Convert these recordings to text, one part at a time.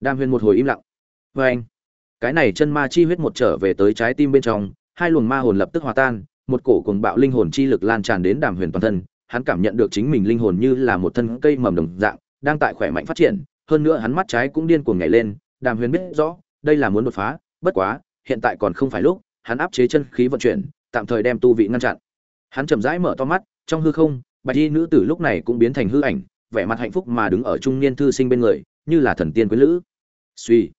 đàm huyền một hồi im lặng. Vê anh, cái này chân ma chi huyết một trở về tới trái tim bên trong, hai luồng ma hồn lập tức hòa tan, một cổ cuồng bạo linh hồn chi lực lan tràn đến đàm huyền toàn thân, hắn cảm nhận được chính mình linh hồn như là một thân cây mầm đồng dạng, đang tại khỏe mạnh phát triển, hơn nữa hắn mắt trái cũng điên cuồng nhảy lên đàm huyền biết rõ, đây là muốn đột phá, bất quá, hiện tại còn không phải lúc, hắn áp chế chân khí vận chuyển, tạm thời đem tu vị ngăn chặn. Hắn chậm rãi mở to mắt, trong hư không, bạch y nữ tử lúc này cũng biến thành hư ảnh, vẻ mặt hạnh phúc mà đứng ở trung niên thư sinh bên người, như là thần tiên quý lữ suy.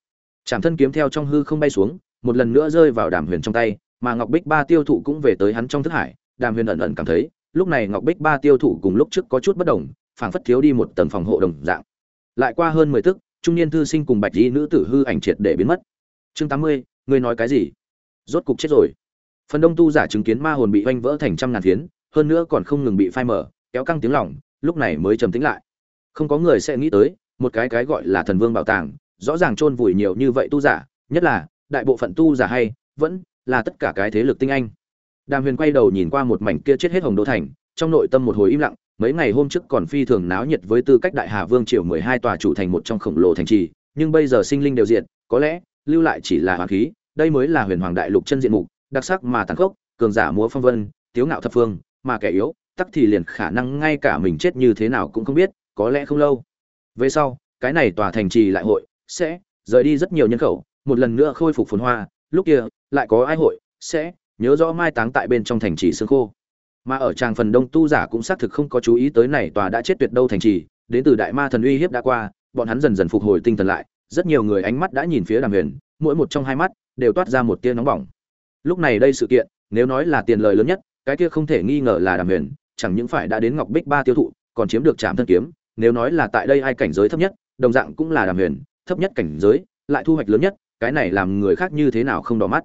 Chạm thân kiếm theo trong hư không bay xuống, một lần nữa rơi vào đàm huyền trong tay, mà ngọc bích ba tiêu thụ cũng về tới hắn trong thức hải. Đàm huyền ẩn ẩn cảm thấy, lúc này ngọc bích ba tiêu thụ cùng lúc trước có chút bất đồng, phảng phất thiếu đi một tầng phòng hộ đồng dạng. Lại qua hơn mười tức, trung niên thư sinh cùng bạch y nữ tử hư ảnh triệt để biến mất. Chương tám mươi, ngươi nói cái gì? Rốt cục chết rồi. Phần đông tu giả chứng kiến ma hồn bị oanh vỡ thành trăm ngàn phiến, hơn nữa còn không ngừng bị phai mở kéo căng tiếng lỏng lúc này mới trầm tĩnh lại. Không có người sẽ nghĩ tới, một cái cái gọi là thần vương bảo tàng rõ ràng chôn vùi nhiều như vậy tu giả, nhất là, đại bộ phận tu giả hay, vẫn là tất cả cái thế lực tinh anh. Đàm huyền quay đầu nhìn qua một mảnh kia chết hết hồng đô thành, trong nội tâm một hồi im lặng, mấy ngày hôm trước còn phi thường náo nhiệt với tư cách đại hà vương triều mười hai tòa chủ thành một trong khổng lồ thành trì, nhưng bây giờ sinh linh đều diện có lẽ, lưu lại chỉ là hoàng khí, đây mới là huyền hoàng đại lục chân diện mục, đặc sắc mà tàn khốc, cường giả múa phong vân, tiếu ngạo thập phương, mà kẻ yếu, tắc thì liền khả năng ngay cả mình chết như thế nào cũng không biết, có lẽ không lâu. Về sau, cái này tòa thành trì lại hội sẽ rời đi rất nhiều nhân khẩu, một lần nữa khôi phục phồn hoa, lúc kia, lại có ai hội, sẽ nhớ rõ mai táng tại bên trong thành trì xương khô. Mà ở tràng phần đông tu giả cũng xác thực không có chú ý tới này tòa đã chết tuyệt đâu thành trì, đến từ đại ma thần uy hiếp đã qua, bọn hắn dần dần phục hồi tinh thần lại, rất nhiều người ánh mắt đã nhìn phía đàm huyền, mỗi một trong hai mắt đều toát ra một tia nóng bỏng. Lúc này đây sự kiện, nếu nói là tiền lời lớn nhất, cái kia không thể nghi ngờ là đàm huyền, chẳng những phải đã đến ngọc bích ba tiêu thụ, còn chiếm được trạm thân kiếm, nếu nói là tại đây ai cảnh giới thấp nhất, đồng dạng cũng là đàm huyền thấp nhất cảnh giới, lại thu hoạch lớn nhất, cái này làm người khác như thế nào không đỏ mắt.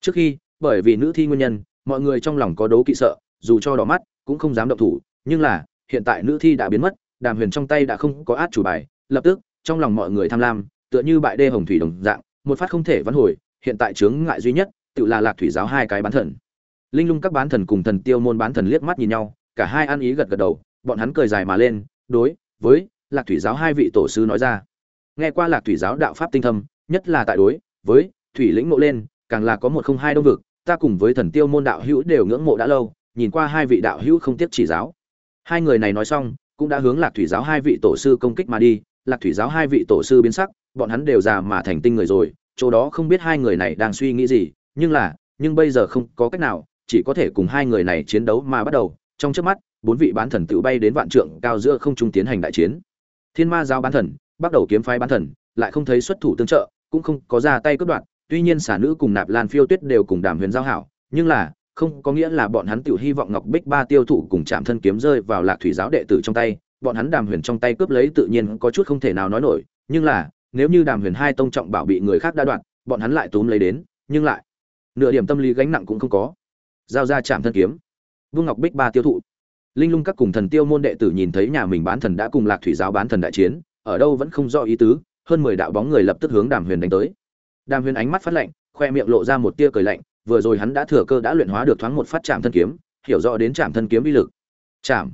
Trước khi, bởi vì nữ thi nguyên nhân, mọi người trong lòng có đấu kỵ sợ, dù cho đỏ mắt, cũng không dám động thủ, nhưng là, hiện tại nữ thi đã biến mất, đàm huyền trong tay đã không có át chủ bài, lập tức, trong lòng mọi người tham lam, tựa như bại đê hồng thủy đồng dạng, một phát không thể vãn hồi, hiện tại chướng ngại duy nhất, tự là lạc thủy giáo hai cái bán thần. Linh lung các bán thần cùng thần tiêu môn bán thần liếc mắt nhìn nhau, cả hai ăn ý gật gật đầu, bọn hắn cười dài mà lên, đối với lạc thủy giáo hai vị tổ sư nói ra nghe qua lạc thủy giáo đạo pháp tinh thâm, nhất là tại đối với thủy lĩnh mộ lên, càng là có một không hai đông vực, ta cùng với thần tiêu môn đạo hữu đều ngưỡng mộ đã lâu, nhìn qua hai vị đạo hữu không tiếc chỉ giáo. Hai người này nói xong, cũng đã hướng lạc thủy giáo hai vị tổ sư công kích mà đi, lạc thủy giáo hai vị tổ sư biến sắc, bọn hắn đều già mà thành tinh người rồi, chỗ đó không biết hai người này đang suy nghĩ gì, nhưng là, nhưng bây giờ không có cách nào, chỉ có thể cùng hai người này chiến đấu mà bắt đầu. Trong trước mắt, bốn vị bán thần tự bay đến vạn trượng cao giữa không trung tiến hành đại chiến. Thiên ma giáo bán thần bắt đầu kiếm phái bán thần, lại không thấy xuất thủ tương trợ, cũng không có ra tay cướp đoạt. Tuy nhiên xả nữ cùng nạp lan phiêu tuyết đều cùng đàm huyền giao hảo, nhưng là, không có nghĩa là bọn hắn tự hy vọng ngọc bích ba tiêu thụ cùng chạm thân kiếm rơi vào lạc thủy giáo đệ tử trong tay. Bọn hắn đàm huyền trong tay cướp lấy tự nhiên có chút không thể nào nói nổi, nhưng là, nếu như đàm huyền hai tông trọng bảo bị người khác đã đoạn bọn hắn lại túm lấy đến, nhưng lại, nửa điểm tâm lý gánh nặng cũng không có. Giao ra chạm thân kiếm. Vương ngọc bích ba tiêu thụ. Linh lung các cùng thần tiêu môn đệ tử nhìn thấy nhà mình bán thần đã cùng lạc thủy giáo bán thần đại chiến ở đâu vẫn không rõ ý tứ, hơn mười đạo bóng người lập tức hướng đàm huyền đánh tới. Đàm huyền ánh mắt phát lạnh, khoe miệng lộ ra một tia cười lạnh, vừa rồi hắn đã thừa cơ đã luyện hóa được thoáng một phát chạm thân kiếm, hiểu rõ đến chạm thân kiếm uy lực. Chạm.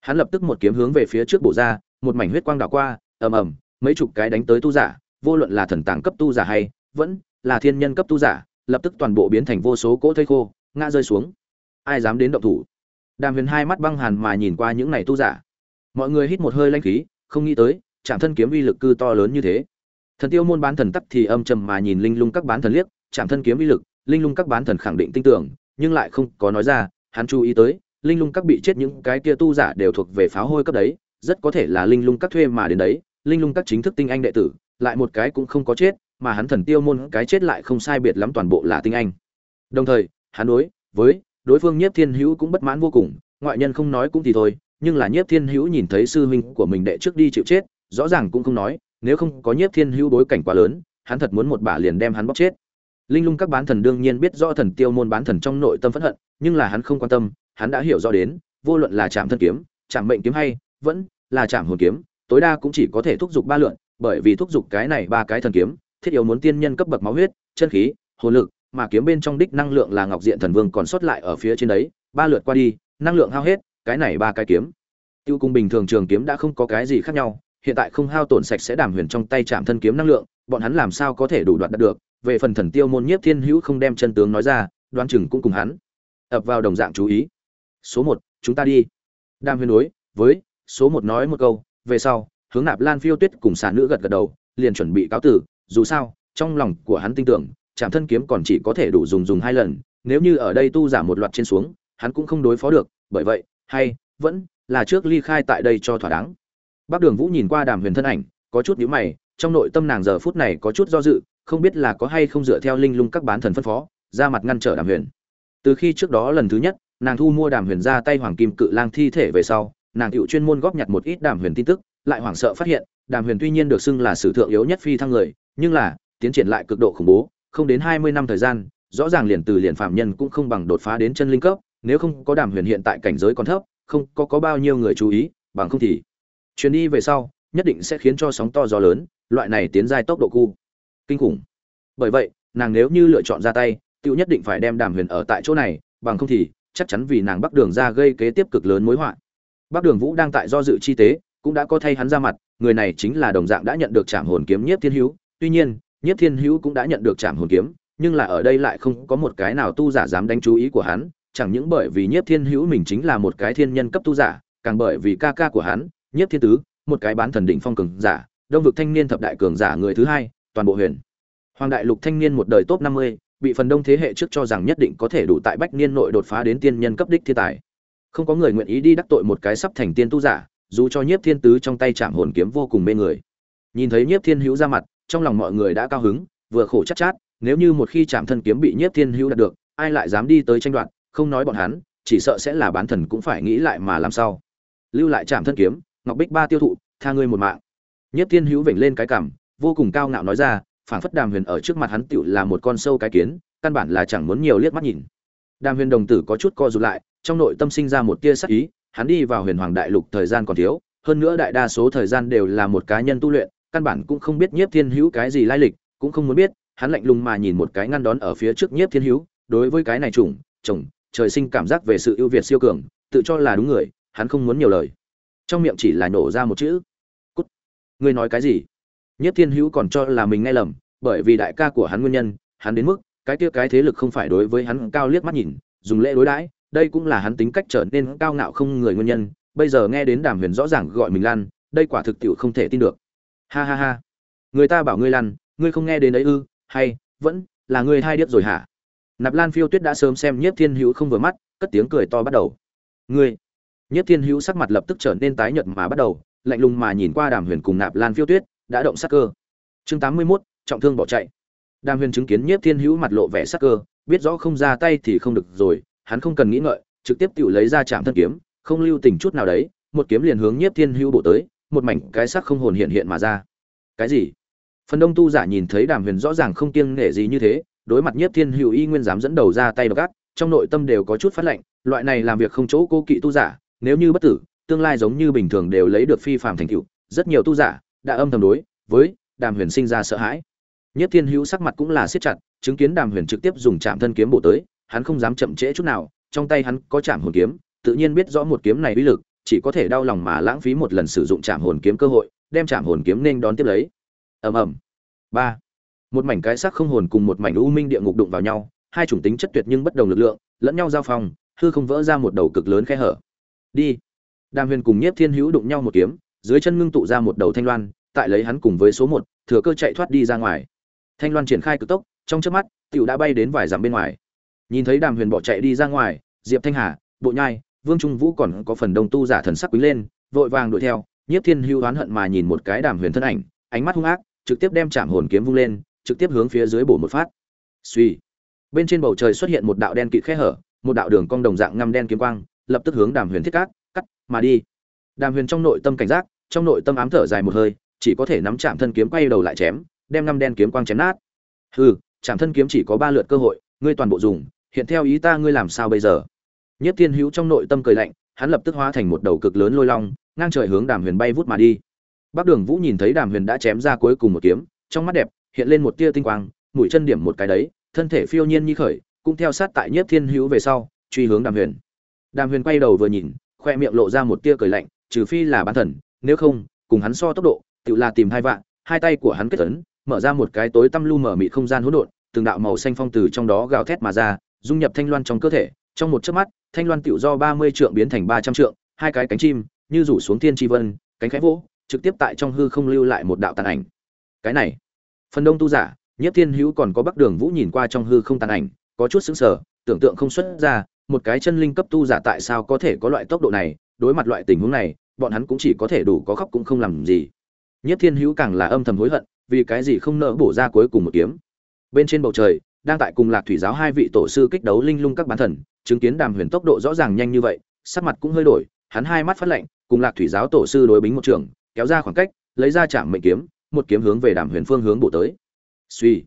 Hắn lập tức một kiếm hướng về phía trước bổ ra, một mảnh huyết quang đảo qua, ầm ầm, mấy chục cái đánh tới tu giả, vô luận là thần tàng cấp tu giả hay vẫn là thiên nhân cấp tu giả, lập tức toàn bộ biến thành vô số cỗ thây khô, ngã rơi xuống. Ai dám đến động thủ? Đàm huyền hai mắt băng hàn mà nhìn qua những này tu giả. Mọi người hít một hơi lãnh khí, không nghĩ tới chạm thân kiếm uy lực cư to lớn như thế. Thần tiêu môn bán thần tắc thì âm trầm mà nhìn linh lung các bán thần liếc chạm thân kiếm uy lực, linh lung các bán thần khẳng định tin tưởng, nhưng lại không có nói ra, hắn chú ý tới, linh lung các bị chết những cái kia tu giả đều thuộc về pháo hôi cấp đấy, rất có thể là linh lung các thuê mà đến đấy, linh lung các chính thức tinh anh đệ tử, lại một cái cũng không có chết, mà hắn thần tiêu môn cái chết lại không sai biệt lắm toàn bộ là tinh anh. Đồng thời, hắn đối với đối phương nhiếp thiên hữu cũng bất mãn vô cùng, ngoại nhân không nói cũng thì thôi, nhưng là nhiếp thiên hữu nhìn thấy sư huynh của mình đệ trước đi chịu chết rõ ràng cũng không nói, nếu không có nhiếp thiên hữu đối cảnh quá lớn, hắn thật muốn một bả liền đem hắn bóc chết. Linh lung các bán thần đương nhiên biết rõ thần tiêu môn bán thần trong nội tâm phẫn hận, nhưng là hắn không quan tâm, hắn đã hiểu rõ đến, vô luận là chạm thân kiếm chạm mệnh kiếm hay vẫn là chạm hồn kiếm, tối đa cũng chỉ có thể thúc giục ba lượn, bởi vì thúc giục cái này ba cái thần kiếm, thiết yếu muốn tiên nhân cấp bậc máu huyết, chân khí, hồn lực, mà kiếm bên trong đích năng lượng là ngọc diện thần vương còn sót lại ở phía trên đấy, ba lượt qua đi, năng lượng hao hết, cái này ba cái kiếm. Tiêu cung bình thường trường kiếm đã không có cái gì khác nhau hiện tại không hao tổn sạch sẽ đàm huyền trong tay chạm thân kiếm năng lượng, bọn hắn làm sao có thể đủ đoạt được, về phần thần tiêu môn nhiếp thiên hữu không đem chân tướng nói ra, đoán chừng cũng cùng hắn ập vào đồng dạng chú ý. Số một, chúng ta đi. Đàm huyền đối với số một nói một câu, về sau, hướng nạp lan phiêu tuyết cùng xà nữ gật gật đầu, liền chuẩn bị cáo tử. Dù sao, trong lòng của hắn tin tưởng chạm thân kiếm còn chỉ có thể đủ dùng dùng hai lần, nếu như ở đây tu giả một loạt trên xuống, hắn cũng không đối phó được, bởi vậy, hay vẫn là trước ly khai tại đây cho thỏa đáng bác đường vũ nhìn qua đàm huyền thân ảnh, có chút nhíu mày, trong nội tâm nàng giờ phút này có chút do dự, không biết là có hay không dựa theo linh lung các bán thần phân phó, ra mặt ngăn trở đàm huyền. Từ khi trước đó lần thứ nhất, nàng thu mua đàm huyền ra tay hoàng kim cự lang thi thể về sau, nàng hữu chuyên môn góp nhặt một ít đàm huyền tin tức, lại hoảng sợ phát hiện, đàm huyền tuy nhiên được xưng là sử thượng yếu nhất phi thăng người, nhưng là, tiến triển lại cực độ khủng bố, không đến hai mươi năm thời gian, rõ ràng liền từ liền phạm nhân cũng không bằng đột phá đến chân linh cấp, nếu không có đàm huyền hiện tại cảnh giới còn thấp, không có có bao nhiêu người chú ý, bằng không thì chuyến đi về sau, nhất định sẽ khiến cho sóng to gió lớn, loại này tiến giai tốc độ cu. Kinh khủng. Bởi vậy, nàng nếu như lựa chọn ra tay tự nhất định phải đem đàm huyền ở tại chỗ này, bằng không thì, chắc chắn vì nàng bắc đường ra gây kế tiếp cực lớn mối họa. Bắc đường vũ đang tại do dự chi tế, cũng đã có thay hắn ra mặt, người này chính là đồng dạng đã nhận được trảm hồn kiếm nhiếp thiên hữu. Tuy nhiên, nhiếp thiên hữu cũng đã nhận được trảm hồn kiếm, nhưng là ở đây lại không có một cái nào tu giả dám đánh chú ý của hắn, chẳng những bởi vì nhiếp thiên hữu mình chính là một cái thiên nhân cấp tu giả, càng bởi vì ca ca của hắn nhiếp thiên tứ một cái bán thần đỉnh phong cường giả đông vực thanh niên thập đại cường giả người thứ hai toàn bộ huyền. Hoàng đại lục thanh niên một đời top năm mươi bị phần đông thế hệ trước cho rằng nhất định có thể đủ tại bách niên nội đột phá đến tiên nhân cấp đích thiên tài. Không có người nguyện ý đi đắc tội một cái sắp thành tiên tu giả dù cho nhiếp thiên tứ trong tay chạm hồn kiếm vô cùng mê người. Nhìn thấy nhiếp thiên hữu ra mặt trong lòng mọi người đã cao hứng vừa khổ chắc chát, chát nếu như một khi chạm thân kiếm bị nhiếp thiên hữu đạt được ai lại dám đi tới tranh đoạt không nói bọn hắn chỉ sợ sẽ là bán thần cũng phải nghĩ lại mà làm sao. Lưu lại chạm thân kiếm ngọc bích ba tiêu thụ, tha ngươi một mạng. Nhiếp thiên hữu vểnh lên cái cằm vô cùng cao ngạo nói ra, phảng phất đàm huyền ở trước mặt hắn tựu là một con sâu cái kiến, căn bản là chẳng muốn nhiều liếc mắt nhìn. Đàm huyền đồng tử có chút co rụt lại, trong nội tâm sinh ra một tia sắc ý, hắn đi vào huyền hoàng đại lục thời gian còn thiếu, hơn nữa đại đa số thời gian đều là một cá nhân tu luyện, căn bản cũng không biết nhiếp thiên hữu cái gì lai lịch, cũng không muốn biết, hắn lạnh lùng mà nhìn một cái ngăn đón ở phía trước nhiếp thiên hữu, đối với cái này trùng chồng trời sinh cảm giác về sự ưu việt siêu cường, tự cho là đúng người, hắn không muốn nhiều lời trong miệng chỉ là nổ ra một chữ. Cút. Ngươi nói cái gì? Nhất thiên hữu còn cho là mình nghe lầm, bởi vì đại ca của hắn nguyên nhân, hắn đến mức, cái kia cái thế lực không phải đối với hắn cao liếc mắt nhìn, dùng lễ đối đãi, đây cũng là hắn tính cách trở nên cao ngạo không người nguyên nhân, bây giờ nghe đến đàm huyền rõ ràng gọi mình lan, đây quả thực tiệu không thể tin được. Ha ha ha. Người ta bảo ngươi lan, ngươi không nghe đến đấy ư, hay, vẫn là ngươi hai điếc rồi hả? Nạp lan phiêu tuyết đã sớm xem nhiếp thiên hữu không vừa mắt, cất tiếng cười to bắt đầu. Ngươi nhiếp thiên hữu sắc mặt lập tức trở nên tái nhợt mà bắt đầu lạnh lùng mà nhìn qua đàm huyền cùng nạp lan phiêu tuyết đã động sát cơ. Chương tám mươi 81, trọng thương bỏ chạy. Đàm huyền chứng kiến nhiếp thiên hữu mặt lộ vẻ sắc cơ biết rõ không ra tay thì không được rồi hắn không cần nghĩ ngợi trực tiếp tự lấy ra Trảm thân kiếm không lưu tình chút nào đấy một kiếm liền hướng nhiếp thiên hữu bổ tới một mảnh cái sắc không hồn hiện hiện mà ra. Cái gì? Phần đông tu giả nhìn thấy đàm huyền rõ ràng không kiêng nể gì như thế đối mặt nhiếp thiên hữu y nguyên dám dẫn đầu ra tay gắt trong nội tâm đều có chút phát lệnh loại này làm việc không chỗ cô kỵ tu giả nếu như bất tử, tương lai giống như bình thường đều lấy được phi phàm thành tựu, rất nhiều tu giả đã âm thầm đối với đàm huyền sinh ra sợ hãi. Nhất thiên hữu sắc mặt cũng là siết chặt, chứng kiến đàm huyền trực tiếp dùng chạm thân kiếm bổ tới, hắn không dám chậm trễ chút nào, trong tay hắn có chạm hồn kiếm, tự nhiên biết rõ một kiếm này uy lực, chỉ có thể đau lòng mà lãng phí một lần sử dụng chạm hồn kiếm cơ hội, đem chạm hồn kiếm nên đón tiếp lấy. Ầm ầm. Ba. Một mảnh cái sắc không hồn cùng một mảnh u minh địa ngục đụng vào nhau, hai chủng tính chất tuyệt nhưng bất đồng lực lượng, lẫn nhau giao phong, hư không vỡ ra một đầu cực lớn khe hở đi. Đàm huyền cùng nhiếp thiên hữu đụng nhau một kiếm, dưới chân ngưng tụ ra một đầu thanh loan, tại lấy hắn cùng với số một, thừa cơ chạy thoát đi ra ngoài. Thanh loan triển khai cực tốc, trong chớp mắt, tiểu đã bay đến vài dặm bên ngoài. Nhìn thấy đàm huyền bỏ chạy đi ra ngoài, diệp thanh hà, bộ nhai, vương trung vũ còn có phần đông tu giả thần sắc quý lên, vội vàng đuổi theo. Nhiếp thiên hữu oán hận mà nhìn một cái đàm huyền thân ảnh, ánh mắt hung ác, trực tiếp đem chạm hồn kiếm vung lên, trực tiếp hướng phía dưới bổ một phát. Suy bên trên bầu trời xuất hiện một đạo đen kịt khe hở, một đạo đường cong đồng dạng ngăm đen kiếm quang lập tức hướng đàm huyền thiết cát, cắt, mà đi. Đàm huyền trong nội tâm cảnh giác, trong nội tâm ám thở dài một hơi, chỉ có thể nắm chạm thân kiếm quay đầu lại chém, đem năm đen kiếm quang chém nát. Hừ chạm thân kiếm chỉ có ba lượt cơ hội, ngươi toàn bộ dùng, hiện theo ý ta ngươi làm sao bây giờ? Nhất thiên hữu trong nội tâm cười lạnh, hắn lập tức hóa thành một đầu cực lớn lôi long, ngang trời hướng đàm huyền bay vút mà đi. Bắc đường vũ nhìn thấy đàm huyền đã chém ra cuối cùng một kiếm, trong mắt đẹp, hiện lên một tia tinh quang, mũi chân điểm một cái đấy, thân thể phiêu nhiên như khởi, cũng theo sát tại nhất thiên hữu về sau, truy hướng đàm huyền đàm huyền quay đầu vừa nhìn, khoe miệng lộ ra một tia cười lạnh, trừ phi là bán thần, nếu không, cùng hắn so tốc độ, tự là tìm hai vạn, hai tay của hắn kết ấn, mở ra một cái tối tăm lu mở mịt không gian hỗn độn, từng đạo màu xanh phong từ trong đó gào thét mà ra, dung nhập thanh loan trong cơ thể. Trong một chớp mắt, thanh loan tựu do ba mươi trượng biến thành ba trăm trượng, hai cái cánh chim, như rủ xuống thiên tri vân, cánh khẽ vỗ, trực tiếp tại trong hư không lưu lại một đạo tàn ảnh. Cái này, phần đông tu giả nhất thiên hữu còn có bắc đường vũ nhìn qua trong hư không tàn ảnh, có chút sững sờ, tưởng tượng không xuất ra một cái chân linh cấp tu giả tại sao có thể có loại tốc độ này, đối mặt loại tình huống này, bọn hắn cũng chỉ có thể đủ có khóc cũng không làm gì. Nhất thiên hữu càng là âm thầm hối hận, vì cái gì không nỡ bổ ra cuối cùng một kiếm. Bên trên bầu trời, đang tại cùng lạc thủy giáo hai vị tổ sư kích đấu linh lung các bán thần, chứng kiến đàm huyền tốc độ rõ ràng nhanh như vậy, sắc mặt cũng hơi đổi, hắn hai mắt phát lạnh, cùng lạc thủy giáo tổ sư đối bính một trường, kéo ra khoảng cách, lấy ra chạm mệnh kiếm, một kiếm hướng về đàm huyền phương hướng bổ tới. Suy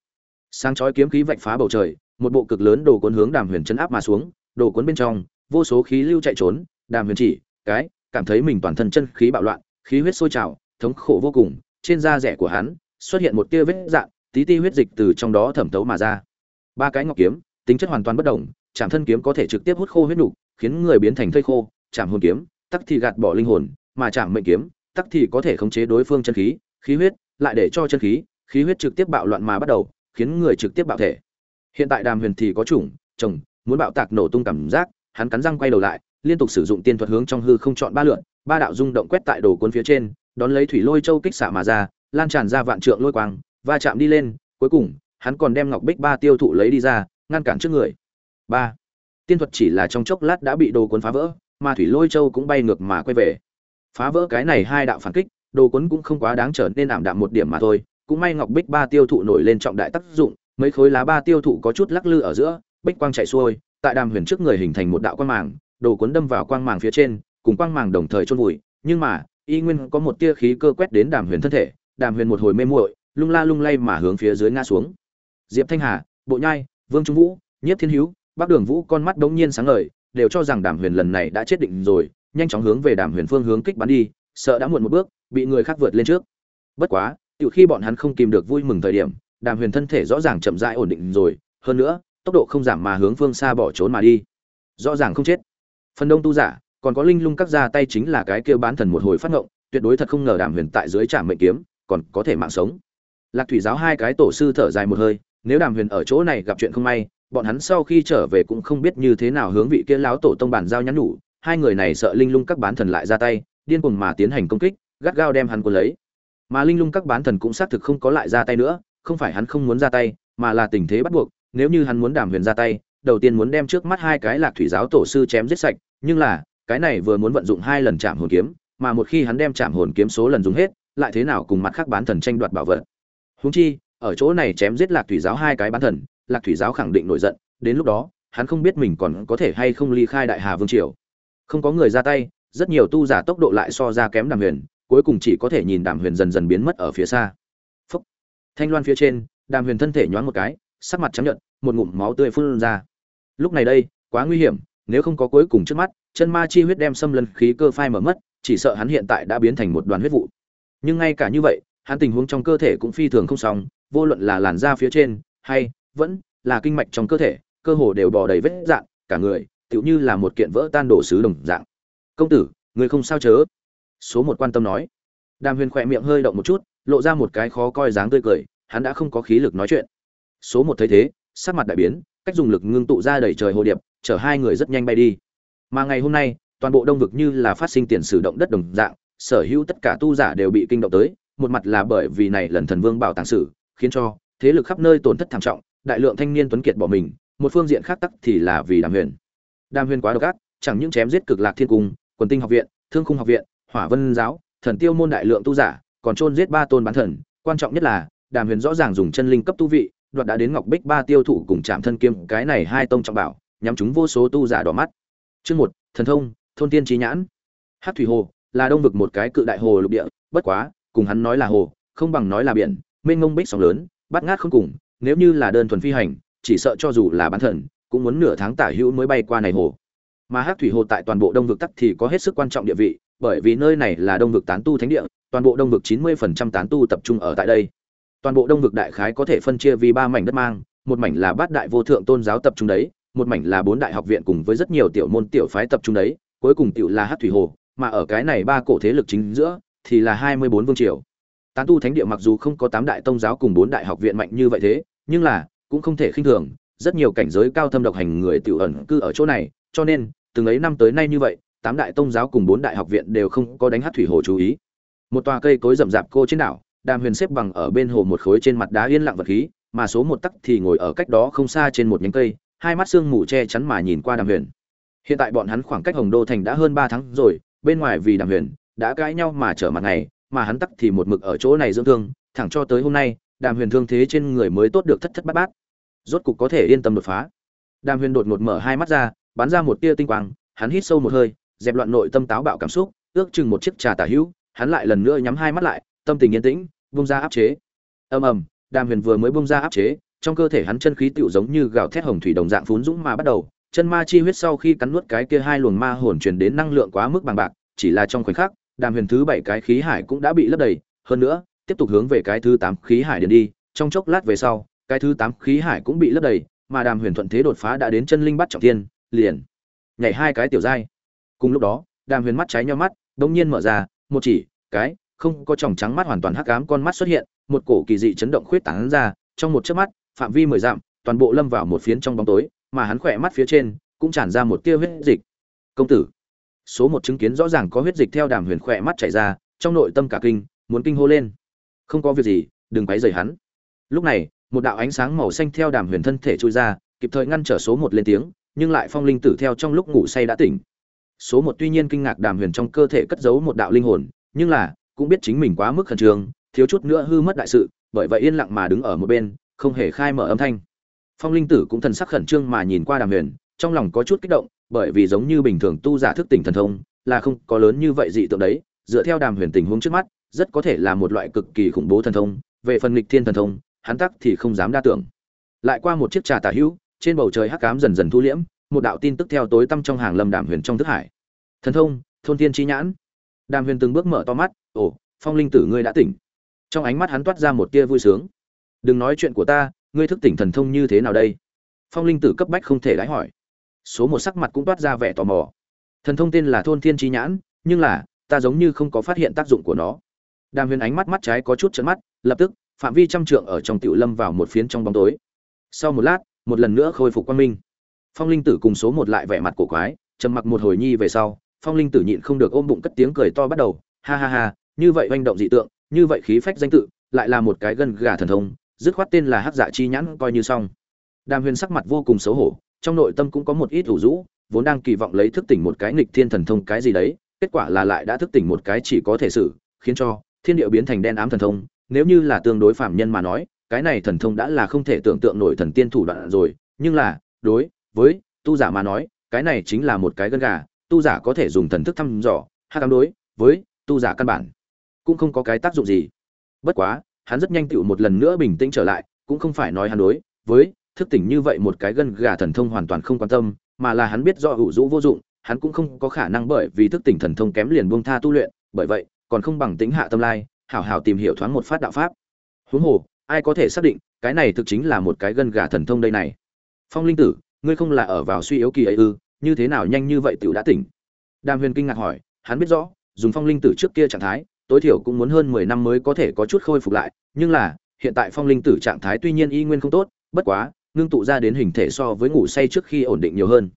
sáng chói kiếm khí vạch phá bầu trời, một bộ cực lớn đồ cuốn hướng đàm huyền chấn áp mà xuống đồ cuốn bên trong, vô số khí lưu chạy trốn, đàm huyền chỉ, cái, cảm thấy mình toàn thân chân khí bạo loạn, khí huyết sôi trào, thống khổ vô cùng, trên da rẻ của hắn, xuất hiện một tia vết dạng, tí ti huyết dịch từ trong đó thẩm thấu mà ra. Ba cái ngọc kiếm, tính chất hoàn toàn bất đồng, chạm thân kiếm có thể trực tiếp hút khô huyết nục, khiến người biến thành thây khô, chạm hồn kiếm, tắc thì gạt bỏ linh hồn, mà chạm mệnh kiếm, tắc thì có thể khống chế đối phương chân khí khí huyết, lại để cho chân khí khí huyết trực tiếp bạo loạn mà bắt đầu, khiến người trực tiếp bạo thể. Hiện tại đàm huyền thì có chủng, chồng muốn bạo tạc nổ tung cảm giác, hắn cắn răng quay đầu lại, liên tục sử dụng tiên thuật hướng trong hư không chọn ba lượn, ba đạo rung động quét tại đồ cuốn phía trên, đón lấy thủy lôi châu kích xạ mà ra, lan tràn ra vạn trượng lôi quang, va chạm đi lên, cuối cùng, hắn còn đem ngọc bích ba tiêu thụ lấy đi ra, ngăn cản trước người. Ba. Tiên thuật chỉ là trong chốc lát đã bị đồ cuốn phá vỡ, mà thủy lôi châu cũng bay ngược mà quay về. Phá vỡ cái này hai đạo phản kích, đồ cuốn cũng không quá đáng trở nên ảm đạm một điểm mà thôi, cũng may ngọc bích ba tiêu thụ nổi lên trọng đại tác dụng, mấy khối lá ba tiêu thụ có chút lắc lư ở giữa bích quang chạy xuôi, tại đàm huyền trước người hình thành một đạo quang màng, đồ cuốn đâm vào quang màng phía trên, cùng quang màng đồng thời chôn vùi, nhưng mà, y nguyên có một tia khí cơ quét đến đàm huyền thân thể, đàm huyền một hồi mê muội, lung la lung lay mà hướng phía dưới ngã xuống. Diệp thanh hà, bộ nhai, vương trung vũ, nhiếp thiên hữu, bắc đường vũ con mắt đống nhiên sáng ngời, đều cho rằng đàm huyền lần này đã chết định rồi, nhanh chóng hướng về đàm huyền phương hướng kích bắn đi, sợ đã muộn một bước, bị người khác vượt lên trước. Bất quá, tiểu khi bọn hắn không kìm được vui mừng thời điểm, đàm huyền thân thể rõ ràng chậm rãi ổn định rồi, hơn nữa tốc độ không giảm mà hướng phương xa bỏ trốn mà đi. Rõ ràng không chết. Phần đông tu giả, còn có linh lung các ra tay chính là cái kêu bán thần một hồi phát ngộng, tuyệt đối thật không ngờ đàm huyền tại dưới trạm mệnh kiếm, còn có thể mạng sống. Lạc thủy giáo hai cái tổ sư thở dài một hơi, nếu đàm huyền ở chỗ này gặp chuyện không may, bọn hắn sau khi trở về cũng không biết như thế nào hướng vị kia láo tổ tông bản giao nhắn nhủ, hai người này sợ linh lung các bán thần lại ra tay, điên cuồng mà tiến hành công kích, gắt gao đem hắn cuốn lấy. Mà linh lung các bán thần cũng xác thực không có lại ra tay nữa, không phải hắn không muốn ra tay, mà là tình thế bắt buộc nếu như hắn muốn đàm huyền ra tay, đầu tiên muốn đem trước mắt hai cái lạc thủy giáo tổ sư chém giết sạch, nhưng là, cái này vừa muốn vận dụng hai lần chạm hồn kiếm, mà một khi hắn đem chạm hồn kiếm số lần dùng hết, lại thế nào cùng mặt khác bán thần tranh đoạt bảo vật? Húng chi, ở chỗ này chém giết lạc thủy giáo hai cái bán thần, lạc thủy giáo khẳng định nổi giận, đến lúc đó, hắn không biết mình còn có thể hay không ly khai đại hà vương triều. Không có người ra tay, rất nhiều tu giả tốc độ lại so ra kém đàm huyền, cuối cùng chỉ có thể nhìn đàm huyền dần dần biến mất ở phía xa. Phúc. thanh loan phía trên, đàm huyền thân thể nhoáng một cái sắc mặt trắng nhợt một ngụm máu tươi phun ra. Lúc này đây quá nguy hiểm nếu không có cuối cùng trước mắt chân ma chi huyết đem xâm lấn khí cơ phai mở mất chỉ sợ hắn hiện tại đã biến thành một đoàn huyết vụ. Nhưng ngay cả như vậy hắn tình huống trong cơ thể cũng phi thường không xong vô luận là làn da phía trên hay vẫn là kinh mạch trong cơ thể cơ hồ đều bò đầy vết rạn, cả người tựu như là một kiện vỡ tan đổ sứ đồng dạng. Công tử người không sao chớ? Số một quan tâm nói. Đàm huyền khỏe miệng hơi động một chút lộ ra một cái khó coi dáng tươi cười hắn đã không có khí lực nói chuyện số một thấy thế, sắc mặt đại biến, cách dùng lực ngưng tụ ra đẩy trời hồ điệp, chở hai người rất nhanh bay đi. Mà ngày hôm nay, toàn bộ đông vực như là phát sinh tiền sử động đất đồng dạng, sở hữu tất cả tu giả đều bị kinh động tới, một mặt là bởi vì này lần thần vương bảo tàng sử, khiến cho thế lực khắp nơi tổn thất thảm trọng, đại lượng thanh niên tuấn kiệt bỏ mình, một phương diện khác tắc thì là vì đàm huyền. Đàm huyền quá độc ác, chẳng những chém giết cực lạc thiên cung, quần tinh học viện, thương khung học viện, hỏa vân giáo, thần tiêu môn đại lượng tu giả, còn chôn giết ba tôn bán thần, quan trọng nhất là, đàm huyền rõ ràng dùng chân linh cấp tu vị đoạt đã đến ngọc bích ba tiêu thụ cùng chạm thân kiếm, cái này hai tông trọng bảo, nhắm chúng vô số tu giả đỏ mắt. Chương một, thần thông, thôn tiên trí nhãn. Hát thủy hồ, là đông vực một cái cự đại hồ lục địa, bất quá, cùng hắn nói là hồ, không bằng nói là biển, mênh ngông bích sóng lớn, bắt ngát không cùng, nếu như là đơn thuần phi hành, chỉ sợ cho dù là bán thần, cũng muốn nửa tháng tả hữu mới bay qua này hồ. Mà hát thủy hồ tại toàn bộ đông vực tắc thì có hết sức quan trọng địa vị, bởi vì nơi này là đông vực tán tu thánh địa, toàn bộ đông vực chín mươi phần trăm tán tu tập trung ở tại đây toàn bộ đông vực đại khái có thể phân chia vì ba mảnh đất mang, một mảnh là bát đại vô thượng tôn giáo tập trung đấy, một mảnh là bốn đại học viện cùng với rất nhiều tiểu môn tiểu phái tập trung đấy, cuối cùng tiểu là hát thủy hồ, mà ở cái này ba cổ thế lực chính giữa, thì là hai mươi bốn vương triều. Tán tu thánh địa mặc dù không có tám đại tông giáo cùng bốn đại học viện mạnh như vậy thế, nhưng là cũng không thể khinh thường, rất nhiều cảnh giới cao thâm độc hành người tiểu ẩn cư ở chỗ này, cho nên, từng ấy năm tới nay như vậy, tám đại tông giáo cùng bốn đại học viện đều không có đánh hát thủy hồ chú ý. Một tòa cây cối rậm rạp cô trên đảo đàm huyền xếp bằng ở bên hồ một khối trên mặt đá yên lặng vật khí mà số một tắc thì ngồi ở cách đó không xa trên một nhánh cây hai mắt sương mù che chắn mà nhìn qua đàm huyền. Hiện tại bọn hắn khoảng cách hồng đô thành đã hơn ba tháng rồi bên ngoài vì đàm huyền đã cãi nhau mà trở mặt này, mà hắn tắc thì một mực ở chỗ này dưỡng thương thẳng cho tới hôm nay đàm huyền thương thế trên người mới tốt được thất thất bát bát. Rốt cục có thể yên tâm đột phá. Đàm huyền đột ngột mở hai mắt ra bắn ra một tia tinh quang hắn hít sâu một hơi dẹp loạn nội tâm táo bạo cảm xúc ước chừng một chiếc trà tả hữu hắn lại lần nữa nhắm hai mắt lại tâm tình yên tĩnh bung ra áp chế. Ầm ầm, đàm huyền vừa mới bung ra áp chế, trong cơ thể hắn chân khí tựu giống như gạo thét hồng thủy đồng dạng phún dũng mà bắt đầu. Chân ma chi huyết sau khi cắn nuốt cái kia hai luồng ma hồn truyền đến năng lượng quá mức bằng bạc, chỉ là trong khoảnh khắc, đàm huyền thứ bảy cái khí hải cũng đã bị lấp đầy. Hơn nữa, tiếp tục hướng về cái thứ tám khí hải điền đi. Trong chốc lát về sau, cái thứ tám khí hải cũng bị lấp đầy, mà đàm huyền thuận thế đột phá đã đến chân linh bắt trọng thiên, liền nhảy hai cái tiểu giai. Cùng lúc đó, đàm huyền mắt trái nhau mắt đung nhiên mở ra, một chỉ, cái không có tròng trắng mắt hoàn toàn hắc ám con mắt xuất hiện, một cổ kỳ dị chấn động khuyết tán ra, trong một chớp mắt, phạm vi mười dặm, toàn bộ lâm vào một phiến trong bóng tối, mà hắn khỏe mắt phía trên cũng tràn ra một tia huyết dịch. Công tử, số một chứng kiến rõ ràng có huyết dịch theo đàm huyền khỏe mắt chảy ra, trong nội tâm cả kinh, muốn kinh hô lên. Không có việc gì, đừng quấy rầy hắn. Lúc này, một đạo ánh sáng màu xanh theo đàm huyền thân thể chui ra, kịp thời ngăn trở số một lên tiếng, nhưng lại phong linh tử theo trong lúc ngủ say đã tỉnh. Số một tuy nhiên kinh ngạc đàm huyền trong cơ thể cất giấu một đạo linh hồn, nhưng là cũng biết chính mình quá mức khẩn trương, thiếu chút nữa hư mất đại sự, bởi vậy yên lặng mà đứng ở một bên, không hề khai mở âm thanh. Phong linh tử cũng thần sắc khẩn trương mà nhìn qua đàm huyền, trong lòng có chút kích động, bởi vì giống như bình thường tu giả thức tỉnh thần thông, là không có lớn như vậy dị tượng đấy, dựa theo đàm huyền tình huống trước mắt, rất có thể là một loại cực kỳ khủng bố thần thông, về phần nghịch thiên thần thông, hắn tắc thì không dám đa tưởng. Lại qua một chiếc trà tà hữu, trên bầu trời hắc cám dần dần thu liễm, một đạo tin tức theo tối tăm trong hàng lâm đàm huyền trong thức hải. Thần thông, thôn thiên chi nhãn. Đàm huyền từng bước mở to mắt ồ, phong linh tử ngươi đã tỉnh. Trong ánh mắt hắn toát ra một tia vui sướng. Đừng nói chuyện của ta, ngươi thức tỉnh thần thông như thế nào đây? Phong linh tử cấp bách không thể đái hỏi. Số một sắc mặt cũng toát ra vẻ tò mò. Thần thông tên là thôn thiên chi nhãn, nhưng là, ta giống như không có phát hiện tác dụng của nó. Đàm huyền ánh mắt mắt trái có chút trận mắt, lập tức, phạm vi trăm trượng ở trong tiểu lâm vào một phiến trong bóng tối. Sau một lát, một lần nữa khôi phục quan minh. Phong linh tử cùng số một lại vẻ mặt cổ quái, trầm mặc một hồi nhi về sau, phong linh tử nhịn không được ôm bụng cất tiếng cười to bắt đầu, ha ha ha như vậy oanh động dị tượng, như vậy khí phách danh tự, lại là một cái gần gà thần thông, dứt khoát tên là hắc dạ chi nhãn coi như xong. Đàm huyền sắc mặt vô cùng xấu hổ, trong nội tâm cũng có một ít ủ rũ, vốn đang kỳ vọng lấy thức tỉnh một cái nghịch thiên thần thông cái gì đấy, kết quả là lại đã thức tỉnh một cái chỉ có thể xử khiến cho thiên địa biến thành đen ám thần thông. Nếu như là tương đối phạm nhân mà nói, cái này thần thông đã là không thể tưởng tượng nổi thần tiên thủ đoạn rồi, nhưng là, đối với tu giả mà nói, cái này chính là một cái gân gà, tu giả có thể dùng thần thức thăm dò, hát cám đối với tu giả căn bản cũng không có cái tác dụng gì. Bất quá, hắn rất nhanh tựu một lần nữa bình tĩnh trở lại, cũng không phải nói hắn đối với thức tỉnh như vậy một cái gân gà thần thông hoàn toàn không quan tâm, mà là hắn biết do hữu dũ vô dụng, hắn cũng không có khả năng bởi vì thức tỉnh thần thông kém liền buông tha tu luyện, bởi vậy, còn không bằng tính hạ tâm lai, hảo hảo tìm hiểu thoáng một phát đạo pháp. Huống hồ, ai có thể xác định, cái này thực chính là một cái gân gà thần thông đây này? Phong linh tử, ngươi không là ở vào suy yếu kỳ ấy ư, như thế nào nhanh như vậy tiểu đã tỉnh? Đàm huyền kinh ngạc hỏi, hắn biết rõ, dùng phong linh tử trước kia trạng thái tối thiểu cũng muốn hơn mười năm mới có thể có chút khôi phục lại, nhưng là, hiện tại phong linh tử trạng thái tuy nhiên y nguyên không tốt, bất quá, ngưng tụ ra đến hình thể so với ngủ say trước khi ổn định nhiều hơn.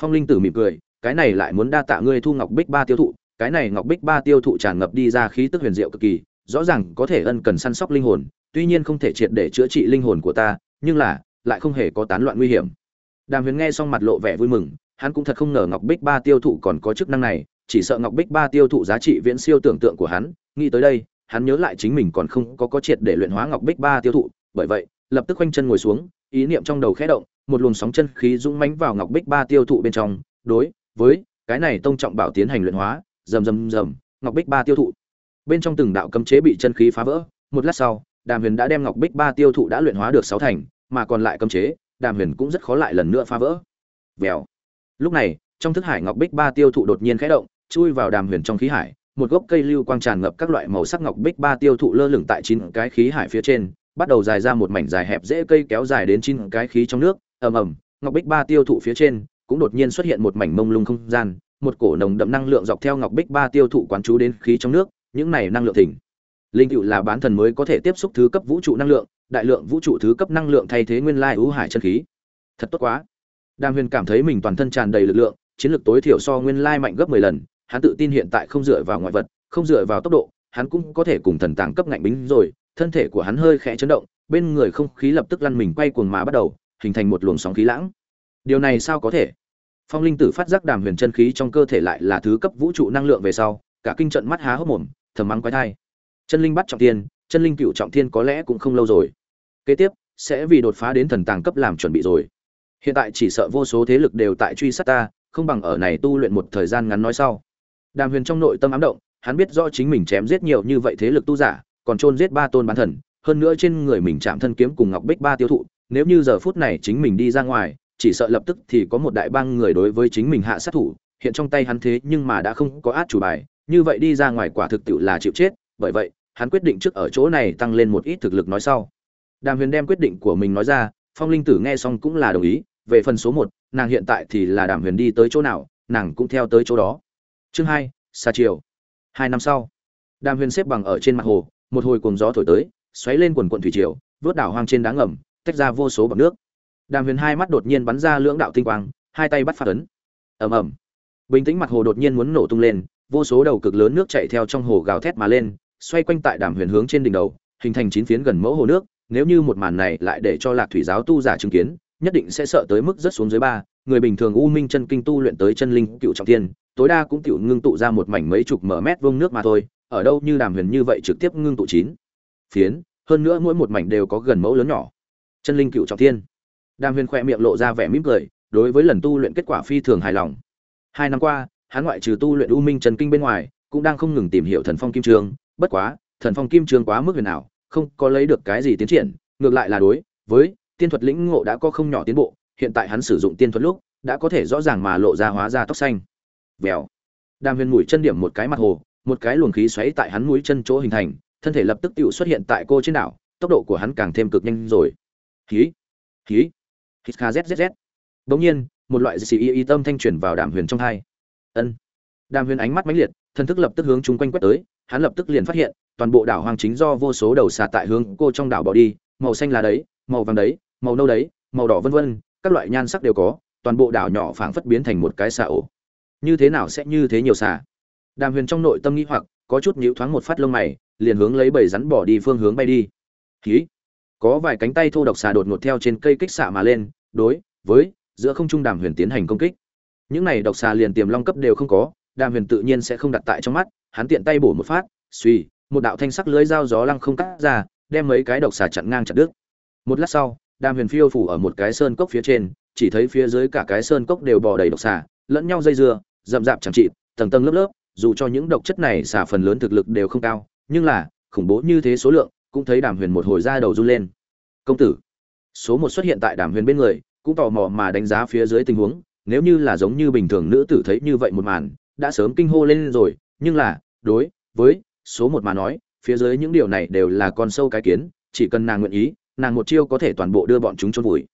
Phong linh tử mỉm cười, cái này lại muốn đa tạ ngươi thu ngọc bích ba tiêu thụ, cái này ngọc bích ba tiêu thụ tràn ngập đi ra khí tức huyền diệu cực kỳ, rõ ràng có thể ân cần săn sóc linh hồn, tuy nhiên không thể triệt để chữa trị linh hồn của ta, nhưng là, lại không hề có tán loạn nguy hiểm. Đàm huyền nghe xong mặt lộ vẻ vui mừng, hắn cũng thật không ngờ ngọc bích ba tiêu thụ còn có chức năng này chỉ sợ ngọc bích ba tiêu thụ giá trị viễn siêu tưởng tượng của hắn. Nghĩ tới đây, hắn nhớ lại chính mình còn không có có triệt để luyện hóa ngọc bích ba tiêu thụ. Bởi vậy, lập tức quanh chân ngồi xuống, ý niệm trong đầu khẽ động, một luồng sóng chân khí dũng mánh vào ngọc bích ba tiêu thụ bên trong. Đối với cái này tông trọng bảo tiến hành luyện hóa, rầm rầm rầm, ngọc bích ba tiêu thụ. Bên trong từng đạo cấm chế bị chân khí phá vỡ, một lát sau, đàm huyền đã đem ngọc bích ba tiêu thụ đã luyện hóa được sáu thành, mà còn lại cấm chế, đàm huyền cũng rất khó lại lần nữa phá vỡ. Vèo. Lúc này, trong thức hải ngọc bích ba tiêu thụ đột nhiên khẽ động chui vào đàm huyền trong khí hải, một gốc cây lưu quang tràn ngập các loại màu sắc ngọc bích ba tiêu thụ lơ lửng tại chín cái khí hải phía trên, bắt đầu dài ra một mảnh dài hẹp dễ cây kéo dài đến chín cái khí trong nước, ầm ầm, ngọc bích ba tiêu thụ phía trên cũng đột nhiên xuất hiện một mảnh mông lung không gian, một cổ nồng đậm năng lượng dọc theo ngọc bích ba tiêu thụ quán chú đến khí trong nước, những này năng lượng thỉnh. Linh cựu là bán thần mới có thể tiếp xúc thứ cấp vũ trụ năng lượng, đại lượng vũ trụ thứ cấp năng lượng thay thế nguyên lai ưu hải chân khí. Thật tốt quá. Đàm huyền cảm thấy mình toàn thân tràn đầy lực lượng, chiến lược tối thiểu so nguyên lai mạnh gấp mười lần hắn tự tin hiện tại không dựa vào ngoại vật, không dựa vào tốc độ, hắn cũng có thể cùng thần tàng cấp ngạnh bính rồi, thân thể của hắn hơi khẽ chấn động, bên người không khí lập tức lăn mình quay cuồng mà bắt đầu, hình thành một luồng sóng khí lãng. Điều này sao có thể? Phong linh tử phát giác đàm huyền chân khí trong cơ thể lại là thứ cấp vũ trụ năng lượng về sau, cả kinh trận mắt há hốc mồm, thầm mắng quái thai. Chân linh bắt trọng thiên, chân linh cựu trọng thiên có lẽ cũng không lâu rồi. Kế tiếp, sẽ vì đột phá đến thần tàng cấp làm chuẩn bị rồi. Hiện tại chỉ sợ vô số thế lực đều tại truy sát ta, không bằng ở này tu luyện một thời gian ngắn nói sau đàm huyền trong nội tâm ám động, hắn biết rõ chính mình chém giết nhiều như vậy thế lực tu giả, còn chôn giết ba tôn bán thần, hơn nữa trên người mình chạm thân kiếm cùng ngọc bích ba tiêu thụ, nếu như giờ phút này chính mình đi ra ngoài, chỉ sợ lập tức thì có một đại bang người đối với chính mình hạ sát thủ, hiện trong tay hắn thế nhưng mà đã không có át chủ bài, như vậy đi ra ngoài quả thực tiệu là chịu chết, bởi vậy, hắn quyết định trước ở chỗ này tăng lên một ít thực lực nói sau. Đàm huyền đem quyết định của mình nói ra, phong linh tử nghe xong cũng là đồng ý, về phần số một, nàng hiện tại thì là đàm huyền đi tới chỗ nào, nàng cũng theo tới chỗ đó chương hai xa chiều. Hai năm sau, đàm huyền xếp bằng ở trên mặt hồ, một hồi cuồng gió thổi tới, xoáy lên quần quận thủy triều, vớt đảo hoang trên đá ngầm, tách ra vô số bọc nước. Đàm huyền hai mắt đột nhiên bắn ra lưỡng đạo tinh quang, hai tay bắt phát ấn. Ầm ầm. Bình tĩnh mặt hồ đột nhiên muốn nổ tung lên, vô số đầu cực lớn nước chạy theo trong hồ gào thét mà lên, xoay quanh tại đàm huyền hướng trên đỉnh đầu, hình thành chín phiến gần mẫu hồ nước, nếu như một màn này lại để cho lạc thủy giáo tu giả chứng kiến, nhất định sẽ sợ tới mức rất xuống dưới ba người bình thường u minh chân kinh tu luyện tới chân linh cựu trọng thiên tối đa cũng tiểu ngưng tụ ra một mảnh mấy chục mở mét vuông nước mà thôi ở đâu như đàm huyền như vậy trực tiếp ngưng tụ chín. Phiến hơn nữa mỗi một mảnh đều có gần mẫu lớn nhỏ. Chân linh cựu trọng thiên. Đàm huyền khoe miệng lộ ra vẻ mỉm cười đối với lần tu luyện kết quả phi thường hài lòng. Hai năm qua hắn ngoại trừ tu luyện u minh chân kinh bên ngoài cũng đang không ngừng tìm hiểu thần phong kim Trường, bất quá thần phong kim Trường quá mức huyền ảo không có lấy được cái gì tiến triển ngược lại là đối với tiên thuật lĩnh ngộ đã có không nhỏ tiến bộ hiện tại hắn sử dụng tiên thuật lúc, đã có thể rõ ràng mà lộ ra hóa ra tóc xanh. Vèo. Đàm huyền mũi chân điểm một cái mặt hồ, một cái luồng khí xoáy tại hắn mũi chân chỗ hình thành, thân thể lập tức tự xuất hiện tại cô trên đảo, tốc độ của hắn càng thêm cực nhanh rồi. Khí khí khí kha bỗng nhiên, một loại xì y y tâm thanh truyền vào đàm huyền trong hai. Ân. Đàm huyền ánh mắt mãnh liệt thân thức lập tức hướng chung quanh quét tới, hắn lập tức liền phát hiện, toàn bộ đảo hoàng chính do vô số đầu xà tại hướng cô trong đảo bỏ đi, màu xanh là đấy, màu vàng đấy, màu nâu đấy, màu đỏ vân vân các loại nhan sắc đều có, toàn bộ đảo nhỏ phảng phất biến thành một cái xà ổ. Như thế nào sẽ như thế nhiều xà? Đàm huyền trong nội tâm nghĩ hoặc, có chút nhíu thoáng một phát lông mày, liền hướng lấy bầy rắn bỏ đi phương hướng bay đi. Khí có vài cánh tay thô độc xà đột ngột theo trên cây kích xạ mà lên, đối với, giữa không trung đàm huyền tiến hành công kích. Những này độc xà liền tiềm long cấp đều không có, đàm huyền tự nhiên sẽ không đặt tại trong mắt, hắn tiện tay bổ một phát, suy, một đạo thanh sắc lưới dao gió lăng không cắt ra, đem mấy cái độc xà chặn ngang chặt đứt. Một lát sau đàm huyền phiêu phủ ở một cái sơn cốc phía trên, chỉ thấy phía dưới cả cái sơn cốc đều bò đầy độc xà, lẫn nhau dây dưa, rậm rạp chẳng trị tầng tầng lớp lớp, dù cho những độc chất này xả phần lớn thực lực đều không cao, nhưng là, khủng bố như thế số lượng, cũng thấy đàm huyền một hồi ra đầu run lên. Công tử, số một xuất hiện tại đàm huyền bên người, cũng tò mò mà đánh giá phía dưới tình huống, nếu như là giống như bình thường nữ tử thấy như vậy một màn, đã sớm kinh hô lên rồi, nhưng là, đối với số một mà nói, phía dưới những điều này đều là con sâu cái kiến, chỉ cần nàng nguyện ý nàng một chiêu có thể toàn bộ đưa bọn chúng chôn vùi.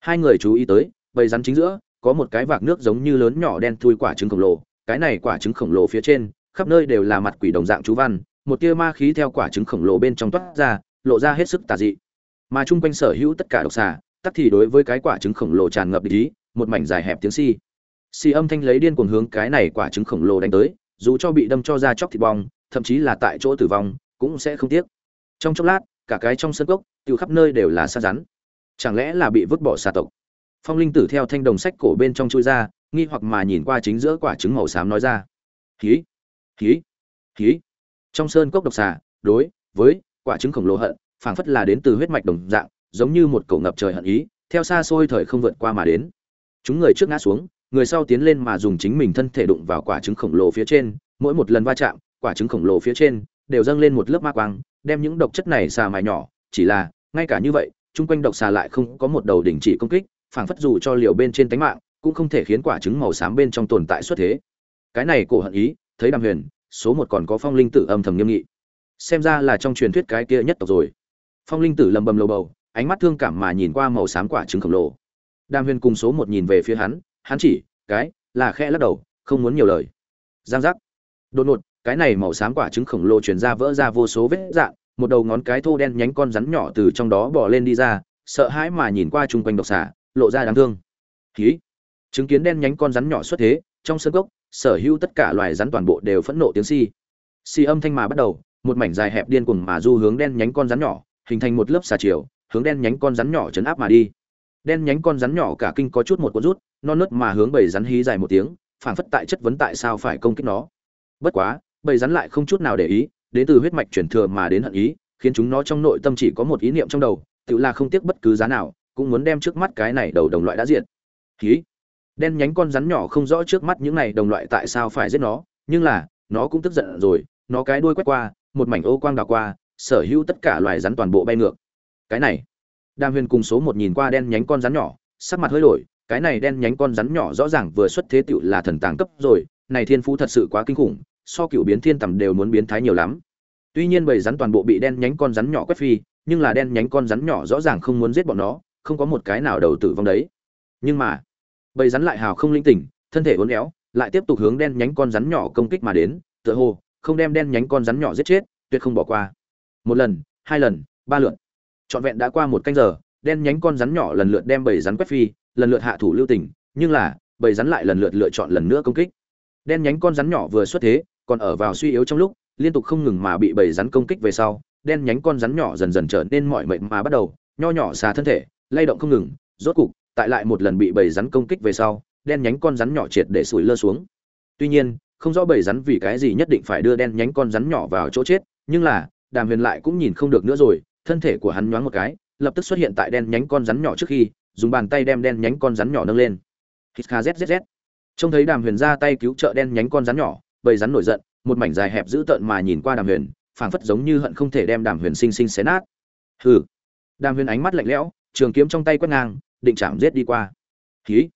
Hai người chú ý tới, bầy rắn chính giữa, có một cái vạc nước giống như lớn nhỏ đen thui quả trứng khổng lồ, cái này quả trứng khổng lồ phía trên, khắp nơi đều là mặt quỷ đồng dạng chú văn, một tia ma khí theo quả trứng khổng lồ bên trong toát ra, lộ ra hết sức tà dị. Mà chung quanh sở hữu tất cả độc xà tất thì đối với cái quả trứng khổng lồ tràn ngập ý, một mảnh dài hẹp tiếng si si âm thanh lấy điên cuồng hướng cái này quả trứng khổng lồ đánh tới, dù cho bị đâm cho ra chóc thịt bong, thậm chí là tại chỗ tử vong, cũng sẽ không tiếc. Trong chốc lát cả cái trong sân cốc tiêu khắp nơi đều là sa rắn. Chẳng lẽ là bị vứt bỏ xà tộc? Phong linh tử theo thanh đồng sách cổ bên trong chui ra, nghi hoặc mà nhìn qua chính giữa quả trứng màu xám nói ra. Khí khí khí trong sơn cốc độc xà, đối với quả trứng khổng lồ hận, phảng phất là đến từ huyết mạch đồng dạng, giống như một cầu ngập trời hận ý, theo xa xôi thời không vượt qua mà đến. Chúng người trước ngã xuống, người sau tiến lên mà dùng chính mình thân thể đụng vào quả trứng khổng lồ phía trên, mỗi một lần va chạm, quả trứng khổng lồ phía trên đều dâng lên một lớp ma quang đem những độc chất này xà mài nhỏ, chỉ là, ngay cả như vậy, chung quanh độc xà lại không có một đầu đình chỉ công kích, phảng phất dù cho liều bên trên tánh mạng, cũng không thể khiến quả trứng màu xám bên trong tồn tại xuất thế. Cái này cổ hận ý, thấy đàm huyền, số một còn có phong linh tử âm thầm nghiêm nghị. Xem ra là trong truyền thuyết cái kia nhất tộc rồi. Phong linh tử lầm bầm lầu bầu, ánh mắt thương cảm mà nhìn qua màu xám quả trứng khổng lồ. Đàm huyền cùng số một nhìn về phía hắn hắn chỉ, cái, là khe lắc đầu, không muốn nhiều lời. Giang giác. Đột ngột cái này màu xám quả trứng khổng lồ truyền ra vỡ ra vô số vết dạn một đầu ngón cái thô đen nhánh con rắn nhỏ từ trong đó bỏ lên đi ra, sợ hãi mà nhìn qua chung quanh độc xà, lộ ra đáng thương. Khí chứng kiến đen nhánh con rắn nhỏ xuất thế, trong sân gốc, sở hữu tất cả loài rắn toàn bộ đều phẫn nộ tiếng si si âm thanh mà bắt đầu, một mảnh dài hẹp điên cuồng mà du hướng đen nhánh con rắn nhỏ, hình thành một lớp xà chiều, hướng đen nhánh con rắn nhỏ chấn áp mà đi. Đen nhánh con rắn nhỏ cả kinh có chút một cuốn rút, non nớt mà hướng bầy rắn hí dài một tiếng, phảng phất tại chất vấn tại sao phải công kích nó. Bất quá bầy rắn lại không chút nào để ý đến từ huyết mạch chuyển thừa mà đến hận ý khiến chúng nó trong nội tâm chỉ có một ý niệm trong đầu tự là không tiếc bất cứ giá nào cũng muốn đem trước mắt cái này đầu đồng loại đã diện khí, đen nhánh con rắn nhỏ không rõ trước mắt những này đồng loại tại sao phải giết nó nhưng là nó cũng tức giận rồi nó cái đuôi quét qua một mảnh ô quang đào qua sở hữu tất cả loài rắn toàn bộ bay ngược. Cái này đàm huyền cùng số một nhìn qua đen nhánh con rắn nhỏ sắc mặt hơi đổi cái này đen nhánh con rắn nhỏ rõ ràng vừa xuất thế tựu là thần tàng cấp rồi này thiên phú thật sự quá kinh khủng so cựu biến thiên tầm đều muốn biến thái nhiều lắm. Tuy nhiên bầy rắn toàn bộ bị đen nhánh con rắn nhỏ quét phi, nhưng là đen nhánh con rắn nhỏ rõ ràng không muốn giết bọn nó, không có một cái nào đầu tử vong đấy. Nhưng mà, bầy rắn lại hào không linh tỉnh, thân thể uốn éo, lại tiếp tục hướng đen nhánh con rắn nhỏ công kích mà đến, tựa hồ, không đem đen nhánh con rắn nhỏ giết chết, tuyệt không bỏ qua. Một lần, hai lần, ba lượt. Trọn vẹn đã qua một canh giờ, đen nhánh con rắn nhỏ lần lượt đem bầy rắn quét phi, lần lượt hạ thủ lưu tình nhưng là, bầy rắn lại lần lượt lựa chọn lần nữa công kích. Đen nhánh con rắn nhỏ vừa xuất thế còn ở vào suy yếu trong lúc, liên tục không ngừng mà bị bầy rắn công kích về sau, đen nhánh con rắn nhỏ dần dần trở nên mọi mệnh mà bắt đầu nho nhỏ xà thân thể, lay động không ngừng, rốt cục, tại lại một lần bị bầy rắn công kích về sau, đen nhánh con rắn nhỏ triệt để sủi lơ xuống. Tuy nhiên, không rõ bầy rắn vì cái gì nhất định phải đưa đen nhánh con rắn nhỏ vào chỗ chết, nhưng là, đàm huyền lại cũng nhìn không được nữa rồi, thân thể của hắn nhoáng một cái, lập tức xuất hiện tại đen nhánh con rắn nhỏ trước khi, dùng bàn tay đem đen nhánh con rắn nhỏ nâng lên. Hít kha trông thấy đàm huyền ra tay cứu trợ đen nhánh con rắn nhỏ bầy rắn nổi giận, một mảnh dài hẹp dữ tợn mà nhìn qua đàm huyền, phảng phất giống như hận không thể đem đàm huyền sinh sinh xé nát. Hừ. Đàm huyền ánh mắt lạnh lẽo, trường kiếm trong tay quét ngang, định chạm giết đi qua. Khí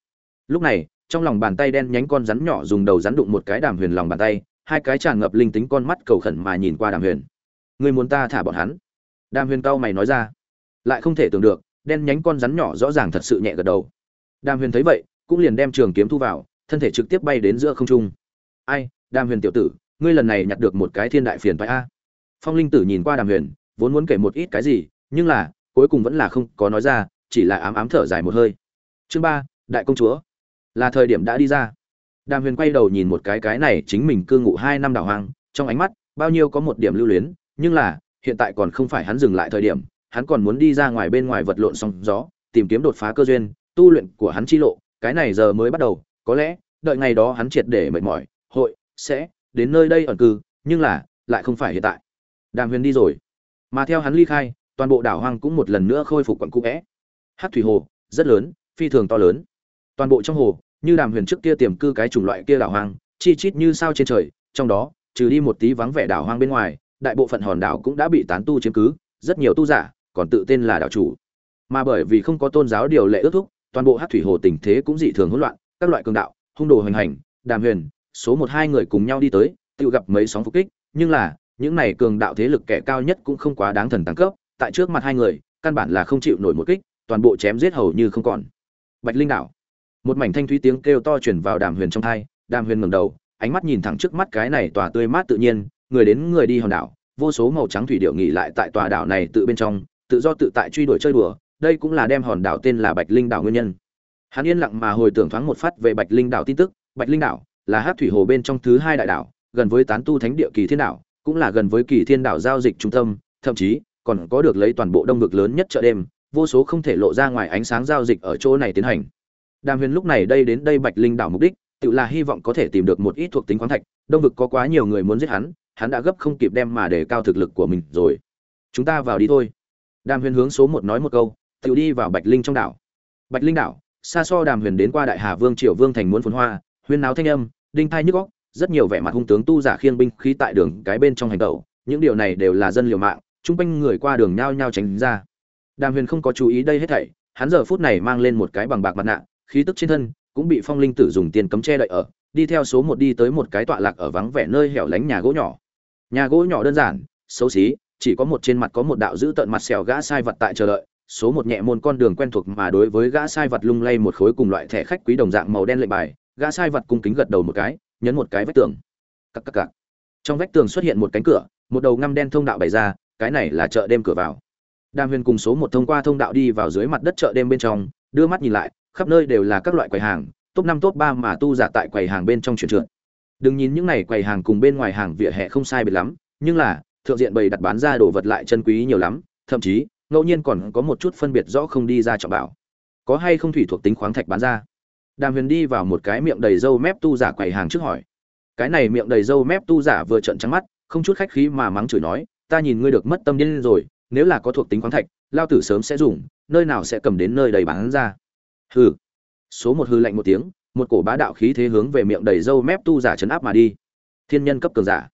lúc này, trong lòng bàn tay đen nhánh con rắn nhỏ dùng đầu rắn đụng một cái đàm huyền lòng bàn tay, hai cái tràn ngập linh tính con mắt cầu khẩn mà nhìn qua đàm huyền. Người muốn ta thả bọn hắn? Đàm huyền cau mày nói ra. Lại không thể tưởng được, đen nhánh con rắn nhỏ rõ ràng thật sự nhẹ gật đầu. Đàm huyền thấy vậy, cũng liền đem trường kiếm thu vào, thân thể trực tiếp bay đến giữa không trung. Ai? Đàm huyền tiểu tử, ngươi lần này nhặt được một cái thiên đại phiền phải a. Phong linh tử nhìn qua đàm huyền, vốn muốn kể một ít cái gì, nhưng là, cuối cùng vẫn là không có nói ra, chỉ là ám ám thở dài một hơi. Chương ba, đại công chúa. Là thời điểm đã đi ra. Đàm huyền quay đầu nhìn một cái cái này chính mình cư ngụ hai năm đảo hoang, trong ánh mắt, bao nhiêu có một điểm lưu luyến, nhưng là, hiện tại còn không phải hắn dừng lại thời điểm, hắn còn muốn đi ra ngoài bên ngoài vật lộn sóng gió, tìm kiếm đột phá cơ duyên, tu luyện của hắn chi lộ, cái này giờ mới bắt đầu, có lẽ, đợi ngày đó hắn triệt để mệt mỏi, hội sẽ đến nơi đây ẩn cư, nhưng là lại không phải hiện tại. Đàm huyền đi rồi. Mà theo hắn ly khai, toàn bộ đảo hoang cũng một lần nữa khôi phục quận cũ vẽ. Hát thủy hồ, rất lớn, phi thường to lớn. Toàn bộ trong hồ, như đàm huyền trước kia tiềm cư cái chủng loại kia đảo hoang, chi chít như sao trên trời, trong đó, trừ đi một tí vắng vẻ đảo hoang bên ngoài, đại bộ phận hòn đảo cũng đã bị tán tu chiếm cứ, rất nhiều tu giả còn tự tên là đảo chủ. Mà bởi vì không có tôn giáo điều lệ ước thúc, toàn bộ hát thủy hồ tình thế cũng dị thường hỗn loạn, các loại cường đạo, hung đồ hoành hành, đàm huyền số một hai người cùng nhau đi tới, tự gặp mấy sóng phục kích, nhưng là, những này cường đạo thế lực kẻ cao nhất cũng không quá đáng thần tăng cấp, tại trước mặt hai người, căn bản là không chịu nổi một kích, toàn bộ chém giết hầu như không còn. Bạch linh đảo. Một mảnh thanh thúy tiếng kêu to truyền vào đàm huyền trong thai, đàm huyền ngẩng đầu, ánh mắt nhìn thẳng trước mắt cái này tòa tươi mát tự nhiên, người đến người đi hòn đảo, vô số màu trắng thủy điệu nghỉ lại tại tòa đảo này tự bên trong, tự do tự tại truy đuổi chơi đùa, đây cũng là đem hòn đảo tên là bạch linh đảo nguyên nhân. Hắn yên lặng mà hồi tưởng thoáng một phát về bạch linh đảo tin tức, bạch linh đảo là hát thủy hồ bên trong thứ hai đại đảo, gần với tán tu thánh địa kỳ thiên đảo, cũng là gần với kỳ thiên đảo giao dịch trung tâm, thậm chí còn có được lấy toàn bộ đông vực lớn nhất chợ đêm, vô số không thể lộ ra ngoài ánh sáng giao dịch ở chỗ này tiến hành. Đàm huyền lúc này đây đến đây bạch linh đảo mục đích, tự là hy vọng có thể tìm được một ít thuộc tính khoáng thạch, đông vực có quá nhiều người muốn giết hắn hắn đã gấp không kịp đem mà để cao thực lực của mình rồi. Chúng ta vào đi thôi. Đàm huyền hướng số một nói một câu, tự đi vào bạch linh trong đảo. Bạch linh đảo, xa so đàm huyền đến qua đại hà vương, triều vương thành muốn phồn hoa, huyên náo thanh âm đinh thai nhức góc, rất nhiều vẻ mặt hung tướng tu giả khiêng binh khí tại đường cái bên trong hành tẩu, những điều này đều là dân liều mạng, chung quanh người qua đường nhao nhao tránh ra. Đàm huyền không có chú ý đây hết thảy, hắn giờ phút này mang lên một cái bằng bạc mặt nạ, khí tức trên thân cũng bị phong linh tử dùng tiền cấm che đậy ở, đi theo số một đi tới một cái tọa lạc ở vắng vẻ nơi hẻo lánh nhà gỗ nhỏ. Nhà gỗ nhỏ đơn giản, xấu xí, chỉ có một trên mặt có một đạo giữ tận mặt xèo gã sai vật tại chờ đợi, số một nhẹ môn con đường quen thuộc mà đối với gã sai vật lung lay một khối cùng loại thẻ khách quý đồng dạng màu đen lệnh bài gã sai vật cung kính gật đầu một cái, nhấn một cái vách tường. Cặc cặc cặc. Trong vách tường xuất hiện một cánh cửa, một đầu ngăm đen thông đạo bày ra, cái này là chợ đêm cửa vào. Đàm huyền cùng số một thông qua thông đạo đi vào dưới mặt đất chợ đêm bên trong, đưa mắt nhìn lại, khắp nơi đều là các loại quầy hàng, top năm top ba mà tu giả tại quầy hàng bên trong chuyển trượt. Đừng nhìn những này quầy hàng cùng bên ngoài hàng vỉa hè không sai biệt lắm, nhưng là, thượng diện bày đặt bán ra đồ vật lại chân quý nhiều lắm, thậm chí, ngẫu nhiên còn có một chút phân biệt rõ không đi ra trọng bảo. Có hay không thủy thuộc tính khoáng thạch bán ra? Đàm huyền đi vào một cái miệng đầy râu mép tu giả quầy hàng trước hỏi. Cái này miệng đầy râu mép tu giả vừa trợn trắng mắt, không chút khách khí mà mắng chửi nói, ta nhìn ngươi được mất tâm điên rồi, nếu là có thuộc tính khoáng thạch, lao tử sớm sẽ dùng, nơi nào sẽ cầm đến nơi đầy bán ra. Hừ. Số một hư lạnh một tiếng, một cổ bá đạo khí thế hướng về miệng đầy râu mép tu giả chấn áp mà đi. Thiên nhân cấp cường giả.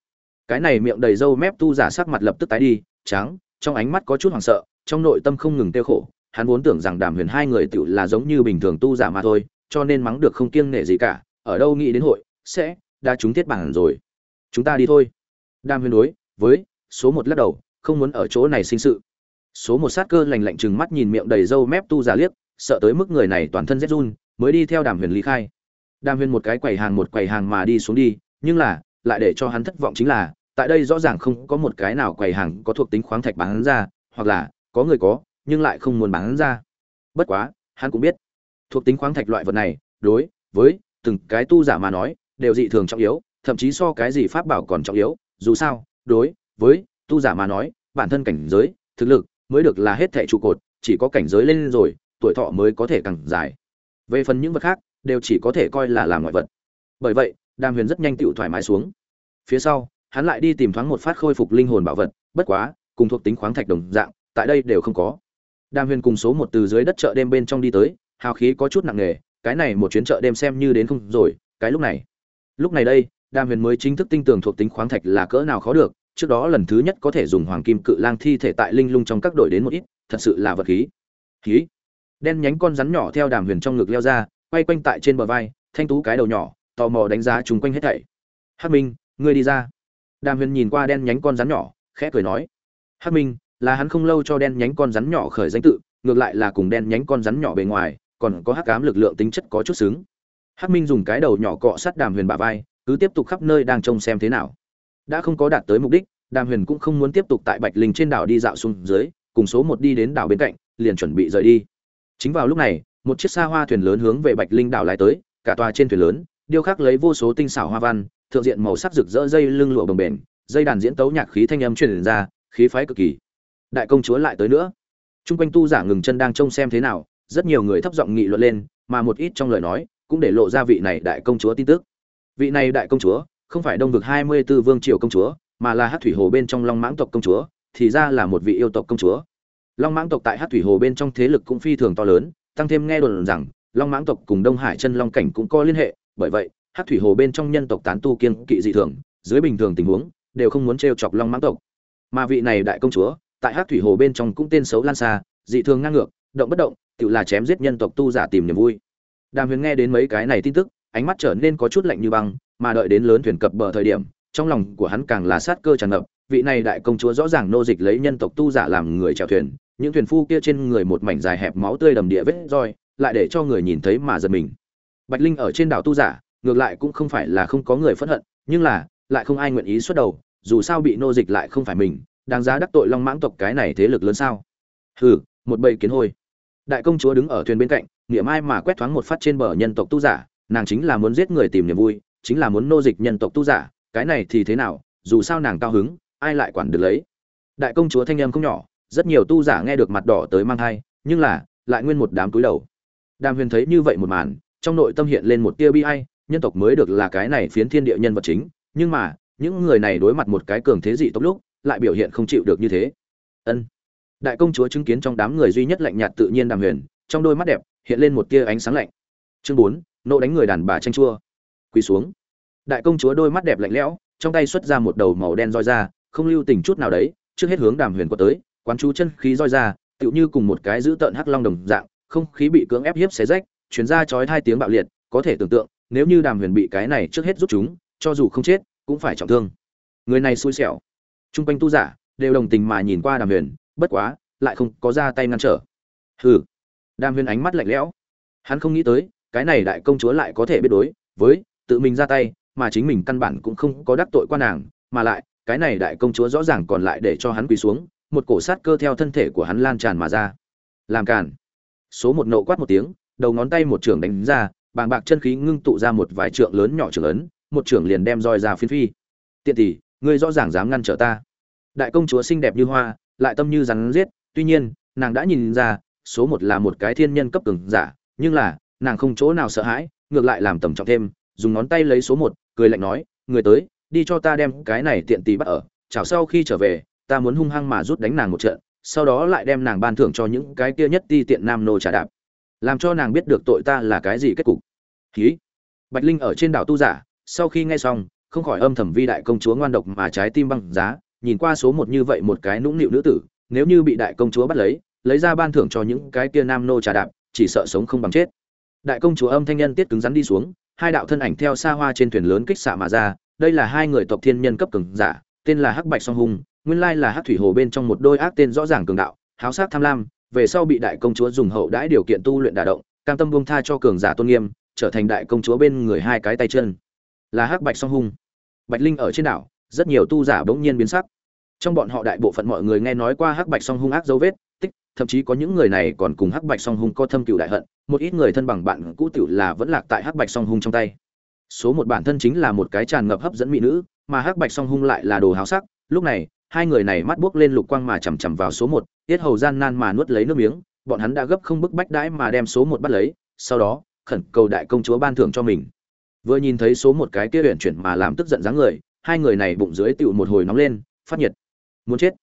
Cái này miệng đầy râu mép tu giả sắc mặt lập tức tái đi, trắng, trong ánh mắt có chút hoảng sợ, trong nội tâm không ngừng tiêu khổ. Hắn vốn tưởng rằng đàm huyền hai người tựu là giống như bình thường tu giả mà thôi cho nên mắng được không kiêng nể gì cả, ở đâu nghĩ đến hội, sẽ, đã chúng tiết bản rồi. Chúng ta đi thôi. Đam huyên đối với số một lắc đầu, không muốn ở chỗ này sinh sự. Số một sát cơ lành lạnh chừng mắt nhìn miệng đầy râu mép tu giả liếc, sợ tới mức người này toàn thân rét run, mới đi theo đàm huyền lý khai. Đàm huyền một cái quầy hàng một quầy hàng mà đi xuống đi, nhưng là, lại để cho hắn thất vọng chính là, tại đây rõ ràng không có một cái nào quầy hàng có thuộc tính khoáng thạch bán ra, hoặc là, có người có, nhưng lại không muốn bán ra. Bất quá, hắn cũng biết thuộc tính khoáng thạch loại vật này, đối với từng cái tu giả mà nói, đều dị thường trọng yếu, thậm chí so cái gì pháp bảo còn trọng yếu. Dù sao, đối với tu giả mà nói, bản thân cảnh giới, thực lực mới được là hết thệ trụ cột, chỉ có cảnh giới lên rồi, tuổi thọ mới có thể càng dài. Về phần những vật khác, đều chỉ có thể coi là làm ngoại vật. Bởi vậy, đàm huyền rất nhanh tựu thoải mái xuống. Phía sau, hắn lại đi tìm thoáng một phát khôi phục linh hồn bảo vật, bất quá, cùng thuộc tính khoáng thạch đồng dạng, tại đây đều không có. Đàm huyền cùng số một từ dưới đất chợ đêm bên trong đi tới hào khí có chút nặng nề, cái này một chuyến chợ đêm xem như đến không rồi, cái lúc này. Lúc này đây, đàm huyền mới chính thức tin tưởng thuộc tính khoáng thạch là cỡ nào khó được, trước đó lần thứ nhất có thể dùng hoàng kim cự lang thi thể tại linh lung trong các đội đến một ít, thật sự là vật khí. Khí. Đen nhánh con rắn nhỏ theo đàm huyền trong ngực leo ra, quay quanh tại trên bờ vai, thanh tú cái đầu nhỏ, tò mò đánh giá chung quanh hết thảy. Hát minh, ngươi đi ra. Đàm huyền nhìn qua đen nhánh con rắn nhỏ, khẽ cười nói. Hát minh, là hắn không lâu cho đen nhánh con rắn nhỏ khởi danh tự, ngược lại là cùng đen nhánh con rắn nhỏ bề ngoài còn có hắc ám lực lượng tính chất có chút xứng. Hắc minh dùng cái đầu nhỏ cọ sát đàm huyền bả vai, cứ tiếp tục khắp nơi đang trông xem thế nào. Đã không có đạt tới mục đích, đàm huyền cũng không muốn tiếp tục tại bạch linh trên đảo đi dạo xuống dưới, cùng số một đi đến đảo bên cạnh, liền chuẩn bị rời đi. Chính vào lúc này, một chiếc xa hoa thuyền lớn hướng về bạch linh đảo lại tới, cả tòa trên thuyền lớn, điêu khắc lấy vô số tinh xảo hoa văn, thượng diện màu sắc rực rỡ dây lưng lụa bồng bềnh, dây đàn diễn tấu nhạc khí thanh âm truyền ra, khí phái cực kỳ. Đại công chúa lại tới nữa. Trung quanh tu giả ngừng chân đang trông xem thế nào rất nhiều người thấp giọng nghị luận lên, mà một ít trong lời nói cũng để lộ ra vị này đại công chúa tin tức. Vị này đại công chúa không phải đông vực hai mươi 24 vương triều công chúa, mà là hát thủy hồ bên trong long mãng tộc công chúa, thì ra là một vị yêu tộc công chúa. Long mãng tộc tại hát thủy hồ bên trong thế lực cũng phi thường to lớn, tăng thêm nghe đồn rằng, long mãng tộc cùng đông hải chân long cảnh cũng có liên hệ, bởi vậy hát thủy hồ bên trong nhân tộc tán tu kiên kỵ dị thường, dưới bình thường tình huống, đều không muốn t chọc long mãng tộc. Mà vị này đại công chúa, tại hát thủy hồ bên trong cũng tên xấu lan xa, dị thường ngang ngược, động bất động tự là chém giết nhân tộc tu giả tìm niềm vui. Đàm huyền nghe đến mấy cái này tin tức, ánh mắt trở nên có chút lạnh như băng, mà đợi đến lớn thuyền cập bờ thời điểm, trong lòng của hắn càng là sát cơ tràn ngập, vị này đại công chúa rõ ràng nô dịch lấy nhân tộc tu giả làm người chèo thuyền, những thuyền phu kia trên người một mảnh dài hẹp máu tươi đầm địa vết roi, lại để cho người nhìn thấy mà giật mình. Bạch linh ở trên đảo tu giả, ngược lại cũng không phải là không có người phẫn hận, nhưng là, lại không ai nguyện ý xuất đầu, dù sao bị nô dịch lại không phải mình, đáng giá đắc tội long mãng tộc cái này thế lực lớn sao? Hừ, một bầy kiến hôi đại công chúa đứng ở thuyền bên cạnh, nghĩa mai mà quét thoáng một phát trên bờ nhân tộc tu giả, nàng chính là muốn giết người tìm niềm vui, chính là muốn nô dịch nhân tộc tu giả, cái này thì thế nào, dù sao nàng cao hứng, ai lại quản được lấy. Đại công chúa thanh âm không nhỏ, rất nhiều tu giả nghe được mặt đỏ tới mang thai, nhưng là, lại nguyên một đám túi đầu. Đàm huyền thấy như vậy một màn, trong nội tâm hiện lên một tia bi ai, nhân tộc mới được là cái này phiến thiên địa nhân vật chính, nhưng mà, những người này đối mặt một cái cường thế dị tốc lúc, lại biểu hiện không chịu được như thế. Ân đại công chúa chứng kiến trong đám người duy nhất lạnh nhạt tự nhiên đàm huyền, trong đôi mắt đẹp hiện lên một tia ánh sáng lạnh. Chương bốn, nộ đánh người đàn bà tranh chua. Quỳ xuống. Đại công chúa đôi mắt đẹp lạnh lẽo, trong tay xuất ra một đầu màu đen roi ra, không lưu tình chút nào đấy, trước hết hướng đàm huyền có tới, quán chú chân khí roi ra, tựu như cùng một cái giữ tợn hắc long đồng dạng, không khí bị cưỡng ép hiếp xé rách chuyến ra chói hai tiếng bạo liệt, có thể tưởng tượng, nếu như đàm huyền bị cái này trước hết rút chúng, cho dù không chết, cũng phải trọng thương. Người này xui xẻo. Trung quanh tu giả đều đồng tình mà nhìn qua đàm huyền bất quá, lại không có ra tay ngăn trở. Hừ. Đam huyên ánh mắt lạnh lẽo. Hắn không nghĩ tới, cái này đại công chúa lại có thể biết đối với tự mình ra tay, mà chính mình căn bản cũng không có đắc tội qua nàng, mà lại, cái này đại công chúa rõ ràng còn lại để cho hắn quỳ xuống, một cổ sát cơ theo thân thể của hắn lan tràn mà ra. Làm cản số một nộ quát một tiếng, đầu ngón tay một trưởng đánh ra, bàng bạc chân khí ngưng tụ ra một vài trượng lớn nhỏ trưởng lớn một trưởng liền đem roi ra phiến phi. Tiện tỷ, ngươi rõ ràng dám ngăn trở ta. Đại công chúa xinh đẹp như hoa lại tâm như rắn giết, tuy nhiên, nàng đã nhìn ra, số một là một cái thiên nhân cấp cường giả, nhưng là, nàng không chỗ nào sợ hãi, ngược lại làm tầm trọng thêm, dùng ngón tay lấy số một, cười lạnh nói, người tới, đi cho ta đem cái này tiện tỷ bắt ở chảo sau khi trở về, ta muốn hung hăng mà rút đánh nàng một trận, sau đó lại đem nàng ban thưởng cho những cái kia nhất ti tiện nam nô trả đạp. Làm cho nàng biết được tội ta là cái gì kết cục. Khí bạch linh ở trên đảo tu giả, sau khi nghe xong, không khỏi âm thầm vi đại công chúa ngoan độc mà trái tim băng giá nhìn qua số một như vậy một cái nũng nịu nữ tử, nếu như bị đại công chúa bắt lấy lấy ra ban thưởng cho những cái kia nam nô trà đạp, chỉ sợ sống không bằng chết. Đại công chúa âm thanh nhân tiết cứng rắn đi xuống, hai đạo thân ảnh theo xa hoa trên thuyền lớn kích xạ mà ra, đây là hai người tộc thiên nhân cấp cường giả, tên là hắc bạch song hùng, nguyên lai là hắc thủy hồ bên trong một đôi ác tên rõ ràng cường đạo, háo sát tham lam, về sau bị đại công chúa dùng hậu đãi điều kiện tu luyện đả động, cam tâm buông tha cho cường giả tôn nghiêm, trở thành đại công chúa bên người hai cái tay chân. Là hắc bạch song hung bạch linh ở trên đảo rất nhiều tu giả bỗng nhiên biến sắc. Trong bọn họ đại bộ phận mọi người nghe nói qua hắc bạch song hung ác dấu vết, tích, thậm chí có những người này còn cùng hắc bạch song hung có thâm cựu đại hận, một ít người thân bằng bạn cũ tiểu là vẫn lạc tại hắc bạch song hung trong tay. Số một bản thân chính là một cái tràn ngập hấp dẫn mỹ nữ, mà hắc bạch song hung lại là đồ háo sắc, lúc này, hai người này mắt buốc lên lục quang mà chằm chằm vào số một, tiết hầu gian nan mà nuốt lấy nước miếng, bọn hắn đã gấp không bức bách đãi mà đem số một bắt lấy, sau đó, khẩn cầu đại công chúa ban thưởng cho mình. Vừa nhìn thấy số một cái kia huyện chuyển mà làm tức giận dáng người hai người này bụng dưới tựu một hồi nóng lên, phát nhiệt. Muốn chết.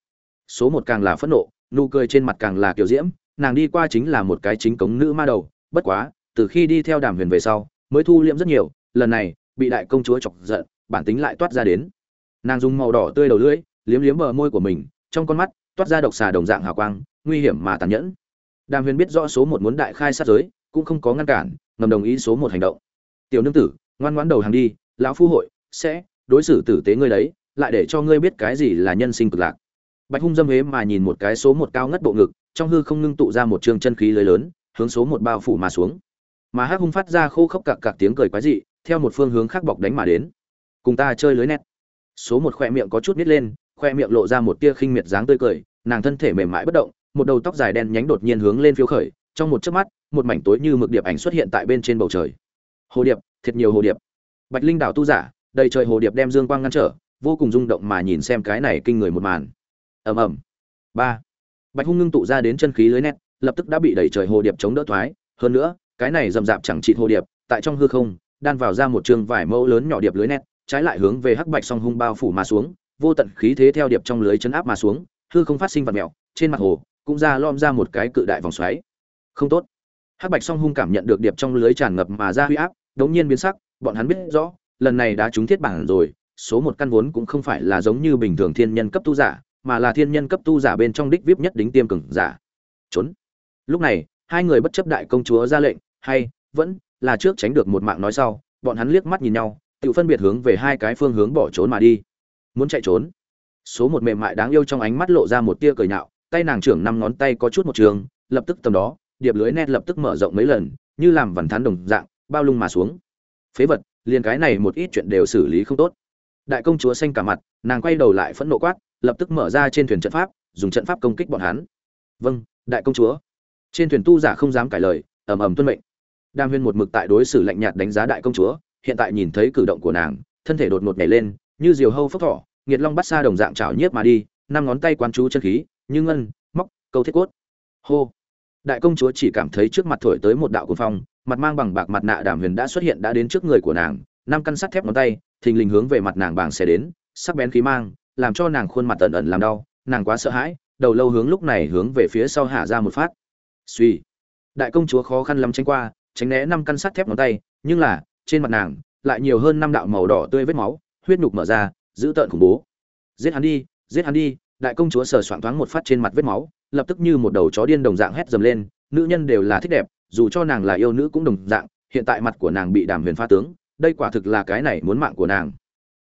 Số một càng là phẫn nộ, nụ cười trên mặt càng là kiểu diễm, nàng đi qua chính là một cái chính cống nữ ma đầu. Bất quá, từ khi đi theo đàm huyền về sau, mới thu liễm rất nhiều, lần này, bị đại công chúa chọc giận, bản tính lại toát ra đến. Nàng dùng màu đỏ tươi đầu lưỡi, liếm liếm bờ môi của mình, trong con mắt, toát ra độc xà đồng dạng hào quang, nguy hiểm mà tàn nhẫn. Đàm huyền biết rõ số một muốn đại khai sát giới, cũng không có ngăn cản, ngầm đồng ý số một hành động. Tiểu nương tử, ngoan ngoãn đầu hàng đi, lão phu hội, sẽ đối xử tử tế ngươi đấy, lại để cho ngươi biết cái gì là nhân sinh cực lạc. Bạch hung dâm hế mà nhìn một cái số một cao ngất bộ ngực, trong hư không ngưng tụ ra một trường chân khí lưới lớn, hướng số một bao phủ mà xuống. Mà hắc hung phát ra khô khốc cặc cặc tiếng cười quái dị, theo một phương hướng khác bọc đánh mà đến. Cùng ta chơi lưới nét. Số một khoe miệng có chút nít lên khoe miệng lộ ra một tia khinh miệt dáng tươi cười, nàng thân thể mềm mại bất động, một đầu tóc dài đen nhánh đột nhiên hướng lên phiếu khởi, trong một chớp mắt, một mảnh tối như mực điệp ảnh xuất hiện tại bên trên bầu trời. Hồ điệp, thiệt nhiều hồ điệp. Bạch linh đảo tu giả đầy trời hồ điệp đem dương quang ngăn trở, vô cùng rung động mà nhìn xem cái này kinh người một màn. Ầm ầm. Ba. Bạch hung ngưng tụ ra đến chân khí lưới nét, lập tức đã bị đẩy trời hồ điệp chống đỡ thoái. Hơn nữa, cái này rầm rạp chẳng trị hồ điệp, tại trong hư không, đan vào ra một trường vải mẫu lớn nhỏ điệp lưới nét, trái lại hướng về hắc bạch song hung bao phủ mà xuống, vô tận khí thế theo điệp trong lưới chấn áp mà xuống, hư không phát sinh vật mèo, trên mặt hồ cũng ra lom ra một cái cự đại vòng xoáy. Không tốt. Hắc bạch song hung cảm nhận được điệp trong lưới tràn ngập mà ra huy áp, đống nhiên biến sắc, bọn hắn biết rõ lần này đã trúng thiết bản rồi, số một căn vốn cũng không phải là giống như bình thường thiên nhân cấp tu giả, mà là thiên nhân cấp tu giả bên trong đích vip nhất đính tiêm cường giả. Trốn. Lúc này, hai người bất chấp đại công chúa ra lệnh, hay, vẫn, là trước tránh được một mạng nói sau, bọn hắn liếc mắt nhìn nhau, tự phân biệt hướng về hai cái phương hướng bỏ trốn mà đi. Muốn chạy trốn. Số một mềm mại đáng yêu trong ánh mắt lộ ra một tia cười nhạo, tay nàng trưởng năm ngón tay có chút một trường, lập tức tầm đó, điệp lưới nét lập tức mở rộng mấy lần, như làm vằn thắn đồng dạng, bao lung mà xuống. Phế vật liền cái này một ít chuyện đều xử lý không tốt. Đại công chúa xanh cả mặt, nàng quay đầu lại phẫn nộ quát, lập tức mở ra trên thuyền trận pháp, dùng trận pháp công kích bọn hắn. Vâng đại công chúa. Trên thuyền tu giả không dám cãi lời, ầm ầm tuân mệnh. Đam huyên một mực tại đối xử lạnh nhạt đánh giá đại công chúa, hiện tại nhìn thấy cử động của nàng, thân thể đột ngột nhảy lên, như diều hâu phốc thỏ, nghiệt long bắt xa đồng dạng chảo nhiếp mà đi, năm ngón tay quán chú chân khí, như ngân, móc, câu thiết cốt. Hô. Đại công chúa chỉ cảm thấy trước mặt thổi tới một đạo cuồng phong mặt mang bằng bạc mặt nạ đàm huyền đã xuất hiện đã đến trước người của nàng, năm căn sắt thép ngón tay, thình lình hướng về mặt nàng bàng xẻ đến, sắc bén khí mang, làm cho nàng khuôn mặt ẩn ẩn làm đau, nàng quá sợ hãi, đầu lâu hướng lúc này hướng về phía sau hạ ra một phát. Suy đại công chúa khó khăn lắm tránh qua, tránh né năm căn sắt thép ngón tay, nhưng là, trên mặt nàng, lại nhiều hơn năm đạo màu đỏ tươi vết máu, huyết nhục mở ra, giữ tợn khủng bố. Giết hắn đi, giết hắn đi, đại công chúa sờ soạn thoáng một phát trên mặt vết máu, lập tức như một đầu chó điên đồng dạng hét dầm lên, nữ nhân đều là thích đẹp dù cho nàng là yêu nữ cũng đồng dạng, hiện tại mặt của nàng bị đàm huyền pha tướng, đây quả thực là cái này muốn mạng của nàng.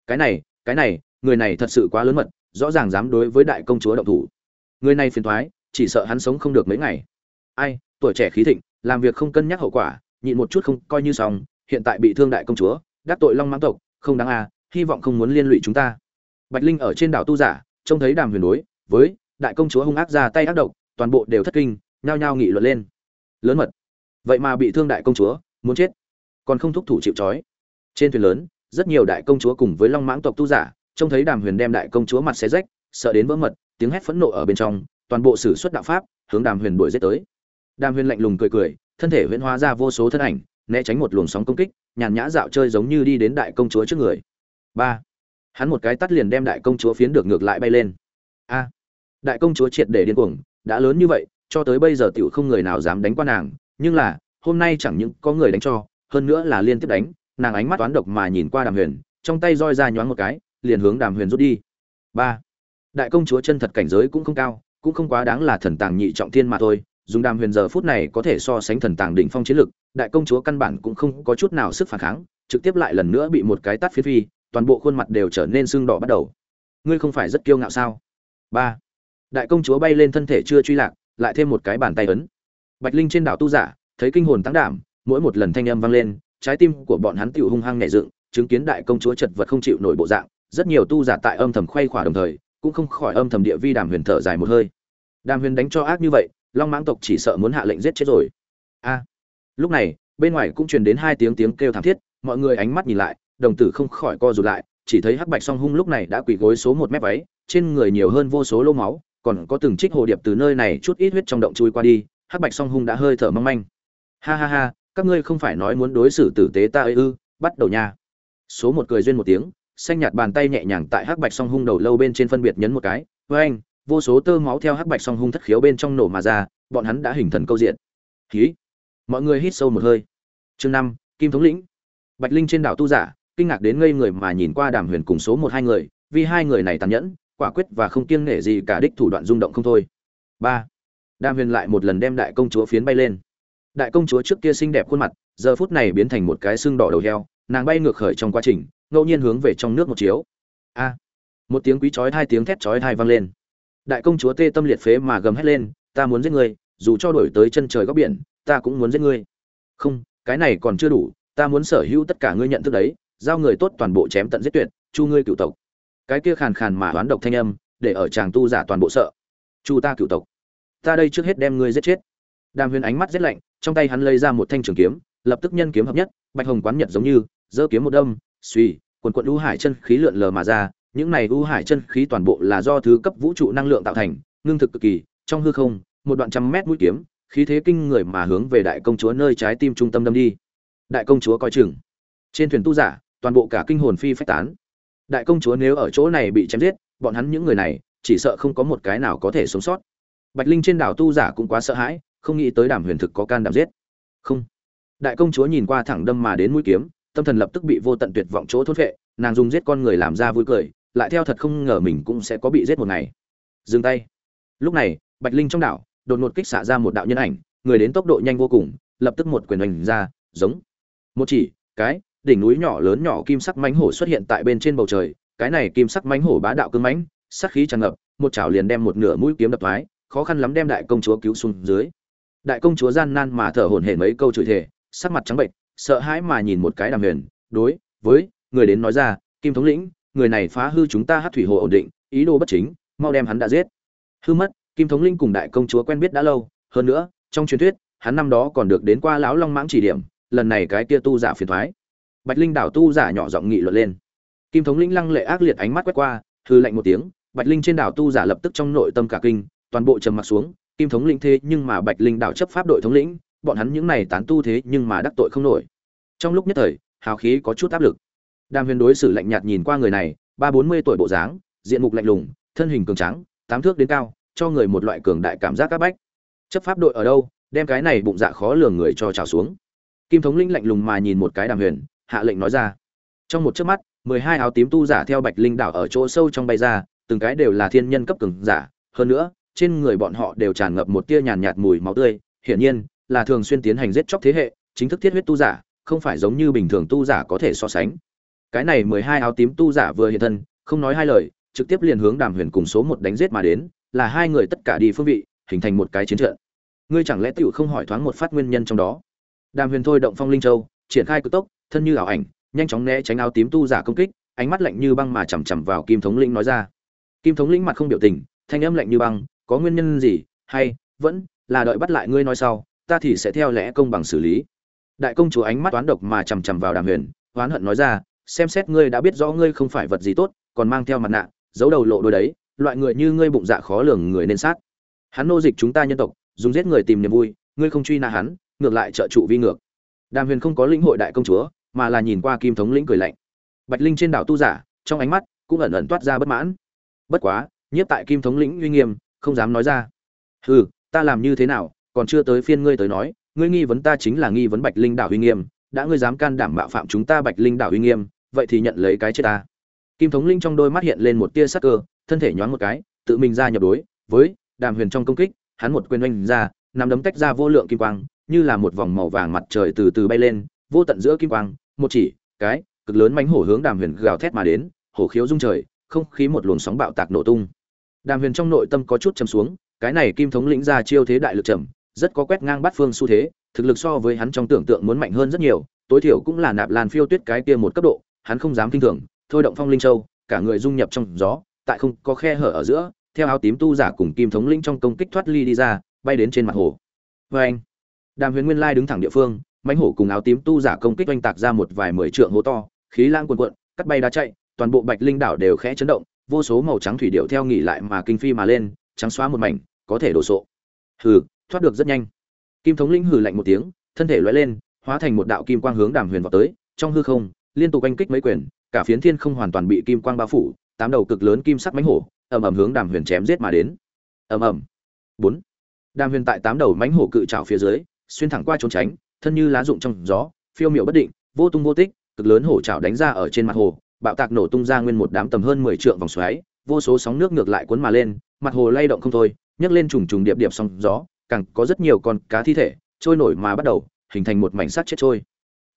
Cái này cái này, người này thật sự quá lớn mật, rõ ràng dám đối với đại công chúa động thủ. Người này phiền thoái, chỉ sợ hắn sống không được mấy ngày. Ai, tuổi trẻ khí thịnh, làm việc không cân nhắc hậu quả, nhịn một chút không, coi như xong, hiện tại bị thương đại công chúa, đắc tội long mãng tộc, không đáng à hy vọng không muốn liên lụy chúng ta. Bạch linh ở trên đảo tu giả, trông thấy đàm huyền đối, với đại công chúa hung ác ra tay ác độc, toàn bộ đều thất kinh, nhao nhao nghị luận lên. Lớn mật vậy mà bị thương đại công chúa, muốn chết. Còn không thúc thủ chịu trói. Trên thuyền lớn, rất nhiều đại công chúa cùng với long mãng tộc tu giả, trông thấy đàm huyền đem đại công chúa mặt xé rách, sợ đến vỡ mật, tiếng hét phẫn nộ ở bên trong, toàn bộ sử xuất đạo pháp, hướng đàm huyền đuổi giết tới. Đàm huyền lạnh lùng cười cười, thân thể huyễn hóa ra vô số thân ảnh, né tránh một luồng sóng công kích, nhàn nhã dạo chơi giống như đi đến đại công chúa trước người. Ba. Hắn một cái tắt liền đem đại công chúa phiến được ngược lại bay lên. A. Đại công chúa triệt để điên cuồng, đã lớn như vậy, cho tới bây giờ tiểu không người nào dám đánh qua nàng nhưng là, hôm nay chẳng những có người đánh cho, hơn nữa là liên tiếp đánh, nàng ánh mắt toán độc mà nhìn qua đàm huyền, trong tay roi ra nhoáng một cái, liền hướng đàm huyền rút đi. Ba, đại công chúa chân thật cảnh giới cũng không cao, cũng không quá đáng là thần tàng nhị trọng thiên mà thôi, dùng đàm huyền giờ phút này có thể so sánh thần tàng đỉnh phong chiến lực, đại công chúa căn bản cũng không có chút nào sức phản kháng, trực tiếp lại lần nữa bị một cái tát phía phi, toàn bộ khuôn mặt đều trở nên sưng đỏ bắt đầu. Ngươi không phải rất kiêu ngạo sao? Ba, đại công chúa bay lên thân thể chưa truy lạc, lại thêm một cái bàn tay ấn bạch linh trên đảo tu giả, thấy kinh hồn tăng đảm, mỗi một lần thanh âm vang lên, trái tim của bọn hắn tiểu hung hăng nhẹ dựng, chứng kiến đại công chúa chật vật không chịu nổi bộ dạng, rất nhiều tu giả tại âm thầm khoay khỏa đồng thời, cũng không khỏi âm thầm địa vi đàm huyền thở dài một hơi. Đàm huyền đánh cho ác như vậy, long mãng tộc chỉ sợ muốn hạ lệnh giết chết rồi. A! Lúc này, bên ngoài cũng truyền đến hai tiếng tiếng kêu thảm thiết, mọi người ánh mắt nhìn lại, đồng tử không khỏi co rụt lại, chỉ thấy hắc bạch song hung lúc này đã quỳ gối số một mép váy, trên người nhiều hơn vô số lô máu, còn có từng trích hồ điệp từ nơi này chút ít huyết trong động chui qua đi hắc bạch song hung đã hơi thở mong manh. Ha ha ha, các ngươi không phải nói muốn đối xử tử tế ta ư ư, bắt đầu nha. Số một cười duyên một tiếng, xanh nhạt bàn tay nhẹ nhàng tại hắc bạch song hung đầu lâu bên trên phân biệt nhấn một cái. Với anh vô số tơ máu theo hắc bạch song hung thất khiếu bên trong nổ mà ra, bọn hắn đã hình thần câu diện. Khí mọi người hít sâu một hơi. Chương năm, kim thống lĩnh. Bạch linh trên đảo tu giả, kinh ngạc đến ngây người mà nhìn qua đàm huyền cùng số một hai người, vì hai người này tàn nhẫn, quả quyết và không kiêng nể gì cả đích thủ đoạn rung động không thôi. Ba đàm huyền lại một lần đem đại công chúa phiến bay lên. Đại công chúa trước kia xinh đẹp khuôn mặt, giờ phút này biến thành một cái xương đỏ đầu heo, nàng bay ngược khởi trong quá trình, ngẫu nhiên hướng về trong nước một chiếu. A! Một tiếng quý chói hai tiếng thét chói hai vang lên. Đại công chúa tê tâm liệt phế mà gầm hét lên, ta muốn giết ngươi, dù cho đổi tới chân trời góc biển, ta cũng muốn giết ngươi. Không, cái này còn chưa đủ, ta muốn sở hữu tất cả ngươi nhận thức đấy, giao người tốt toàn bộ chém tận giết tuyệt, chu ngươi cựu tộc. Cái kia khàn khàn mà oán độc thanh âm, để ở chàng tu giả toàn bộ sợ. Chu ta cựu tộc ta đây trước hết đem ngươi giết chết. Đàm huyền ánh mắt rét lạnh, trong tay hắn lấy ra một thanh trường kiếm, lập tức nhân kiếm hợp nhất, bạch hồng quán nhật giống như, giơ kiếm một đâm, suy, quần quận u hải chân khí lượn lờ mà ra, những này u hải chân khí toàn bộ là do thứ cấp vũ trụ năng lượng tạo thành, ngưng thực cực kỳ, trong hư không, một đoạn trăm mét mũi kiếm, khí thế kinh người mà hướng về đại công chúa nơi trái tim trung tâm đâm đi. Đại công chúa coi chừng. Trên thuyền tu giả, toàn bộ cả kinh hồn phi phách tán. Đại công chúa nếu ở chỗ này bị chém giết, bọn hắn những người này, chỉ sợ không có một cái nào có thể sống sót bạch linh trên đảo tu giả cũng quá sợ hãi, không nghĩ tới đàm huyền thực có can đảm giết. Không. Đại công chúa nhìn qua thẳng đâm mà đến mũi kiếm, tâm thần lập tức bị vô tận tuyệt vọng chỗ thốt vệ nàng dùng giết con người làm ra vui cười, lại theo thật không ngờ mình cũng sẽ có bị giết một ngày. Dừng tay. Lúc này, bạch linh trong đảo, đột ngột kích xạ ra một đạo nhân ảnh, người đến tốc độ nhanh vô cùng, lập tức một quyền hành ra, giống. Một chỉ, cái, đỉnh núi nhỏ lớn nhỏ kim sắc mánh hổ xuất hiện tại bên trên bầu trời, cái này kim sắc mánh hổ bá đạo cương mãnh sắc khí tràn ngập, một chảo liền đem một nửa mũi kiếm đập thoái khó khăn lắm đem đại công chúa cứu xuống dưới. Đại công chúa gian nan mà thở hổn hển mấy câu chửi thề, sắc mặt trắng bệnh sợ hãi mà nhìn một cái đàm huyền, đối với người đến nói ra, kim thống lĩnh, người này phá hư chúng ta hát thủy hồ ổn định, ý đồ bất chính, mau đem hắn đã giết. Hư mất, kim thống linh cùng đại công chúa quen biết đã lâu, hơn nữa, trong truyền thuyết, hắn năm đó còn được đến qua lão long mãng chỉ điểm, lần này cái kia tu giả phiền thoái. Bạch linh đảo tu giả nhỏ giọng nghị luận lên. Kim thống linh lăng lệ ác liệt ánh mắt quét qua, hư lạnh một tiếng, bạch linh trên đảo tu giả lập tức trong nội tâm cả kinh toàn bộ trầm mặt xuống, kim thống linh thế nhưng mà bạch linh đảo chấp pháp đội thống lĩnh, bọn hắn những này tán tu thế nhưng mà đắc tội không nổi. Trong lúc nhất thời, hào khí có chút áp lực. Đàm huyền đối xử lạnh nhạt nhìn qua người này, ba bốn mươi tuổi bộ dáng, diện mục lạnh lùng, thân hình cường trắng tám thước đến cao, cho người một loại cường đại cảm giác áp bách. Chấp pháp đội ở đâu, đem cái này bụng dạ khó lường người cho trào xuống. Kim thống linh lạnh lùng mà nhìn một cái đàm huyền, hạ lệnh nói ra. Trong một chớp mắt, mười hai áo tím tu giả theo bạch linh đảo ở chỗ sâu trong bay ra, từng cái đều là thiên nhân cấp cường giả. Hơn nữa trên người bọn họ đều tràn ngập một tia nhàn nhạt mùi máu tươi. Hiển nhiên, là thường xuyên tiến hành giết chóc thế hệ, chính thức thiết huyết tu giả, không phải giống như bình thường tu giả có thể so sánh. Cái này mười hai áo tím tu giả vừa hiện thân, không nói hai lời, trực tiếp liền hướng đàm huyền cùng số một đánh giết mà đến, là hai người tất cả đi phương vị, hình thành một cái chiến trận. Ngươi chẳng lẽ tựu không hỏi thoáng một phát nguyên nhân trong đó? Đàm huyền thôi động phong linh châu, triển khai cực tốc, thân như ảo ảnh, nhanh chóng né tránh áo tím tu giả công kích, ánh mắt lạnh như băng mà chằm chằm vào kim thống lĩnh nói ra. Kim thống lĩnh mặt không biểu tình, thanh âm lạnh như băng có nguyên nhân gì, hay, vẫn, là đợi bắt lại ngươi nói sau, ta thì sẽ theo lẽ công bằng xử lý. Đại công chúa ánh mắt toán độc mà chằm chằm vào đàm huyền, oán hận nói ra, xem xét ngươi đã biết rõ ngươi không phải vật gì tốt, còn mang theo mặt nạ, giấu đầu lộ đôi đấy, loại người như ngươi bụng dạ khó lường người nên sát. Hắn nô dịch chúng ta nhân tộc, dùng giết người tìm niềm vui, ngươi không truy nã hắn, ngược lại trợ trụ vi ngược. Đàm huyền không có lĩnh hội đại công chúa, mà là nhìn qua kim thống lĩnh cười lạnh. Bạch linh trên đảo tu giả, trong ánh mắt cũng ẩn ẩn toát ra bất mãn. Bất quá, nhiếp tại kim thống lĩnh uy nghiêm không dám nói ra. Hừ, ta làm như thế nào, còn chưa tới phiên ngươi tới nói, ngươi nghi vấn ta chính là nghi vấn bạch linh đảo uy nghiêm, đã ngươi dám can đảm mạo phạm chúng ta bạch linh đảo uy nghiêm, vậy thì nhận lấy cái chết ta. Kim thống linh trong đôi mắt hiện lên một tia sắc cơ, thân thể nhoáng một cái, tự mình ra nhập đối, với đàm huyền trong công kích, hắn một quyền oanh ra, nắm đấm tách ra vô lượng kim quang, như là một vòng màu vàng mặt trời từ từ bay lên, vô tận giữa kim quang, một chỉ, cái, cực lớn mánh hổ hướng đàm huyền gào thét mà đến, hổ khiếu rung trời, không khí một luồng sóng bạo tạc nổ tung đàm huyền trong nội tâm có chút trầm xuống, cái này kim thống lĩnh ra chiêu thế đại lực trầm, rất có quét ngang bắt phương xu thế, thực lực so với hắn trong tưởng tượng muốn mạnh hơn rất nhiều, tối thiểu cũng là nạp lan phiêu tuyết cái kia một cấp độ, hắn không dám kinh thường, thôi động phong linh châu, cả người dung nhập trong gió, tại không có khe hở ở giữa, theo áo tím tu giả cùng kim thống lĩnh trong công kích thoát ly đi ra, bay đến trên mặt hồ. Vê anh đàm huyền nguyên lai đứng thẳng địa phương, mãnh hổ cùng áo tím tu giả công kích oanh tạc ra một vài mười trượng hố to, khí lang cuồn cuộn, cắt bay đá chạy, toàn bộ bạch linh đảo đều khẽ chấn động vô số màu trắng thủy điệu theo nghỉ lại mà kinh phi mà lên, trắng xóa một mảnh, có thể đổ sộ. Hừ, thoát được rất nhanh. Kim thống lĩnh hừ lạnh một tiếng, thân thể lóe lên, hóa thành một đạo kim quang hướng đàm huyền vào tới, trong hư không, liên tục oanh kích mấy quyền, cả phiến thiên không hoàn toàn bị kim quang bao phủ, tám đầu cực lớn kim sắc mãnh hổ, ầm ầm hướng đàm huyền chém giết mà đến. Ầm ầm. Bốn. Đàm huyền tại tám đầu mãnh hổ cự trào phía dưới, xuyên thẳng qua trốn tránh, thân như lá rụng trong gió, phiêu miệu bất định, vô tung vô tích, cực lớn hổ trào đánh ra ở trên mặt hồ bạo tạc nổ tung ra nguyên một đám tầm hơn mười trượng vòng xoáy, vô số sóng nước ngược lại cuốn mà lên, mặt hồ lay động không thôi, nhấc lên trùng trùng điệp điệp sóng gió, càng có rất nhiều con cá thi thể trôi nổi mà bắt đầu, hình thành một mảnh sắt chết trôi.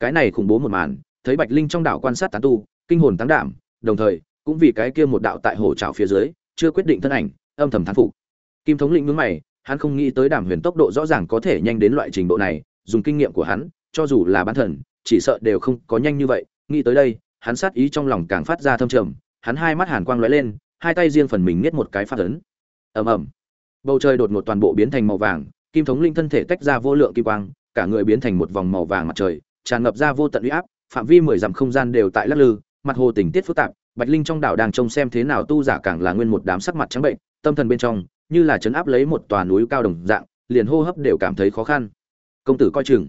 Cái này khủng bố một màn, thấy bạch linh trong đảo quan sát tán tu, kinh hồn tán đảm, đồng thời, cũng vì cái kia một đạo tại hồ trào phía dưới, chưa quyết định thân ảnh, âm thầm thán phục. Kim thống lĩnh ngưỡng mày, hắn không nghĩ tới đàm huyền tốc độ rõ ràng có thể nhanh đến loại trình độ này, dùng kinh nghiệm của hắn, cho dù là bán thần, chỉ sợ đều không có nhanh như vậy, nghĩ tới đây hắn sát ý trong lòng càng phát ra thâm trầm, hắn hai mắt hàn quang lóe lên, hai tay riêng phần mình niết một cái phát ấn. Ầm ầm. Bầu trời đột ngột toàn bộ biến thành màu vàng, kim thống linh thân thể tách ra vô lượng kim quang, cả người biến thành một vòng màu vàng mặt trời, tràn ngập ra vô tận uy áp, phạm vi mười dặm không gian đều tại lắc lư, mặt hồ tình tiết phức tạp, bạch linh trong đảo đang trông xem thế nào tu giả càng là nguyên một đám sắc mặt trắng bệnh, tâm thần bên trong như là chấn áp lấy một tòa núi cao đồng dạng, liền hô hấp đều cảm thấy khó khăn. Công tử coi chừng.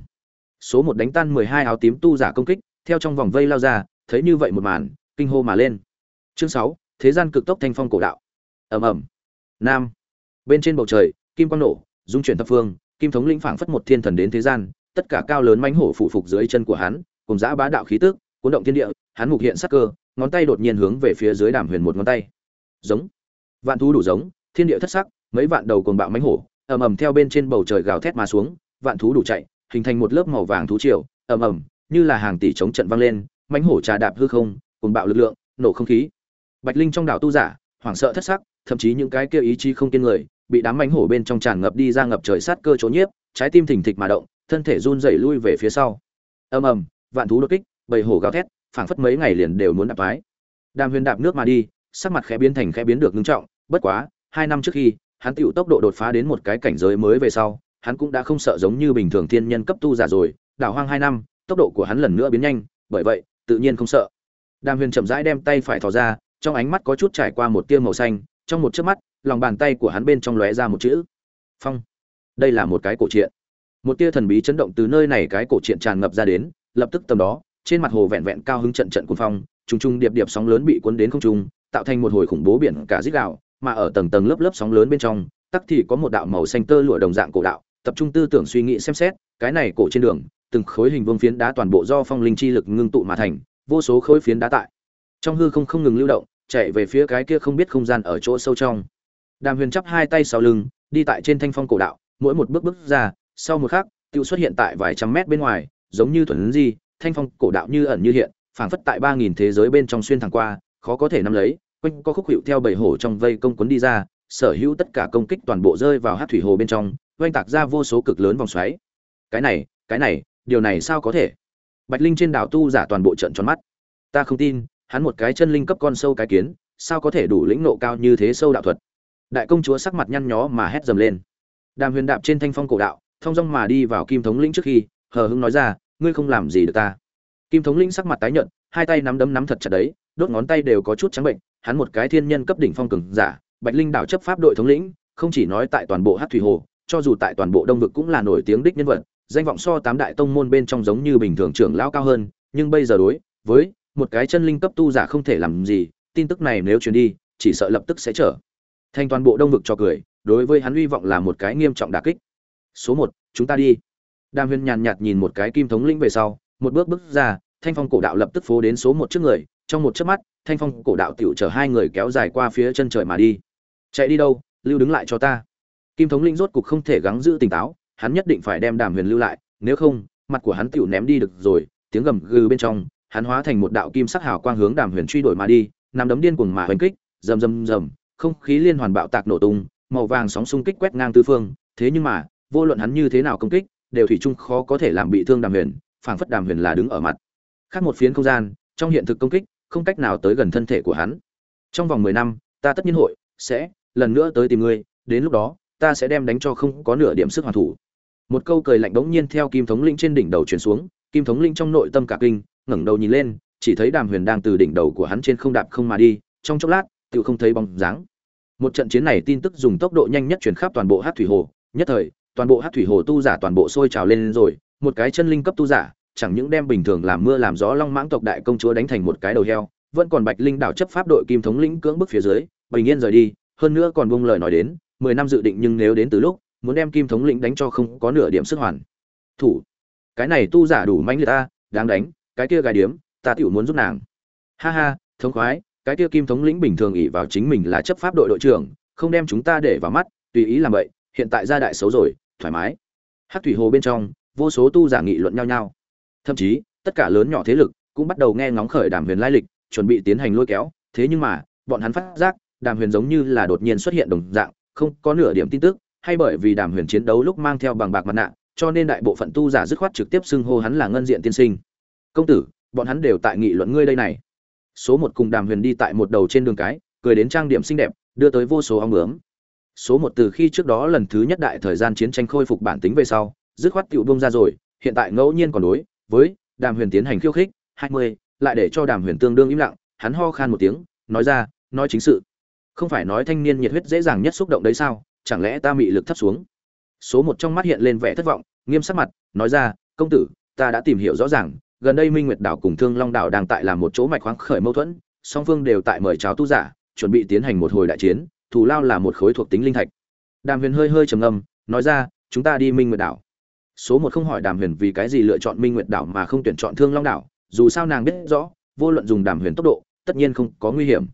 Số một đánh tan mười hai áo tím tu giả công kích, theo trong vòng vây lao ra thấy như vậy một màn, kinh hô mà lên. Chương sáu, thế gian cực tốc thanh phong cổ đạo. Ầm ầm. Nam. Bên trên bầu trời, kim quang nổ, dung chuyển thập phương, kim thống lĩnh phảng phất một thiên thần đến thế gian, tất cả cao lớn mãnh hổ phụ phục dưới chân của hắn, cùng dã bá đạo khí tức, cuốn động thiên địa, hắn mục hiện sắc cơ, ngón tay đột nhiên hướng về phía dưới đàm huyền một ngón tay. Giống. Vạn thú đủ giống, thiên địa thất sắc, mấy vạn đầu cồn bạo mãnh hổ, ầm ầm theo bên trên bầu trời gào thét mà xuống, vạn thú đủ chạy, hình thành một lớp màu vàng thú triều, ầm ầm, như là hàng tỷ chống trận vang lên mãnh hổ trà đạp hư không cùng bạo lực lượng, nổ không khí. Bạch linh trong đảo tu giả, hoảng sợ thất sắc, thậm chí những cái kia ý chí không kiên người, bị đám mãnh hổ bên trong tràn ngập đi ra ngập trời sát cơ chỗ nhiếp, trái tim thình thịch mà động, thân thể run rẩy lui về phía sau. Ầm ầm, vạn thú đột kích, bầy hổ gào thét, phảng phất mấy ngày liền đều muốn đạp mái đàm huyền đạp nước mà đi, sắc mặt khẽ biến thành khẽ biến được ngưng trọng, bất quá, hai năm trước khi, hắn tựu tốc độ đột phá đến một cái cảnh giới mới về sau, hắn cũng đã không sợ giống như bình thường thiên nhân cấp tu giả rồi, đảo hoang hai năm, tốc độ của hắn lần nữa biến nhanh, bởi vậy tự nhiên không sợ. Đàm huyền chậm rãi đem tay phải thò ra, trong ánh mắt có chút trải qua một tia màu xanh, trong một chớp mắt, lòng bàn tay của hắn bên trong lóe ra một chữ. Phong. Đây là một cái cổ truyện. Một tia thần bí chấn động từ nơi này cái cổ truyện tràn ngập ra đến, lập tức tầm đó, trên mặt hồ vẹn vẹn cao hứng trận trận cuồng phong, trùng trùng điệp điệp sóng lớn bị cuốn đến không trung, tạo thành một hồi khủng bố biển cả rít gạo mà ở tầng tầng lớp lớp sóng lớn bên trong, tắc thì có một đạo màu xanh tơ lụa đồng dạng cổ đạo, tập trung tư tưởng suy nghĩ xem xét, cái này cổ trên đường từng khối hình vương phiến đá toàn bộ do phong linh chi lực ngưng tụ mà thành, vô số khối phiến đá tại trong hư không không ngừng lưu động, chạy về phía cái kia không biết không gian ở chỗ sâu trong. Đàm huyền chắp hai tay sau lưng, đi tại trên thanh phong cổ đạo, mỗi một bước bước ra, sau một khắc, tiêu xuất hiện tại vài trăm mét bên ngoài, giống như thuần di, thanh phong cổ đạo như ẩn như hiện, phảng phất tại ba nghìn thế giới bên trong xuyên thẳng qua, khó có thể nắm lấy, quanh có khúc hiệu theo bảy hổ trong vây công cuốn đi ra, sở hữu tất cả công kích toàn bộ rơi vào hát thủy hồ bên trong, oanh tạc ra vô số cực lớn vòng xoáy. Cái này cái này điều này sao có thể? Bạch linh trên đảo tu giả toàn bộ trận tròn mắt. Ta không tin, hắn một cái chân linh cấp con sâu cái kiến, sao có thể đủ lĩnh nộ cao như thế sâu đạo thuật? Đại công chúa sắc mặt nhăn nhó mà hét dầm lên. Đàm huyền đạp trên thanh phong cổ đạo thong dong mà đi vào kim thống lĩnh trước khi, hờ hững nói ra, ngươi không làm gì được ta. Kim thống lĩnh sắc mặt tái nhợt, hai tay nắm đấm nắm thật chặt đấy, đốt ngón tay đều có chút trắng bệnh, hắn một cái thiên nhân cấp đỉnh phong cường giả, bạch linh đảo chấp pháp đội thống lĩnh, không chỉ nói tại toàn bộ hát thủy hồ, cho dù tại toàn bộ đông vực cũng là nổi tiếng đích nhân vật danh vọng so tám đại tông môn bên trong giống như bình thường trưởng lão cao hơn, nhưng bây giờ đối với một cái chân linh cấp tu giả không thể làm gì, tin tức này nếu truyền đi, chỉ sợ lập tức sẽ trở thành toàn bộ đông vực cho cười, đối với hắn hy vọng là một cái nghiêm trọng đả kích. Số một, chúng ta đi. Đàm huyền nhàn nhạt nhìn một cái kim thống lĩnh về sau, một bước bước ra, thanh phong cổ đạo lập tức phố đến số một trước người, trong một chớp mắt, thanh phong cổ đạo tiểu chở hai người kéo dài qua phía chân trời mà đi. Chạy đi đâu, lưu đứng lại cho ta. Kim thống lĩnh rốt cục không thể gắng giữ tỉnh táo hắn nhất định phải đem đàm huyền lưu lại, nếu không, mặt của hắn tiểu ném đi được rồi, tiếng gầm gừ bên trong, hắn hóa thành một đạo kim sắc hào quang hướng đàm huyền truy đuổi mà đi, nằm đấm điên cuồng mà hoành kích, rầm rầm rầm, không khí liên hoàn bạo tạc nổ tung, màu vàng sóng xung kích quét ngang tứ phương, thế nhưng mà, vô luận hắn như thế nào công kích, đều thủy chung khó có thể làm bị thương đàm huyền, phảng phất đàm huyền là đứng ở mặt. Khác một phiến không gian, trong hiện thực công kích, không cách nào tới gần thân thể của hắn. Trong vòng mười năm, ta tất nhiên hội sẽ lần nữa tới tìm ngươi, đến lúc đó, ta sẽ đem đánh cho không có nửa điểm sức hoàn thủ một câu cười lạnh bỗng nhiên theo kim thống linh trên đỉnh đầu truyền xuống, kim thống linh trong nội tâm cả kinh, ngẩng đầu nhìn lên, chỉ thấy đàm huyền đang từ đỉnh đầu của hắn trên không đạp không mà đi, trong chốc lát tự không thấy bóng dáng. Một trận chiến này tin tức dùng tốc độ nhanh nhất truyền khắp toàn bộ hát thủy hồ, nhất thời, toàn bộ hát thủy hồ tu giả toàn bộ sôi trào lên rồi, một cái chân linh cấp tu giả, chẳng những đem bình thường làm mưa làm gió long mãng tộc đại công chúa đánh thành một cái đầu heo, vẫn còn bạch linh đảo chấp pháp đội kim thống lĩnh cưỡng bức phía dưới, bình yên rời đi, hơn nữa còn buông lời nói đến, mười năm dự định nhưng nếu đến từ lúc muốn đem kim thống lĩnh đánh cho không có nửa điểm sức hoàn. Thủ, cái này tu giả đủ mãnh liệt ta, đáng đánh, cái kia gài điếm, ta tiểu muốn giúp nàng. Ha ha, thống khoái, cái kia kim thống lĩnh bình thường ỷ vào chính mình là chấp pháp đội đội trưởng, không đem chúng ta để vào mắt, tùy ý làm vậy, hiện tại gia đại xấu rồi, thoải mái. Hát thủy hồ bên trong, vô số tu giả nghị luận nhau nhau. Thậm chí, tất cả lớn nhỏ thế lực cũng bắt đầu nghe ngóng khởi đàm huyền lai lịch, chuẩn bị tiến hành lôi kéo, thế nhưng mà, bọn hắn phát giác, đàm huyền giống như là đột nhiên xuất hiện đồng dạng, không có nửa điểm tin tức hay bởi vì đàm huyền chiến đấu lúc mang theo bằng bạc mặt nạ, cho nên đại bộ phận tu giả dứt khoát trực tiếp xưng hô hắn là ngân diện tiên sinh. Công tử, bọn hắn đều tại nghị luận ngươi đây này. Số một cùng đàm huyền đi tại một đầu trên đường cái, cười đến trang điểm xinh đẹp, đưa tới vô số ong bướm số một từ khi trước đó lần thứ nhất đại thời gian chiến tranh khôi phục bản tính về sau, dứt khoát tựu bông ra rồi, hiện tại ngẫu nhiên còn đối với đàm huyền tiến hành khiêu khích, hai mươi, lại để cho đàm huyền tương đương im lặng, hắn ho khan một tiếng, nói ra, nói chính sự. Không phải nói thanh niên nhiệt huyết dễ dàng nhất xúc động đấy sao? Chẳng lẽ ta mị lực thấp xuống? Số một trong mắt hiện lên vẻ thất vọng, nghiêm sắc mặt, nói ra, công tử, ta đã tìm hiểu rõ ràng, gần đây minh nguyệt đảo cùng thương long đảo đang tại làm một chỗ mạch khoáng khởi mâu thuẫn, song phương đều tại mời cháo tu giả, chuẩn bị tiến hành một hồi đại chiến, thù lao là một khối thuộc tính linh thạch. Đàm huyền hơi hơi trầm ngâm, nói ra, chúng ta đi minh nguyệt đảo. Số một không hỏi đàm huyền vì cái gì lựa chọn minh nguyệt đảo mà không tuyển chọn thương long đảo, dù sao nàng biết rõ, vô luận dùng đàm huyền tốc độ, tất nhiên không có nguy hiểm.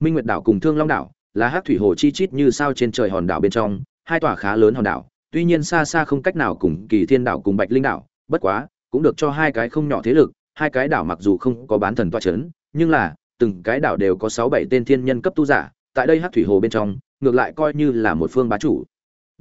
Minh nguyệt đảo cùng thương long đảo là hát thủy hồ chi chít như sao trên trời hòn đảo bên trong, hai tòa khá lớn hòn đảo, tuy nhiên xa xa không cách nào cùng kỳ thiên đảo cùng bạch linh đảo, bất quá, cũng được cho hai cái không nhỏ thế lực, hai cái đảo mặc dù không có bán thần toa c h ấ n nhưng là, từng cái đảo đều có sáu bảy tên thiên nhân cấp tu giả, tại đây hát thủy hồ bên trong, ngược lại coi như là một phương bá chủ.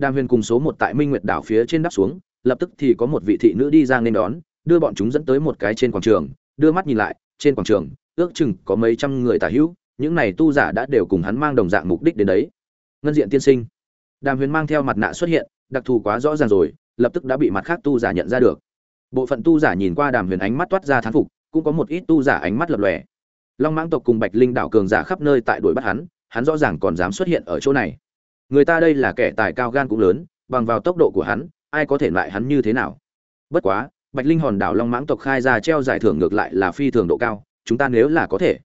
Đàm huyền cùng số một tại minh nguyệt đảo phía trên đắp xuống, lập tức thì có một vị thị nữ đi ra nên đón, đưa bọn chúng dẫn tới một cái trên quảng trường, đưa mắt nhìn lại, trên quảng trường, ước chừng có mấy trăm người tả hữu những này tu giả đã đều cùng hắn mang đồng dạng mục đích đến đấy. Ngân diện tiên sinh, đàm huyền mang theo mặt nạ xuất hiện, đặc thù quá rõ ràng rồi, lập tức đã bị mặt khác tu giả nhận ra được. Bộ phận tu giả nhìn qua đàm huyền ánh mắt toát ra thán phục, cũng có một ít tu giả ánh mắt lập lòe. Long mãng tộc cùng bạch linh đảo cường giả khắp nơi tại đuổi bắt hắn hắn rõ ràng còn dám xuất hiện ở chỗ này. Người ta đây là kẻ tài cao gan cũng lớn, bằng vào tốc độ của hắn, ai có thể lại hắn như thế nào? Bất quá, bạch linh hòn đảo long mãng tộc khai ra treo giải thưởng ngược lại là phi thường độ cao, chúng ta nếu là có thể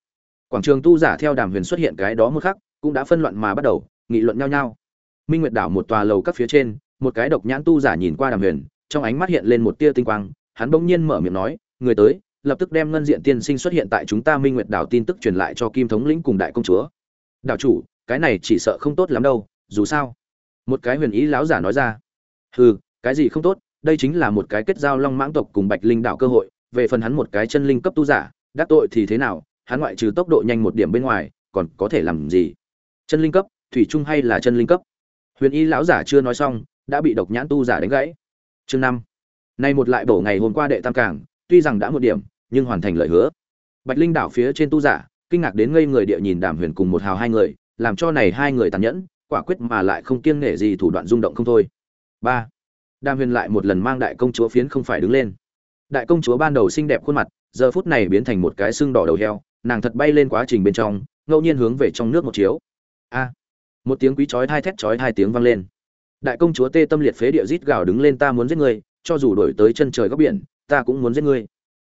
quảng trường tu giả theo đàm huyền xuất hiện cái đó một khắc, cũng đã phân loạn mà bắt đầu, nghị luận nhau nhau. Minh nguyệt đảo một tòa lầu các phía trên, một cái độc nhãn tu giả nhìn qua đàm huyền, trong ánh mắt hiện lên một tia tinh quang, hắn bỗng nhiên mở miệng nói, người tới, lập tức đem ngân diện tiên sinh xuất hiện tại chúng ta minh nguyệt đảo tin tức truyền lại cho kim thống lĩnh cùng đại công chúa. Đảo chủ, cái này chỉ sợ không tốt lắm đâu, dù sao. Một cái huyền ý láo giả nói ra. Hừ, cái gì không tốt, đây chính là một cái kết giao long mãng tộc cùng bạch linh đảo cơ hội, về phần hắn một cái chân linh cấp tu giả, đắc tội thì thế nào hắn ngoại trừ tốc độ nhanh một điểm bên ngoài, còn có thể làm gì? Chân linh cấp, thủy trung hay là chân linh cấp? Huyền y lão giả chưa nói xong, đã bị độc nhãn tu giả đánh gãy. Chương năm. Nay một lại bổ ngày hôm qua đệ tam cảng, tuy rằng đã một điểm, nhưng hoàn thành lời hứa. Bạch linh đảo phía trên tu giả, kinh ngạc đến ngây người địa nhìn đàm huyền cùng một hào hai người, làm cho này hai người tàn nhẫn, quả quyết mà lại không kiêng nể gì thủ đoạn rung động không thôi. Ba. Đàm huyền lại một lần mang đại công chúa phiến không phải đứng lên. Đại công chúa ban đầu xinh đẹp khuôn mặt, giờ phút này biến thành một cái xương đỏ đầu heo nàng thật bay lên quá trình bên trong, ngẫu nhiên hướng về trong nước một chiếu. A, một tiếng quý chói hai thét chói hai tiếng vang lên. Đại công chúa tê tâm liệt phế địa rít gào đứng lên, ta muốn giết ngươi, cho dù đổi tới chân trời góc biển, ta cũng muốn giết ngươi.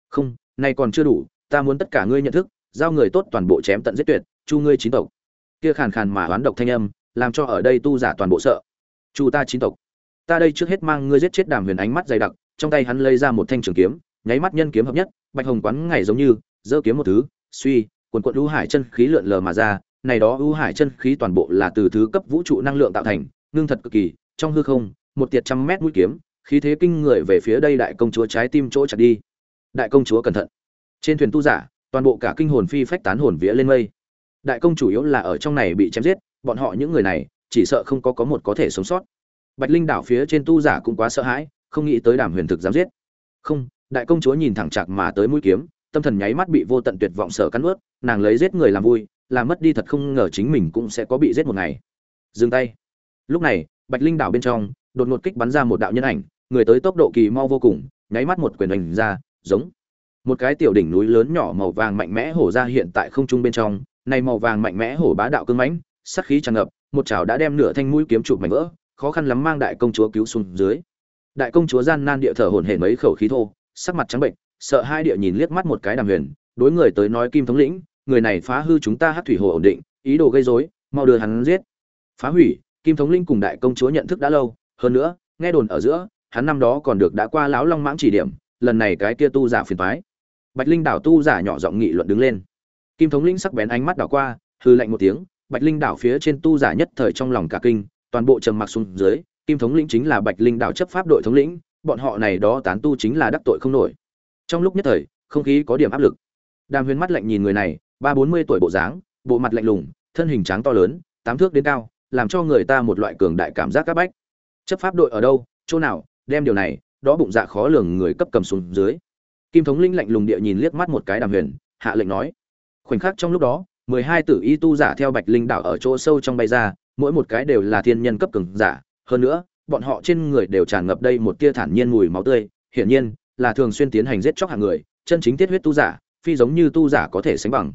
Không, nay còn chưa đủ, ta muốn tất cả ngươi nhận thức, giao người tốt toàn bộ chém tận giết tuyệt, chu ngươi chín tộc. Kia khàn khàn mà oán độc thanh âm, làm cho ở đây tu giả toàn bộ sợ. Chu ta chín tộc, ta đây trước hết mang ngươi giết chết đàm huyền ánh mắt dày đặc, trong tay hắn lấy ra một thanh trường kiếm, nháy mắt nhân kiếm hợp nhất, bạch hồng quán ngày giống như, giơ kiếm một thứ suy, quần quận u hải chân khí lượn lờ mà ra, này đó u hải chân khí toàn bộ là từ thứ cấp vũ trụ năng lượng tạo thành, ngưng thật cực kỳ, trong hư không, một tiệt trăm mét mũi kiếm, khí thế kinh người về phía đây đại công chúa trái tim chỗ chặt đi. Đại công chúa cẩn thận. Trên thuyền tu giả, toàn bộ cả kinh hồn phi phách tán hồn vía lên mây. Đại công chủ yếu là ở trong này bị chém giết, bọn họ những người này, chỉ sợ không có có một có thể sống sót. Bạch linh đảo phía trên tu giả cũng quá sợ hãi, không nghĩ tới đàm huyền thực dám giết. Không, đại công chúa nhìn thẳng chặt mà tới mũi kiếm tâm thần nháy mắt bị vô tận tuyệt vọng sở cắn ướt, nàng lấy giết người làm vui, làm mất đi thật không ngờ chính mình cũng sẽ có bị giết một ngày. Dừng tay. Lúc này, bạch linh đảo bên trong, đột ngột kích bắn ra một đạo nhân ảnh, người tới tốc độ kỳ mau vô cùng, nháy mắt một quyền ảnh ra, giống. Một cái tiểu đỉnh núi lớn nhỏ màu vàng mạnh mẽ hổ ra hiện tại không trung bên trong, này màu vàng mạnh mẽ hổ bá đạo cương mãnh sắc khí tràn ngập, một chảo đã đem nửa thanh mũi kiếm chụp mảnh vỡ, khó khăn lắm mang đại công chúa cứu xuống dưới. Đại công chúa gian nan địa thở hổn hển mấy khẩu khí thô, sắc mặt trắng bệnh sợ hai địa nhìn liếc mắt một cái đàm huyền, đối người tới nói kim thống lĩnh, người này phá hư chúng ta hát thủy hồ ổn định, ý đồ gây rối, mau đưa hắn giết. Phá hủy, kim thống lĩnh cùng đại công chúa nhận thức đã lâu, hơn nữa, nghe đồn ở giữa, hắn năm đó còn được đã qua lão long mãng chỉ điểm, lần này cái kia tu giả phiền toái. Bạch linh đảo tu giả nhỏ giọng nghị luận đứng lên. Kim thống lĩnh sắc bén ánh mắt đảo qua hư lạnh một tiếng, bạch linh đảo phía trên tu giả nhất thời trong lòng cả kinh, toàn bộ trầm mặc xuống dưới, kim thống lĩnh chính là bạch linh đảo chấp pháp đội thống lĩnh, bọn họ này đó tán tu chính là đắc tội không nổi trong lúc nhất thời, không khí có điểm áp lực. Đàm huyền mắt lạnh nhìn người này, ba bốn mươi tuổi bộ dáng, bộ mặt lạnh lùng, thân hình tráng to lớn, tám thước đến cao, làm cho người ta một loại cường đại cảm giác các bách. Chấp pháp đội ở đâu, chỗ nào, đem điều này, đó bụng dạ khó lường người cấp cầm xuống dưới. Kim thống linh lạnh lùng địa nhìn liếc mắt một cái đàm huyền, hạ lệnh nói. Khoảnh khắc trong lúc đó, mười hai tử y tu giả theo bạch linh đảo ở chỗ sâu trong bay ra, mỗi một cái đều là thiên nhân cấp cường giả. Hơn nữa, bọn họ trên người đều tràn ngập đây một tia thản nhiên mùi máu tươi. Hiển nhiên là thường xuyên tiến hành giết chóc hàng người, chân chính tiết huyết tu giả, phi giống như tu giả có thể sánh bằng.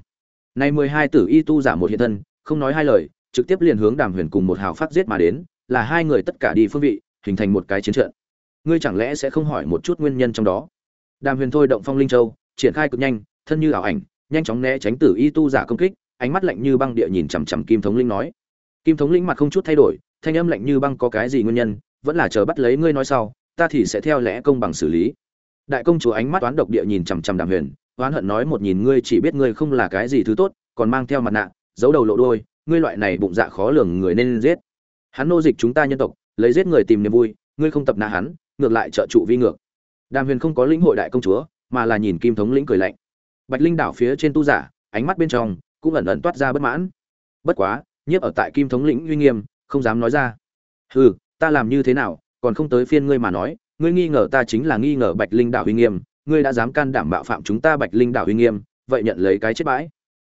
Nay mười hai tử y tu giả một hiện thân, không nói hai lời, trực tiếp liền hướng đàm huyền cùng một hào phát giết mà đến, là hai người tất cả đi phương vị, hình thành một cái chiến trận. Ngươi chẳng lẽ sẽ không hỏi một chút nguyên nhân trong đó? Đàm huyền thôi động phong linh châu, triển khai cực nhanh, thân như ảo ảnh, nhanh chóng né tránh tử y tu giả công kích, ánh mắt lạnh như băng địa nhìn chằm chằm kim thống linh nói. Kim thống lĩnh mặt không chút thay đổi, thanh âm lạnh như băng có cái gì nguyên nhân, vẫn là chờ bắt lấy ngươi nói sau, ta thì sẽ theo lẽ công bằng xử lý đại công chúa ánh mắt toán độc địa nhìn chằm chằm đàm huyền, oán hận nói một nhìn ngươi chỉ biết ngươi không là cái gì thứ tốt, còn mang theo mặt nạ, giấu đầu lộ đôi ngươi loại này bụng dạ khó lường người nên giết. Hắn nô dịch chúng ta nhân tộc, lấy giết người tìm niềm vui, ngươi không tập nạ hắn, ngược lại trợ trụ vi ngược. Đàm huyền không có lĩnh hội đại công chúa, mà là nhìn kim thống lĩnh cười lạnh. Bạch linh đảo phía trên tu giả, ánh mắt bên trong cũng ẩn ẩn toát ra bất mãn. Bất quá, nhiếp ở tại kim thống lĩnh uy nghiêm, không dám nói ra. Hừ, ta làm như thế nào, còn không tới phiên ngươi mà nói ngươi nghi ngờ ta chính là nghi ngờ bạch linh đảo uy nghiêm, ngươi đã dám can đảm bạo phạm chúng ta bạch linh đảo uy nghiêm, vậy nhận lấy cái chết bãi.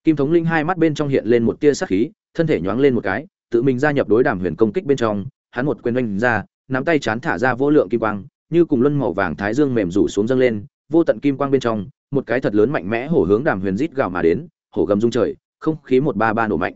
Kim thống linh hai mắt bên trong hiện lên một tia sắc khí, thân thể nhoáng lên một cái, tự mình gia nhập đối đàm huyền công kích bên trong, hắn một quyền đánh ra, nắm tay chán thả ra vô lượng kim quang, như cùng luân màu vàng thái dương mềm rủ xuống dâng lên, vô tận kim quang bên trong, một cái thật lớn mạnh mẽ hổ hướng đàm huyền rít gào mà đến, hổ gầm rung trời, không khí một ba ba nổ mạnh.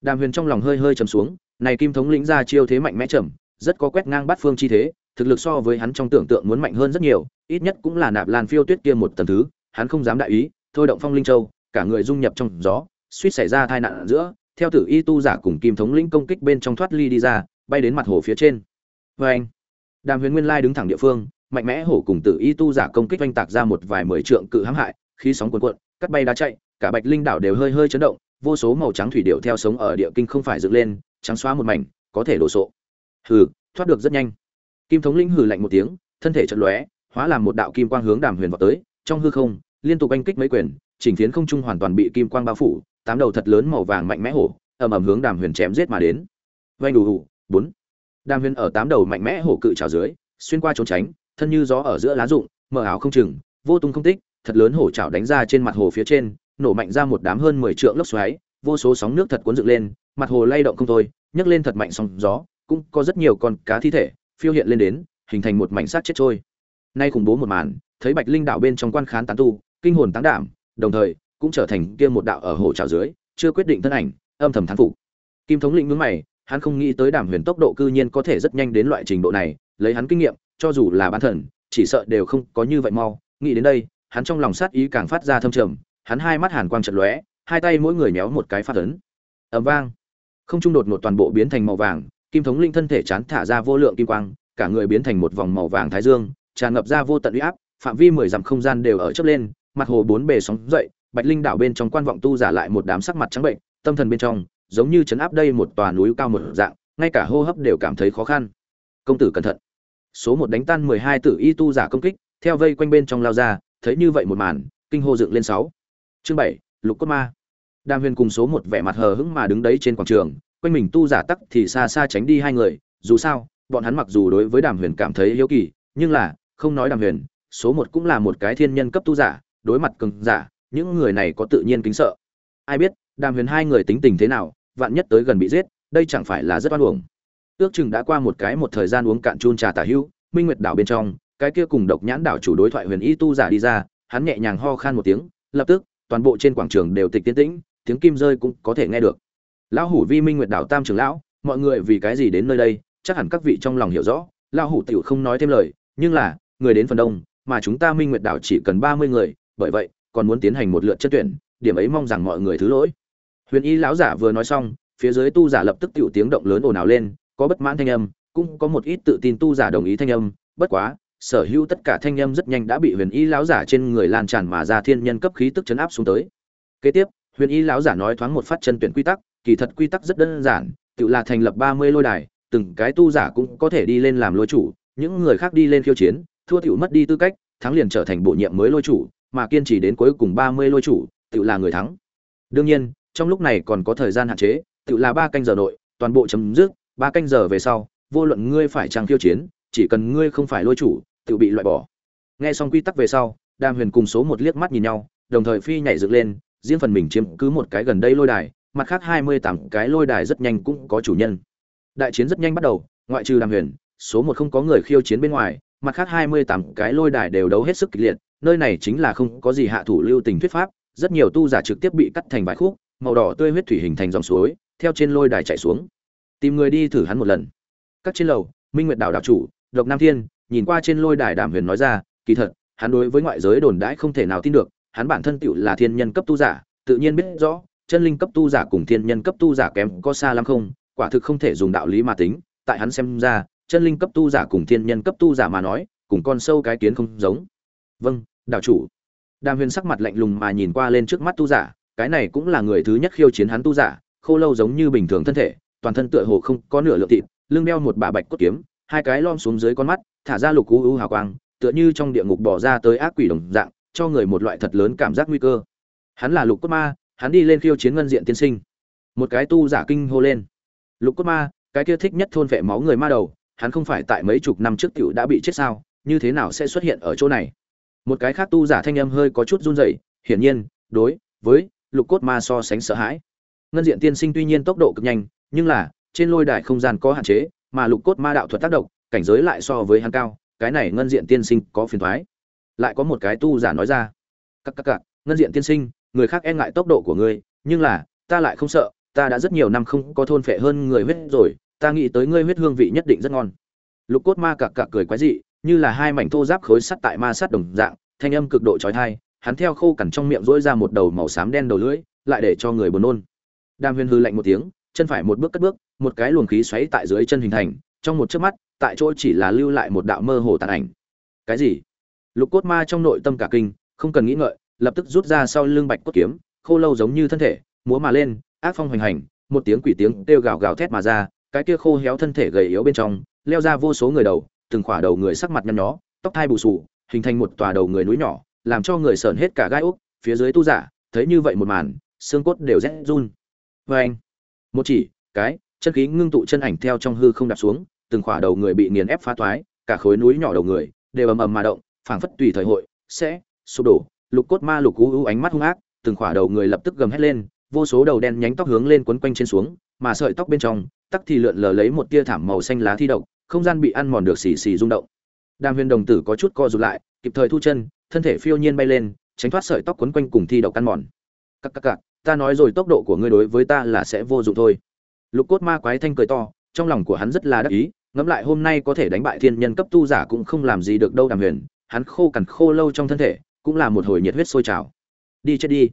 Đàm huyền trong lòng hơi hơi trầm xuống, này kim thống lĩnh ra chiêu thế mạnh mẽ trầm, rất có quét ngang bát phương chi thế thực lực so với hắn trong tưởng tượng muốn mạnh hơn rất nhiều, ít nhất cũng là nạp lan phiêu tuyết kia một tầng thứ, hắn không dám đại ý, thôi động phong linh châu, cả người dung nhập trong gió, suýt xảy ra tai nạn giữa, theo tử y tu giả cùng kim thống lĩnh công kích bên trong thoát ly đi ra, bay đến mặt hồ phía trên. Vê anh đàm huyền nguyên lai đứng thẳng địa phương, mạnh mẽ hổ cùng tử y tu giả công kích oanh tạc ra một vài mười trượng cự hãm hại, khí sóng cuồn cuộn, cắt bay đá chạy, cả bạch linh đảo đều hơi hơi chấn động, vô số màu trắng thủy điệu theo sống ở địa kinh không phải dựng lên, trắng xóa một mảnh, có thể đổ sộ. Hừ, thoát được rất nhanh kim thống lĩnh hừ lạnh một tiếng, thân thể chật lóe, hóa làm một đạo kim quang hướng đàm huyền vào tới, trong hư không, liên tục anh kích mấy quyền, chỉnh phiến không trung hoàn toàn bị kim quang bao phủ, tám đầu thật lớn màu vàng mạnh mẽ hổ, ầm ầm hướng đàm huyền chém giết mà đến. Vanh đủ đủ bốn. Đàm huyền ở tám đầu mạnh mẽ hổ cự trào dưới, xuyên qua trốn tránh, thân như gió ở giữa lá rụng mở ảo không chừng, vô tung không tích, thật lớn hổ chảo đánh ra trên mặt hồ phía trên, nổ mạnh ra một đám hơn mười trượng lốc xoáy, vô số sóng nước thật cuốn dựng lên, mặt hồ lay động không thôi, nhấc lên thật mạnh sóng gió, cũng có rất nhiều con cá thi thể phiêu hiện lên đến, hình thành một mảnh sát chết trôi. Nay khủng bố một màn, thấy bạch linh đạo bên trong quan khán tán tu, kinh hồn tán đảm, đồng thời, cũng trở thành kia một đạo ở hồ trào dưới, chưa quyết định thân ảnh, âm thầm thán phục. Kim thống lĩnh ngưỡng mày, hắn không nghĩ tới đảm huyền tốc độ cư nhiên có thể rất nhanh đến loại trình độ này, lấy hắn kinh nghiệm, cho dù là bán thần, chỉ sợ đều không có như vậy mau. Nghĩ đến đây, hắn trong lòng sát ý càng phát ra thâm trầm, hắn hai mắt hàn quang trận lóe, hai tay mỗi người méo một cái phát ấn. Ầm vang. Không trung đột ngột toàn bộ biến thành màu vàng kim thống linh thân thể chán thả ra vô lượng kim quang, cả người biến thành một vòng màu vàng thái dương, tràn ngập ra vô tận uy áp, phạm vi mười dặm không gian đều ở chớp lên, mặt hồ bốn bề sóng dậy, bạch linh đảo bên trong quan vọng tu giả lại một đám sắc mặt trắng bệnh, tâm thần bên trong giống như chấn áp đây một tòa núi cao một dạng, ngay cả hô hấp đều cảm thấy khó khăn. Công tử cẩn thận. Số một đánh tan mười hai tử y tu giả công kích, theo vây quanh bên trong lao ra, thấy như vậy một màn, kinh hô dựng lên sáu. Chương bảy, lục cốt ma. Đàm huyền cùng số một vẻ mặt hờ hững mà đứng đấy trên quảng trường quanh mình tu giả tắc thì xa xa tránh đi hai người, dù sao, bọn hắn mặc dù đối với đàm huyền cảm thấy hiếu kỳ, nhưng là, không nói đàm huyền, số một cũng là một cái thiên nhân cấp tu giả, đối mặt cường giả, những người này có tự nhiên kính sợ. Ai biết, đàm huyền hai người tính tình thế nào, vạn nhất tới gần bị giết, đây chẳng phải là rất oan uổng. Ước chừng đã qua một cái một thời gian uống cạn chun trà tả hữu minh nguyệt đảo bên trong, cái kia cùng độc nhãn đảo chủ đối thoại huyền y tu giả đi ra, hắn nhẹ nhàng ho khan một tiếng, lập tức, toàn bộ trên quảng trường đều tịch tiến tĩnh, tiếng kim rơi cũng có thể nghe được lão hủ vi minh nguyệt đảo tam trưởng lão, mọi người vì cái gì đến nơi đây, chắc hẳn các vị trong lòng hiểu rõ. Lão hủ tiểu không nói thêm lời, nhưng là, người đến phần đông, mà chúng ta minh nguyệt đảo chỉ cần ba mươi người, bởi vậy, còn muốn tiến hành một lượt chất tuyển, điểm ấy mong rằng mọi người thứ lỗi. Huyền y lão giả vừa nói xong, phía dưới tu giả lập tức tiểu tiếng động lớn ồn ào lên, có bất mãn thanh âm, cũng có một ít tự tin tu giả đồng ý thanh âm. Bất quá, sở hữu tất cả thanh âm rất nhanh đã bị huyền y lão giả trên người lan tràn mà ra thiên nhân cấp khí tức chấn áp xuống tới. Kế tiếp, huyền y lão giả nói thoáng một phát chân tuyển quy tắc kỳ thật quy tắc rất đơn giản, tự là thành lập ba mươi lôi đài, từng cái tu giả cũng có thể đi lên làm lôi chủ, những người khác đi lên khiêu chiến, thua tiểu mất đi tư cách, thắng liền trở thành bổ nhiệm mới lôi chủ, mà kiên trì đến cuối cùng ba mươi lôi chủ, tự là người thắng. Đương nhiên, trong lúc này còn có thời gian hạn chế, tự là ba canh giờ nội, toàn bộ chấm dứt, ba canh giờ về sau, vô luận ngươi phải trang khiêu chiến, chỉ cần ngươi không phải lôi chủ, tự bị loại bỏ. Nghe xong quy tắc về sau, đàm huyền cùng số một liếc mắt nhìn nhau, đồng thời phi nhảy dựng lên, riêng phần mình chiếm cứ một cái gần đây lôi đài mặt khác hai mươi tám cái lôi đài rất nhanh cũng có chủ nhân. Đại chiến rất nhanh bắt đầu, ngoại trừ đàm huyền, số một không có người khiêu chiến bên ngoài, mặt khác hai mươi tám cái lôi đài đều đấu hết sức kịch liệt, nơi này chính là không có gì hạ thủ lưu tình thuyết pháp, rất nhiều tu giả trực tiếp bị cắt thành vài khúc, màu đỏ tươi huyết thủy hình thành dòng suối, theo trên lôi đài chảy xuống. Tìm người đi thử hắn một lần. Các trên lầu, minh nguyệt đảo đảo chủ, độc nam thiên, nhìn qua trên lôi đài đàm huyền nói ra, kỳ thật, hắn đối với ngoại giới đồn đãi không thể nào tin được, hắn bản thân tựu là thiên nhân cấp tu giả, tự nhiên biết rõ chân linh cấp tu giả cùng thiên nhân cấp tu giả kém có xa lắm không? Quả thực không thể dùng đạo lý mà tính, tại hắn xem ra, chân linh cấp tu giả cùng thiên nhân cấp tu giả mà nói, cùng con sâu cái kiến không giống. Vâng đạo chủ. Đàm huyền sắc mặt lạnh lùng mà nhìn qua lên trước mắt tu giả, cái này cũng là người thứ nhất khiêu chiến hắn tu giả, khô lâu giống như bình thường thân thể, toàn thân tựa hồ không có nửa lượng thịt, lưng đeo một bà bạch cốt kiếm, hai cái lom xuống dưới con mắt, thả ra lục cú u hào quang, tựa như trong địa ngục bỏ ra tới ác quỷ đồng dạng, cho người một loại thật lớn cảm giác nguy cơ. Hắn là lục cốt ma hắn đi lên khiêu chiến ngân diện tiên sinh. Một cái tu giả kinh hô lên. Lục cốt ma, cái kia thích nhất thôn vệ máu người ma đầu, hắn không phải tại mấy chục năm trước tiểu đã bị chết sao, như thế nào sẽ xuất hiện ở chỗ này? Một cái khác tu giả thanh âm hơi có chút run rẩy, hiển nhiên, đối với lục cốt ma so sánh sợ hãi. Ngân diện tiên sinh tuy nhiên tốc độ cực nhanh, nhưng là, trên lôi đài không gian có hạn chế, mà lục cốt ma đạo thuật tác động, cảnh giới lại so với hắn cao, cái này ngân diện tiên sinh có phiền thoái. Lại có một cái tu giả nói ra. Cắc cắc cặc ngân diện tiên sinh người khác e ngại tốc độ của ngươi, nhưng là, ta lại không sợ, ta đã rất nhiều năm không có thôn phệ hơn người huyết rồi, ta nghĩ tới ngươi huyết hương vị nhất định rất ngon. Lục cốt ma cặc cặc cười quái dị, như là hai mảnh thô giáp khối sắt tại ma sắt đồng dạng, thanh âm cực độ trói thai hắn theo khô cằn trong miệng rỗi ra một đầu màu xám đen đầu lưỡi, lại để cho người buồn nôn. Đam Huyên hư lạnh một tiếng, chân phải một bước cất bước, một cái luồng khí xoáy tại dưới chân hình thành, trong một chớp mắt, tại chỗ chỉ là lưu lại một đạo mơ hồ tàn ảnh. Cái gì? Lục cốt ma trong nội tâm cả kinh, không cần nghĩ ngợi lập tức rút ra sau lưng bạch cốt kiếm khô lâu giống như thân thể múa mà lên ác phong hoành hành một tiếng quỷ tiếng kêu gào gào thét mà ra cái kia khô héo thân thể gầy yếu bên trong leo ra vô số người đầu từng khỏa đầu người sắc mặt nhăn nhó tóc thai bù xù, hình thành một tòa đầu người núi nhỏ làm cho người sờn hết cả gai úc phía dưới tu giả thấy như vậy một màn xương cốt đều rẽ run Oeng. anh một chỉ cái chân khí ngưng tụ chân ảnh theo trong hư không đạp xuống từng khỏa đầu người bị nghiền ép phá toái cả khối núi nhỏ đầu người đều ầm ầm mà động phảng phất tùy thời hội sẽ sụp đổ lục cốt ma lục u u ánh mắt hung ác từng khỏa đầu người lập tức gầm hét lên vô số đầu đen nhánh tóc hướng lên quấn quanh trên xuống mà sợi tóc bên trong tắc thì lượn lờ lấy một tia thảm màu xanh lá thi độc không gian bị ăn mòn được xì xì rung động. Đàm huyền đồng tử có chút co rụt lại kịp thời thu chân thân thể phiêu nhiên bay lên tránh thoát sợi tóc quấn quanh cùng thi độc ăn mòn. Các các các, ta nói rồi tốc độ của ngươi đối với ta là sẽ vô dụng thôi. Lục cốt ma quái thanh cười to trong lòng của hắn rất là đắc ý ngẫm lại hôm nay có thể đánh bại thiên nhân cấp tu giả cũng không làm gì được đâu đàm huyền hắn khô cằn khô lâu trong thân thể cũng là một hồi nhiệt huyết sôi trào. Đi chết đi.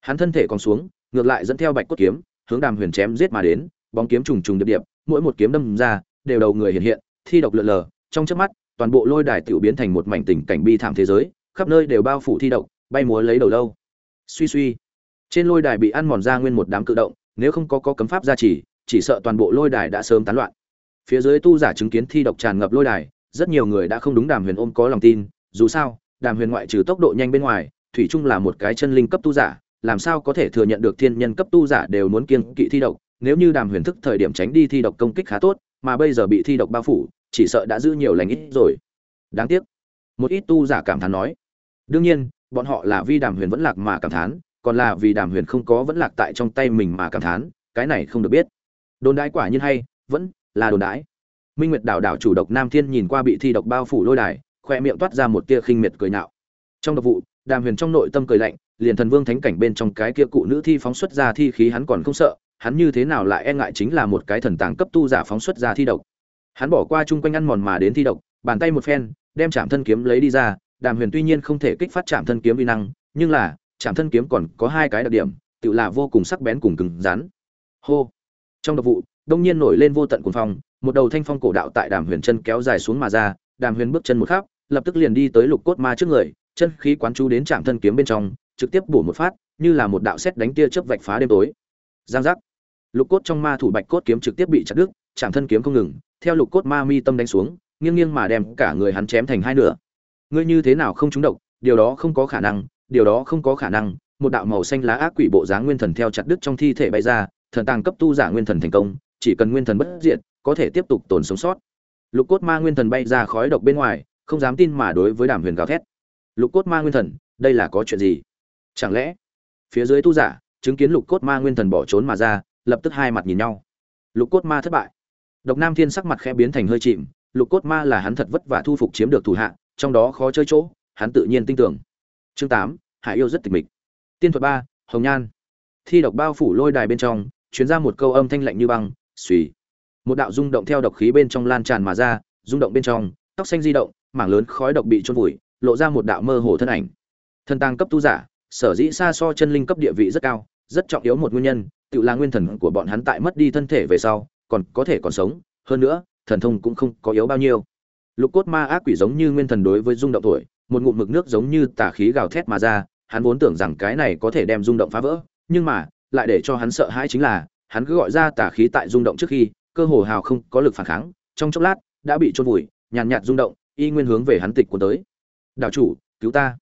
Hắn thân thể còn xuống, ngược lại dẫn theo bạch cốt kiếm, hướng đàm huyền chém giết mà đến, bóng kiếm trùng trùng điệp điệp, mỗi một kiếm đâm ra, đều đầu người hiện hiện, thi độc lượn lờ, trong chớp mắt, toàn bộ lôi đài tiểu biến thành một mảnh tình cảnh bi thảm thế giới, khắp nơi đều bao phủ thi độc, bay múa lấy đầu lâu. Suy suy. Trên lôi đài bị ăn mòn ra nguyên một đám cự động, nếu không có có cấm pháp gia trì, chỉ sợ toàn bộ lôi đài đã sớm tán loạn. Phía dưới tu giả chứng kiến thi độc tràn ngập lôi đài, rất nhiều người đã không đúng đàm huyền ôm có lòng tin, dù sao đàm huyền ngoại trừ tốc độ nhanh bên ngoài, thủy trung là một cái chân linh cấp tu giả, làm sao có thể thừa nhận được thiên nhân cấp tu giả đều muốn kiêng kỵ thi độc, nếu như đàm huyền thức thời điểm tránh đi thi độc công kích khá tốt, mà bây giờ bị thi độc bao phủ, chỉ sợ đã giữ nhiều lành ít rồi. Đáng tiếc, một ít tu giả cảm thán nói, đương nhiên, bọn họ là vì đàm huyền vẫn lạc mà cảm thán, còn là vì đàm huyền không có vẫn lạc tại trong tay mình mà cảm thán, cái này không được biết. Đồn đãi quả nhiên hay, vẫn là đồn đãi. Minh nguyệt đảo đảo chủ độc nam thiên nhìn qua bị thi độc bao phủ lôi đài khoe miệng toát ra một tia khinh miệt cười nạo trong độc vụ, đàm huyền trong nội tâm cười lạnh, liền thần vương thánh cảnh bên trong cái kia cụ nữ thi phóng xuất ra thi khí hắn còn không sợ, hắn như thế nào lại e ngại chính là một cái thần tàng cấp tu giả phóng xuất ra thi độc. Hắn bỏ qua chung quanh ăn mòn mà đến thi độc, bàn tay một phen, đem chạm thân kiếm lấy đi ra, đàm huyền tuy nhiên không thể kích phát chạm thân kiếm uy năng, nhưng là chạm thân kiếm còn có hai cái đặc điểm, tự là vô cùng sắc bén cùng cứng rắn. Hô! Trong độc vụ, đông nhiên nổi lên vô tận cuồng phong, một đầu thanh phong cổ đạo tại đàm huyền chân kéo dài xuống mà ra, đàm huyền bước chân một khắc lập tức liền đi tới lục cốt ma trước người, chân khí quán chú đến trạm thân kiếm bên trong, trực tiếp bổ một phát, như là một đạo xét đánh tia chớp vạch phá đêm tối. Giang giác. Lục cốt trong ma thủ bạch cốt kiếm trực tiếp bị chặt đứt, trạm thân kiếm không ngừng, theo lục cốt ma mi tâm đánh xuống, nghiêng nghiêng mà đem cả người hắn chém thành hai nửa. Ngươi như thế nào không trúng độc, điều đó không có khả năng, điều đó không có khả năng, một đạo màu xanh lá ác quỷ bộ dáng nguyên thần theo chặt đứt trong thi thể bay ra, thần tàng cấp tu giả nguyên thần thành công, chỉ cần nguyên thần bất diệt, có thể tiếp tục tồn sống sót. Lục cốt ma nguyên thần bay ra khói độc bên ngoài không dám tin mà đối với đàm huyền gào thét. Lục cốt ma nguyên thần, đây là có chuyện gì? Chẳng lẽ, phía dưới tu giả chứng kiến lục cốt ma nguyên thần bỏ trốn mà ra, lập tức hai mặt nhìn nhau. Lục cốt ma thất bại. Độc nam thiên sắc mặt khẽ biến thành hơi chìm, lục cốt ma là hắn thật vất vả thu phục chiếm được thủ hạ, trong đó khó chơi chỗ, hắn tự nhiên tin tưởng. Chương tám, hải yêu rất tịch mịch. Tiên thuật ba, hồng nhan. Thi độc bao phủ lôi đài bên trong, chuyến ra một câu âm thanh lạnh như băng, suy. Một đạo rung động theo độc khí bên trong lan tràn mà ra, rung động bên trong, tóc xanh di động mảng lớn khói độc bị chôn vùi, lộ ra một đạo mơ hồ thân ảnh. Thân tăng cấp tu giả, sở dĩ xa so chân linh cấp địa vị rất cao, rất trọng yếu một nguyên nhân, tự là nguyên thần của bọn hắn tại mất đi thân thể về sau, còn có thể còn sống, hơn nữa, thần thông cũng không có yếu bao nhiêu. Lục cốt ma ác quỷ giống như nguyên thần đối với rung động tuổi, một ngụm mực nước giống như tà khí gào thét mà ra, hắn vốn tưởng rằng cái này có thể đem rung động phá vỡ, nhưng mà, lại để cho hắn sợ hãi chính là, hắn cứ gọi ra tà khí tại rung động trước khi, cơ hồ hào không có lực phản kháng, trong chốc lát, đã bị chôn vùi, nhàn nhạt rung động y nguyên hướng về hắn tịch cuốn tới. Đảo chủ, cứu ta.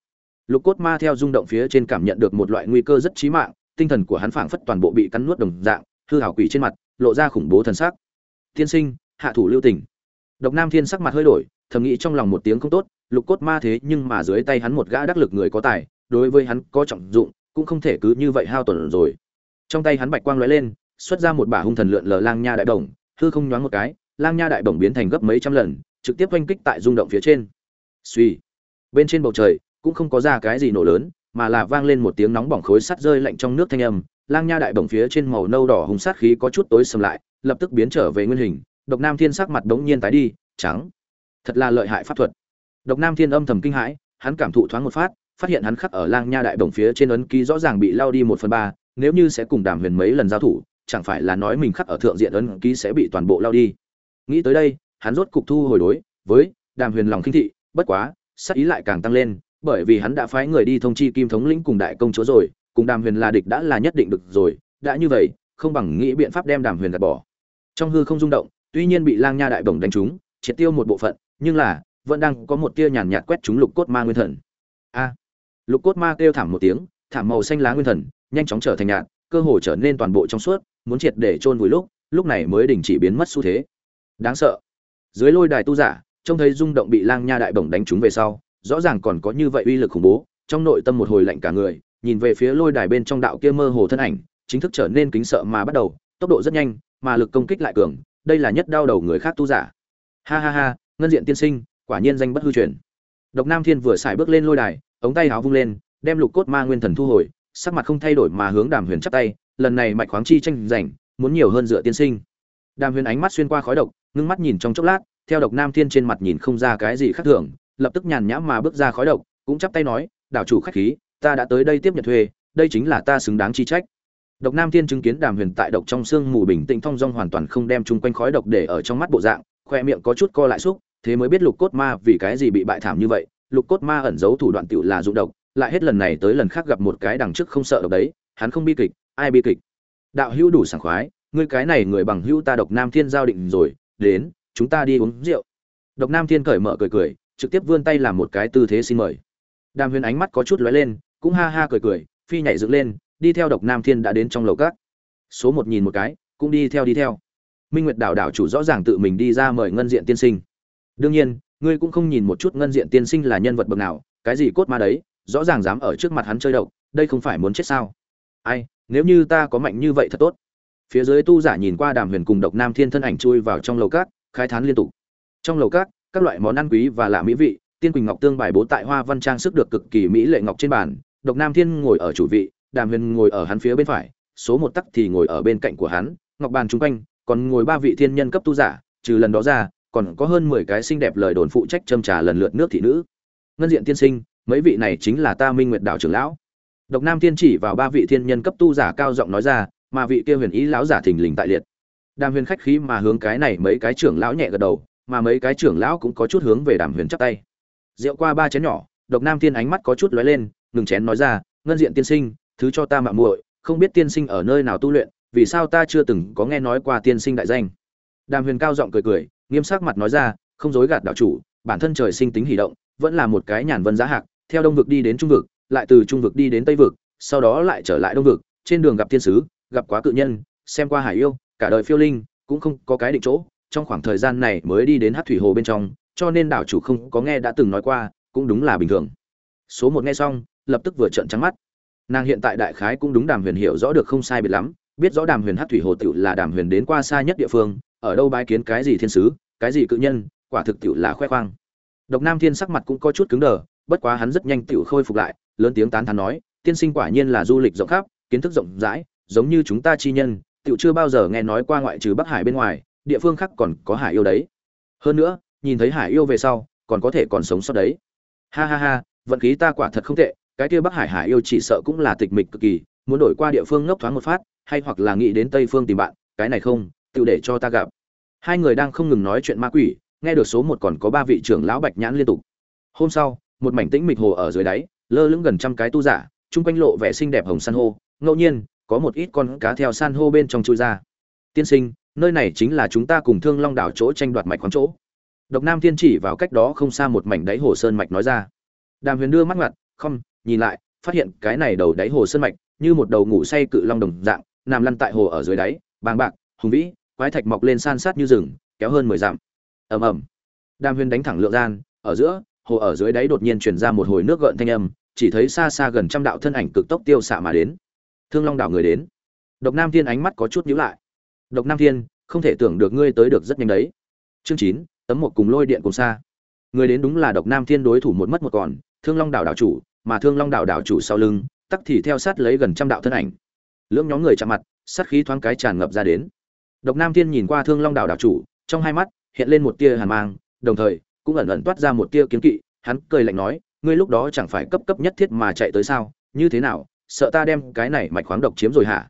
Lục cốt ma theo rung động phía trên cảm nhận được một loại nguy cơ rất chí mạng, tinh thần của hắn phảng phất toàn bộ bị cắn nuốt đồng dạng, hư hảo quỷ trên mặt, lộ ra khủng bố thần sắc. Tiên sinh, hạ thủ lưu tình. Độc nam thiên sắc mặt hơi đổi, thầm nghĩ trong lòng một tiếng không tốt, lục cốt ma thế nhưng mà dưới tay hắn một gã đắc lực người có tài, đối với hắn có trọng dụng, cũng không thể cứ như vậy hao tổn rồi. Trong tay hắn bạch quang lóe lên, xuất ra một bả hung thần lượn lờ lang nha đại đồng hư không nhoáng một cái, lang nha đại đồng biến thành gấp mấy trăm lần trực tiếp oanh kích tại rung động phía trên. Suy bên trên bầu trời cũng không có ra cái gì nổ lớn, mà là vang lên một tiếng nóng bỏng khối sắt rơi lạnh trong nước thanh âm. Lang nha đại đồng phía trên màu nâu đỏ hùng sát khí có chút tối sầm lại, lập tức biến trở về nguyên hình. Độc nam thiên sắc mặt đống nhiên tái đi, trắng. Thật là lợi hại pháp thuật. Độc nam thiên âm thầm kinh hãi, hắn cảm thụ thoáng một phát phát hiện hắn khắc ở lang nha đại đồng phía trên ấn ký rõ ràng bị lao đi một phần ba, nếu như sẽ cùng đàm huyền mấy lần giao thủ, chẳng phải là nói mình khắc ở thượng diện ấn ký sẽ bị toàn bộ lao đi. Nghĩ tới đây hắn rốt cục thu hồi đối với đàm huyền lòng khinh thị, bất quá sắc ý lại càng tăng lên, bởi vì hắn đã phái người đi thông chi kim thống lĩnh cùng đại công chúa rồi, cùng đàm huyền là địch đã là nhất định được rồi, đã như vậy, không bằng nghĩ biện pháp đem đàm huyền gạt bỏ. Trong hư không rung động, tuy nhiên bị lang nha đại bổng đánh trúng, triệt tiêu một bộ phận, nhưng là, vẫn đang có một tia nhàn nhạt quét trúng lục cốt ma nguyên thần. A! Lục cốt ma kêu thảm một tiếng, thảm màu xanh lá nguyên thần, nhanh chóng trở thành nhạt, cơ hồ trở nên toàn bộ trong suốt, muốn triệt để chôn vùi lúc lúc này mới đình chỉ biến mất xu thế. Đáng sợ! Dưới lôi đài tu giả, trông thấy rung động bị lang nha đại bổng đánh trúng về sau, rõ ràng còn có như vậy uy lực khủng bố, trong nội tâm một hồi lạnh cả người, nhìn về phía lôi đài bên trong đạo kia mơ hồ thân ảnh, chính thức trở nên kính sợ mà bắt đầu, tốc độ rất nhanh, mà lực công kích lại cường, đây là nhất đau đầu người khác tu giả. Ha ha ha, ngân diện tiên sinh, quả nhiên danh bất hư truyền. Độc nam thiên vừa xài bước lên lôi đài, ống tay áo vung lên, đem lục cốt ma nguyên thần thu hồi, sắc mặt không thay đổi mà hướng đàm huyền chắp tay, lần này mạch khoáng chi tranh giành, muốn nhiều hơn dựa tiên sinh. Đàm huyền ánh mắt xuyên qua khói độc ngưng mắt nhìn trong chốc lát, theo độc nam thiên trên mặt nhìn không ra cái gì khác thường, lập tức nhàn nhã mà bước ra khói độc, cũng chắp tay nói, đảo chủ khách khí, ta đã tới đây tiếp nhận thuê, đây chính là ta xứng đáng chi trách. Độc nam thiên chứng kiến đàm huyền tại độc trong xương mù bình tĩnh thong dong hoàn toàn không đem chung quanh khói độc để ở trong mắt bộ dạng, khoe miệng có chút co lại xúc, thế mới biết lục cốt ma vì cái gì bị bại thảm như vậy, lục cốt ma ẩn giấu thủ đoạn tựu là dụng độc, lại hết lần này tới lần khác gặp một cái đằng trước không sợ độc đấy, hắn không bi kịch, ai bi kịch. Đạo hữu đủ sảng khoái, ngươi cái này người bằng hữu ta độc nam thiên giao định rồi đến, chúng ta đi uống rượu. Độc nam thiên cởi mở cười cười, trực tiếp vươn tay làm một cái tư thế xin mời. Đàm huyền ánh mắt có chút lóe lên, cũng ha ha cười cười, phi nhảy dựng lên, đi theo độc nam thiên đã đến trong lầu cát số một nhìn một cái, cũng đi theo đi theo. Minh nguyệt đảo đảo chủ rõ ràng tự mình đi ra mời ngân diện tiên sinh. Đương nhiên, ngươi cũng không nhìn một chút ngân diện tiên sinh là nhân vật bậc nào, cái gì cốt ma đấy, rõ ràng dám ở trước mặt hắn chơi độc, đây không phải muốn chết sao? Ai, nếu như ta có mạnh như vậy thật tốt phía dưới tu giả nhìn qua đàm huyền cùng độc nam thiên thân ảnh chui vào trong lầu cát khai thán liên tục. Trong lầu cát các loại món ăn quý và lạ mỹ vị, tiên quỳnh ngọc tương bài bố tại hoa văn trang sức được cực kỳ mỹ lệ ngọc trên bàn. Độc nam thiên ngồi ở chủ vị, đàm huyền ngồi ở hắn phía bên phải, số một tắc thì ngồi ở bên cạnh của hắn, ngọc bàn chung quanh, còn ngồi ba vị thiên nhân cấp tu giả, trừ lần đó ra, còn có hơn mười cái xinh đẹp lời đồn phụ trách châm trà lần lượt nước thị nữ. Ngân diện tiên sinh, mấy vị này chính là ta minh nguyệt đảo trưởng lão. Độc nam thiên chỉ vào ba vị thiên nhân cấp tu giả cao giọng nói ra mà vị kia huyền ý lão giả thình lình tại liệt. Đàm huyền khách khí mà hướng cái này mấy cái trưởng lão nhẹ gật đầu, mà mấy cái trưởng lão cũng có chút hướng về đàm huyền chắp tay. Rượu qua ba chén nhỏ, độc nam tiên ánh mắt có chút lóe lên, ngừng chén nói ra, ngân diện tiên sinh, thứ cho ta mạng muội, không biết tiên sinh ở nơi nào tu luyện, vì sao ta chưa từng có nghe nói qua tiên sinh đại danh? Đàm huyền cao giọng cười cười, nghiêm sắc mặt nói ra, không dối gạt đạo chủ, bản thân trời sinh tính hỉ động, vẫn là một cái nhàn vân giá hạc, theo đông vực đi đến trung vực, lại từ trung vực đi đến tây vực, sau đó lại trở lại đông vực, trên đường gặp tiên sứ gặp quá cự nhân, xem qua hải yêu, cả đời phiêu linh, cũng không có cái định chỗ, trong khoảng thời gian này mới đi đến hát thủy hồ bên trong, cho nên đảo chủ không có nghe đã từng nói qua, cũng đúng là bình thường. Số một nghe xong, lập tức vừa trợn trắng mắt. Nàng hiện tại đại khái cũng đúng đàm huyền hiểu rõ được không sai biệt lắm, biết rõ đàm huyền hát thủy hồ tựu là đàm huyền đến qua xa nhất địa phương, ở đâu bái kiến cái gì thiên sứ, cái gì cự nhân, quả thực tựu là khoe khoang. Độc nam thiên sắc mặt cũng có chút cứng đờ, bất quá hắn rất nhanh tựu khôi phục lại, lớn tiếng tán thán nói, tiên sinh quả nhiên là du lịch rộng khắp, kiến thức rộng rãi giống như chúng ta chi nhân, tựu chưa bao giờ nghe nói qua ngoại trừ bắc hải bên ngoài, địa phương khác còn có hải yêu đấy. Hơn nữa, nhìn thấy hải yêu về sau, còn có thể còn sống sót đấy. Ha ha ha, vận khí ta quả thật không tệ, cái kia bắc hải hải yêu chỉ sợ cũng là tịch mịch cực kỳ, muốn đổi qua địa phương ngốc thoáng một phát, hay hoặc là nghĩ đến tây phương tìm bạn, cái này không tự để cho ta gặp. Hai người đang không ngừng nói chuyện ma quỷ, nghe được số một còn có ba vị trưởng lão bạch nhãn liên tục. Hôm sau, một mảnh tĩnh mịch hồ ở dưới đáy, lơ lửng gần trăm cái tu giả, chung quanh lộ vẻ xinh đẹp hồng san hô, ngẫu nhiên có một ít con cá theo san hô bên trong chui ra. Tiên sinh, nơi này chính là chúng ta cùng thương long đảo chỗ tranh đoạt mạch khoáng chỗ. Độc nam thiên chỉ vào cách đó không xa một mảnh đáy hồ sơn mạch nói ra. Đàm huyền đưa mắt ngặt không, nhìn lại, phát hiện cái này đầu đáy hồ sơn mạch như một đầu ngủ say cự long đồng dạng, nằm lăn tại hồ ở dưới đáy, bàng bạc, hùng vĩ, quái thạch mọc lên san sát như rừng, kéo hơn mười dặm. Ầm ầm. Đàm huyền đánh thẳng lượng gian, ở giữa, hồ ở dưới đáy đột nhiên truyền ra một hồi nước gợn thanh âm, chỉ thấy xa xa gần trăm đạo thân ảnh cực tốc tiêu xạ mà đến thương long đảo người đến. Độc nam thiên ánh mắt có chút nhíu lại. Độc nam thiên, không thể tưởng được ngươi tới được rất nhanh đấy. Chương chín, tấm một cùng lôi điện cùng xa. Người đến đúng là độc nam thiên đối thủ một mất một còn, thương long đảo đảo chủ, mà thương long đảo đảo chủ sau lưng, tắc thì theo sát lấy gần trăm đạo thân ảnh. Lưỡng nhóm người chạm mặt, sát khí thoáng cái tràn ngập ra đến. Độc nam thiên nhìn qua thương long đảo đảo chủ, trong hai mắt hiện lên một tia hàn mang, đồng thời cũng ẩn ẩn toát ra một tia kiến kỵ. Hắn cười lạnh nói, ngươi lúc đó chẳng phải cấp cấp nhất thiết mà chạy tới sao? Như thế nào? Sợ ta đem cái này mạch khoáng độc chiếm rồi hả?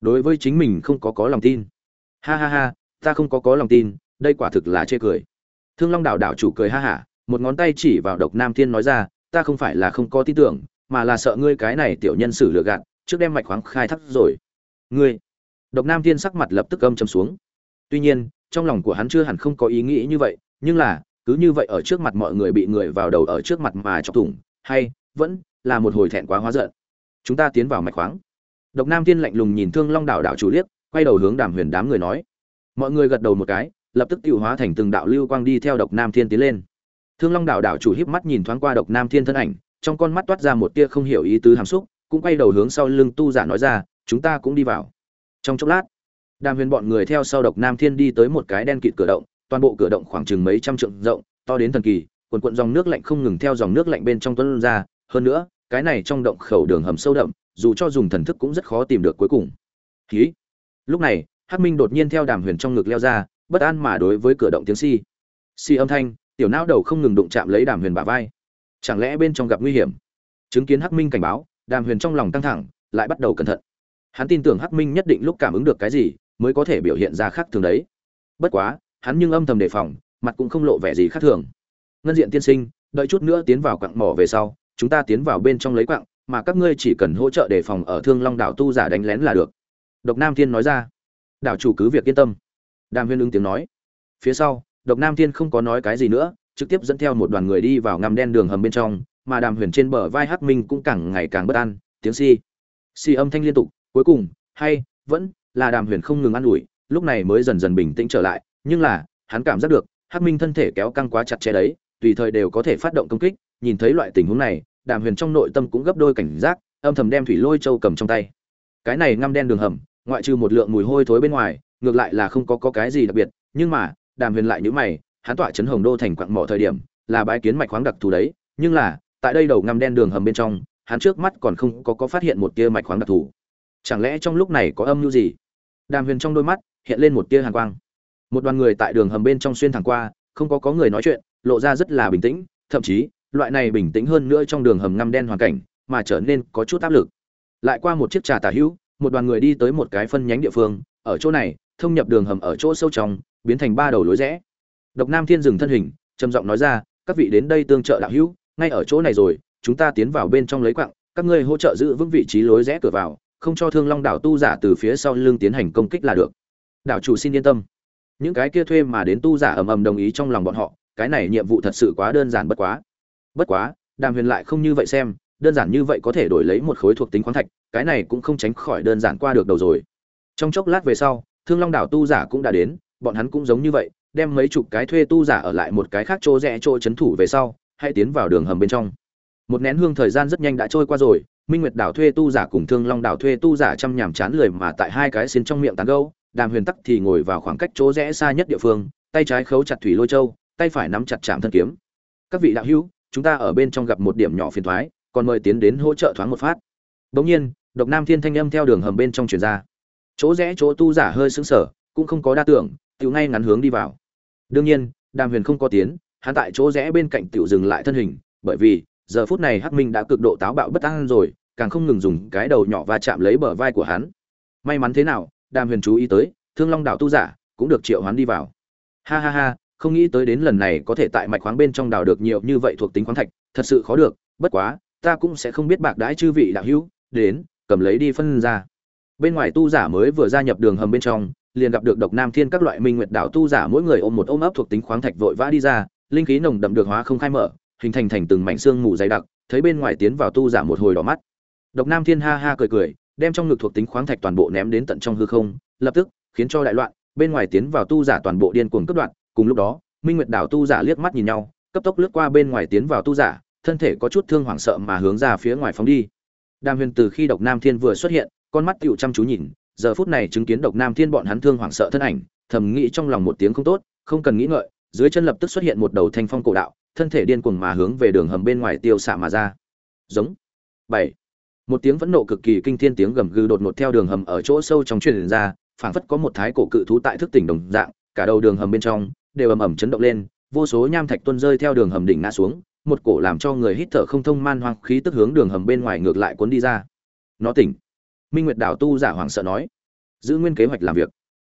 Đối với chính mình không có có lòng tin. Ha ha ha, ta không có có lòng tin, đây quả thực là chê cười. Thương long đảo đảo chủ cười ha hả, một ngón tay chỉ vào độc nam thiên nói ra, ta không phải là không có tin tưởng, mà là sợ ngươi cái này tiểu nhân xử lừa gạt, trước đem mạch khoáng khai thác rồi. Ngươi. Độc nam thiên sắc mặt lập tức âm châm xuống. Tuy nhiên, trong lòng của hắn chưa hẳn không có ý nghĩ như vậy, nhưng là, cứ như vậy ở trước mặt mọi người bị người vào đầu ở trước mặt mà chọc thủng, hay, vẫn là một hồi thẹn quá hóa giận chúng ta tiến vào mạch khoáng. Độc nam thiên lạnh lùng nhìn thương long đảo đảo chủ liếc, quay đầu hướng đàm huyền đám người nói. Mọi người gật đầu một cái, lập tức tiêu hóa thành từng đạo lưu quang đi theo độc nam thiên tiến lên. Thương long đảo đảo chủ híp mắt nhìn thoáng qua độc nam thiên thân ảnh, trong con mắt toát ra một tia không hiểu ý tứ hàm xúc, cũng quay đầu hướng sau lưng tu giả nói ra, chúng ta cũng đi vào. Trong chốc lát, đàm huyền bọn người theo sau độc nam thiên đi tới một cái đen kịt cửa động, toàn bộ cửa động khoảng chừng mấy trăm trượng rộng, to đến thần kỳ, quần quận dòng nước lạnh không ngừng theo dòng nước lạnh bên trong tuấn ra, hơn nữa cái này trong động khẩu đường hầm sâu đậm, dù cho dùng thần thức cũng rất khó tìm được cuối cùng. Khí lúc này, hắc minh đột nhiên theo đàm huyền trong ngực leo ra, bất an mà đối với cửa động tiếng si si âm thanh, tiểu não đầu không ngừng đụng chạm lấy đàm huyền bả vai. Chẳng lẽ bên trong gặp nguy hiểm? Chứng kiến hắc minh cảnh báo, đàm huyền trong lòng căng thẳng, lại bắt đầu cẩn thận. Hắn tin tưởng hắc minh nhất định lúc cảm ứng được cái gì, mới có thể biểu hiện ra khác thường đấy. Bất quá, hắn nhưng âm thầm đề phòng, mặt cũng không lộ vẻ gì khác thường. Ngân diện tiên sinh, đợi chút nữa tiến vào quặng mỏ về sau chúng ta tiến vào bên trong lấy quặng mà các ngươi chỉ cần hỗ trợ đề phòng ở thương long đảo tu giả đánh lén là được. Độc nam thiên nói ra. Đảo chủ cứ việc yên tâm. Đàm huyên ứng tiếng nói. Phía sau, độc nam thiên không có nói cái gì nữa, trực tiếp dẫn theo một đoàn người đi vào ngầm đen đường hầm bên trong, mà đàm huyền trên bờ vai hắc minh cũng càng ngày càng bất an, tiếng si si âm thanh liên tục, cuối cùng, hay, vẫn là đàm huyền không ngừng ăn ủi, lúc này mới dần dần bình tĩnh trở lại, nhưng là, hắn cảm giác được, hắc minh thân thể kéo căng quá chặt chẽ đấy, tùy thời đều có thể phát động công kích nhìn thấy loại tình huống này đàm huyền trong nội tâm cũng gấp đôi cảnh giác âm thầm đem thủy lôi châu cầm trong tay. Cái này ngăm đen đường hầm ngoại trừ một lượng mùi hôi thối bên ngoài ngược lại là không có, có cái gì đặc biệt nhưng mà đàm huyền lại nhữ mày hắn tỏa chấn hồng đô thành quặng mỏ thời điểm là bãi kiến mạch khoáng đặc thù đấy nhưng là tại đây đầu ngăm đen đường hầm bên trong hắn trước mắt còn không có có phát hiện một tia mạch khoáng đặc thù. Chẳng lẽ trong lúc này có âm mưu gì? Đàm huyền trong đôi mắt hiện lên một tia hàn quang. Một đoàn người tại đường hầm bên trong xuyên thẳng qua không có có người nói chuyện lộ ra rất là bình tĩnh thậm chí loại này bình tĩnh hơn nữa trong đường hầm ngăm đen hoàn cảnh, mà trở nên có chút áp lực. Lại qua một chiếc trà tà hữu, một đoàn người đi tới một cái phân nhánh địa phương, ở chỗ này, thông nhập đường hầm ở chỗ sâu trong, biến thành ba đầu lối rẽ. Độc nam thiên dừng thân hình, trầm giọng nói ra, các vị đến đây tương trợ đạo hữu, ngay ở chỗ này rồi, chúng ta tiến vào bên trong lấy quặng các ngươi hỗ trợ giữ vững vị trí lối rẽ cửa vào, không cho thương long đảo tu giả từ phía sau lưng tiến hành công kích là được. Đảo chủ xin yên tâm. Những cái kia thuê mà đến tu giả ầm ầm đồng ý trong lòng bọn họ, cái này nhiệm vụ thật sự quá đơn giản bất quá bất quá, đàm huyền lại không như vậy xem, đơn giản như vậy có thể đổi lấy một khối thuộc tính khoáng thạch, cái này cũng không tránh khỏi đơn giản qua được đầu rồi. Trong chốc lát về sau, thương long đảo tu giả cũng đã đến, bọn hắn cũng giống như vậy, đem mấy chục cái thuê tu giả ở lại một cái khác chỗ rẽ chỗ chấn thủ về sau, hãy tiến vào đường hầm bên trong. Một nén hương thời gian rất nhanh đã trôi qua rồi, minh nguyệt đảo thuê tu giả cùng thương long đảo thuê tu giả chăm nhàm chán lười mà tại hai cái xin trong miệng tán gâu đàm huyền tắc thì ngồi vào khoảng cách chỗ rẽ xa nhất địa phương, tay trái khấu chặt thủy lôi châu, tay phải nắm chặt chạm thân kiếm. Các vị đạo hữu chúng ta ở bên trong gặp một điểm nhỏ phiền thoái, còn mời tiến đến hỗ trợ thoáng một phát. Bỗng nhiên, độc nam thiên thanh âm theo đường hầm bên trong truyền ra. Chỗ rẽ chỗ tu giả hơi sững sờ, cũng không có đa tưởng, tiểu ngay ngắn hướng đi vào. Đương nhiên, đàm huyền không có tiến, hắn tại chỗ rẽ bên cạnh tiểu dừng lại thân hình, bởi vì, giờ phút này hắc minh đã cực độ táo bạo bất an rồi, càng không ngừng dùng cái đầu nhỏ va chạm lấy bờ vai của hắn. May mắn thế nào, đàm huyền chú ý tới, thương long đảo tu giả cũng được triệu hoán đi vào. Ha ha ha không nghĩ tới đến lần này có thể tại mạch khoáng bên trong đào được nhiều như vậy thuộc tính khoáng thạch, thật sự khó được, bất quá, ta cũng sẽ không biết bạc đãi chư vị đạo hữu, đến, cầm lấy đi phân ra. Bên ngoài tu giả mới vừa gia nhập đường hầm bên trong, liền gặp được độc nam thiên các loại minh nguyệt đảo tu giả mỗi người ôm một ôm ấp thuộc tính khoáng thạch vội vã đi ra, linh khí nồng đậm được hóa không khai mở, hình thành thành từng mảnh xương mù dày đặc, thấy bên ngoài tiến vào tu giả một hồi đỏ mắt. Độc nam thiên ha ha cười cười, đem trong ngực thuộc tính khoáng thạch toàn bộ ném đến tận trong hư không, lập tức, khiến cho đại loạn, bên ngoài tiến vào tu giả toàn bộ điên cuồng cướp đoạt cùng lúc đó, minh nguyệt đảo tu giả liếc mắt nhìn nhau, cấp tốc lướt qua bên ngoài tiến vào tu giả, thân thể có chút thương hoảng sợ mà hướng ra phía ngoài phóng đi. Đàm huyền từ khi độc nam thiên vừa xuất hiện, con mắt tựu chăm chú nhìn, giờ phút này chứng kiến độc nam thiên bọn hắn thương hoảng sợ thân ảnh, thầm nghĩ trong lòng một tiếng không tốt, không cần nghĩ ngợi, dưới chân lập tức xuất hiện một đầu thanh phong cổ đạo, thân thể điên cuồng mà hướng về đường hầm bên ngoài tiêu xạ mà ra. Giống. Bảy. Một tiếng vẫn nộ cực kỳ kinh thiên tiếng gầm gừ đột ngột theo đường hầm ở chỗ sâu trong truyền ra, phảng phất có một thái cổ cự thú tại thức tỉnh đồng dạng, cả đầu đường hầm bên trong đều ầm ầm chấn động lên, vô số nham thạch tuôn rơi theo đường hầm đỉnh ngã xuống, một cổ làm cho người hít thở không thông man hoang khí tức hướng đường hầm bên ngoài ngược lại cuốn đi ra. Nó tỉnh. Minh nguyệt đảo tu giả hoảng sợ nói, giữ nguyên kế hoạch làm việc.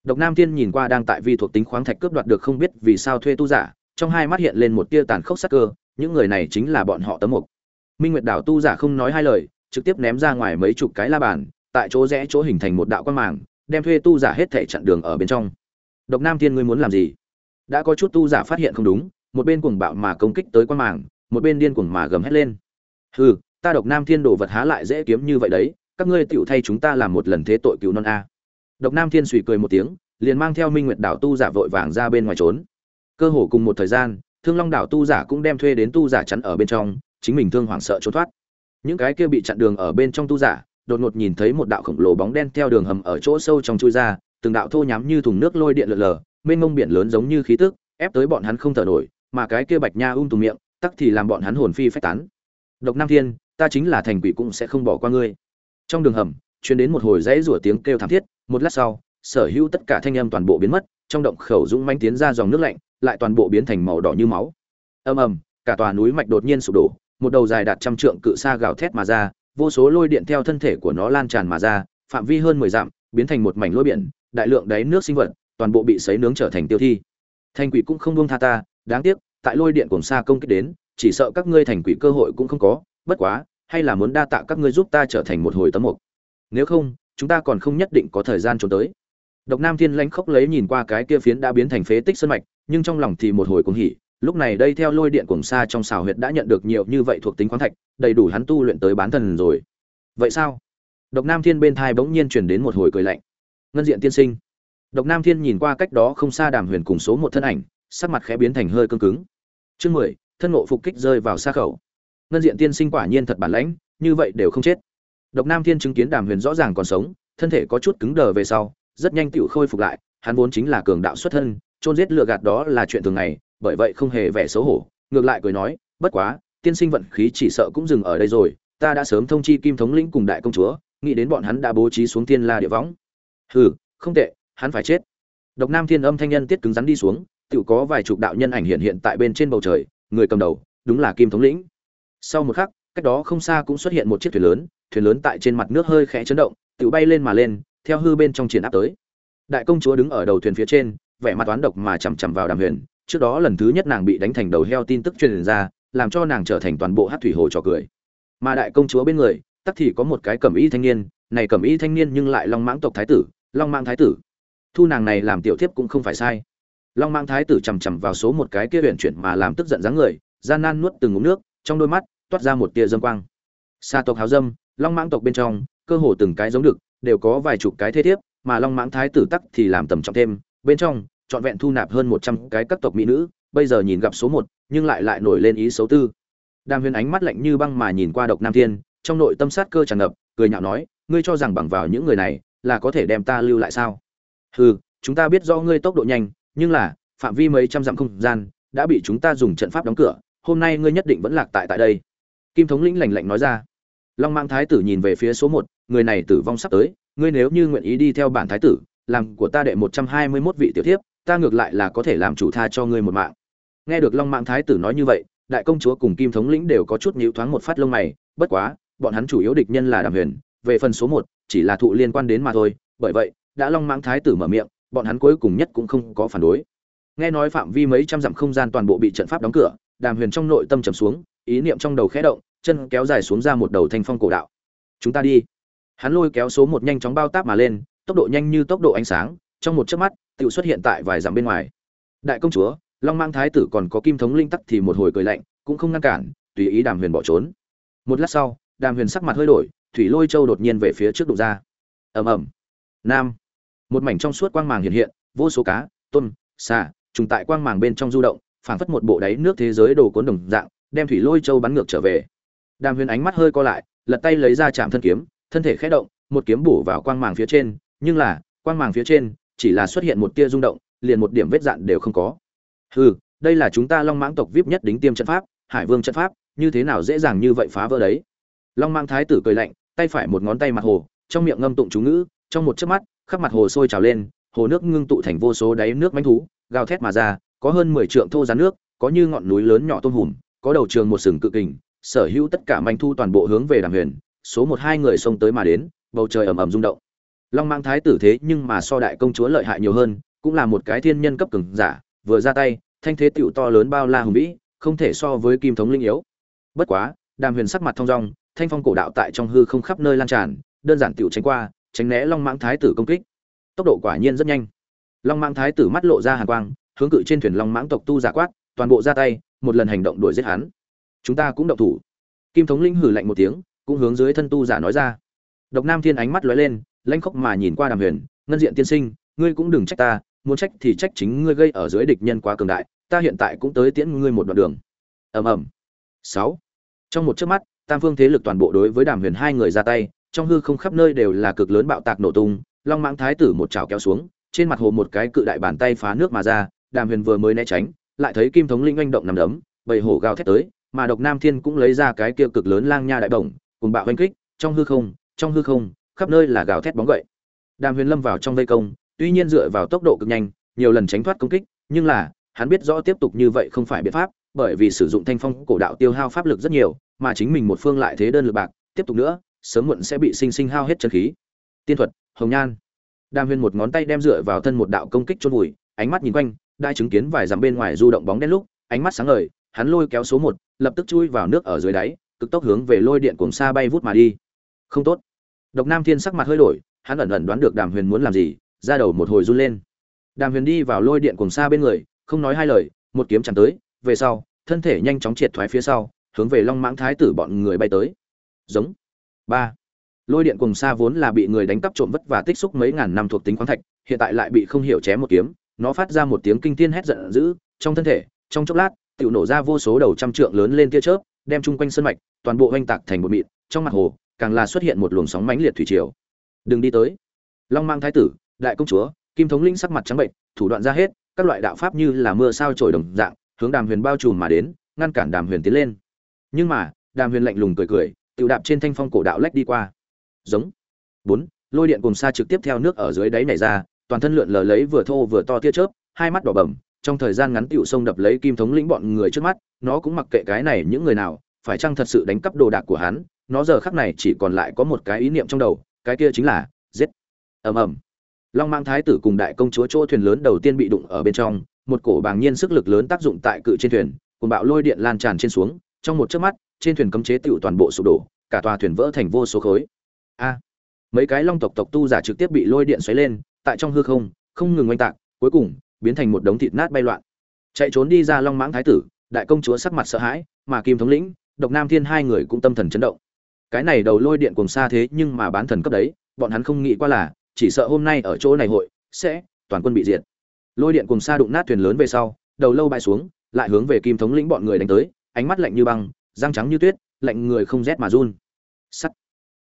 Độc nam thiên nhìn qua đang tại vi thuộc tính khoáng thạch cướp đoạt được không biết vì sao thuê tu giả, trong hai mắt hiện lên một tia tàn khốc sắc cơ, những người này chính là bọn họ tấm mục. Minh nguyệt đảo tu giả không nói hai lời, trực tiếp ném ra ngoài mấy chục cái la bàn, tại chỗ rẽ chỗ hình thành một đạo quan màng, đem thuê tu giả hết thể chặn đường ở bên trong. Độc nam thiên, ngươi muốn làm gì? Đã có chút tu giả phát hiện không đúng, một bên cuồng bạo mà công kích tới quan màng, một bên điên cuồng mà gầm hét lên. Hừ, ta độc nam thiên đồ vật há lại dễ kiếm như vậy đấy, các ngươi tựu thay chúng ta làm một lần thế tội cứu non a. Độc nam thiên suy cười một tiếng, liền mang theo minh nguyệt đảo tu giả vội vàng ra bên ngoài trốn. Cơ hồ cùng một thời gian, thương long đảo tu giả cũng đem thuê đến tu giả chắn ở bên trong, chính mình thương hoảng sợ trốn thoát. Những cái kia bị chặn đường ở bên trong tu giả, đột ngột nhìn thấy một đạo khổng lồ bóng đen theo đường hầm ở chỗ sâu trong chui ra, từng đạo thô nhắm như thùng nước lôi điện lượn lờ mênh mông biển lớn giống như khí tức, ép tới bọn hắn không thở nổi, mà cái kia bạch nha um tùm miệng, tắc thì làm bọn hắn hồn phi phách tán. Độc nam thiên, ta chính là thành quỷ cũng sẽ không bỏ qua ngươi. Trong đường hầm, truyền đến một hồi dãy rủa tiếng kêu thảm thiết, một lát sau, sở hữu tất cả thanh âm toàn bộ biến mất, trong động khẩu dũng mãnh tiến ra dòng nước lạnh, lại toàn bộ biến thành màu đỏ như máu. Ầm ầm, cả tòa núi mạch đột nhiên sụp đổ, một đầu dài đạt trăm trượng cự sa gào thét mà ra, vô số lôi điện theo thân thể của nó lan tràn mà ra, phạm vi hơn mười dặm, biến thành một mảnh lôi biển, đại lượng đáy nước sinh vật toàn bộ bị sấy nướng trở thành tiêu thi. Thành quỷ cũng không buông tha ta, đáng tiếc, tại lôi điện cùng xa công kích đến, chỉ sợ các ngươi thành quỷ cơ hội cũng không có, bất quá, hay là muốn đa tạ các ngươi giúp ta trở thành một hồi tấm mục. Nếu không, chúng ta còn không nhất định có thời gian trốn tới. Độc nam thiên lãnh khốc lấy nhìn qua cái kia phiến đã biến thành phế tích sân mạch, nhưng trong lòng thì một hồi cuồng hỉ, lúc này đây theo lôi điện cùng xa trong xào huyệt đã nhận được nhiều như vậy thuộc tính khoáng thạch, đầy đủ hắn tu luyện tới bán thần rồi. Vậy sao? Độc nam thiên bên thai bỗng nhiên truyền đến một hồi cười lạnh. Ngân diện tiên sinh độc nam thiên nhìn qua cách đó không xa đàm huyền cùng số một thân ảnh, sắc mặt khẽ biến thành hơi cứng cứng. Chương mười, thân ngộ phục kích rơi vào xa khẩu. Ngân diện tiên sinh quả nhiên thật bản lãnh, như vậy đều không chết. Độc nam thiên chứng kiến đàm huyền rõ ràng còn sống, thân thể có chút cứng đờ về sau, rất nhanh tựu khôi phục lại, hắn vốn chính là cường đạo xuất thân, chôn giết lừa gạt đó là chuyện thường ngày, bởi vậy không hề vẻ xấu hổ, ngược lại cười nói, bất quá, tiên sinh vận khí chỉ sợ cũng dừng ở đây rồi, ta đã sớm thông chi kim thống lĩnh cùng đại công chúa, nghĩ đến bọn hắn đã bố trí xuống thiên la địa võng. Hừ, không tệ hắn phải chết. Độc nam thiên âm thanh nhân tiết cứng rắn đi xuống tự có vài chục đạo nhân ảnh hiện hiện tại bên trên bầu trời, người cầm đầu, đúng là kim thống lĩnh. Sau một khắc, cách đó không xa cũng xuất hiện một chiếc thuyền lớn thuyền lớn tại trên mặt nước hơi khẽ chấn động tự bay lên mà lên, theo hư bên trong triển áp tới. Đại công chúa đứng ở đầu thuyền phía trên, vẻ mặt toán độc mà chằm chằm vào đàm huyền, trước đó lần thứ nhất nàng bị đánh thành đầu heo tin tức truyền ra, làm cho nàng trở thành toàn bộ hát thủy hồ trò cười. Mà đại công chúa bên người, tắc thì có một cái cẩm y thanh niên, này cẩm y thanh niên nhưng lại long mãng tộc thái tử, long mãng thái tử thu nàng này làm tiểu thiếp cũng không phải sai. Long mang thái tử chằm chằm vào số một cái kia huyện chuyển mà làm tức giận dáng người, gian nan nuốt từng ngụm nước, trong đôi mắt toát ra một tia dâm quang. Xa tộc háo dâm, long mãng tộc bên trong, cơ hồ từng cái giống được đều có vài chục cái thế thiếp, mà long mãng thái tử tắc thì làm tầm trọng thêm, bên trong, trọn vẹn thu nạp hơn một trăm cái các tộc mỹ nữ, bây giờ nhìn gặp số một, nhưng lại lại nổi lên ý xấu tư. Đàm huyền ánh mắt lạnh như băng mà nhìn qua độc nam thiên, trong nội tâm sát cơ tràn ngập, cười nhạo nói, ngươi cho rằng bằng vào những người này là có thể đem ta lưu lại sao? Hừ, chúng ta biết rõ ngươi tốc độ nhanh, nhưng là, phạm vi mấy trăm dặm không gian, đã bị chúng ta dùng trận pháp đóng cửa, hôm nay ngươi nhất định vẫn lạc tại tại đây. Kim thống lĩnh lạnh lạnh nói ra. Long mang thái tử nhìn về phía số một, người này tử vong sắp tới, ngươi nếu như nguyện ý đi theo bản thái tử, làm của ta đệ một trăm hai mươi mốt vị tiểu thiếp, ta ngược lại là có thể làm chủ tha cho ngươi một mạng. Nghe được long mạng thái tử nói như vậy, đại công chúa cùng kim thống lĩnh đều có chút nhíu thoáng một phát lông mày, bất quá, bọn hắn chủ yếu địch nhân là đàm huyền, về phần số một, chỉ là thụ liên quan đến mà thôi, bởi vậy đã long mãng thái tử mở miệng, bọn hắn cuối cùng nhất cũng không có phản đối. Nghe nói phạm vi mấy trăm dặm không gian toàn bộ bị trận pháp đóng cửa, đàm huyền trong nội tâm trầm xuống, ý niệm trong đầu khẽ động, chân kéo dài xuống ra một đầu thanh phong cổ đạo. Chúng ta đi. Hắn lôi kéo số một nhanh chóng bao táp mà lên, tốc độ nhanh như tốc độ ánh sáng, trong một chớp mắt tự xuất hiện tại vài dặm bên ngoài. Đại công chúa, long mang thái tử còn có kim thống linh tắc thì một hồi cười lạnh, cũng không ngăn cản, tùy ý đàm huyền bỏ trốn. Một lát sau, đàm huyền sắc mặt hơi đổi, thủy lôi châu đột nhiên về phía trước đụng ra. Ầm ầm. Nam một mảnh trong suốt quang màng hiện hiện, vô số cá, tôm, xà, trùng tại quang màng bên trong du động, phảng phất một bộ đáy nước thế giới đồ cuốn đồng dạng, đem thủy lôi châu bắn ngược trở về. Đàm huyền ánh mắt hơi co lại, lật tay lấy ra chạm thân kiếm, thân thể khẽ động, một kiếm bổ vào quang màng phía trên, nhưng là, quang màng phía trên, chỉ là xuất hiện một tia rung động, liền một điểm vết dạn đều không có. Hừ, đây là chúng ta long mãng tộc vip nhất đính tiêm trận pháp, hải vương trận pháp, như thế nào dễ dàng như vậy phá vỡ đấy? Long mang thái tử cười lạnh, tay phải một ngón tay mặt hồ, trong miệng ngâm tụng chú ngữ, trong một chớp mắt khắp mặt hồ sôi trào lên, hồ nước ngưng tụ thành vô số đáy nước mãnh thú, gào thét mà ra, có hơn mười trượng thô rắn nước, có như ngọn núi lớn nhỏ tôm hùm, có đầu trường một sừng cự kình, sở hữu tất cả manh thu toàn bộ hướng về đàm huyền, số một hai người xông tới mà đến, bầu trời ầm ầm rung động. Long mang thái tử thế nhưng mà so đại công chúa lợi hại nhiều hơn, cũng là một cái thiên nhân cấp cường giả, vừa ra tay, thanh thế tiểu to lớn bao la hùng vĩ, không thể so với kim thống linh yếu. Bất quá, đàm huyền sắc mặt thông dong, thanh phong cổ đạo tại trong hư không khắp nơi lan tràn, đơn giản tiểu tránh qua tránh né long mãng thái tử công kích. Tốc độ quả nhiên rất nhanh. Long mãng thái tử mắt lộ ra hàn quang, hướng cự trên thuyền long mãng tộc tu giả quát, toàn bộ ra tay, một lần hành động đuổi giết hắn. Chúng ta cũng động thủ. Kim thống linh hử lạnh một tiếng, cũng hướng dưới thân tu giả nói ra. Độc nam thiên ánh mắt lóe lên lanh khóc mà nhìn qua đàm huyền, ngân diện tiên sinh, ngươi cũng đừng trách ta, muốn trách thì trách chính ngươi gây ở dưới địch nhân quá cường đại, ta hiện tại cũng tới tiễn ngươi một đoạn đường. Ầm ầm. Sáu. Trong một chớp mắt, tam phương thế lực toàn bộ đối với đàm huyền hai người ra tay trong hư không khắp nơi đều là cực lớn bạo tạc nổ tung, long mãng thái tử một chảo kéo xuống, trên mặt hồ một cái cự đại bàn tay phá nước mà ra, đàm huyền vừa mới né tránh, lại thấy kim thống linh oanh động nằm đấm, bầy hổ gào thét tới, mà độc nam thiên cũng lấy ra cái kia cực lớn lang nha đại bổng, cùng bạo oanh kích, trong hư không, trong hư không, khắp nơi là gào thét bóng gậy. Đàm huyền lâm vào trong vây công, tuy nhiên dựa vào tốc độ cực nhanh, nhiều lần tránh thoát công kích, nhưng là, hắn biết rõ tiếp tục như vậy không phải biện pháp, bởi vì sử dụng thanh phong cổ đạo tiêu hao pháp lực rất nhiều, mà chính mình một phương lại thế đơn lực bạc, tiếp tục nữa sớm muộn sẽ bị sinh sinh hao hết chân khí. Tiên thuật, hồng nhan. Đàm huyền một ngón tay đem dựa vào thân một đạo công kích chôn vùi, ánh mắt nhìn quanh, đai chứng kiến vài dặm bên ngoài du động bóng đen lúc, ánh mắt sáng ngời, hắn lôi kéo số một, lập tức chui vào nước ở dưới đáy, cực tốc hướng về lôi điện cuồng xa bay vút mà đi. Không tốt. Độc nam thiên sắc mặt hơi đổi, hắn ẩn ẩn đoán được đàm huyền muốn làm gì, ra đầu một hồi run lên. Đàm huyền đi vào lôi điện cuồng xa bên người, không nói hai lời, một kiếm chạm tới, về sau, thân thể nhanh chóng triệt thoái phía sau, hướng về long mãng thái tử bọn người bay tới. Giống ba. Lôi điện cùng xa vốn là bị người đánh cắp trộm vất và tích xúc mấy ngàn năm thuộc tính khoáng thạch, hiện tại lại bị không hiểu chém một kiếm, nó phát ra một tiếng kinh thiên hét giận dữ, trong thân thể, trong chốc lát tự nổ ra vô số đầu trăm trượng lớn lên tia chớp, đem chung quanh sân mạch, toàn bộ oanh tạc thành một mịn, trong mặt hồ, càng là xuất hiện một luồng sóng mãnh liệt thủy triều. Đừng đi tới. Long mang thái tử, đại công chúa, kim thống linh sắc mặt trắng bệnh thủ đoạn ra hết, các loại đạo pháp như là mưa sao trổi đồng dạng, hướng đàm huyền bao trùm mà đến, ngăn cản đàm huyền tiến lên. Nhưng mà, đàm huyền lạnh lùng cười cười tự đạp trên thanh phong cổ đạo lách đi qua. Giống. Bốn. Lôi điện cùng xa trực tiếp theo nước ở dưới đáy này ra, toàn thân lượn lờ lấy vừa thô vừa to tia chớp, hai mắt đỏ bầm, trong thời gian ngắn tựu sông đập lấy kim thống lĩnh bọn người trước mắt, nó cũng mặc kệ cái này những người nào, phải chăng thật sự đánh cắp đồ đạc của hắn, nó giờ khắc này chỉ còn lại có một cái ý niệm trong đầu, cái kia chính là, giết. Ầm ầm. Long mang thái tử cùng đại công chúa chỗ thuyền lớn đầu tiên bị đụng ở bên trong, một cổ bàng nhiên sức lực lớn tác dụng tại cự trên thuyền cùng bạo lôi điện lan tràn trên xuống trong một chớp mắt, trên thuyền cấm chế tựu toàn bộ sụp đổ, cả tòa thuyền vỡ thành vô số khối. A! Mấy cái long tộc tộc tu giả trực tiếp bị lôi điện xoáy lên, tại trong hư không không ngừng oanh tạc, cuối cùng, biến thành một đống thịt nát bay loạn. Chạy trốn đi ra long mãng thái tử, đại công chúa sắc mặt sợ hãi, mà kim thống lĩnh, độc nam thiên hai người cũng tâm thần chấn động. Cái này đầu lôi điện cùng xa thế nhưng mà bán thần cấp đấy, bọn hắn không nghĩ qua là, chỉ sợ hôm nay ở chỗ này hội, sẽ, toàn quân bị diệt. Lôi điện cùng xa đụng nát thuyền lớn về sau, đầu lâu bay xuống, lại hướng về kim thống lĩnh bọn người đánh tới ánh mắt lạnh như băng, răng trắng như tuyết, lạnh người không rét mà run. Sắt.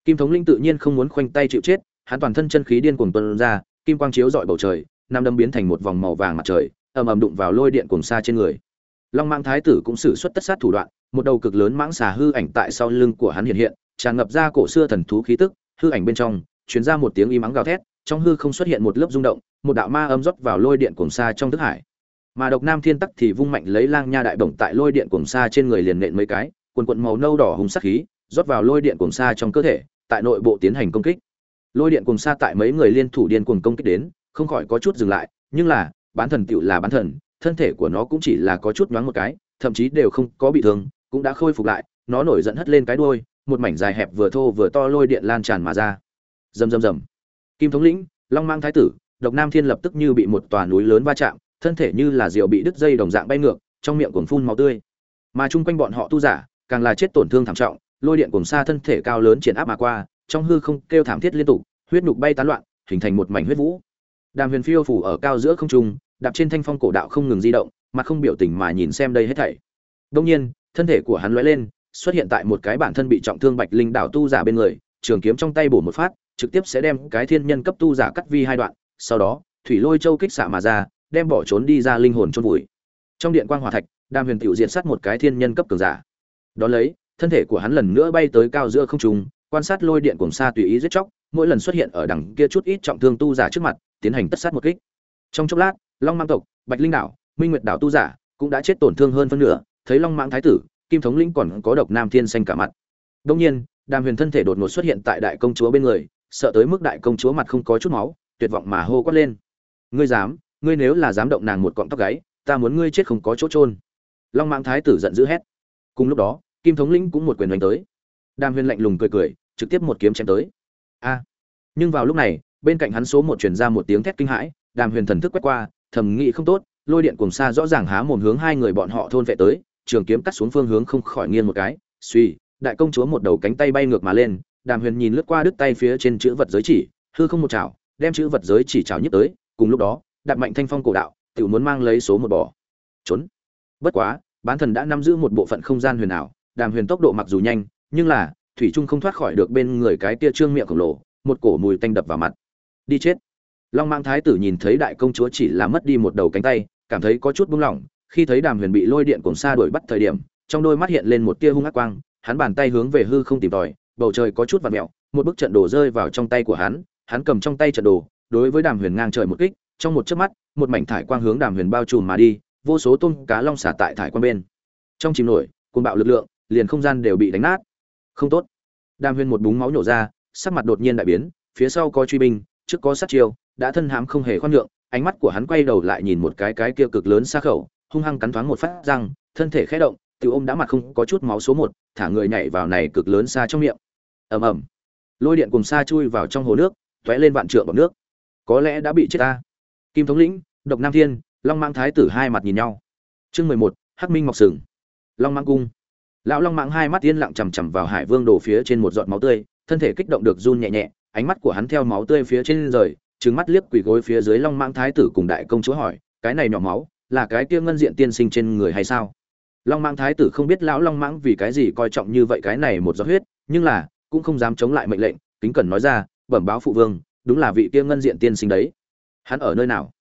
Kim thống linh tự nhiên không muốn khoanh tay chịu chết, hắn toàn thân chân khí điên cuồng tuôn ra, kim quang chiếu dọi bầu trời nam đâm biến thành một vòng màu vàng mặt trời, ầm ầm đụng vào lôi điện cuồng xa trên người. Long mang thái tử cũng sử xuất tất sát thủ đoạn, một đầu cực lớn mãng xà hư ảnh tại sau lưng của hắn hiện hiện, tràn ngập ra cổ xưa thần thú khí tức, hư ảnh bên trong chuyển ra một tiếng y mắng gào thét, trong hư không xuất hiện một lớp rung động, một đạo ma âm rót vào lôi điện cuồng xa trong thức hải mà độc nam thiên tắc thì vung mạnh lấy lang nha đại bổng tại lôi điện cùng xa trên người liền nện mấy cái, quần quận màu nâu đỏ hùng sắc khí, rót vào lôi điện cùng xa trong cơ thể, tại nội bộ tiến hành công kích. Lôi điện cùng xa tại mấy người liên thủ điên cuồng công kích đến, không khỏi có chút dừng lại, nhưng là, bán thần tựu là bán thần, thân thể của nó cũng chỉ là có chút nhoáng một cái, thậm chí đều không có bị thương, cũng đã khôi phục lại, nó nổi giận hất lên cái đuôi, một mảnh dài hẹp vừa thô vừa to lôi điện lan tràn mà ra. Rầm rầm rầm. Kim thống lĩnh, long mang thái tử, độc nam thiên lập tức như bị một tòa núi lớn va chạm thân thể như là diều bị đứt dây đồng dạng bay ngược, trong miệng cuồng phun máu tươi. Mà chung quanh bọn họ tu giả, càng là chết tổn thương thảm trọng, lôi điện cùng xa thân thể cao lớn triển áp mà qua, trong hư không kêu thảm thiết liên tục, huyết nhục bay tán loạn, hình thành một mảnh huyết vũ. Đàm huyền phiêu phủ ở cao giữa không trung, đạp trên thanh phong cổ đạo không ngừng di động mặt không biểu tình mà nhìn xem đây hết thảy. Đông nhiên, thân thể của hắn lóe lên, xuất hiện tại một cái bản thân bị trọng thương bạch linh đảo tu giả bên người, trường kiếm trong tay bổ một phát, trực tiếp sẽ đem cái thiên nhân cấp tu giả cắt vi hai đoạn, sau đó, thủy lôi châu kích xạ mà ra đem bỏ trốn đi ra linh hồn chôn vùi. Trong điện quang hỏa thạch, đàm huyền tiểu diện sát một cái thiên nhân cấp cường giả. Đón lấy, thân thể của hắn lần nữa bay tới cao giữa không trung, quan sát lôi điện cuồng xa tùy ý giết chóc, mỗi lần xuất hiện ở đằng kia chút ít trọng thương tu giả trước mặt, tiến hành tất sát một kích. Trong chốc lát, long mang tộc, bạch linh đảo, minh nguyệt đảo tu giả cũng đã chết tổn thương hơn phân nửa, thấy long mãng thái tử, kim thống linh còn có độc nam thiên xanh cả mặt. Đương nhiên, đàm huyền thân thể đột ngột xuất hiện tại đại công chúa bên người, sợ tới mức đại công chúa mặt không có chút máu, tuyệt vọng mà hô quát lên. Ngươi dám? Ngươi nếu là dám động nàng một cọng tóc gáy, ta muốn ngươi chết không có chỗ trôn long mãng thái tử giận dữ hét. Cùng lúc đó, kim thống lĩnh cũng một quyền đánh tới. Đàm huyền lạnh lùng cười cười, trực tiếp một kiếm chém tới. A! Nhưng vào lúc này, bên cạnh hắn số một truyền ra một tiếng thét kinh hãi, đàm huyền thần thức quét qua, thầm nghĩ không tốt, lôi điện cùng xa rõ ràng há mồm hướng hai người bọn họ thôn vệ tới, trường kiếm cắt xuống phương hướng không khỏi nghiêng một cái, suy, đại công chúa một đầu cánh tay bay ngược mà lên, đàm huyền nhìn lướt qua đứt tay phía trên chữ vật giới chỉ, hư không một chảo, đem chữ vật giới chỉ chảo nhức tới, cùng lúc đó đạp mạnh thanh phong cổ đạo tự muốn mang lấy số một bỏ. Trốn. Bất quá, bán thần đã nắm giữ một bộ phận không gian huyền ảo, đàm huyền tốc độ mặc dù nhanh, nhưng là, thủy trung không thoát khỏi được bên người cái tia trương miệng khổng lồ, một cổ mùi tanh đập vào mặt. Đi chết. Long mang thái tử nhìn thấy đại công chúa chỉ là mất đi một đầu cánh tay, cảm thấy có chút buông lỏng, khi thấy đàm huyền bị lôi điện cùng xa đuổi bắt thời điểm, trong đôi mắt hiện lên một tia hung ác quang, hắn bàn tay hướng về hư không tìm tòi, bầu trời có chút vặt mẹo, một bức trận đồ rơi vào trong tay của hắn hắn cầm trong tay trận đồ, đối với đàm huyền ngang trời một kích trong một chớp mắt, một mảnh thải quang hướng đàm huyền bao trùm mà đi, vô số tôm cá long xả tại thải quang bên. Trong chìm nổi côn bạo lực lượng, liền không gian đều bị đánh nát. Không tốt. Đàm huyền một búng máu nhổ ra, sắc mặt đột nhiên đại biến, phía sau có truy binh, trước có sát chiêu, đã thân hãm không hề khoan nhượng, ánh mắt của hắn quay đầu lại nhìn một cái cái kia cực lớn xa khẩu, hung hăng cắn thoáng một phát răng, thân thể khẽ động, tiểu ôm đã mặt không có chút máu số một, thả người nhảy vào này cực lớn xa trong miệng. Ầm ầm. Lôi điện cùng xa chui vào trong hồ nước, tóe lên vạn trượng bọc nước. Có lẽ đã bị chết ta kim thống lĩnh, độc nam thiên, long mang thái tử hai mặt nhìn nhau. Chương mười một, hắc minh ngọc sừng. Long mang cung. Lão long mang hai mắt yên lặng chằm chằm vào hải vương đổ phía trên một giọt máu tươi, thân thể kích động được run nhẹ nhẹ, ánh mắt của hắn theo máu tươi phía trên rời, trừng mắt liếc quỳ gối phía dưới long mang thái tử cùng đại công chúa hỏi, cái này nhỏ máu, là cái kia ngân diện tiên sinh trên người hay sao? Long mang thái tử không biết lão long mãng vì cái gì coi trọng như vậy cái này một giọt huyết, nhưng là, cũng không dám chống lại mệnh lệnh, kính cẩn nói ra, bẩm báo phụ vương, đúng là vị kia ngân diện tiên sinh đấy hắn ở nơi nào?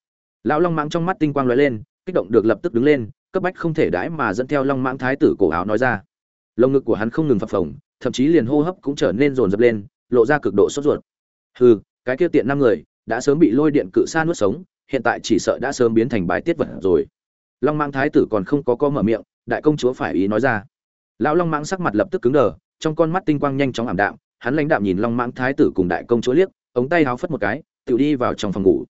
Lão long mãng trong mắt tinh quang lóe lên, kích động được lập tức đứng lên, cấp bách không thể đãi mà dẫn theo long mãng thái tử cổ áo nói ra. Lồng ngực của hắn không ngừng phập phồng, thậm chí liền hô hấp cũng trở nên rồn rập lên, lộ ra cực độ sốt ruột. Hừ, cái kia tiện năm người, đã sớm bị lôi điện cự sa nuốt sống, hiện tại chỉ sợ đã sớm biến thành bài tiết vật rồi. Long mãng thái tử còn không có co mở miệng, đại công chúa phải ý nói ra. Lão long mãng sắc mặt lập tức cứng đờ, trong con mắt tinh quang nhanh chóng ảm đạm, hắn lãnh đạm nhìn long mãng thái tử cùng đại công chúa liếc, ống tay háo phất một cái tự đi vào trong phòng ngủ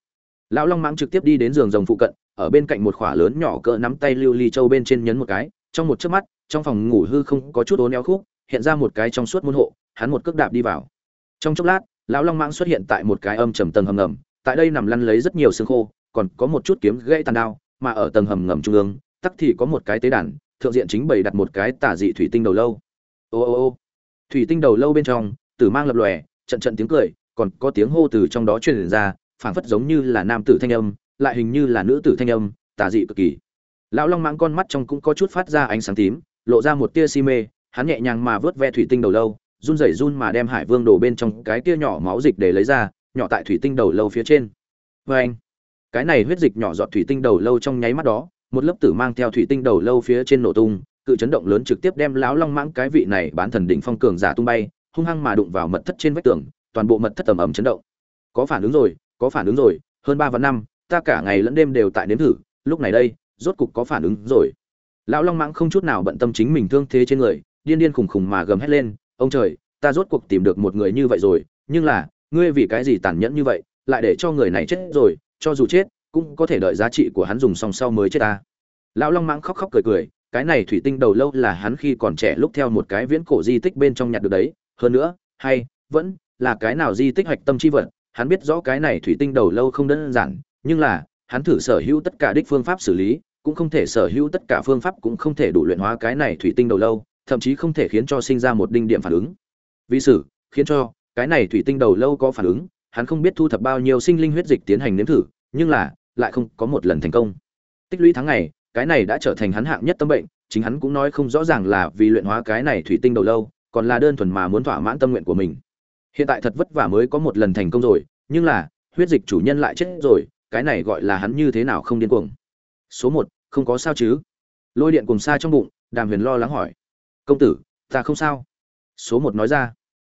lão long mãng trực tiếp đi đến giường rồng phụ cận, ở bên cạnh một khỏa lớn nhỏ cỡ nắm tay lưu ly châu bên trên nhấn một cái, trong một chớp mắt, trong phòng ngủ hư không có chút ố neo khúc, hiện ra một cái trong suốt môn hộ, hắn một cước đạp đi vào. Trong chốc lát, lão long mãng xuất hiện tại một cái âm trầm tầng hầm ngầm, tại đây nằm lăn lấy rất nhiều xương khô, còn có một chút kiếm gãy tàn đao, mà ở tầng hầm ngầm trung ương, tắc thì có một cái tế đàn, thượng diện chính bày đặt một cái tả dị thủy tinh đầu lâu. Ô ô ô, thủy tinh đầu lâu bên trong, tử mang lập lòe, trận trận tiếng cười, còn có tiếng hô từ trong đó truyền ra phảng phất giống như là nam tử thanh âm, lại hình như là nữ tử thanh âm tả dị cực kỳ. Lão long mãng con mắt trong cũng có chút phát ra ánh sáng tím, lộ ra một tia si mê, hắn nhẹ nhàng mà vớt ve thủy tinh đầu lâu, run rẩy run mà đem hải vương đổ bên trong cái tia nhỏ máu dịch để lấy ra, nhỏ tại thủy tinh đầu lâu phía trên. Vê anh, cái này huyết dịch nhỏ giọt thủy tinh đầu lâu trong nháy mắt đó, một lớp tử mang theo thủy tinh đầu lâu phía trên nổ tung, cự chấn động lớn trực tiếp đem lão long mãng cái vị này bán thần đỉnh phong cường giả tung bay, hung hăng mà đụng vào mật thất trên vách tường, toàn bộ mật thất tầm ầm chấn động. Có phản ứng rồi có phản ứng rồi, hơn ba vạn năm, ta cả ngày lẫn đêm đều tại nếm thử, lúc này đây, rốt cục có phản ứng rồi. Lão long mãng không chút nào bận tâm chính mình thương thế trên người, điên điên khùng khùng mà gầm hét lên, ông trời, ta rốt cuộc tìm được một người như vậy rồi, nhưng là, ngươi vì cái gì tàn nhẫn như vậy, lại để cho người này chết rồi, cho dù chết, cũng có thể đợi giá trị của hắn dùng xong sau mới chết ta. Lão long mãng khóc khóc cười cười, cái này thủy tinh đầu lâu là hắn khi còn trẻ lúc theo một cái viễn cổ di tích bên trong nhặt được đấy, hơn nữa, hay, vẫn là cái nào di tích hoạch tâm chi vật hắn biết rõ cái này thủy tinh đầu lâu không đơn giản nhưng là hắn thử sở hữu tất cả đích phương pháp xử lý cũng không thể sở hữu tất cả phương pháp cũng không thể đủ luyện hóa cái này thủy tinh đầu lâu thậm chí không thể khiến cho sinh ra một đinh điểm phản ứng. Vì sử, khiến cho cái này thủy tinh đầu lâu có phản ứng hắn không biết thu thập bao nhiêu sinh linh huyết dịch tiến hành nếm thử nhưng là lại không có một lần thành công. Tích lũy tháng ngày cái này đã trở thành hắn hạng nhất tâm bệnh chính hắn cũng nói không rõ ràng là vì luyện hóa cái này thủy tinh đầu lâu còn là đơn thuần mà muốn thỏa mãn tâm nguyện của mình hiện tại thật vất vả mới có một lần thành công rồi, nhưng là, huyết dịch chủ nhân lại chết rồi, cái này gọi là hắn như thế nào không điên cuồng. Số một, không có sao chứ? Lôi điện cùng xa trong bụng, đàm huyền lo lắng hỏi. Công tử, ta không sao. Số một nói ra.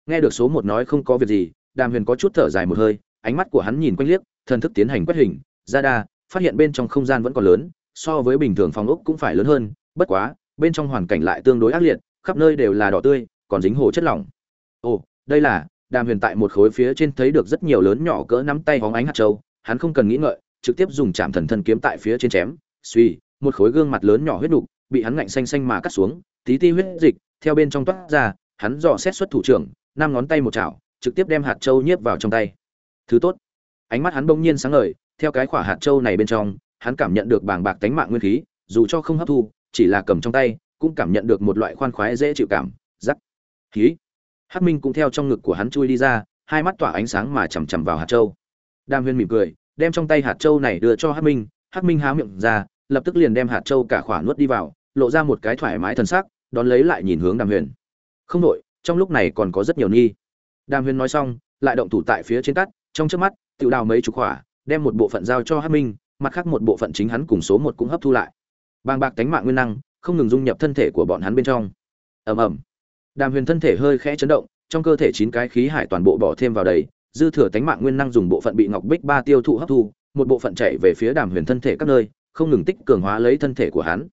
Nghe được số một nói không có việc gì, đàm huyền có chút thở dài một hơi, ánh mắt của hắn nhìn quanh liếc, thần thức tiến hành quét hình, ra đa, phát hiện bên trong không gian vẫn còn lớn, so với bình thường phòng ốc cũng phải lớn hơn, bất quá, bên trong hoàn cảnh lại tương đối ác liệt, khắp nơi đều là đỏ tươi, còn dính hồ chất lỏng. Ồ, đây là đàm huyền tại một khối phía trên thấy được rất nhiều lớn nhỏ cỡ nắm tay hóng ánh hạt châu, hắn không cần nghĩ ngợi, trực tiếp dùng chạm thần thần kiếm tại phía trên chém, suy, một khối gương mặt lớn nhỏ huyết đục bị hắn ngạnh xanh xanh mà cắt xuống, tí ti huyết dịch theo bên trong toát ra, hắn dò xét xuất thủ trưởng, năm ngón tay một chảo, trực tiếp đem hạt châu nhiếp vào trong tay. Thứ tốt. Ánh mắt hắn bỗng nhiên sáng ngời, theo cái khỏa hạt châu này bên trong, hắn cảm nhận được bàng bạc tánh mạng nguyên khí, dù cho không hấp thu, chỉ là cầm trong tay, cũng cảm nhận được một loại khoan khoái dễ chịu cảm giắc khí hắc minh cũng theo trong ngực của hắn chui đi ra hai mắt tỏa ánh sáng mà chằm chằm vào hạt châu. Đàm huyên mỉm cười đem trong tay hạt châu này đưa cho hắc minh hắc minh há miệng ra lập tức liền đem hạt châu cả khỏa nuốt đi vào lộ ra một cái thoải mái thần sắc đón lấy lại nhìn hướng đàm huyền. Không đổi, trong lúc này còn có rất nhiều nghi. Đàm huyền nói xong lại động thủ tại phía trên cắt trong chớp mắt tiểu đào mấy chục khỏa đem một bộ phận giao cho hát minh mặt khác một bộ phận chính hắn cùng số một cũng hấp thu lại. Bàng bạc tánh mạng nguyên năng không ngừng dung nhập thân thể của bọn hắn bên trong. Ầm ầm đàm huyền thân thể hơi khẽ chấn động, trong cơ thể chín cái khí hải toàn bộ bỏ thêm vào đầy, dư thừa tánh mạng nguyên năng dùng bộ phận bị ngọc bích ba tiêu thụ hấp thu, một bộ phận chạy về phía đàm huyền thân thể các nơi, không ngừng tích cường hóa lấy thân thể của hắn.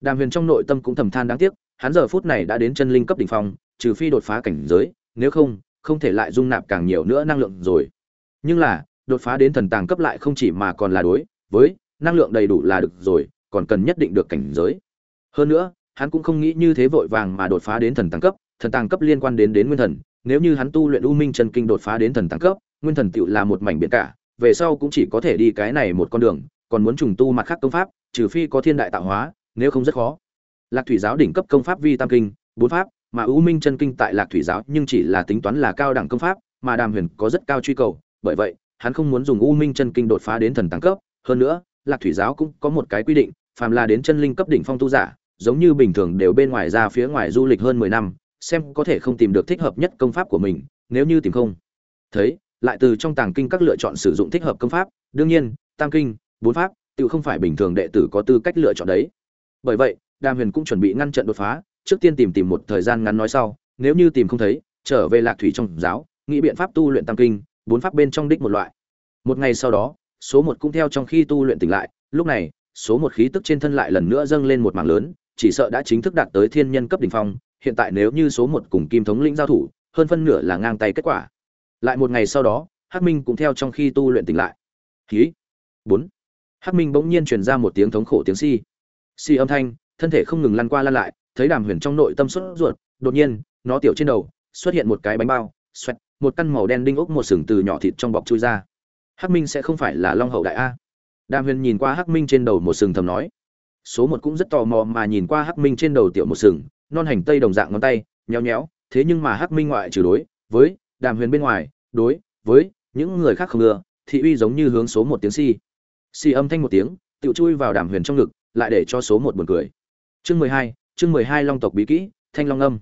Đàm huyền trong nội tâm cũng thầm than đáng tiếc, hắn giờ phút này đã đến chân linh cấp đỉnh phong, trừ phi đột phá cảnh giới, nếu không không thể lại dung nạp càng nhiều nữa năng lượng rồi. Nhưng là, đột phá đến thần tàng cấp lại không chỉ mà còn là đối với năng lượng đầy đủ là được rồi, còn cần nhất định được cảnh giới. Hơn nữa, hắn cũng không nghĩ như thế vội vàng mà đột phá đến thần tàng cấp thần tàng cấp liên quan đến đến nguyên thần, nếu như hắn tu luyện u minh chân kinh đột phá đến thần tàng cấp, nguyên thần tựu là một mảnh biển cả, về sau cũng chỉ có thể đi cái này một con đường, còn muốn trùng tu mặt khác công pháp, trừ phi có thiên đại tạo hóa, nếu không rất khó. Lạc thủy giáo đỉnh cấp công pháp vi tam kinh, bốn pháp, mà u minh chân kinh tại lạc thủy giáo nhưng chỉ là tính toán là cao đẳng công pháp, mà đàm huyền có rất cao truy cầu, bởi vậy, hắn không muốn dùng u minh chân kinh đột phá đến thần tăng cấp. Hơn nữa, lạc thủy giáo cũng có một cái quy định, phàm là đến chân linh cấp đỉnh phong tu giả, giống như bình thường đều bên ngoài ra phía ngoài du lịch hơn mười năm xem có thể không tìm được thích hợp nhất công pháp của mình, nếu như tìm không. Thấy, lại từ trong tàng kinh các lựa chọn sử dụng thích hợp công pháp, đương nhiên, tam kinh, bốn pháp, tự không phải bình thường đệ tử có tư cách lựa chọn đấy. Bởi vậy, đàm huyền cũng chuẩn bị ngăn trận đột phá, trước tiên tìm tìm một thời gian ngắn nói sau, nếu như tìm không thấy, trở về lạc thủy trong giáo, nghĩ biện pháp tu luyện tam kinh, bốn pháp bên trong đích một loại. Một ngày sau đó, số một cũng theo trong khi tu luyện tỉnh lại, lúc này, số một khí tức trên thân lại lần nữa dâng lên một mảng lớn, chỉ sợ đã chính thức đạt tới thiên nhân cấp đỉnh phong hiện tại nếu như số một cùng kim thống lĩnh giao thủ, hơn phân nửa là ngang tay kết quả. Lại một ngày sau đó, hắc minh cũng theo trong khi tu luyện tỉnh lại. Khí bốn. Hắc minh bỗng nhiên truyền ra một tiếng thống khổ tiếng si si âm thanh, thân thể không ngừng lăn qua lăn lại, thấy đàm huyền trong nội tâm sốt ruột, đột nhiên, nó tiểu trên đầu, xuất hiện một cái bánh bao, xoẹt, một căn màu đen đinh ốc một sừng từ nhỏ thịt trong bọc chui ra. Hắc minh sẽ không phải là long hậu đại a. Đàm huyền nhìn qua hắc minh trên đầu một sừng thầm nói. Số một cũng rất tò mò mà nhìn qua hắc minh trên đầu tiểu một sừng non hành tây đồng dạng ngón tay, nhéo nhéo, thế nhưng mà hắc minh ngoại trừ đối với đàm huyền bên ngoài, đối với những người khác không ưa thị uy giống như hướng số một tiếng si si âm thanh một tiếng tự chui vào đàm huyền trong ngực, lại để cho số một buồn cười. Chương mười hai, chương mười hai long tộc bí kỹ, thanh long âm.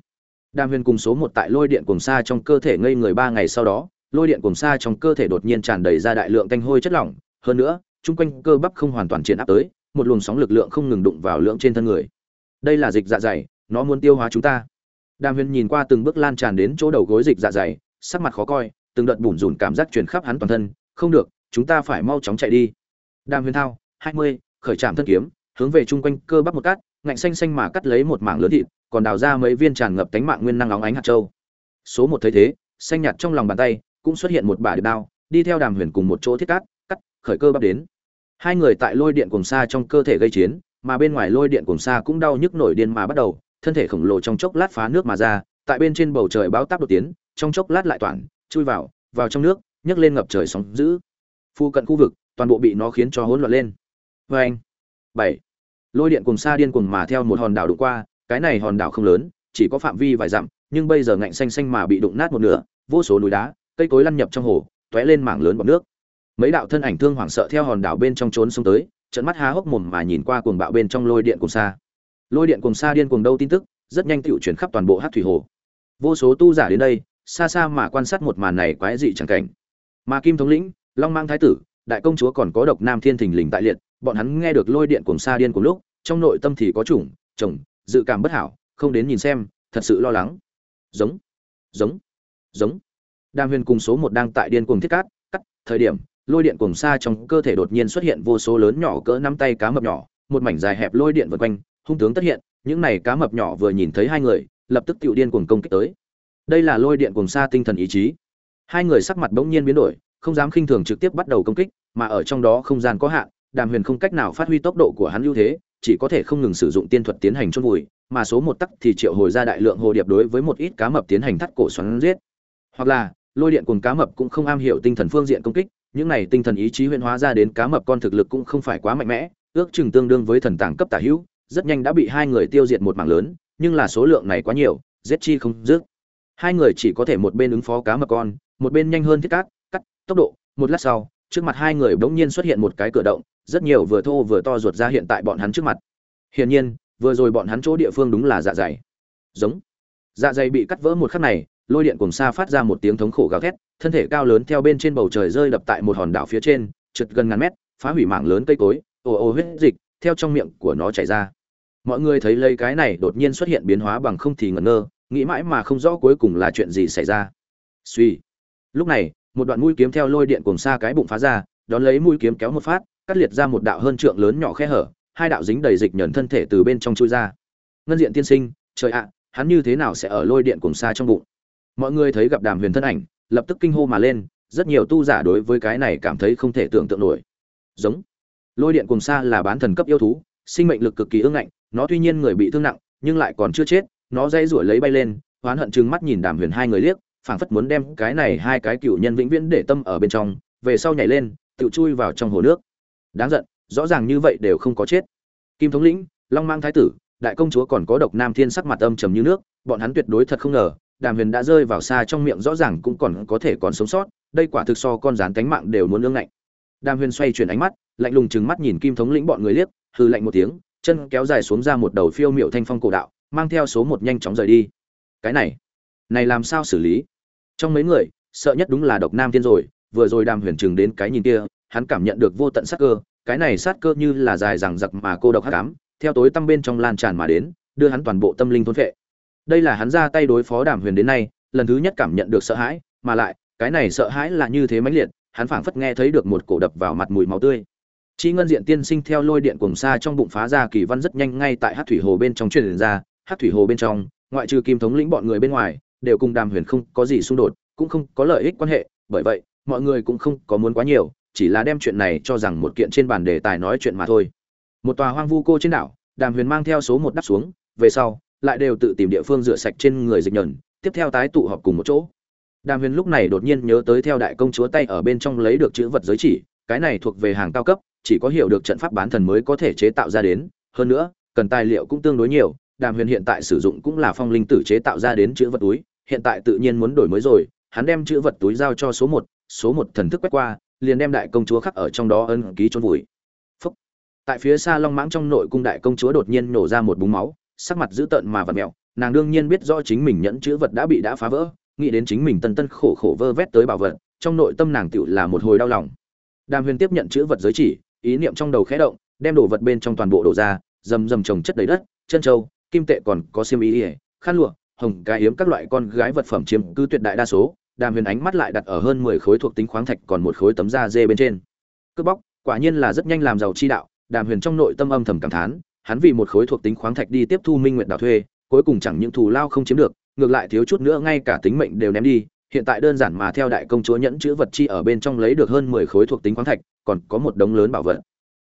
Đàm huyền cùng số một tại lôi điện cùng xa trong cơ thể ngây người ba ngày sau đó, lôi điện cùng xa trong cơ thể đột nhiên tràn đầy ra đại lượng tanh hôi chất lỏng. Hơn nữa, chung quanh cơ bắp không hoàn toàn triển áp tới, một luồng sóng lực lượng không ngừng đụng vào lượng trên thân người. Đây là dịch dạ dày nó muốn tiêu hóa chúng ta. Đàm huyền nhìn qua từng bước lan tràn đến chỗ đầu gối dịch dạ dày, sắc mặt khó coi, từng đợt bủn rủn cảm giác truyền khắp hắn toàn thân. Không được, chúng ta phải mau chóng chạy đi. Đàm huyền thao, hai mươi, khởi trạm thân kiếm, hướng về chung quanh cơ bắp một cắt ngạnh xanh xanh mà cắt lấy một mảng lớn thịt, còn đào ra mấy viên tràn ngập tánh mạng nguyên năng óng ánh hạt châu. Số một thấy thế, xanh nhạt trong lòng bàn tay, cũng xuất hiện một bả đao, đi theo đàm huyền cùng một chỗ thiết cắt cắt, khởi cơ bắp đến. Hai người tại lôi điện cùng xa trong cơ thể gây chiến, mà bên ngoài lôi điện cùng xa cũng đau nhức nổi điên mà bắt đầu thân thể khổng lồ trong chốc lát phá nước mà ra, tại bên trên bầu trời báo táp đột tiến, trong chốc lát lại toàn chui vào vào trong nước, nhấc lên ngập trời sóng dữ. Phu cận khu vực, toàn bộ bị nó khiến cho hỗn loạn lên. Vê anh, bảy, lôi điện cùng xa điên cùng mà theo một hòn đảo đụng qua, cái này hòn đảo không lớn, chỉ có phạm vi vài dặm, nhưng bây giờ ngạnh xanh xanh mà bị đụng nát một nửa, vô số núi đá, cây cối lăn nhập trong hồ, tóe lên mảng lớn bọt nước. Mấy đạo thân ảnh thương hoảng sợ theo hòn đảo bên trong trốn xuống tới trận mắt há hốc mồm mà nhìn qua cuồng bạo bên trong lôi điện cùng xa lôi điện cùng xa điên cuồng đâu tin tức, rất nhanh tựu chuyển khắp toàn bộ hát thủy hồ. Vô số tu giả đến đây, xa xa mà quan sát một màn này quái dị chẳng cảnh. Mà kim thống lĩnh, long mang thái tử, đại công chúa còn có độc nam thiên thình lình tại liệt, bọn hắn nghe được lôi điện cùng xa điên cùng lúc, trong nội tâm thì có chủng, chồng, dự cảm bất hảo, không đến nhìn xem, thật sự lo lắng. Giống giống giống. Đàm huyền cùng số một đang tại điên cuồng thiết cát, cắt, thời điểm, lôi điện cùng xa trong cơ thể đột nhiên xuất hiện vô số lớn nhỏ cỡ năm tay cá mập nhỏ, một mảnh dài hẹp lôi điện vượt quanh hung tướng tất hiện, những này cá mập nhỏ vừa nhìn thấy hai người, lập tức tiểu điên cuồng công kích tới. Đây là lôi điện cuồng xa tinh thần ý chí. Hai người sắc mặt bỗng nhiên biến đổi, không dám khinh thường trực tiếp bắt đầu công kích, mà ở trong đó không gian có hạn, đàm huyền không cách nào phát huy tốc độ của hắn ưu thế, chỉ có thể không ngừng sử dụng tiên thuật tiến hành chôn vùi, mà số một tắc thì triệu hồi ra đại lượng hồ điệp đối với một ít cá mập tiến hành thắt cổ xoắn giết. Hoặc là, lôi điện cùng cá mập cũng không am hiểu tinh thần phương diện công kích, những này tinh thần ý chí huyễn hóa ra đến cá mập con thực lực cũng không phải quá mạnh mẽ, ước chừng tương đương với thần tàng cấp tả hữu rất nhanh đã bị hai người tiêu diệt một mảng lớn, nhưng là số lượng này quá nhiều, giết chi không dứt. Hai người chỉ có thể một bên ứng phó cá mập con, một bên nhanh hơn thiết cát, cắt, tốc độ, một lát sau, trước mặt hai người bỗng nhiên xuất hiện một cái cửa động, rất nhiều vừa thô vừa to ruột ra hiện tại bọn hắn trước mặt. Hiển nhiên, vừa rồi bọn hắn chỗ địa phương đúng là dạ dày. Giống. Dạ dày bị cắt vỡ một khắc này, lôi điện cùng xa phát ra một tiếng thống khổ gào thét, thân thể cao lớn theo bên trên bầu trời rơi đập tại một hòn đảo phía trên, trượt gần ngàn mét, phá hủy mảng lớn cây cối, ồ ồ huyết dịch theo trong miệng của nó chảy ra. Mọi người thấy lấy cái này đột nhiên xuất hiện biến hóa bằng không thì ngẩn ngơ, nghĩ mãi mà không rõ cuối cùng là chuyện gì xảy ra. Suy. Lúc này, một đoạn mũi kiếm theo lôi điện cùng xa cái bụng phá ra, đón lấy mũi kiếm kéo một phát, cắt liệt ra một đạo hơn trượng lớn nhỏ khe hở, hai đạo dính đầy dịch nhẫn thân thể từ bên trong chui ra. Ngân diện tiên sinh, trời ạ, hắn như thế nào sẽ ở lôi điện cùng xa trong bụng? Mọi người thấy gặp đàm huyền thân ảnh, lập tức kinh hô mà lên, rất nhiều tu giả đối với cái này cảm thấy không thể tưởng tượng nổi. Giống lôi điện cùng xa là bán thần cấp yêu thú, sinh mệnh lực cực kỳ ương ngạnh, nó tuy nhiên người bị thương nặng, nhưng lại còn chưa chết, nó dây rủi lấy bay lên, oán hận chừng mắt nhìn đàm huyền hai người liếc, phảng phất muốn đem cái này hai cái cựu nhân vĩnh viễn để tâm ở bên trong, về sau nhảy lên, tự chui vào trong hồ nước. Đáng giận, rõ ràng như vậy đều không có chết. Kim thống lĩnh, long mang thái tử, đại công chúa còn có độc nam thiên sắc mặt âm trầm như nước, bọn hắn tuyệt đối thật không ngờ, đàm huyền đã rơi vào xa trong miệng rõ ràng cũng còn có thể còn sống sót, đây quả thực so con rán cánh mạng đều muốn ương ngạnh đàm huyền xoay chuyển ánh mắt, lạnh lùng trừng mắt nhìn kim thống lĩnh bọn người liếc, hừ lạnh một tiếng, chân kéo dài xuống ra một đầu phiêu miệu thanh phong cổ đạo, mang theo số một nhanh chóng rời đi. Cái này này làm sao xử lý? Trong mấy người, sợ nhất đúng là độc nam thiên rồi, vừa rồi đàm huyền trừng đến cái nhìn kia, hắn cảm nhận được vô tận sát cơ, cái này sát cơ như là dài rằng giặc mà cô độc hắc ám, theo tối tâm bên trong lan tràn mà đến, đưa hắn toàn bộ tâm linh thôn phệ. Đây là hắn ra tay đối phó đàm huyền đến nay, lần thứ nhất cảm nhận được sợ hãi, mà lại, cái này sợ hãi là như thế mãnh liệt hắn phảng phất nghe thấy được một cổ đập vào mặt mùi máu tươi. Chi ngân diện tiên sinh theo lôi điện cùng xa trong bụng phá ra kỳ văn rất nhanh ngay tại hát thủy hồ bên trong truyền ra. Hát thủy hồ bên trong, ngoại trừ kim thống lĩnh bọn người bên ngoài, đều cùng đàm huyền không có gì xung đột, cũng không có lợi ích quan hệ. Bởi vậy, mọi người cũng không có muốn quá nhiều, chỉ là đem chuyện này cho rằng một kiện trên bàn đề tài nói chuyện mà thôi. Một tòa hoang vu cô trên đảo, đàm huyền mang theo số một đắp xuống, về sau, lại đều tự tìm địa phương rửa sạch trên người dịch nhẫn tiếp theo tái tụ họp cùng một chỗ đàm huyền lúc này đột nhiên nhớ tới theo đại công chúa tay ở bên trong lấy được chữ vật giới chỉ cái này thuộc về hàng cao cấp chỉ có hiểu được trận pháp bán thần mới có thể chế tạo ra đến. Hơn nữa cần tài liệu cũng tương đối nhiều đàm huyền hiện tại sử dụng cũng là phong linh tử chế tạo ra đến chữ vật túi hiện tại tự nhiên muốn đổi mới rồi hắn đem chữ vật túi giao cho số một số một thần thức quét qua liền đem đại công chúa khắc ở trong đó ân ký chôn vùi. Phúc. tại phía xa long mãng trong nội cung đại công chúa đột nhiên nổ ra một búng máu sắc mặt dữ tợn mà vặn mèo, nàng đương nhiên biết rõ chính mình nhẫn chữ vật đã bị đã phá vỡ nghĩ đến chính mình tân tân khổ khổ vơ vét tới bảo vật, trong nội tâm nàng tựu là một hồi đau lòng. Đàm huyền tiếp nhận chữ vật giới chỉ, ý niệm trong đầu khẽ động, đem đồ vật bên trong toàn bộ đổ ra, rầm rầm trồng chất đầy đất, chân trâu kim tệ còn có xiêm ý ỉa khăn lụa, hồng cá hiếm các loại con gái vật phẩm chiếm cứ tuyệt đại đa số. Đàm huyền ánh mắt lại đặt ở hơn mười khối thuộc tính khoáng thạch còn một khối tấm da dê bên trên. Cướp bóc, quả nhiên là rất nhanh làm giàu chi đạo, đàm huyền trong nội tâm âm thầm cảm thán, hắn vì một khối thuộc tính khoáng thạch đi tiếp thu minh nguyện đào thuê, cuối cùng chẳng những thù lao không chiếm được ngược lại thiếu chút nữa ngay cả tính mệnh đều ném đi, hiện tại đơn giản mà theo đại công chúa nhẫn chữ vật chi ở bên trong lấy được hơn mười khối thuộc tính khoáng thạch, còn có một đống lớn bảo vật.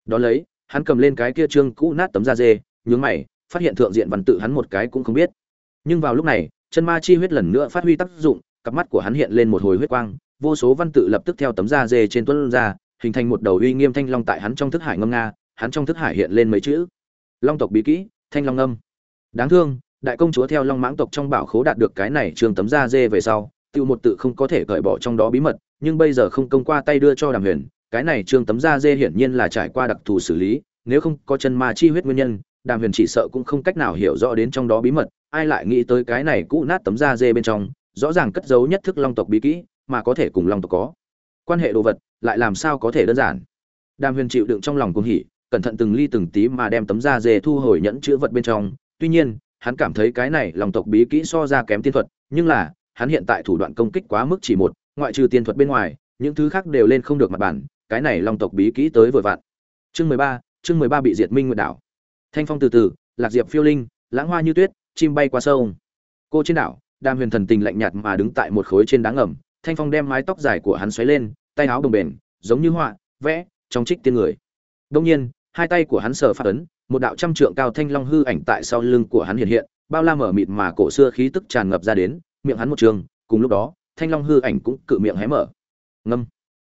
Đón lấy, hắn cầm lên cái kia trương cũ nát tấm da dê, nhướng mày, phát hiện thượng diện văn tự hắn một cái cũng không biết. Nhưng vào lúc này, chân ma chi huyết lần nữa phát huy tác dụng, cặp mắt của hắn hiện lên một hồi huyết quang, vô số văn tự lập tức theo tấm da dê trên tuấn ra, hình thành một đầu uy nghiêm thanh long tại hắn trong thức hải ngâm nga, hắn trong thức hải hiện lên mấy chữ. Long tộc bí kỹ, thanh long âm đáng thương đại công chúa theo long mãng tộc trong bảo khố đạt được cái này trường tấm da dê về sau, tiêu một tự không có thể cởi bỏ trong đó bí mật, nhưng bây giờ không công qua tay đưa cho đàm huyền, cái này trương tấm da dê hiển nhiên là trải qua đặc thù xử lý, nếu không có chân ma chi huyết nguyên nhân, đàm huyền chỉ sợ cũng không cách nào hiểu rõ đến trong đó bí mật, ai lại nghĩ tới cái này cũ nát tấm da dê bên trong, rõ ràng cất giấu nhất thức long tộc bí kỹ, mà có thể cùng long tộc có. Quan hệ đồ vật, lại làm sao có thể đơn giản? Đàm huyền chịu đựng trong lòng cuồng hỉ, cẩn thận từng ly từng tí mà đem tấm da dê thu hồi nhẫn chữ vật bên trong, tuy nhiên hắn cảm thấy cái này lòng tộc bí kỹ so ra kém tiên thuật, nhưng là, hắn hiện tại thủ đoạn công kích quá mức chỉ một, ngoại trừ tiên thuật bên ngoài, những thứ khác đều lên không được mặt bản, cái này lòng tộc bí kỹ tới vừa vặn. Chương mười ba, chương mười ba bị diệt minh nguyệt đảo. Thanh phong từ từ, lạc diệp phiêu linh, lãng hoa như tuyết, chim bay qua sông. Cô trên đảo, đàm huyền thần tình lạnh nhạt mà đứng tại một khối trên đá ngầm, thanh phong đem mái tóc dài của hắn xoáy lên, tay áo đồng bền, giống như họa, vẽ, trong trích tiên người. Đông nhiên, hai tay của hắn sờ phát ấn một đạo trăm trượng cao thanh long hư ảnh tại sau lưng của hắn hiện hiện, bao la mở mịt mà cổ xưa khí tức tràn ngập ra đến, miệng hắn một trường, cùng lúc đó, thanh long hư ảnh cũng cự miệng hé mở. Ngâm.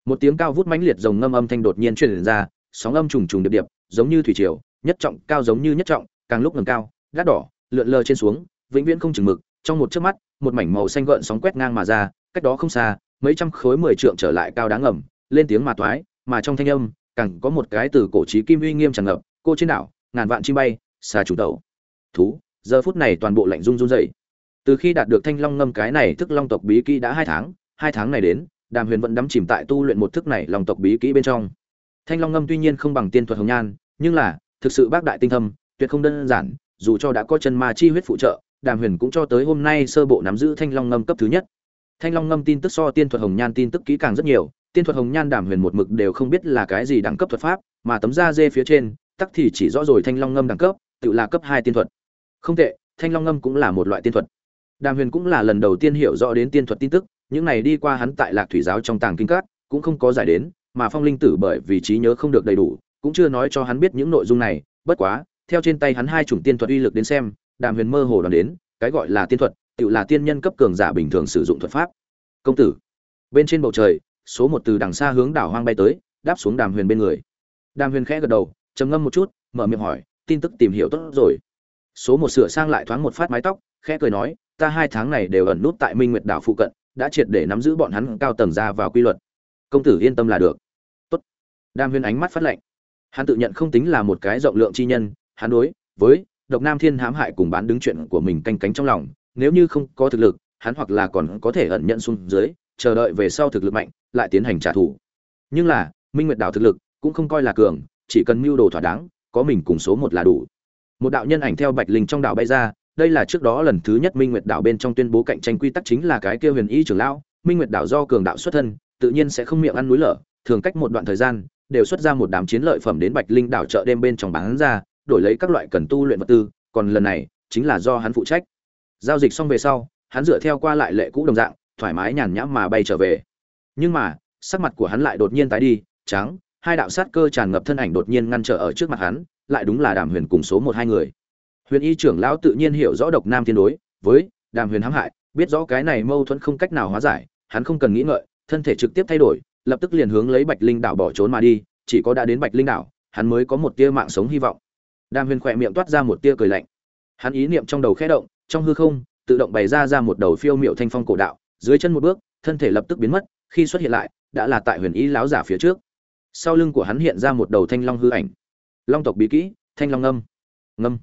Một tiếng cao vút mãnh liệt rồng ngâm âm thanh đột nhiên truyền ra, sóng âm trùng trùng điệp điệp, giống như thủy triều, nhất trọng, cao giống như nhất trọng, càng lúc ngầm cao gác đỏ, lượn lờ trên xuống, vĩnh viễn không chừng mực, trong một chớp mắt, một mảnh màu xanh gợn sóng quét ngang mà ra, cách đó không xa, mấy trăm khối mười trượng trở lại cao đáng ngầm, lên tiếng mà toái mà trong thanh âm, càng có một cái từ cổ trí kim uy nghiêm tràn ngập, cô trên đảo ngàn vạn chim bay, xà chủ tẩu. Thú, giờ phút này toàn bộ lạnh run run dậy từ khi đạt được thanh long ngâm cái này thức long tộc bí kỹ đã hai tháng hai tháng này đến, đàm huyền vẫn đắm chìm tại tu luyện một thức này long tộc bí kỹ bên trong. Thanh long ngâm tuy nhiên không bằng tiên thuật hồng nhan, nhưng là, thực sự bác đại tinh thâm, tuyệt không đơn giản, dù cho đã có chân ma chi huyết phụ trợ, đàm huyền cũng cho tới hôm nay sơ bộ nắm giữ thanh long ngâm cấp thứ nhất. Thanh long ngâm tin tức so tiên thuật hồng nhan tin tức kỹ càng rất nhiều, tiên thuật hồng nhan đàm huyền một mực đều không biết là cái gì đẳng cấp thuật pháp, mà tấm da dê phía trên tắc thì chỉ rõ rồi thanh long ngâm đẳng cấp, tự là cấp hai tiên thuật. Không tệ, thanh long ngâm cũng là một loại tiên thuật. Đàm huyền cũng là lần đầu tiên hiểu rõ đến tiên thuật tin tức, những này đi qua hắn tại lạc thủy giáo trong tàng kinh cát cũng không có giải đến, mà phong linh tử bởi vì trí nhớ không được đầy đủ, cũng chưa nói cho hắn biết những nội dung này, bất quá, theo trên tay hắn hai chủng tiên thuật uy lực đến xem, đàm huyền mơ hồ đoán đến, cái gọi là tiên thuật, tự là tiên nhân cấp cường giả bình thường sử dụng thuật pháp. Công tử, bên trên bầu trời, số một từ đằng xa hướng đảo hoang bay tới, đáp xuống đàm huyền bên người. Đàm huyền khẽ gật đầu trầm ngâm một chút, mở miệng hỏi, tin tức tìm hiểu tốt rồi. Số một sửa sang lại thoáng một phát mái tóc, khẽ cười nói, ta hai tháng này đều ẩn nút tại minh nguyệt đảo phụ cận, đã triệt để nắm giữ bọn hắn cao tầng ra vào quy luật. Công tử yên tâm là được. Tốt. Đam huyên ánh mắt phát lệnh hắn tự nhận không tính là một cái rộng lượng chi nhân, hắn đối với độc nam thiên hãm hại cùng bán đứng chuyện của mình canh cánh trong lòng, nếu như không có thực lực, hắn hoặc là còn có thể ẩn nhận xuống dưới, chờ đợi về sau thực lực mạnh, lại tiến hành trả thù. Nhưng là, minh nguyệt đảo thực lực cũng không coi là cường chỉ cần mưu đồ thỏa đáng, có mình cùng số một là đủ. Một đạo nhân ảnh theo bạch linh trong đảo bay ra, đây là trước đó lần thứ nhất minh nguyệt đảo bên trong tuyên bố cạnh tranh quy tắc chính là cái kia huyền y trưởng lão, minh nguyệt đảo do cường đạo xuất thân, tự nhiên sẽ không miệng ăn núi lở, thường cách một đoạn thời gian, đều xuất ra một đám chiến lợi phẩm đến bạch linh đảo chợ đêm bên trong bán ra, đổi lấy các loại cần tu luyện vật tư, còn lần này, chính là do hắn phụ trách. Giao dịch xong về sau, hắn dựa theo qua lại lệ cũ đồng dạng, thoải mái nhàn nhãm mà bay trở về. Nhưng mà, sắc mặt của hắn lại đột nhiên tái đi, trắng hai đạo sát cơ tràn ngập thân ảnh đột nhiên ngăn trở ở trước mặt hắn, lại đúng là đàm huyền cùng số một hai người. Huyền y trưởng lão tự nhiên hiểu rõ độc nam thiên đối, với đàm huyền hãm hại, biết rõ cái này mâu thuẫn không cách nào hóa giải, hắn không cần nghĩ ngợi, thân thể trực tiếp thay đổi, lập tức liền hướng lấy bạch linh đảo bỏ trốn mà đi, chỉ có đã đến bạch linh đảo, hắn mới có một tia mạng sống hy vọng. Đàm huyền khỏe miệng toát ra một tia cười lạnh. Hắn ý niệm trong đầu khẽ động, trong hư không, tự động bày ra ra một đầu phiêu miệu thanh phong cổ đạo, dưới chân một bước, thân thể lập tức biến mất, khi xuất hiện lại, đã là tại huyền ý lão giả phía trước sau lưng của hắn hiện ra một đầu thanh long hư ảnh. Long tộc bí kỹ, thanh long ngâm. Ngâm.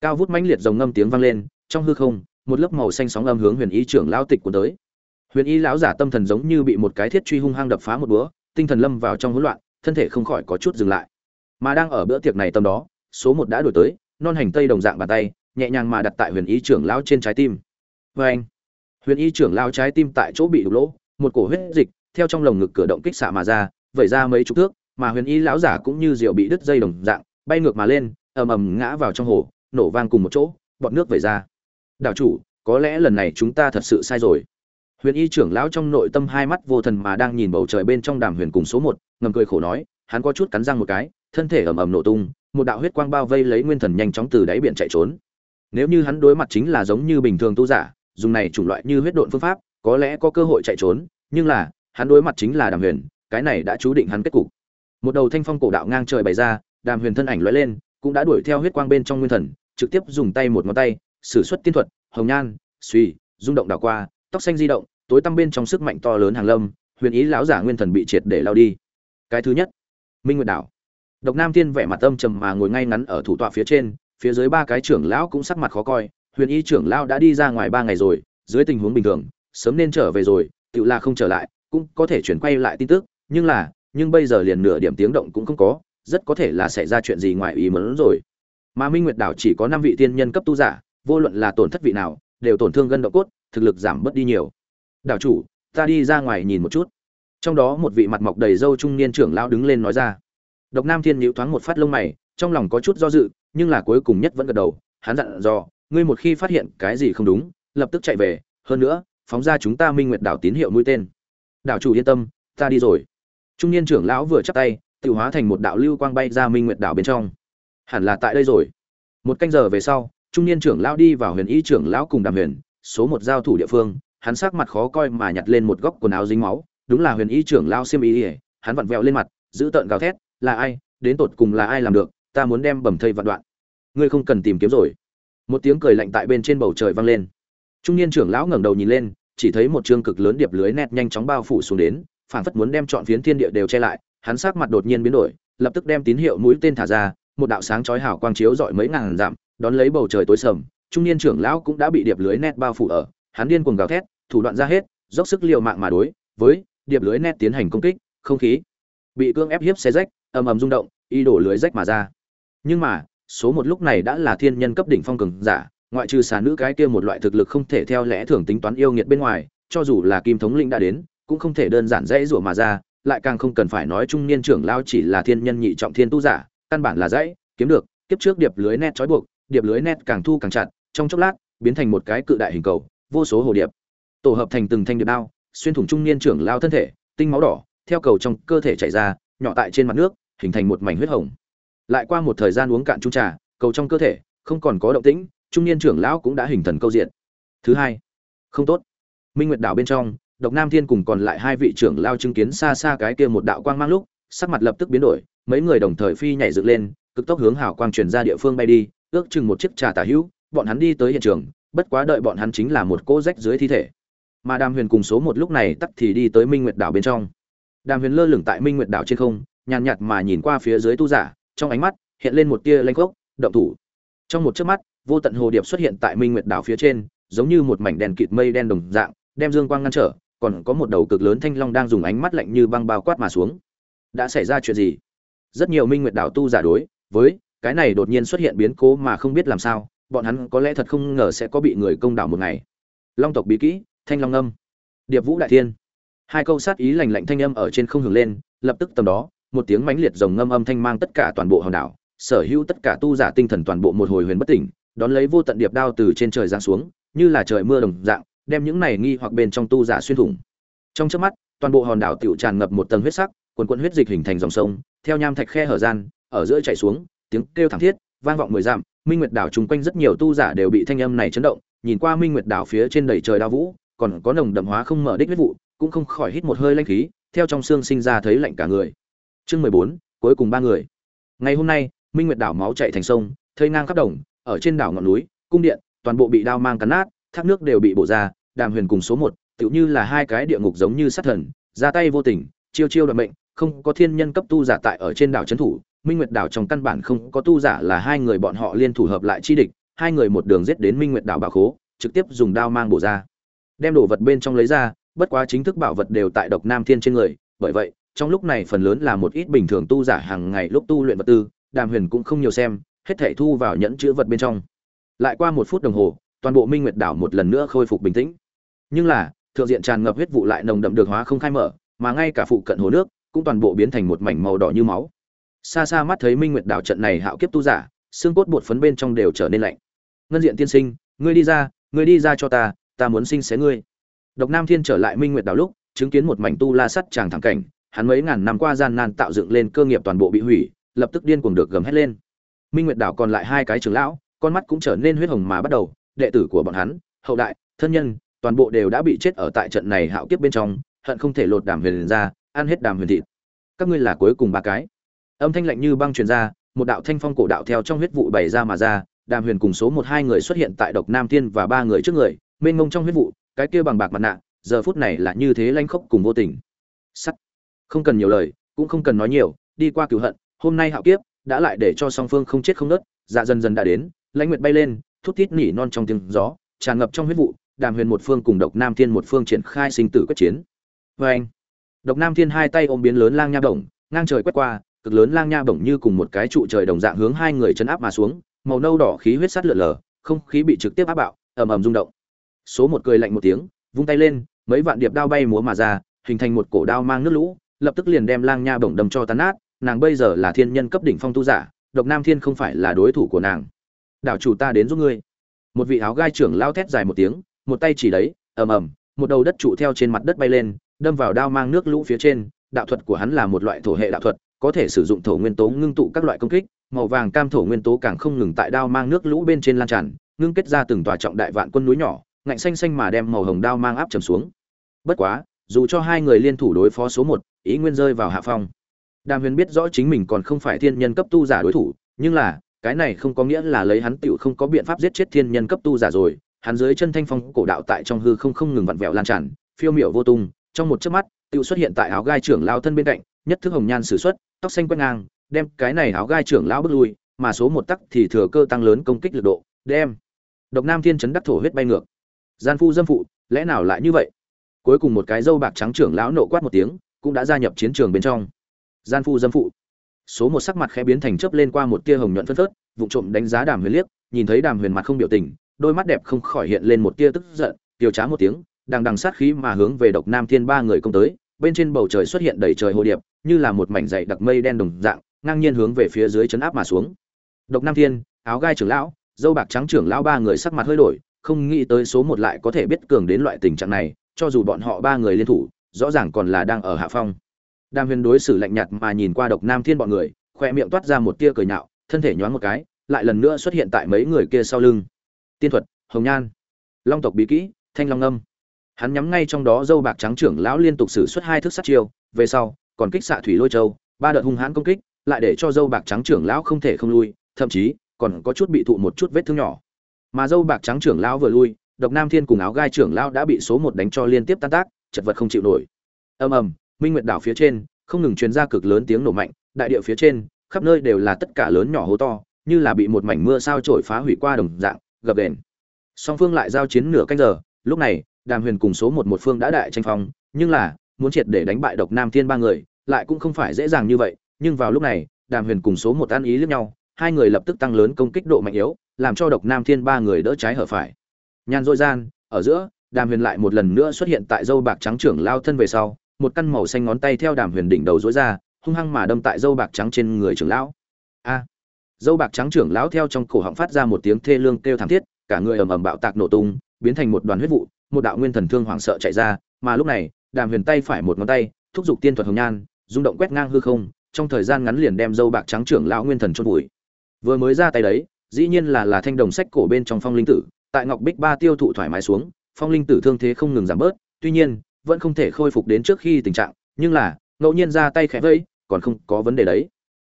Cao vút mãnh liệt dòng ngâm tiếng vang lên, trong hư không, một lớp màu xanh sóng âm hướng huyền ý trưởng lão tịch của tới. Huyền ý lão giả tâm thần giống như bị một cái thiết truy hung hăng đập phá một búa, tinh thần lâm vào trong hỗn loạn, thân thể không khỏi có chút dừng lại. Mà đang ở bữa tiệc này tâm đó, số một đã đổi tới, non hành tây đồng dạng bàn tay, nhẹ nhàng mà đặt tại huyền ý trưởng lão trên trái tim. Vê anh, huyền y trưởng lão trái tim tại chỗ bị đục lỗ, một cổ huyết dịch theo trong lồng ngực cửa động kích xạ mà ra vẩy ra mấy chục thước, mà huyền y lão giả cũng như rượu bị đứt dây đồng dạng, bay ngược mà lên, ầm ầm ngã vào trong hồ, nổ vang cùng một chỗ, bọt nước vẩy ra. Đảo chủ, có lẽ lần này chúng ta thật sự sai rồi. Huyền y trưởng lão trong nội tâm hai mắt vô thần mà đang nhìn bầu trời bên trong đàm huyền cùng số một, ngầm cười khổ nói, hắn có chút cắn răng một cái, thân thể ầm ầm nổ tung, một đạo huyết quang bao vây lấy nguyên thần nhanh chóng từ đáy biển chạy trốn. Nếu như hắn đối mặt chính là giống như bình thường tu giả, dùng này chủng loại như huyết độn phương pháp, có lẽ có cơ hội chạy trốn, nhưng là, hắn đối mặt chính là đàm huyền cái này đã chú định hắn kết cục. Một đầu thanh phong cổ đạo ngang trời bày ra, đàm huyền thân ảnh lóe lên, cũng đã đuổi theo huyết quang bên trong nguyên thần, trực tiếp dùng tay một ngón tay, sử xuất tiên thuật, hồng nhan, suy, rung động đảo qua, tóc xanh di động, tối tăm bên trong sức mạnh to lớn hàng lâm, huyền ý lão giả nguyên thần bị triệt để lao đi. Cái thứ nhất, minh nguyệt đảo. Độc nam tiên vẻ mặt âm trầm mà ngồi ngay ngắn ở thủ tọa phía trên, phía dưới ba cái trưởng lão cũng sắc mặt khó coi, huyền y trưởng lão đã đi ra ngoài ba ngày rồi, dưới tình huống bình thường, sớm nên trở về rồi, tự là không trở lại, cũng có thể chuyển quay lại tin tức nhưng là, nhưng bây giờ liền nửa điểm tiếng động cũng không có, rất có thể là xảy ra chuyện gì ngoài ý muốn rồi. Mà minh nguyệt đảo chỉ có năm vị tiên nhân cấp tu giả, vô luận là tổn thất vị nào, đều tổn thương gân độ cốt, thực lực giảm bớt đi nhiều. Đảo chủ, ta đi ra ngoài nhìn một chút. Trong đó một vị mặt mọc đầy râu trung niên trưởng lão đứng lên nói ra. Độc nam thiên nhíu thoáng một phát lông mày, trong lòng có chút do dự, nhưng là cuối cùng nhất vẫn gật đầu, hắn dặn dò, ngươi một khi phát hiện cái gì không đúng, lập tức chạy về, hơn nữa, phóng ra chúng ta minh nguyệt đảo tín hiệu mũi tên. Đảo chủ yên tâm, ta đi rồi trung niên trưởng lão vừa chắp tay, tự hóa thành một đạo lưu quang bay ra minh nguyệt đảo bên trong. Hẳn là tại đây rồi. Một canh giờ về sau, trung niên trưởng lão đi vào huyền y trưởng lão cùng đàm huyền, số một giao thủ địa phương, hắn sắc mặt khó coi mà nhặt lên một góc quần áo dính máu, đúng là huyền y trưởng lão xiêm y ỉa hắn vặn vẹo lên mặt, giữ tợn gào thét, là ai? Đến tột cùng là ai làm được? Ta muốn đem bầm thây vạn đoạn. Ngươi không cần tìm kiếm rồi. Một tiếng cười lạnh tại bên trên bầu trời vang lên. Trung niên trưởng lão ngẩng đầu nhìn lên, chỉ thấy một trương cực lớn điệp lưới nét nhanh chóng bao phủ xuống đến phảng phất muốn đem trọn phiến thiên địa đều che lại, hắn sắc mặt đột nhiên biến đổi, lập tức đem tín hiệu mũi tên thả ra, một đạo sáng chói hào quang chiếu rọi mấy ngàn dặm, đón lấy bầu trời tối sầm, trung niên trưởng lão cũng đã bị điệp lưới net bao phủ ở, hắn điên cuồng gào thét, thủ đoạn ra hết, dốc sức liều mạng mà đối với điệp lưới net tiến hành công kích, không khí bị cương ép hiếp xe rách, ầm ầm rung động, y đổ lưới rách mà ra. Nhưng mà, số một lúc này đã là thiên nhân cấp đỉnh phong cường giả, ngoại trừ xà nữ cái kia một loại thực lực không thể theo lẽ thường tính toán yêu nghiệt bên ngoài, cho dù là kim thống linh đã đến cũng không thể đơn giản dễ rủa mà ra, lại càng không cần phải nói trung niên trưởng lão chỉ là thiên nhân nhị trọng thiên tu giả, căn bản là dãy, kiếm được, kiếp trước điệp lưới net trói buộc, điệp lưới net càng thu càng chặt, trong chốc lát, biến thành một cái cự đại hình cầu, vô số hồ điệp. Tổ hợp thành từng thanh điệp đao, xuyên thủng trung niên trưởng lão thân thể, tinh máu đỏ, theo cầu trong cơ thể chảy ra, nhỏ tại trên mặt nước, hình thành một mảnh huyết hồng. Lại qua một thời gian uống cạn chung trà, cầu trong cơ thể, không còn có động tĩnh, trung niên trưởng lão cũng đã hình thần câu diện. Thứ hai, không tốt. Minh nguyệt đảo bên trong độc nam thiên cùng còn lại hai vị trưởng lao chứng kiến xa xa cái kia một đạo quang mang lúc, sắc mặt lập tức biến đổi, mấy người đồng thời phi nhảy dựng lên, cực tốc hướng hào quang truyền ra địa phương bay đi, ước chừng một chiếc trà tả hữu, bọn hắn đi tới hiện trường, bất quá đợi bọn hắn chính là một cô rách dưới thi thể. Mà đàm huyền cùng số một lúc này tắt thì đi tới minh nguyệt đảo bên trong. Đàm huyền lơ lửng tại minh nguyệt đảo trên không, nhàn nhạt mà nhìn qua phía dưới tu giả, trong ánh mắt hiện lên một tia lanh gốc động thủ. Trong một chớp mắt, vô tận hồ điệp xuất hiện tại minh nguyệt đảo phía trên, giống như một mảnh đèn kịt mây đen đồng dạng, đem dương quang ngăn trở còn có một đầu cực lớn thanh long đang dùng ánh mắt lạnh như băng bao quát mà xuống. Đã xảy ra chuyện gì? Rất nhiều minh nguyệt đảo tu giả đối với cái này đột nhiên xuất hiện biến cố mà không biết làm sao, bọn hắn có lẽ thật không ngờ sẽ có bị người công đảo một ngày. Long tộc bí kỹ, thanh long âm, điệp vũ đại thiên. Hai câu sát ý lành lạnh thanh âm ở trên không hưởng lên, lập tức tầm đó, một tiếng mãnh liệt rồng ngâm âm thanh mang tất cả toàn bộ hòn đảo, sở hữu tất cả tu giả tinh thần toàn bộ một hồi huyền bất tỉnh, đón lấy vô tận điệp đao từ trên trời giáng xuống, như là trời mưa đồng dạng đem những này nghi hoặc bên trong tu giả xuyên thủng. Trong chớp mắt, toàn bộ hòn đảo tiểu tràn ngập một tầng huyết sắc, quần quần huyết dịch hình thành dòng sông, theo nham thạch khe hở gian, ở giữa chảy xuống, tiếng kêu thảm thiết, vang vọng mười dặm, minh nguyệt đảo chung quanh rất nhiều tu giả đều bị thanh âm này chấn động, nhìn qua minh nguyệt đảo phía trên đầy trời đao vũ, còn có nồng đậm hóa không mở đích huyết vụ, cũng không khỏi hít một hơi lanh khí, theo trong xương sinh ra thấy lạnh cả người. Chương mười bốn, cuối cùng ba người. Ngày hôm nay, minh nguyệt đảo máu chảy thành sông, thây ngang khắp đồng, ở trên đảo ngọn núi, cung điện, toàn bộ bị đao mang cắn nát thác nước đều bị bổ ra, đàm huyền cùng số một, tựu như là hai cái địa ngục giống như sát thần, ra tay vô tình, chiêu chiêu đoạn mệnh, không có thiên nhân cấp tu giả tại ở trên đảo trấn thủ, minh nguyệt đảo trong căn bản không có tu giả là hai người bọn họ liên thủ hợp lại chi địch, hai người một đường giết đến minh nguyệt đảo bà khố, trực tiếp dùng đao mang bổ ra. Đem đồ vật bên trong lấy ra, bất quá chính thức bảo vật đều tại độc nam thiên trên người, bởi vậy, trong lúc này phần lớn là một ít bình thường tu giả hàng ngày lúc tu luyện vật tư, đàm huyền cũng không nhiều xem, hết thể thu vào nhẫn chữ vật bên trong. Lại qua một phút đồng hồ toàn bộ minh nguyệt đảo một lần nữa khôi phục bình tĩnh. Nhưng là, thượng diện tràn ngập huyết vụ lại nồng đậm được hóa không khai mở, mà ngay cả phụ cận hồ nước cũng toàn bộ biến thành một mảnh màu đỏ như máu. Xa xa mắt thấy minh nguyệt đảo trận này hạo kiếp tu giả, xương cốt bột phấn bên trong đều trở nên lạnh. Ngân diện tiên sinh, ngươi đi ra, ngươi đi ra cho ta ta muốn sinh xé ngươi. Độc nam thiên trở lại minh nguyệt đảo lúc, chứng kiến một mảnh tu la sắt tràng thẳng cảnh, hắn mấy ngàn năm qua gian nan tạo dựng lên cơ nghiệp toàn bộ bị hủy, lập tức điên cuồng được gầm hết lên. Minh nguyệt đảo còn lại hai cái trưởng lão, con mắt cũng trở nên huyết hồng mà bắt đầu đệ tử của bọn hắn, hậu đại, thân nhân, toàn bộ đều đã bị chết ở tại trận này hạo kiếp bên trong, hận không thể lột đàm huyền ra, ăn hết đàm huyền thịt. Các ngươi là cuối cùng ba cái. Âm thanh lạnh như băng truyền ra, một đạo thanh phong cổ đạo theo trong huyết vụ bày ra mà ra, đàm huyền cùng số một hai người xuất hiện tại độc nam thiên và ba người trước người, mênh mông trong huyết vụ, cái kia bằng bạc mặt nạ, giờ phút này là như thế lanh khốc cùng vô tình. Sắt. Không cần nhiều lời, cũng không cần nói nhiều, đi qua cửu hận, hôm nay hạo kiếp, đã lại để cho song phương không chết không nớt dạ dần dần đã đến, lãnh nguyệt bay lên thút thít nỉ non trong tiếng gió, tràn ngập trong huyết vụ, đàm huyền một phương cùng độc nam thiên một phương triển khai sinh tử quyết chiến. Vê anh, độc nam thiên hai tay ôm biến lớn lang nha bổng, ngang trời quét qua, cực lớn lang nha bổng như cùng một cái trụ trời đồng dạng hướng hai người chấn áp mà xuống, màu nâu đỏ khí huyết sắt lượn lờ không khí bị trực tiếp áp bạo, ầm ầm rung động. Số một cười lạnh một tiếng, vung tay lên, mấy vạn điệp đao bay múa mà ra, hình thành một cổ đao mang nước lũ, lập tức liền đem lang nha bổng đâm cho tán nát, nàng bây giờ là thiên nhân cấp đỉnh phong tu giả, độc nam thiên không phải là đối thủ của nàng đảo chủ ta đến giúp ngươi. Một vị áo gai trưởng lao thét dài một tiếng, một tay chỉ đấy, ầm ầm, một đầu đất trụ theo trên mặt đất bay lên, đâm vào đao mang nước lũ phía trên. Đạo thuật của hắn là một loại thổ hệ đạo thuật, có thể sử dụng thổ nguyên tố ngưng tụ các loại công kích, màu vàng cam thổ nguyên tố càng không ngừng tại đao mang nước lũ bên trên lan tràn, ngưng kết ra từng tòa trọng đại vạn quân núi nhỏ, ngạnh xanh xanh mà đem màu hồng đao mang áp trầm xuống. Bất quá, dù cho hai người liên thủ đối phó số một, ý nguyên rơi vào hạ phong. Đàm huyền biết rõ chính mình còn không phải thiên nhân cấp tu giả đối thủ, nhưng là cái này không có nghĩa là lấy hắn tựu không có biện pháp giết chết thiên nhân cấp tu giả rồi. Hắn dưới chân thanh phong cổ đạo tại trong hư không không ngừng vặn vẹo lan tràn, phiêu miểu vô tung. Trong một chớp mắt tựu xuất hiện tại áo gai trưởng lao thân bên cạnh, nhất thức hồng nhan sử xuất, tóc xanh quét ngang, đem cái này áo gai trưởng lão bước lui, mà số một tắc thì thừa cơ tăng lớn công kích lực độ, đem độc nam thiên chấn đắc thổ huyết bay ngược. Gian phu dâm phụ, lẽ nào lại như vậy? Cuối cùng một cái dâu bạc trắng trưởng lão nộ quát một tiếng, cũng đã gia nhập chiến trường bên trong. Gian phu dâm phụ số một sắc mặt khẽ biến thành chớp lên qua một tia hồng nhuận phân phớt vụ trộm đánh giá đàm huyền liếc, nhìn thấy đàm huyền mặt không biểu tình, đôi mắt đẹp không khỏi hiện lên một tia tức giận, tiêu trá một tiếng, đằng đằng sát khí mà hướng về độc nam thiên ba người công tới, bên trên bầu trời xuất hiện đầy trời hồ điệp, như là một mảnh dày đặc mây đen đồng dạng, ngang nhiên hướng về phía dưới chấn áp mà xuống. Độc nam thiên, áo gai trưởng lão, dâu bạc trắng trưởng lão ba người sắc mặt hơi đổi, không nghĩ tới số một lại có thể biết cường đến loại tình trạng này, cho dù bọn họ ba người liên thủ, rõ ràng còn là đang ở hạ phong đang huyền đối xử lạnh nhạt mà nhìn qua độc nam thiên bọn người, khoe miệng toát ra một tia cười nhạo, thân thể nhoáng một cái, lại lần nữa xuất hiện tại mấy người kia sau lưng. Tiên thuật, hồng nhan. Long tộc bí kỹ, thanh long âm. Hắn nhắm ngay trong đó dâu bạc trắng trưởng lão liên tục sử xuất hai thức sát chiêu, về sau, còn kích xạ thủy lôi châu, ba đợt hung hãn công kích, lại để cho dâu bạc trắng trưởng lão không thể không lui, thậm chí, còn có chút bị thụ một chút vết thương nhỏ. Mà dâu bạc trắng trưởng lão vừa lui, độc nam thiên cùng áo gai trưởng lão đã bị số một đánh cho liên tiếp tan tác, chật vật không chịu nổi. Ầm ầm minh nguyệt đảo phía trên, không ngừng truyền ra cực lớn tiếng nổ mạnh, đại địa phía trên, khắp nơi đều là tất cả lớn nhỏ hố to, như là bị một mảnh mưa sao trổi phá hủy qua đồng dạng, gập đền song phương lại giao chiến nửa canh giờ, lúc này, đàm huyền cùng số một một phương đã đại tranh phong, nhưng là, muốn triệt để đánh bại độc nam thiên ba người, lại cũng không phải dễ dàng như vậy, nhưng vào lúc này, đàm huyền cùng số một ăn ý lẫn nhau, hai người lập tức tăng lớn công kích độ mạnh yếu, làm cho độc nam thiên ba người đỡ trái hở phải. Nhàn dội gian, ở giữa, đàm huyền lại một lần nữa xuất hiện tại dâu bạc trắng trưởng lao thân về sau một căn màu xanh ngón tay theo đàm huyền đỉnh đầu dối ra, hung hăng mà đâm tại dâu bạc trắng trên người trưởng lão. A! Dâu bạc trắng trưởng lão theo trong cổ họng phát ra một tiếng thê lương kêu thảm thiết, cả người ầm ầm bạo tạc nổ tung, biến thành một đoàn huyết vụ, một đạo nguyên thần thương hoảng sợ chạy ra, mà lúc này, đàm huyền tay phải một ngón tay, thúc giục tiên thuật hồng nhan, rung động quét ngang hư không, trong thời gian ngắn liền đem dâu bạc trắng trưởng lão nguyên thần chôn vùi. Vừa mới ra tay đấy, dĩ nhiên là là thanh đồng sách cổ bên trong phong linh tử, tại ngọc bích ba tiêu thụ thoải mái xuống, phong linh tử thương thế không ngừng giảm bớt, tuy nhiên vẫn không thể khôi phục đến trước khi tình trạng, nhưng là, ngẫu nhiên ra tay khẽ vây còn không có vấn đề đấy.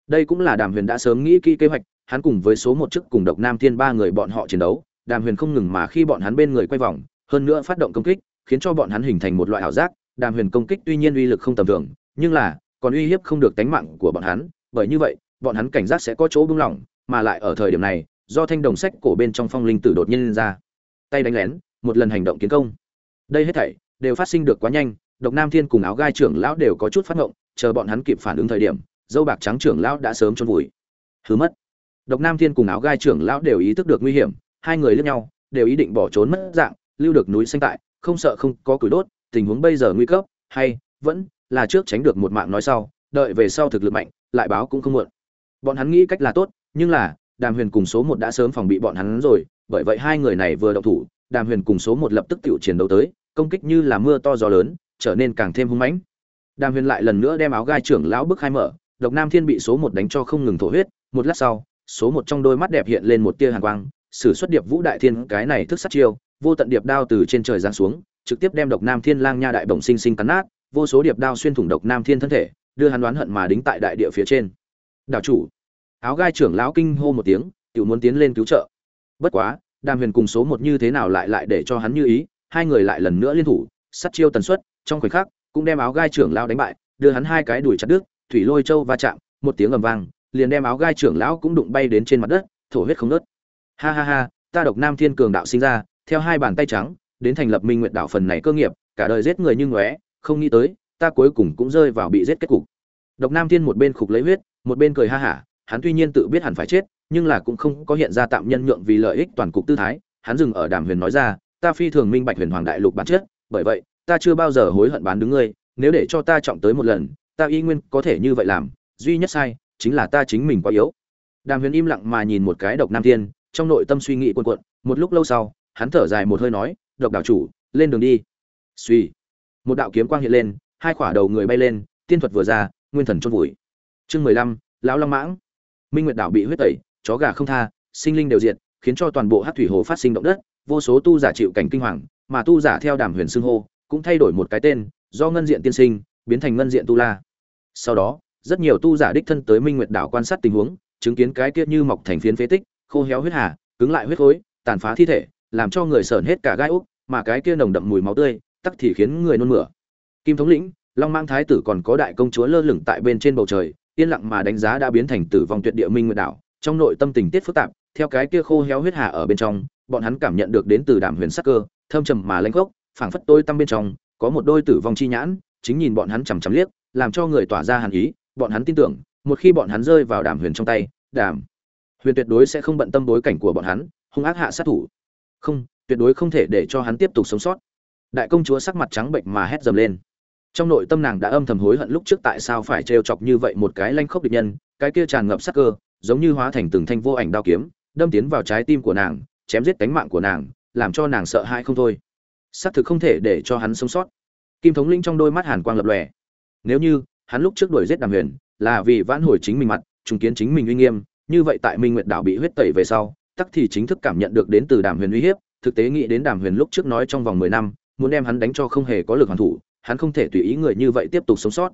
Đây cũng là đàm huyền đã sớm nghĩ kỹ kế hoạch, hắn cùng với số một chức cùng độc nam thiên ba người bọn họ chiến đấu, đàm huyền không ngừng mà khi bọn hắn bên người quay vòng, hơn nữa phát động công kích, khiến cho bọn hắn hình thành một loại ảo giác, đàm huyền công kích tuy nhiên uy lực không tầm thường, nhưng là, còn uy hiếp không được tánh mạng của bọn hắn, bởi như vậy, bọn hắn cảnh giác sẽ có chỗ buông lỏng, mà lại ở thời điểm này, do thanh đồng sách cổ bên trong phong linh tử đột nhiên lên ra. Tay đánh lén, một lần hành động kiến công. Đây hết thảy đều phát sinh được quá nhanh, độc nam thiên cùng áo gai trưởng lão đều có chút phát ngộng, chờ bọn hắn kịp phản ứng thời điểm, dâu bạc trắng trưởng lão đã sớm trôn vùi. Hứa mất. Độc nam thiên cùng áo gai trưởng lão đều ý thức được nguy hiểm, hai người lướt nhau, đều ý định bỏ trốn mất dạng, lưu được núi xanh tại, không sợ không có củi đốt, tình huống bây giờ nguy cấp, hay, vẫn là trước tránh được một mạng nói sau, đợi về sau thực lực mạnh, lại báo cũng không muộn. Bọn hắn nghĩ cách là tốt, nhưng là, đàm huyền cùng số một đã sớm phòng bị bọn hắn rồi, bởi vậy hai người này vừa động thủ, đàm huyền cùng số một lập tức tiểu chiến đấu tới công kích như là mưa to gió lớn, trở nên càng thêm hung mãnh. Đàm huyền lại lần nữa đem áo gai trưởng lão bức hai mở, độc nam thiên bị số một đánh cho không ngừng thổ huyết, một lát sau, số một trong đôi mắt đẹp hiện lên một tia hàn quang, sử xuất điệp vũ đại thiên cái này thức sát chiêu, vô tận điệp đao từ trên trời giáng xuống, trực tiếp đem độc nam thiên lang nha đại bổng sinh sinh cắn nát, vô số điệp đao xuyên thủng độc nam thiên thân thể, đưa hắn đoán hận mà đính tại đại địa phía trên. Đảo chủ. Áo gai trưởng lão kinh hô một tiếng tự muốn tiến lên cứu trợ. Bất quá, đàm huyền cùng số một như thế nào lại lại để cho hắn như ý hai người lại lần nữa liên thủ, sát chiêu tần suất, trong khoảnh khắc, cũng đem áo gai trưởng lão đánh bại, đưa hắn hai cái đuổi chặt đứt, thủy lôi châu va chạm, một tiếng ầm vang, liền đem áo gai trưởng lão cũng đụng bay đến trên mặt đất, thổ huyết không nớt ha ha ha, ta độc nam thiên cường đạo sinh ra, theo hai bàn tay trắng, đến thành lập minh nguyện đạo phần này cơ nghiệp, cả đời giết người như ngóe, không nghĩ tới, ta cuối cùng cũng rơi vào bị giết kết cục. Độc nam thiên một bên khục lấy huyết, một bên cười ha hả, hắn tuy nhiên tự biết hẳn phải chết, nhưng là cũng không có hiện ra tạm nhân nhượng vì lợi ích toàn cục tư thái, hắn dừng ở đàm huyền nói ra ta phi thường minh bạch huyền hoàng đại lục bản chất, bởi vậy, ta chưa bao giờ hối hận bán đứng ngươi, nếu để cho ta trọng tới một lần, ta y nguyên có thể như vậy làm, duy nhất sai, chính là ta chính mình quá yếu. Đàm huyền im lặng mà nhìn một cái độc nam thiên, trong nội tâm suy nghĩ cuồn cuộn, một lúc lâu sau, hắn thở dài một hơi nói, độc đạo chủ, lên đường đi. Suy một đạo kiếm quang hiện lên, hai khỏa đầu người bay lên, tiên thuật vừa ra, nguyên thần chôn vùi. Chương mười lăm, lão long mãng. Minh nguyệt đảo bị huyết tẩy, chó gà không tha, sinh linh đều diệt, khiến cho toàn bộ hát thủy hồ phát sinh động đất vô số tu giả chịu cảnh kinh hoàng, mà tu giả theo đàm huyền xưng hô cũng thay đổi một cái tên, do ngân diện tiên sinh, biến thành ngân diện tu la. Sau đó, rất nhiều tu giả đích thân tới minh nguyệt đảo quan sát tình huống, chứng kiến cái kia như mọc thành phiến phế tích, khô héo huyết hà, cứng lại huyết khối, tàn phá thi thể, làm cho người sởn hết cả gai úc, mà cái kia nồng đậm mùi máu tươi, tắc thì khiến người nôn mửa. Kim thống lĩnh, long mang thái tử còn có đại công chúa lơ lửng tại bên trên bầu trời, yên lặng mà đánh giá đã biến thành tử vong tuyệt địa minh nguyệt đảo, trong nội tâm tình tiết phức tạp theo cái kia khô héo huyết hạ ở bên trong bọn hắn cảm nhận được đến từ đàm huyền sắc cơ thâm trầm mà lãnh khốc, phảng phất tối tăm bên trong có một đôi tử vong chi nhãn chính nhìn bọn hắn chằm chằm liếc làm cho người tỏa ra hàn ý bọn hắn tin tưởng một khi bọn hắn rơi vào đàm huyền trong tay đàm huyền tuyệt đối sẽ không bận tâm bối cảnh của bọn hắn hung ác hạ sát thủ. Không tuyệt đối không thể để cho hắn tiếp tục sống sót. Đại công chúa sắc mặt trắng bệnh mà hét dầm lên. Trong nội tâm nàng đã âm thầm hối hận lúc trước tại sao phải trêu chọc như vậy một cái lanh khốc địch nhân cái kia tràn ngập sát cơ giống như hóa thành từng thanh vô ảnh đao kiếm đâm tiến vào trái tim của nàng, chém giết cánh mạng của nàng, làm cho nàng sợ hãi không thôi. Xác thực không thể để cho hắn sống sót. Kim thống linh trong đôi mắt hàn quang lập lòe. Nếu như hắn lúc trước đuổi giết đàm huyền, là vì vãn hồi chính mình mặt chứng kiến chính mình uy nghiêm, như vậy tại minh nguyệt đảo bị huyết tẩy về sau, tắc thì chính thức cảm nhận được đến từ đàm huyền uy hiếp, thực tế nghĩ đến đàm huyền lúc trước nói trong vòng mười năm, muốn đem hắn đánh cho không hề có lực hoàn thủ, hắn không thể tùy ý người như vậy tiếp tục sống sót.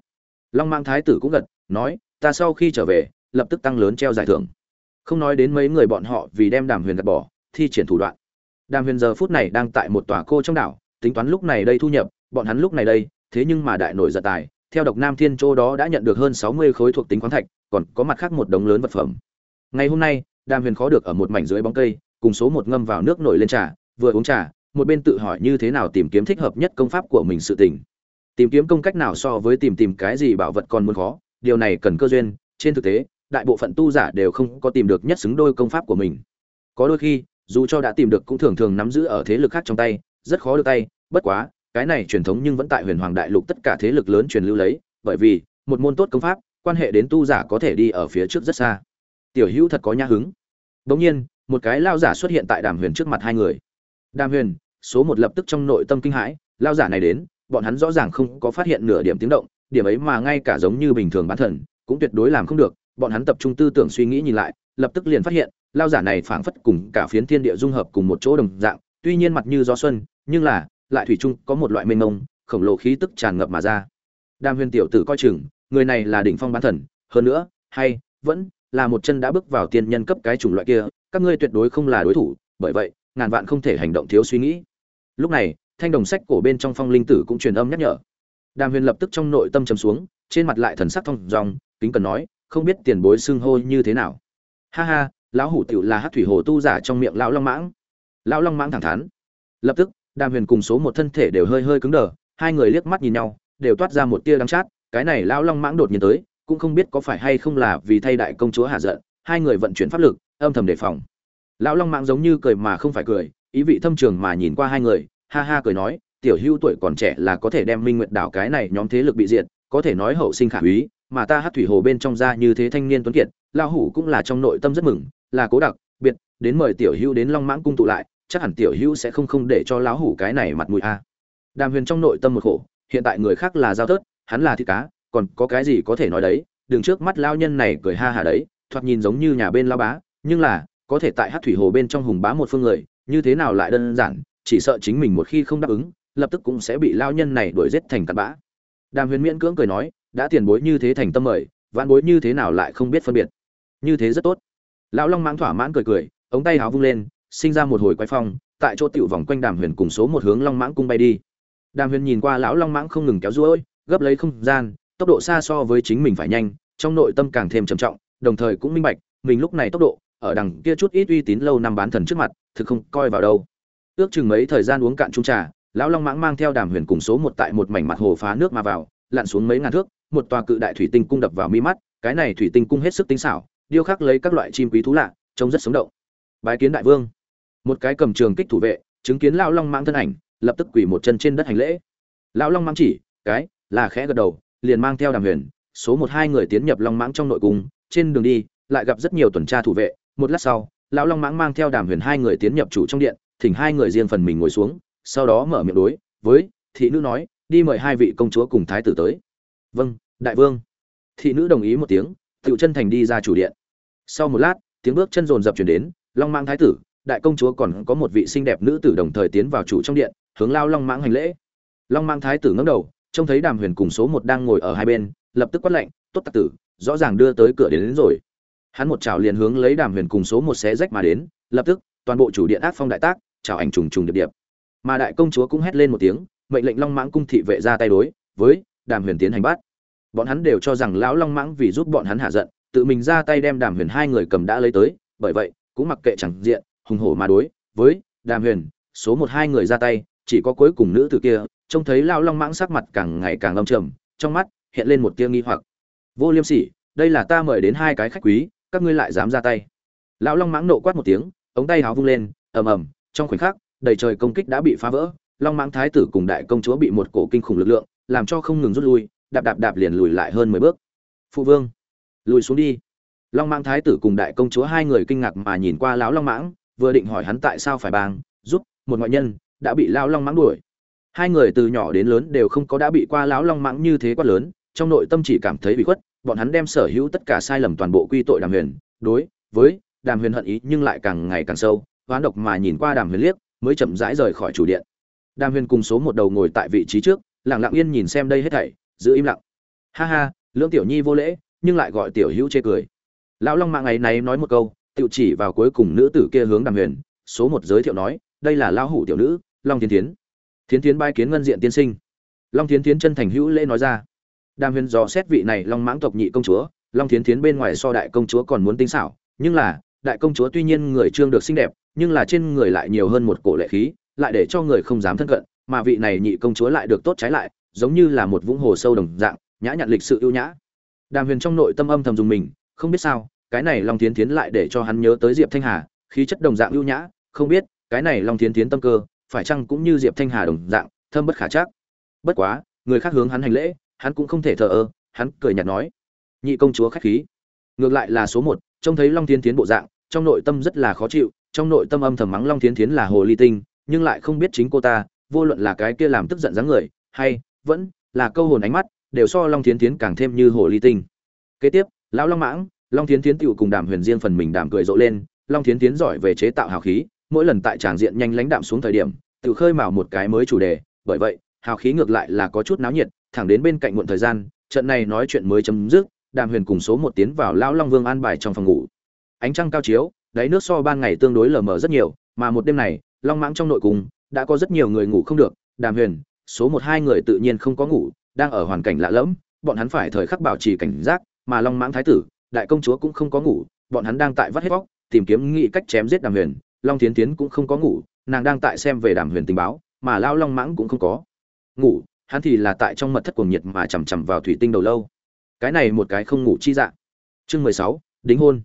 Long mang thái tử cũng gật, nói, ta sau khi trở về, lập tức tăng lớn treo giải thưởng không nói đến mấy người bọn họ vì đem đàm huyền gạt bỏ, thi triển thủ đoạn. Đàm huyền giờ phút này đang tại một tòa cô trong đảo, tính toán lúc này đây thu nhập, bọn hắn lúc này đây, thế nhưng mà đại nổi giật tài, theo độc nam thiên châu đó đã nhận được hơn sáu mươi khối thuộc tính khoáng thạch, còn có mặt khác một đống lớn vật phẩm. Ngày hôm nay, đàm huyền khó được ở một mảnh dưới bóng cây, cùng số một ngâm vào nước nổi lên trà, vừa uống trà, một bên tự hỏi như thế nào tìm kiếm thích hợp nhất công pháp của mình sự tình. Tìm kiếm công cách nào so với tìm tìm cái gì bảo vật còn muốn khó, điều này cần cơ duyên, trên thực tế đại bộ phận tu giả đều không có tìm được nhất xứng đôi công pháp của mình. Có đôi khi, dù cho đã tìm được cũng thường thường nắm giữ ở thế lực khác trong tay, rất khó được tay, bất quá, cái này truyền thống nhưng vẫn tại huyền hoàng đại lục tất cả thế lực lớn truyền lưu lấy, bởi vì, một môn tốt công pháp, quan hệ đến tu giả có thể đi ở phía trước rất xa. Tiểu hữu thật có nhã hứng. Bỗng nhiên, một cái lao giả xuất hiện tại đàm huyền trước mặt hai người. Đàm huyền, số một lập tức trong nội tâm kinh hãi, lao giả này đến, bọn hắn rõ ràng không có phát hiện nửa điểm tiếng động, điểm ấy mà ngay cả giống như bình thường bán thần, cũng tuyệt đối làm không được bọn hắn tập trung tư tưởng suy nghĩ nhìn lại, lập tức liền phát hiện, lao giả này phảng phất cùng cả phiến thiên địa dung hợp cùng một chỗ đồng dạng, tuy nhiên mặt như gió xuân, nhưng là, lại thủy chung có một loại mênh mông, khổng lồ khí tức tràn ngập mà ra. Đàm huyền tiểu tử coi chừng, người này là đỉnh phong bán thần, hơn nữa, hay, vẫn là một chân đã bước vào tiên nhân cấp cái chủng loại kia, các ngươi tuyệt đối không là đối thủ, bởi vậy, ngàn vạn không thể hành động thiếu suy nghĩ. Lúc này, thanh đồng sách cổ bên trong phong linh tử cũng truyền âm nhắc nhở. Đàm huyền lập tức trong nội tâm trầm xuống, trên mặt lại thần sắc thông dòng kính cần nói không biết tiền bối xưng hô như thế nào. Ha ha, lão hủ tiểu là hát thủy hồ tu giả trong miệng lão long mãng. Lão long mãng thẳng thắn. Lập tức, đàm huyền cùng số một thân thể đều hơi hơi cứng đờ, hai người liếc mắt nhìn nhau, đều toát ra một tia đắng chát, cái này lão long mãng đột nhiên tới, cũng không biết có phải hay không là vì thay đại công chúa hạ giận, hai người vận chuyển pháp lực, âm thầm đề phòng. Lão long mãng giống như cười mà không phải cười, ý vị thâm trường mà nhìn qua hai người, ha ha cười nói, tiểu hữu tuổi còn trẻ là có thể đem minh nguyệt đảo cái này nhóm thế lực bị diệt, có thể nói hậu sinh khả úy mà ta hát thủy hồ bên trong ra như thế thanh niên tuấn kiệt, lão hủ cũng là trong nội tâm rất mừng, là cố đặc, biệt, đến mời tiểu hữu đến long mãng cung tụ lại, chắc hẳn tiểu hữu sẽ không không để cho lão hủ cái này mặt mũi a. Đàm huyền trong nội tâm một khổ, hiện tại người khác là giao tớt hắn là thịt cá, còn có cái gì có thể nói đấy, đừng trước mắt lao nhân này cười ha hả đấy, thoạt nhìn giống như nhà bên lao bá, nhưng là, có thể tại hát thủy hồ bên trong hùng bá một phương người, như thế nào lại đơn giản, chỉ sợ chính mình một khi không đáp ứng, lập tức cũng sẽ bị lao nhân này đuổi giết thành cặn bã. Đàm huyền miễn cưỡng cười nói đã tiền bối như thế thành tâm mời, vạn bối như thế nào lại không biết phân biệt. Như thế rất tốt. Lão long mãng thỏa mãn cười cười, ống tay háo vung lên, sinh ra một hồi quái phong, tại chỗ tiểu vòng quanh đàm huyền cùng số một hướng long mãng cung bay đi. Đàm huyền nhìn qua lão long mãng không ngừng kéo ruôi gấp lấy không gian, tốc độ xa so với chính mình phải nhanh, trong nội tâm càng thêm trầm trọng, đồng thời cũng minh bạch, mình lúc này tốc độ, ở đằng kia chút ít uy tín lâu năm bán thần trước mặt, thực không coi vào đâu. Ước chừng mấy thời gian uống cạn chung trà, lão long mãng mang theo đàm huyền cùng số một tại một mảnh mặt hồ phá nước mà vào, lặn xuống mấy ngàn thước một tòa cự đại thủy tinh cung đập vào mi mắt, cái này thủy tinh cung hết sức tinh xảo, điêu khắc lấy các loại chim quý thú lạ, trông rất sống động. Bái kiến đại vương. Một cái cầm trường kích thủ vệ, chứng kiến lão long mãng thân ảnh, lập tức quỳ một chân trên đất hành lễ. Lão long mãng chỉ, cái, là khẽ gật đầu, liền mang theo đàm huyền, số một hai người tiến nhập long mãng trong nội cung. Trên đường đi, lại gặp rất nhiều tuần tra thủ vệ. Một lát sau, lão long mãng mang theo đàm huyền hai người tiến nhập chủ trong điện, thỉnh hai người riêng phần mình ngồi xuống, sau đó mở miệng đối với thị nữ nói, đi mời hai vị công chúa cùng thái tử tới vâng đại vương. Thị nữ đồng ý một tiếng tựu chân thành đi ra chủ điện. Sau một lát tiếng bước chân rồn rập chuyển đến long mang thái tử đại công chúa còn có một vị xinh đẹp nữ tử đồng thời tiến vào chủ trong điện hướng lao long mãng hành lễ. Long mang thái tử ngẩng đầu trông thấy đàm huyền cùng số một đang ngồi ở hai bên lập tức quát lệnh tốt tặc tử rõ ràng đưa tới cửa đến, đến rồi. Hắn một chảo liền hướng lấy đàm huyền cùng số một xé rách mà đến lập tức toàn bộ chủ điện ác phong đại tác chào ảnh trùng trùng điệp điệp. Mà đại công chúa cũng hét lên một tiếng mệnh lệnh long mãng cung thị vệ ra tay đối với đàm huyền tiến hành bắt. Bọn hắn đều cho rằng lão long mãng vì giúp bọn hắn hạ giận, tự mình ra tay đem đàm huyền hai người cầm đã lấy tới, bởi vậy, cũng mặc kệ chẳng diện, hùng hổ mà đối với đàm huyền, số một hai người ra tay, chỉ có cuối cùng nữ tử kia, trông thấy lão long mãng sắc mặt càng ngày càng lâm trầm, trong mắt hiện lên một tia nghi hoặc. Vô liêm sỉ, đây là ta mời đến hai cái khách quý, các ngươi lại dám ra tay. Lão long mãng nộ quát một tiếng, ống tay háo vung lên, ầm ầm, trong khoảnh khắc, đầy trời công kích đã bị phá vỡ, long mãng thái tử cùng đại công chúa bị một cổ kinh khủng lực lượng làm cho không ngừng rút lui, đạp đạp đạp liền lùi lại hơn mười bước. Phụ vương, lùi xuống đi. Long mãng thái tử cùng đại công chúa hai người kinh ngạc mà nhìn qua lão long mãng, vừa định hỏi hắn tại sao phải bang giúp một ngoại nhân đã bị lão long mãng đuổi. Hai người từ nhỏ đến lớn đều không có đã bị qua lão long mãng như thế quá lớn, trong nội tâm chỉ cảm thấy bị khuất, bọn hắn đem sở hữu tất cả sai lầm toàn bộ quy tội đàm huyền. Đối với đàm huyền hận ý nhưng lại càng ngày càng sâu, hoán độc mà nhìn qua đàm huyền liếc, mới chậm rãi rời khỏi chủ điện. Đàm huyền cùng số một đầu ngồi tại vị trí trước lặng lặng yên nhìn xem đây hết thảy, giữ im lặng. Ha ha, lưỡng tiểu nhi vô lễ, nhưng lại gọi tiểu hữu chê cười. Lão long mạng ngày này nói một câu tự chỉ vào cuối cùng nữ tử kia hướng đàm huyền, số một giới thiệu nói, đây là lão hủ tiểu nữ, long thiên thiến. Thiến thiến bai kiến ngân diện tiên sinh. Long thiến tiến chân thành hữu lễ nói ra. Đàm huyền dò xét vị này long mãng tộc nhị công chúa, long thiến tiến bên ngoài so đại công chúa còn muốn tinh xảo, nhưng là, đại công chúa tuy nhiên người trương được xinh đẹp, nhưng là trên người lại nhiều hơn một cổ lệ khí, lại để cho người không dám thân cận mà vị này nhị công chúa lại được tốt trái lại, giống như là một vũng hồ sâu đồng dạng, nhã nhặn lịch sự ưu nhã. Đàm huyền trong nội tâm âm thầm dùng mình, không biết sao, cái này long thiến tiến lại để cho hắn nhớ tới diệp thanh hà, khí chất đồng dạng ưu nhã, không biết, cái này long thiến tiến tâm cơ, phải chăng cũng như diệp thanh hà đồng dạng, thâm bất khả chắc. Bất quá, người khác hướng hắn hành lễ, hắn cũng không thể thờ ơ, hắn cười nhạt nói, nhị công chúa khách khí. Ngược lại là số một, trông thấy long thiến tiến bộ dạng, trong nội tâm rất là khó chịu, trong nội tâm âm thầm mắng long thiến tiến là hồ ly tinh, nhưng lại không biết chính cô ta vô luận là cái kia làm tức giận dáng người, hay, vẫn là câu hồn ánh mắt, đều so long thiến tiến càng thêm như hồ ly tinh kế tiếp, lão long mãng, long thiến tiến tựu cùng đàm huyền riêng phần mình đàm cười rộ lên, long thiến tiến giỏi về chế tạo hào khí, mỗi lần tại tràng diện nhanh lãnh đạm xuống thời điểm tự khơi mào một cái mới chủ đề, bởi vậy, hào khí ngược lại là có chút náo nhiệt, thẳng đến bên cạnh muộn thời gian, trận này nói chuyện mới chấm dứt, đàm huyền cùng số một tiến vào lão long vương an bài trong phòng ngủ ánh trăng cao chiếu, đáy nước so ban ngày tương đối lờ mờ rất nhiều, mà một đêm này, long mãng trong nội cùng đã có rất nhiều người ngủ không được, đàm huyền, số một hai người tự nhiên không có ngủ, đang ở hoàn cảnh lạ lẫm, bọn hắn phải thời khắc bảo trì cảnh giác, mà long mãng thái tử, đại công chúa cũng không có ngủ, bọn hắn đang tại vắt hết vóc tìm kiếm nghị cách chém giết đàm huyền, long tiến tiến cũng không có ngủ, nàng đang tại xem về đàm huyền tình báo, mà lao long mãng cũng không có ngủ, hắn thì là tại trong mật thất cuồng nhiệt mà chằm chằm vào thủy tinh đầu lâu. Cái này một cái không ngủ chi dạng. Chương mười sáu, đính hôn.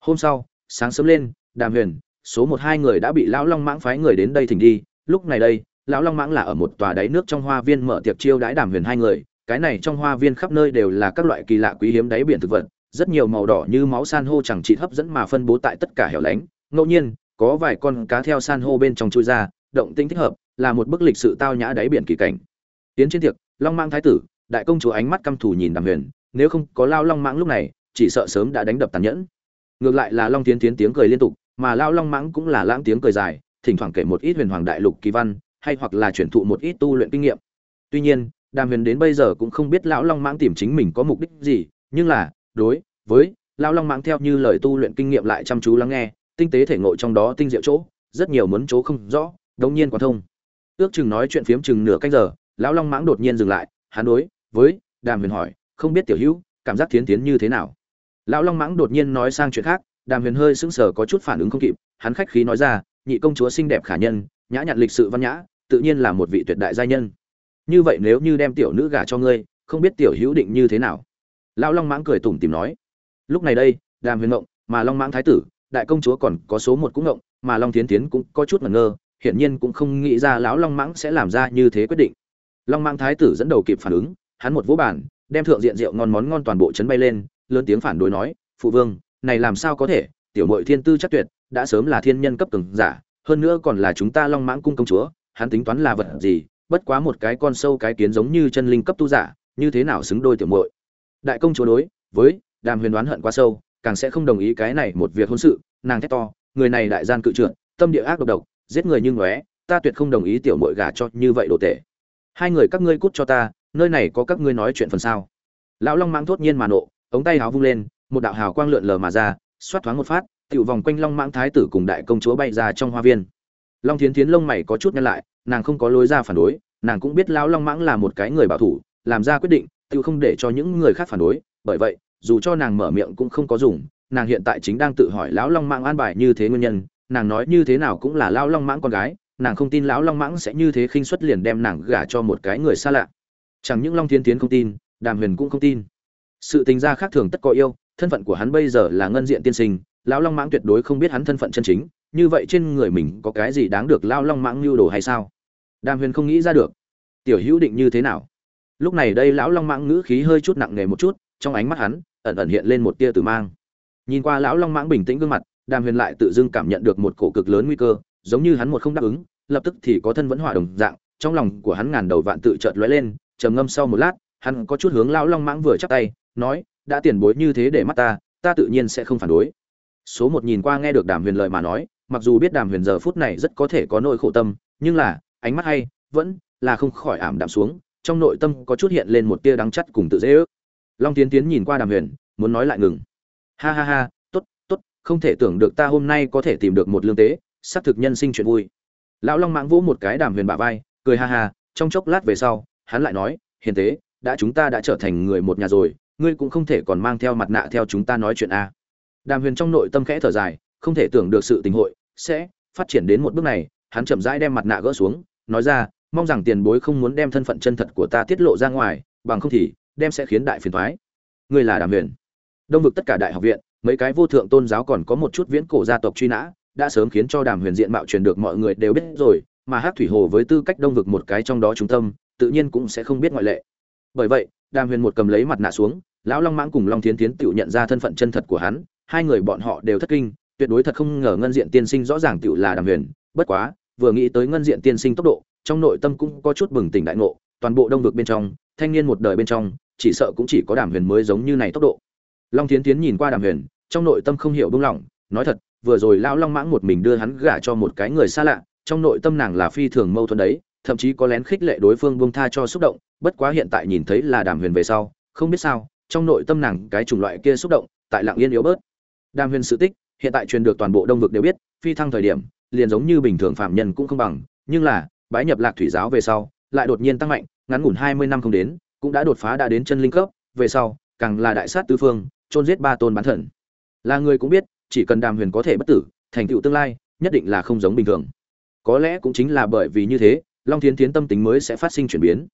Hôm sau, sáng sớm lên, đàm huyền, số một hai người đã bị lão long mãng phái người đến đây thỉnh đi lúc này đây, lão long mãng là ở một tòa đáy nước trong hoa viên mở tiệc chiêu đãi đàm huyền hai người. Cái này trong hoa viên khắp nơi đều là các loại kỳ lạ quý hiếm đáy biển thực vật, rất nhiều màu đỏ như máu san hô chẳng chỉ hấp dẫn mà phân bố tại tất cả hẻo lánh. Ngẫu nhiên, có vài con cá theo san hô bên trong chui ra, động tinh thích hợp, là một bức lịch sự tao nhã đáy biển kỳ cảnh. Tiến trên tiệc, long mang thái tử, đại công chúa ánh mắt căm thù nhìn đàm huyền. Nếu không có lao long mãng lúc này, chỉ sợ sớm đã đánh đập tàn nhẫn. Ngược lại là long tiến tiến tiếng cười liên tục, mà lao long mãng cũng là lãng tiếng cười dài thỉnh thoảng kể một ít huyền hoàng đại lục kỳ văn, hay hoặc là chuyển thụ một ít tu luyện kinh nghiệm. Tuy nhiên, đàm huyền đến bây giờ cũng không biết lão long mãng tìm chính mình có mục đích gì, nhưng là, đối với lão long mãng theo như lời tu luyện kinh nghiệm lại chăm chú lắng nghe, tinh tế thể ngộ trong đó tinh diệu chỗ, rất nhiều muốn chỗ không rõ, đống nhiên quả thông. Ước chừng nói chuyện phiếm chừng nửa canh giờ, lão long mãng đột nhiên dừng lại, hắn đối với đàm huyền hỏi, không biết tiểu hữu, cảm giác tiến tiến như thế nào? Lão long mãng đột nhiên nói sang chuyện khác, đàm huyền hơi sững sờ có chút phản ứng không kịp, hắn khách khí nói ra nhị công chúa xinh đẹp khả nhân, nhã nhặn lịch sự văn nhã, tự nhiên là một vị tuyệt đại gia nhân. Như vậy nếu như đem tiểu nữ gả cho ngươi, không biết tiểu hữu định như thế nào? Lão long mãng cười tủm tìm nói. Lúc này đây, đàm huyền ngộng, mà long mãng thái tử, đại công chúa còn có số một cũng ngộng, mà long tiến tiến cũng có chút ngẩn ngơ, hiển nhiên cũng không nghĩ ra lão long mãng sẽ làm ra như thế quyết định. Long mãng thái tử dẫn đầu kịp phản ứng, hắn một vỗ bản đem thượng diện rượu ngon món ngon toàn bộ chấn bay lên, lớn tiếng phản đối nói, phụ vương, này làm sao có thể? Tiểu mội thiên tư chắc tuyệt đã sớm là thiên nhân cấp cường giả hơn nữa còn là chúng ta long mãng cung công chúa hắn tính toán là vật gì bất quá một cái con sâu cái kiến giống như chân linh cấp tu giả như thế nào xứng đôi tiểu muội. Đại công chúa đối với đàm huyền đoán hận quá sâu càng sẽ không đồng ý cái này một việc hôn sự nàng thét to người này đại gian cự trượng, tâm địa ác độc độc giết người như ngóe ta tuyệt không đồng ý tiểu muội gả cho như vậy đồ tệ hai người các ngươi cút cho ta nơi này có các ngươi nói chuyện phần sao lão long mãng thốt nhiên mà nộ ống tay háo vung lên một đạo hào quang lượn lờ mà ra xoát thoáng một phát tiểu vòng quanh long mãng thái tử cùng đại công chúa bay ra trong hoa viên. Long thiến thiến lông mày có chút nhăn lại, nàng không có lối ra phản đối, nàng cũng biết lão long mãng là một cái người bảo thủ, làm ra quyết định tự không để cho những người khác phản đối, bởi vậy, dù cho nàng mở miệng cũng không có dùng, nàng hiện tại chính đang tự hỏi lão long mãng an bài như thế nguyên nhân, nàng nói như thế nào cũng là lão long mãng con gái, nàng không tin lão long mãng sẽ như thế khinh suất liền đem nàng gả cho một cái người xa lạ. Chẳng những long thiên tiến không tin, đàm huyền cũng không tin. Sự tình gia khác thường tất có yêu, thân phận của hắn bây giờ là ngân diện tiên sinh lão long mãng tuyệt đối không biết hắn thân phận chân chính, như vậy trên người mình có cái gì đáng được lao long mãng lưu đồ hay sao? Đàm huyền không nghĩ ra được. Tiểu hữu định như thế nào? Lúc này đây lão long mãng ngữ khí hơi chút nặng nề một chút, trong ánh mắt hắn, ẩn ẩn hiện lên một tia tử mang. Nhìn qua lão long mãng bình tĩnh gương mặt, đàm huyền lại tự dưng cảm nhận được một cổ cực lớn nguy cơ, giống như hắn một không đáp ứng, lập tức thì có thân vẫn hỏa đồng dạng, trong lòng của hắn ngàn đầu vạn tự chợt lóe lên, trầm ngâm sau một lát, hắn có chút hướng lão long mãng vừa chắp tay, nói, đã tiền bối như thế để mắt ta ta tự nhiên sẽ không phản đối số một nhìn qua nghe được đàm huyền lời mà nói, mặc dù biết đàm huyền giờ phút này rất có thể có nỗi khổ tâm, nhưng là, ánh mắt hay, vẫn là không khỏi ảm đạm xuống, trong nội tâm có chút hiện lên một tia đắng chắt cùng tự dễ ước. Long tiến tiến nhìn qua đàm huyền, muốn nói lại ngừng. Ha ha ha, tốt tốt, không thể tưởng được ta hôm nay có thể tìm được một lương tế, xác thực nhân sinh chuyện vui. Lão long mãng vỗ một cái đàm huyền bả vai, cười ha ha, trong chốc lát về sau, hắn lại nói, hiền tế, đã chúng ta đã trở thành người một nhà rồi, ngươi cũng không thể còn mang theo mặt nạ theo chúng ta nói chuyện a đàm huyền trong nội tâm khẽ thở dài, không thể tưởng được sự tình hội sẽ phát triển đến một bước này, hắn chậm rãi đem mặt nạ gỡ xuống, nói ra, mong rằng tiền bối không muốn đem thân phận chân thật của ta tiết lộ ra ngoài, bằng không thì đem sẽ khiến đại phiền thoái ngươi là đàm huyền? Đông vực tất cả đại học viện, mấy cái vô thượng tôn giáo còn có một chút viễn cổ gia tộc truy nã, đã sớm khiến cho đàm huyền diện mạo truyền được mọi người đều biết rồi, mà hát thủy hồ với tư cách đông vực một cái trong đó trung tâm, tự nhiên cũng sẽ không biết ngoại lệ. Bởi vậy, đàm huyền một cầm lấy mặt nạ xuống, lão long mãng cùng long thiến tiến tự nhận ra thân phận chân thật của hắn hai người bọn họ đều thất kinh, tuyệt đối thật không ngờ ngân diện tiên sinh rõ ràng tựu là đàm huyền. Bất quá, vừa nghĩ tới ngân diện tiên sinh tốc độ, trong nội tâm cũng có chút bừng tỉnh đại ngộ, toàn bộ đông vực bên trong, thanh niên một đời bên trong, chỉ sợ cũng chỉ có đàm huyền mới giống như này tốc độ. Long thiến tiến nhìn qua đàm huyền, trong nội tâm không hiểu buông lỏng, nói thật, vừa rồi lão long mãng một mình đưa hắn gả cho một cái người xa lạ, trong nội tâm nàng là phi thường mâu thuẫn đấy, thậm chí có lén khích lệ đối phương buông tha cho xúc động, bất quá hiện tại nhìn thấy là đàm huyền về sau, không biết sao, trong nội tâm nàng cái chủng loại kia xúc động, tại lặng yên yếu bớt đàm huyền sự tích, hiện tại truyền được toàn bộ đông vực đều biết, phi thăng thời điểm, liền giống như bình thường phạm nhân cũng không bằng, nhưng là, bái nhập lạc thủy giáo về sau, lại đột nhiên tăng mạnh, ngắn ngủn hai mươi năm không đến, cũng đã đột phá đã đến chân linh cấp, về sau, càng là đại sát tứ phương, chôn giết ba tôn bán thần. Là người cũng biết, chỉ cần đàm huyền có thể bất tử, thành tựu tương lai, nhất định là không giống bình thường. Có lẽ cũng chính là bởi vì như thế, long thiến tiến tâm tính mới sẽ phát sinh chuyển biến.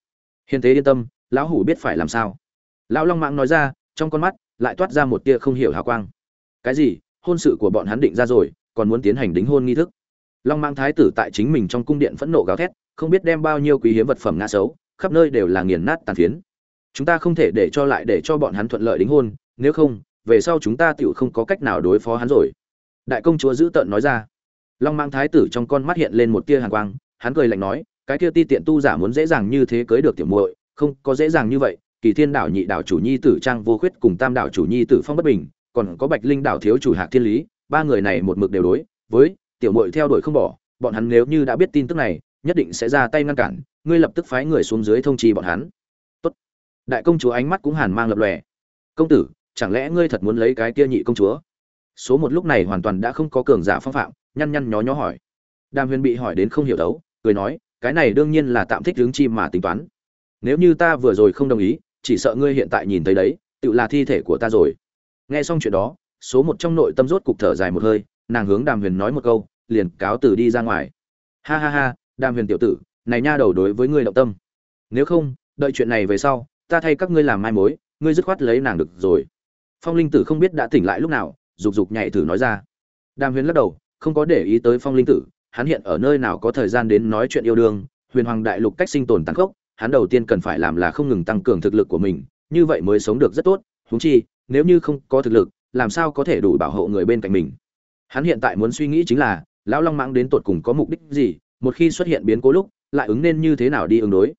Hiền thế yên tâm, lão hủ biết phải làm sao. Lão long mạng nói ra, trong con mắt, lại toát ra một tia không hiểu hào quang cái gì, hôn sự của bọn hắn định ra rồi, còn muốn tiến hành đính hôn nghi thức. Long mang thái tử tại chính mình trong cung điện phẫn nộ gào thét, không biết đem bao nhiêu quý hiếm vật phẩm ngã xấu, khắp nơi đều là nghiền nát tàn phiến. Chúng ta không thể để cho lại để cho bọn hắn thuận lợi đính hôn, nếu không, về sau chúng ta tựu không có cách nào đối phó hắn rồi. Đại công chúa giữ tợn nói ra. Long mang thái tử trong con mắt hiện lên một tia hàn quang, hắn cười lạnh nói, cái kia ti tiện tu giả muốn dễ dàng như thế cưới được tiểu muội, không có dễ dàng như vậy, kỳ thiên đảo nhị đảo chủ nhi tử trang vô khuyết cùng tam đảo chủ nhi tử phong bất bình còn có bạch linh đảo thiếu chủ hạc thiên lý, ba người này một mực đều đối với tiểu muội theo đuổi không bỏ. Bọn hắn nếu như đã biết tin tức này, nhất định sẽ ra tay ngăn cản. Ngươi lập tức phái người xuống dưới thông trì bọn hắn. Tốt. Đại công chúa ánh mắt cũng hàn mang lập lòe. Công tử, chẳng lẽ ngươi thật muốn lấy cái kia nhị công chúa? Số một lúc này hoàn toàn đã không có cường giả phong phạm, nhăn nhăn nhó nhó hỏi. Đàm huyền bị hỏi đến không hiểu đấu, cười nói, cái này đương nhiên là tạm thích hướng chi mà tính toán. Nếu như ta vừa rồi không đồng ý, chỉ sợ ngươi hiện tại nhìn thấy đấy, tự là thi thể của ta rồi nghe xong chuyện đó, số một trong nội tâm rốt cục thở dài một hơi, nàng hướng đàm huyền nói một câu, liền cáo từ đi ra ngoài. Ha ha ha, đàm huyền tiểu tử, này nha đầu đối với ngươi động tâm. Nếu không, đợi chuyện này về sau, ta thay các ngươi làm mai mối, ngươi dứt khoát lấy nàng được rồi. Phong linh tử không biết đã tỉnh lại lúc nào rục rục nhảy thử nói ra. Đàm huyền lắc đầu, không có để ý tới phong linh tử, hắn hiện ở nơi nào có thời gian đến nói chuyện yêu đương, huyền hoàng đại lục cách sinh tồn tăng khốc, hắn đầu tiên cần phải làm là không ngừng tăng cường thực lực của mình, như vậy mới sống được rất tốt, huống chi nếu như không có thực lực, làm sao có thể đủ bảo hộ người bên cạnh mình? Hắn hiện tại muốn suy nghĩ chính là, lão long mãng đến tột cùng có mục đích gì, một khi xuất hiện biến cố lúc, lại ứng nên như thế nào đi ứng đối?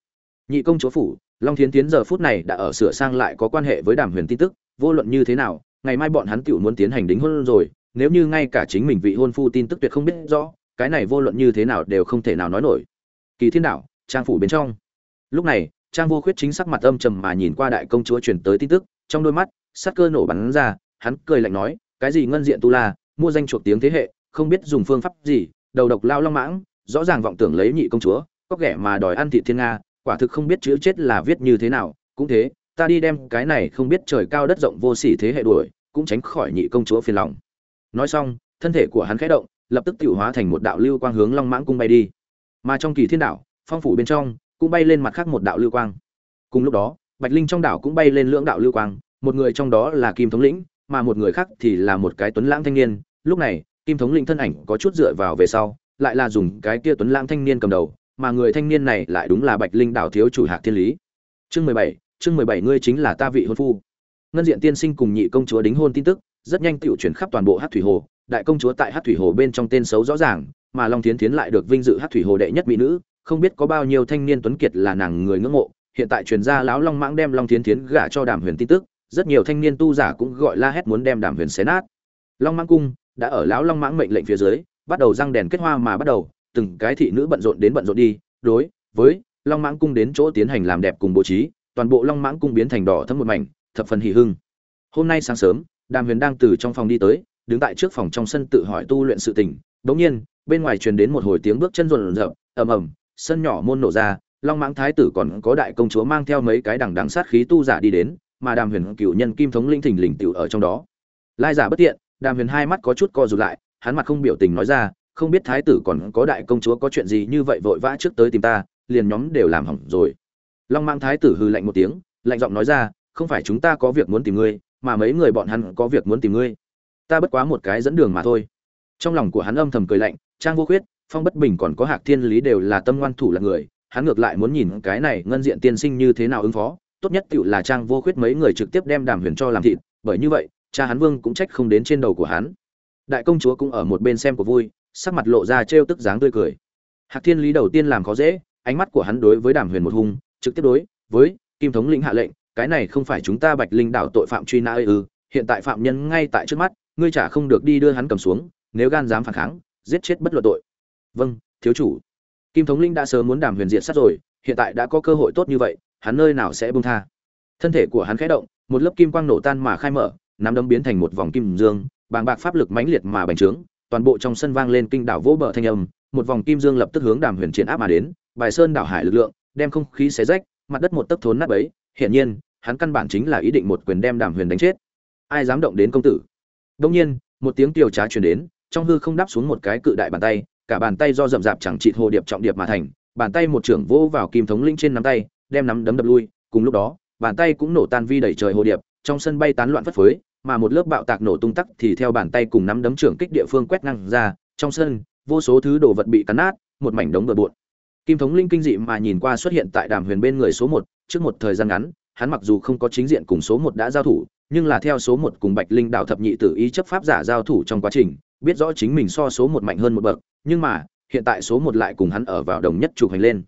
Nhị công chúa phủ, long thiến tiến giờ phút này đã ở sửa sang lại có quan hệ với đàm huyền tin tức, vô luận như thế nào, ngày mai bọn hắn tự muốn tiến hành đính hôn rồi, nếu như ngay cả chính mình vị hôn phu tin tức tuyệt không biết rõ, cái này vô luận như thế nào đều không thể nào nói nổi. Kỳ thiên đạo, trang phủ bên trong. Lúc này, trang vô khuyết chính sắc mặt âm trầm mà nhìn qua đại công chúa truyền tới tin tức, trong đôi mắt sát cơ nổ bắn ra, hắn cười lạnh nói, cái gì ngân diện tu la, mua danh chuộc tiếng thế hệ, không biết dùng phương pháp gì, đầu độc lao long mãng, rõ ràng vọng tưởng lấy nhị công chúa, có kẻ mà đòi ăn thịt thiên nga, quả thực không biết chữ chết là viết như thế nào, cũng thế, ta đi đem cái này không biết trời cao đất rộng vô sỉ thế hệ đuổi, cũng tránh khỏi nhị công chúa phiền lòng. Nói xong, thân thể của hắn khẽ động, lập tức tiểu hóa thành một đạo lưu quang hướng long mãng cung bay đi. Mà trong kỳ thiên đảo, phong phủ bên trong, cũng bay lên mặt khác một đạo lưu quang. Cùng lúc đó, bạch linh trong đảo cũng bay lên lưỡng đạo lưu quang một người trong đó là kim thống lĩnh, mà một người khác thì là một cái tuấn lãng thanh niên. Lúc này, kim thống lĩnh thân ảnh có chút dựa vào về sau, lại là dùng cái kia tuấn lãng thanh niên cầm đầu, mà người thanh niên này lại đúng là bạch linh đảo thiếu chủ hạc thiên lý. Chương mười bảy, chương mười bảy ngươi chính là ta vị hôn phu. Ngân diện tiên sinh cùng nhị công chúa đính hôn tin tức, rất nhanh tự chuyển khắp toàn bộ hát thủy hồ. Đại công chúa tại hát thủy hồ bên trong tên xấu rõ ràng, mà long thiến thiến lại được vinh dự hát thủy hồ đệ nhất mỹ nữ. Không biết có bao nhiêu thanh niên tuấn kiệt là nàng người ngưỡng mộ. Hiện tại truyền gia lão long mãng đem long thiến thiến gả cho đàm huyền tin tức rất nhiều thanh niên tu giả cũng gọi la hét muốn đem đàm huyền xé nát. Long mãng cung đã ở lão long mãng mệnh lệnh phía dưới, bắt đầu răng đèn kết hoa mà bắt đầu, từng cái thị nữ bận rộn đến bận rộn đi. Đối với long mãng cung đến chỗ tiến hành làm đẹp cùng bố trí, toàn bộ long mãng cung biến thành đỏ thấm một mảnh, thập phần hỉ hưng. Hôm nay sáng sớm, đàm huyền đang từ trong phòng đi tới, đứng tại trước phòng trong sân tự hỏi tu luyện sự tình. Đống nhiên, bên ngoài truyền đến một hồi tiếng bước chân rộn rộn ầm ầm, sân nhỏ môn nổ ra, long mãng thái tử còn có đại công chúa mang theo mấy cái đằng đằng sát khí tu giả đi đến mà đàm huyền cựu nhân kim thống linh thình lình tiểu ở trong đó. Lai giả bất tiện, đàm huyền hai mắt có chút co rụt lại, hắn mặt không biểu tình nói ra, không biết thái tử còn có đại công chúa có chuyện gì như vậy vội vã trước tới tìm ta, liền nhóm đều làm hỏng rồi. Long mang thái tử hư lạnh một tiếng, lạnh giọng nói ra, không phải chúng ta có việc muốn tìm ngươi, mà mấy người bọn hắn có việc muốn tìm ngươi. Ta bất quá một cái dẫn đường mà thôi. Trong lòng của hắn âm thầm cười lạnh, trang vô khuyết, phong bất bình còn có hạc thiên lý đều là tâm ngoan thủ là người, hắn ngược lại muốn nhìn cái này ngân diện tiên sinh như thế nào ứng phó tốt nhất tựu là trang vô khuyết mấy người trực tiếp đem đàm huyền cho làm thịt, bởi như vậy, cha hắn vương cũng trách không đến trên đầu của hắn. Đại công chúa cũng ở một bên xem của vui, sắc mặt lộ ra trêu tức dáng tươi cười. Hạc thiên lý đầu tiên làm khó dễ, ánh mắt của hắn đối với đàm huyền một hung, trực tiếp đối với kim thống lĩnh hạ lệnh, cái này không phải chúng ta bạch linh đảo tội phạm truy nã ư, hiện tại phạm nhân ngay tại trước mắt, ngươi chả không được đi đưa hắn cầm xuống, nếu gan dám phản kháng, giết chết bất luận tội. Vâng thiếu chủ. Kim thống linh đã sớm muốn đàm huyền diệt sát rồi, hiện tại đã có cơ hội tốt như vậy hắn nơi nào sẽ bông tha. Thân thể của hắn khẽ động, một lớp kim quang nổ tan mà khai mở, nắm đấm biến thành một vòng kim dương, bàng bạc pháp lực mãnh liệt mà bành trướng, toàn bộ trong sân vang lên kinh đảo vỗ bờ thanh âm, một vòng kim dương lập tức hướng đàm huyền triển áp mà đến, bài sơn đảo hải lực lượng, đem không khí xé rách, mặt đất một tấc thốn nát bấy, hiển nhiên, hắn căn bản chính là ý định một quyền đem đàm huyền đánh chết. Ai dám động đến công tử? Đông nhiên, một tiếng tiêu trá truyền đến, trong hư không đáp xuống một cái cự đại bàn tay, cả bàn tay do rậm rạp chẳng trị hồ điệp trọng điệp mà thành, bàn tay một trưởng vỗ vào kim thống linh trên nắm tay đem nắm đấm đập lui, cùng lúc đó, bàn tay cũng nổ tan vi đẩy trời hồ điệp, trong sân bay tán loạn phất phới, mà một lớp bạo tạc nổ tung tắc thì theo bàn tay cùng nắm đấm trưởng kích địa phương quét ngang ra, trong sân, vô số thứ đồ vật bị cắn nát, một mảnh đống bừa bộn. Kim thống linh kinh dị mà nhìn qua xuất hiện tại đàm huyền bên người số một, trước một thời gian ngắn, hắn mặc dù không có chính diện cùng số một đã giao thủ, nhưng là theo số một cùng bạch linh đạo thập nhị tử ý chấp pháp giả giao thủ trong quá trình, biết rõ chính mình so số một mạnh hơn một bậc, nhưng mà, hiện tại số một lại cùng hắn ở vào đồng nhất chụp hành lên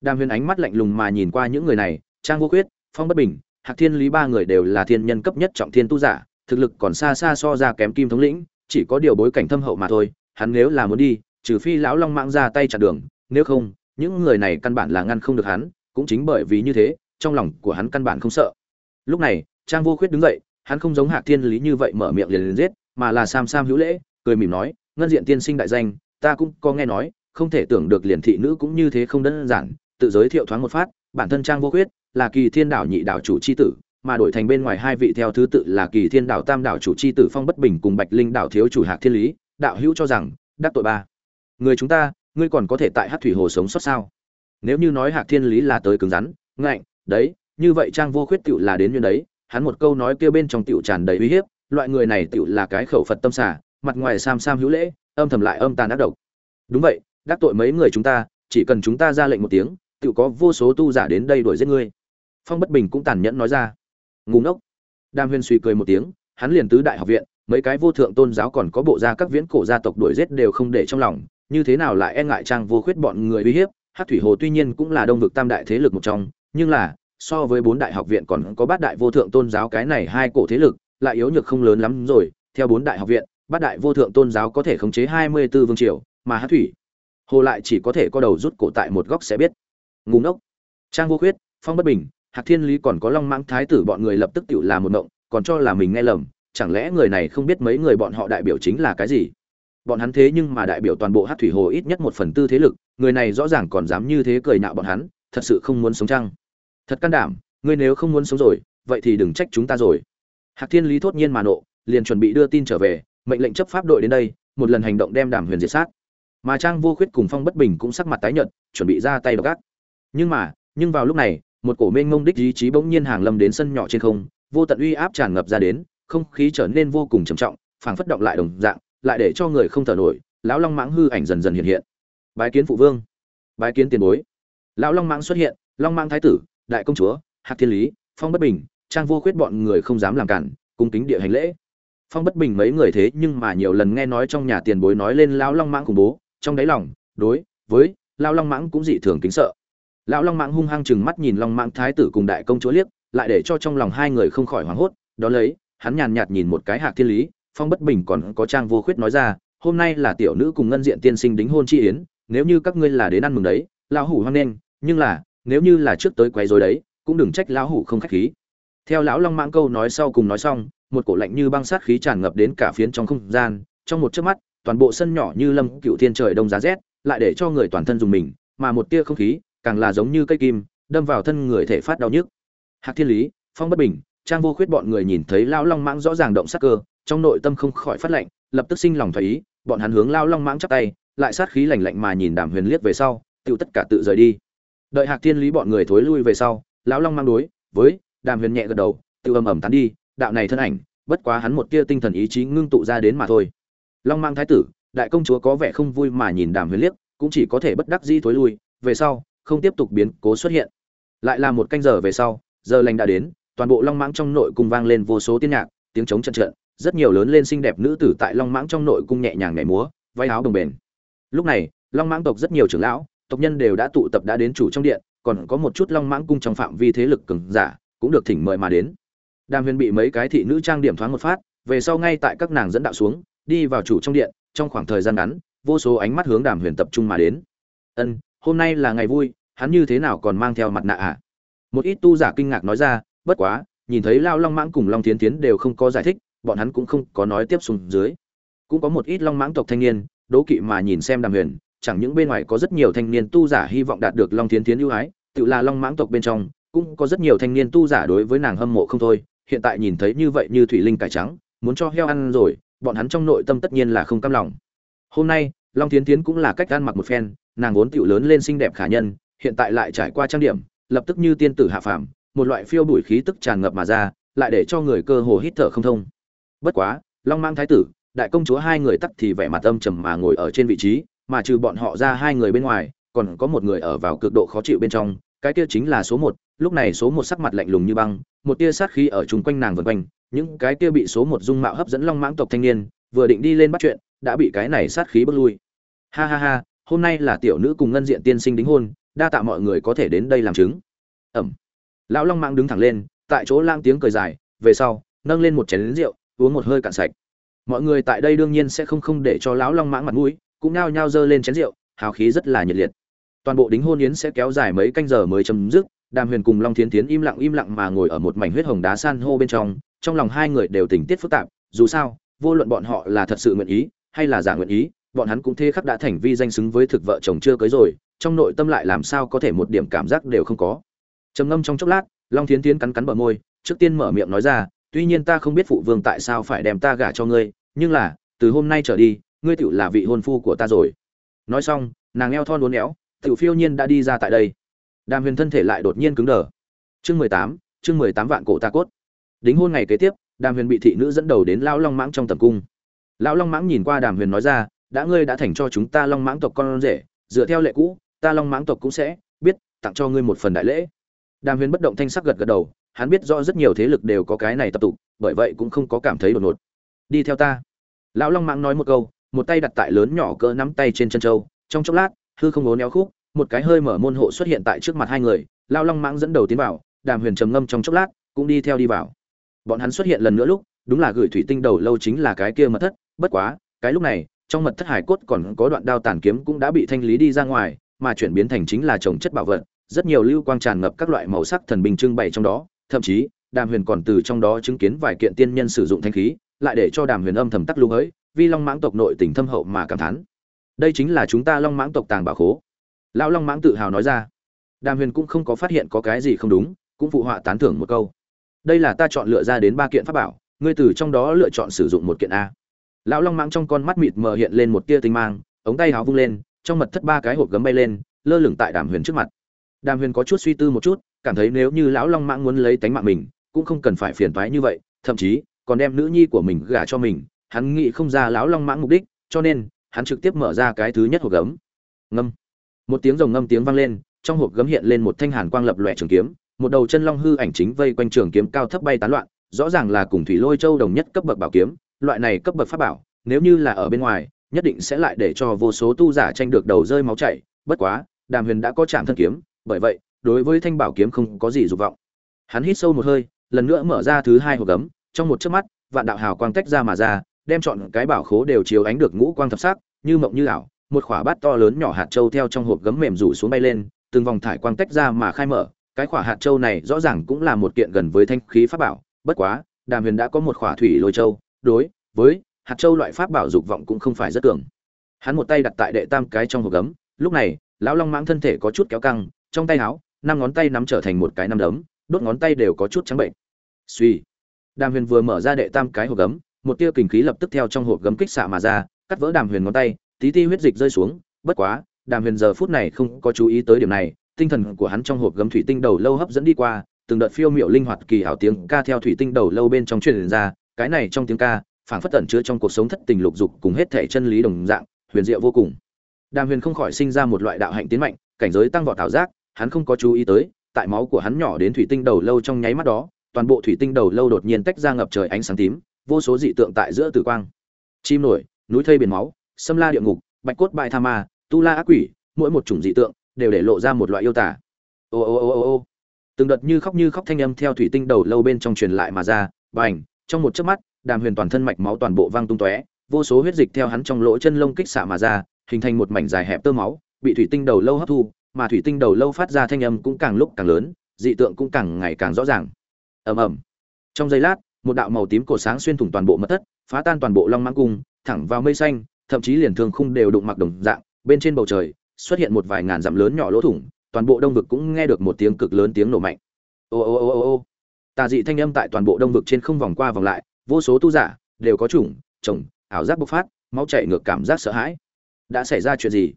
đàm huyền ánh mắt lạnh lùng mà nhìn qua những người này trang vô quyết, phong bất bình hạc thiên lý ba người đều là thiên nhân cấp nhất trọng thiên tu giả thực lực còn xa xa so ra kém kim thống lĩnh chỉ có điều bối cảnh thâm hậu mà thôi hắn nếu là muốn đi trừ phi lão long mạng ra tay chặn đường nếu không những người này căn bản là ngăn không được hắn cũng chính bởi vì như thế trong lòng của hắn căn bản không sợ. Lúc này trang vô khuyết đứng dậy hắn không giống hạc thiên lý như vậy mở miệng liền liền giết mà là sam sam hữu lễ cười mỉm nói ngân diện tiên sinh đại danh ta cũng có nghe nói không thể tưởng được liền thị nữ cũng như thế không đơn giản tự giới thiệu thoáng một phát, bản thân trang vô khuyết là kỳ thiên đảo nhị đảo chủ chi tử, mà đổi thành bên ngoài hai vị theo thứ tự là kỳ thiên đảo tam đảo chủ chi tử phong bất bình cùng bạch linh đảo thiếu chủ hạc thiên lý, đạo hữu cho rằng, đắc tội ba. Người chúng ta, ngươi còn có thể tại hắc thủy hồ sống sót sao? Nếu như nói hạc thiên lý là tới cứng rắn, ngạnh, đấy, như vậy trang vô khuyết tựu là đến như đấy, hắn một câu nói kia bên trong tựu tràn đầy uy hiếp, loại người này tựu là cái khẩu phật tâm xả mặt ngoài sam sam hữu lễ, âm thầm lại âm tàn ác độc. Đúng vậy, đắc tội mấy người chúng ta, chỉ cần chúng ta ra lệnh một tiếng tự có vô số tu giả đến đây đuổi giết ngươi. Phong bất bình cũng tàn nhẫn nói ra. Ngủ ngốc. Đam huyên suy cười một tiếng hắn liền tứ đại học viện mấy cái vô thượng tôn giáo còn có bộ gia các viễn cổ gia tộc đuổi giết đều không để trong lòng như thế nào lại e ngại trang vô khuyết bọn người uy hiếp? Hát thủy hồ tuy nhiên cũng là đông vực tam đại thế lực một trong nhưng là so với bốn đại học viện còn có bát đại vô thượng tôn giáo cái này hai cổ thế lực lại yếu nhược không lớn lắm rồi. Theo bốn đại học viện bát đại vô thượng tôn giáo có thể khống chế hai mươi 24 vương triều, mà Hát thủy hồ lại chỉ có thể có đầu rút cổ tại một góc sẽ biết. Ngu ngốc. Trang vô khuyết, Phong bất bình, Hạc Thiên Lý còn có Long Mãng Thái tử bọn người lập tức tự là một mộng, còn cho là mình nghe lầm, chẳng lẽ người này không biết mấy người bọn họ đại biểu chính là cái gì? Bọn hắn thế nhưng mà đại biểu toàn bộ Hát thủy hồ ít nhất một phần tư thế lực, người này rõ ràng còn dám như thế cười nạo bọn hắn, thật sự không muốn sống chăng? Thật can đảm, ngươi nếu không muốn sống rồi, vậy thì đừng trách chúng ta rồi. Hạc Thiên Lý thốt nhiên mà nộ, liền chuẩn bị đưa tin trở về mệnh lệnh chấp pháp đội đến đây một lần hành động đem đàm huyền diệt sát mà trang vô khuyết cùng phong bất bình cũng sắc mặt tái nhợt chuẩn bị ra tay đ gác nhưng mà, nhưng vào lúc này, một cổ mênh mông đích ý chí bỗng nhiên hàng lâm đến sân nhỏ trên không, vô tận uy áp tràn ngập ra đến, không khí trở nên vô cùng trầm trọng, phảng phất động lại đồng dạng, lại để cho người không thở nổi, lão long mãng hư ảnh dần dần hiện hiện. Bái kiến phụ vương, bái kiến tiền bối. Lão long mãng xuất hiện, long mãng thái tử, đại công chúa, hạc thiên lý, phong bất bình, trang vô khuyết bọn người không dám làm cản, cung kính địa hành lễ. Phong bất bình mấy người thế nhưng mà nhiều lần nghe nói trong nhà tiền bối nói lên lão long mãng khủng bố, trong đáy lòng, đối với lão long mãng cũng dị thường kính sợ lão long mãng hung hăng chừng mắt nhìn long mãng thái tử cùng đại công chúa liếc, lại để cho trong lòng hai người không khỏi hoảng hốt. Đó lấy, hắn nhàn nhạt nhìn một cái hạc thiên lý, phong bất bình còn có trang vô khuyết nói ra, hôm nay là tiểu nữ cùng ngân diện tiên sinh đính hôn chi yến, nếu như các ngươi là đến ăn mừng đấy, lão hủ hoan nghênh, nhưng là, nếu như là trước tới quấy rối đấy, cũng đừng trách lão hủ không khách khí. Theo lão long mãng câu nói sau cùng nói xong, một cổ lạnh như băng sát khí tràn ngập đến cả phiến trong không gian. Trong một chớp mắt, toàn bộ sân nhỏ như lâm cựu thiên trời đông giá rét, lại để cho người toàn thân dùng mình, mà một tia không khí càng là giống như cây kim, đâm vào thân người thể phát đau nhức. Hạc thiên lý, phong bất bình, trang vô khuyết bọn người nhìn thấy lão long mãng rõ ràng động sát cơ, trong nội tâm không khỏi phát lạnh lập tức sinh lòng thoái ý, bọn hắn hướng lão long mãng chắp tay, lại sát khí lạnh lạnh mà nhìn đàm huyền liếc về sau tự tất cả tự rời đi. Đợi hạc thiên lý bọn người thối lui về sau, lão long mang đối với đàm huyền nhẹ gật đầu tự ầm ầm tán đi, đạo này thân ảnh, bất quá hắn một tia tinh thần ý chí ngưng tụ ra đến mà thôi. Long mang thái tử, đại công chúa có vẻ không vui mà nhìn đàm huyền liếc, cũng chỉ có thể bất đắc dĩ thối lui, về sau không tiếp tục biến cố xuất hiện. Lại là một canh giờ về sau, giờ lành đã đến, toàn bộ long mãng trong nội cung vang lên vô số tiên nhạc, tiếng trống trận trận, rất nhiều lớn lên xinh đẹp nữ tử tại long mãng trong nội cung nhẹ nhàng nhảy múa, váy áo đồng bền. Lúc này, long mãng tộc rất nhiều trưởng lão, tộc nhân đều đã tụ tập đã đến chủ trong điện, còn có một chút long mãng cung trong phạm vi thế lực cường giả cũng được thỉnh mời mà đến. Đàm huyền bị mấy cái thị nữ trang điểm thoáng một phát, về sau ngay tại các nàng dẫn đạo xuống, đi vào chủ trong điện, trong khoảng thời gian ngắn, vô số ánh mắt hướng đàm huyền tập trung mà đến. Ân, hôm nay là ngày vui hắn như thế nào còn mang theo mặt nạ à? Một ít tu giả kinh ngạc nói ra, bất quá, nhìn thấy lao long mãng cùng long tiến tiến đều không có giải thích, bọn hắn cũng không có nói tiếp xuống dưới. Cũng có một ít long mãng tộc thanh niên, đố kỵ mà nhìn xem đàm huyền, chẳng những bên ngoài có rất nhiều thanh niên tu giả hy vọng đạt được long tiến tiến ưu ái, tự là long mãng tộc bên trong, cũng có rất nhiều thanh niên tu giả đối với nàng hâm mộ không thôi, hiện tại nhìn thấy như vậy như thủy linh cải trắng, muốn cho heo ăn rồi, bọn hắn trong nội tâm tất nhiên là không cam lòng. Hôm nay, long tiến tiến cũng là cách ăn mặc một phen, nàng vốn tiểu lớn lên xinh đẹp khả nhân hiện tại lại trải qua trang điểm, lập tức như tiên tử hạ phàm, một loại phiêu bụi khí tức tràn ngập mà ra, lại để cho người cơ hồ hít thở không thông. Bất quá, long mang thái tử, đại công chúa hai người tắc thì vẻ mặt âm trầm mà ngồi ở trên vị trí, mà trừ bọn họ ra hai người bên ngoài, còn có một người ở vào cực độ khó chịu bên trong, cái kia chính là số một, lúc này số một sắc mặt lạnh lùng như băng, một tia sát khí ở chung quanh nàng vần quanh, những cái kia bị số một dung mạo hấp dẫn long mãng tộc thanh niên, vừa định đi lên bắt chuyện, đã bị cái này sát khí bước lui. Ha ha ha, hôm nay là tiểu nữ cùng ngân diện tiên sinh đính hôn đa tạ mọi người có thể đến đây làm chứng. Ẩm. Lão long mãng đứng thẳng lên, tại chỗ lang tiếng cười dài, về sau, nâng lên một chén lính rượu, uống một hơi cạn sạch. Mọi người tại đây đương nhiên sẽ không không để cho lão long mãng mặt mũi, cũng nao nhao dơ lên chén rượu, hào khí rất là nhiệt liệt. Toàn bộ đính hôn yến sẽ kéo dài mấy canh giờ mới chấm dứt, đàm huyền cùng long thiến tiến im lặng im lặng mà ngồi ở một mảnh huyết hồng đá san hô bên trong trong lòng hai người đều tình tiết phức tạp, dù sao, vô luận bọn họ là thật sự nguyện ý, hay là giả nguyện ý, bọn hắn cũng thế khắc đã thành vi danh xứng với thực vợ chồng chưa cưới rồi trong nội tâm lại làm sao có thể một điểm cảm giác đều không có. Trầm ngâm trong chốc lát, long thiến tiến cắn cắn bờ môi, trước tiên mở miệng nói ra, tuy nhiên ta không biết phụ vương tại sao phải đem ta gả cho ngươi, nhưng là, từ hôm nay trở đi, ngươi tựu là vị hôn phu của ta rồi. Nói xong, nàng eo thon uốn éo tựu phiêu nhiên đã đi ra tại đây. Đàm huyền thân thể lại đột nhiên cứng đờ. Chương mười tám, chương mười tám vạn cổ ta cốt. Đính hôn ngày kế tiếp, đàm huyền bị thị nữ dẫn đầu đến lão long mãng trong tầm cung. Lão long mãng nhìn qua đàm huyền nói ra, đã ngươi đã thành cho chúng ta long mãng tộc con rể, dựa theo lệ cũ ta long mãng tộc cũng sẽ biết tặng cho ngươi một phần đại lễ. Đàm huyền bất động thanh sắc gật gật đầu, hắn biết rõ rất nhiều thế lực đều có cái này tập tục, bởi vậy cũng không có cảm thấy đột ngột. Đi theo ta. Lão long mãng nói một câu, một tay đặt tại lớn nhỏ cỡ nắm tay trên chân châu, trong chốc lát, hư không ố néo khúc, một cái hơi mở môn hộ xuất hiện tại trước mặt hai người lao long mãng dẫn đầu tiến vào, đàm huyền trầm ngâm trong chốc lát, cũng đi theo đi vào. Bọn hắn xuất hiện lần nữa lúc, đúng là gửi thủy tinh đầu lâu chính là cái kia mật thất, bất quá, cái lúc này, trong mật thất hải cốt còn có đoạn đao tàn kiếm cũng đã bị thanh lý đi ra ngoài mà chuyển biến thành chính là trồng chất bảo vật, rất nhiều lưu quang tràn ngập các loại màu sắc thần bình trưng bày trong đó, thậm chí, đàm huyền còn từ trong đó chứng kiến vài kiện tiên nhân sử dụng thanh khí, lại để cho đàm huyền âm thầm tắc lưu ấy Vi long mãng tộc nội tình thâm hậu mà cảm thán. Đây chính là chúng ta long mãng tộc tàng bảo khố. Lão long mãng tự hào nói ra. Đàm huyền cũng không có phát hiện có cái gì không đúng, cũng phụ họa tán thưởng một câu. Đây là ta chọn lựa ra đến ba kiện pháp bảo, ngươi từ trong đó lựa chọn sử dụng một kiện a. Lão long mãng trong con mắt mịt mờ hiện lên một tia tinh mang, ống tay háo vung lên trong mật thất ba cái hộp gấm bay lên, lơ lửng tại đàm huyền trước mặt. Đàm huyền có chút suy tư một chút, cảm thấy nếu như lão long mãng muốn lấy tánh mạng mình, cũng không cần phải phiền toái như vậy, thậm chí, còn đem nữ nhi của mình gả cho mình, hắn nghĩ không ra lão long mãng mục đích, cho nên, hắn trực tiếp mở ra cái thứ nhất hộp gấm. Ngâm. Một tiếng rồng ngâm tiếng vang lên, trong hộp gấm hiện lên một thanh hàn quang lập lòe trường kiếm, một đầu chân long hư ảnh chính vây quanh trường kiếm cao thấp bay tán loạn, rõ ràng là cùng thủy lôi châu đồng nhất cấp bậc bảo kiếm, loại này cấp bậc pháp bảo, nếu như là ở bên ngoài nhất định sẽ lại để cho vô số tu giả tranh được đầu rơi máu chảy. Bất quá, đàm huyền đã có chạm thân kiếm, bởi vậy, đối với thanh bảo kiếm không có gì dục vọng. Hắn hít sâu một hơi, lần nữa mở ra thứ hai hộp gấm, trong một chớp mắt, vạn đạo hào quang tách ra mà ra, đem chọn cái bảo khố đều chiếu ánh được ngũ quang thập sắc, như mộng như ảo, một khỏa bát to lớn nhỏ hạt châu theo trong hộp gấm mềm rủ xuống bay lên, từng vòng thải quang tách ra mà khai mở. Cái khỏa hạt châu này rõ ràng cũng là một kiện gần với thanh khí pháp bảo, bất quá, đàm huyền đã có một khỏa thủy lôi châu, đối với hạt châu loại pháp bảo dục vọng cũng không phải rất cường. Hắn một tay đặt tại đệ tam cái trong hộp gấm, lúc này, lão long mãng thân thể có chút kéo căng, trong tay áo, năm ngón tay nắm trở thành một cái năm đấm, đốt ngón tay đều có chút trắng bệnh. Suy. Đàm huyền vừa mở ra đệ tam cái hộp gấm, một tia kình khí lập tức theo trong hộp gấm kích xạ mà ra, cắt vỡ đàm huyền ngón tay, tí ti huyết dịch rơi xuống, bất quá, đàm huyền giờ phút này không có chú ý tới điểm này, tinh thần của hắn trong hộp gấm thủy tinh đầu lâu hấp dẫn đi qua, từng đợt phiêu miệu linh hoạt kỳ hảo tiếng ca theo thủy tinh đầu lâu bên trong truyền ra, cái này trong tiếng ca phảng phất tẩn chứa trong cuộc sống thất tình lục dục cùng hết thể chân lý đồng dạng, huyền diệu vô cùng. Đàm huyền không khỏi sinh ra một loại đạo hạnh tiến mạnh, cảnh giới tăng vọt thảo giác, hắn không có chú ý tới, tại máu của hắn nhỏ đến thủy tinh đầu lâu trong nháy mắt đó, toàn bộ thủy tinh đầu lâu đột nhiên tách ra ngập trời ánh sáng tím, vô số dị tượng tại giữa tử quang. Chim nổi, núi thây biển máu, sâm la địa ngục, bạch cốt bại tha ma, tu la ác quỷ, mỗi một chủng dị tượng đều để lộ ra một loại yêu tả ô ô ô ô ô. Từng đợt như khóc như khóc thanh âm theo thủy tinh đầu lâu bên trong truyền lại mà ra, bành, trong một chớp mắt đàm huyền toàn thân mạch máu toàn bộ văng tung tóe, vô số huyết dịch theo hắn trong lỗ chân lông kích xạ mà ra, hình thành một mảnh dài hẹp tơ máu, bị thủy tinh đầu lâu hấp thu, mà thủy tinh đầu lâu phát ra thanh âm cũng càng lúc càng lớn, dị tượng cũng càng ngày càng rõ ràng. Ầm ầm. Trong giây lát, một đạo màu tím cổ sáng xuyên thủng toàn bộ mật thất, phá tan toàn bộ long mãng cung, thẳng vào mây xanh, thậm chí liền thường khung đều đụng mặc đồng dạng, bên trên bầu trời xuất hiện một vài ngàn dặm lớn nhỏ lỗ thủng, toàn bộ đông vực cũng nghe được một tiếng cực lớn tiếng nổ mạnh. Ô ô ô ô ô. Tà dị thanh âm tại toàn bộ đông vực trên không vòng qua vòng lại vô số tu giả đều có chủng, chồng, ảo giác bộc phát máu chảy ngược cảm giác sợ hãi. Đã xảy ra chuyện gì?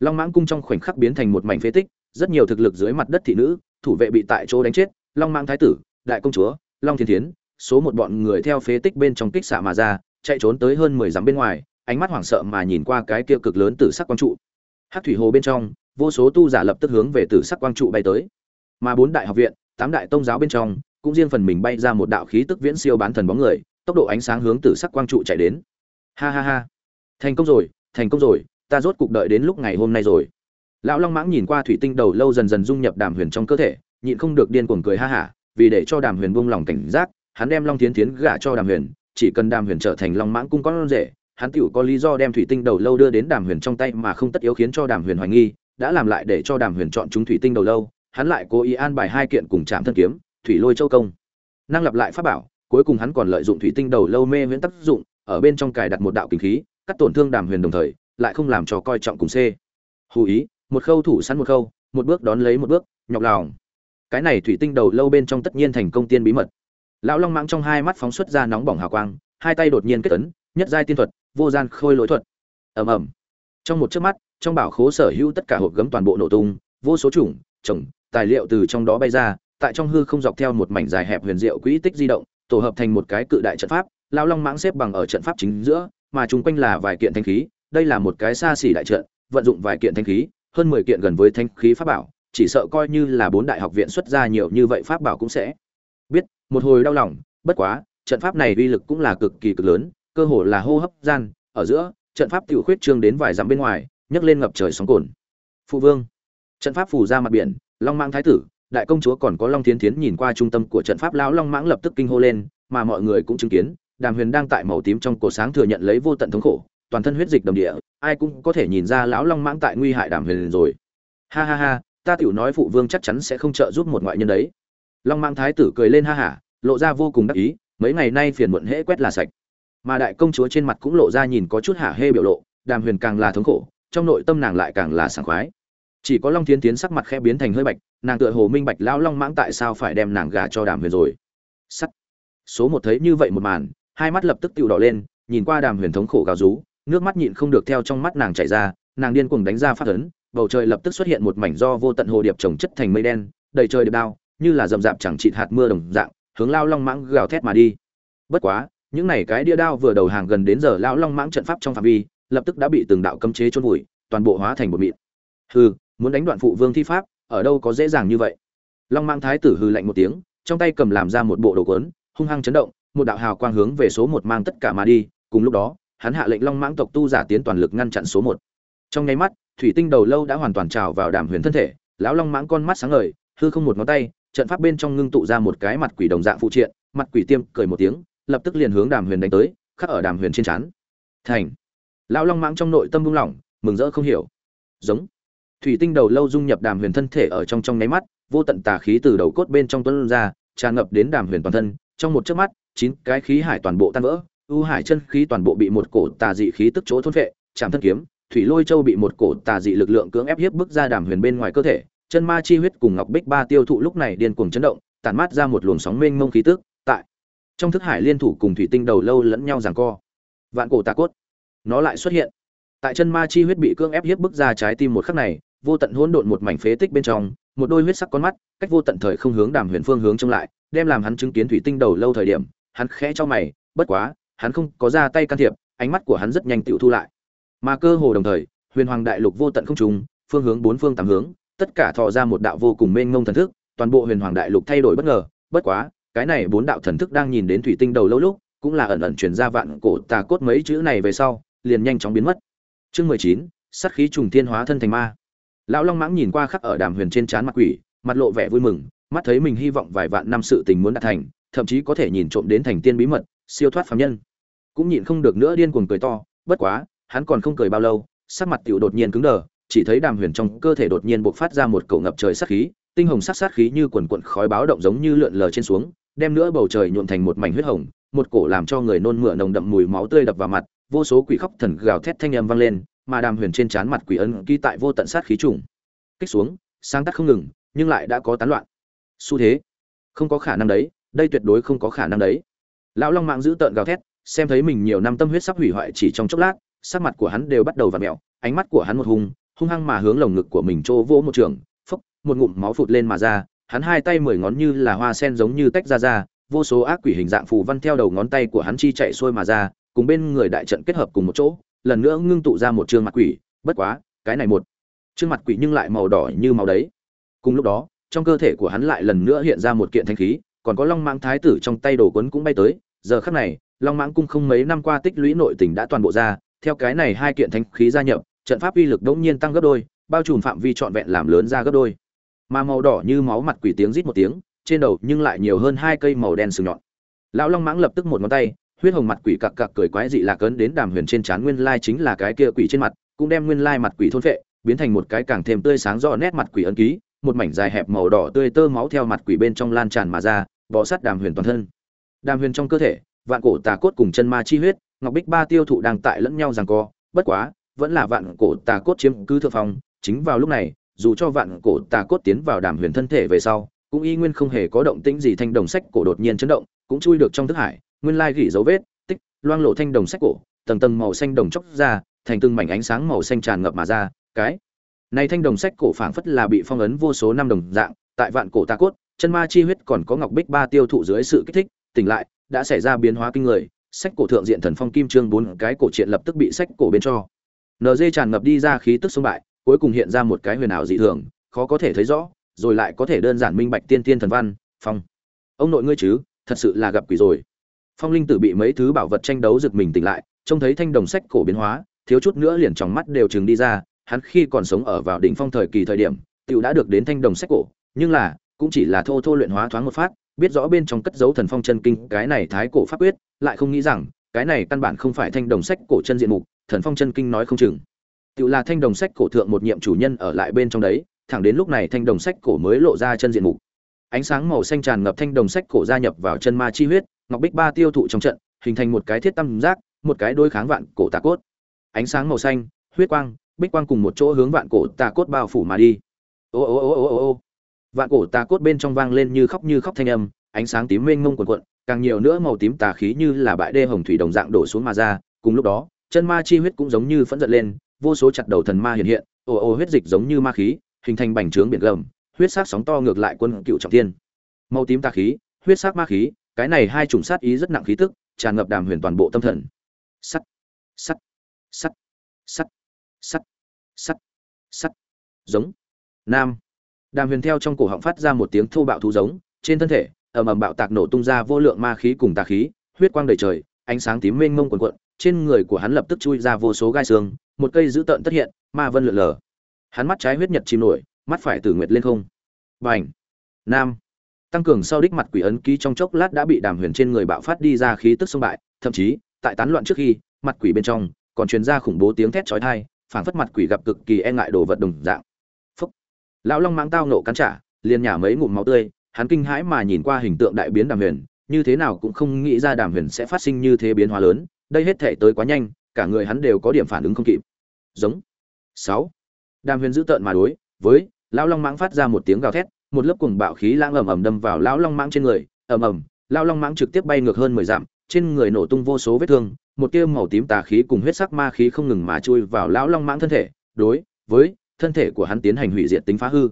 Long mãng cung trong khoảnh khắc biến thành một mảnh phế tích, rất nhiều thực lực dưới mặt đất thị nữ, thủ vệ bị tại chỗ đánh chết, long mãng thái tử, đại công chúa, long thiên thiến, số một bọn người theo phế tích bên trong kích xạ mà ra, chạy trốn tới hơn mười dặm bên ngoài, ánh mắt hoảng sợ mà nhìn qua cái kia cực lớn từ sắc quang trụ. Hát thủy hồ bên trong, vô số tu giả lập tức hướng về từ sắc quang trụ bay tới. Mà bốn đại học viện, tám đại tông giáo bên trong, cũng riêng phần mình bay ra một đạo khí tức viễn siêu bán thần bóng người tốc độ ánh sáng hướng từ sắc quang trụ chạy đến. Ha ha ha. Thành công rồi, thành công rồi, ta rốt cục đợi đến lúc ngày hôm nay rồi. Lão long mãng nhìn qua thủy tinh đầu lâu dần dần dung nhập đàm huyền trong cơ thể, nhịn không được điên cuồng cười ha hả, vì để cho đàm huyền buông lòng cảnh giác, hắn đem long tiến tiến gả cho đàm huyền, chỉ cần đàm huyền trở thành long mãng cung con rể, hắn tựu có lý do đem thủy tinh đầu lâu đưa đến đàm huyền trong tay mà không tất yếu khiến cho đàm huyền hoài nghi, đã làm lại để cho đàm huyền chọn chúng thủy tinh đầu lâu, hắn lại cố ý an bài hai kiện cùng chạm thân kiếm, thủy lôi châu công. Năng lặp lại pháp bảo cuối cùng hắn còn lợi dụng thủy tinh đầu lâu mê viễn tác dụng, ở bên trong cài đặt một đạo kinh khí, cắt tổn thương đàm huyền đồng thời, lại không làm cho coi trọng cùng c. Hù ý, một khâu thủ sẵn một khâu, một bước đón lấy một bước, nhọc lòng. Cái này thủy tinh đầu lâu bên trong tất nhiên thành công tiên bí mật. Lão long mãng trong hai mắt phóng xuất ra nóng bỏng hào quang, hai tay đột nhiên kết tấn nhất giai tiên thuật, vô gian khôi lỗi thuật. Ầm ầm. Trong một chớp mắt, trong bảo khố sở hữu tất cả hộp gấm toàn bộ nổ tung, vô số chủng, chồng, tài liệu từ trong đó bay ra, tại trong hư không dọc theo một mảnh dài hẹp huyền diệu quỹ tích di động tổ hợp thành một cái cự đại trận pháp, lão long mãng xếp bằng ở trận pháp chính giữa, mà chung quanh là vài kiện thanh khí, đây là một cái xa xỉ đại trận, vận dụng vài kiện thanh khí, hơn mười kiện gần với thanh khí pháp bảo, chỉ sợ coi như là bốn đại học viện xuất ra nhiều như vậy pháp bảo cũng sẽ biết, một hồi đau lòng, bất quá, trận pháp này uy lực cũng là cực kỳ cực lớn, cơ hồ là hô hấp gian, ở giữa, trận pháp tiểu khuyết trương đến vài dặm bên ngoài, nhấc lên ngập trời sóng cồn. Phụ vương, trận pháp phủ ra mặt biển, long mang thái tử đại công chúa còn có long thiên thiến nhìn qua trung tâm của trận pháp, lão long mãng lập tức kinh hô lên, mà mọi người cũng chứng kiến, đàm huyền đang tại màu tím trong cổ sáng thừa nhận lấy vô tận thống khổ, toàn thân huyết dịch đồng địa, ai cũng có thể nhìn ra lão long mãng tại nguy hại đàm huyền rồi. Ha ha ha, ta tiểu nói phụ vương chắc chắn sẽ không trợ giúp một ngoại nhân đấy. Long mãng thái tử cười lên ha hả, lộ ra vô cùng đắc ý, mấy ngày nay phiền muộn hễ quét là sạch. Mà đại công chúa trên mặt cũng lộ ra nhìn có chút hả hê biểu lộ, đàm huyền càng là thống khổ, trong nội tâm nàng lại càng là sảng khoái. Chỉ có long Thiên tiến sắc mặt khẽ biến thành hơi bạch nàng tựa hồ minh bạch lão long mãng tại sao phải đem nàng gả cho đàm huyền rồi. Sắt. Số một thấy như vậy một màn, hai mắt lập tức tự đỏ lên, nhìn qua đàm huyền thống khổ gào rú, nước mắt nhịn không được theo trong mắt nàng chảy ra, nàng điên cuồng đánh ra phát ấn, bầu trời lập tức xuất hiện một mảnh do vô tận hồ điệp trồng chất thành mây đen, đầy trời điệp đao, như là rậm rạp chẳng chịt hạt mưa đồng dạng, hướng lao long mãng gào thét mà đi. Bất quá, những này cái đĩa đao vừa đầu hàng gần đến giờ lão long mãng trận pháp trong phạm vi, lập tức đã bị từng đạo cấm chế chôn vùi, toàn bộ hóa thành một mịn. Hừ, muốn đánh đoạn phụ vương thi pháp ở đâu có dễ dàng như vậy. Long mãng thái tử hừ lạnh một tiếng, trong tay cầm làm ra một bộ đồ cuốn, hung hăng chấn động, một đạo hào quang hướng về số một mang tất cả mà đi, cùng lúc đó, hắn hạ lệnh long mãng tộc tu giả tiến toàn lực ngăn chặn số một. Trong nháy mắt, thủy tinh đầu lâu đã hoàn toàn trào vào đàm huyền thân thể, lão long mãng con mắt sáng ngời, hư không một ngón tay, trận pháp bên trong ngưng tụ ra một cái mặt quỷ đồng dạng phụ triện, mặt quỷ tiêm cười một tiếng, lập tức liền hướng đàm huyền đánh tới, khắc ở đàm huyền trên trán. Thành. Lão long mãng trong nội tâm buông lỏng, mừng rỡ không hiểu. Giống thủy tinh đầu lâu dung nhập đàm huyền thân thể ở trong trong nháy mắt, vô tận tà khí từ đầu cốt bên trong tuôn ra, tràn ngập đến đàm huyền toàn thân. Trong một chớp mắt, chín cái khí hải toàn bộ tan vỡ u hải chân khí toàn bộ bị một cổ tà dị khí tức chỗ thôn phệ, chạm thân kiếm, thủy lôi châu bị một cổ tà dị lực lượng cưỡng ép hiếp bức ra đàm huyền bên ngoài cơ thể. Chân ma chi huyết cùng ngọc bích ba tiêu thụ lúc này điên cuồng chấn động, tản mát ra một luồng sóng mênh mông khí tức, tại trong thức hải liên thủ cùng thủy tinh đầu lâu lẫn nhau giằng co. Vạn cổ tà cốt, nó lại xuất hiện. Tại chân ma chi huyết bị cưỡng ép hiếp bức ra trái tim một khắc này vô tận hỗn độn một mảnh phế tích bên trong, một đôi huyết sắc con mắt, cách vô tận thời không hướng đàm huyền phương hướng trông lại, đem làm hắn chứng kiến thủy tinh đầu lâu thời điểm, hắn khẽ cho mày, bất quá, hắn không có ra tay can thiệp, ánh mắt của hắn rất nhanh tiểu thu lại. Mà cơ hồ đồng thời, huyền hoàng đại lục vô tận không trùng, phương hướng bốn phương tám hướng, tất cả thọ ra một đạo vô cùng mênh mông thần thức, toàn bộ huyền hoàng đại lục thay đổi bất ngờ, bất quá, cái này bốn đạo thần thức đang nhìn đến thủy tinh đầu lâu lúc, cũng là ẩn ẩn truyền ra vạn cổ tà cốt mấy chữ này về sau, liền nhanh chóng biến mất. Chương mười chín, sát khí trùng thiên hóa thân thành ma lão long mãng nhìn qua khắc ở đàm huyền trên trán mặt quỷ, mặt lộ vẻ vui mừng, mắt thấy mình hy vọng vài vạn năm sự tình muốn đạt thành, thậm chí có thể nhìn trộm đến thành tiên bí mật, siêu thoát phàm nhân. Cũng nhịn không được nữa điên cuồng cười to, bất quá, hắn còn không cười bao lâu, sắc mặt tiểu đột nhiên cứng đờ, chỉ thấy đàm huyền trong cơ thể đột nhiên bộc phát ra một cầu ngập trời sát khí, tinh hồng sắc sát khí như quần quận khói báo động giống như lượn lờ trên xuống, đem nữa bầu trời nhuộm thành một mảnh huyết hồng, một cổ làm cho người nôn mửa nồng đậm mùi máu tươi đập vào mặt, vô số quỷ khóc thần gào thét thanh âm vang lên mà đàm huyền trên trán mặt quỷ ấn ghi tại vô tận sát khí trùng. Kích xuống, sáng tắt không ngừng, nhưng lại đã có tán loạn. Xu thế. Không có khả năng đấy, đây tuyệt đối không có khả năng đấy. Lão long mạng giữ tợn gào thét, xem thấy mình nhiều năm tâm huyết sắp hủy hoại chỉ trong chốc lát, sắc mặt của hắn đều bắt đầu v ặ mẹo, ánh mắt của hắn một hung hung hăng mà hướng lồng ngực của mình trô vỗ một trường, phốc, một ngụm máu phụt lên mà ra, hắn hai tay mười ngón như là hoa sen giống như tách ra ra, vô số ác quỷ hình dạng phù văn theo đầu ngón tay của hắn chi chạy xuôi mà ra, cùng bên người đại trận kết hợp cùng một chỗ lần nữa ngưng tụ ra một chương mặt quỷ, bất quá, cái này một chương mặt quỷ nhưng lại màu đỏ như màu đấy. Cùng lúc đó, trong cơ thể của hắn lại lần nữa hiện ra một kiện thanh khí, còn có long mãng thái tử trong tay đồ quấn cũng bay tới. Giờ khắc này, long mãng cung không mấy năm qua tích lũy nội tình đã toàn bộ ra, theo cái này hai kiện thanh khí gia nhập, trận pháp uy lực đống nhiên tăng gấp đôi, bao trùm phạm vi trọn vẹn làm lớn ra gấp đôi. Mà màu đỏ như máu mặt quỷ tiếng rít một tiếng, trên đầu nhưng lại nhiều hơn hai cây màu đen sừng nhọn. Lão long mãng lập tức một ngón tay huyết hồng mặt quỷ cặc cặc cười quái dị lạc ấn đến đàm huyền trên trán nguyên lai chính là cái kia quỷ trên mặt, cũng đem nguyên lai mặt quỷ thôn phệ, biến thành một cái càng thêm tươi sáng rõ nét mặt quỷ ấn ký, một mảnh dài hẹp màu đỏ tươi tơ máu theo mặt quỷ bên trong lan tràn mà ra bò sát đàm huyền toàn thân. Đàm huyền trong cơ thể, vạn cổ tà cốt cùng chân ma chi huyết, ngọc bích ba tiêu thụ đang tại lẫn nhau rằng co, bất quá, vẫn là vạn cổ tà cốt chiếm cứ thượng phong, chính vào lúc này, dù cho vạn cổ tà cốt tiến vào đàm huyền thân thể về sau, cũng y nguyên không hề có động tĩnh gì thanh đồng sách cổ đột nhiên chấn động, cũng chui được trong thức hải nguyên lai gỉ dấu vết, tích, loang lộ thanh đồng sách cổ, tầng tầng màu xanh đồng chóc ra, thành từng mảnh ánh sáng màu xanh tràn ngập mà ra, cái này thanh đồng sách cổ phảng phất là bị phong ấn vô số năm đồng dạng, tại vạn cổ ta cốt, chân ma chi huyết còn có ngọc bích ba tiêu thụ dưới sự kích thích, tỉnh lại, đã xảy ra biến hóa kinh người, sách cổ thượng diện thần phong kim trương bốn, cái cổ truyện lập tức bị sách cổ bên cho. Nd tràn ngập đi ra khí tức xung bại, cuối cùng hiện ra một cái huyền ảo dị thường, khó có thể thấy rõ, rồi lại có thể đơn giản minh bạch tiên tiên thần văn, phong. Ông nội ngươi chứ, thật sự là gặp quỷ rồi phong linh tử bị mấy thứ bảo vật tranh đấu giật mình tỉnh lại, trông thấy thanh đồng sách cổ biến hóa, thiếu chút nữa liền trong mắt đều chừng đi ra, hắn khi còn sống ở vào đỉnh phong thời kỳ thời điểm tiểu đã được đến thanh đồng sách cổ, nhưng là, cũng chỉ là thô thô luyện hóa thoáng một phát, biết rõ bên trong cất dấu thần phong chân kinh, cái này thái cổ pháp quyết, lại không nghĩ rằng, cái này căn bản không phải thanh đồng sách cổ chân diện mục, thần phong chân kinh nói không chừng. Tựu là thanh đồng sách cổ thượng một nhiệm chủ nhân ở lại bên trong đấy, thẳng đến lúc này thanh đồng sách cổ mới lộ ra chân diện mục. Ánh sáng màu xanh tràn ngập thanh đồng sách cổ gia nhập vào chân ma chi huyết ngọc bích ba tiêu thụ trong trận, hình thành một cái thiết tam giác, một cái đôi kháng vạn cổ tà cốt. Ánh sáng màu xanh, huyết quang, bích quang cùng một chỗ hướng vạn cổ tà cốt bao phủ mà đi. Ô ô ô ô ô ô. Vạn cổ tà cốt bên trong vang lên như khóc như khóc thanh âm, ánh sáng tím mênh mông quần quận càng nhiều nữa màu tím tà khí như là bãi đê hồng thủy đồng dạng đổ xuống mà ra. Cùng lúc đó, chân ma chi huyết cũng giống như phẫn giận lên, vô số chặt đầu thần ma hiện hiện ồ ồ huyết dịch giống như ma khí, hình thành bành trướng biển gầm, huyết sắc sóng to ngược lại quân cựu trọng thiên. Màu tím tà khí, huyết sắc ma khí cái này hai chủng sát ý rất nặng khí tức, tràn ngập đàm huyền toàn bộ tâm thần. Sắt sắt sắt sắt sắt sắt sắt. Giống. Nam. Đàm huyền theo trong cổ họng phát ra một tiếng thô bạo thú giống, trên thân thể, ầm ầm bạo tạc nổ tung ra vô lượng ma khí cùng tà khí, huyết quang đầy trời, ánh sáng tím mênh mông cuồn cuộn, trên người của hắn lập tức chui ra vô số gai xương, một cây dữ tợn tất hiện, ma vân lượn lờ. Hắn mắt trái huyết nhật chìm nổi, mắt phải tử nguyệt lên không. Bành. Nam tăng cường sau đích mặt quỷ ấn ký trong chốc lát đã bị đàm huyền trên người bạo phát đi ra khí tức xông bại, thậm chí, tại tán loạn trước khi, mặt quỷ bên trong còn truyền ra khủng bố tiếng thét chói tai, phảng phất mặt quỷ gặp cực kỳ e ngại đồ vật đồng dạng. Phúc. Lão long mãng tao nộ cắn trả, liền nhả mấy ngụm máu tươi, hắn kinh hãi mà nhìn qua hình tượng đại biến đàm huyền, như thế nào cũng không nghĩ ra đàm huyền sẽ phát sinh như thế biến hóa lớn, đây hết thể tới quá nhanh, cả người hắn đều có điểm phản ứng không kịp. Giống. Sáu. Đàm huyền giữ tợn mà đối, với lão long mãng phát ra một tiếng gào thét một lớp cuồng bạo khí lãng ầm ầm đâm vào lão long mãng trên người, ầm ầm, lão long mãng trực tiếp bay ngược hơn mười dặm, trên người nổ tung vô số vết thương, một tia màu tím tà khí cùng huyết sắc ma khí không ngừng mà chui vào lão long mãng thân thể, đối với thân thể của hắn tiến hành hủy diệt tính phá hư.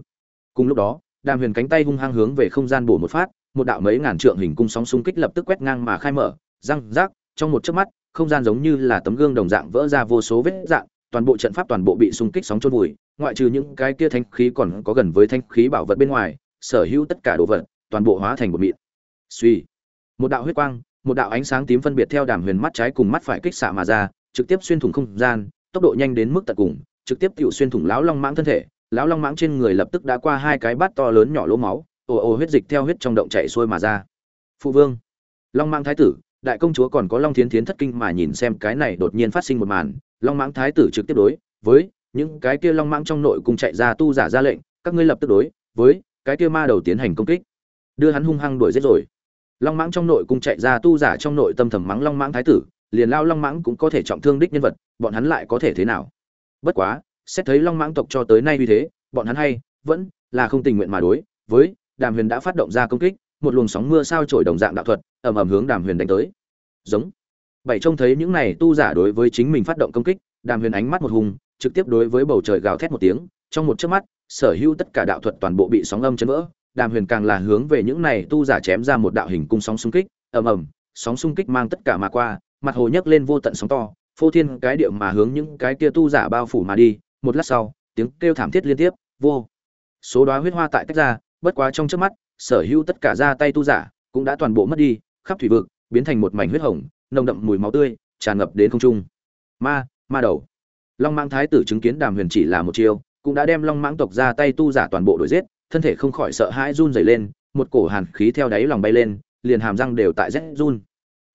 Cùng lúc đó, đàm huyền cánh tay hung hăng hướng về không gian bổ một phát, một đạo mấy ngàn trượng hình cung sóng xung kích lập tức quét ngang mà khai mở, răng rác, trong một chớp mắt, không gian giống như là tấm gương đồng dạng vỡ ra vô số vết dạng toàn bộ trận pháp toàn bộ bị xung kích sóng chôn vùi, ngoại trừ những cái kia thanh khí còn có gần với thanh khí bảo vật bên ngoài, sở hữu tất cả đồ vật, toàn bộ hóa thành một mịn. Suy. Một đạo huyết quang, một đạo ánh sáng tím phân biệt theo đàm huyền mắt trái cùng mắt phải kích xạ mà ra, trực tiếp xuyên thủng không gian, tốc độ nhanh đến mức tận cùng, trực tiếp tiểu xuyên thủng lão long mãng thân thể. Lão long mãng trên người lập tức đã qua hai cái bát to lớn nhỏ lỗ máu, ồ ồ huyết dịch theo huyết trong động chảy xuôi mà ra. Phụ vương. Long mãng thái tử, đại công chúa còn có long thiến thiến thất kinh mà nhìn xem cái này đột nhiên phát sinh một màn long mãng thái tử trực tiếp đối với những cái kia long mãng trong nội cùng chạy ra tu giả ra lệnh, các ngươi lập tức đối với cái kia ma đầu tiến hành công kích. Đưa hắn hung hăng đuổi giết rồi. Long mãng trong nội cung chạy ra tu giả trong nội tâm thầm mắng long mãng thái tử, liền lao long mãng cũng có thể trọng thương đích nhân vật, bọn hắn lại có thể thế nào? Bất quá, xét thấy long mãng tộc cho tới nay như thế, bọn hắn hay vẫn là không tình nguyện mà đối với đàm huyền đã phát động ra công kích, một luồng sóng mưa sao trổi đồng dạng đạo thuật, ầm ầm hướng đàm huyền đánh tới. Giống bảy trông thấy những này tu giả đối với chính mình phát động công kích, đàm huyền ánh mắt một hùng, trực tiếp đối với bầu trời gào thét một tiếng, trong một chớp mắt, sở hữu tất cả đạo thuật toàn bộ bị sóng âm chấn vỡ, đàm huyền càng là hướng về những này tu giả chém ra một đạo hình cung sóng xung kích, ầm ầm, sóng xung kích mang tất cả mà qua, mặt hồ nhấc lên vô tận sóng to, phô thiên cái điệu mà hướng những cái kia tu giả bao phủ mà đi, một lát sau, tiếng kêu thảm thiết liên tiếp, vô số đoá huyết hoa tại tách ra, bất quá trong trước mắt, sở hữu tất cả ra tay tu giả cũng đã toàn bộ mất đi, khắp thủy vực, biến thành một mảnh huyết hồng nồng đậm mùi máu tươi, tràn ngập đến không trung. Ma ma đầu. Long mãng thái tử chứng kiến đàm huyền chỉ là một chiêu, cũng đã đem long mãng tộc ra tay tu giả toàn bộ đuổi giết, thân thể không khỏi sợ hãi run rẩy lên, một cổ hàn khí theo đáy lòng bay lên, liền hàm răng đều tại rét run.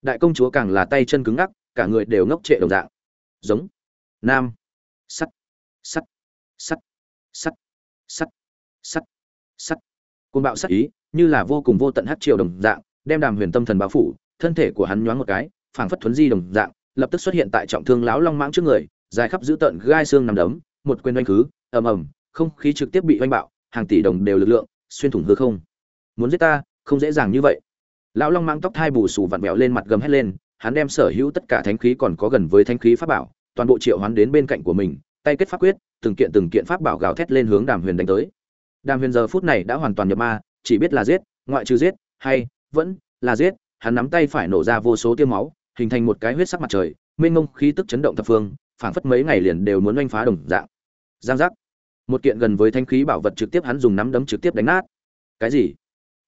Đại công chúa càng là tay chân cứng ngắc, cả người đều ngốc trệ đồng dạng. Giống. Nam. Sắt. Sắt. Sắt. Sắt. Sắt. Sắt. Sắt. Côn bạo sắt ý, như là vô cùng vô tận hát triều đồng dạng, đem đàm huyền tâm thần bao phủ, thân thể của hắn nhoáng một cái phảng phất thuấn di đồng dạng, lập tức xuất hiện tại trọng thương lão long mãng trước người, dài khắp giữ tận gai xương nằm đấm, một quyền oanh khứ, ầm ầm, không khí trực tiếp bị oanh bạo, hàng tỷ đồng đều lực lượng, xuyên thủng hư không. Muốn giết ta, không dễ dàng như vậy. Lão long mãng tóc thai bù xù vặn vẹo lên mặt gầm hét lên, hắn đem sở hữu tất cả thánh khí còn có gần với thánh khí pháp bảo, toàn bộ triệu hoán đến bên cạnh của mình, tay kết pháp quyết, từng kiện từng kiện pháp bảo gào thét lên hướng đàm huyền đánh tới. Đàm huyền giờ phút này đã hoàn toàn nhập ma, chỉ biết là giết, ngoại trừ giết, hay, vẫn là giết, hắn nắm tay phải nổ ra vô số tiêu máu hình thành một cái huyết sắc mặt trời, mênh mông khí tức chấn động thập phương, phảng phất mấy ngày liền đều muốn oanh phá đồng dạng. Giang giác. Một kiện gần với thanh khí bảo vật trực tiếp hắn dùng nắm đấm trực tiếp đánh nát. Cái gì?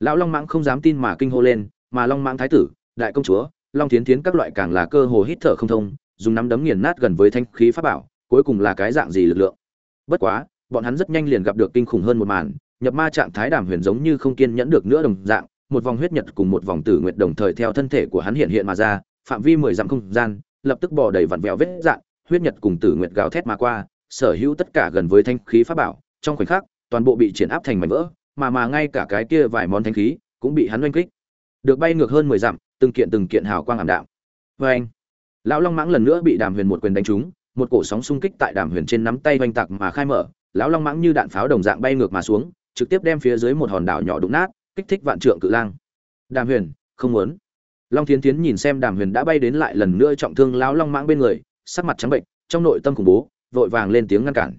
Lão long mãng không dám tin mà kinh hô lên, mà long mãng thái tử, đại công chúa, long thiến thiến các loại càng là cơ hồ hít thở không thông, dùng nắm đấm nghiền nát gần với thanh khí pháp bảo, cuối cùng là cái dạng gì lực lượng? Bất quá, bọn hắn rất nhanh liền gặp được kinh khủng hơn một màn, nhập ma trạng thái đàm huyền giống như không kiên nhẫn được nữa đồng dạng, một vòng huyết nhật cùng một vòng tử nguyệt đồng thời theo thân thể của hắn hiện hiện mà ra phạm vi mười dặm không gian, lập tức bò đầy vặn vẹo vết dạn, huyết nhật cùng tử nguyệt gào thét mà qua, sở hữu tất cả gần với thanh khí pháp bảo, trong khoảnh khắc, toàn bộ bị triển áp thành mảnh vỡ, mà mà ngay cả cái kia vài món thanh khí cũng bị hắn oanh kích. Được bay ngược hơn mười dặm, từng kiện từng kiện hào quang ảm đạm. Vê anh, lão long mãng lần nữa bị đàm huyền một quyền đánh trúng, một cổ sóng xung kích tại đàm huyền trên nắm tay oanh tạc mà khai mở, lão long mãng như đạn pháo đồng dạng bay ngược mà xuống, trực tiếp đem phía dưới một hòn đảo nhỏ đụng nát, kích thích vạn trượng cự lang. Đàm huyền, không muốn long thiến tiến nhìn xem đàm huyền đã bay đến lại lần nữa trọng thương lão long mãng bên người, sắc mặt trắng bệnh, trong nội tâm khủng bố, vội vàng lên tiếng ngăn cản.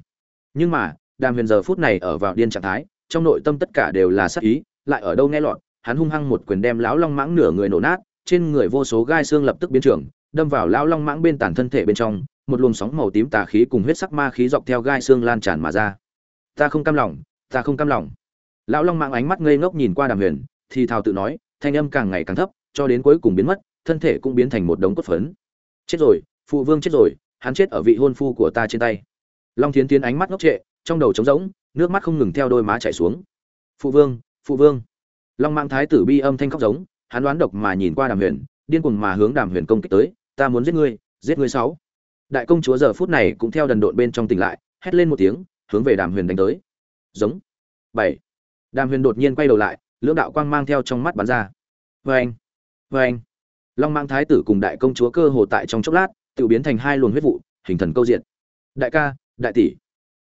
Nhưng mà, đàm huyền giờ phút này ở vào điên trạng thái, trong nội tâm tất cả đều là sắc ý, lại ở đâu nghe lọt, hắn hung hăng một quyền đem lão long mãng nửa người nổ nát, trên người vô số gai xương lập tức biến trưởng, đâm vào lão long mãng bên tàn thân thể bên trong, một luồng sóng màu tím tà khí cùng huyết sắc ma khí dọc theo gai xương lan tràn mà ra. Ta không cam lòng, ta không cam lòng. Lão long mãng ánh mắt ngây ngốc nhìn qua đàm huyền, thì thào tự nói, thanh âm càng ngày càng thấp cho đến cuối cùng biến mất, thân thể cũng biến thành một đống cốt phấn. Chết rồi, phụ vương chết rồi, hắn chết ở vị hôn phu của ta trên tay. Long thiến tiến ánh mắt ngốc trệ, trong đầu trống rỗng, nước mắt không ngừng theo đôi má chảy xuống. Phụ vương phụ vương. Long mang thái tử bi âm thanh khóc giống, hắn đoán độc mà nhìn qua đàm huyền, điên cuồng mà hướng đàm huyền công kích tới, ta muốn giết ngươi giết ngươi sáu. Đại công chúa giờ phút này cũng theo đần độn bên trong tỉnh lại, hét lên một tiếng, hướng về đàm huyền đánh tới. Giống. Bảy. Đàm huyền đột nhiên quay đầu lại, lưỡng đạo quang mang theo trong mắt bắn ra. Vê anh vê anh. Long mang thái tử cùng đại công chúa cơ hồ tại trong chốc lát, tự biến thành hai luồng huyết vụ, hình thần câu diện đại ca, đại tỷ.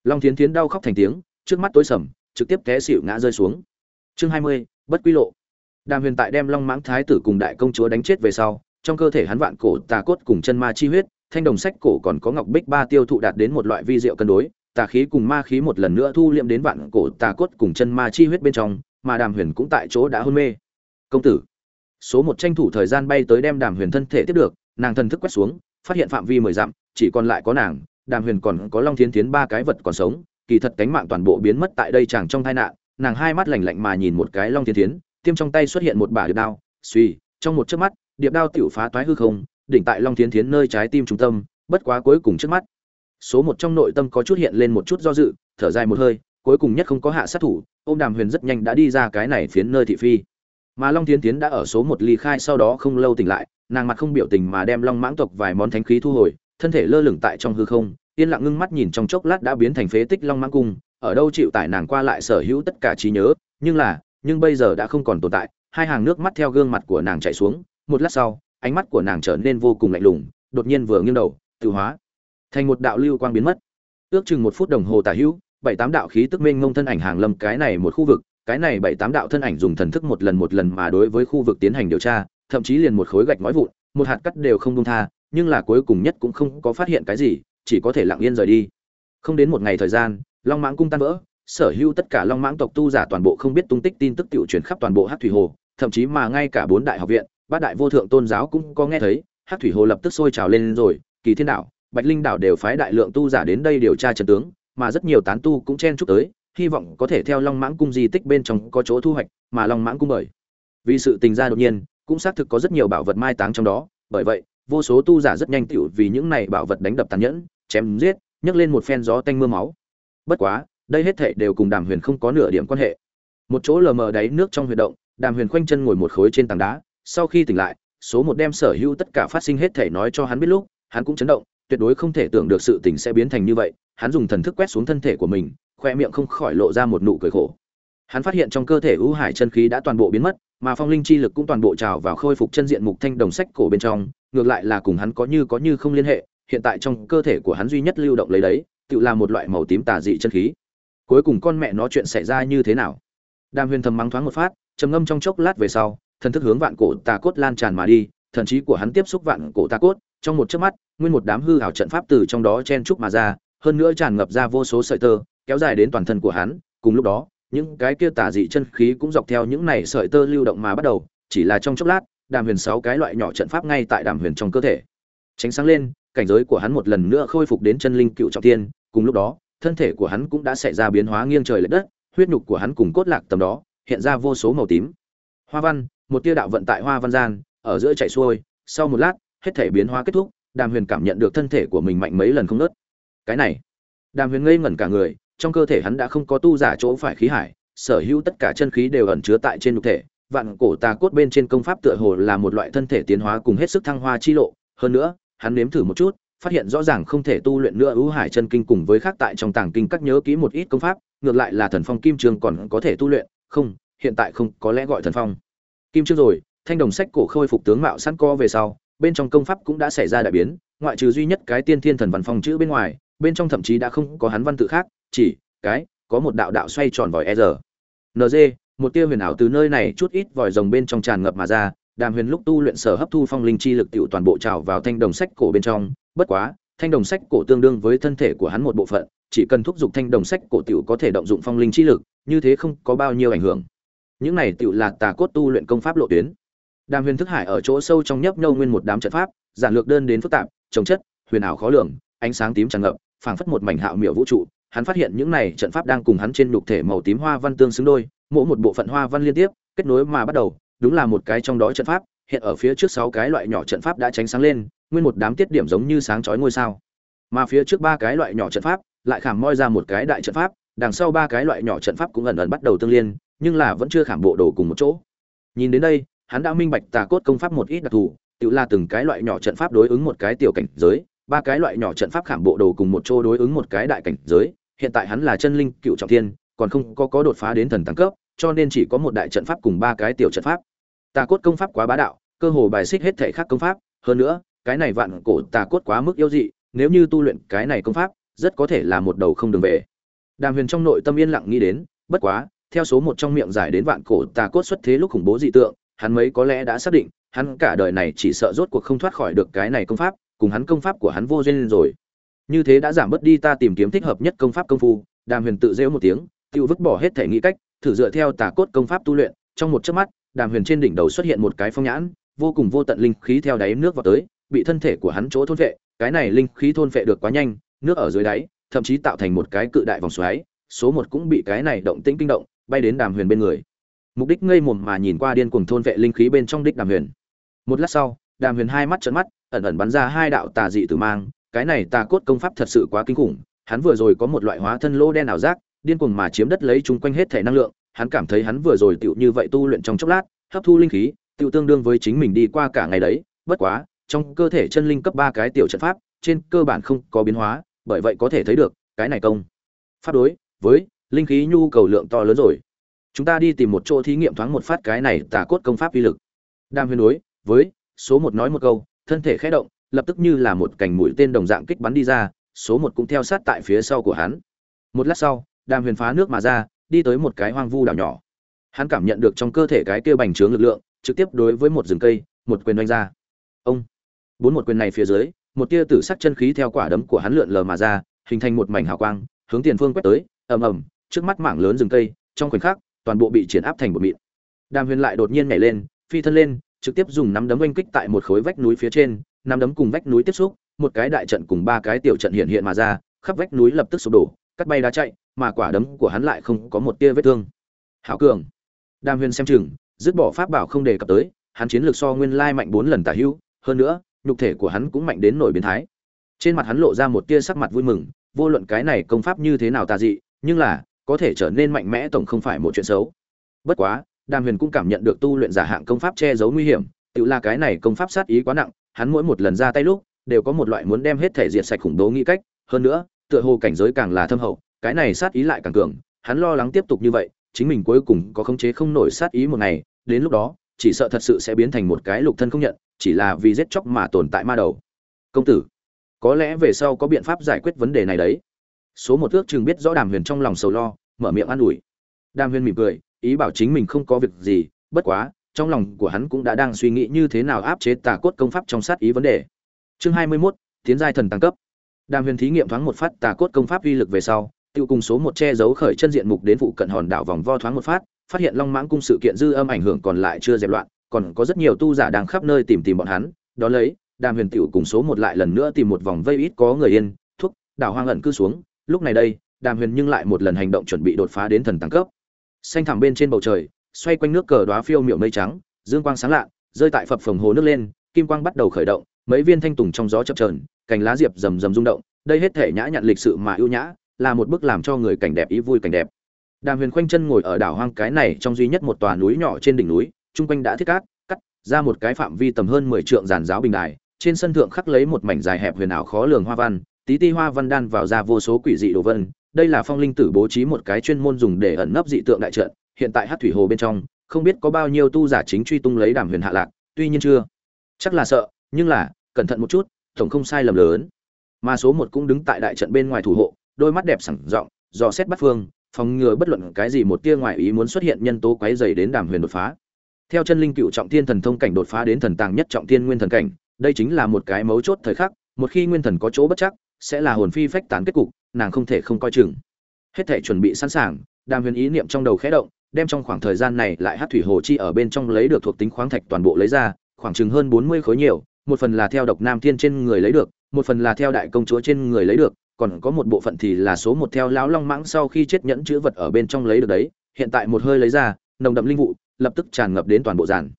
Long thiến thiến đau khóc thành tiếng, trước mắt tối sầm, trực tiếp té xỉu ngã rơi xuống. Chương hai mươi, bất quy lộ. Đàm huyền tại đem long mãng thái tử cùng đại công chúa đánh chết về sau, trong cơ thể hắn vạn cổ tà cốt cùng chân ma chi huyết, thanh đồng sách cổ còn có ngọc bích ba tiêu thụ đạt đến một loại vi diệu cân đối, tà khí cùng ma khí một lần nữa thu liệm đến vạn cổ tà cốt cùng chân ma chi huyết bên trong, mà đàm huyền cũng tại chỗ đã hôn mê. Công tử số một tranh thủ thời gian bay tới đem đàm huyền thân thể tiếp được, nàng thân thức quét xuống, phát hiện phạm vi mười dặm, chỉ còn lại có nàng, đàm huyền còn có long thiến tiến ba cái vật còn sống, kỳ thật cánh mạng toàn bộ biến mất tại đây chẳng trong tai nạn, nàng hai mắt lạnh lạnh mà nhìn một cái long thiên tiến tiêm trong tay xuất hiện một bả điệp đao, suy, trong một chớp mắt, điệp đao tiểu phá toái hư không, đỉnh tại long thiên tiến nơi trái tim trung tâm, bất quá cuối cùng trước mắt, số một trong nội tâm có chút hiện lên một chút do dự, thở dài một hơi, cuối cùng nhất không có hạ sát thủ, ôm đàm huyền rất nhanh đã đi ra cái này phiến nơi thị phi mà long tiến tiến đã ở số một ly khai sau đó không lâu tỉnh lại, nàng mặt không biểu tình mà đem long mãng tộc vài món thánh khí thu hồi, thân thể lơ lửng tại trong hư không, yên lặng ngưng mắt nhìn trong chốc lát đã biến thành phế tích long mãng cung, ở đâu chịu tải nàng qua lại sở hữu tất cả trí nhớ, nhưng là, nhưng bây giờ đã không còn tồn tại, hai hàng nước mắt theo gương mặt của nàng chạy xuống, một lát sau, ánh mắt của nàng trở nên vô cùng lạnh lùng, đột nhiên vừa nghiêng đầu, tự hóa, thành một đạo lưu quang biến mất. Ước chừng một phút đồng hồ tả hữu, bảy tám đạo khí tức mênh ngông thân ảnh hàng lâm cái này một khu vực cái này bảy tám đạo thân ảnh dùng thần thức một lần một lần mà đối với khu vực tiến hành điều tra, thậm chí liền một khối gạch ngói vụn, một hạt cắt đều không đông tha, nhưng là cuối cùng nhất cũng không có phát hiện cái gì, chỉ có thể lặng yên rời đi. Không đến một ngày thời gian, long mãng cung tan vỡ, sở hữu tất cả long mãng tộc tu giả toàn bộ không biết tung tích tin tức tiểu truyền khắp toàn bộ hát thủy hồ, thậm chí mà ngay cả bốn đại học viện, bát đại vô thượng tôn giáo cũng có nghe thấy hát thủy hồ lập tức sôi trào lên rồi, kỳ thiên đạo bạch linh đạo đều phái đại lượng tu giả đến đây điều tra trận tướng, mà rất nhiều tán tu cũng chen chúc tới hy vọng có thể theo long mãng cung di tích bên trong có chỗ thu hoạch, mà long mãng cung bởi. Vì sự tình ra đột nhiên, cũng xác thực có rất nhiều bảo vật mai táng trong đó, bởi vậy, vô số tu giả rất nhanh tựu vì những này bảo vật đánh đập tàn nhẫn, chém giết, nhấc lên một phen gió tanh mưa máu. Bất quá, đây hết thảy đều cùng đàm huyền không có nửa điểm quan hệ. Một chỗ lờ mờ đáy nước trong huy động, đàm huyền khoanh chân ngồi một khối trên tảng đá, sau khi tỉnh lại, số một đem sở hữu tất cả phát sinh hết thảy nói cho hắn biết lúc, hắn cũng chấn động, tuyệt đối không thể tưởng được sự tình sẽ biến thành như vậy, hắn dùng thần thức quét xuống thân thể của mình khoe miệng không khỏi lộ ra một nụ cười khổ. Hắn phát hiện trong cơ thể ưu hải chân khí đã toàn bộ biến mất, mà phong linh chi lực cũng toàn bộ trào vào khôi phục chân diện mục thanh đồng sách cổ bên trong, ngược lại là cùng hắn có như có như không liên hệ, hiện tại trong cơ thể của hắn duy nhất lưu động lấy đấy, tự là một loại màu tím tà dị chân khí. Cuối cùng con mẹ nó chuyện xảy ra như thế nào? Đàm huyền thầm mắng thoáng một phát, trầm ngâm trong chốc lát về sau, thần thức hướng vạn cổ tà cốt lan tràn mà đi, thần trí của hắn tiếp xúc vạn cổ tà cốt, trong một chớp mắt, nguyên một đám hư ảo trận pháp từ trong đó chen trúc mà ra, hơn nữa tràn ngập ra vô số sợi tơ kéo dài đến toàn thân của hắn, cùng lúc đó, những cái kia tà dị chân khí cũng dọc theo những này sợi tơ lưu động mà bắt đầu, chỉ là trong chốc lát, đàm huyền sáu cái loại nhỏ trận pháp ngay tại đàm huyền trong cơ thể. Tránh sáng lên, cảnh giới của hắn một lần nữa khôi phục đến chân linh cựu trọng tiên, cùng lúc đó, thân thể của hắn cũng đã xảy ra biến hóa nghiêng trời lệch đất, huyết nhục của hắn cùng cốt lạc tầm đó, hiện ra vô số màu tím. Hoa văn, một tia đạo vận tại hoa văn gian, ở giữa chạy xuôi, sau một lát, hết thể biến hóa kết thúc, đàm huyền cảm nhận được thân thể của mình mạnh mấy lần không nớt cái này, đàm huyền ngây ngẩn cả người trong cơ thể hắn đã không có tu giả chỗ phải khí hải, sở hữu tất cả chân khí đều ẩn chứa tại trên nhục thể, vạn cổ tà cốt bên trên công pháp tựa hồ là một loại thân thể tiến hóa cùng hết sức thăng hoa chi lộ. Hơn nữa, hắn nếm thử một chút, phát hiện rõ ràng không thể tu luyện nữa ưu hải chân kinh cùng với khác tại trong tàng kinh các nhớ kỹ một ít công pháp, ngược lại là thần phong kim trường còn có thể tu luyện. Không, hiện tại không, có lẽ gọi thần phong. Kim trương rồi, thanh đồng sách cổ khôi phục tướng mạo sẵn co về sau, bên trong công pháp cũng đã xảy ra đại biến, ngoại trừ duy nhất cái tiên thiên thần văn phong chữ bên ngoài, bên trong thậm chí đã không có hắn văn tự khác chỉ, cái, có một đạo đạo xoay tròn vòi e r nz một tia huyền ảo từ nơi này chút ít vòi rồng bên trong tràn ngập mà ra, đàm huyền lúc tu luyện sở hấp thu phong linh chi lực tiểu toàn bộ trào vào thanh đồng sách cổ bên trong. Bất quá, thanh đồng sách cổ tương đương với thân thể của hắn một bộ phận, chỉ cần thúc giục thanh đồng sách cổ tiểu có thể động dụng phong linh chi lực, như thế không có bao nhiêu ảnh hưởng. Những này tiểu là tà cốt tu luyện công pháp lộ tuyến. Đàm huyền thức hải ở chỗ sâu trong nhấp nhâu nguyên một đám trận pháp, giản lược đơn đến phức tạp, trồng chất, huyền ảo khó lường, ánh sáng tím tràn ngập, phảng phất một mảnh hạo miểu vũ trụ hắn phát hiện những này trận pháp đang cùng hắn trên nhục thể màu tím hoa văn tương xứng đôi, mỗi một bộ phận hoa văn liên tiếp, kết nối mà bắt đầu, đúng là một cái trong đó trận pháp, hiện ở phía trước sáu cái loại nhỏ trận pháp đã tránh sáng lên, nguyên một đám tiết điểm giống như sáng chói ngôi sao. Mà phía trước ba cái loại nhỏ trận pháp, lại khảm moi ra một cái đại trận pháp, đằng sau ba cái loại nhỏ trận pháp cũng ẩn ẩn bắt đầu tương liên, nhưng là vẫn chưa khảm bộ đồ cùng một chỗ. Nhìn đến đây, hắn đã minh bạch tà cốt công pháp một ít đặc thù, tự là từng cái loại nhỏ trận pháp đối ứng một cái tiểu cảnh giới, ba cái loại nhỏ trận pháp khảm bộ đồ cùng một chỗ đối ứng một cái đại cảnh giới hiện tại hắn là chân linh cựu trọng thiên, còn không có có đột phá đến thần tăng cấp, cho nên chỉ có một đại trận pháp cùng ba cái tiểu trận pháp. Tà cốt công pháp quá bá đạo, cơ hồ bài xích hết thể khác công pháp, hơn nữa, cái này vạn cổ tà cốt quá mức yếu dị, nếu như tu luyện cái này công pháp, rất có thể là một đầu không đường về. Đàm huyền trong nội tâm yên lặng nghĩ đến, bất quá, theo số một trong miệng giải đến vạn cổ tà cốt xuất thế lúc khủng bố dị tượng, hắn mấy có lẽ đã xác định, hắn cả đời này chỉ sợ rốt cuộc không thoát khỏi được cái này công pháp, cùng hắn công pháp của hắn vô duyên rồi như thế đã giảm bớt đi ta tìm kiếm thích hợp nhất công pháp công phu, đàm huyền tự rêu một tiếng tự vứt bỏ hết thể nghĩ cách, thử dựa theo tà cốt công pháp tu luyện, trong một chớp mắt, đàm huyền trên đỉnh đầu xuất hiện một cái phong nhãn, vô cùng vô tận linh khí theo đáy nước vào tới, bị thân thể của hắn chỗ thôn vệ, cái này linh khí thôn vệ được quá nhanh, nước ở dưới đáy, thậm chí tạo thành một cái cự đại vòng xoáy, số một cũng bị cái này động tĩnh kinh động, bay đến đàm huyền bên người. Mục đích ngây mồm mà nhìn qua điên cuồng thôn vệ linh khí bên trong đích đàm huyền. Một lát sau, đàm huyền hai mắt trợn mắt, ẩn ẩn bắn ra hai đạo tà dị tử mang cái này tà cốt công pháp thật sự quá kinh khủng, hắn vừa rồi có một loại hóa thân lô đen ảo giác, điên cuồng mà chiếm đất lấy chung quanh hết thể năng lượng, hắn cảm thấy hắn vừa rồi tựu như vậy tu luyện trong chốc lát, hấp thu linh khí, tựu tương đương với chính mình đi qua cả ngày đấy, bất quá, trong cơ thể chân linh cấp ba cái tiểu trận pháp, trên cơ bản không có biến hóa, bởi vậy có thể thấy được, cái này công pháp đối với linh khí nhu cầu lượng to lớn rồi. Chúng ta đi tìm một chỗ thí nghiệm thoáng một phát cái này tà cốt công pháp uy lực. Đam huyền đối với số một nói một câu, thân thể khẽ động lập tức như là một cành mũi tên đồng dạng kích bắn đi ra, số một cũng theo sát tại phía sau của hắn. Một lát sau, đàm huyền phá nước mà ra, đi tới một cái hoang vu đảo nhỏ. Hắn cảm nhận được trong cơ thể cái kia bành trướng lực lượng, trực tiếp đối với một rừng cây, một quyền đánh ra. Ông! Bốn một quyền này phía dưới, một tia tử sắc chân khí theo quả đấm của hắn lượn lờ mà ra, hình thành một mảnh hào quang, hướng tiền phương quét tới, ầm ầm, trước mắt mảng lớn rừng cây, trong khoảnh khắc, toàn bộ bị triển áp thành một mịn. Đàm huyền lại đột nhiên nhảy lên, phi thân lên, trực tiếp dùng nắm đấm oanh kích tại một khối vách núi phía trên nắm đấm cùng vách núi tiếp xúc, một cái đại trận cùng ba cái tiểu trận hiện hiện mà ra, khắp vách núi lập tức sụp đổ, cắt bay đá chạy, mà quả đấm của hắn lại không có một tia vết thương. Hảo cường. Đàm huyền xem chừng, dứt bỏ pháp bảo không đề cập tới, hắn chiến lược so nguyên lai mạnh bốn lần tả hữu, hơn nữa, nhục thể của hắn cũng mạnh đến nổi biến thái. Trên mặt hắn lộ ra một tia sắc mặt vui mừng, vô luận cái này công pháp như thế nào tà dị, nhưng là, có thể trở nên mạnh mẽ tổng không phải một chuyện xấu. Bất quá, đàm huyền cũng cảm nhận được tu luyện giả hạng công pháp che giấu nguy hiểm tự là cái này công pháp sát ý quá nặng, hắn mỗi một lần ra tay lúc, đều có một loại muốn đem hết thể diệt sạch khủng bố nghĩ cách. Hơn nữa, tựa hồ cảnh giới càng là thâm hậu, cái này sát ý lại càng cường, hắn lo lắng tiếp tục như vậy, chính mình cuối cùng có khống chế không nổi sát ý một ngày, đến lúc đó, chỉ sợ thật sự sẽ biến thành một cái lục thân không nhận, chỉ là vì giết chóc mà tồn tại ma đầu. Công tử, có lẽ về sau có biện pháp giải quyết vấn đề này đấy. Số một ước chừng biết rõ đàm huyền trong lòng sầu lo, mở miệng an ủi. Đàm huyền mỉm cười, ý bảo chính mình không có việc gì, bất quá trong lòng của hắn cũng đã đang suy nghĩ như thế nào áp chế tà cốt công pháp trong sát ý vấn đề. Chương hai mươi 21, tiến giai thần tăng cấp. Đàm huyền thí nghiệm thoáng một phát tà cốt công pháp uy lực về sau tiêu cùng số một che giấu khởi chân diện mục đến phụ cận hòn đảo vòng vo thoáng một phát phát hiện long mãng cung sự kiện dư âm ảnh hưởng còn lại chưa dẹp loạn còn có rất nhiều tu giả đang khắp nơi tìm tìm bọn hắn. Đó lấy đàm huyền tiểu cùng số một lại lần nữa tìm một vòng vây ít có người yên thuốc đảo hoang ẩn cư xuống. Lúc này đây đàm huyền nhưng lại một lần hành động chuẩn bị đột phá đến thần tăng cấp. Xanh thẳm bên trên bầu trời xoay quanh nước cờ đóa phiêu miệu mây trắng dương quang sáng lạ rơi tại phập phồng hồ nước lên kim quang bắt đầu khởi động mấy viên thanh tùng trong gió chập chờn, cành lá diệp rầm rầm rung động đây hết thể nhã nhặn lịch sự mà ưu nhã là một bức làm cho người cảnh đẹp ý vui cảnh đẹp. Đàm huyền khoanh chân ngồi ở đảo hoang cái này trong duy nhất một tòa núi nhỏ trên đỉnh núi Trung quanh đã thiết cát cắt ra một cái phạm vi tầm hơn mười trượng giàn giáo bình đài trên sân thượng khắc lấy một mảnh dài hẹp huyền ảo khó lường hoa văn tí ti hoa văn đan vào ra vô số quỷ dị đồ vân đây là phong linh tử bố trí một cái chuyên môn dùng để ẩn nấp dị tượng đại trận hiện tại hát thủy hồ bên trong, không biết có bao nhiêu tu giả chính truy tung lấy đàm huyền hạ lạc, tuy nhiên chưa. Chắc là sợ, nhưng là, cẩn thận một chút, tổng không sai lầm lớn. Mà số một cũng đứng tại đại trận bên ngoài thủ hộ, đôi mắt đẹp sẳng rộng, dò xét bắt phương, phòng ngừa bất luận cái gì một tia ngoại ý muốn xuất hiện nhân tố quấy dày đến đàm huyền đột phá. Theo chân linh cựu trọng thiên thần thông cảnh đột phá đến thần tàng nhất trọng thiên nguyên thần cảnh, đây chính là một cái mấu chốt thời khắc, một khi nguyên thần có chỗ bất chắc, sẽ là hồn phi phách tán kết cục, nàng không thể không coi chừng. Hết thể chuẩn bị sẵn sàng, đàm huyền ý niệm trong đầu khẽ động đem trong khoảng thời gian này lại hát thủy hồ chi ở bên trong lấy được thuộc tính khoáng thạch toàn bộ lấy ra, khoảng chừng hơn bốn mươi khối nhiều, một phần là theo độc nam thiên trên người lấy được, một phần là theo đại công chúa trên người lấy được, còn có một bộ phận thì là số một theo lão long mãng sau khi chết nhẫn chữ vật ở bên trong lấy được đấy, hiện tại một hơi lấy ra, nồng đậm linh vụ, lập tức tràn ngập đến toàn bộ giàn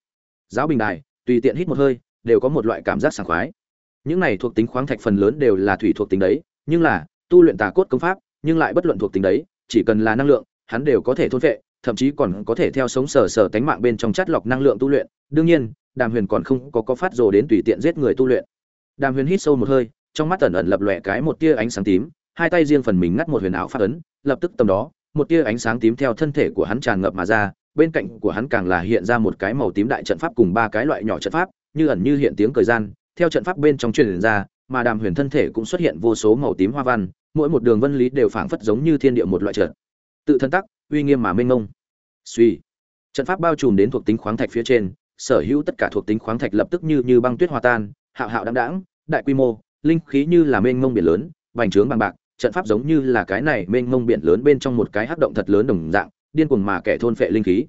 giáo bình đài, tùy tiện hít một hơi, đều có một loại cảm giác sảng khoái. Những này thuộc tính khoáng thạch phần lớn đều là thủy thuộc tính đấy, nhưng là, tu luyện tà cốt công pháp, nhưng lại bất luận thuộc tính đấy, chỉ cần là năng lượng, hắn đều có thể thôn vệ thậm chí còn có thể theo sống sờ sờ tánh mạng bên trong chất lọc năng lượng tu luyện. Đương nhiên, đàm huyền còn không có có phát rồ đến tùy tiện giết người tu luyện. Đàm huyền hít sâu một hơi, trong mắt ẩn ẩn lập lòe cái một tia ánh sáng tím, hai tay riêng phần mình ngắt một huyền ảo phát ấn, lập tức tầm đó, một tia ánh sáng tím theo thân thể của hắn tràn ngập mà ra, bên cạnh của hắn càng là hiện ra một cái màu tím đại trận pháp cùng ba cái loại nhỏ trận pháp, như ẩn như hiện tiếng cười gian, theo trận pháp bên trong truyền ra, mà đàm huyền thân thể cũng xuất hiện vô số màu tím hoa văn, mỗi một đường vân lý đều phảng phất giống như thiên địa một loại trận tự thân tắc, uy nghiêm mà mênh mông. Suy. Trận pháp bao trùm đến thuộc tính khoáng thạch phía trên, sở hữu tất cả thuộc tính khoáng thạch lập tức như như băng tuyết hòa tan, hạo hạo đáng đáng đại quy mô, linh khí như là mênh mông biển lớn, vành trướng bằng bạc, trận pháp giống như là cái này mênh mông biển lớn bên trong một cái hắc động thật lớn đồng dạng, điên cuồng mà kẻ thôn phệ linh khí.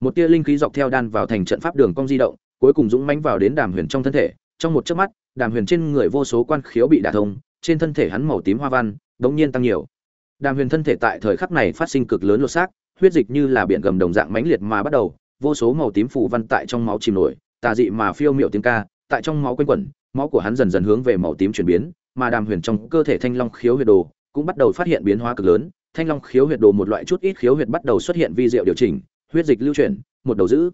Một tia linh khí dọc theo đan vào thành trận pháp đường cong di động, cuối cùng dũng mãnh vào đến đàm huyền trong thân thể. Trong một chớp mắt, đàm huyền trên người vô số quan khiếu bị đả thông, trên thân thể hắn màu tím hoa văn, đống nhiên tăng nhiều đàm huyền thân thể tại thời khắc này phát sinh cực lớn lột xác, huyết dịch như là biển gầm đồng dạng mãnh liệt mà bắt đầu, vô số màu tím phủ văn tại trong máu chìm nổi, tà dị mà phiêu miệu tiếng ca, tại trong máu quanh quẩn, máu của hắn dần dần hướng về màu tím chuyển biến, mà đàm huyền trong cơ thể thanh long khiếu huyệt đồ cũng bắt đầu phát hiện biến hóa cực lớn, thanh long khiếu huyệt đồ một loại chút ít khiếu huyệt bắt đầu xuất hiện vi diệu điều chỉnh, huyết dịch lưu chuyển, một đầu giữ.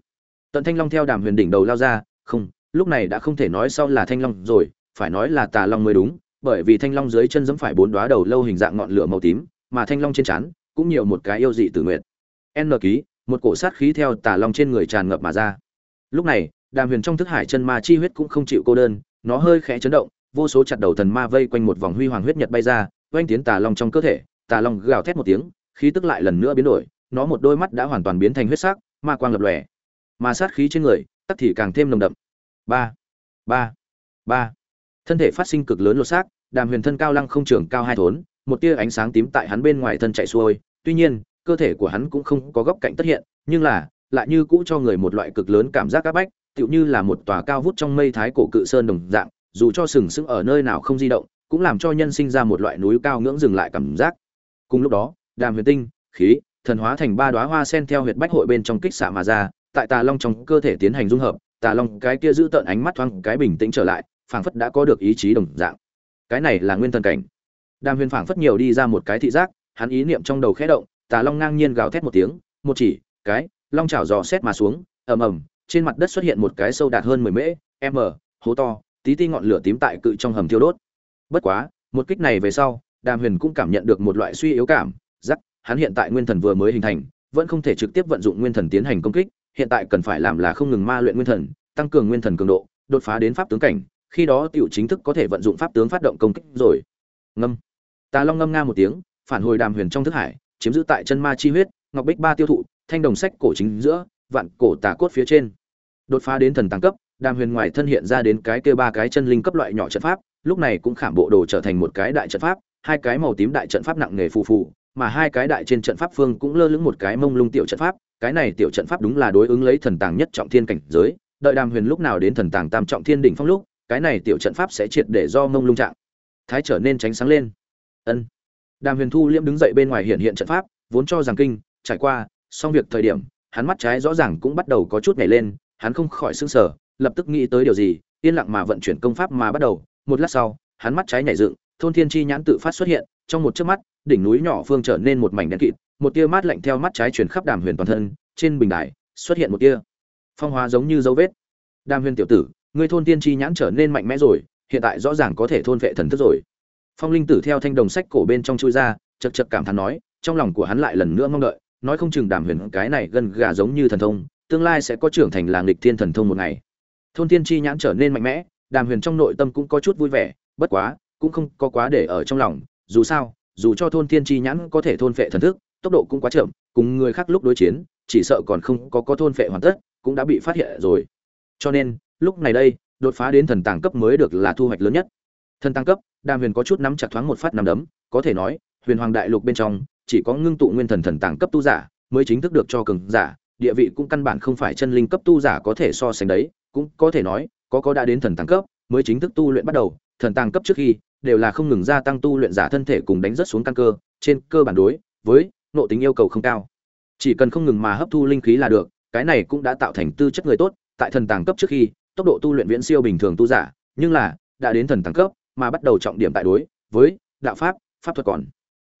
Tận thanh long theo đàm huyền đỉnh đầu lao ra, không, lúc này đã không thể nói sau là thanh long rồi, phải nói là tà long mới đúng, bởi vì thanh long dưới chân giẫm phải bốn đóa đầu lâu hình dạng ngọn lửa màu tím mà thanh long trên trán cũng nhiều một cái yêu dị tử nguyện n ký, một cổ sát khí theo tà long trên người tràn ngập mà ra. Lúc này, đàm huyền trong thức hải chân ma chi huyết cũng không chịu cô đơn, nó hơi khẽ chấn động, vô số chặt đầu thần ma vây quanh một vòng huy hoàng huyết nhật bay ra quanh tiến tà long trong cơ thể, tà long gào thét một tiếng, khí tức lại lần nữa biến đổi, nó một đôi mắt đã hoàn toàn biến thành huyết sắc, ma quang lập lòe. Mà sát khí trên người tất thì càng thêm nồng đậm. Ba ba ba. Thân thể phát sinh cực lớn lỗ xác, đàm huyền thân cao lăng không trường cao hai thốn một tia ánh sáng tím tại hắn bên ngoài thân chạy xuôi. Tuy nhiên, cơ thể của hắn cũng không có góc cạnh tất hiện, nhưng là, lại như cũ cho người một loại cực lớn cảm giác áp bách, tựu như là một tòa cao vút trong mây thái cổ cự sơn đồng dạng, dù cho sừng sững ở nơi nào không di động, cũng làm cho nhân sinh ra một loại núi cao ngưỡng dừng lại cảm giác. Cùng lúc đó, đàm huyền tinh, khí, thần hóa thành ba đóa hoa sen theo huyệt bách hội bên trong kích xạ mà ra, tại tà long trong cơ thể tiến hành dung hợp, tà long cái kia giữ tợn ánh mắt thoáng cái bình tĩnh trở lại, phảng phất đã có được ý chí đồng dạng. Cái này là nguyên thần cảnh đàm huyền phảng phất nhiều đi ra một cái thị giác hắn ý niệm trong đầu khẽ động tà long ngang nhiên gào thét một tiếng một chỉ cái long chảo dò xét mà xuống ầm ầm trên mặt đất xuất hiện một cái sâu đạt hơn mười mễ m hố to tí ti ngọn lửa tím tại cự trong hầm thiêu đốt. Bất quá một kích này về sau đàm huyền cũng cảm nhận được một loại suy yếu cảm rắc, hắn hiện tại nguyên thần vừa mới hình thành vẫn không thể trực tiếp vận dụng nguyên thần tiến hành công kích hiện tại cần phải làm là không ngừng ma luyện nguyên thần tăng cường nguyên thần cường độ đột phá đến pháp tướng cảnh khi đó tiểu chính thức có thể vận dụng pháp tướng phát động công kích rồi. Ngâm tà long ngâm nga một tiếng, phản hồi đàm huyền trong thức hải, chiếm giữ tại chân ma chi huyết, ngọc bích ba tiêu thụ, thanh đồng sách cổ chính giữa, vạn cổ tà cốt phía trên. Đột phá đến thần tăng cấp, đàm huyền ngoài thân hiện ra đến cái kia ba cái chân linh cấp loại nhỏ trận pháp, lúc này cũng khảm bộ đồ trở thành một cái đại trận pháp, hai cái màu tím đại trận pháp nặng nghề phù phù, mà hai cái đại trên trận pháp phương cũng lơ lửng một cái mông lung tiểu trận pháp, cái này tiểu trận pháp đúng là đối ứng lấy thần tàng nhất trọng thiên cảnh giới, đợi đàm huyền lúc nào đến thần tàng tam trọng thiên đỉnh phong lúc, cái này tiểu trận pháp sẽ triệt để do mông lung trạng. Thái trở nên tránh sáng lên ân. Đàm huyền thu liễm đứng dậy bên ngoài hiện hiện trận pháp, vốn cho rằng kinh, trải qua, xong việc thời điểm, hắn mắt trái rõ ràng cũng bắt đầu có chút nhảy lên, hắn không khỏi sững sờ, lập tức nghĩ tới điều gì, yên lặng mà vận chuyển công pháp mà bắt đầu, một lát sau, hắn mắt trái nhảy dựng, thôn thiên chi nhãn tự phát xuất hiện, trong một chớp mắt, đỉnh núi nhỏ phương trở nên một mảnh đen kịt, một tia mát lạnh theo mắt trái chuyển khắp đàm huyền toàn thân, trên bình đài, xuất hiện một tia phong hóa giống như dấu vết. Đàm huyền tiểu tử, ngươi thôn tiên chi nhãn trở nên mạnh mẽ rồi, hiện tại rõ ràng có thể thôn vệ thần thức rồi phong linh tử theo thanh đồng sách cổ bên trong chui ra, chật chật cảm thán nói, trong lòng của hắn lại lần nữa mong đợi, nói không chừng đàm huyền cái này gần gà giống như thần thông, tương lai sẽ có trưởng thành làng lịch thiên thần thông một ngày. Thôn tiên chi nhãn trở nên mạnh mẽ, đàm huyền trong nội tâm cũng có chút vui vẻ, bất quá, cũng không có quá để ở trong lòng, dù sao, dù cho thôn tiên chi nhãn có thể thôn phệ thần thức, tốc độ cũng quá chậm, cùng người khác lúc đối chiến, chỉ sợ còn không có có thôn phệ hoàn tất, cũng đã bị phát hiện rồi. Cho nên, lúc này đây, đột phá đến thần tàng cấp mới được là thu hoạch lớn nhất thần tăng cấp, đàm huyền có chút nắm chặt thoáng một phát nắm đấm, có thể nói, huyền hoàng đại lục bên trong, chỉ có ngưng tụ nguyên thần thần tàng cấp tu giả mới chính thức được cho cường giả, địa vị cũng căn bản không phải chân linh cấp tu giả có thể so sánh đấy, cũng có thể nói, có có đã đến thần tàng cấp, mới chính thức tu luyện bắt đầu, thần tàng cấp trước khi, đều là không ngừng gia tăng tu luyện giả thân thể cùng đánh rất xuống căn cơ, trên cơ bản đối với nội tính yêu cầu không cao. Chỉ cần không ngừng mà hấp thu linh khí là được, cái này cũng đã tạo thành tư chất người tốt, tại thần tàng cấp trước khi, tốc độ tu luyện viễn siêu bình thường tu giả, nhưng là, đã đến thần tàng cấp mà bắt đầu trọng điểm tại đối với đạo pháp pháp thuật còn.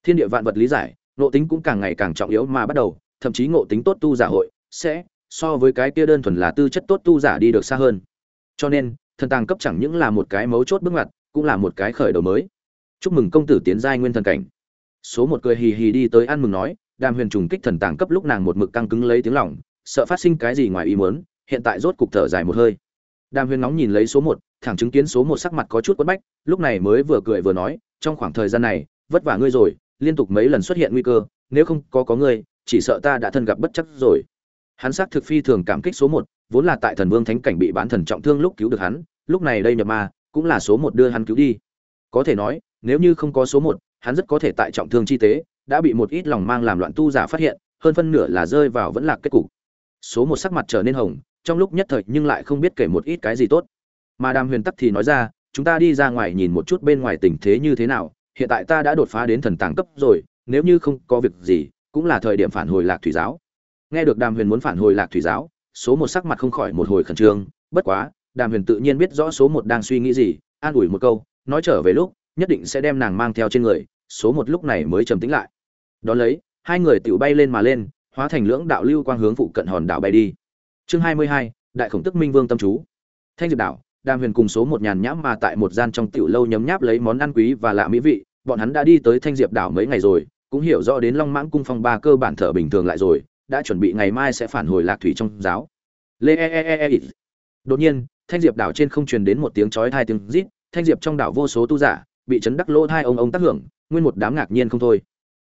Thiên địa vạn vật lý giải, ngộ tính cũng càng ngày càng trọng yếu mà bắt đầu, thậm chí ngộ tính tốt tu giả hội sẽ so với cái kia đơn thuần là tư chất tốt tu giả đi được xa hơn. Cho nên, thần tàng cấp chẳng những là một cái mấu chốt bước ngoặt, cũng là một cái khởi đầu mới. Chúc mừng công tử tiến giai nguyên thần cảnh. Số một cười hì hì đi tới ăn mừng nói, đàm huyền trùng kích thần tàng cấp lúc nàng một mực căng cứng lấy tiếng lòng, sợ phát sinh cái gì ngoài ý muốn, hiện tại rốt cục thở dài một hơi đàm huyền nóng nhìn lấy số một, thẳng chứng kiến số một sắc mặt có chút quấn bách, lúc này mới vừa cười vừa nói, trong khoảng thời gian này, vất vả ngươi rồi, liên tục mấy lần xuất hiện nguy cơ, nếu không có có ngươi, chỉ sợ ta đã thân gặp bất chắc rồi. Hắn xác thực phi thường cảm kích số một, vốn là tại thần vương thánh cảnh bị bán thần trọng thương lúc cứu được hắn, lúc này đây nhập ma, cũng là số một đưa hắn cứu đi. Có thể nói, nếu như không có số một, hắn rất có thể tại trọng thương chi tế, đã bị một ít lòng mang làm loạn tu giả phát hiện, hơn phân nửa là rơi vào vẫn là kết cục. Số một sắc mặt trở nên hồng trong lúc nhất thời nhưng lại không biết kể một ít cái gì tốt. Mà đàm huyền tắc thì nói ra, chúng ta đi ra ngoài nhìn một chút bên ngoài tình thế như thế nào, hiện tại ta đã đột phá đến thần tàng cấp rồi, nếu như không có việc gì, cũng là thời điểm phản hồi lạc thủy giáo. Nghe được đàm huyền muốn phản hồi lạc thủy giáo, số một sắc mặt không khỏi một hồi khẩn trương, bất quá, đàm huyền tự nhiên biết rõ số một đang suy nghĩ gì, an ủi một câu, nói trở về lúc, nhất định sẽ đem nàng mang theo trên người, số một lúc này mới trầm tĩnh lại. Đón lấy, hai người tự bay lên mà lên, hóa thành lưỡng đạo lưu quang hướng phụ cận hòn đảo bay đi chương hai mươi hai, đại khổng tức minh vương tâm chú. Thanh diệp đảo, đàm huyền cùng số một nhàn nhãm mà tại một gian trong tiểu lâu nhấm nháp lấy món ăn quý và lạ mỹ vị, bọn hắn đã đi tới thanh diệp đảo mấy ngày rồi, cũng hiểu rõ đến long mãng cung phong ba cơ bản thở bình thường lại rồi, đã chuẩn bị ngày mai sẽ phản hồi lạc thủy trong giáo. Lê e e e e, e. đột nhiên, thanh diệp đảo trên không truyền đến một tiếng chói thai tiếng rít, thanh diệp trong đảo vô số tu giả, bị chấn đắc lỗ thai ông ông tác hưởng, nguyên một đám ngạc nhiên không thôi.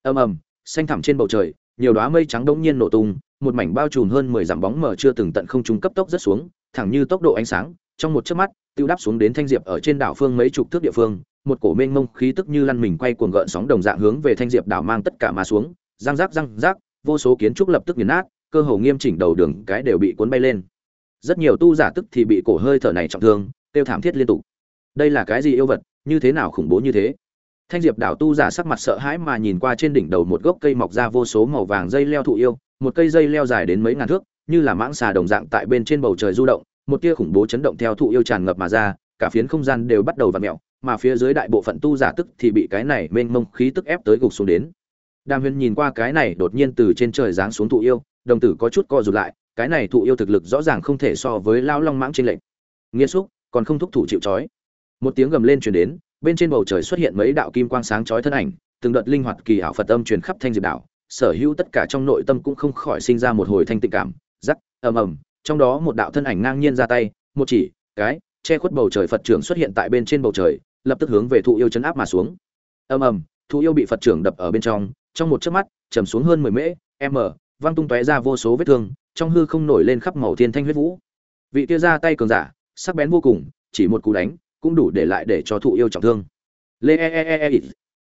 Ầm ầm, xanh thẳm trên bầu trời, nhiều đóa mây trắng đống nhiên nổ tung một mảnh bao trùm hơn mười dặm bóng mờ chưa từng tận không trung cấp tốc rất xuống, thẳng như tốc độ ánh sáng, trong một chớp mắt, tiêu đáp xuống đến thanh diệp ở trên đảo phương mấy chục thước địa phương, một cổ mênh mông khí tức như lăn mình quay cuồng gợn sóng đồng dạng hướng về thanh diệp đảo mang tất cả mà xuống, răng rác răng rác, vô số kiến trúc lập tức nghiền nát, cơ hồ nghiêm chỉnh đầu đường cái đều bị cuốn bay lên. Rất nhiều tu giả tức thì bị cổ hơi thở này trọng thương, tiêu thảm thiết liên tục. Đây là cái gì yêu vật, như thế nào khủng bố như thế? Thanh diệp đảo tu giả sắc mặt sợ hãi mà nhìn qua trên đỉnh đầu một gốc cây mọc ra vô số màu vàng dây leo thụ yêu một cây dây leo dài đến mấy ngàn thước, như là mãng xà đồng dạng tại bên trên bầu trời du động, một tia khủng bố chấn động theo thụ yêu tràn ngập mà ra, cả phiến không gian đều bắt đầu vặn mèo. mà phía dưới đại bộ phận tu giả tức thì bị cái này mênh mông khí tức ép tới gục xuống đến đàm huyền nhìn qua cái này đột nhiên từ trên trời giáng xuống thụ yêu, đồng tử có chút co rụt lại, cái này thụ yêu thực lực rõ ràng không thể so với lao long mãng trên lệnh Nghiên xúc, còn không thúc thủ chịu trói một tiếng gầm lên truyền đến, bên trên bầu trời xuất hiện mấy đạo kim quang sáng chói thân ảnh, từng đợt linh hoạt kỳ ảo phật âm truyền khắp thanh diệp đảo sở hữu tất cả trong nội tâm cũng không khỏi sinh ra một hồi thanh tịnh cảm, rắc, ầm ầm, trong đó một đạo thân ảnh ngang nhiên ra tay, một chỉ, cái, che khuất bầu trời phật trưởng xuất hiện tại bên trên bầu trời, lập tức hướng về thụ yêu chấn áp mà xuống. Ầm ầm, thụ yêu bị phật trưởng đập ở bên trong trong một chớp mắt, trầm xuống hơn mười mễ m văng tung tóe ra vô số vết thương, trong hư không nổi lên khắp màu thiên thanh huyết vũ. Vị kia ra tay cường giả, sắc bén vô cùng, chỉ một cú đánh, cũng đủ để lại để cho thụ yêu trọng thương. Lê e e e e, e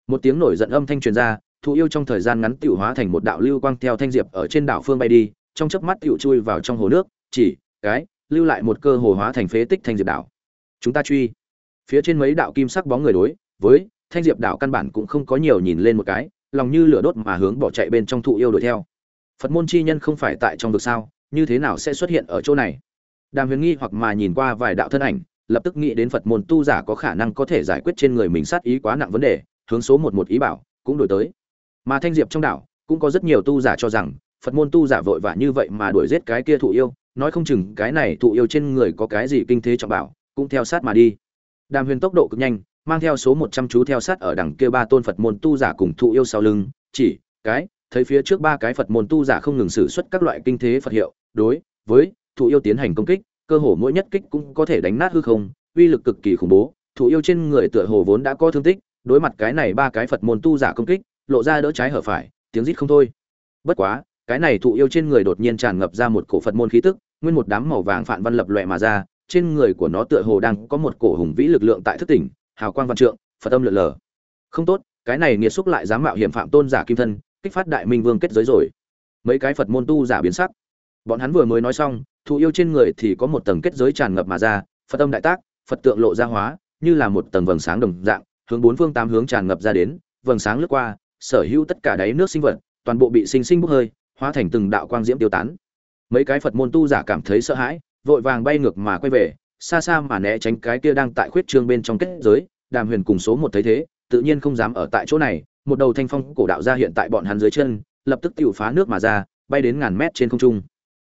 một tiếng nổi giận âm thanh truyền ra thụ yêu trong thời gian ngắn tiểu hóa thành một đạo lưu quang theo thanh diệp ở trên đảo phương bay đi, trong chớp mắt tiểu chui vào trong hồ nước, chỉ, cái, lưu lại một cơ hồ hóa thành phế tích thanh diệp đảo. Chúng ta truy. Phía trên mấy đạo kim sắc bóng người đối, với, thanh diệp đảo căn bản cũng không có nhiều nhìn lên một cái, lòng như lửa đốt mà hướng bỏ chạy bên trong thụ yêu đuổi theo. Phật môn chi nhân không phải tại trong vực sao, như thế nào sẽ xuất hiện ở chỗ này? Đàm huyền nghi hoặc mà nhìn qua vài đạo thân ảnh, lập tức nghĩ đến phật môn tu giả có khả năng có thể giải quyết trên người mình sát ý quá nặng vấn đề, hướng số một một ý bảo, cũng đổi tới mà thanh diệp trong đảo cũng có rất nhiều tu giả cho rằng phật môn tu giả vội vã như vậy mà đuổi giết cái kia thụ yêu nói không chừng cái này thụ yêu trên người có cái gì kinh thế trọng bảo cũng theo sát mà đi đàm huyền tốc độ cực nhanh mang theo số một trăm chú theo sát ở đằng kia ba tôn phật môn tu giả cùng thụ yêu sau lưng chỉ cái thấy phía trước ba cái phật môn tu giả không ngừng sử xuất các loại kinh thế phật hiệu đối với thụ yêu tiến hành công kích cơ hồ mỗi nhất kích cũng có thể đánh nát hư không uy lực cực kỳ khủng bố thụ yêu trên người tựa hồ vốn đã có thương tích đối mặt cái này ba cái phật môn tu giả công kích lộ ra đỡ trái hở phải, tiếng rít không thôi. Bất quá, cái này thụ yêu trên người đột nhiên tràn ngập ra một cổ phật môn khí tức, nguyên một đám màu vàng phản văn lập loè mà ra, trên người của nó tựa hồ đang có một cổ hùng vĩ lực lượng tại thức tỉnh, hào quang văn trượng, phật âm lượn lờ. Không tốt, cái này nghiệt xúc lại dám mạo hiểm phạm tôn giả kim thân, kích phát đại minh vương kết giới rồi. Mấy cái phật môn tu giả biến sắc. Bọn hắn vừa mới nói xong, thụ yêu trên người thì có một tầng kết giới tràn ngập mà ra, phật âm đại tác, phật tượng lộ ra hóa, như là một tầng vầng sáng đồng dạng, hướng bốn phương tám hướng tràn ngập ra đến, vầng sáng lướt qua sở hữu tất cả đáy nước sinh vật, toàn bộ bị sinh sinh bốc hơi, hóa thành từng đạo quang diễm tiêu tán. Mấy cái phật môn tu giả cảm thấy sợ hãi, vội vàng bay ngược mà quay về, xa xa mà né tránh cái kia đang tại khuyết trương bên trong kết giới, đàm huyền cùng số một thấy thế, tự nhiên không dám ở tại chỗ này, một đầu thanh phong cổ đạo ra hiện tại bọn hắn dưới chân, lập tức tự phá nước mà ra, bay đến ngàn mét trên không trung.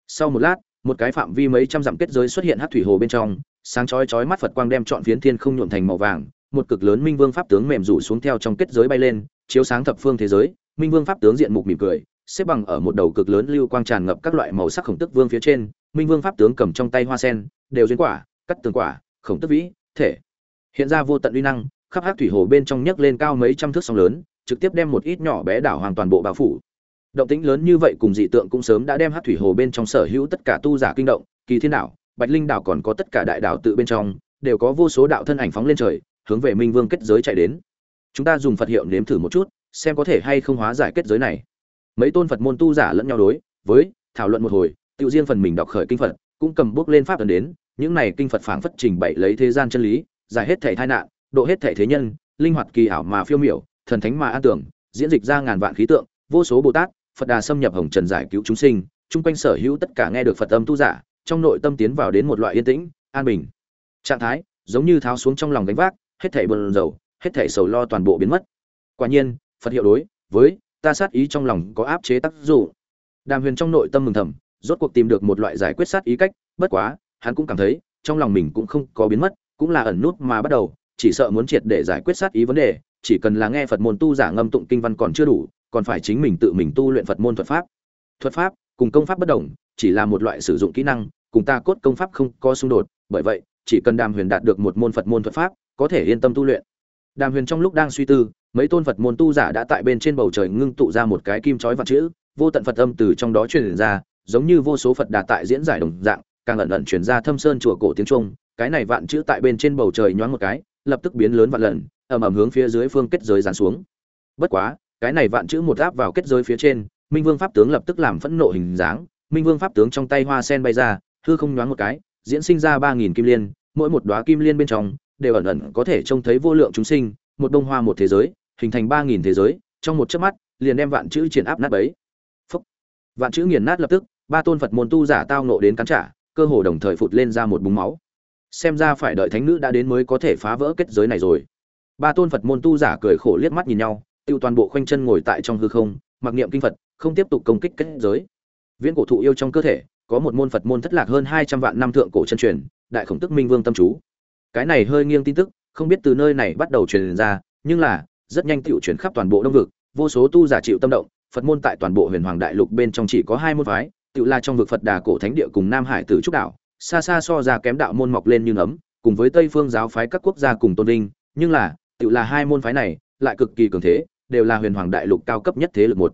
Sau một lát, một cái phạm vi mấy trăm dặm kết giới xuất hiện hát thủy hồ bên trong, sáng chói chói mắt phật quang đem trọn phiến thiên không nhuộm thành màu vàng một cực lớn minh vương pháp tướng mềm rủ xuống theo trong kết giới bay lên, chiếu sáng thập phương thế giới, minh vương pháp tướng diện mục mỉm cười, xếp bằng ở một đầu cực lớn lưu quang tràn ngập các loại màu sắc khổng tức vương phía trên, minh vương pháp tướng cầm trong tay hoa sen, đều duyên quả, cắt tường quả, khổng tức vĩ, thể. Hiện ra vô tận uy năng, khắp hát thủy hồ bên trong nhấc lên cao mấy trăm thước sóng lớn, trực tiếp đem một ít nhỏ bé đảo hoàn toàn bộ bao phủ. Động tĩnh lớn như vậy cùng dị tượng cũng sớm đã đem hát thủy hồ bên trong sở hữu tất cả tu giả kinh động, kỳ thiên đảo, bạch linh đảo còn có tất cả đại đảo tự bên trong, đều có vô số đạo thân ảnh phóng lên trời hướng về minh vương kết giới chạy đến. Chúng ta dùng phật hiệu nếm thử một chút, xem có thể hay không hóa giải kết giới này. Mấy tôn phật môn tu giả lẫn nhau đối, với, thảo luận một hồi, tự riêng phần mình đọc khởi kinh phật, cũng cầm bước lên pháp ấn đến, những này kinh phật phảng phất trình bày lấy thế gian chân lý, giải hết thể tai nạn, độ hết thể thế nhân, linh hoạt kỳ ảo mà phiêu miểu, thần thánh mà an tưởng, diễn dịch ra ngàn vạn khí tượng, vô số bồ tát, phật đà xâm nhập hồng trần giải cứu chúng sinh, chung quanh sở hữu tất cả nghe được phật âm tu giả, trong nội tâm tiến vào đến một loại yên tĩnh, an bình. Trạng thái, giống như tháo xuống trong lòng gánh vác hết thảy buồn rầu, hết thảy sầu lo toàn bộ biến mất. Quả nhiên, phật hiệu đối với ta sát ý trong lòng có áp chế tác dụng. Đàm huyền trong nội tâm mừng thầm, rốt cuộc tìm được một loại giải quyết sát ý cách, bất quá, hắn cũng cảm thấy, trong lòng mình cũng không có biến mất, cũng là ẩn nút mà bắt đầu, chỉ sợ muốn triệt để giải quyết sát ý vấn đề, chỉ cần là nghe phật môn tu giả ngâm tụng kinh văn còn chưa đủ, còn phải chính mình tự mình tu luyện phật môn thuật pháp. Thuật pháp cùng công pháp bất đồng, chỉ là một loại sử dụng kỹ năng, cùng ta cốt công pháp không có xung đột, bởi vậy, chỉ cần đàm huyền đạt được một môn phật môn thuật pháp có thể yên tâm tu luyện. Đàm huyền trong lúc đang suy tư, mấy tôn phật môn tu giả đã tại bên trên bầu trời ngưng tụ ra một cái kim chói vạn chữ, vô tận phật âm từ trong đó truyền ra, giống như vô số phật đà tại diễn giải đồng dạng, càng ẩn ẩn truyền ra thâm sơn chùa cổ tiếng trung. Cái này vạn chữ tại bên trên bầu trời nhoáng một cái, lập tức biến lớn vạn lần, ầm ầm hướng phía dưới phương kết giới giáng xuống. Bất quá, cái này vạn chữ một áp vào kết giới phía trên, minh vương pháp tướng lập tức làm phẫn nộ hình dáng, minh vương pháp tướng trong tay hoa sen bay ra, hư không nhoáng một cái, diễn sinh ra ba nghìn kim liên, mỗi một đóa kim liên bên trong đều ẩn ẩn có thể trông thấy vô lượng chúng sinh, một đông hoa một thế giới, hình thành ba nghìn thế giới, trong một chớp mắt, liền đem vạn chữ triển áp nát bấy. Phốc. vạn chữ nghiền nát lập tức, ba tôn phật môn tu giả tao nộ đến cắn trả, cơ hồ đồng thời phụt lên ra một búng máu. Xem ra phải đợi thánh nữ đã đến mới có thể phá vỡ kết giới này rồi. Ba tôn phật môn tu giả cười khổ liếc mắt nhìn nhau, tiêu toàn bộ khoanh chân ngồi tại trong hư không, mặc niệm kinh phật, không tiếp tục công kích kết giới. Viễn cổ thụ yêu trong cơ thể, có một môn phật môn thất lạc hơn hai trăm vạn năm thượng cổ chân truyền, đại khổng tức minh vương tâm chú cái này hơi nghiêng tin tức không biết từ nơi này bắt đầu truyền ra nhưng là rất nhanh tựu chuyển khắp toàn bộ đông vực vô số tu giả chịu tâm động phật môn tại toàn bộ huyền hoàng đại lục bên trong chỉ có hai môn phái tự là trong vực phật đà cổ thánh địa cùng nam hải tử trúc đạo, xa xa so ra kém đạo môn mọc lên như nấm cùng với tây phương giáo phái các quốc gia cùng tôn vinh nhưng là tự là hai môn phái này lại cực kỳ cường thế đều là huyền hoàng đại lục cao cấp nhất thế lực một.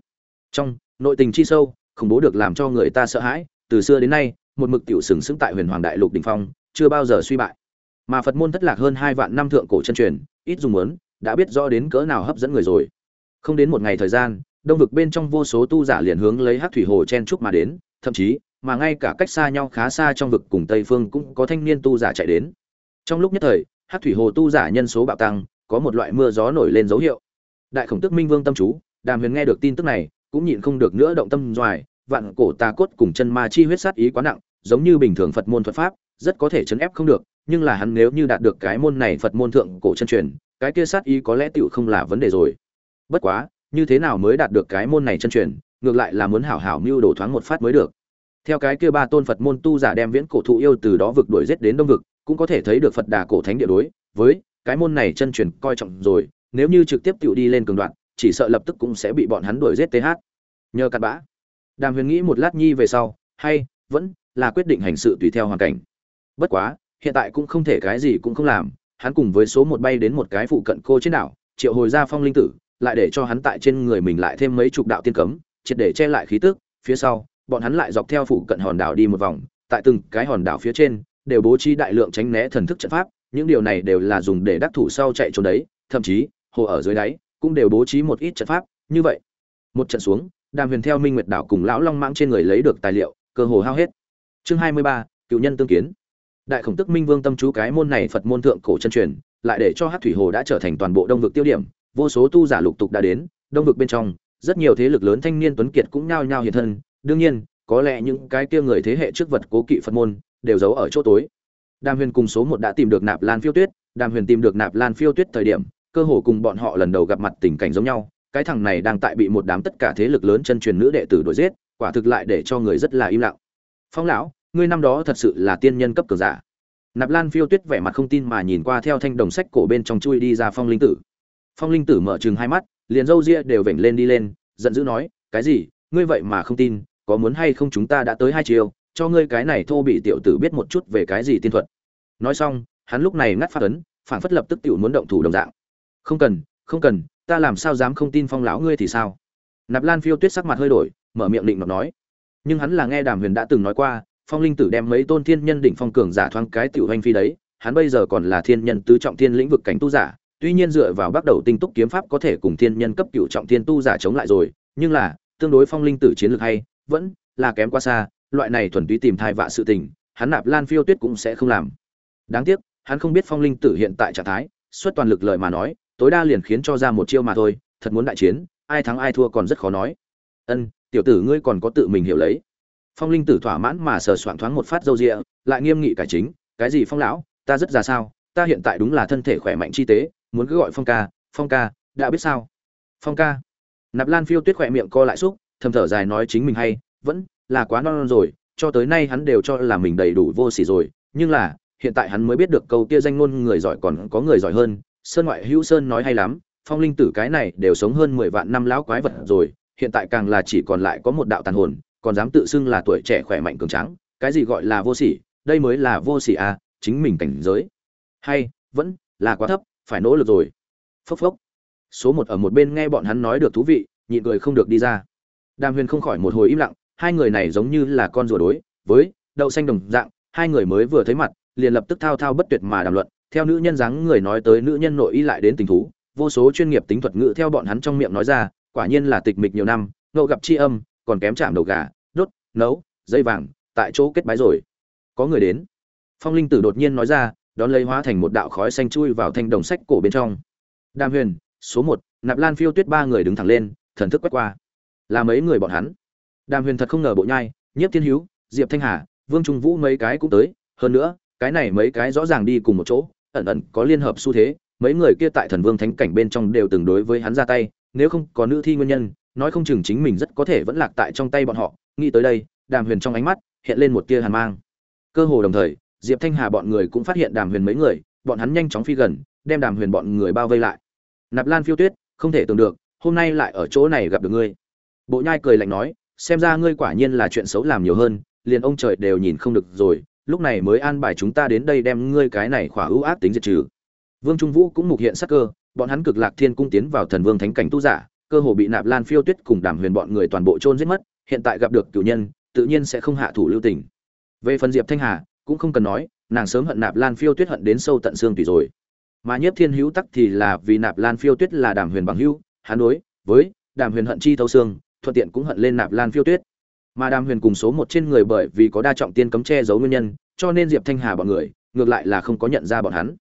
Trong nội tình chi sâu khủng bố được làm cho người ta sợ hãi từ xưa đến nay một mực tiểu sừng sững tại huyền hoàng đại lục đỉnh phong chưa bao giờ suy bại mà phật môn thất lạc hơn hai vạn năm thượng cổ chân truyền, ít dùng muốn, đã biết rõ đến cỡ nào hấp dẫn người rồi. Không đến một ngày thời gian, đông vực bên trong vô số tu giả liền hướng lấy hát thủy hồ chen trúc mà đến, thậm chí, mà ngay cả cách xa nhau khá xa trong vực cùng tây phương cũng có thanh niên tu giả chạy đến. Trong lúc nhất thời hát thủy hồ tu giả nhân số bạo tăng, có một loại mưa gió nổi lên dấu hiệu. Đại khổng tức minh vương tâm chú, đàm huyền nghe được tin tức này, cũng nhịn không được nữa động tâm doài, vạn cổ tà cốt cùng chân ma chi huyết sát ý quá nặng, giống như bình thường phật môn thuật pháp, rất có thể chấn ép không được nhưng là hắn nếu như đạt được cái môn này phật môn thượng cổ chân truyền, cái kia sát ý có lẽ tựu không là vấn đề rồi. Bất quá, như thế nào mới đạt được cái môn này chân truyền, ngược lại là muốn hảo hảo mưu đồ thoáng một phát mới được. Theo cái kia ba tôn phật môn tu giả đem viễn cổ thụ yêu từ đó vực đuổi giết đến đông vực, cũng có thể thấy được phật đà cổ thánh địa đối với cái môn này chân truyền coi trọng rồi, nếu như trực tiếp tựu đi lên cường đoạn, chỉ sợ lập tức cũng sẽ bị bọn hắn đuổi giết th nhờ cặn bã, đàm huyền nghĩ một lát nhi về sau, hay vẫn là quyết định hành sự tùy theo hoàn cảnh. Bất quá hiện tại cũng không thể cái gì cũng không làm, hắn cùng với số một bay đến một cái phụ cận cô trên đảo, triệu hồi ra phong linh tử, lại để cho hắn tại trên người mình lại thêm mấy chục đạo tiên cấm, triệt để che lại khí tức, phía sau, bọn hắn lại dọc theo phụ cận hòn đảo đi một vòng, tại từng cái hòn đảo phía trên, đều bố trí đại lượng tránh né thần thức trận pháp, những điều này đều là dùng để đắc thủ sau chạy trốn đấy, thậm chí, hồ ở dưới đáy, cũng đều bố trí một ít trận pháp, như vậy. Một trận xuống, đàm huyền theo minh nguyệt đảo cùng lão long mãng trên người lấy được tài liệu, cơ hồ hao hết. Chương hai mươi ba, cựu nhân tương kiến đại khổng tức minh vương tâm chú cái môn này phật môn thượng cổ chân truyền, lại để cho hát thủy hồ đã trở thành toàn bộ đông vực tiêu điểm, vô số tu giả lục tục đã đến, đông vực bên trong, rất nhiều thế lực lớn thanh niên tuấn kiệt cũng nhao nhao hiện thân. Đương nhiên, có lẽ những cái kia người thế hệ trước vật cố kỵ phật môn, đều giấu ở chỗ tối. Đàm huyền cùng số một đã tìm được nạp lan phiêu tuyết. Đàm huyền tìm được nạp lan phiêu tuyết thời điểm, cơ hồ cùng bọn họ lần đầu gặp mặt tình cảnh giống nhau. Cái thằng này đang tại bị một đám tất cả thế lực lớn chân truyền nữ đệ tử đuổi giết, quả thực lại để cho người rất là im lặng. Phong lão ngươi năm đó thật sự là tiên nhân cấp cường giả. Nạp lan phiêu tuyết vẻ mặt không tin mà nhìn qua theo thanh đồng sách cổ bên trong chui đi ra phong linh tử. Phong linh tử mở chừng hai mắt, liền râu ria đều vểnh lên đi lên, giận dữ nói, cái gì? Ngươi vậy mà không tin, có muốn hay không chúng ta đã tới hai chiều, cho ngươi cái này thô bị tiểu tử biết một chút về cái gì tiên thuật. Nói xong, hắn lúc này ngắt phát ấn phản phất lập tức tiểu muốn động thủ đồng dạng. Không cần không cần, ta làm sao dám không tin phong lão ngươi thì sao? Nạp lan phiêu tuyết sắc mặt hơi đổi, mở miệng định nói. Nhưng hắn là nghe đàm huyền đã từng nói qua phong linh tử đem mấy tôn thiên nhân đỉnh phong cường giả thoáng cái tiểu hành phi đấy, hắn bây giờ còn là thiên nhân tứ trọng thiên lĩnh vực cảnh tu giả, tuy nhiên dựa vào bắt đầu tinh túc kiếm pháp có thể cùng thiên nhân cấp cựu trọng thiên tu giả chống lại rồi, nhưng là, tương đối phong linh tử chiến lược hay, vẫn là kém quá xa, loại này thuần túy tìm thai vạ sự tình, hắn nạp lan phiêu tuyết cũng sẽ không làm. Đáng tiếc, hắn không biết phong linh tử hiện tại trạng thái, xuất toàn lực lời mà nói, tối đa liền khiến cho ra một chiêu mà thôi, thật muốn đại chiến, ai thắng ai thua còn rất khó nói. Ân, tiểu tử ngươi còn có tự mình hiểu lấy phong linh tử thỏa mãn mà sờ soạn thoáng một phát râu rịa lại nghiêm nghị cải chính cái gì phong lão? Ta rất ra sao? Ta hiện tại đúng là thân thể khỏe mạnh chi tế muốn cứ gọi phong ca phong ca đã biết sao? Phong ca. Nạp lan phiêu tuyết khỏe miệng co lại xúc thầm thở dài nói chính mình hay vẫn là quá non, non rồi cho tới nay hắn đều cho là mình đầy đủ vô sỉ rồi nhưng là hiện tại hắn mới biết được câu kia danh ngôn người giỏi còn có người giỏi hơn sơn ngoại hữu sơn nói hay lắm phong linh tử cái này đều sống hơn mười vạn năm lão quái vật rồi hiện tại càng là chỉ còn lại có một đạo tàn hồn còn dám tự xưng là tuổi trẻ khỏe mạnh cường tráng, cái gì gọi là vô sỉ, đây mới là vô sỉ à chính mình cảnh giới. Hay, vẫn là quá thấp, phải nỗ lực rồi. Phốc phốc. Số một ở một bên nghe bọn hắn nói được thú vị, nhịn cười không được đi ra. Đàm huyền không khỏi một hồi im lặng, hai người này giống như là con rùa đối, với đậu xanh đồng dạng, hai người mới vừa thấy mặt, liền lập tức thao thao bất tuyệt mà đàm luận, theo nữ nhân dáng người nói tới nữ nhân nội y lại đến tình thú, vô số chuyên nghiệp tính thuật ngữ theo bọn hắn trong miệng nói ra, quả nhiên là tịch mịch nhiều năm, ngộ gặp tri âm, còn kém chạm đầu gà nấu, dây vàng, tại chỗ kết bái rồi. Có người đến. Phong linh tử đột nhiên nói ra, đón lấy hóa thành một đạo khói xanh chui vào thanh đồng sách cổ bên trong. Đàm huyền, số một, nạp lan phiêu tuyết ba người đứng thẳng lên, thần thức quét qua. Là mấy người bọn hắn? Đàm huyền thật không ngờ bộ nhai, nhiếp thiên hữu, diệp thanh hà, vương trung vũ mấy cái cũng tới. Hơn nữa, cái này mấy cái rõ ràng đi cùng một chỗ, ẩn ẩn có liên hợp xu thế. Mấy người kia tại thần vương thánh cảnh bên trong đều từng đối với hắn ra tay, nếu không có nữ thi nguyên nhân, nói không chừng chính mình rất có thể vẫn lạc tại trong tay bọn họ nghĩ tới đây, đàm huyền trong ánh mắt hiện lên một tia hàn mang. Cơ hồ đồng thời, diệp thanh hà bọn người cũng phát hiện đàm huyền mấy người, bọn hắn nhanh chóng phi gần, đem đàm huyền bọn người bao vây lại. Nạp lan phiêu tuyết, không thể tưởng được, hôm nay lại ở chỗ này gặp được ngươi. Bộ nhai cười lạnh nói, xem ra ngươi quả nhiên là chuyện xấu làm nhiều hơn, liền ông trời đều nhìn không được rồi, lúc này mới an bài chúng ta đến đây đem ngươi cái này khỏa ưu ác tính diệt trừ. Vương trung vũ cũng mục hiện sắc cơ, bọn hắn cực lạc thiên cung tiến vào thần vương thánh cảnh tu giả, cơ hồ bị nạp lan phiêu tuyết cùng đàm huyền bọn người toàn bộ trôn giết mất hiện tại gặp được cửu nhân, tự nhiên sẽ không hạ thủ lưu tình. Về phần diệp thanh hà, cũng không cần nói, nàng sớm hận nạp lan phiêu tuyết hận đến sâu tận xương tùy rồi. Mà nhiếp thiên hữu tắc thì là vì nạp lan phiêu tuyết là đàm huyền bằng hữu, hắn đối với đàm huyền hận chi thấu xương, thuận tiện cũng hận lên nạp lan phiêu tuyết. Mà đàm huyền cùng số một trên người bởi vì có đa trọng tiên cấm che giấu nguyên nhân, cho nên diệp thanh hà bọn người, ngược lại là không có nhận ra bọn hắn.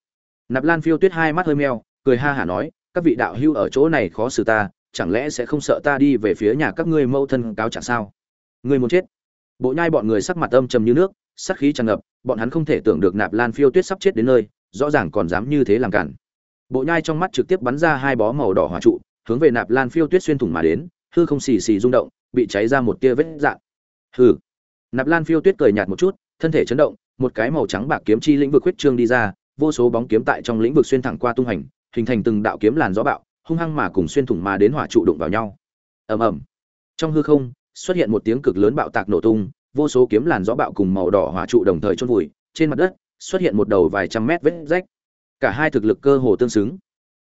Nạp lan phiêu tuyết hai mắt hơi meo, cười ha hả nói, các vị đạo hữu ở chỗ này khó xử ta chẳng lẽ sẽ không sợ ta đi về phía nhà các ngươi mâu thân cáo chẳng sao? Ngươi muốn chết? Bộ nhai bọn người sắc mặt âm trầm như nước sắc khí tràn ngập, bọn hắn không thể tưởng được nạp lan phiêu tuyết sắp chết đến nơi, rõ ràng còn dám như thế làm cản. Bộ nhai trong mắt trực tiếp bắn ra hai bó màu đỏ hỏa trụ, hướng về nạp lan phiêu tuyết xuyên thủng mà đến, hư không xì xì rung động, bị cháy ra một tia vết dạn hư nạp lan phiêu tuyết cười nhạt một chút, thân thể chấn động, một cái màu trắng bạc kiếm chi lĩnh vực huyết trương đi ra, vô số bóng kiếm tại trong lĩnh vực xuyên thẳng qua tung hành, hình thành từng đạo kiếm làn gió bạo hung hăng mà cùng xuyên thủng mà đến hỏa trụ đụng vào nhau. Ầm ầm. Trong hư không, xuất hiện một tiếng cực lớn bạo tạc nổ tung, vô số kiếm làn gió bạo cùng màu đỏ hỏa trụ đồng thời chôn vùi, trên mặt đất xuất hiện một đầu vài trăm mét vết rách. Cả hai thực lực cơ hồ tương xứng.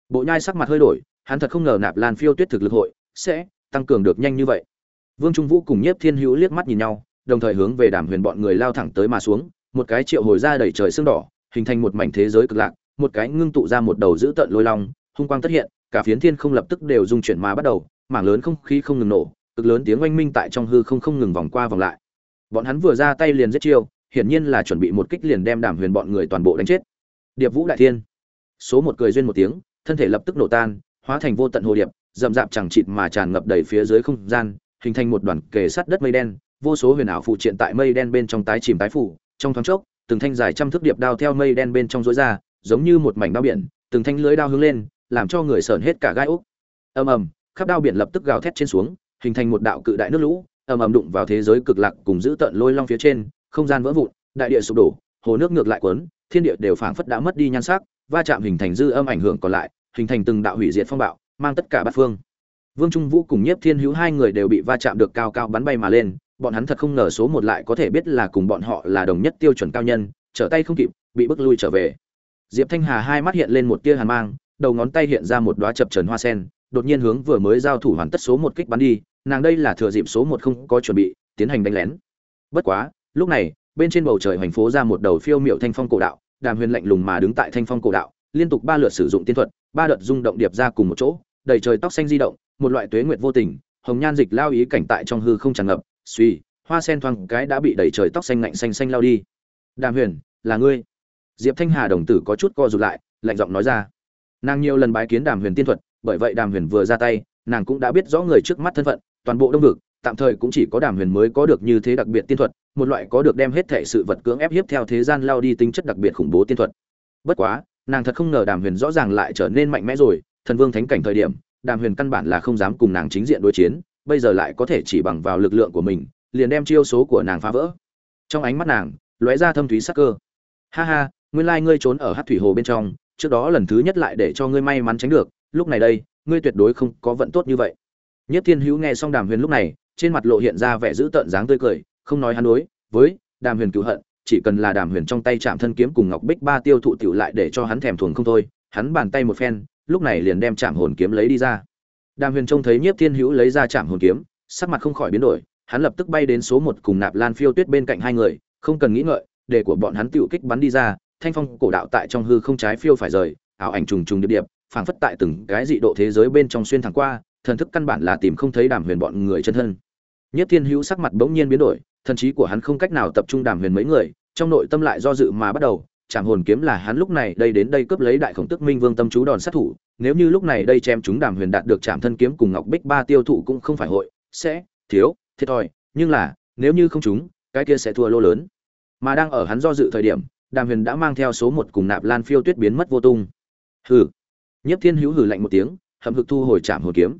Bộ nhai sắc mặt hơi đổi, hắn thật không ngờ nạp lan phiêu tuyết thực lực hội sẽ tăng cường được nhanh như vậy. Vương trung vũ cùng nhiếp thiên hữu liếc mắt nhìn nhau, đồng thời hướng về đàm huyền bọn người lao thẳng tới mà xuống, một cái triệu hồi ra đẩy trời xương đỏ, hình thành một mảnh thế giới cực lạc, một cái ngưng tụ ra một đầu dữ tợn lôi long, hung quang tất hiện cả phiến thiên không lập tức đều dung chuyển mà bắt đầu, mảng lớn không khí không ngừng nổ, cực lớn tiếng oanh minh tại trong hư không không ngừng vòng qua vòng lại. Bọn hắn vừa ra tay liền giết chiêu, hiển nhiên là chuẩn bị một kích liền đem đàm huyền bọn người toàn bộ đánh chết. Điệp vũ đại thiên. Số một cười duyên một tiếng, thân thể lập tức nổ tan, hóa thành vô tận hồ điệp, rậm rạp chẳng chịt mà tràn ngập đầy phía dưới không gian, hình thành một đoàn kề sắt đất mây đen, vô số huyền ảo phụ triện tại mây đen bên trong tái chìm tái phủ, trong thoáng chốc, từng thanh dài trăm thước điệp đao theo mây đen bên trong rối ra, giống như một mảnh đao biển, từng thanh lưới đao hướng lên làm cho người sởn hết cả gai ốc ầm ầm, khắp đao biển lập tức gào thét trên xuống, hình thành một đạo cự đại nước lũ, ầm ầm đụng vào thế giới cực lạc cùng giữ tận lôi long phía trên, không gian vỡ vụn, đại địa sụp đổ, hồ nước ngược lại cuốn, thiên địa đều phảng phất đã mất đi nhan sắc, va chạm hình thành dư âm ảnh hưởng còn lại, hình thành từng đạo hủy diệt phong bạo, mang tất cả bát phương. Vương trung vũ cùng nhiếp thiên hữu hai người đều bị va chạm được cao cao bắn bay mà lên, bọn hắn thật không ngờ số một lại có thể biết là cùng bọn họ là đồng nhất tiêu chuẩn cao nhân, trở tay không kịp, bị bức lui trở về. Diệp thanh hà hai mắt hiện lên một tia hàn mang đầu ngón tay hiện ra một đóa chập trần hoa sen, đột nhiên hướng vừa mới giao thủ hoàn tất số một kích bắn đi, nàng đây là thừa dịp số một không có chuẩn bị, tiến hành đánh lén. Bất quá, lúc này, bên trên bầu trời hoành phố ra một đầu phiêu miệu thanh phong cổ đạo, đàm huyền lạnh lùng mà đứng tại thanh phong cổ đạo, liên tục ba lượt sử dụng tiên thuật, ba đợt rung động điệp ra cùng một chỗ, đầy trời tóc xanh di động, một loại tuế nguyệt vô tình, hồng nhan dịch lao ý cảnh tại trong hư không tràn ngập, suy, hoa sen thoang cái đã bị đầy trời tóc xanh lạnh xanh xanh lao đi. Đàm huyền, là ngươi? Diệp thanh hà đồng tử có chút co rụt lại, lạnh giọng nói ra nàng nhiều lần bái kiến đàm huyền tiên thuật, bởi vậy đàm huyền vừa ra tay, nàng cũng đã biết rõ người trước mắt thân phận, toàn bộ đông vực, tạm thời cũng chỉ có đàm huyền mới có được như thế đặc biệt tiên thuật, một loại có được đem hết thể sự vật cưỡng ép hiếp theo thế gian lao đi tính chất đặc biệt khủng bố tiên thuật. Bất quá, nàng thật không ngờ đàm huyền rõ ràng lại trở nên mạnh mẽ rồi, thần vương thánh cảnh thời điểm, đàm huyền căn bản là không dám cùng nàng chính diện đối chiến, bây giờ lại có thể chỉ bằng vào lực lượng của mình, liền đem chiêu số của nàng phá vỡ. Trong ánh mắt nàng, lóe ra thâm thúy sắc cơ. Ha ha, nguyên lai ngươi trốn ở hát thủy hồ bên trong trước đó lần thứ nhất lại để cho ngươi may mắn tránh được, lúc này đây, ngươi tuyệt đối không có vận tốt như vậy. Nhất thiên hữu nghe xong đàm huyền lúc này, trên mặt lộ hiện ra vẻ dữ tợn dáng tươi cười, không nói hắn đối với đàm huyền cựu hận, chỉ cần là đàm huyền trong tay chạm thân kiếm cùng ngọc bích ba tiêu thụ tiểu lại để cho hắn thèm thuồng không thôi, hắn bàn tay một phen, lúc này liền đem chạm hồn kiếm lấy đi ra. Đàm huyền trông thấy nhiếp thiên hữu lấy ra chạm hồn kiếm, sắc mặt không khỏi biến đổi, hắn lập tức bay đến số một cùng nạp lan phiêu tuyết bên cạnh hai người, không cần nghĩ ngợi, để của bọn hắn tiểu kích bắn đi ra thanh phong cổ đạo tại trong hư không trái phiêu phải rời, ảo ảnh trùng trùng điệp điệp, phảng phất tại từng cái dị độ thế giới bên trong xuyên thẳng qua, thần thức căn bản là tìm không thấy đàm huyền bọn người chân thân. Nhất thiên hữu sắc mặt bỗng nhiên biến đổi, thần trí của hắn không cách nào tập trung đàm huyền mấy người, trong nội tâm lại do dự mà bắt đầu chạm hồn kiếm là hắn lúc này đây đến đây cướp lấy đại khổng tức minh vương tâm chú đòn sát thủ, nếu như lúc này đây chém chúng đàm huyền đạt được chạm thân kiếm cùng ngọc bích ba tiêu thụ cũng không phải hội, sẽ thiếu, thiệt thòi, nhưng là, nếu như không chúng, cái kia sẽ thua lô lớn. Mà đang ở hắn do dự thời điểm đàm huyền đã mang theo số một cùng nạp lan phiêu tuyết biến mất vô tung. Hừ. Nhất thiên hữu hừ lạnh một tiếng hậm hực thu hồi chạm hồn kiếm.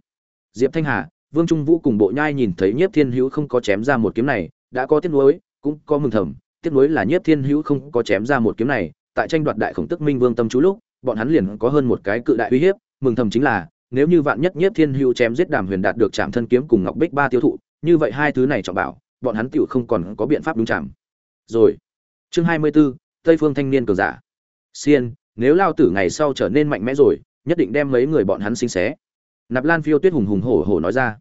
Diệp thanh hà vương trung vũ cùng bộ nhai nhìn thấy nhiếp thiên hữu không có chém ra một kiếm này đã có tiếc nuối cũng có mừng thầm. Tiếc nuối là nhiếp thiên hữu không có chém ra một kiếm này tại tranh đoạt đại khổng tức minh vương tâm chú lúc bọn hắn liền có hơn một cái cự đại uy hiếp. Mừng thầm chính là nếu như vạn nhất nhiếp thiên hữu chém giết đàm huyền đạt được chạm thân kiếm cùng ngọc bích ba tiêu thụ như vậy hai thứ này trọng bảo bọn hắn tựu không còn có biện pháp đúng chạm. Rồi. Chương hai mươi 24, tây phương thanh niên cường giả. Xiên, nếu lao tử ngày sau trở nên mạnh mẽ rồi, nhất định đem mấy người bọn hắn sinh xé. Nạp lan phiêu tuyết hùng hùng hổ hổ nói ra.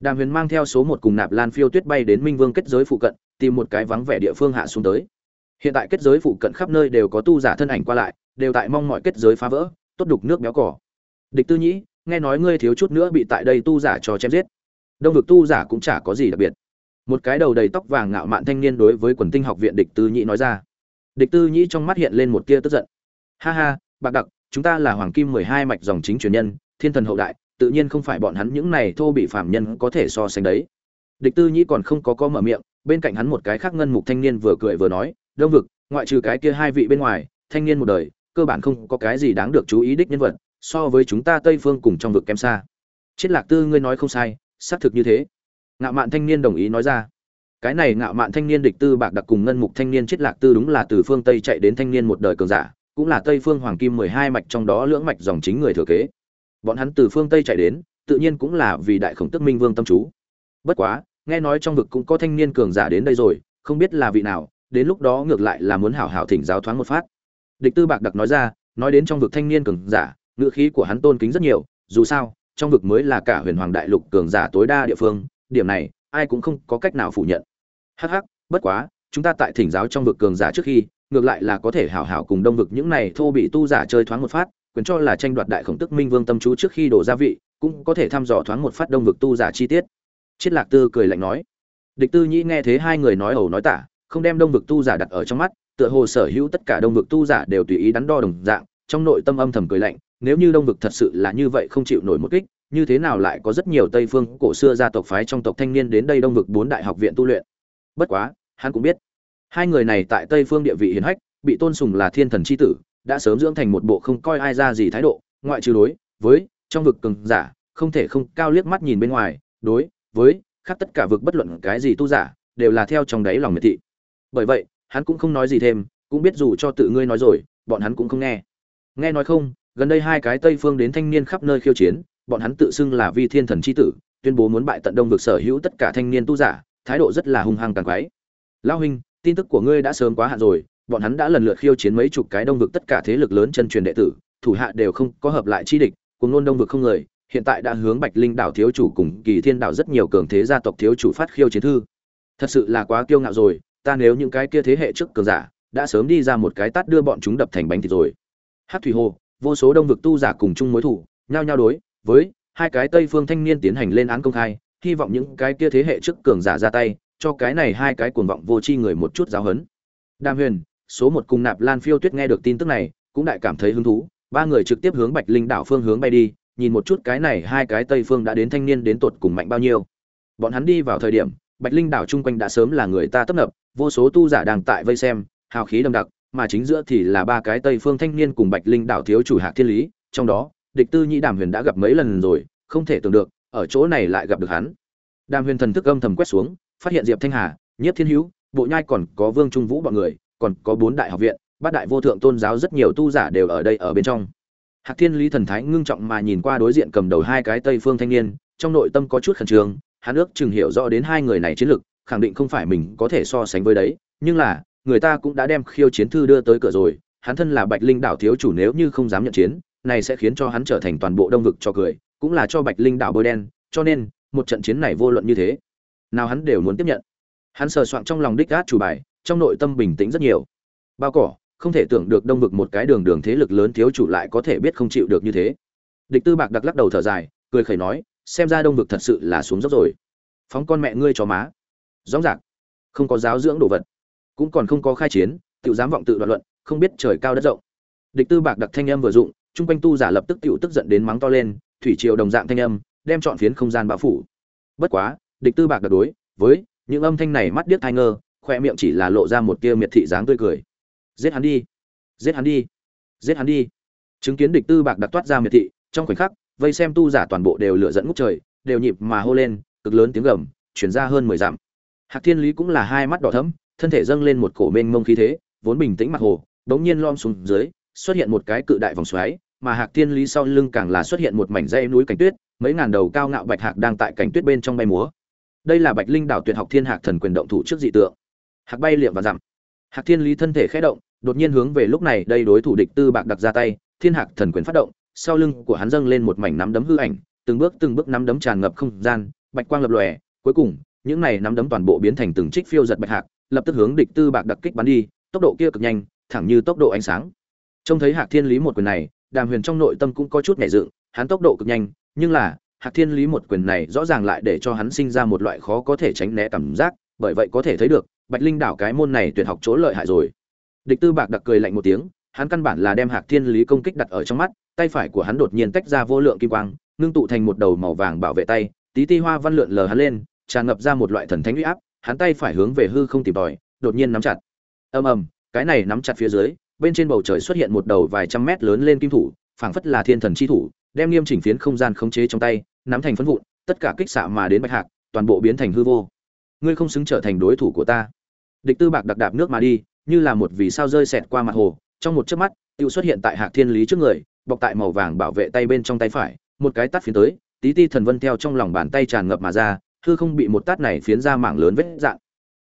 Đàm huyền mang theo số một cùng nạp lan phiêu tuyết bay đến minh vương kết giới phụ cận, tìm một cái vắng vẻ địa phương hạ xuống tới. Hiện tại kết giới phụ cận khắp nơi đều có tu giả thân ảnh qua lại, đều tại mong mọi kết giới phá vỡ, tốt đục nước béo cỏ địch tư nhĩ, nghe nói ngươi thiếu chút nữa bị tại đây tu giả cho chém giết. Đông vực tu giả cũng chả có gì đặc biệt. Một cái đầu đầy tóc vàng ngạo mạn thanh niên đối với quần tinh học viện địch tư nhĩ nói ra địch tư nhĩ trong mắt hiện lên một tia tức giận. Ha ha, bạc đặc, chúng ta là hoàng kim mười hai mạch dòng chính truyền nhân, thiên thần hậu đại, tự nhiên không phải bọn hắn những này thô bị phạm nhân có thể so sánh đấy. Địch tư nhĩ còn không có có mở miệng, bên cạnh hắn một cái khác ngân mục thanh niên vừa cười vừa nói, đông vực, ngoại trừ cái kia hai vị bên ngoài, thanh niên một đời, cơ bản không có cái gì đáng được chú ý đích nhân vật, so với chúng ta tây phương cùng trong vực kém xa. Triết lạc tư, ngươi nói không sai, xác thực như thế. Ngạo mạn thanh niên đồng ý nói ra cái này ngạo mạn thanh niên địch tư bạc đặc cùng ngân mục thanh niên chiết lạc tư đúng là từ phương tây chạy đến thanh niên một đời cường giả, cũng là tây phương hoàng kim mười hai mạch trong đó lưỡng mạch dòng chính người thừa kế. Bọn hắn từ phương tây chạy đến, tự nhiên cũng là vì đại khổng tức minh vương tâm chú. Bất quá, nghe nói trong vực cũng có thanh niên cường giả đến đây rồi, không biết là vị nào, đến lúc đó ngược lại là muốn hảo hảo thỉnh giáo thoáng một phát. Địch tư bạc đặc nói ra, nói đến trong vực thanh niên cường giả, ngữ khí của hắn tôn kính rất nhiều, dù sao, trong vực mới là cả huyền hoàng đại lục cường giả tối đa địa phương, điểm này, ai cũng không có cách nào phủ nhận hắc hắc, bất quá, chúng ta tại thỉnh giáo trong vực cường giả trước khi, ngược lại là có thể hảo hảo cùng đông vực những này thô bị tu giả chơi thoáng một phát, quyền cho là tranh đoạt đại khổng tức minh vương tâm chú trước khi đổ gia vị, cũng có thể thăm dò thoáng một phát đông vực tu giả chi tiết. Chiết lạc tư cười lạnh nói. Địch tư nhĩ nghe thế hai người nói ẩu nói tả, không đem đông vực tu giả đặt ở trong mắt, tựa hồ sở hữu tất cả đông vực tu giả đều tùy ý đắn đo đồng dạng, trong nội tâm âm thầm cười lạnh, nếu như đông vực thật sự là như vậy không chịu nổi một kích, như thế nào lại có rất nhiều tây phương cổ xưa gia tộc phái trong tộc thanh niên đến đây đông vực bốn đại học viện tu luyện? Bất quá, hắn cũng biết. Hai người này tại tây phương địa vị hiền hách, bị tôn sùng là thiên thần c h i tử, đã sớm dưỡng thành một bộ không coi ai ra gì thái độ, ngoại trừ đối với trong vực cường giả, không thể không cao liếc mắt nhìn bên ngoài, đối với khác tất cả vực bất luận cái gì tu giả, đều là theo trong đáy lòng miệt thị. Bởi vậy, hắn cũng không nói gì thêm, cũng biết dù cho tự ngươi nói rồi, bọn hắn cũng không nghe. Nghe nói không, gần đây hai cái tây phương đến thanh niên khắp nơi khiêu chiến, bọn hắn tự xưng là vi thiên thần c h i tử, tuyên bố muốn bại tận đông vực sở hữu tất cả thanh niên tu giả thái độ rất là hung hăng càng quái. Lão huynh, tin tức của ngươi đã sớm quá hạn rồi, bọn hắn đã lần lượt khiêu chiến mấy chục cái đông vực tất cả thế lực lớn chân truyền đệ tử, thủ hạ đều không có hợp lại chi địch, cùng luôn đông vực không người, hiện tại đã hướng bạch linh đảo thiếu chủ cùng kỳ thiên đảo rất nhiều cường thế gia tộc thiếu chủ phát khiêu chiến thư. Thật sự là quá kiêu ngạo rồi, ta nếu những cái kia thế hệ trước cường giả đã sớm đi ra một cái tát đưa bọn chúng đập thành bánh thịt rồi. Hát thủy hồ, vô số đông vực tu giả cùng chung mối thủ, nhao nhao đối với hai cái tây phương thanh niên tiến hành lên án công khai hy vọng những cái kia thế hệ trước cường giả ra tay, cho cái này hai cái cuồng vọng vô tri người một chút giáo hấn. Đàm huyền, số một cùng nạp lan phiêu tuyết nghe được tin tức này, cũng đại cảm thấy hứng thú, ba người trực tiếp hướng bạch linh đảo phương hướng bay đi, nhìn một chút cái này hai cái tây phương đã đến thanh niên đến tột cùng mạnh bao nhiêu. Bọn hắn đi vào thời điểm, bạch linh đảo chung quanh đã sớm là người ta tấp nập, vô số tu giả đang tại vây xem, hào khí đậm đặc, mà chính giữa thì là ba cái tây phương thanh niên cùng bạch linh đảo thiếu chủ hạc thiên lý, trong đó, địch tư nhĩ đàm huyền đã gặp mấy lần rồi, không thể tưởng được ở chỗ này lại gặp được hắn. Đàm huyền thần thức âm thầm quét xuống, phát hiện diệp thanh hà, Nhiếp thiên hữu, bộ nhai còn có vương trung vũ bọn người, còn có bốn đại học viện, bát đại vô thượng tôn giáo rất nhiều tu giả đều ở đây ở bên trong. Hạc thiên lý thần thái ngưng trọng mà nhìn qua đối diện cầm đầu hai cái tây phương thanh niên, trong nội tâm có chút khẩn trương, hắn ước chừng hiểu rõ đến hai người này chiến lực, khẳng định không phải mình có thể so sánh với đấy, nhưng là, người ta cũng đã đem khiêu chiến thư đưa tới cửa rồi, hắn thân là bạch linh đảo thiếu chủ nếu như không dám nhận chiến, này sẽ khiến cho hắn trở thành toàn bộ đông vực cho cười cũng là cho bạch linh đảo bôi đen, cho nên, một trận chiến này vô luận như thế, nào hắn đều muốn tiếp nhận. Hắn sờ soạn trong lòng đích át chủ bài, trong nội tâm bình tĩnh rất nhiều. Bao cỏ, không thể tưởng được đông vực một cái đường đường thế lực lớn thiếu chủ lại có thể biết không chịu được như thế. Địch tư bạc đặc lắc đầu thở dài, cười khẩy nói, xem ra đông vực thật sự là xuống dốc rồi. Phóng con mẹ ngươi cho má. Rõ ràng, không có giáo dưỡng đồ vật, cũng còn không có khai chiến tự dám vọng tự đoạn luận, không biết trời cao đất rộng. Địch tư bạc đặc thanh âm vừa dụng, chung quanh tu giả lập tức tự tức giận đến mắng to lên thủy triều đồng dạng thanh âm, đem chọn phiến không gian bao phủ. Bất quá, địch tư bạc đặc đối với những âm thanh này mắt điếc tai ngơ khóe miệng chỉ là lộ ra một tia miệt thị dáng tươi cười. Giết hắn đi, giết hắn đi, giết hắn đi. Chứng kiến địch tư bạc đặc toát ra miệt thị, trong khoảnh khắc, vây xem tu giả toàn bộ đều lựa dẫn ngút trời, đều nhịp mà hô lên, cực lớn tiếng gầm, truyền ra hơn mười dặm. Hạc thiên lý cũng là hai mắt đỏ thẫm, thân thể dâng lên một cổ mênh mông khí thế, vốn bình tĩnh mặt hồ, đống nhiên lom xuống dưới, xuất hiện một cái cự đại vòng xoáy mà hạc thiên lý sau lưng càng là xuất hiện một mảnh dây núi cảnh tuyết, mấy ngàn đầu cao ngạo bạch hạc đang tại cảnh tuyết bên trong bay múa. Đây là bạch linh đảo tuyệt học thiên hạc thần quyền động thủ trước dị tượng. Hạc bay liệm và dặm. Hạc thiên lý thân thể khẽ động, đột nhiên hướng về lúc này đây đối thủ địch tư bạc đặt ra tay, thiên hạc thần quyền phát động, sau lưng của hắn dâng lên một mảnh nắm đấm hư ảnh, từng bước từng bước nắm đấm tràn ngập không gian, bạch quang lập lòe, cuối cùng, những này nắm đấm toàn bộ biến thành từng trích phiêu giật bạch hạc, lập tức hướng địch tư bạc đặc kích bắn đi, tốc độ kia cực nhanh, thẳng như tốc độ ánh sáng. Trông thấy hạc thiên lý một quyền này đàm huyền trong nội tâm cũng có chút nhẹ dựng, hắn tốc độ cực nhanh, nhưng là, hạc thiên lý một quyền này rõ ràng lại để cho hắn sinh ra một loại khó có thể tránh né cảm giác, bởi vậy có thể thấy được, bạch linh đảo cái môn này tuyệt học chỗ lợi hại rồi. Địch tư bạc đặc cười lạnh một tiếng, hắn căn bản là đem hạc thiên lý công kích đặt ở trong mắt, tay phải của hắn đột nhiên tách ra vô lượng kim quang, ngưng tụ thành một đầu màu vàng bảo vệ tay, tí ti hoa văn lượn lờ hắn lên, tràn ngập ra một loại thần thánh uy áp, hắn tay phải hướng về hư không tìm tòi, đột nhiên nắm chặt. Ầm ầm, cái này nắm chặt phía dưới bên trên bầu trời xuất hiện một đầu vài trăm mét lớn lên kim thủ, phảng phất là thiên thần chi thủ, đem nghiêm chỉnh phiến không gian khống chế trong tay, nắm thành phân vụn, tất cả kích xạ mà đến bạch hạc, toàn bộ biến thành hư vô. Ngươi không xứng trở thành đối thủ của ta. Địch tư bạc đặc đạp nước mà đi, như là một vì sao rơi xẹt qua mặt hồ, trong một chớp mắt tự xuất hiện tại hạc thiên lý trước người, bọc tại màu vàng bảo vệ tay bên trong tay phải, một cái tát phiến tới, tí ti thần vân theo trong lòng bàn tay tràn ngập mà ra, hư không bị một tát này phiến ra mảng lớn vết dạng.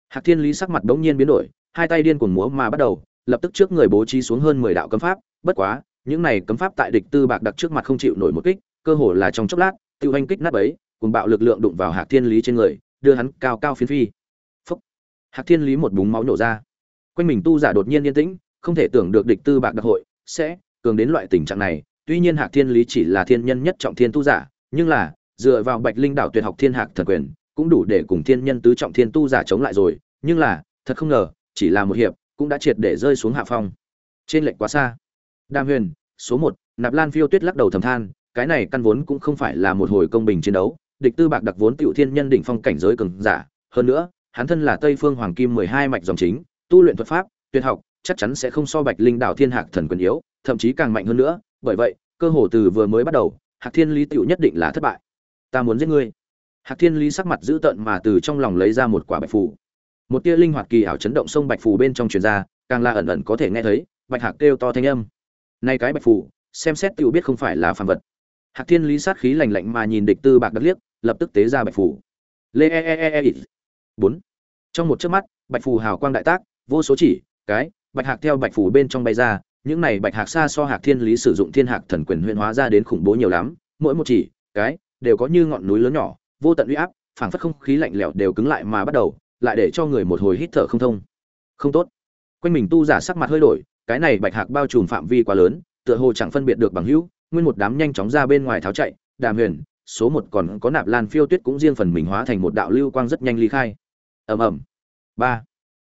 Hạc thiên lý sắc mặt đống nhiên biến đổi, hai tay điên cuồng múa mà bắt đầu lập tức trước người bố trí xuống hơn mười đạo cấm pháp, bất quá, những này cấm pháp tại địch tư bạc đặc trước mặt không chịu nổi một kích, cơ hồ là trong chốc lát, tiêu hành kích nát ấy cùng bạo lực lượng đụng vào hạc thiên lý trên người, đưa hắn cao cao phiến phi. Phốc. hạc thiên lý một búng máu nổ ra. Quanh mình tu giả đột nhiên yên tĩnh, không thể tưởng được địch tư bạc đặc hội sẽ cường đến loại tình trạng này. Tuy nhiên hạc thiên lý chỉ là thiên nhân nhất trọng thiên tu giả, nhưng là, dựa vào bạch linh đảo tuyệt học thiên hạc thần quyền, cũng đủ để cùng thiên nhân tứ trọng thiên tu giả chống lại rồi. Nhưng là, thật không ngờ, chỉ là một hiệp cũng đã triệt để rơi xuống hạ phong. Trên lệnh quá xa. Đam huyền, số một, nạp lan phiêu tuyết lắc đầu thầm than, cái này căn vốn cũng không phải là một hồi công bình chiến đấu. Địch tư bạc đặc vốn tiểu thiên nhân đỉnh phong cảnh giới cường giả. Hơn nữa, hắn thân là tây phương hoàng kim mười hai mạch dòng chính, tu luyện thuật pháp, tuyệt học, chắc chắn sẽ không so bạch linh đạo thiên hạc thần quyền yếu, thậm chí càng mạnh hơn nữa. Bởi vậy, cơ hồ từ vừa mới bắt đầu, hạc thiên lý tiểu nhất định là thất bại. Ta muốn giết ngươi. Hạc thiên lý sắc mặt dữ tợn mà từ trong lòng lấy ra một quả bạch phù một tia linh hoạt kỳ ảo chấn động sông bạch phù bên trong truyền ra, càng là ẩn ẩn có thể nghe thấy, bạch hạc kêu to thanh âm. Nay cái bạch phù, xem xét tự biết không phải là phàm vật. Hạc thiên lý sát khí lạnh lạnh mà nhìn địch tư bạc đất liếc, lập tức tế ra bạch phù. Lê e, e e e e bốn. Trong một chớp mắt, bạch phù hào quang đại tác, vô số chỉ, cái, bạch hạc theo bạch phù bên trong bay ra, những này bạch hạc xa so hạc thiên lý sử dụng thiên hạc thần quyền huyễn hóa ra đến khủng bố nhiều lắm, mỗi một chỉ, cái, đều có như ngọn núi lớn nhỏ, vô tận uy áp, phảng phất không khí lạnh lẽo đều cứng lại mà bắt đầu lại để cho người một hồi hít thở không thông. Không tốt. Quanh mình tu giả sắc mặt hơi đổi, cái này bạch hạc bao trùm phạm vi quá lớn, tựa hồ chẳng phân biệt được bằng hữu, nguyên một đám nhanh chóng ra bên ngoài tháo chạy, đàm huyền, số một còn có nạp lan phiêu tuyết cũng riêng phần mình hóa thành một đạo lưu quang rất nhanh ly khai. Ầm ầm. Ba.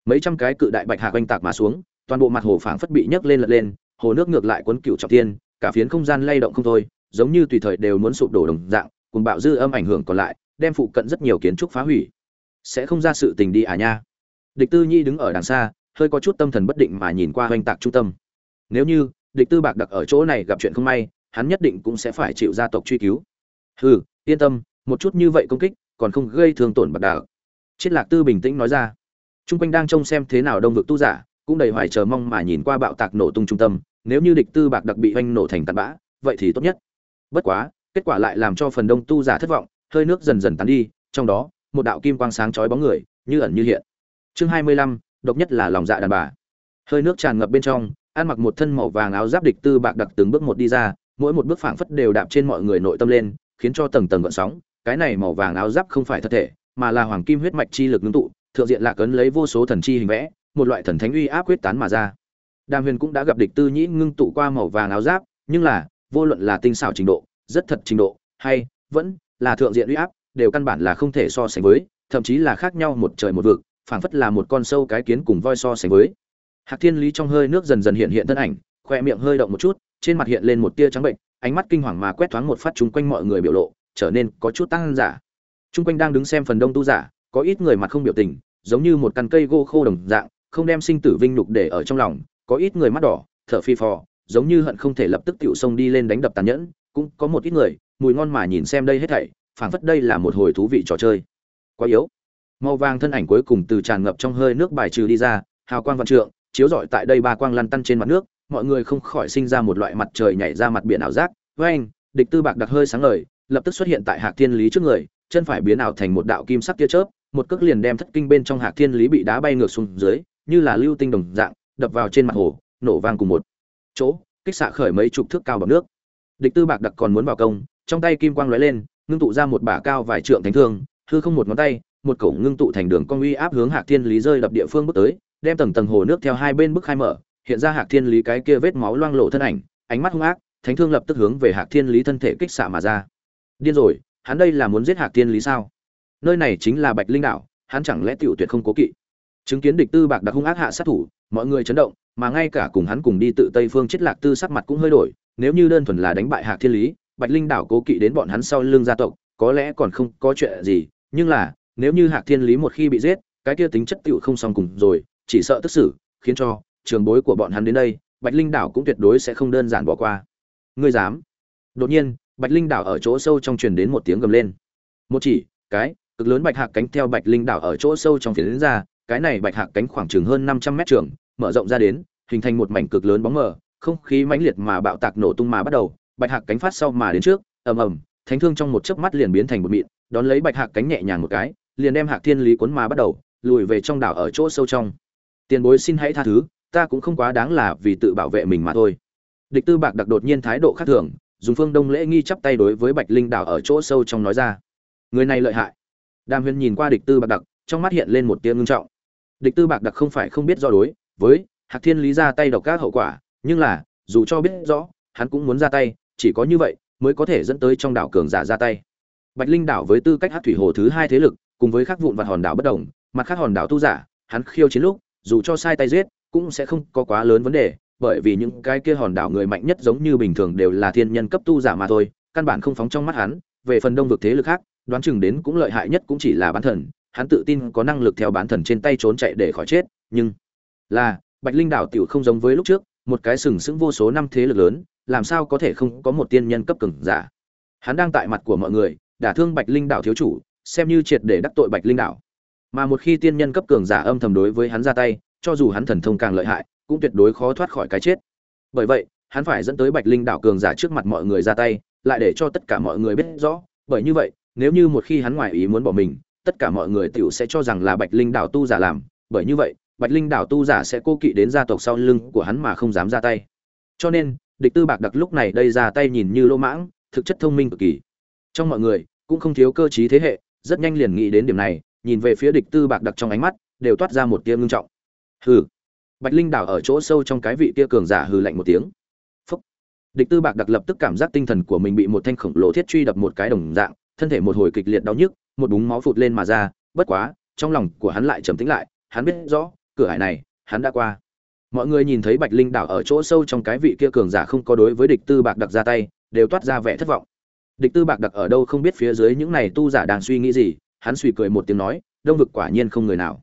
Mấy trăm cái cự đại bạch hạc oanh tạc mà xuống, toàn bộ mặt hồ phảng phất bị nhấc lên lật lên, hồ nước ngược lại cuốn cựu trọng tiên cả phiến không gian lay động không thôi, giống như tùy thời đều muốn sụp đổ đồng dạng, cùng bạo dư âm ảnh hưởng còn lại, đem phụ cận rất nhiều kiến trúc phá hủy sẽ không ra sự tình đi à nha. Địch tư nhi đứng ở đằng xa hơi có chút tâm thần bất định mà nhìn qua oanh tạc trung tâm. Nếu như địch tư bạc đặc ở chỗ này gặp chuyện không may hắn nhất định cũng sẽ phải chịu gia tộc truy cứu. Hừ yên tâm một chút như vậy công kích còn không gây thương tổn bạc đạo triết lạc tư bình tĩnh nói ra. Trung quanh đang trông xem thế nào đông vực tu giả, cũng đầy hoài chờ mong mà nhìn qua bạo tạc nổ tung trung tâm, nếu như địch tư bạc đặc bị oanh nổ thành tàn bã, vậy thì tốt nhất. Bất quá, kết quả lại làm cho phần đông tu giả thất vọng, hơi nước dần dần tán đi, trong đó, một đạo kim quang sáng chói bóng người, như ẩn như hiện. Chương 25, độc nhất là lòng dạ đàn bà. Hơi nước tràn ngập bên trong, ăn mặc một thân màu vàng áo giáp địch tư bạc đặc từng bước một đi ra, mỗi một bước phảng phất đều đạp trên mọi người nội tâm lên, khiến cho tầng tầng gợn sóng, cái này màu vàng áo giáp không phải thật thể, mà là hoàng kim huyết mạch chi lực ngưng tụ, thượng diện lạc ấn lấy vô số thần chi hình vẽ một loại thần thánh uy áp quyết tán mà ra đàm huyền cũng đã gặp địch tư nhĩ ngưng tụ qua màu vàng áo giáp nhưng là vô luận là tinh xảo trình độ rất thật trình độ hay vẫn là thượng diện uy áp đều căn bản là không thể so sánh với, thậm chí là khác nhau một trời một vực, phảng phất là một con sâu cái kiến cùng voi so sánh với. Hạc thiên lý trong hơi nước dần dần hiện hiện thân ảnh, khoe miệng hơi động một chút, trên mặt hiện lên một tia trắng bệnh, ánh mắt kinh hoàng mà quét thoáng một phát chung quanh mọi người biểu lộ, trở nên có chút tăng giả. Chung quanh đang đứng xem phần đông tu giả, có ít người mặt không biểu tình, giống như một căn cây gỗ khô đồng dạng, không đem sinh tử vinh nhục để ở trong lòng, có ít người mắt đỏ, thở phi phò, giống như hận không thể lập tức tiểu sông đi lên đánh đập tàn nhẫn, cũng có một ít người, mùi ngon mà nhìn xem đây hết thảy phảng phất đây là một hồi thú vị trò chơi. Quá yếu. Màu vàng thân ảnh cuối cùng từ tràn ngập trong hơi nước bài trừ đi ra, hào quang vạn trượng, chiếu rọi tại đây ba quang lăn tăn trên mặt nước, mọi người không khỏi sinh ra một loại mặt trời nhảy ra mặt biển ảo giác. Với anh địch tư bạc đặc hơi sáng ngời, lập tức xuất hiện tại hạc thiên lý trước người, chân phải biến ảo thành một đạo kim sắc tia chớp, một cước liền đem thất kinh bên trong hạc thiên lý bị đá bay ngược xuống dưới, như là lưu tinh đồng dạng, đập vào trên mặt hồ, nổ vang cùng một chỗ, kích xạ khởi mấy chục thước cao bằng nước. Địch tư bạc đặc còn muốn vào công, trong tay kim quang lóe lên ngưng tụ ra một bả cao vài trượng thánh thương, hư không một ngón tay, một cổ ngưng tụ thành đường cong uy áp hướng hạc thiên lý rơi đập địa phương bước tới, đem tầng tầng hồ nước theo hai bên bức khai mở, hiện ra hạc thiên lý cái kia vết máu loang lộ thân ảnh, ánh mắt hung ác, thánh thương lập tức hướng về hạc thiên lý thân thể kích xạ mà ra. Điên rồi, hắn đây là muốn giết hạc thiên lý sao? Nơi này chính là bạch linh đảo, hắn chẳng lẽ tiểu tuyệt không cố kỵ? Chứng kiến địch tư bạc đặc hung ác hạ sát thủ, mọi người chấn động, mà ngay cả cùng hắn cùng đi tự tây phương chết lạc tư sắc mặt cũng hơi đổi, nếu như đơn thuần là đánh bại hạc thiên lý bạch linh đảo cố kỵ đến bọn hắn sau lưng gia tộc, có lẽ còn không có chuyện gì, nhưng là, nếu như hạc thiên lý một khi bị giết, cái kia tính chất tựu không xong cùng rồi, chỉ sợ tức xử, khiến cho trường bối của bọn hắn đến đây, bạch linh đảo cũng tuyệt đối sẽ không đơn giản bỏ qua. Ngươi dám? Đột nhiên, bạch linh đảo ở chỗ sâu trong truyền đến một tiếng gầm lên. Một chỉ, cái, cực lớn bạch hạc cánh theo bạch linh đảo ở chỗ sâu trong phiến ra, cái này bạch hạc cánh khoảng chừng hơn năm trăm mét trường, mở rộng ra đến, hình thành một mảnh cực lớn bóng mờ, không khí mãnh liệt mà bạo tạc nổ tung mà bắt đầu bạch hạc cánh phát sau mà đến trước, ầm ầm, thánh thương trong một chớp mắt liền biến thành một mịn, đón lấy bạch hạc cánh nhẹ nhàng một cái, liền đem hạc thiên lý cuốn mà bắt đầu, lùi về trong đảo ở chỗ sâu trong. Tiền bối xin hãy tha thứ, ta cũng không quá đáng là vì tự bảo vệ mình mà thôi. Địch tư bạc đặc đột nhiên thái độ khác thường, dùng phương đông lễ nghi chắp tay đối với bạch linh đảo ở chỗ sâu trong nói ra. Người này lợi hại. Đàm huyền nhìn qua địch tư bạc đặc, trong mắt hiện lên một tia ngưng trọng. Địch tư bạc đặc không phải không biết do đối với hạc thiên lý ra tay độc các hậu quả, nhưng là, dù cho biết rõ, hắn cũng muốn ra tay chỉ có như vậy mới có thể dẫn tới trong đảo cường giả ra tay. Bạch linh đảo với tư cách hát thủy hồ thứ hai thế lực, cùng với khắc vụn vặt hòn đảo bất đồng, mặt khác hòn đảo tu giả, hắn khiêu chiến lúc, dù cho sai tay giết, cũng sẽ không có quá lớn vấn đề, bởi vì những cái kia hòn đảo người mạnh nhất giống như bình thường đều là thiên nhân cấp tu giả mà thôi, căn bản không phóng trong mắt hắn. Về phần đông vực thế lực khác, đoán chừng đến cũng lợi hại nhất cũng chỉ là bán thần, hắn tự tin có năng lực theo bán thần trên tay trốn chạy để khỏi chết, nhưng là bạch linh đảo tiểu không giống với lúc trước, một cái sừng sững vô số năm thế lực lớn làm sao có thể không có một tiên nhân cấp cường giả? Hắn đang tại mặt của mọi người, đả thương bạch linh đảo thiếu chủ, xem như triệt để đắc tội bạch linh đảo. Mà một khi tiên nhân cấp cường giả âm thầm đối với hắn ra tay, cho dù hắn thần thông càng lợi hại, cũng tuyệt đối khó thoát khỏi cái chết. Bởi vậy, hắn phải dẫn tới bạch linh đảo cường giả trước mặt mọi người ra tay, lại để cho tất cả mọi người biết rõ. Bởi như vậy, nếu như một khi hắn ngoài ý muốn bỏ mình, tất cả mọi người tiểu sẽ cho rằng là bạch linh đảo tu giả làm. Bởi như vậy, bạch linh đảo tu giả sẽ cô kỵ đến gia tộc sau lưng của hắn mà không dám ra tay. Cho nên địch tư bạc đặc lúc này đây ra tay nhìn như lô mãng, thực chất thông minh cực kỳ. Trong mọi người, cũng không thiếu cơ trí thế hệ, rất nhanh liền nghĩ đến điểm này, nhìn về phía địch tư bạc đặc trong ánh mắt, đều toát ra một tia ngưng trọng. Hừ. Bạch linh đảo ở chỗ sâu trong cái vị tia cường giả hừ lạnh một tiếng. Phúc. Địch tư bạc đặc lập tức cảm giác tinh thần của mình bị một thanh khổng lồ thiết truy đập một cái đồng dạng, thân thể một hồi kịch liệt đau nhức, một búng máu phụt lên mà ra, bất quá, trong lòng của hắn lại trầm tĩnh lại, hắn biết rõ, cửa hải này, hắn đã qua mọi người nhìn thấy bạch linh đảo ở chỗ sâu trong cái vị kia cường giả không có đối với địch tư bạc đặc ra tay, đều toát ra vẻ thất vọng. Địch tư bạc đặc ở đâu không biết phía dưới những này tu giả đang suy nghĩ gì, hắn suy cười một tiếng nói, đông vực quả nhiên không người nào.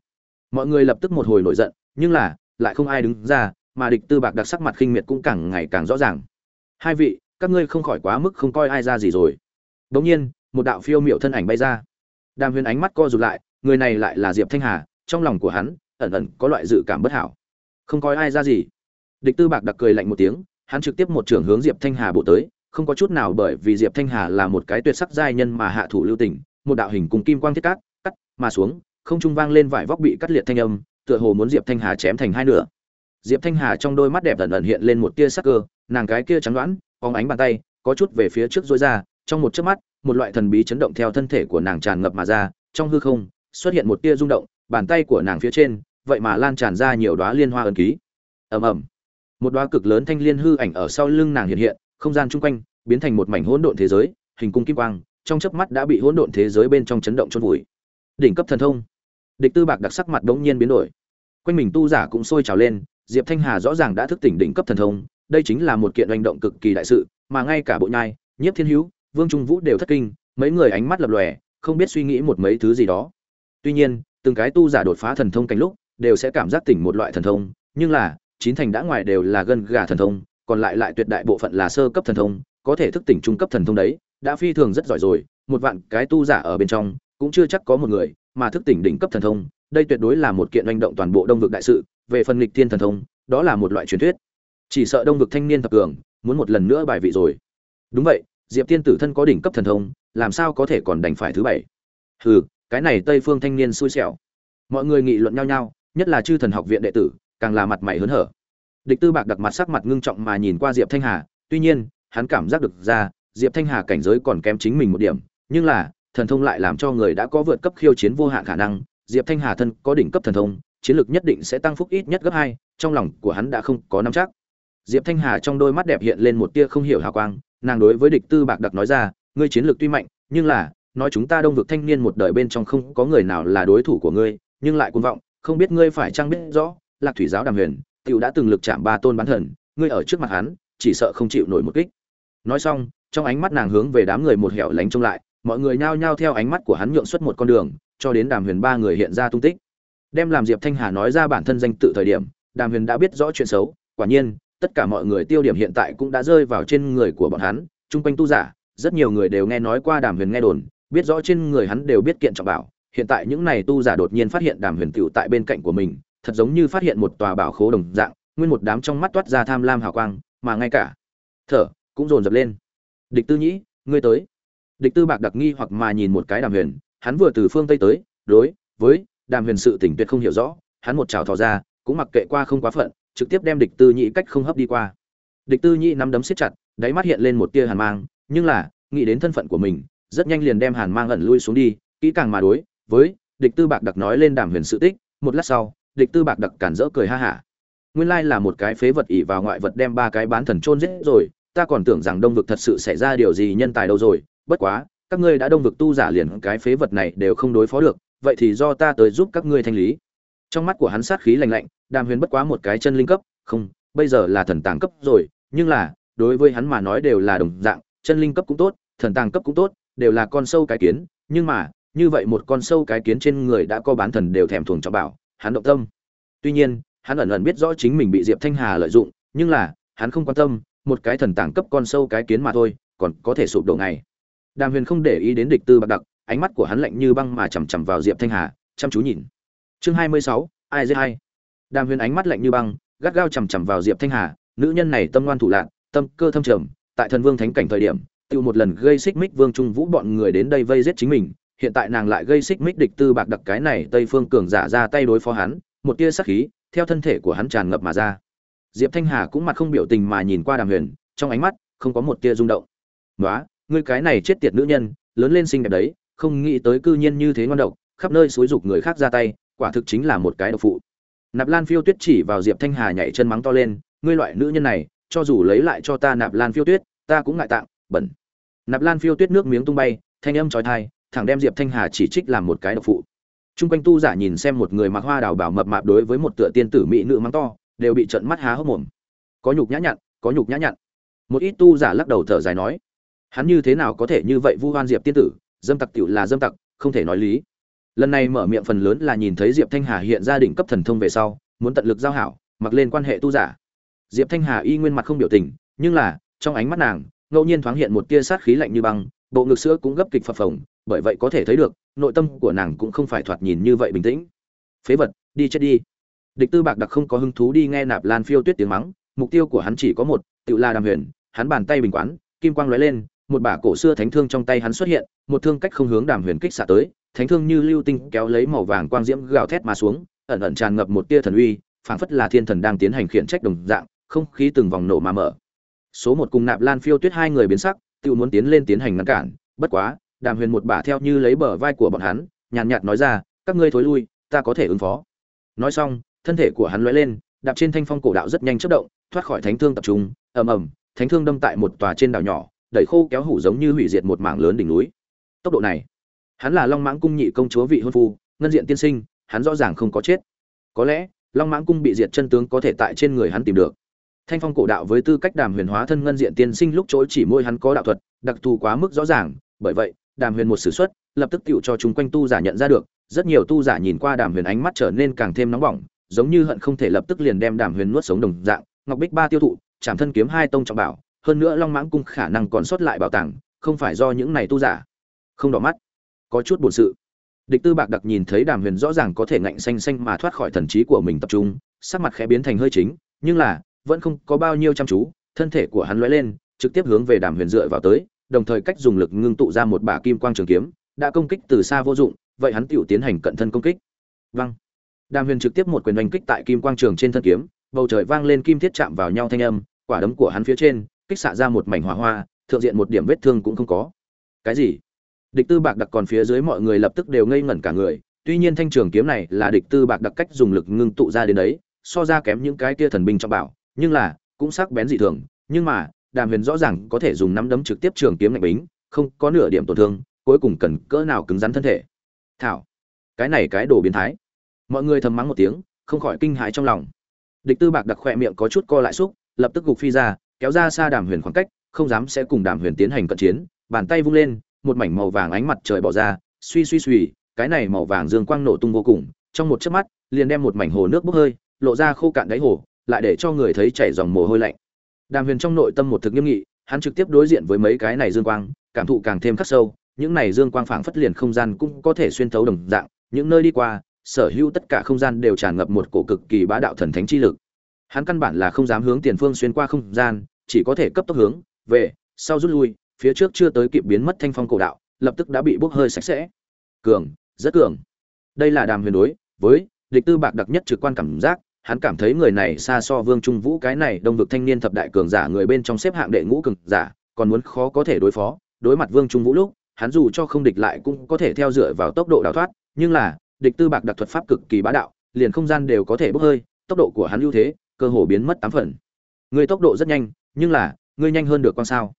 Mọi người lập tức một hồi nổi giận, nhưng là, lại không ai đứng ra, mà địch tư bạc đặc sắc mặt khinh miệt cũng càng ngày càng rõ ràng. Hai vị, các ngươi không khỏi quá mức không coi ai ra gì rồi. Bỗng nhiên, một đạo phiêu miệu thân ảnh bay ra. Đàm huyền ánh mắt co rụt lại, người này lại là diệp thanh hà, trong lòng của hắn ẩn ẩn có loại dự cảm bất hảo không coi ai ra gì. Địch tư bạc đặc cười lạnh một tiếng, hắn trực tiếp một trưởng hướng diệp thanh hà bộ tới, không có chút nào bởi vì diệp thanh hà là một cái tuyệt sắc giai nhân mà hạ thủ lưu tình, một đạo hình cùng kim quang thiết cát, cắt mà xuống, không trung vang lên vải vóc bị cắt liệt thanh âm, tựa hồ muốn diệp thanh hà chém thành hai nửa. Diệp thanh hà trong đôi mắt đẹp ẩn ẩn hiện lên một tia sắc cơ, nàng cái kia trắng đoán phóng ánh bàn tay, có chút về phía trước dối ra, trong một chớp mắt, một loại thần bí chấn động theo thân thể của nàng tràn ngập mà ra, trong hư không, xuất hiện một tia rung động, bàn tay của nàng phía trên vậy mà lan tràn ra nhiều đóa liên hoa ấn ký. Ầm ầm. Một đóa cực lớn thanh liên hư ảnh ở sau lưng nàng hiện hiện, không gian chung quanh biến thành một mảnh hỗn độn thế giới, hình cung kim quang, trong chớp mắt đã bị hỗn độn thế giới bên trong chấn động chôn vùi. Đỉnh cấp thần thông. Địch tư bạc đặc sắc mặt đống nhiên biến đổi. Quanh mình tu giả cũng sôi trào lên, diệp thanh hà rõ ràng đã thức tỉnh đỉnh cấp thần thông, đây chính là một kiện hành động cực kỳ đại sự, mà ngay cả bộ nhai, nhiếp thiên hữu, vương trung vũ đều thất kinh, mấy người ánh mắt lập lòe, không biết suy nghĩ một mấy thứ gì đó. Tuy nhiên, từng cái tu giả đột phá thần thông cảnh lúc đều sẽ cảm giác tỉnh một loại thần thông, nhưng là, chín thành đã ngoài đều là gân gà thần thông, còn lại lại tuyệt đại bộ phận là sơ cấp thần thông, có thể thức tỉnh trung cấp thần thông đấy, đã phi thường rất giỏi rồi, một vạn cái tu giả ở bên trong, cũng chưa chắc có một người mà thức tỉnh đỉnh cấp thần thông, đây tuyệt đối là một kiện hành động toàn bộ đông vực đại sự, về phần nghịch thiên thần thông, đó là một loại truyền thuyết. Chỉ sợ đông vực thanh niên thập cường, muốn một lần nữa bài vị rồi. Đúng vậy, diệp tiên tử thân có đỉnh cấp thần thông, làm sao có thể còn đành phải thứ bảy? Hừ, cái này tây phương thanh niên xui xẻo. Mọi người nghị luận nhau nhau nhất là chư thần học viện đệ tử, càng là mặt mày hớn hở. Địch tư bạc đặc mặt sắc mặt ngưng trọng mà nhìn qua diệp thanh hà, tuy nhiên, hắn cảm giác được ra, diệp thanh hà cảnh giới còn kém chính mình một điểm, nhưng là, thần thông lại làm cho người đã có vượt cấp khiêu chiến vô hạn khả năng, diệp thanh hà thân có đỉnh cấp thần thông, chiến lược nhất định sẽ tăng phúc ít nhất gấp hai, trong lòng của hắn đã không có nắm chắc. Diệp thanh hà trong đôi mắt đẹp hiện lên một tia không hiểu hào quang, nàng đối với địch tư bạc đặc nói ra, ngươi chiến lược tuy mạnh, nhưng là, nói chúng ta đông vực thanh niên một đời bên trong không có người nào là đối thủ của ngươi, nhưng lại cuồng vọng không biết ngươi phải chăng biết rõ, lạc thủy giáo đàm huyền, tiểu đã từng lực chạm ba tôn bán thần, ngươi ở trước mặt hắn, chỉ sợ không chịu nổi một kích. Nói xong, trong ánh mắt nàng hướng về đám người một hẻo lánh trông lại, mọi người nhao nhao theo ánh mắt của hắn nhượng xuất một con đường, cho đến đàm huyền ba người hiện ra tung tích. Đem làm diệp thanh hà nói ra bản thân danh tự thời điểm, đàm huyền đã biết rõ chuyện xấu, quả nhiên, tất cả mọi người tiêu điểm hiện tại cũng đã rơi vào trên người của bọn hắn, chung quanh tu giả, rất nhiều người đều nghe nói qua đàm huyền nghe đồn, biết rõ trên người hắn đều biết kiện trọng bảo hiện tại những này tu giả đột nhiên phát hiện đàm huyền tựu tại bên cạnh của mình, thật giống như phát hiện một tòa bảo khố đồng dạng, nguyên một đám trong mắt toát ra tham lam hào quang, mà ngay cả thở cũng dồn dập lên. Địch tư nhĩ, ngươi tới. Địch tư bạc đặc nghi hoặc mà nhìn một cái đàm huyền, hắn vừa từ phương tây tới, đối với đàm huyền sự tỉnh tuyệt không hiểu rõ, hắn một trào thò ra, cũng mặc kệ qua không quá phận, trực tiếp đem địch tư nhĩ cách không hấp đi qua. Địch tư nhĩ nắm đấm siết chặt, đáy mắt hiện lên một tia hàn mang, nhưng là, nghĩ đến thân phận của mình, rất nhanh liền đem hàn mang ẩn lui xuống đi, kỹ càng mà đối với địch tư bạc đặc nói lên đàm huyền sự tích, một lát sau, địch tư bạc đặc cản rỡ cười ha hả. Nguyên lai là một cái phế vật ỉ vào ngoại vật đem ba cái bán thần chôn giết rồi, ta còn tưởng rằng đông vực thật sự xảy ra điều gì nhân tài đâu rồi, bất quá, các ngươi đã đông vực tu giả liền cái phế vật này đều không đối phó được, vậy thì do ta tới giúp các ngươi thanh lý. Trong mắt của hắn sát khí lạnh lạnh, đàm huyền bất quá một cái chân linh cấp, không, bây giờ là thần tàng cấp rồi, nhưng là, đối với hắn mà nói đều là đồng dạng, chân linh cấp cũng tốt, thần tàng cấp cũng tốt, đều là con sâu cái kiến, nhưng mà như vậy một con sâu cái kiến trên người đã có bán thần đều thèm thuồng cho bảo, hắn động tâm. Tuy nhiên, hắn ẩn ẩn biết rõ chính mình bị diệp thanh hà lợi dụng, nhưng là, hắn không quan tâm, một cái thần tàng cấp con sâu cái kiến mà thôi, còn có thể sụp đổ ngay. Đàm huyền không để ý đến địch tư bạc đặc, ánh mắt của hắn lạnh như băng mà chằm chằm vào diệp thanh hà, chăm chú nhìn. Chương hai mươi sáu, ai dễ hay đàm huyền ánh mắt lạnh như băng, gắt gao chằm chằm vào diệp thanh hà, nữ nhân này tâm ngoan thủ lạc tâm cơ thâm trầm, tại thần vương thánh cảnh thời điểm tự một lần gây xích mích vương trung vũ bọn người đến đây vây giết chính mình hiện tại nàng lại gây xích mích địch tư bạc đặc cái này tây phương cường giả ra tay đối phó hắn, một tia sắc khí, theo thân thể của hắn tràn ngập mà ra. Diệp thanh hà cũng mặt không biểu tình mà nhìn qua đàm huyền, trong ánh mắt không có một tia rung động. Nói ngươi cái này chết tiệt nữ nhân, lớn lên xinh đẹp đấy, không nghĩ tới cư nhiên như thế ngon độc, khắp nơi xúi dục người khác ra tay, quả thực chính là một cái độc phụ. Nạp lan phiêu tuyết chỉ vào diệp thanh hà nhảy chân mắng to lên, ngươi loại nữ nhân này, cho dù lấy lại cho ta nạp lan phiêu tuyết, ta cũng ngại tạng, bẩn. Nạp lan phiêu tuyết nước miếng tung bay, thanh âm trói thai thẳng đem diệp thanh hà chỉ trích làm một cái độc phụ Trung quanh tu giả nhìn xem một người mặc hoa đào bảo mập mạp đối với một tựa tiên tử mỹ nữ mắng to, đều bị trợn mắt há hốc mồm. Có nhục nhã nhặn, có nhục nhã nhặn. Một ít tu giả lắc đầu thở dài nói, hắn như thế nào có thể như vậy vu oan diệp tiên tử, dâm tặc tiểu là dâm tặc, không thể nói lý. Lần này mở miệng phần lớn là nhìn thấy Diệp Thanh Hà hiện ra đỉnh cấp thần thông về sau, muốn tận lực giao hảo, mặc lên quan hệ tu giả. Diệp Thanh Hà y nguyên mặt không biểu tình, nhưng là, trong ánh mắt nàng, ngẫu nhiên thoáng hiện một tia sát khí lạnh như băng, bộ ngực sữa cũng gấp kịch phập phồng, bởi vậy có thể thấy được, nội tâm của nàng cũng không phải thoạt nhìn như vậy bình tĩnh. Phế vật, đi chết đi. Địch Tư Bạc đặc không có hứng thú đi nghe Nạp Lan Phiêu Tuyết tiếng mắng, mục tiêu của hắn chỉ có một, tự là Đàm Huyền, hắn bàn tay bình quán, kim quang lóe lên, một bả cổ xưa thánh thương trong tay hắn xuất hiện, một thương cách không hướng Đàm Huyền kích xạ tới, thánh thương như lưu tinh kéo lấy màu vàng quang diễm gào thét mà xuống, ẩn ẩn tràn ngập một tia thần uy, phảng phất là thiên thần đang tiến hành khiển trách đồng dạng, không khí từng vòng nổ mà mở. Số một cùng Nạp Lan Phiêu Tuyết hai người biến sắc, tự muốn tiến lên tiến hành ngăn cản, bất quá, Đàm Huyền một bả theo như lấy bờ vai của bọn hắn, nhàn nhạt nói ra, các ngươi thối lui, ta có thể ứng phó. Nói xong, thân thể của hắn lóe lên, đạp trên thanh phong cổ đạo rất nhanh chớp động, thoát khỏi thánh thương tập trung, ầm ầm, thánh thương đâm tại một tòa trên đảo nhỏ, đẩy khô kéo hủ giống như hủy diệt một mảng lớn đỉnh núi. Tốc độ này, hắn là Long Mãng cung nhị công chúa vị hôn phu, ngân diện tiên sinh, hắn rõ ràng không có chết. Có lẽ, Long Mãng cung bị diệt chân tướng có thể tại trên người hắn tìm được. Thanh phong cổ đạo với tư cách đàm huyền hóa thân ngân diện tiên sinh lúc chỗ chỉ môi hắn có đạo thuật, đặc thù quá mức rõ ràng, bởi vậy, đàm huyền một sử xuất, lập tức tựu cho chúng quanh tu giả nhận ra được, rất nhiều tu giả nhìn qua đàm huyền ánh mắt trở nên càng thêm nóng bỏng, giống như hận không thể lập tức liền đem đàm huyền nuốt sống đồng dạng. Ngọc Bích ba tiêu thụ, chạm thân kiếm hai tông trọng bảo, hơn nữa Long Mãng cung khả năng còn sót lại bảo tàng, không phải do những này tu giả. Không đỏ mắt, có chút buồn sự. Địch Tư Bạc đặc nhìn thấy Đàm Huyền rõ ràng có thể ngạnh xanh xanh mà thoát khỏi thần trí của mình tập trung, sắc mặt khẽ biến thành hơi chính, nhưng là vẫn không có bao nhiêu chăm chú, thân thể của hắn lóe lên, trực tiếp hướng về Đàm Huyền dựa vào tới, đồng thời cách dùng lực ngưng tụ ra một bả kim quang trường kiếm, đã công kích từ xa vô dụng, vậy hắn tiểu tiến hành cận thân công kích. Văng. Đàm Huyền trực tiếp một quyền đánh kích tại kim quang trường trên thân kiếm, bầu trời vang lên kim thiết chạm vào nhau thanh âm, quả đấm của hắn phía trên, kích xạ ra một mảnh hỏa hoa, thượng diện một điểm vết thương cũng không có. Cái gì? Địch Tư Bạc đặc còn phía dưới mọi người lập tức đều ngây ngẩn cả người, tuy nhiên thanh trường kiếm này là địch Tư Bạc đặc cách dùng lực ngưng tụ ra đến đấy, so ra kém những cái kia thần binh trong bảo, nhưng là cũng sắc bén dị thường, nhưng mà, Đàm Huyền rõ ràng có thể dùng nắm đấm trực tiếp trường kiếm ngạch bính, không có nửa điểm tổn thương, cuối cùng cần cỡ nào cứng rắn thân thể. Thảo, cái này cái đồ biến thái. Mọi người thầm mắng một tiếng, không khỏi kinh hãi trong lòng. Địch Tư Bạc đặc khoe miệng có chút co lại xúc, lập tức gục phi ra, kéo ra xa Đàm Huyền khoảng cách, không dám sẽ cùng Đàm Huyền tiến hành cận chiến, bàn tay vung lên, một mảnh màu vàng ánh mặt trời bỏ ra, suy suy suy, cái này màu vàng dương quang nổ tung vô cùng, trong một chớp mắt, liền đem một mảnh hồ nước bốc hơi, lộ ra khô cạn đáy hồ, lại để cho người thấy chảy dòng mồ hôi lạnh. Đàm Huyền trong nội tâm một thực nghiêm nghị, hắn trực tiếp đối diện với mấy cái này dương quang, cảm thụ càng thêm khắc sâu, những này dương quang phảng phất liền không gian cũng có thể xuyên thấu đồng dạng, những nơi đi qua, sở hữu tất cả không gian đều tràn ngập một cổ cực kỳ bá đạo thần thánh chi lực. Hắn căn bản là không dám hướng tiền phương xuyên qua không gian, chỉ có thể cấp tốc hướng về, sau rút lui, phía trước chưa tới kịp biến mất thanh phong cổ đạo, lập tức đã bị bốc hơi sạch sẽ. Cường, rất cường. Đây là Đàm Huyền đối với địch tư bạc đặc nhất trực quan cảm giác, hắn cảm thấy người này xa so Vương Trung Vũ cái này đông vực thanh niên thập đại cường giả người bên trong xếp hạng đệ ngũ cường giả, còn muốn khó có thể đối phó, đối mặt Vương Trung Vũ lúc, hắn dù cho không địch lại cũng có thể theo dựa vào tốc độ đào thoát, nhưng là, địch tư bạc đặc thuật pháp cực kỳ bá đạo, liền không gian đều có thể bốc hơi tốc độ của hắn ưu thế cơ hồ biến mất tám phần. Người tốc độ rất nhanh nhưng là ngươi nhanh hơn được con sao.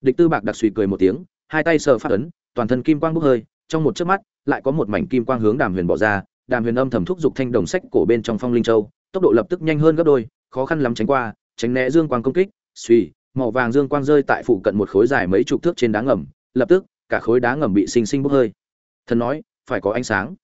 Địch tư bạc đặc suy cười một tiếng hai tay sờ phát ấn toàn thân kim quang bốc hơi trong một chớp mắt lại có một mảnh kim quang hướng đàm huyền bỏ ra đàm huyền âm thầm thúc giục thanh đồng sách cổ bên trong phong linh châu tốc độ lập tức nhanh hơn gấp đôi, khó khăn lắm tránh qua, tránh né dương quang công kích, suy, màu vàng dương quang rơi tại phụ cận một khối dài mấy chục thước trên đá ngầm, lập tức, cả khối đá ngầm bị sinh sinh bốc hơi. Thần nói, phải có ánh sáng.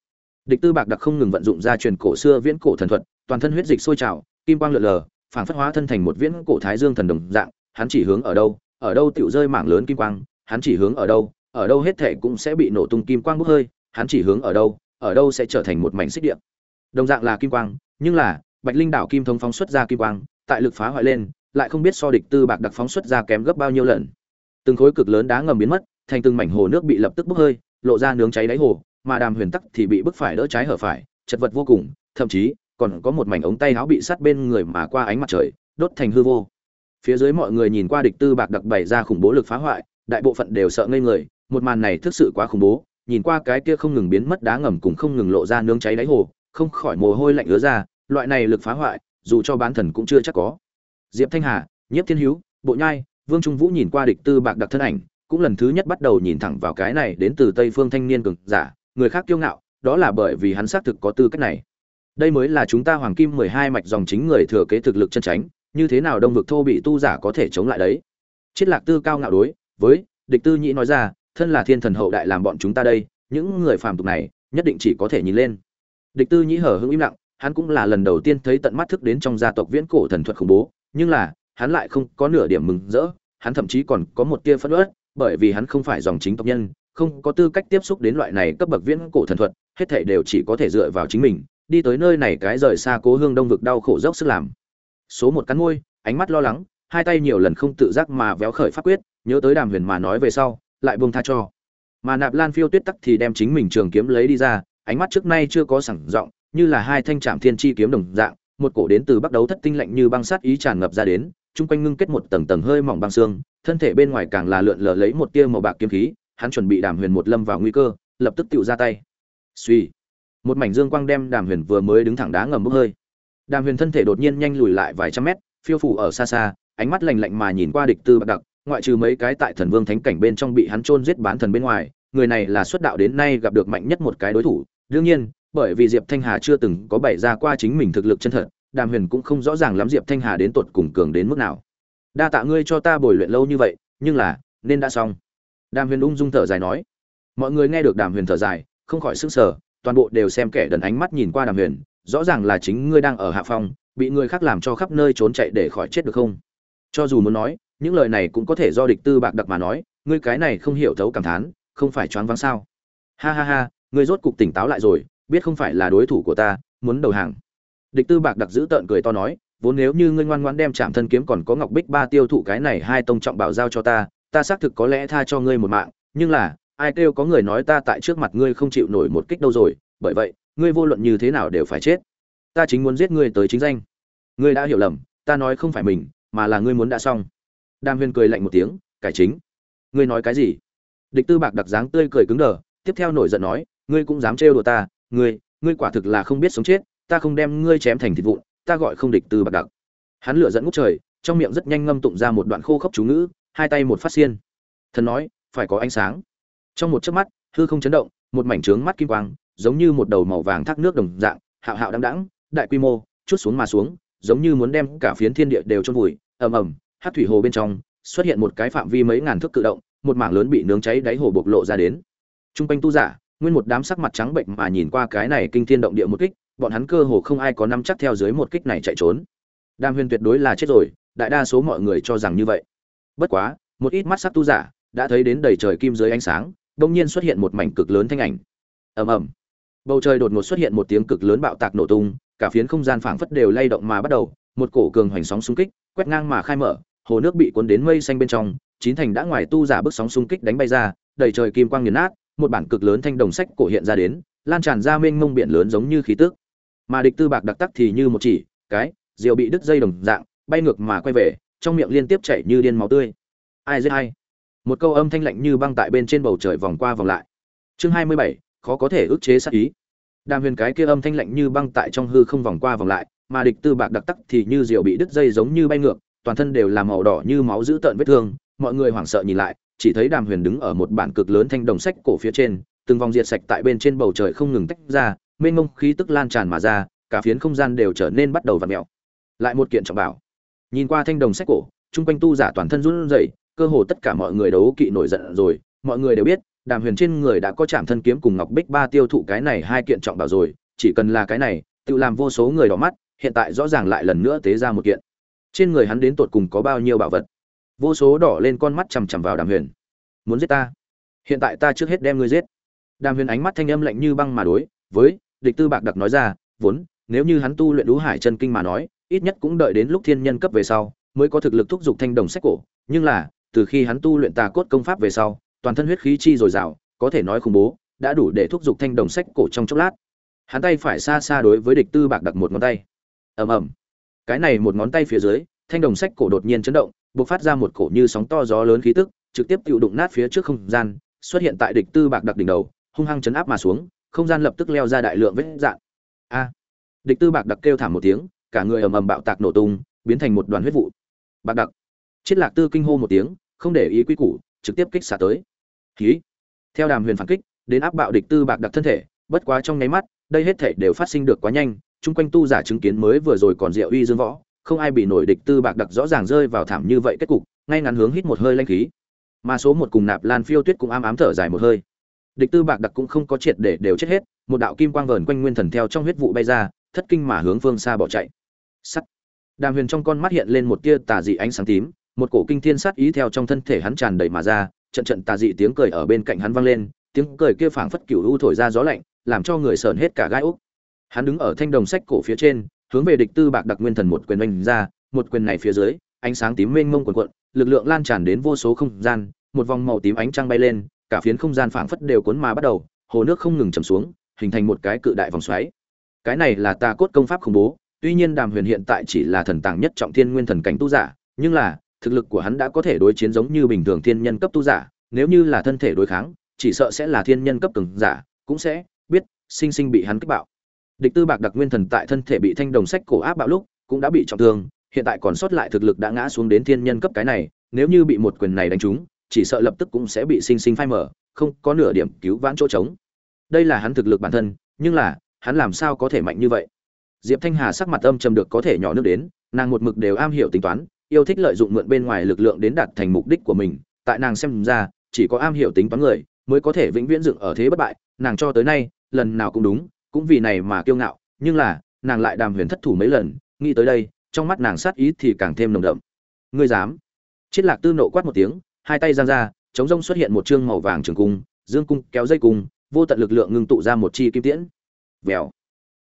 Địch tư bạc đặc không ngừng vận dụng ra truyền cổ xưa viễn cổ thần thuật, toàn thân huyết dịch sôi trào, kim quang lượn lờ, phảng phất hóa thân thành một viễn cổ thái dương thần đồng dạng, hắn chỉ hướng ở đâu ở đâu tựu rơi mảng lớn kim quang, hắn chỉ hướng ở đâu ở đâu hết thể cũng sẽ bị nổ tung kim quang bốc hơi, hắn chỉ hướng ở đâu ở đâu sẽ trở thành một mảnh xích điện đồng dạng là kim quang, nhưng là bạch linh đảo kim thống phóng xuất ra kim quang, tại lực phá hoại lên, lại không biết so địch tư bạc đặc phóng xuất ra kém gấp bao nhiêu lần. Từng khối cực lớn đá ngầm biến mất, thành từng mảnh hồ nước bị lập tức bốc hơi, lộ ra nướng cháy đáy hồ, mà đàm huyền tắc thì bị bức phải đỡ trái hở phải, chật vật vô cùng, thậm chí, còn có một mảnh ống tay áo bị sát bên người mà qua ánh mặt trời, đốt thành hư vô. Phía dưới mọi người nhìn qua địch tư bạc đặc bày ra khủng bố lực phá hoại, đại bộ phận đều sợ ngây người, một màn này thực sự quá khủng bố, nhìn qua cái kia không ngừng biến mất đá ngầm cùng không ngừng lộ ra nướng cháy đáy hồ, không khỏi mồ hôi lạnh ứa ra loại này lực phá hoại, dù cho bán thần cũng chưa chắc có. Diệp thanh hà, nhiếp thiên hữu bộ nhai, vương trung vũ nhìn qua địch tư bạc đặc thân ảnh, cũng lần thứ nhất bắt đầu nhìn thẳng vào cái này đến từ tây phương thanh niên cường giả, người khác kiêu ngạo, đó là bởi vì hắn xác thực có tư cách này. Đây mới là chúng ta hoàng kim mười hai mạch dòng chính người thừa kế thực lực chân tránh như thế nào đông vực thô bị tu giả có thể chống lại đấy? Chiết lạc tư cao ngạo đối với địch tư nhĩ nói ra, thân là thiên thần hậu đại làm bọn chúng ta đây, những người phàm tục này, nhất định chỉ có thể nhìn lên. Địch tư nhĩ hở hững im lặng hắn cũng là lần đầu tiên thấy tận mắt thức đến trong gia tộc viễn cổ thần thuật khủng bố, nhưng là, hắn lại không có nửa điểm mừng rỡ, hắn thậm chí còn có một tia phẫn uất, bởi vì hắn không phải dòng chính tộc nhân, không có tư cách tiếp xúc đến loại này cấp bậc viễn cổ thần thuật, hết thảy đều chỉ có thể dựa vào chính mình, đi tới nơi này cái rời xa cố hương đông vực đau khổ dốc sức làm. Số một cắn môi, ánh mắt lo lắng, hai tay nhiều lần không tự giác mà véo khởi pháp quyết, nhớ tới đàm huyền mà nói về sau, lại buông tha cho. Mà nạp lan phiêu tuyết tắc thì đem chính mình trường kiếm lấy đi ra, ánh mắt trước nay chưa có sẳng giọng như là hai thanh trạm thiên chi kiếm đồng dạng, một cổ đến từ bắc đấu thất tinh lạnh như băng sát ý tràn ngập ra đến, chung quanh ngưng kết một tầng tầng hơi mỏng băng xương, thân thể bên ngoài càng là lượn lờ lấy một tia màu bạc kiếm khí, hắn chuẩn bị đàm huyền một lâm vào nguy cơ, lập tức tự ra tay. Suy một mảnh dương quang đem đàm huyền vừa mới đứng thẳng đá ngầm bốc hơi. Đàm huyền thân thể đột nhiên nhanh lùi lại vài trăm mét, phiêu phù ở xa xa, ánh mắt lạnh lạnh mà nhìn qua địch tư bạc đặc, ngoại trừ mấy cái tại thần vương thánh cảnh bên trong bị hắn chôn giết bán thần bên ngoài, người này là xuất đạo đến nay gặp được mạnh nhất một cái đối thủ. Đương nhiên bởi vì diệp thanh hà chưa từng có bày ra qua chính mình thực lực chân thật, đàm huyền cũng không rõ ràng lắm diệp thanh hà đến tột cùng cường đến mức nào. Đa tạ ngươi cho ta bồi luyện lâu như vậy, nhưng là, nên đã xong. Đàm huyền ung dung thở dài nói. Mọi người nghe được đàm huyền thở dài, không khỏi sửng sở toàn bộ đều xem kẻ đần ánh mắt nhìn qua đàm huyền, rõ ràng là chính ngươi đang ở hạ phong, bị người khác làm cho khắp nơi trốn chạy để khỏi chết được không? Cho dù muốn nói, những lời này cũng có thể do địch tư bạc đặc mà nói, ngươi cái này không hiểu thấu cảm thán, không phải choáng váng sao? Ha ha ha, ngươi rốt cục tỉnh táo lại rồi biết không phải là đối thủ của ta, muốn đầu hàng. Địch tư bạc đặc giữ tợn cười to nói, vốn nếu như ngươi ngoan ngoãn đem chạm thân kiếm còn có ngọc bích ba tiêu thụ cái này hai tông trọng bảo giao cho ta ta xác thực có lẽ tha cho ngươi một mạng, nhưng là, ai kêu có người nói ta tại trước mặt ngươi không chịu nổi một kích đâu rồi, bởi vậy, ngươi vô luận như thế nào đều phải chết. Ta chính muốn giết ngươi tới chính danh. Ngươi đã hiểu lầm, ta nói không phải mình, mà là ngươi muốn đã xong. Đam huyên cười lạnh một tiếng, cải chính, ngươi nói cái gì? Địch tư bạc đặc dáng tươi cười cứng đờ, tiếp theo nổi giận nói, ngươi cũng dám trêu đùa ta ngươi ngươi quả thực là không biết sống chết, ta không đem ngươi chém thành thịt vụn, ta gọi không địch từ bạc đặc. Hắn lửa dẫn ngút trời, trong miệng rất nhanh ngâm tụng ra một đoạn khô khốc chú ngữ, hai tay một phát xiên. Thần nói, phải có ánh sáng. Trong một chớp mắt, hư không chấn động, một mảnh trướng mắt kim quang, giống như một đầu màu vàng thác nước đồng dạng, hạo hạo đăng đẳng đại quy mô, chút xuống mà xuống, giống như muốn đem cả phiến thiên địa đều chôn vùi, ầm ầm, hát thủy hồ bên trong, xuất hiện một cái phạm vi mấy ngàn thước cự động, một mảng lớn bị nướng cháy đáy hồ bộc lộ ra đến. Trung quanh tu giả nguyên một đám sắc mặt trắng bệnh mà nhìn qua cái này kinh thiên động địa một kích, bọn hắn cơ hồ không ai có nắm chắc theo dưới một kích này chạy trốn. Đam huyền tuyệt đối là chết rồi, đại đa số mọi người cho rằng như vậy. Bất quá, một ít mắt sắc tu giả đã thấy đến đầy trời kim dưới ánh sáng đông nhiên xuất hiện một mảnh cực lớn thanh ảnh. Ầm ầm. Bầu trời đột ngột xuất hiện một tiếng cực lớn bạo tạc nổ tung, cả phiến không gian phảng phất đều lay động mà bắt đầu, một cổ cường hoành sóng xung kích quét ngang mà khai mở, hồ nước bị cuốn đến mây xanh bên trong, chín thành đã ngoài tu giả bước sóng xung kích đánh bay ra, đầy trời kim quang nghiền nát một bản cực lớn thanh đồng sách cổ hiện ra đến, lan tràn ra mênh mông biển lớn giống như khí tước mà địch tư bạc đặc tắc thì như một chỉ, cái rượu bị đứt dây đồng dạng, bay ngược mà quay về, trong miệng liên tiếp chảy như điên máu tươi. Ai giết ai? Một câu âm thanh lạnh như băng tại bên trên bầu trời vòng qua vòng lại. Chương hai mươi bảy, khó có thể ức chế sát ý. Đàm huyền cái kia âm thanh lạnh như băng tại trong hư không vòng qua vòng lại, mà địch tư bạc đặc tắc thì như diều bị đứt dây giống như bay ngược, toàn thân đều là màu đỏ như máu dữ tợn vết thương mọi người hoảng sợ nhìn lại, chỉ thấy đàm huyền đứng ở một bản cực lớn thanh đồng sách cổ phía trên, từng vòng diệt sạch tại bên trên bầu trời không ngừng tách ra, mênh mông khí tức lan tràn mà ra, cả phiến không gian đều trở nên bắt đầu v ặ mẹo lại một kiện trọng bảo. Nhìn qua thanh đồng sách cổ, chung quanh tu giả toàn thân run rẩy, cơ hồ tất cả mọi người đấu kỵ nổi giận rồi. Mọi người đều biết, đàm huyền trên người đã có chạm thân kiếm cùng ngọc bích ba tiêu thụ cái này hai kiện trọng bảo rồi, chỉ cần là cái này, tự làm vô số người đỏ mắt, hiện tại rõ ràng lại lần nữa tế ra một kiện. Trên người hắn đến tột cùng có bao nhiêu bảo vật? Vô số đỏ lên con mắt chằm chằm vào đàm huyền. Muốn giết ta? Hiện tại ta trước hết đem ngươi giết. Đàm huyền ánh mắt thanh âm lạnh như băng mà đối với địch tư bạc đặc nói ra, vốn, nếu như hắn tu luyện đũ hải chân kinh mà nói, ít nhất cũng đợi đến lúc thiên nhân cấp về sau mới có thực lực thúc giục thanh đồng sách cổ. Nhưng là, từ khi hắn tu luyện tà cốt công pháp về sau, toàn thân huyết khí chi dồi dào, có thể nói khủng bố, đã đủ để thúc giục thanh đồng sách cổ trong chốc lát. Hắn tay phải xa xa đối với địch tư bạc đặc một ngón tay. Ầm ầm. Cái này một ngón tay phía dưới, thanh đồng sách cổ đột nhiên chấn động bộc phát ra một cổ như sóng to gió lớn khí tức, trực tiếp tiêu đụng nát phía trước không gian, xuất hiện tại địch tư bạc đặc đỉnh đầu, hung hăng chấn áp mà xuống, không gian lập tức leo ra đại lượng vết dạn a! Địch tư bạc đặc kêu thảm một tiếng, cả người ầm ầm bạo tạc nổ tung, biến thành một đoàn huyết vụ. Bạc đặc! Triết lạc tư kinh hô một tiếng, không để ý quy củ, trực tiếp kích xả tới. Khí theo đàm huyền phản kích, đến áp bạo địch tư bạc đặc thân thể, bất quá trong nháy mắt, đây hết thảy đều phát sinh được quá nhanh, chung quanh tu giả chứng kiến mới vừa rồi còn diệu uy dương võ không ai bị nổi địch tư bạc đặc rõ ràng rơi vào thảm như vậy kết cục, ngay ngắn hướng hít một hơi lanh khí. Mà số một cùng nạp lan phiêu tuyết cũng ám ám thở dài một hơi. Địch tư bạc đặc cũng không có triệt để đều chết hết, một đạo kim quang vờn quanh nguyên thần theo trong huyết vụ bay ra, thất kinh mà hướng phương xa bỏ chạy. Sắt. Đàm huyền trong con mắt hiện lên một tia tà dị ánh sáng tím, một cổ kinh thiên sát ý theo trong thân thể hắn tràn đầy mà ra, trận trận tà dị tiếng cười ở bên cạnh hắn vang lên, tiếng cười kia phảng phất cửu u thổi ra gió lạnh, làm cho người sờn hết cả gai úc. Hắn đứng ở thanh đồng sách cổ phía trên hướng về địch tư bạc đặc nguyên thần một quyền oanh ra, một quyền này phía dưới, ánh sáng tím mênh mông quần quận lực lượng lan tràn đến vô số không gian, một vòng màu tím ánh trăng bay lên, cả phiến không gian phảng phất đều cuốn mà bắt đầu, hồ nước không ngừng chầm xuống, hình thành một cái cự đại vòng xoáy. Cái này là tà cốt công pháp khủng bố, tuy nhiên đàm huyền hiện tại chỉ là thần tàng nhất trọng thiên nguyên thần cảnh tu giả, nhưng là, thực lực của hắn đã có thể đối chiến giống như bình thường thiên nhân cấp tu giả, nếu như là thân thể đối kháng, chỉ sợ sẽ là thiên nhân cấp cường giả, cũng sẽ biết, sinh sinh bị hắn kích bạo địch tư bạc đặc nguyên thần tại thân thể bị thanh đồng sách cổ áp bạo lúc, cũng đã bị trọng thương, hiện tại còn sót lại thực lực đã ngã xuống đến thiên nhân cấp cái này, nếu như bị một quyền này đánh trúng, chỉ sợ lập tức cũng sẽ bị sinh sinh phai mở không có nửa điểm cứu vãn chỗ trống. Đây là hắn thực lực bản thân, nhưng là, hắn làm sao có thể mạnh như vậy? Diệp thanh hà sắc mặt âm trầm được có thể nhỏ nước đến, nàng một mực đều am hiểu tính toán, yêu thích lợi dụng mượn bên ngoài lực lượng đến đạt thành mục đích của mình, tại nàng xem ra, chỉ có am hiểu tính toán người, mới có thể vĩnh viễn dựng ở thế bất bại, nàng cho tới nay, lần nào cũng đúng cũng vì này mà kiêu ngạo, nhưng là, nàng lại đàm huyền thất thủ mấy lần, nghĩ tới đây, trong mắt nàng sát ý thì càng thêm nồng đậm. Ngươi dám? Chiết lạc tư nộ quát một tiếng, hai tay giang ra, chống rông xuất hiện một chương màu vàng trường cung, dương cung kéo dây cung, vô tận lực lượng ngưng tụ ra một chi kim tiễn. Vèo.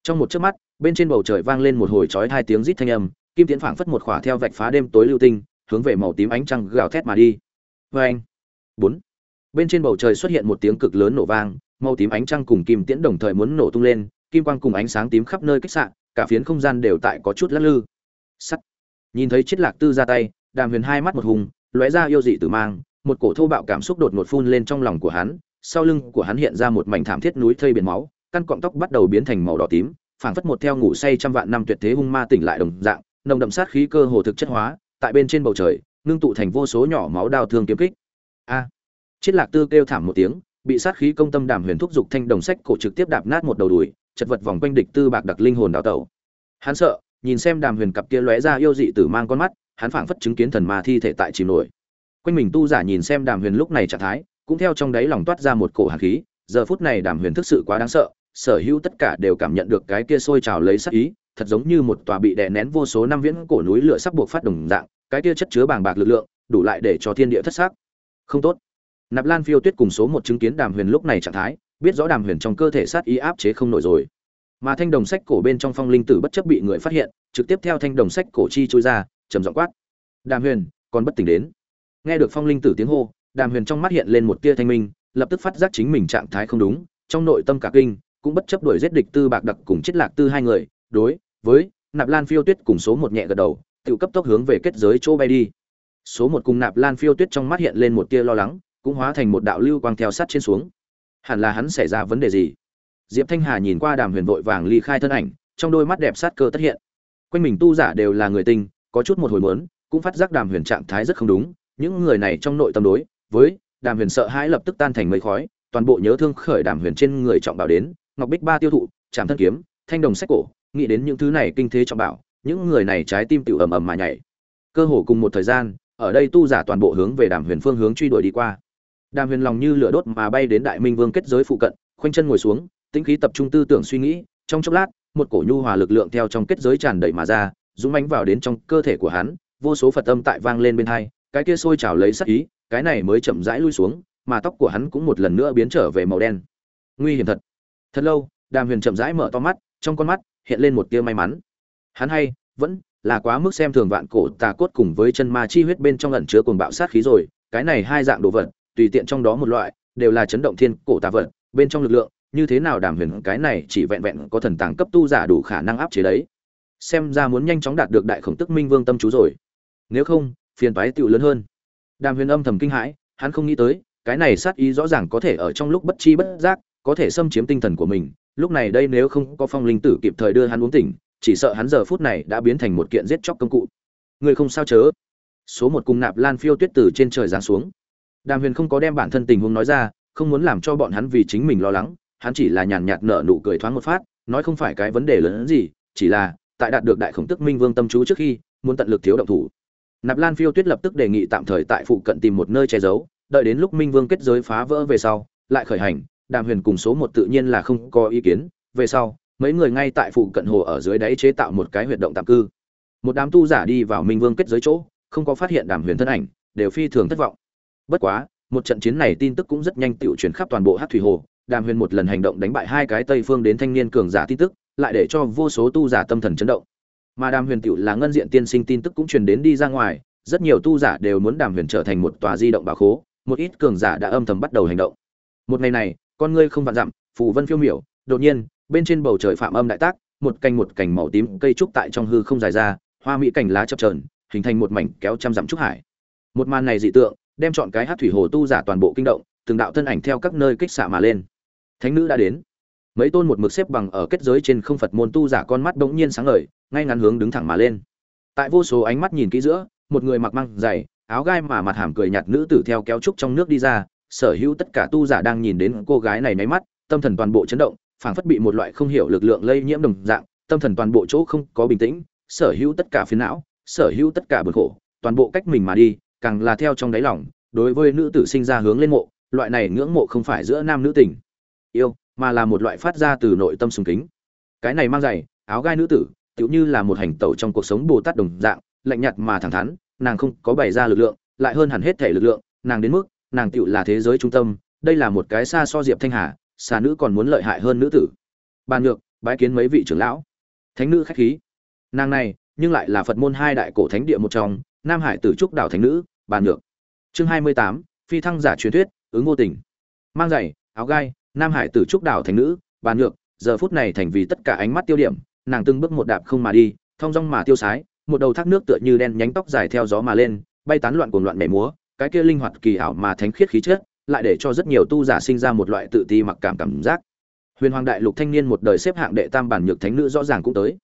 Trong một chớp mắt, bên trên bầu trời vang lên một hồi chói hai tiếng rít thanh âm, kim tiễn phảng phất một khỏa theo vạch phá đêm tối lưu tinh, hướng về màu tím ánh trăng gào thét mà đi. Vê anh bốn bên trên bầu trời xuất hiện một tiếng cực lớn nổ vang màu tím ánh trăng cùng kim tiễn đồng thời muốn nổ tung lên kim quang cùng ánh sáng tím khắp nơi kích sạn cả phiến không gian đều tại có chút lắc lư. Sắt. Nhìn thấy chiết lạc tư ra tay đàm huyền hai mắt một hùng lóe ra yêu dị tử mang một cổ thô bạo cảm xúc đột ngột phun lên trong lòng của hắn sau lưng của hắn hiện ra một mảnh thảm thiết núi thây biển máu căn cọng tóc bắt đầu biến thành màu đỏ tím phảng phất một theo ngủ say trăm vạn năm tuyệt thế hung ma tỉnh lại đồng dạng nồng đậm sát khí cơ hồ thực chất hóa tại bên trên bầu trời ngưng tụ thành vô số nhỏ máu đao thương kiếm kích. A. à, chiết lạc tư kêu thảm một tiếng, bị sát khí công tâm đàm huyền thúc dục thanh đồng sách cổ trực tiếp đạp nát một đầu đùi, chật vật vòng quanh địch tư bạc đặc linh hồn đạo tẩu. Hắn sợ, nhìn xem đàm huyền cặp kia lóe ra yêu dị tử mang con mắt, hắn phảng phất chứng kiến thần ma thi thể tại chìm nổi. Quanh mình tu giả nhìn xem đàm huyền lúc này trạng thái, cũng theo trong đáy lòng toát ra một cổ hàn khí, giờ phút này đàm huyền thực sự quá đáng sợ, sở hữu tất cả đều cảm nhận được cái kia sôi trào lấy sát ý, thật giống như một tòa bị đè nén vô số năm viễn cổ núi lửa sắp buộc phát đồng dạng, cái kia chất chứa bàng bạc lực lượng, đủ lại để cho thiên địa thất sắc. không tốt nạp lan phiêu tuyết cùng số một chứng kiến đàm huyền lúc này trạng thái, biết rõ đàm huyền trong cơ thể sát ý áp chế không nổi rồi. Mà thanh đồng sách cổ bên trong phong linh tử bất chấp bị người phát hiện, trực tiếp theo thanh đồng sách cổ chi trôi ra, trầm giọng quát. Đàm huyền, còn bất tỉnh đến. Nghe được phong linh tử tiếng hô, đàm huyền trong mắt hiện lên một tia thanh minh, lập tức phát giác chính mình trạng thái không đúng, trong nội tâm cả kinh, cũng bất chấp đuổi giết địch tư bạc đặc cùng chết lạc tư hai người, đối với nạp lan phiêu tuyết cùng số một nhẹ gật đầu tự cấp tốc hướng về kết giới chỗ bay đi. Số một cùng nạp lan phiêu tuyết trong mắt hiện lên một tia lo lắng cũng hóa thành một đạo lưu quang theo sát trên xuống. Hẳn là hắn xảy ra vấn đề gì? Diệp thanh hà nhìn qua đàm huyền vội vàng ly khai thân ảnh, trong đôi mắt đẹp sát cơ tất hiện. Quanh mình tu giả đều là người tinh có chút một hồi muốn, cũng phát giác đàm huyền trạng thái rất không đúng, những người này trong nội tâm đối với đàm huyền sợ hãi lập tức tan thành mây khói, toàn bộ nhớ thương khởi đàm huyền trên người trọng bảo đến, ngọc bích ba tiêu thụ, trảm thân kiếm, thanh đồng sách cổ, nghĩ đến những thứ này kinh thế trọng bảo, những người này trái tim tự ầm ầm mà nhảy. Cơ hồ cùng một thời gian, ở đây tu giả toàn bộ hướng về đàm huyền phương hướng truy đuổi đi qua đàm huyền lòng như lửa đốt mà bay đến đại minh vương kết giới phụ cận, khoanh chân ngồi xuống, tĩnh khí tập trung tư tưởng suy nghĩ, trong chốc lát, một cổ nhu hòa lực lượng theo trong kết giới tràn đầy mà ra, dũng mánh vào đến trong cơ thể của hắn, vô số phật âm tại vang lên bên hai, cái kia sôi trào lấy sắc ý, cái này mới chậm rãi lui xuống, mà tóc của hắn cũng một lần nữa biến trở về màu đen. Nguy hiểm thật. Thật lâu, đàm huyền chậm rãi mở to mắt, trong con mắt hiện lên một tia may mắn. Hắn hay, vẫn là quá mức xem thường vạn cổ tà cốt cùng với chân ma chi huyết bên trong ẩn chứa cuồng bạo sát khí rồi, cái này hai dạng đồ vật tùy tiện trong đó một loại, đều là chấn động thiên cổ tà vật, bên trong lực lượng, như thế nào đàm huyền cái này chỉ vẹn vẹn có thần tàng cấp tu giả đủ khả năng áp chế đấy. Xem ra muốn nhanh chóng đạt được đại khổng tức minh vương tâm chú rồi. Nếu không, phiền toái tựu lớn hơn. Đàm huyền âm thầm kinh hãi, hắn không nghĩ tới, cái này sát ý rõ ràng có thể ở trong lúc bất chi bất giác, có thể xâm chiếm tinh thần của mình. Lúc này đây nếu không có phong linh tử kịp thời đưa hắn uống tỉnh, chỉ sợ hắn giờ phút này đã biến thành một kiện giết chóc công cụ. Người không sao chớ. Số một cùng nạp lan phiêu tuyết từ trên trời giáng xuống đàm huyền không có đem bản thân tình huống nói ra, không muốn làm cho bọn hắn vì chính mình lo lắng, hắn chỉ là nhàn nhạt nở nụ cười thoáng một phát, nói không phải cái vấn đề lớn hơn gì, chỉ là, tại đạt được đại khổng tức minh vương tâm chú trước khi, muốn tận lực thiếu động thủ. Nạp lan phiêu tuyết lập tức đề nghị tạm thời tại phụ cận tìm một nơi che giấu, đợi đến lúc minh vương kết giới phá vỡ về sau, lại khởi hành, đàm huyền cùng số một tự nhiên là không có ý kiến, về sau, mấy người ngay tại phụ cận hồ ở dưới đáy chế tạo một cái huyệt động tạm cư. Một đám tu giả đi vào minh vương kết giới chỗ, không có phát hiện đàm huyền thân ảnh, đều phi thường thất vọng bất quá, một trận chiến này tin tức cũng rất nhanh tự chuyển khắp toàn bộ hát thủy hồ. Đàm huyền một lần hành động đánh bại hai cái tây phương đến thanh niên cường giả tin tức, lại để cho vô số tu giả tâm thần chấn động. Mà đàm huyền tựu là ngân diện tiên sinh tin tức cũng truyền đến đi ra ngoài, rất nhiều tu giả đều muốn đàm huyền trở thành một tòa di động bà khố, một ít cường giả đã âm thầm bắt đầu hành động. Một ngày này, con ngươi không vạn dặm, phù vân phiêu miểu, đột nhiên, bên trên bầu trời phạm âm đại tác, một cành một cành màu tím cây trúc tại trong hư không dài ra, hoa mỹ cành lá chập trờn hình thành một mảnh kéo trăm dặm trúc hải. Một màn này dị tượng đem chọn cái hát thủy hồ tu giả toàn bộ kinh động, từng đạo thân ảnh theo các nơi kích xạ mà lên. Thánh nữ đã đến. Mấy tôn một mực xếp bằng ở kết giới trên không phật môn tu giả con mắt bỗng nhiên sáng ngời, ngay ngắn hướng đứng thẳng mà lên. Tại vô số ánh mắt nhìn kỹ giữa, một người mặc măng dày, áo gai mà mặt hàm cười nhạt nữ tử theo kéo trúc trong nước đi ra, sở hữu tất cả tu giả đang nhìn đến cô gái này nháy mắt, tâm thần toàn bộ chấn động, phảng phất bị một loại không hiểu lực lượng lây nhiễm đồng dạng, tâm thần toàn bộ chỗ không có bình tĩnh, sở hữu tất cả phiến não, sở hữu tất cả bực khổ, toàn bộ cách mình mà đi càng là theo trong đáy lòng, đối với nữ tử sinh ra hướng lên mộ, loại này ngưỡng mộ không phải giữa nam nữ tình. Yêu, mà là một loại phát ra từ nội tâm sùng kính. Cái này mang giày áo gai nữ tử, tựu như là một hành tẩu trong cuộc sống bồ tát đồng dạng, lạnh nhạt mà thẳng thắn, nàng không có bày ra lực lượng, lại hơn hẳn hết thể lực lượng, nàng đến mức, nàng tựu là thế giới trung tâm, đây là một cái xa so diệp thanh hà, xa nữ còn muốn lợi hại hơn nữ tử. Bàn nhược bái kiến mấy vị trưởng lão. Thánh nữ khách khí. Nàng này, nhưng lại là phật môn hai đại cổ thánh địa một trong nam hải tử trúc đảo thánh nữ bàn nhược. Chương hai mươi tám, phi thăng giả truyền thuyết, ứng vô tình. Mang giày, áo gai, nam hải tử trúc đảo thánh nữ bàn nhược. Giờ phút này thành vì tất cả ánh mắt tiêu điểm, nàng từng bước một đạp không mà đi, thong dong mà tiêu sái, một đầu thác nước tựa như đen nhánh tóc dài theo gió mà lên, bay tán loạn cuồng loạn nhảy múa, cái kia linh hoạt kỳ ảo mà thánh khiết khí chất, lại để cho rất nhiều tu giả sinh ra một loại tự ti mặc cảm cảm giác. Huyền hoàng đại lục thanh niên một đời xếp hạng đệ tam bản nhược thánh nữ rõ ràng cũng tới.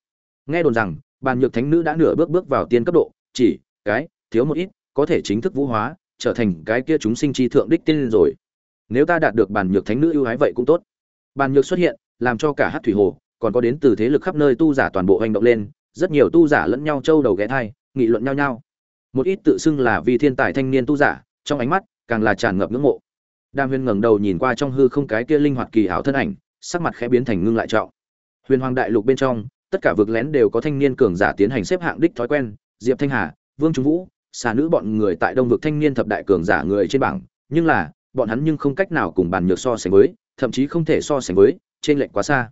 Nghe đồn rằng, bản nhược thánh nữ đã nửa bước bước vào tiên cấp độ, chỉ cái, thiếu một ít, có thể chính thức vũ hóa, trở thành cái kia chúng sinh chi thượng đích tiên rồi. Nếu ta đạt được bản nhược thánh nữ ưu ái vậy cũng tốt. Bản nhược xuất hiện, làm cho cả hát thủy hồ, còn có đến từ thế lực khắp nơi tu giả toàn bộ hành động lên, rất nhiều tu giả lẫn nhau trâu đầu ghé thai, nghị luận nhau nhau. Một ít tự xưng là vì thiên tài thanh niên tu giả, trong ánh mắt, càng là tràn ngập ngưỡng mộ. Đàm huyền ngẩng đầu nhìn qua trong hư không cái kia linh hoạt kỳ hảo thân ảnh, sắc mặt khẽ biến thành ngưng lại trọng. Huyền hoàng đại lục bên trong, tất cả vực lén đều có thanh niên cường giả tiến hành xếp hạng đích thói quen, diệp thanh hà vương trung vũ, xà nữ bọn người tại đông vực thanh niên thập đại cường giả người trên bảng, nhưng là, bọn hắn nhưng không cách nào cùng bàn nhược so sánh với, thậm chí không thể so sánh với, trên lệnh quá xa.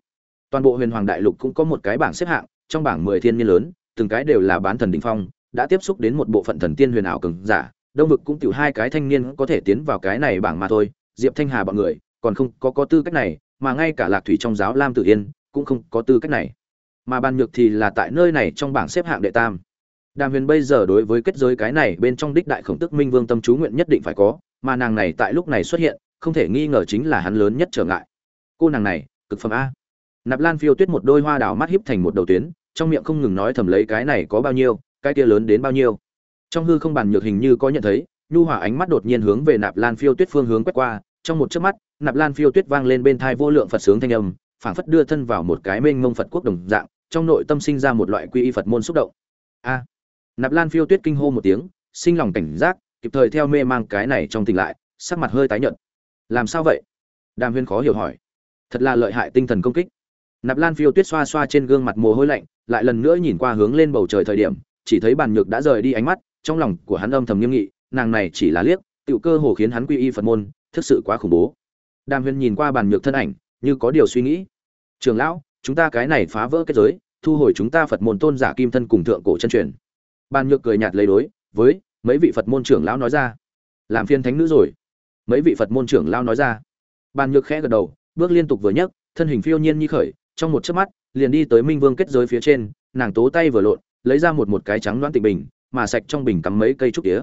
Toàn bộ huyền hoàng đại lục cũng có một cái bảng xếp hạng, trong bảng mười thiên niên lớn, từng cái đều là bán thần đỉnh phong, đã tiếp xúc đến một bộ phận thần tiên huyền ảo cường giả. Đông vực cũng tiểu hai cái thanh niên có thể tiến vào cái này bảng mà thôi, diệp thanh hà bọn người, còn không có có tư cách này, mà ngay cả lạc thủy trong giáo lam tử yên cũng không có tư cách này. Mà ban nhược thì là tại nơi này trong bảng xếp hạng đệ tam đàm huyền bây giờ đối với kết giới cái này bên trong đích đại khổng tức minh vương tâm chú nguyện nhất định phải có, mà nàng này tại lúc này xuất hiện, không thể nghi ngờ chính là hắn lớn nhất trở ngại. Cô nàng này, cực phẩm a. Nạp lan phiêu tuyết một đôi hoa đào mắt híp thành một đầu tuyến, trong miệng không ngừng nói thầm lấy cái này có bao nhiêu, cái kia lớn đến bao nhiêu. Trong hư không bàn nhược hình như có nhận thấy, nhu hòa ánh mắt đột nhiên hướng về nạp lan phiêu tuyết phương hướng quét qua, trong một chớp mắt, nạp lan phiêu tuyết vang lên bên tai vô lượng phật sướng thanh âm, phảng phất đưa thân vào một cái mênh mông phật quốc đồng dạng, trong nội tâm sinh ra một loại quy y phật môn xúc động. A nạp lan phiêu tuyết kinh hô một tiếng, sinh lòng cảnh giác, kịp thời theo mê mang cái này trong tỉnh lại, sắc mặt hơi tái nhợt. Làm sao vậy? Đàm huyên khó hiểu hỏi. Thật là lợi hại tinh thần công kích. Nạp lan phiêu tuyết xoa xoa trên gương mặt mồ hôi lạnh, lại lần nữa nhìn qua hướng lên bầu trời thời điểm, chỉ thấy bàn nhược đã rời đi ánh mắt, trong lòng của hắn âm thầm nghiêm nghị, nàng này chỉ là liếc, tiểu cơ hồ khiến hắn quy y phật môn, thực sự quá khủng bố. Đàm huyên nhìn qua bàn nhược thân ảnh, như có điều suy nghĩ. Trường lão, chúng ta cái này phá vỡ kết giới, thu hồi chúng ta phật môn tôn giả kim thân cùng thượng cổ chân truyền bàn nhược cười nhạt lấy đối với mấy vị phật môn trưởng lão nói ra. Làm phiên thánh nữ rồi. Mấy vị phật môn trưởng lão nói ra. Bàn nhược khẽ gật đầu, bước liên tục vừa nhấc, thân hình phiêu nhiên như khởi, trong một chớp mắt, liền đi tới minh vương kết giới phía trên, nàng tố tay vừa lộn, lấy ra một một cái trắng đoán tịnh bình, mà sạch trong bình cắm mấy cây trúc tía.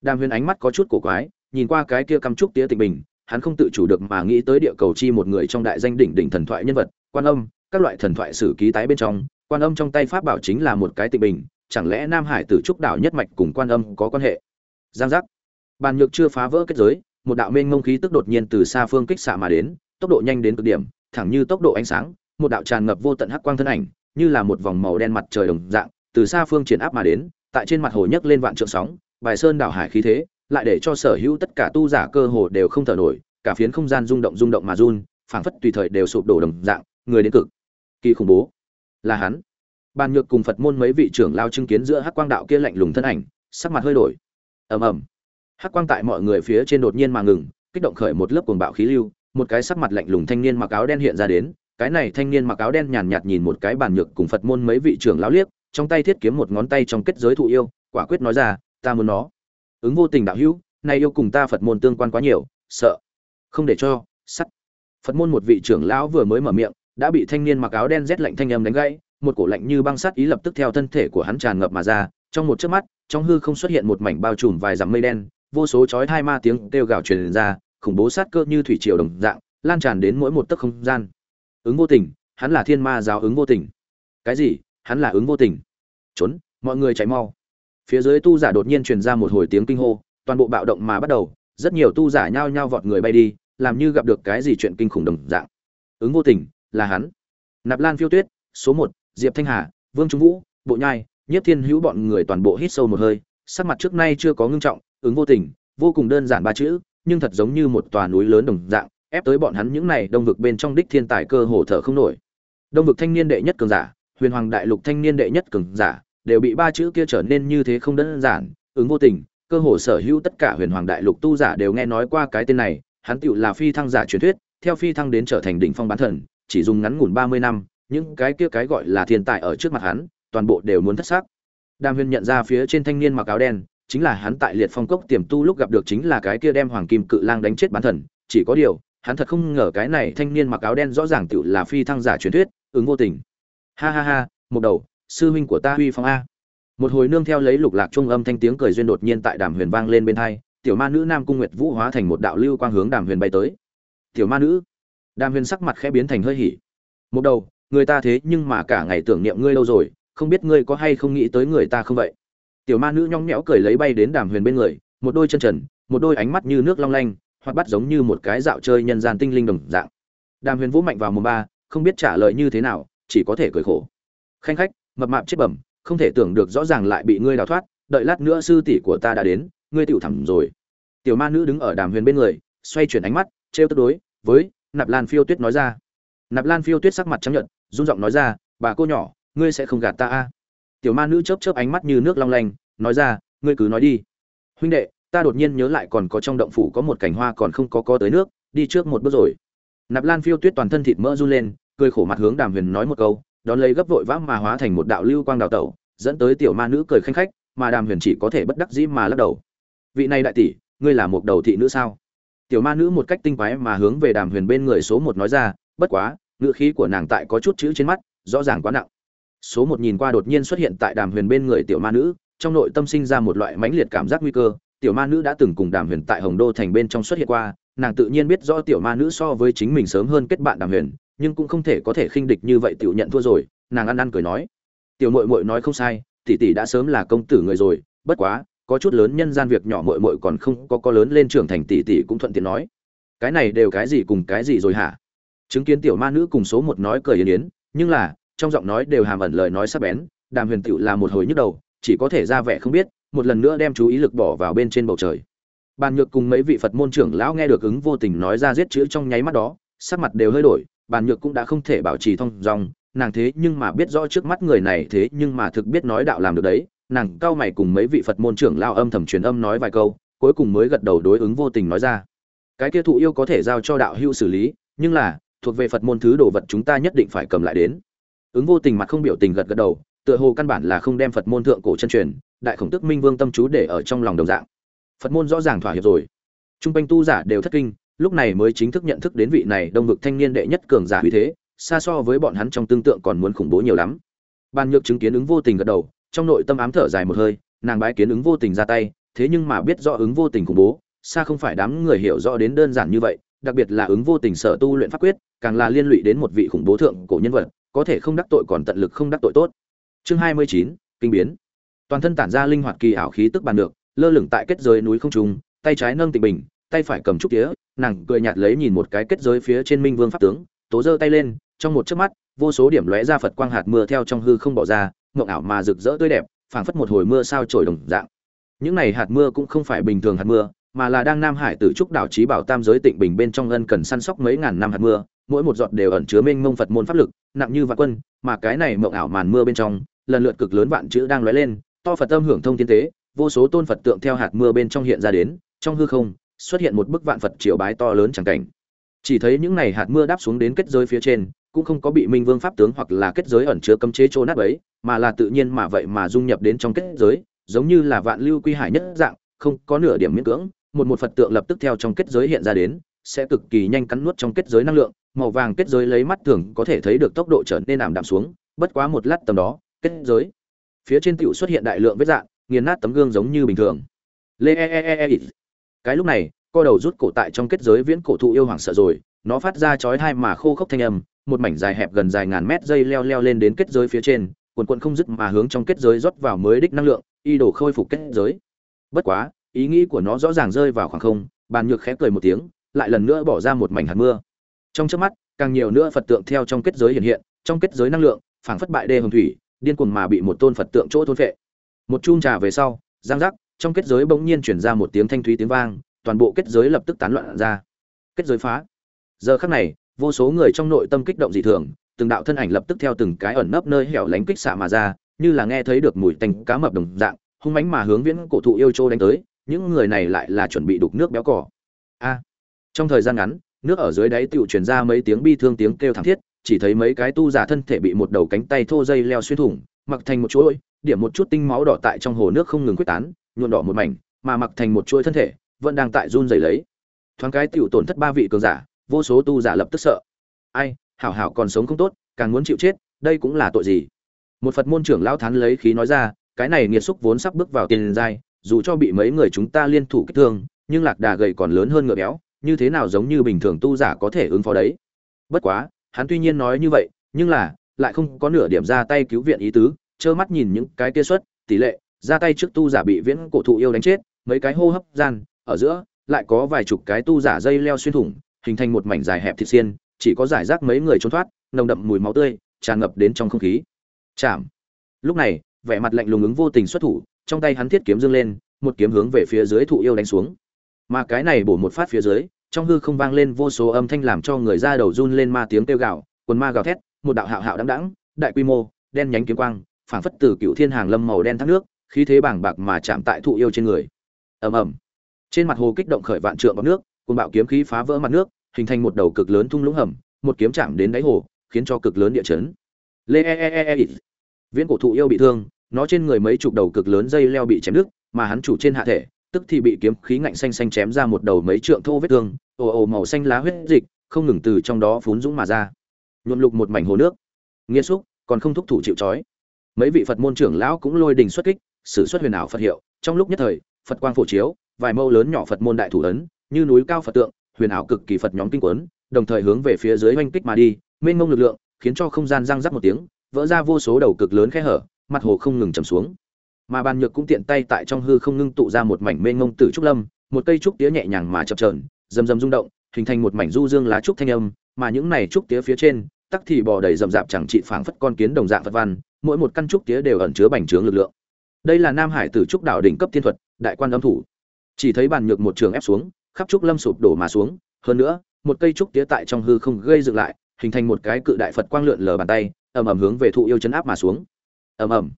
Đàm huyền ánh mắt có chút cổ quái, nhìn qua cái kia cắm trúc tía tịnh bình, hắn không tự chủ được mà nghĩ tới địa cầu chi một người trong đại danh đỉnh đỉnh thần thoại nhân vật, quan âm, các loại thần thoại sử ký tái bên trong, quan âm trong tay pháp bảo chính là một cái tịnh bình chẳng lẽ nam hải tử trúc đảo nhất mạch cùng quan âm có quan hệ? Giang giác. Bàn nhược chưa phá vỡ kết giới, một đạo mênh mông khí tức đột nhiên từ xa phương kích xạ mà đến, tốc độ nhanh đến cực điểm, thẳng như tốc độ ánh sáng, một đạo tràn ngập vô tận hắc quang thân ảnh, như là một vòng màu đen mặt trời đồng dạng, từ xa phương triển áp mà đến, tại trên mặt hồ nhấc lên vạn trượng sóng, bài sơn đảo hải khí thế, lại để cho sở hữu tất cả tu giả cơ hồ đều không thở nổi, cả phiến không gian rung động rung động mà run, phảng phất tùy thời đều sụp đổ đồng dạng, người đến cực. Kỳ khủng bố. Là hắn bàn nhược cùng phật môn mấy vị trưởng lao chứng kiến giữa hắc quang đạo kia lạnh lùng thân ảnh, sắc mặt hơi đổi. Ầm ầm. Hắc quang tại mọi người phía trên đột nhiên mà ngừng, kích động khởi một lớp cuồng bạo khí lưu, một cái sắc mặt lạnh lùng thanh niên mặc áo đen hiện ra đến, cái này thanh niên mặc áo đen nhàn nhạt nhìn một cái bàn nhược cùng phật môn mấy vị trưởng lão liếc, trong tay thiết kiếm một ngón tay trong kết giới thụ yêu, quả quyết nói ra, ta muốn nó. Ứng vô tình đạo hữu nay yêu cùng ta phật môn tương quan quá nhiều, sợ không để cho, sắt. Phật môn một vị trưởng lão vừa mới mở miệng, đã bị thanh niên mặc áo đen rét lạnh thanh âm đánh gãy một cổ lạnh như băng sắt ý lập tức theo thân thể của hắn tràn ngập mà ra, trong một chớp mắt, trong hư không xuất hiện một mảnh bao trùm vài dặm mây đen, vô số chói hai ma tiếng kêu gào truyền ra, khủng bố sát cơ như thủy triều đồng dạng, lan tràn đến mỗi một tấc không gian. Ứng vô tình, hắn là thiên ma giáo ứng vô tình. Cái gì? Hắn là ứng vô tình. Trốn, mọi người chạy mau. Phía dưới tu giả đột nhiên truyền ra một hồi tiếng kinh hô, toàn bộ bạo động mà bắt đầu, rất nhiều tu giả nhao nhao vọt người bay đi, làm như gặp được cái gì chuyện kinh khủng đồng dạng. Ứng vô tình, là hắn. Nạp lan phiêu tuyết, số một diệp thanh hà, vương trung vũ, bộ nhai nhất thiên hữu bọn người toàn bộ hít sâu một hơi, sắc mặt trước nay chưa có ngưng trọng, ứng vô tình, vô cùng đơn giản ba chữ, nhưng thật giống như một tòa núi lớn đồng dạng, ép tới bọn hắn những này đông vực bên trong đích thiên tài cơ hồ thở không nổi. Đông vực thanh niên đệ nhất cường giả, huyền hoàng đại lục thanh niên đệ nhất cường giả, đều bị ba chữ kia trở nên như thế không đơn giản, ứng vô tình, cơ hồ sở hữu tất cả huyền hoàng đại lục tu giả đều nghe nói qua cái tên này, hắn tựu là phi thăng giả truyền thuyết, theo phi thăng đến trở thành đỉnh phong bán thần, chỉ dùng ngắn ngủn ba mươi năm những cái kia cái gọi là thiên tài ở trước mặt hắn toàn bộ đều muốn thất sắc. đàm huyền nhận ra phía trên thanh niên mặc áo đen chính là hắn tại liệt phong cốc tiềm tu lúc gặp được chính là cái kia đem hoàng kim cự lang đánh chết bán thần chỉ có điều hắn thật không ngờ cái này thanh niên mặc áo đen rõ ràng tựu là phi thăng giả truyền thuyết ứng vô tình. Ha ha ha một đầu sư huynh của ta huy phong a. Một hồi nương theo lấy lục lạc trung âm thanh tiếng cười duyên đột nhiên tại đàm huyền vang lên bên tai, tiểu ma nữ nam cung nguyệt vũ hóa thành một đạo lưu quang hướng đàm huyền bay tới. Tiểu ma nữ. Đàm huyền sắc mặt khẽ biến thành hơi hỉ. Một đầu người ta thế nhưng mà cả ngày tưởng niệm ngươi lâu rồi, không biết ngươi có hay không nghĩ tới người ta không vậy? Tiểu ma nữ nhóng nhẽo cười lấy bay đến đàm huyền bên người, một đôi chân trần, một đôi ánh mắt như nước long lanh hoặc bắt giống như một cái dạo chơi nhân gian tinh linh đồng dạng. Đàm huyền vũ mạnh vào mùa ba, không biết trả lời như thế nào, chỉ có thể cười khổ. Khanh khách, mập mạp chết bẩm, không thể tưởng được rõ ràng lại bị ngươi đào thoát, đợi lát nữa sư tỷ của ta đã đến, ngươi tiểu thẳm rồi. Tiểu ma nữ đứng ở đàm huyền bên người, xoay chuyển ánh mắt, trêu tức đối với nạp lan phiêu tuyết nói ra. Nạp lan phiêu tuyết sắc mặt chấp nhận run giọng nói ra, bà cô nhỏ, ngươi sẽ không gạt ta a? Tiểu ma nữ chớp chớp ánh mắt như nước long lanh, nói ra, ngươi cứ nói đi. Huynh đệ, ta đột nhiên nhớ lại còn có trong động phủ có một cảnh hoa còn không có có tới nước, đi trước một bước rồi. Nạp lan phiêu tuyết toàn thân thịt mỡ run lên, cười khổ mặt hướng đàm huyền nói một câu, đón lấy gấp vội vã mà hóa thành một đạo lưu quang đào tẩu, dẫn tới tiểu ma nữ cười khanh khách, mà đàm huyền chỉ có thể bất đắc dĩ mà lắc đầu. Vị này đại tỷ, ngươi là một đầu thị nữ sao? Tiểu ma nữ một cách tinh quái mà hướng về đàm huyền bên người số một nói ra, bất quá ngựa khí của nàng tại có chút chữ trên mắt, rõ ràng quá nặng. Số một nhìn qua đột nhiên xuất hiện tại đàm huyền bên người tiểu ma nữ, trong nội tâm sinh ra một loại mãnh liệt cảm giác nguy cơ. Tiểu ma nữ đã từng cùng đàm huyền tại hồng đô thành bên trong xuất hiện qua, nàng tự nhiên biết rõ tiểu ma nữ so với chính mình sớm hơn kết bạn đàm huyền, nhưng cũng không thể có thể khinh địch như vậy tiểu nhận thua rồi, nàng ăn ăn cười nói. Tiểu muội muội nói không sai, tỷ tỷ đã sớm là công tử người rồi, bất quá, có chút lớn nhân gian việc nhỏ muội muội còn không có có lớn lên trưởng thành, tỷ tỷ cũng thuận tiện nói. Cái này đều cái gì cùng cái gì rồi hả? Chứng kiến tiểu ma nữ cùng số một nói cười yến yến, nhưng là, trong giọng nói đều hàm ẩn lời nói sắc bén, đàm huyền tựu là một hồi nhức đầu, chỉ có thể ra vẻ không biết, một lần nữa đem chú ý lực bỏ vào bên trên bầu trời. Bàn nhược cùng mấy vị phật môn trưởng lão nghe được ứng vô tình nói ra giết chữ trong nháy mắt đó, sắc mặt đều hơi đổi, bàn nhược cũng đã không thể bảo trì thông dong nàng thế nhưng mà biết rõ trước mắt người này thế nhưng mà thực biết nói đạo làm được đấy, nàng cao mày cùng mấy vị phật môn trưởng lao âm thầm truyền âm nói vài câu, cuối cùng mới gật đầu đối ứng vô tình nói ra. Cái kia thụ yêu có thể giao cho đạo hưu xử lý, nhưng là thuộc về phật môn thứ đồ vật chúng ta nhất định phải cầm lại đến. Ứng vô tình mặt không biểu tình gật gật đầu, tựa hồ căn bản là không đem phật môn thượng cổ chân truyền, đại khổng tức minh vương tâm chú để ở trong lòng đồng dạng. Phật môn rõ ràng thỏa hiệp rồi. T r u n g quanh tu giả đều thất kinh, lúc này mới chính thức nhận thức đến vị này đông vực thanh niên đệ nhất cường giả uy thế, xa so với bọn hắn trong tương tượng còn muốn khủng bố nhiều lắm. Ban nhược chứng kiến ứng vô tình gật đầu, trong nội tâm ám thở dài một hơi, nàng bái kiến ứng vô tình ra tay, thế nhưng mà biết rõ ứng vô tình khủng bố, xa không phải đám người hiểu rõ đến đơn giản như vậy, đặc biệt là ứng vô tình sở tu luyện pháp quyết càng là liên lụy đến một vị khủng bố thượng cổ nhân vật, có thể không đắc tội còn tận lực không đắc tội tốt. Chương hai mươi chín, kinh biến. Toàn thân tản ra linh hoạt kỳ ảo khí tức bàn được, lơ lửng tại kết giới núi không trung, tay trái nâng tịnh bình, tay phải cầm trúc tía, nàng cười nhạt lấy nhìn một cái kết giới phía trên minh vương pháp tướng, tố giơ tay lên, trong một chớp mắt, vô số điểm lóe ra phật quang hạt mưa theo trong hư không bỏ ra mộng ảo mà rực rỡ tươi đẹp, phảng phất một hồi mưa sao trời đồng dạng. Những này hạt mưa cũng không phải bình thường hạt mưa, mà là đang nam hải tử trúc đảo trí bảo tam giới tịnh bình bên trong ân cần săn sóc mấy ngàn năm hạt mưa mỗi một giọt đều ẩn chứa mênh mông phật môn pháp lực, nặng như vạn quân, mà cái này mộng ảo màn mưa bên trong, lần lượt cực lớn vạn chữ đang lóe lên, to phật tâm hưởng thông thiên tế, vô số tôn phật tượng theo hạt mưa bên trong hiện ra đến, trong hư không, xuất hiện một bức vạn phật triều bái to lớn chẳng cảnh. Chỉ thấy những này hạt mưa đáp xuống đến kết giới phía trên, cũng không có bị minh vương pháp tướng hoặc là kết giới ẩn chứa cấm chế chỗ nát ấy mà là tự nhiên mà vậy mà dung nhập đến trong kết giới, giống như là vạn lưu quy hải nhất dạng, không có nửa điểm miễn cưỡng, một một phật tượng lập tức theo trong kết giới hiện ra đến sẽ cực kỳ nhanh cắn nuốt trong kết giới năng lượng, màu vàng kết giới lấy mắt thường có thể thấy được tốc độ trở nên ảm đạm xuống, bất quá một lát tầm đó, kết giới phía trên tựu xuất hiện đại lượng vết dạng, nghiền nát tấm gương giống như bình thường. Lê e, e e e e cái lúc này, co đầu rút cổ tại trong kết giới viễn cổ thụ yêu hoàng sợ rồi, nó phát ra chói thai mà khô khốc thanh âm, một mảnh dài hẹp gần dài ngàn mét dây leo leo lên đến kết giới phía trên quần quần không dứt mà hướng trong kết giới rót vào mới đích năng lượng, y đổ khôi phục kết giới. Bất quá, ý nghĩ của nó rõ ràng rơi vào khoảng không, bàn nhược khẽ cười một tiếng lại lần nữa bỏ ra một mảnh hạt mưa. Trong chớp mắt, càng nhiều nữa phật tượng theo trong kết giới hiện hiện, trong kết giới năng lượng, phảng phất bại đê hồng thủy, điên cuồng mà bị một tôn phật tượng chỗ thôn phệ. Một chung trà về sau giang giác trong kết giới bỗng nhiên chuyển ra một tiếng thanh thúy tiếng vang, toàn bộ kết giới lập tức tán loạn ra. Kết giới phá. Giờ khắc này, vô số người trong nội tâm kích động dị thường, từng đạo thân ảnh lập tức theo từng cái ẩn nấp nơi hẻo lánh kích xạ mà ra, như là nghe thấy được mùi tanh cá mập đồng dạng, hung mãnh mà hướng viễn cổ thụ yêu châu đánh tới, những người này lại là chuẩn bị đục nước béo cỏ a! Trong thời gian ngắn, nước ở dưới đáy tựu truyền ra mấy tiếng bi thương tiếng kêu thảm thiết, chỉ thấy mấy cái tu giả thân thể bị một đầu cánh tay thô dây leo xuyên thủng, mặc thành một chuỗi, điểm một chút tinh máu đỏ tại trong hồ nước không ngừng quyết tán nhuộn đỏ một mảnh, mà mặc thành một chuỗi thân thể, vẫn đang tại run rẩy lấy. Thoáng cái tựu tổn thất ba vị cường giả, vô số tu giả lập tức sợ. Ai, hảo hảo còn sống không tốt, càng muốn chịu chết, đây cũng là tội gì? Một phật môn trưởng lão thán lấy khí nói ra, cái này nghiệt xúc vốn sắp bước vào tiền giai, dù cho bị mấy người chúng ta liên thủ kích thương, nhưng lạc đà gầy còn lớn hơn ngựa béo như thế nào giống như bình thường tu giả có thể ứng phó đấy. Bất quá, hắn tuy nhiên nói như vậy, nhưng là, lại không có nửa điểm ra tay cứu viện ý tứ, trơ mắt nhìn những cái kia xuất, tỷ lệ, ra tay trước tu giả bị viễn cổ thụ yêu đánh chết, mấy cái hô hấp gian, ở giữa, lại có vài chục cái tu giả dây leo xuyên thủng, hình thành một mảnh dài hẹp thịt xiên, chỉ có giải rác mấy người trốn thoát, nồng đậm mùi máu tươi, tràn ngập đến trong không khí. Chạm lúc này, vẻ mặt lạnh lùng ứng vô tình xuất thủ, trong tay hắn thiết kiếm dương lên, một kiếm hướng về phía dưới thụ yêu đánh xuống mà cái này bổ một phát phía dưới, trong hư không vang lên vô số âm thanh làm cho người ra đầu run lên ma tiếng kêu gào, quần ma gào thét, một đạo hạo hạo đăng đẳng đại quy mô, đen nhánh kiếm quang, phảng phất từ cựu thiên hàng lâm màu đen thác nước, khí thế bảng bạc mà chạm tại thụ yêu trên người. Ầm ầm. Trên mặt hồ kích động khởi vạn trượng bọt nước cùng bạo kiếm khí phá vỡ mặt nước, hình thành một đầu cực lớn thung lũng hầm, một kiếm chạm đến đáy hồ, khiến cho cực lớn địa chấn. Lê e e e e. e. Viễn cổ thụ yêu bị thương, nó trên người mấy chục đầu cực lớn dây leo bị chém đứt, mà hắn chủ trên hạ thể tức thì bị kiếm khí ngạnh xanh xanh chém ra một đầu mấy trượng thô vết thương, ồ ồ màu xanh lá huyết dịch, không ngừng từ trong đó phún dũng mà ra. Nhuộm lục một mảnh hồ nước. Nghiên xúc, còn không thúc thủ chịu trói. Mấy vị phật môn trưởng lão cũng lôi đình xuất kích, sử xuất huyền ảo phật hiệu. Trong lúc nhất thời, phật quang phổ chiếu, vài mâu lớn nhỏ phật môn đại thủ ấn, như núi cao phật tượng, huyền ảo cực kỳ phật nhóm kinh quấn đồng thời hướng về phía dưới hoành kích mà đi, mênh mông lực lượng, khiến cho không gian răng rắc một tiếng, vỡ ra vô số đầu cực lớn khe hở, mặt hồ không ngừng trầm xuống mà bàn nhược cũng tiện tay tại trong hư không ngưng tụ ra một mảnh mênh mông tử trúc lâm, một cây trúc tía nhẹ nhàng mà chập trờn rầm rầm rung động, hình thành một mảnh du dương lá trúc thanh âm, mà những này trúc tía phía trên, tắc thì bò đầy rậm rạp chẳng trị phảng phất con kiến đồng dạng phật văn, mỗi một căn trúc tía đều ẩn chứa bành trướng lực lượng. Đây là nam hải tử trúc đảo đỉnh cấp thiên thuật, đại quan âm thủ. Chỉ thấy bàn nhược một trường ép xuống, khắp trúc lâm sụp đổ mà xuống, hơn nữa, một cây trúc tía tại trong hư không gây dựng lại, hình thành một cái cự đại phật quang lượn lờ bàn tay, ầm ầm hướng về thụ yêu chấn áp mà xuống. Ầm ầm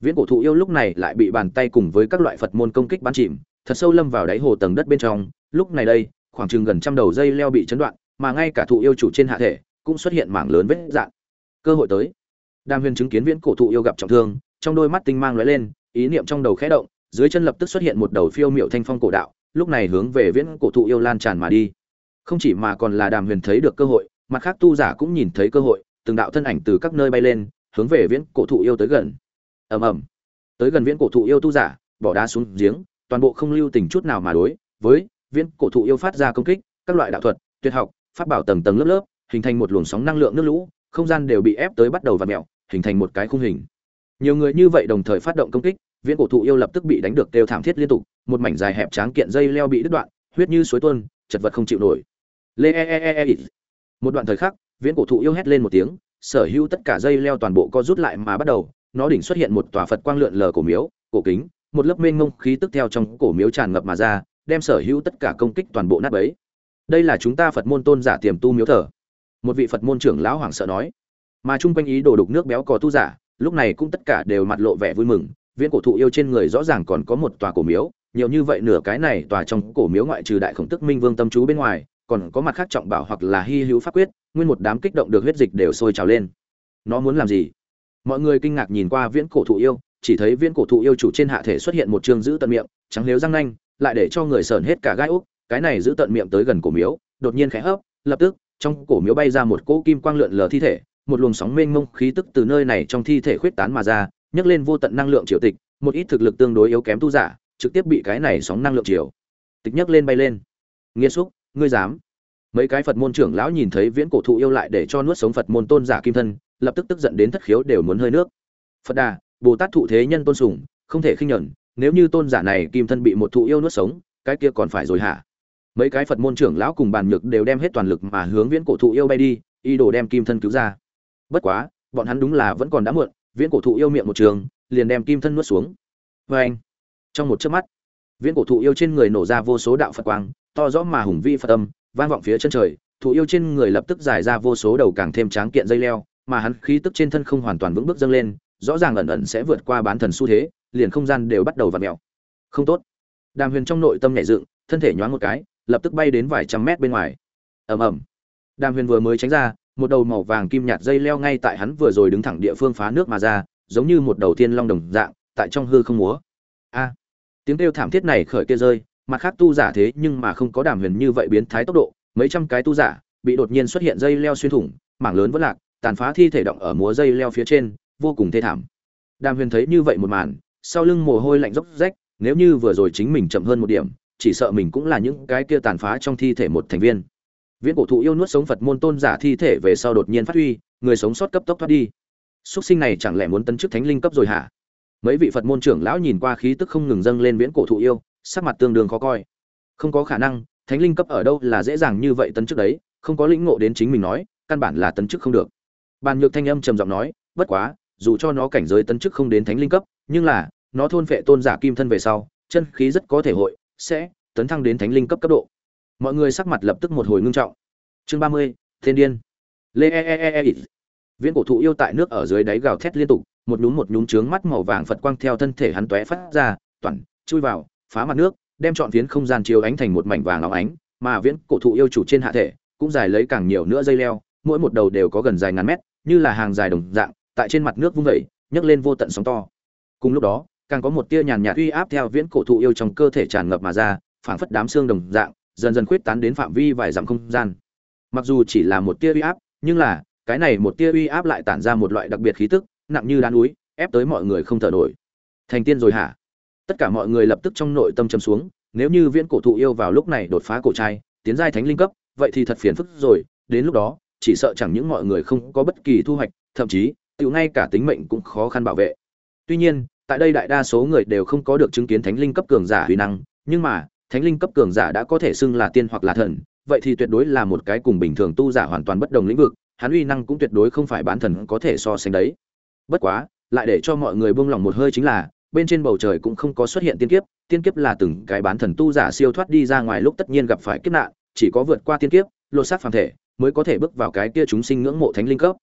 viễn cổ thụ yêu lúc này lại bị bàn tay cùng với các loại phật môn công kích bắn chìm, thật sâu lâm vào đáy hồ tầng đất bên trong. Lúc này đây, khoảng chừng gần trăm đầu dây leo bị chấn đoạn, mà ngay cả thụ yêu chủ trên hạ thể cũng xuất hiện mảng lớn vết dạn cơ hội tới. Đàm huyền chứng kiến viễn cổ thụ yêu gặp trọng thương, trong đôi mắt tinh mang lóe lên, ý niệm trong đầu khẽ động, dưới chân lập tức xuất hiện một đầu phiêu miệu thanh phong cổ đạo, lúc này hướng về viễn cổ thụ yêu lan tràn mà đi. Không chỉ mà còn là đàm huyền thấy được cơ hội, mặt khác tu giả cũng nhìn thấy cơ hội, từng đạo thân ảnh từ các nơi bay lên, hướng về viễn cổ thụ yêu tới gần ầm ầm. Tới gần viễn cổ thụ yêu tu giả, bỏ đá xuống giếng, toàn bộ không lưu tình chút nào mà đối với viễn cổ thụ yêu phát ra công kích, các loại đạo thuật, tuyệt học phát bảo tầng tầng lớp lớp, hình thành một luồng sóng năng lượng nước lũ, không gian đều bị ép tới bắt đầu và mẹo hình thành một cái khung hình. Nhiều người như vậy đồng thời phát động công kích, viễn cổ thụ yêu lập tức bị đánh được kêu thảm thiết liên tục, một mảnh dài hẹp tráng kiện dây leo bị đứt đoạn, huyết như suối tuôn, chật vật không chịu nổi. Lê e e e e. e. Một đoạn thời khắc, viễn cổ thụ yêu hét lên một tiếng, sở hữu tất cả dây leo toàn bộ co rút lại mà bắt đầu nó đỉnh xuất hiện một tòa phật quang lượn lờ cổ miếu, cổ kính, một lớp mênh mông khí tức theo trong cổ miếu tràn ngập mà ra, đem sở hữu tất cả công kích toàn bộ nát bấy. Đây là chúng ta phật môn tôn giả tiềm tu miếu thờ. Một vị phật môn trưởng lão hoảng sợ nói. Mà chung quanh ý đồ đục nước béo cò tu giả, lúc này cũng tất cả đều mặt lộ vẻ vui mừng, viễn cổ thụ yêu trên người rõ ràng còn có một tòa cổ miếu, nhiều như vậy nửa cái này tòa trong cổ miếu ngoại trừ đại khổng tức minh vương tâm chú bên ngoài, còn có mặt khác trọng bảo hoặc là hy hữu pháp quyết, nguyên một đám kích động được huyết dịch đều sôi trào lên. Nó muốn làm gì? Mọi người kinh ngạc nhìn qua viễn cổ thụ yêu, chỉ thấy viễn cổ thụ yêu chủ trên hạ thể xuất hiện một chương giữ tận miệng, trắng liếu răng nanh, lại để cho người sờn hết cả gai úc, cái này giữ tận miệng tới gần cổ miếu, đột nhiên khẽ hấp, lập tức, trong cổ miếu bay ra một cỗ kim quang lượn lờ thi thể, một luồng sóng mênh mông khí tức từ nơi này trong thi thể khuyết tán mà ra, nhấc lên vô tận năng lượng triều tịch, một ít thực lực tương đối yếu kém tu giả, trực tiếp bị cái này sóng năng lượng triều tịch nhấc lên bay lên. Nghiêm xúc, ngươi dám. Mấy cái phật môn trưởng lão nhìn thấy viễn cổ thụ yêu lại để cho nuốt sống phật môn tôn giả kim thân lập tức tức giận đến thất khiếu đều muốn hơi nước. Phật đà, bồ tát thụ thế nhân tôn sùng, không thể khinh nhẫn, nếu như tôn giả này kim thân bị một thụ yêu nuốt sống, cái kia còn phải rồi hả? Mấy cái phật môn trưởng lão cùng bàn nhược đều đem hết toàn lực mà hướng viễn cổ thụ yêu bay đi y đồ đem kim thân cứu ra. Bất quá, bọn hắn đúng là vẫn còn đã muộn, viễn cổ thụ yêu miệng một trường, liền đem kim thân nuốt xuống. Vê anh, trong một chớp mắt, viễn cổ thụ yêu trên người nổ ra vô số đạo phật quang, to rõ mà hùng vi phật âm, vang vọng phía chân trời, thụ yêu trên người lập tức giải ra vô số đầu càng thêm tráng kiện dây leo mà hắn khí tức trên thân không hoàn toàn vững bước dâng lên, rõ ràng ẩn ẩn sẽ vượt qua bán thần xu thế, liền không gian đều bắt đầu vặn mèo. Không tốt. Đàm huyền trong nội tâm nhảy dựng, thân thể nhoáng một cái, lập tức bay đến vài trăm mét bên ngoài. Ầm ầm. Đàm huyền vừa mới tránh ra, một đầu màu vàng kim nhạt dây leo ngay tại hắn vừa rồi đứng thẳng địa phương phá nước mà ra, giống như một đầu thiên long đồng dạng, tại trong hư không múa. A. Tiếng kêu thảm thiết này khởi kia rơi, mặt khác tu giả thế nhưng mà không có đàm huyền như vậy biến thái tốc độ, mấy trăm cái tu giả bị đột nhiên xuất hiện dây leo xuyên thủng, mảng lớn vẫn lạc tàn phá thi thể động ở múa dây leo phía trên, vô cùng thê thảm. Đàm huyền thấy như vậy một màn, sau lưng mồ hôi lạnh róc rách, nếu như vừa rồi chính mình chậm hơn một điểm, chỉ sợ mình cũng là những cái kia tàn phá trong thi thể một thành viên. Viễn cổ thụ yêu nuốt sống phật môn tôn giả thi thể về sau đột nhiên phát huy, người sống sót cấp tốc thoát đi. Xuất sinh này chẳng lẽ muốn tấn chức thánh linh cấp rồi hả? Mấy vị phật môn trưởng lão nhìn qua khí tức không ngừng dâng lên viễn cổ thụ yêu, sắc mặt tương đương khó coi. Không có khả năng, thánh linh cấp ở đâu là dễ dàng như vậy tấn chức đấy, không có lĩnh ngộ đến chính mình nói, căn bản là tấn chức không được bàn nhược thanh âm trầm giọng nói, bất quá, dù cho nó cảnh giới tấn chức không đến thánh linh cấp, nhưng là, nó thôn phệ tôn giả kim thân về sau, chân khí rất có thể hội, sẽ tấn thăng đến thánh linh cấp cấp độ. Mọi người sắc mặt lập tức một hồi ngưng trọng. Chương ba mươi, thiên điên. Lê e e e e, e. viễn cổ thụ yêu tại nước ở dưới đáy gào thét liên tục, một nhúm một nhúm trướng mắt màu vàng phật quang theo thân thể hắn tóe phát ra, toàn, chui vào, phá mặt nước, đem trọn phiến không gian chiếu ánh thành một mảnh vàng óng ánh, mà viễn cổ thụ yêu chủ trên hạ thể, cũng dài lấy càng nhiều nữa dây leo, mỗi một đầu đều có gần dài ngàn mét như là hàng dài đồng dạng, tại trên mặt nước vung vẩy, nhấc lên vô tận sóng to. Cùng lúc đó, càng có một tia nhàn nhạt uy áp theo viễn cổ thụ yêu trong cơ thể tràn ngập mà ra, phảng phất đám xương đồng dạng, dần dần khuyết tán đến phạm vi vài dặm không gian. Mặc dù chỉ là một tia uy áp, nhưng là, cái này một tia uy áp lại tản ra một loại đặc biệt khí tức, nặng như đá núi, ép tới mọi người không thở nổi. Thành tiên rồi hả? Tất cả mọi người lập tức trong nội tâm châm xuống, nếu như viễn cổ thụ yêu vào lúc này đột phá cổ trai, tiến giai thánh linh cấp, vậy thì thật phiền phức rồi, đến lúc đó chỉ sợ chẳng những mọi người không có bất kỳ thu hoạch, thậm chí tự ngay cả tính mệnh cũng khó khăn bảo vệ. Tuy nhiên, tại đây đại đa số người đều không có được chứng kiến thánh linh cấp cường giả uy năng, nhưng mà, thánh linh cấp cường giả đã có thể xưng là tiên hoặc là thần, vậy thì tuyệt đối là một cái cùng bình thường tu giả hoàn toàn bất đồng lĩnh vực, hắn uy năng cũng tuyệt đối không phải bán thần có thể so sánh đấy. Bất quá, lại để cho mọi người buông lòng một hơi chính là, bên trên bầu trời cũng không có xuất hiện tiên kiếp tiên kiếp là từng cái bán thần tu giả siêu thoát đi ra ngoài lúc tất nhiên gặp phải kiếp nạn, chỉ có vượt qua tiên kiếp, lột xác phàm thể mới có thể bước vào cái kia chúng sinh ngưỡng mộ thánh linh cấp.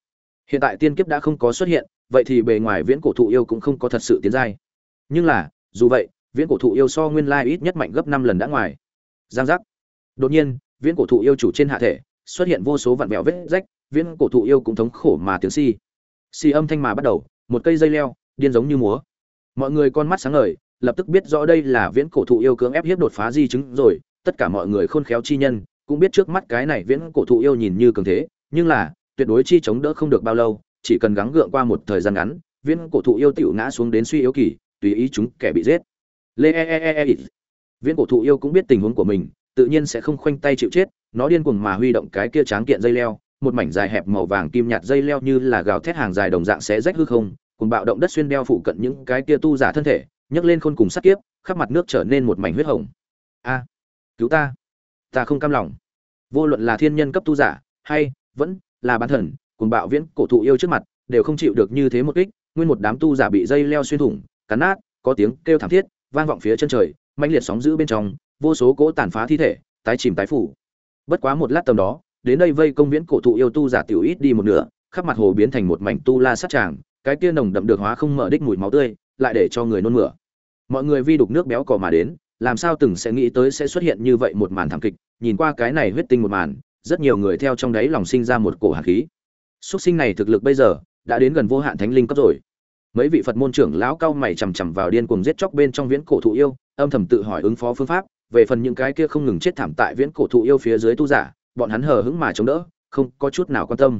Hiện tại tiên kiếp đã không có xuất hiện, vậy thì bề ngoài viễn cổ thụ yêu cũng không có thật sự tiến giai. Nhưng là, dù vậy, viễn cổ thụ yêu so nguyên lai ít nhất mạnh gấp năm lần đã ngoài. Giang giác. Đột nhiên, viễn cổ thụ yêu chủ trên hạ thể, xuất hiện vô số vạn vẹo vết rách, viễn cổ thụ yêu cũng thống khổ mà tiếng si si âm thanh mà bắt đầu, một cây dây leo, điên giống như múa. Mọi người con mắt sáng ngời, lập tức biết rõ đây là viễn cổ thụ yêu cưỡng ép hiếp đột phá di chứng rồi, tất cả mọi người khôn khéo chi nhân cũng biết trước mắt cái này viễn cổ thụ yêu nhìn như cường thế, nhưng là, tuyệt đối chi chống đỡ không được bao lâu, chỉ cần gắng gượng qua một thời gian ngắn, viễn cổ thụ yêu tiểu ngã xuống đến suy yếu kỳ, tùy ý chúng kẻ bị giết. Lê e, e e e e viễn cổ thụ yêu cũng biết tình huống của mình, tự nhiên sẽ không khoanh tay chịu chết, nó điên cuồng mà huy động cái kia tráng kiện dây leo, một mảnh dài hẹp màu vàng kim nhạt dây leo như là gào thét hàng dài đồng dạng sẽ rách hư không, cùng bạo động đất xuyên đeo phụ cận những cái kia tu giả thân thể, nhấc lên khôn cùng sát kiếp, khắp mặt nước trở nên một mảnh huyết hồng. A, cứu ta ta không cam lòng. Vô luận là thiên nhân cấp tu giả, hay vẫn là bán thần, cùng bạo viễn cổ thụ yêu trước mặt, đều không chịu được như thế một kích, nguyên một đám tu giả bị dây leo xuyên thủng, cắn nát, có tiếng kêu thảm thiết, vang vọng phía chân trời, mãnh liệt sóng giữ bên trong, vô số cỗ tàn phá thi thể, tái chìm tái phủ. Bất quá một lát tầm đó, đến đây vây công viễn cổ thụ yêu tu giả tiểu ít đi một nửa, khắp mặt hồ biến thành một mảnh tu la sát tràng, cái kia nồng đậm được hóa không mở đích mùi máu tươi, lại để cho người nôn mửa. Mọi người vi đục nước béo cò mà đến làm sao từng sẽ nghĩ tới sẽ xuất hiện như vậy một màn thảm kịch, nhìn qua cái này huyết tinh một màn, rất nhiều người theo trong đấy lòng sinh ra một cổ hàn khí. Xuất sinh này thực lực bây giờ, đã đến gần vô hạn thánh linh cấp rồi. Mấy vị phật môn trưởng lão cao mày chằm chằm vào điên cuồng giết chóc bên trong viễn cổ thụ yêu, âm thầm tự hỏi ứng phó phương pháp, về phần những cái kia không ngừng chết thảm tại viễn cổ thụ yêu phía dưới tu giả, bọn hắn hờ hững mà chống đỡ, không có chút nào quan tâm.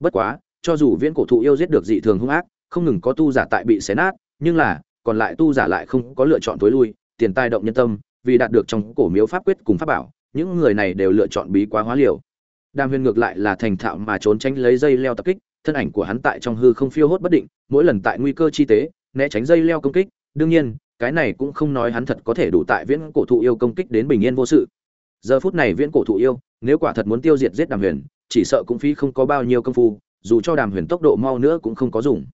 Bất quá, cho dù viễn cổ thụ yêu giết được dị thường hung ác, không ngừng có tu giả tại bị xé nát, nhưng là, còn lại tu giả lại không có lựa chọn tối lui tiền tài động nhân tâm, vì đạt được trong cổ miếu pháp quyết cùng pháp bảo, những người này đều lựa chọn bí quá hóa liều. Đàm huyền ngược lại là thành thạo mà trốn tránh lấy dây leo tập kích, thân ảnh của hắn tại trong hư không phiêu hốt bất định, mỗi lần tại nguy cơ chi tế, né tránh dây leo công kích. Đương nhiên, cái này cũng không nói hắn thật có thể đủ tại viễn cổ thụ yêu công kích đến bình yên vô sự. Giờ phút này viễn cổ thụ yêu, nếu quả thật muốn tiêu diệt giết đàm huyền, chỉ sợ cũng phí không có bao nhiêu công phu, dù cho đàm huyền tốc độ mau nữa cũng không có dùng.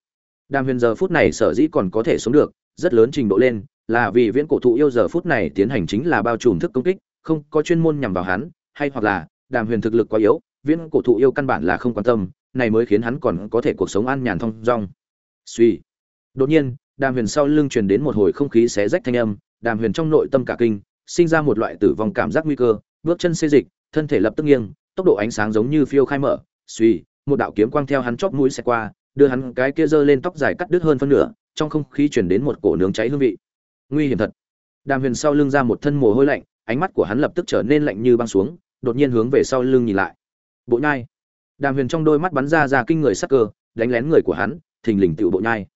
Đàm huyền giờ phút này sở dĩ còn có thể sống được, rất lớn trình độ lên là vì viễn cổ thụ yêu giờ phút này tiến hành chính là bao trùm thức công kích, không có chuyên môn nhằm vào hắn, hay hoặc là, đàm huyền thực lực quá yếu, viễn cổ thụ yêu căn bản là không quan tâm, này mới khiến hắn còn có thể cuộc sống an nhàn thong dong. Suy. Đột nhiên, đàm huyền sau lưng truyền đến một hồi không khí xé rách thanh âm, đàm huyền trong nội tâm cả kinh, sinh ra một loại tử vong cảm giác nguy cơ, bước chân xê dịch, thân thể lập tức nghiêng, tốc độ ánh sáng giống như phiêu khai mở, suy, một đạo kiếm quang theo hắn chóp mũi xe qua, đưa hắn cái kia giơ lên tóc dài cắt đứt hơn phân nửa, trong không khí truyền đến một cổ nướng cháy hương vị nguy hiểm thật. Đàm huyền sau lưng ra một thân mồ hôi lạnh, ánh mắt của hắn lập tức trở nên lạnh như băng xuống, đột nhiên hướng về sau lưng nhìn lại. Bộ nhai. Đàm huyền trong đôi mắt bắn ra ra kinh người sắc cơ, đánh lén người của hắn, thình lình tựu bộ nhai.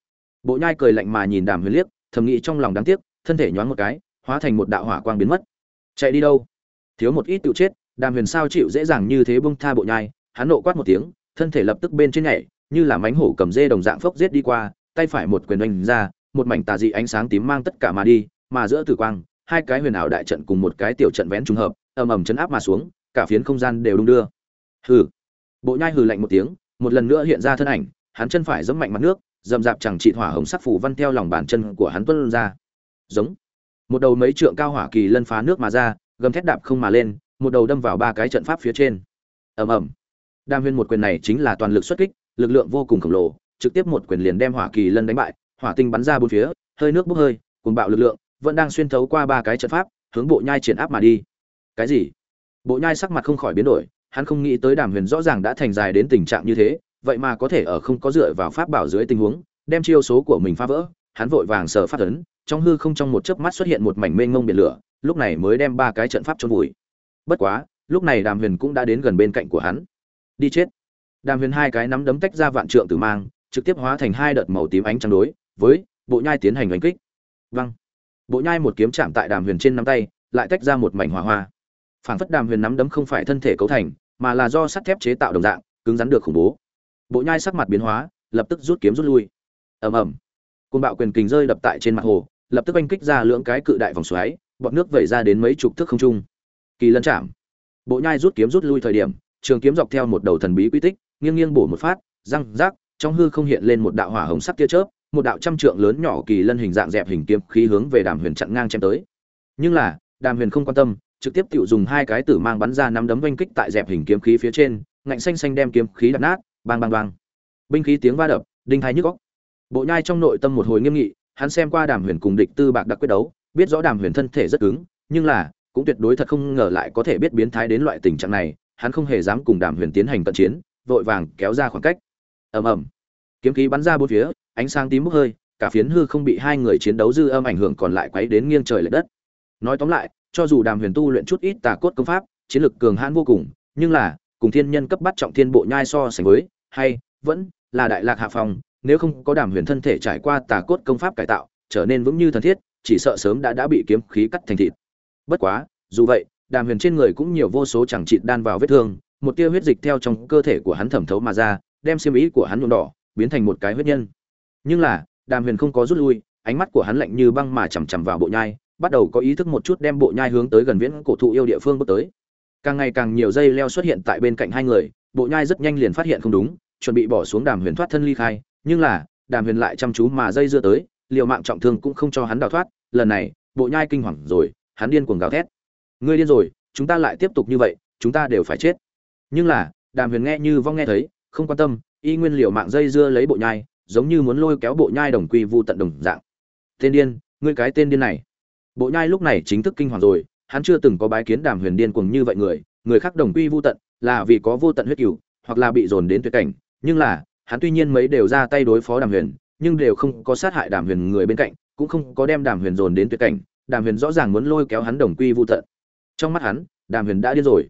Bộ nhai cười lạnh mà nhìn đàm huyền liếc, thầm nghĩ trong lòng đáng tiếc, thân thể nhoáng một cái, hóa thành một đạo hỏa quang biến mất. Chạy đi đâu? Thiếu một ít tựu chết, đàm huyền sao chịu dễ dàng như thế bông tha bộ nhai, hắn nộ quát một tiếng, thân thể lập tức bên trên nhảy, như là mánh hổ cầm dê đồng dạng phốc giết đi qua, tay phải một quyền oanh ra một mảnh tà dị ánh sáng tím mang tất cả mà đi, mà giữa tử quang, hai cái huyền ảo đại trận cùng một cái tiểu trận vén trùng hợp, ầm ầm chấn áp mà xuống, cả phiến không gian đều đung đưa. Hừ. Bộ nhai hừ lạnh một tiếng, một lần nữa hiện ra thân ảnh, hắn chân phải giẫm mạnh mặt nước, dầm dạp chẳng trị hỏa hồng sắc phủ văn theo lòng bàn chân của hắn tuôn ra. Giống. Một đầu mấy trượng cao hỏa kỳ lân phá nước mà ra, gầm thét đạp không mà lên, một đầu đâm vào ba cái trận pháp phía trên. Ầm ầm. Đam huyên một quyền này chính là toàn lực xuất kích, lực lượng vô cùng khổng lồ, trực tiếp một quyền liền đem hỏa kỳ lân đánh bại hỏa tinh bắn ra bốn phía, hơi nước bốc hơi, cuồng bạo lực lượng vẫn đang xuyên thấu qua ba cái trận pháp, hướng bộ nhai triển áp mà đi. Cái gì? Bộ nhai sắc mặt không khỏi biến đổi, hắn không nghĩ tới đàm huyền rõ ràng đã thành dài đến tình trạng như thế, vậy mà có thể ở không có dựa vào pháp bảo dưới tình huống, đem chiêu số của mình phá vỡ, hắn vội vàng sờ phát ấn, trong hư không trong một chớp mắt xuất hiện một mảnh mênh mông biển lửa, lúc này mới đem ba cái trận pháp trôn vùi. Bất quá, lúc này đàm huyền cũng đã đến gần bên cạnh của hắn. Đi chết. Đàm huyền hai cái nắm đấm tách ra vạn trượng tử mang, trực tiếp hóa thành hai đợt màu tím ánh trắng đối với bộ nhai tiến hành đánh kích. Văng bộ nhai một kiếm chạm tại đàm huyền trên nắm tay, lại tách ra một mảnh hỏa hoa. Phảng phất đàm huyền nắm đấm không phải thân thể cấu thành, mà là do sắt thép chế tạo đồng dạng, cứng rắn được khủng bố. Bộ nhai sắc mặt biến hóa, lập tức rút kiếm rút lui. Ầm ầm. Côn bạo quyền kình rơi đập tại trên mặt hồ, lập tức oanh kích ra lưỡng cái cự đại vòng xoáy bọt nước vẩy ra đến mấy chục thước không trung. Kỳ lân chạm. Bộ nhai rút kiếm rút lui thời điểm, trường kiếm dọc theo một đầu thần bí quy tích, nghiêng nghiêng bổ một phát, răng rác, trong hư không hiện lên một đạo hỏa hồng sắc tia chớp một đạo trăm trượng lớn nhỏ kỳ lân hình dạng dẹp hình kiếm khí hướng về đàm huyền chặn ngang chém tới. Nhưng là, đàm huyền không quan tâm, trực tiếp tiểu dùng hai cái tử mang bắn ra năm đấm vênh kích tại dẹp hình kiếm khí phía trên, ngạnh xanh xanh đem kiếm khí đập nát, bang bang bang. Binh khí tiếng va đập, đinh tai nhức óc. Bộ nhai trong nội tâm một hồi nghiêm nghị, hắn xem qua đàm huyền cùng địch tư bạc đặc quyết đấu, biết rõ đàm huyền thân thể rất cứng, nhưng là, cũng tuyệt đối thật không ngờ lại có thể biết biến thái đến loại tình trạng này, hắn không hề dám cùng đàm huyền tiến hành cận chiến, vội vàng kéo ra khoảng cách. Ầm ầm. Kiếm khí bắn ra bốn phía ánh sáng tím bốc hơi, cả phiến hư không bị hai người chiến đấu dư âm ảnh hưởng còn lại quấy đến nghiêng trời lệch đất. Nói tóm lại, cho dù đàm huyền tu luyện chút ít tà cốt công pháp, chiến lực cường hãn vô cùng, nhưng là, cùng thiên nhân cấp bắt trọng thiên bộ nhai so sánh với, hay, vẫn là đại lạc hạ phòng, nếu không có đàm huyền thân thể trải qua tà cốt công pháp cải tạo, trở nên vững như thần thiết, chỉ sợ sớm đã đã bị kiếm khí cắt thành thịt. Bất quá, dù vậy, đàm huyền trên người cũng nhiều vô số chẳng trị đan vào vết thương, một tia huyết dịch theo trong cơ thể của hắn thẩm thấu mà ra, đem xiêm ý của hắn nhuộm đỏ, biến thành một cái huyết nhân nhưng là, đàm huyền không có rút lui, ánh mắt của hắn lạnh như băng mà chằm chằm vào bộ nhai, bắt đầu có ý thức một chút đem bộ nhai hướng tới gần viễn cổ thụ yêu địa phương bước tới. Càng ngày càng nhiều dây leo xuất hiện tại bên cạnh hai người, bộ nhai rất nhanh liền phát hiện không đúng, chuẩn bị bỏ xuống đàm huyền thoát thân ly khai, nhưng là, đàm huyền lại chăm chú mà dây dưa tới, liều mạng trọng thương cũng không cho hắn đào thoát, lần này, bộ nhai kinh hoàng rồi, hắn điên cuồng gào thét. Ngươi điên rồi, chúng ta lại tiếp tục như vậy, chúng ta đều phải chết. Nhưng là, đàm huyền nghe như vong nghe thấy, không quan tâm, y nguyên liều mạng dây dưa lấy bộ nhai giống như muốn lôi kéo bộ nhai đồng quy vu tận đồng dạng. Tên điên, ngươi cái tên điên này. Bộ nhai lúc này chính thức kinh hoàng rồi, hắn chưa từng có bái kiến đàm huyền điên cuồng như vậy người người khác đồng quy vu tận, là vì có vô tận huyết cửu, hoặc là bị dồn đến tuyệt cảnh. Nhưng là, hắn tuy nhiên mấy đều ra tay đối phó đàm huyền, nhưng đều không có sát hại đàm huyền người bên cạnh, cũng không có đem đàm huyền dồn đến tuyệt cảnh. Đàm huyền rõ ràng muốn lôi kéo hắn đồng quy vu tận. Trong mắt hắn, đàm huyền đã điên rồi.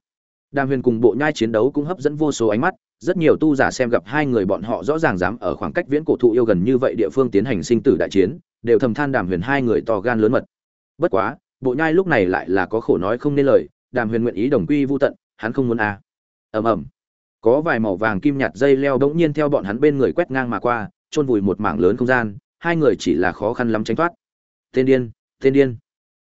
Đàm huyền cùng bộ nhai chiến đấu cũng hấp dẫn vô số ánh mắt rất nhiều tu giả xem gặp hai người bọn họ rõ ràng dám ở khoảng cách viễn cổ thụ yêu gần như vậy địa phương tiến hành sinh tử đại chiến, đều thầm than đàm huyền hai người to gan lớn mật. Bất quá, bộ nhai lúc này lại là có khổ nói không nên lời, đàm huyền nguyện ý đồng quy vô tận, hắn không muốn a. À. ầm ầm. Có vài màu vàng kim nhạt dây leo bỗng nhiên theo bọn hắn bên người quét ngang mà qua, chôn vùi một mảng lớn không gian, hai người chỉ là khó khăn lắm tránh thoát. Tên điên tên điên.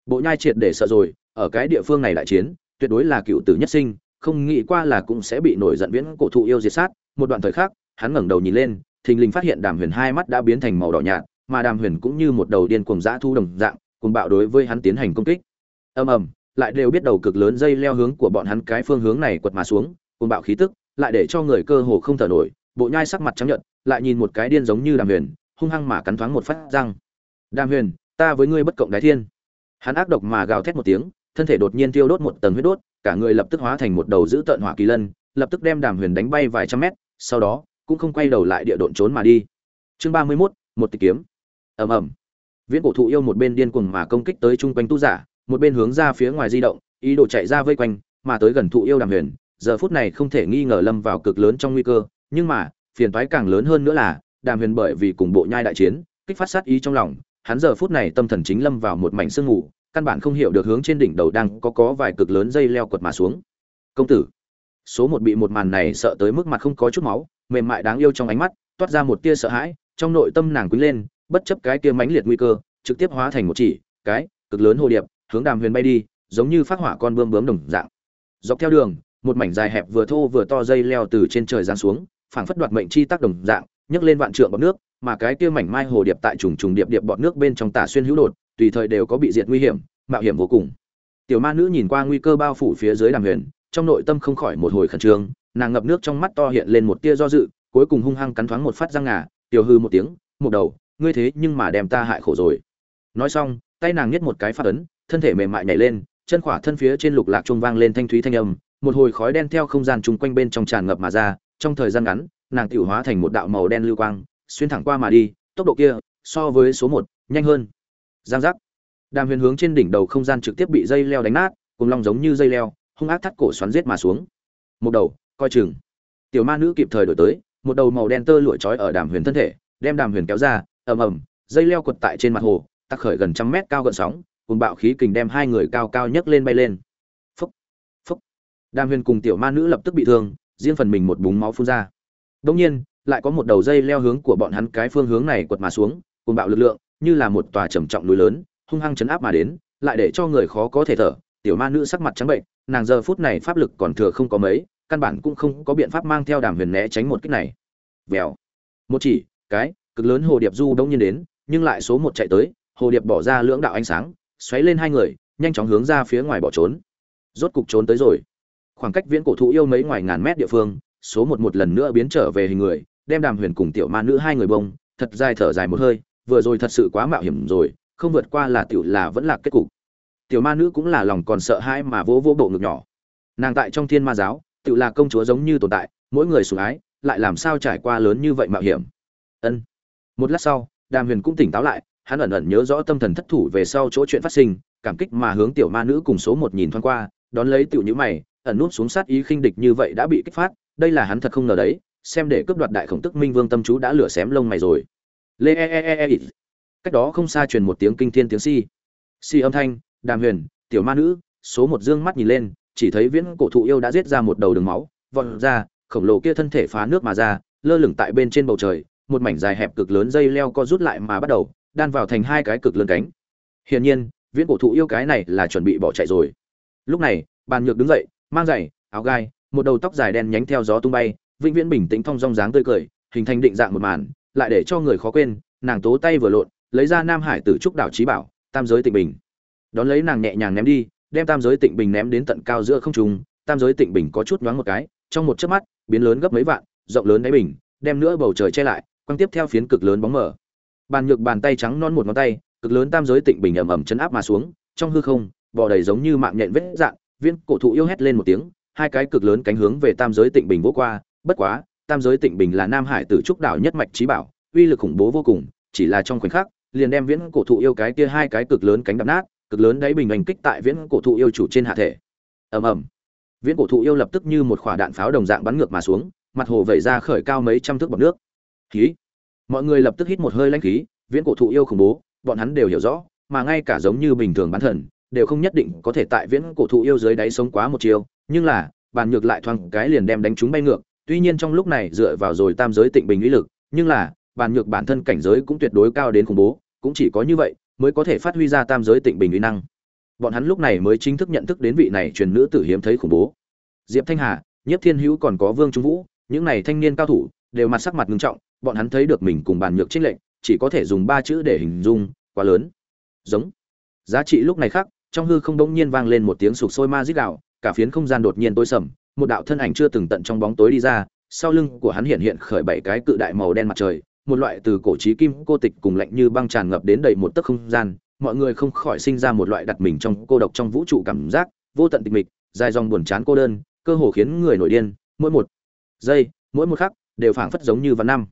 Bộ nhai triệt để sợ rồi, ở cái địa phương này đại chiến, tuyệt đối là cựu tử nhất sinh không nghĩ qua là cũng sẽ bị nổi giận viễn cổ thụ yêu diệt sát. Một đoạn thời khắc, hắn ngẩng đầu nhìn lên, thình lình phát hiện đàm huyền hai mắt đã biến thành màu đỏ nhạt, mà đàm huyền cũng như một đầu điên cuồng dã thu đồng dạng cùng bạo đối với hắn tiến hành công kích. Ầm ầm, lại đều biết đầu cực lớn dây leo hướng của bọn hắn cái phương hướng này quật mà xuống cùng bạo khí tức, lại để cho người cơ hồ không thở nổi, bộ nhai sắc mặt trắng nhợt, lại nhìn một cái điên giống như đàm huyền, hung hăng mà cắn thoáng một phát răng. Đàm huyền, ta với ngươi bất cộng đái thiên. Hắn ác độc mà gào thét một tiếng, thân thể đột nhiên tiêu đốt một tầng huyết đốt cả người lập tức hóa thành một đầu dữ tợn hỏa kỳ lân lập tức đem đàm huyền đánh bay vài trăm mét sau đó cũng không quay đầu lại địa độn trốn mà đi. Chương ba mươi 31, một tịch kiếm. Ầm ầm. Viễn cổ thụ yêu một bên điên cuồng mà công kích tới trung quanh tu giả một bên hướng ra phía ngoài di động ý đồ chạy ra vây quanh mà tới gần thụ yêu đàm huyền giờ phút này không thể nghi ngờ lâm vào cực lớn trong nguy cơ nhưng mà phiền toái càng lớn hơn nữa là đàm huyền bởi vì cùng bộ nhai đại chiến kích phát sát ý trong lòng hắn giờ phút này tâm thần chính lâm vào một mảnh sương ngủ căn bản không hiểu được hướng trên đỉnh đầu đang có có vài cực lớn dây leo quật mà xuống. Công tử, số một bị một màn này sợ tới mức mặt không có chút máu, mềm mại đáng yêu trong ánh mắt, toát ra một tia sợ hãi, trong nội tâm nàng quý lên, bất chấp cái kia mãnh liệt nguy cơ, trực tiếp hóa thành một chỉ, cái, cực lớn hồ điệp, hướng đàm huyền bay đi, giống như phát hỏa con bươm bướm đồng dạng. Dọc theo đường, một mảnh dài hẹp vừa thô vừa to dây leo từ trên trời giáng xuống, phảng phất đoạt mệnh chi tác đồng dạng, nhấc lên vạn trượng bọt nước, mà cái kia mảnh mai hồ điệp tại trùng trùng điệp điệp bọt nước bên trong tả xuyên hữu đột tùy thời đều có bị diệt nguy hiểm, mạo hiểm vô cùng. Tiểu ma nữ nhìn qua nguy cơ bao phủ phía dưới đàm huyền, trong nội tâm không khỏi một hồi khẩn trương, nàng ngập nước trong mắt to hiện lên một tia do dự, cuối cùng hung hăng cắn thoáng một phát răng ngà, tiểu hư một tiếng một đầu, ngươi thế nhưng mà đem ta hại khổ rồi. Nói xong, tay nàng nhét một cái phát ấn, thân thể mềm mại nhảy lên, chân khỏa thân phía trên lục lạc trung vang lên thanh thúy thanh âm, một hồi khói đen theo không gian chung quanh bên trong tràn ngập mà ra, trong thời gian ngắn, nàng tiểu hóa thành một đạo màu đen lưu quang, xuyên thẳng qua mà đi, tốc độ kia, so với số một, nhanh hơn giang giác. Đàm huyền hướng trên đỉnh đầu không gian trực tiếp bị dây leo đánh nát cùng long giống như dây leo, hung ác thắt cổ xoắn giết mà xuống. Một đầu, coi chừng. Tiểu ma nữ kịp thời đổi tới, một đầu màu đen tơ lụa trói ở đàm huyền thân thể, đem đàm huyền kéo ra, ầm ầm, dây leo quật tại trên mặt hồ, tắc khởi gần trăm mét cao gần sóng cùng bạo khí kình đem hai người cao cao nhấc lên bay lên. Phúc phúc. Đàm huyền cùng tiểu ma nữ lập tức bị thương, riêng phần mình một búng máu phun ra. Đông nhiên, lại có một đầu dây leo hướng của bọn hắn cái phương hướng này quật mà xuống cùng bạo lực lượng như là một tòa trầm trọng núi lớn, hung hăng chấn áp mà đến, lại để cho người khó có thể thở. Tiểu ma nữ sắc mặt trắng bệnh, nàng giờ phút này pháp lực còn thừa không có mấy, căn bản cũng không có biện pháp mang theo đàm huyền né tránh một kích này. Vèo. Một chỉ, cái, cực lớn hồ điệp du đông nhiên đến, nhưng lại số một chạy tới, hồ điệp bỏ ra lưỡng đạo ánh sáng, xoáy lên hai người, nhanh chóng hướng ra phía ngoài bỏ trốn. Rốt cục trốn tới rồi. Khoảng cách viễn cổ thụ yêu mấy ngoài ngàn mét địa phương, số một một lần nữa biến trở về hình người, đem đàm huyền cùng tiểu ma nữ hai người bông, thật dài thở dài một hơi vừa rồi thật sự quá mạo hiểm rồi, không vượt qua là tiểu là vẫn là kết cục. Tiểu ma nữ cũng là lòng còn sợ hãi mà vỗ vỗ bộ ngực nhỏ. Nàng tại trong thiên ma giáo tự là công chúa giống như tồn tại, mỗi người sủng ái, lại làm sao trải qua lớn như vậy mạo hiểm? Ân. Một lát sau, đàm huyền cũng tỉnh táo lại, hắn ẩn ẩn nhớ rõ tâm thần thất thủ về sau chỗ chuyện phát sinh, cảm kích mà hướng tiểu ma nữ cùng số một nhìn thoáng qua, đón lấy tiểu nhữ mày, ẩn nút xuống sát ý khinh địch như vậy đã bị kích phát, đây là hắn thật không ngờ đấy, xem để cướp đoạt đại khổng tức minh vương tâm chú đã lửa xém lông mày rồi lê e e e e cách đó không xa truyền một tiếng kinh thiên tiếng si. Si âm thanh, đàm huyền, tiểu ma nữ, số một dương mắt nhìn lên, chỉ thấy viễn cổ thụ yêu đã giết ra một đầu đường máu, vọt ra, khổng lồ kia thân thể phá nước mà ra, lơ lửng tại bên trên bầu trời, một mảnh dài hẹp cực lớn dây leo co rút lại mà bắt đầu, đan vào thành hai cái cực lớn cánh. Hiển nhiên, viễn cổ thụ yêu cái này là chuẩn bị bỏ chạy rồi. Lúc này, bàn nhược đứng dậy, mang giày, áo gai, một đầu tóc dài đen nhánh theo gió tung bay, vĩnh viễn bình tĩnh thong dong dáng tươi cười, hình thành định dạng một màn lại để cho người khó quên, nàng tố tay vừa lộn, lấy ra nam hải tử trúc đảo trí bảo, tam giới tịnh bình. Đón lấy nàng nhẹ nhàng ném đi, đem tam giới tịnh bình ném đến tận cao giữa không trung. Tam giới tịnh bình có chút nhoáng một cái, trong một chớp mắt, biến lớn gấp mấy vạn, rộng lớn đáy bình, đem nữa bầu trời che lại, quăng tiếp theo phiến cực lớn bóng mở bàn nhược bàn tay trắng non một ngón tay, cực lớn tam giới tịnh bình ầm ầm chấn áp mà xuống, trong hư không, bò đầy giống như mạng nhện vết dạn, viên cổ thụ yêu hét lên một tiếng, hai cái cực lớn cánh hướng về tam giới tịnh bình vỗ qua, bất quá tam giới tịnh bình là nam hải tử trúc đảo nhất mạch trí bảo, uy lực khủng bố vô cùng, chỉ là trong khoảnh khắc, liền đem viễn cổ thụ yêu cái kia hai cái cực lớn cánh đập nát, cực lớn đáy bình hành kích tại viễn cổ thụ yêu chủ trên hạ thể. Ầm ầm. Viễn cổ thụ yêu lập tức như một quả đạn pháo đồng dạng bắn ngược mà xuống, mặt hồ vẩy ra khởi cao mấy trăm thước bọt nước. Khí. Mọi người lập tức hít một hơi lãnh khí, viễn cổ thụ yêu khủng bố, bọn hắn đều hiểu rõ, mà ngay cả giống như bình thường bán thần, đều không nhất định có thể tại viễn cổ thụ yêu dưới đáy sống quá một chiều, nhưng là, bàn ngược lại thoáng cái liền đem đánh chúng bay ngược tuy nhiên trong lúc này dựa vào rồi tam giới tịnh bình lý lực, nhưng là bàn nhược bản thân cảnh giới cũng tuyệt đối cao đến khủng bố, cũng chỉ có như vậy mới có thể phát huy ra tam giới tịnh bình uy năng. Bọn hắn lúc này mới chính thức nhận thức đến vị này truyền nữ tử hiếm thấy khủng bố. Diệp thanh hà, Nhiếp thiên hữu còn có vương trung vũ, những này thanh niên cao thủ, đều mặt sắc mặt nghiêm trọng, bọn hắn thấy được mình cùng bàn nhược trích lệnh chỉ có thể dùng ba chữ để hình dung, quá lớn. Giống. Giá trị lúc này khác, trong hư không đột nhiên vang lên một tiếng sụp sôi ma dít đạo cả phiến không gian đột nhiên tối sầm một đạo thân ảnh chưa từng tận trong bóng tối đi ra, sau lưng của hắn hiện hiện khởi bảy cái cự đại màu đen mặt trời, một loại từ cổ chí kim cô tịch cùng lạnh như băng tràn ngập đến đầy một tấc không gian, mọi người không khỏi sinh ra một loại đặt mình trong cô độc trong vũ trụ cảm giác vô tận tịch mịch, dài dòng buồn chán cô đơn, cơ hồ khiến người nổi điên, mỗi một giây, mỗi một khắc đều phảng phất giống như vạn năm.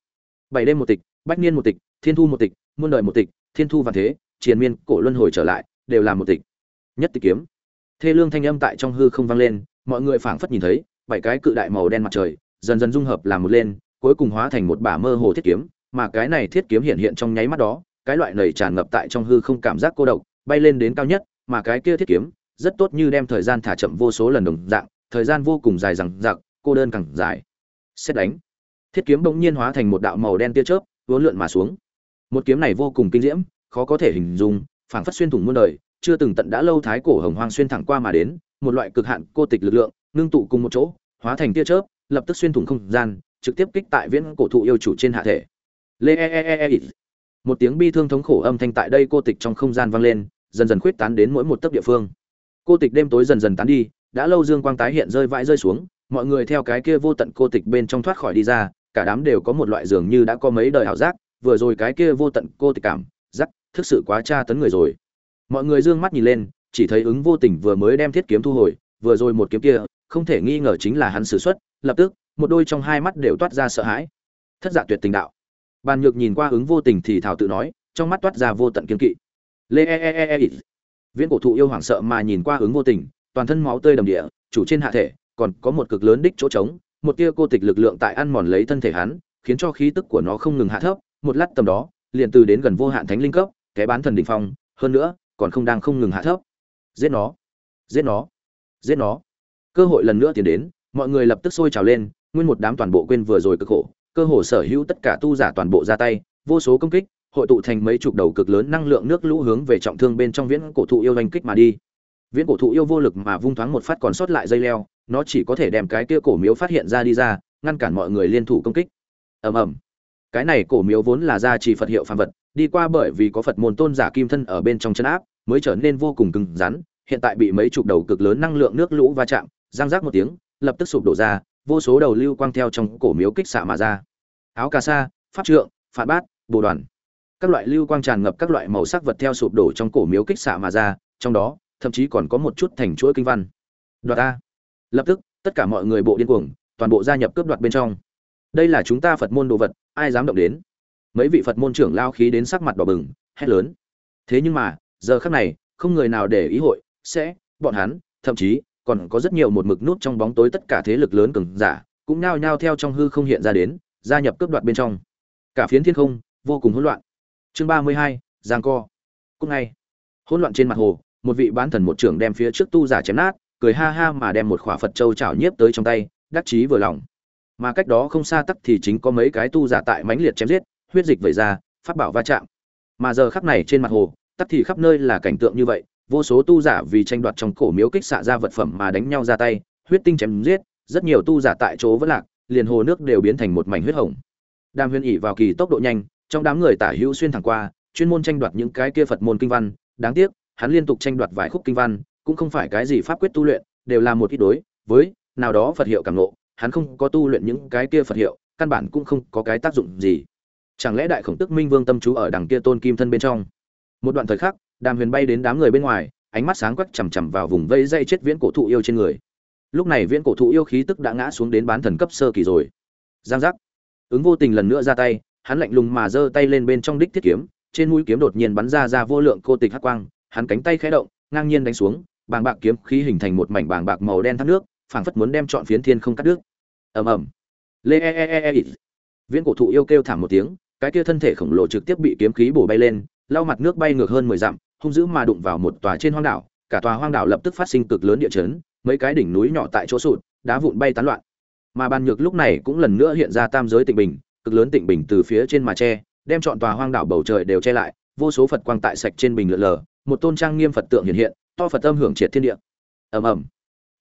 Bảy đêm một tịch, bách niên một tịch, thiên thu một tịch, muôn đời một tịch, thiên thu vạn thế, triền miên, cổ luân hồi trở lại, đều là một tịch. Nhất tịch kiếm. Thê lương thanh âm tại trong hư không vang lên mọi người phảng phất nhìn thấy, bảy cái cự đại màu đen mặt trời, dần dần dung hợp làm một lên, cuối cùng hóa thành một bả mơ hồ thiết kiếm, mà cái này thiết kiếm hiện hiện trong nháy mắt đó, cái loại nầy tràn ngập tại trong hư không cảm giác cô độc, bay lên đến cao nhất, mà cái kia thiết kiếm, rất tốt như đem thời gian thả chậm vô số lần đồng dạng, thời gian vô cùng dài rằng giặc cô đơn càng dài. Xét đánh. Thiết kiếm bỗng nhiên hóa thành một đạo màu đen tia chớp vốn lượn mà xuống. Một kiếm này vô cùng kinh diễm, khó có thể hình dung, phảng phất xuyên thủng muôn đời chưa từng tận đã lâu thái cổ hồng hoang xuyên thẳng qua mà đến, một loại cực hạn cô tịch lực lượng, ngưng tụ cùng một chỗ, hóa thành tia chớp, lập tức xuyên thủng không gian, trực tiếp kích tại viễn cổ thụ yêu chủ trên hạ thể. Lê e, e e e e một tiếng bi thương thống khổ âm thanh tại đây cô tịch trong không gian vang lên, dần dần khuyết tán đến mỗi một tấc địa phương. Cô tịch đêm tối dần dần tán đi, đã lâu dương quang tái hiện rơi vãi rơi xuống, mọi người theo cái kia vô tận cô tịch bên trong thoát khỏi đi ra, cả đám đều có một loại dường như đã có mấy đời hảo giác, vừa rồi cái kia vô tận cô tịch cảm, giác, thực sự quá tra tấn người rồi mọi người dương mắt nhìn lên, chỉ thấy ứng vô tình vừa mới đem thiết kiếm thu hồi, vừa rồi một kiếm kia, không thể nghi ngờ chính là hắn sử xuất, lập tức, một đôi trong hai mắt đều toát ra sợ hãi. Thất giả tuyệt tình đạo. Bàn nhược nhìn qua ứng vô tình thì thảo tự nói, trong mắt toát ra vô tận kiên kỵ. Lê e, e e e e viễn cổ thụ yêu hoảng sợ mà nhìn qua ứng vô tình, toàn thân máu tươi đầm địa, chủ trên hạ thể, còn có một cực lớn đích chỗ trống, một tia cô tịch lực lượng tại ăn mòn lấy thân thể hắn, khiến cho khí tức của nó không ngừng hạ thấp, một lát tầm đó, liền từ đến gần vô hạn thánh linh cấp cái bán thần đỉnh phong, hơn nữa còn không đang không ngừng hạ thấp. Giết nó. Giết nó. Giết nó. Cơ hội lần nữa tiến đến, mọi người lập tức sôi trào lên, nguyên một đám toàn bộ quên vừa rồi cực khổ, cơ hồ sở hữu tất cả tu giả toàn bộ ra tay, vô số công kích, hội tụ thành mấy chục đầu cực lớn năng lượng nước lũ hướng về trọng thương bên trong viễn cổ thụ yêu đánh kích mà đi. Viễn cổ thụ yêu vô lực mà vung thoáng một phát còn sót lại dây leo, nó chỉ có thể đem cái kia cổ miếu phát hiện ra đi ra, ngăn cản mọi người liên thủ công kích. Ầm ầm. Cái này cổ miếu vốn là gia trì phật hiệu phàm vật, đi qua bởi vì có phật môn tôn giả kim thân ở bên trong chân áp mới trở nên vô cùng cứng rắn, hiện tại bị mấy chục đầu cực lớn năng lượng nước lũ va chạm giang rác một tiếng, lập tức sụp đổ ra, vô số đầu lưu quang theo trong cổ miếu kích xạ mà ra. Áo cà sa, pháp trượng phạt bát, bồ đoàn. Các loại lưu quang tràn ngập các loại màu sắc vật theo sụp đổ trong cổ miếu kích xạ mà ra, trong đó, thậm chí còn có một chút thành chuỗi kinh văn. Đoạt ta lập tức, tất cả mọi người bộ điên cuồng, toàn bộ gia nhập cướp đoạt bên trong. Đây là chúng ta phật môn đồ vật, ai dám động đến? Mấy vị phật môn trưởng lao khí đến sắc mặt đỏ bừng, hét lớn. Thế nhưng mà giờ khắc này, không người nào để ý hội, sẽ, bọn hắn, thậm chí, còn có rất nhiều một mực nút trong bóng tối tất cả thế lực lớn cường giả, cũng nhao nhao theo trong hư không hiện ra đến, gia nhập cướp đoạt bên trong. Cả phiến thiên không, vô cùng hỗn loạn. Chương ba mươi hai, giang co. Cúc ngay. Hỗn loạn trên mặt hồ, một vị bán thần một trưởng đem phía trước tu giả chém nát, cười ha ha mà đem một khỏa phật châu chảo nhiếp tới trong tay, đắc chí vừa lòng. Mà cách đó không xa tắc thì chính có mấy cái tu giả tại mãnh liệt chém giết, huyết dịch vẩy ra phát bảo va chạm. Mà giờ khắc này trên mặt hồ tắc thì khắp nơi là cảnh tượng như vậy, vô số tu giả vì tranh đoạt trong cổ miếu kích xạ ra vật phẩm mà đánh nhau ra tay, huyết tinh chém giết, rất nhiều tu giả tại chỗ vẫn lạc, liền hồ nước đều biến thành một mảnh huyết hồng. Đàm huyền ỉ vào kỳ tốc độ nhanh, trong đám người tả hữu xuyên thẳng qua, chuyên môn tranh đoạt những cái kia phật môn kinh văn, đáng tiếc, hắn liên tục tranh đoạt vài khúc kinh văn, cũng không phải cái gì pháp quyết tu luyện, đều là một ít đối với nào đó phật hiệu cảm nộ hắn không có tu luyện những cái kia phật hiệu, căn bản cũng không có cái tác dụng gì. Chẳng lẽ đại khổng tức minh vương tâm chú ở đằng kia tôn kim thân bên trong? Một đoạn thời khắc, đàm huyền bay đến đám người bên ngoài, ánh mắt sáng quắc chằm chằm vào vùng vây dây chết viễn cổ thụ yêu trên người. Lúc này viễn cổ thụ yêu khí tức đã ngã xuống đến bán thần cấp sơ kỳ rồi. Giang giác. Ứng vô tình lần nữa ra tay, hắn lạnh lùng mà giơ tay lên bên trong đích thiết kiếm, trên mũi kiếm đột nhiên bắn ra ra vô lượng cô tịch hắc quang, hắn cánh tay khẽ động, ngang nhiên đánh xuống, bàng bạc kiếm khí hình thành một mảnh bàng bạc màu đen thác nước, phảng phất muốn đem trọn phiến thiên không cắt đứt. Ầm ầm. Lê e, e e e e. Viễn cổ thụ yêu kêu thảm một tiếng, cái kia thân thể khổng lồ trực tiếp bị kiếm khí bổ bay lên lau mặt nước bay ngược hơn mười dặm, hung dữ mà đụng vào một tòa trên hoang đảo, cả tòa hoang đảo lập tức phát sinh cực lớn địa chấn, mấy cái đỉnh núi nhỏ tại chỗ sụt, đá vụn bay tán loạn. Mà ban nhược lúc này cũng lần nữa hiện ra tam giới tịnh bình, cực lớn tịnh bình từ phía trên mà che, đem trọn tòa hoang đảo bầu trời đều che lại, vô số phật quang tại sạch trên bình lượn lờ, một tôn trang nghiêm phật tượng hiện hiện, to phật âm hưởng triệt thiên địa. Ầm ầm.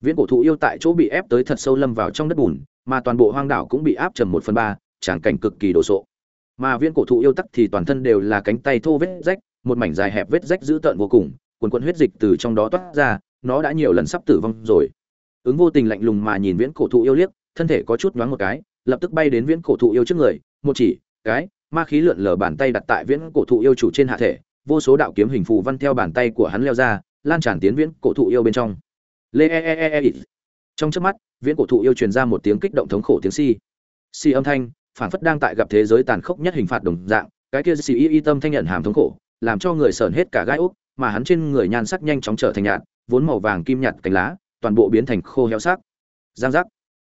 Viễn cổ thụ yêu tại chỗ bị ép tới thật sâu lâm vào trong đất bùn, mà toàn bộ hoang đảo cũng bị áp trầm một phần ba, tràng cảnh cực kỳ đồ sộ mà viễn cổ thụ yêu tắc thì toàn thân đều là cánh tay thô vết rách, một mảnh dài hẹp vết rách dữ tợn vô cùng, quần quần huyết dịch từ trong đó toát ra, nó đã nhiều lần sắp tử vong rồi. Ứng vô tình lạnh lùng mà nhìn viễn cổ thụ yêu liếc, thân thể có chút nhoáng một cái, lập tức bay đến viễn cổ thụ yêu trước người, một chỉ, cái, ma khí lượn lờ bàn tay đặt tại viễn cổ thụ yêu chủ trên hạ thể, vô số đạo kiếm hình phù văn theo bàn tay của hắn leo ra, lan tràn tiến viễn cổ thụ yêu bên trong. Lê e e e e, e. trong trước mắt, viễn cổ thụ yêu truyền ra một tiếng kích động thống khổ tiếng si si âm thanh phản phất đang tại gặp thế giới tàn khốc nhất hình phạt đồng dạng, cái kia si y y tâm thanh nhận hàm thống khổ, làm cho người sờn hết cả gai úc mà hắn trên người nhan sắc nhanh chóng trở thành nhạt, vốn màu vàng kim nhạt cánh lá, toàn bộ biến thành khô héo sắc. Giang giác.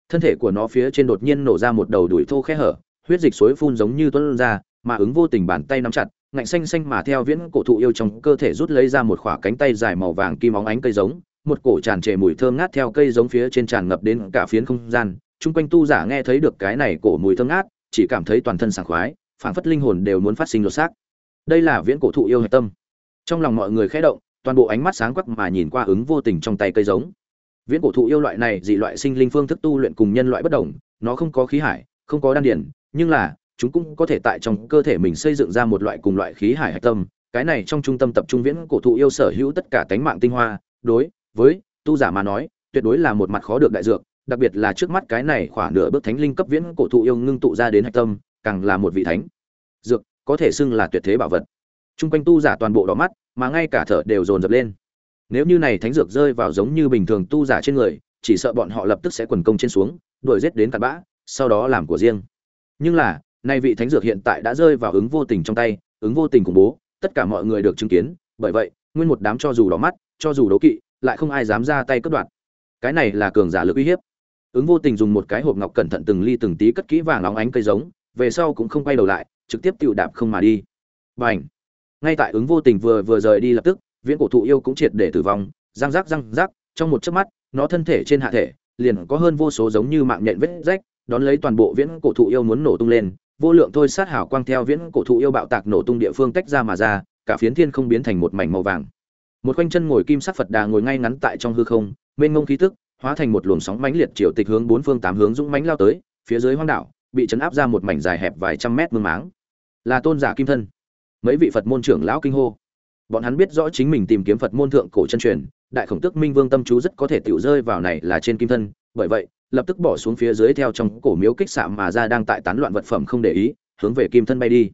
Thân thể của nó phía trên đột nhiên nổ ra một đầu đuổi thô khe hở, huyết dịch suối phun giống như tuấn ra, mà ứng vô tình bàn tay nắm chặt, ngạnh xanh xanh mà theo viễn cổ thụ yêu trong cơ thể rút lấy ra một khỏa cánh tay dài màu vàng kim óng ánh cây giống, một cổ tràn trề mùi thơm ngát theo cây giống phía trên tràn ngập đến cả phiến không gian chung quanh tu giả nghe thấy được cái này cổ mùi thơm ngát, chỉ cảm thấy toàn thân sảng khoái, phảng phất linh hồn đều muốn phát sinh lột xác. Đây là viễn cổ thụ yêu hạch tâm. Trong lòng mọi người khẽ động, toàn bộ ánh mắt sáng quắc mà nhìn qua ứng vô tình trong tay cây giống. Viễn cổ thụ yêu loại này dị loại sinh linh phương thức tu luyện cùng nhân loại bất đồng, nó không có khí hải, không có đan điển nhưng là, chúng cũng có thể tại trong cơ thể mình xây dựng ra một loại cùng loại khí hải hạch tâm. Cái này trong trung tâm tập trung viễn cổ thụ yêu sở hữu tất cả tánh mạng tinh hoa, đối với tu giả mà nói, tuyệt đối là một mặt khó được đại dược đặc biệt là trước mắt cái này khoảng nửa bước thánh linh cấp viễn cổ thụ yêu ngưng tụ ra đến hạch tâm càng là một vị thánh dược có thể xưng là tuyệt thế bảo vật Trung quanh tu giả toàn bộ đỏ mắt, mà ngay cả thở đều dồn dập lên. Nếu như này thánh dược rơi vào giống như bình thường tu giả trên người, chỉ sợ bọn họ lập tức sẽ quần công trên xuống, đuổi giết đến cặn bã, sau đó làm của riêng. Nhưng là, nay vị thánh dược hiện tại đã rơi vào ứng vô tình trong tay, ứng vô tình cùng bố, tất cả mọi người được chứng kiến, bởi vậy, nguyên một đám cho dù đỏ mắt, cho dù đấu kỵ, lại không ai dám ra tay cướp đoạt. Cái này là cường giả lực uy hiếp. Ứng vô tình dùng một cái hộp ngọc cẩn thận từng ly từng tí cất kỹ vàng óng ánh cây giống, về sau cũng không quay đầu lại, trực tiếp tựu đạp không mà đi. Bành! ngay tại ứng vô tình vừa vừa rời đi lập tức viễn cổ thụ yêu cũng triệt để tử vong răng rác răng rác trong một chớp mắt nó thân thể trên hạ thể liền có hơn vô số giống như mạng nhện vết rách đón lấy toàn bộ viễn cổ thụ yêu muốn nổ tung lên vô lượng thôi sát hảo quang theo viễn cổ thụ yêu bạo tạc nổ tung địa phương tách ra mà ra cả phiến thiên không biến thành một mảnh màu vàng một khoanh chân ngồi kim sắc phật đà ngồi ngay ngắn tại trong hư không mênh ngông khí tức hóa thành một luồng sóng mãnh liệt triều tịch hướng bốn phương tám hướng dũng mãnh lao tới, phía dưới hoang đảo, bị chấn áp ra một mảnh dài hẹp vài trăm mét mương máng. Là tôn giả kim thân. Mấy vị phật môn trưởng lão kinh hô. Bọn hắn biết rõ chính mình tìm kiếm phật môn thượng cổ chân truyền, đại khổng tước minh vương tâm chú rất có thể tiểu rơi vào này là trên kim thân, bởi vậy, lập tức bỏ xuống phía dưới theo trong cổ miếu kích xạ mà ra đang tại tán loạn vật phẩm không để ý, hướng về kim thân bay đi.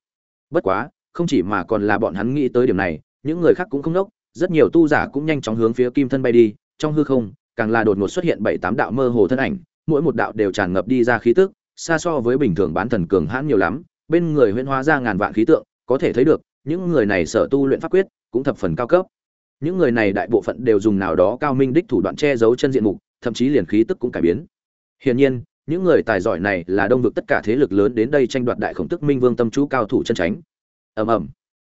Bất quá, không chỉ mà còn là bọn hắn nghĩ tới điểm này, những người khác cũng không nốc, rất nhiều tu giả cũng nhanh chóng hướng phía kim thân bay đi, trong hư không càng là đột ngột xuất hiện bảy tám đạo mơ hồ thân ảnh, mỗi một đạo đều tràn ngập đi ra khí tức, xa so với bình thường bán thần cường hãn nhiều lắm, bên người huyễn hóa ra ngàn vạn khí tượng, có thể thấy được, những người này sở tu luyện pháp quyết cũng thập phần cao cấp. Những người này đại bộ phận đều dùng nào đó cao minh đích thủ đoạn che giấu chân diện mục, thậm chí liền khí tức cũng cải biến. Hiển nhiên, những người tài giỏi này là đông vực tất cả thế lực lớn đến đây tranh đoạt đại khổng tức minh vương tâm chú cao thủ chân tránh. Ầm ầm.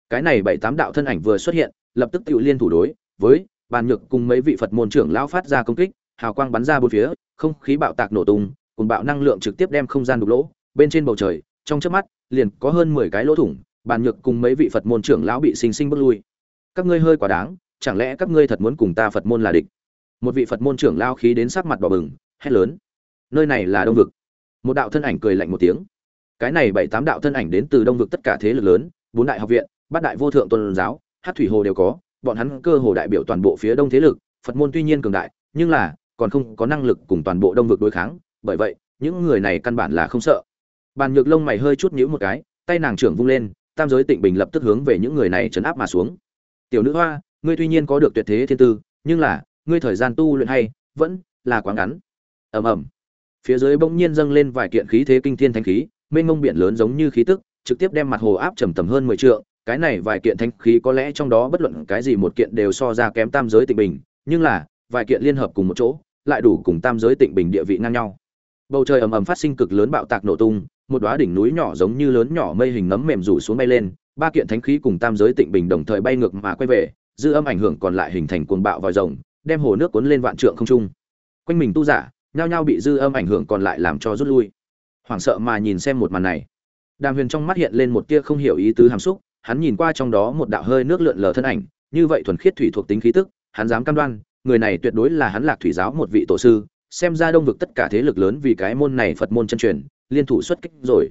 Cái này bảy tám đạo thân ảnh vừa xuất hiện, lập tức tự liên thủ đối với bàn nhược cùng mấy vị phật môn trưởng lão phát ra công kích, hào quang bắn ra bốn phía, không khí bạo tạc nổ tung, cùng bạo năng lượng trực tiếp đem không gian đục lỗ, bên trên bầu trời, trong chớp mắt, liền có hơn mười cái lỗ thủng, bàn nhược cùng mấy vị phật môn trưởng lão bị sinh sinh bước lui. Các ngươi hơi quá đáng, chẳng lẽ các ngươi thật muốn cùng ta phật môn là địch? Một vị phật môn trưởng lao khí đến sắc mặt đỏ bừng, hét lớn. Nơi này là đông vực. Một đạo thân ảnh cười lạnh một tiếng. Cái này bảy tám đạo thân ảnh đến từ đông vực tất cả thế lực lớn, bốn đại học viện, bát đại vô thượng tôn giáo, hát thủy hồ đều có bọn hắn cơ hồ đại biểu toàn bộ phía đông thế lực, phật môn tuy nhiên cường đại, nhưng là còn không có năng lực cùng toàn bộ đông vực đối kháng, bởi vậy, những người này căn bản là không sợ. Bàn nhược lông mày hơi chút nhíu một cái, tay nàng trưởng vung lên, tam giới tịnh bình lập tức hướng về những người này chấn áp mà xuống. Tiểu nữ hoa, ngươi tuy nhiên có được tuyệt thế thiên tư, nhưng là, ngươi thời gian tu luyện hay, vẫn là quá ngắn. Ầm ầm. Phía dưới bỗng nhiên dâng lên vài kiện khí thế kinh thiên thánh khí, mênh mông biển lớn giống như khí tức, trực tiếp đem mặt hồ áp trầm tầm hơn mười trượng cái này vài kiện thánh khí có lẽ trong đó bất luận cái gì một kiện đều so ra kém tam giới tịnh bình, nhưng là, vài kiện liên hợp cùng một chỗ, lại đủ cùng tam giới tịnh bình địa vị ngang nhau. Bầu trời ầm ầm phát sinh cực lớn bạo tạc nổ tung, một đóa đỉnh núi nhỏ giống như lớn nhỏ mây hình nấm mềm rủ xuống bay lên, ba kiện thánh khí cùng tam giới tịnh bình đồng thời bay ngược mà quay về, dư âm ảnh hưởng còn lại hình thành cuồng bạo vòi rồng, đem hồ nước cuốn lên vạn trượng không trung. Quanh mình tu giả, nhao nhao bị dư âm ảnh hưởng còn lại làm cho rút lui. Hoảng sợ mà nhìn xem một màn này. Đàm huyền trong mắt hiện lên một tia không hiểu ý tứ hàm xúc hắn nhìn qua trong đó một đạo hơi nước lượn lờ thân ảnh, như vậy thuần khiết thủy thuộc tính khí tức, hắn dám cam đoan, người này tuyệt đối là hắn lạc thủy giáo một vị tổ sư, xem ra đông vực tất cả thế lực lớn vì cái môn này phật môn chân truyền, liên thủ xuất kích rồi.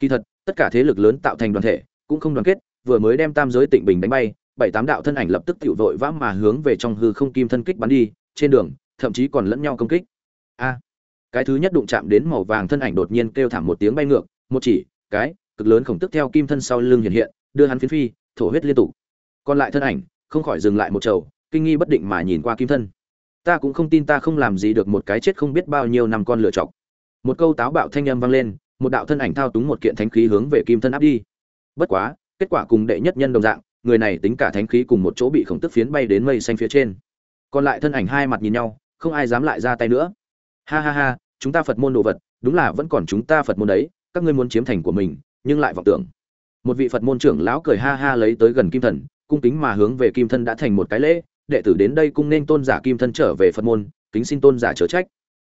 Kỳ thật, tất cả thế lực lớn tạo thành đoàn thể, cũng không đoàn kết, vừa mới đem tam giới tịnh bình đánh bay, bảy tám đạo thân ảnh lập tức tiểu vội vã mà hướng về trong hư không kim thân kích bắn đi, trên đường, thậm chí còn lẫn nhau công kích. A! Cái thứ nhất đụng chạm đến màu vàng thân ảnh đột nhiên kêu thảm một tiếng bay ngược, một chỉ, cái, cực lớn khổng tức theo kim thân sau lưng hiện hiện đưa hắn phiến phi, thổ huyết liên tục. Còn lại thân ảnh, không khỏi dừng lại một chầu kinh nghi bất định mà nhìn qua kim thân. Ta cũng không tin ta không làm gì được một cái chết không biết bao nhiêu năm con lựa chọc. Một câu táo bạo thanh âm vang lên, một đạo thân ảnh thao túng một kiện thánh khí hướng về kim thân áp đi. Bất quá, kết quả cùng đệ nhất nhân đồng dạng, người này tính cả thánh khí cùng một chỗ bị khổng tức phiến bay đến mây xanh phía trên. Còn lại thân ảnh hai mặt nhìn nhau, không ai dám lại ra tay nữa. Ha ha ha, chúng ta phật môn đồ vật, đúng là vẫn còn chúng ta phật môn đấy, các ngươi muốn chiếm thành của mình, nhưng lại vọng tưởng một vị phật môn trưởng lão cười ha ha lấy tới gần kim thần, cung kính mà hướng về kim thân đã thành một cái lễ, đệ tử đến đây cung nên tôn giả kim thân trở về phật môn, kính xin tôn giả chớ trách.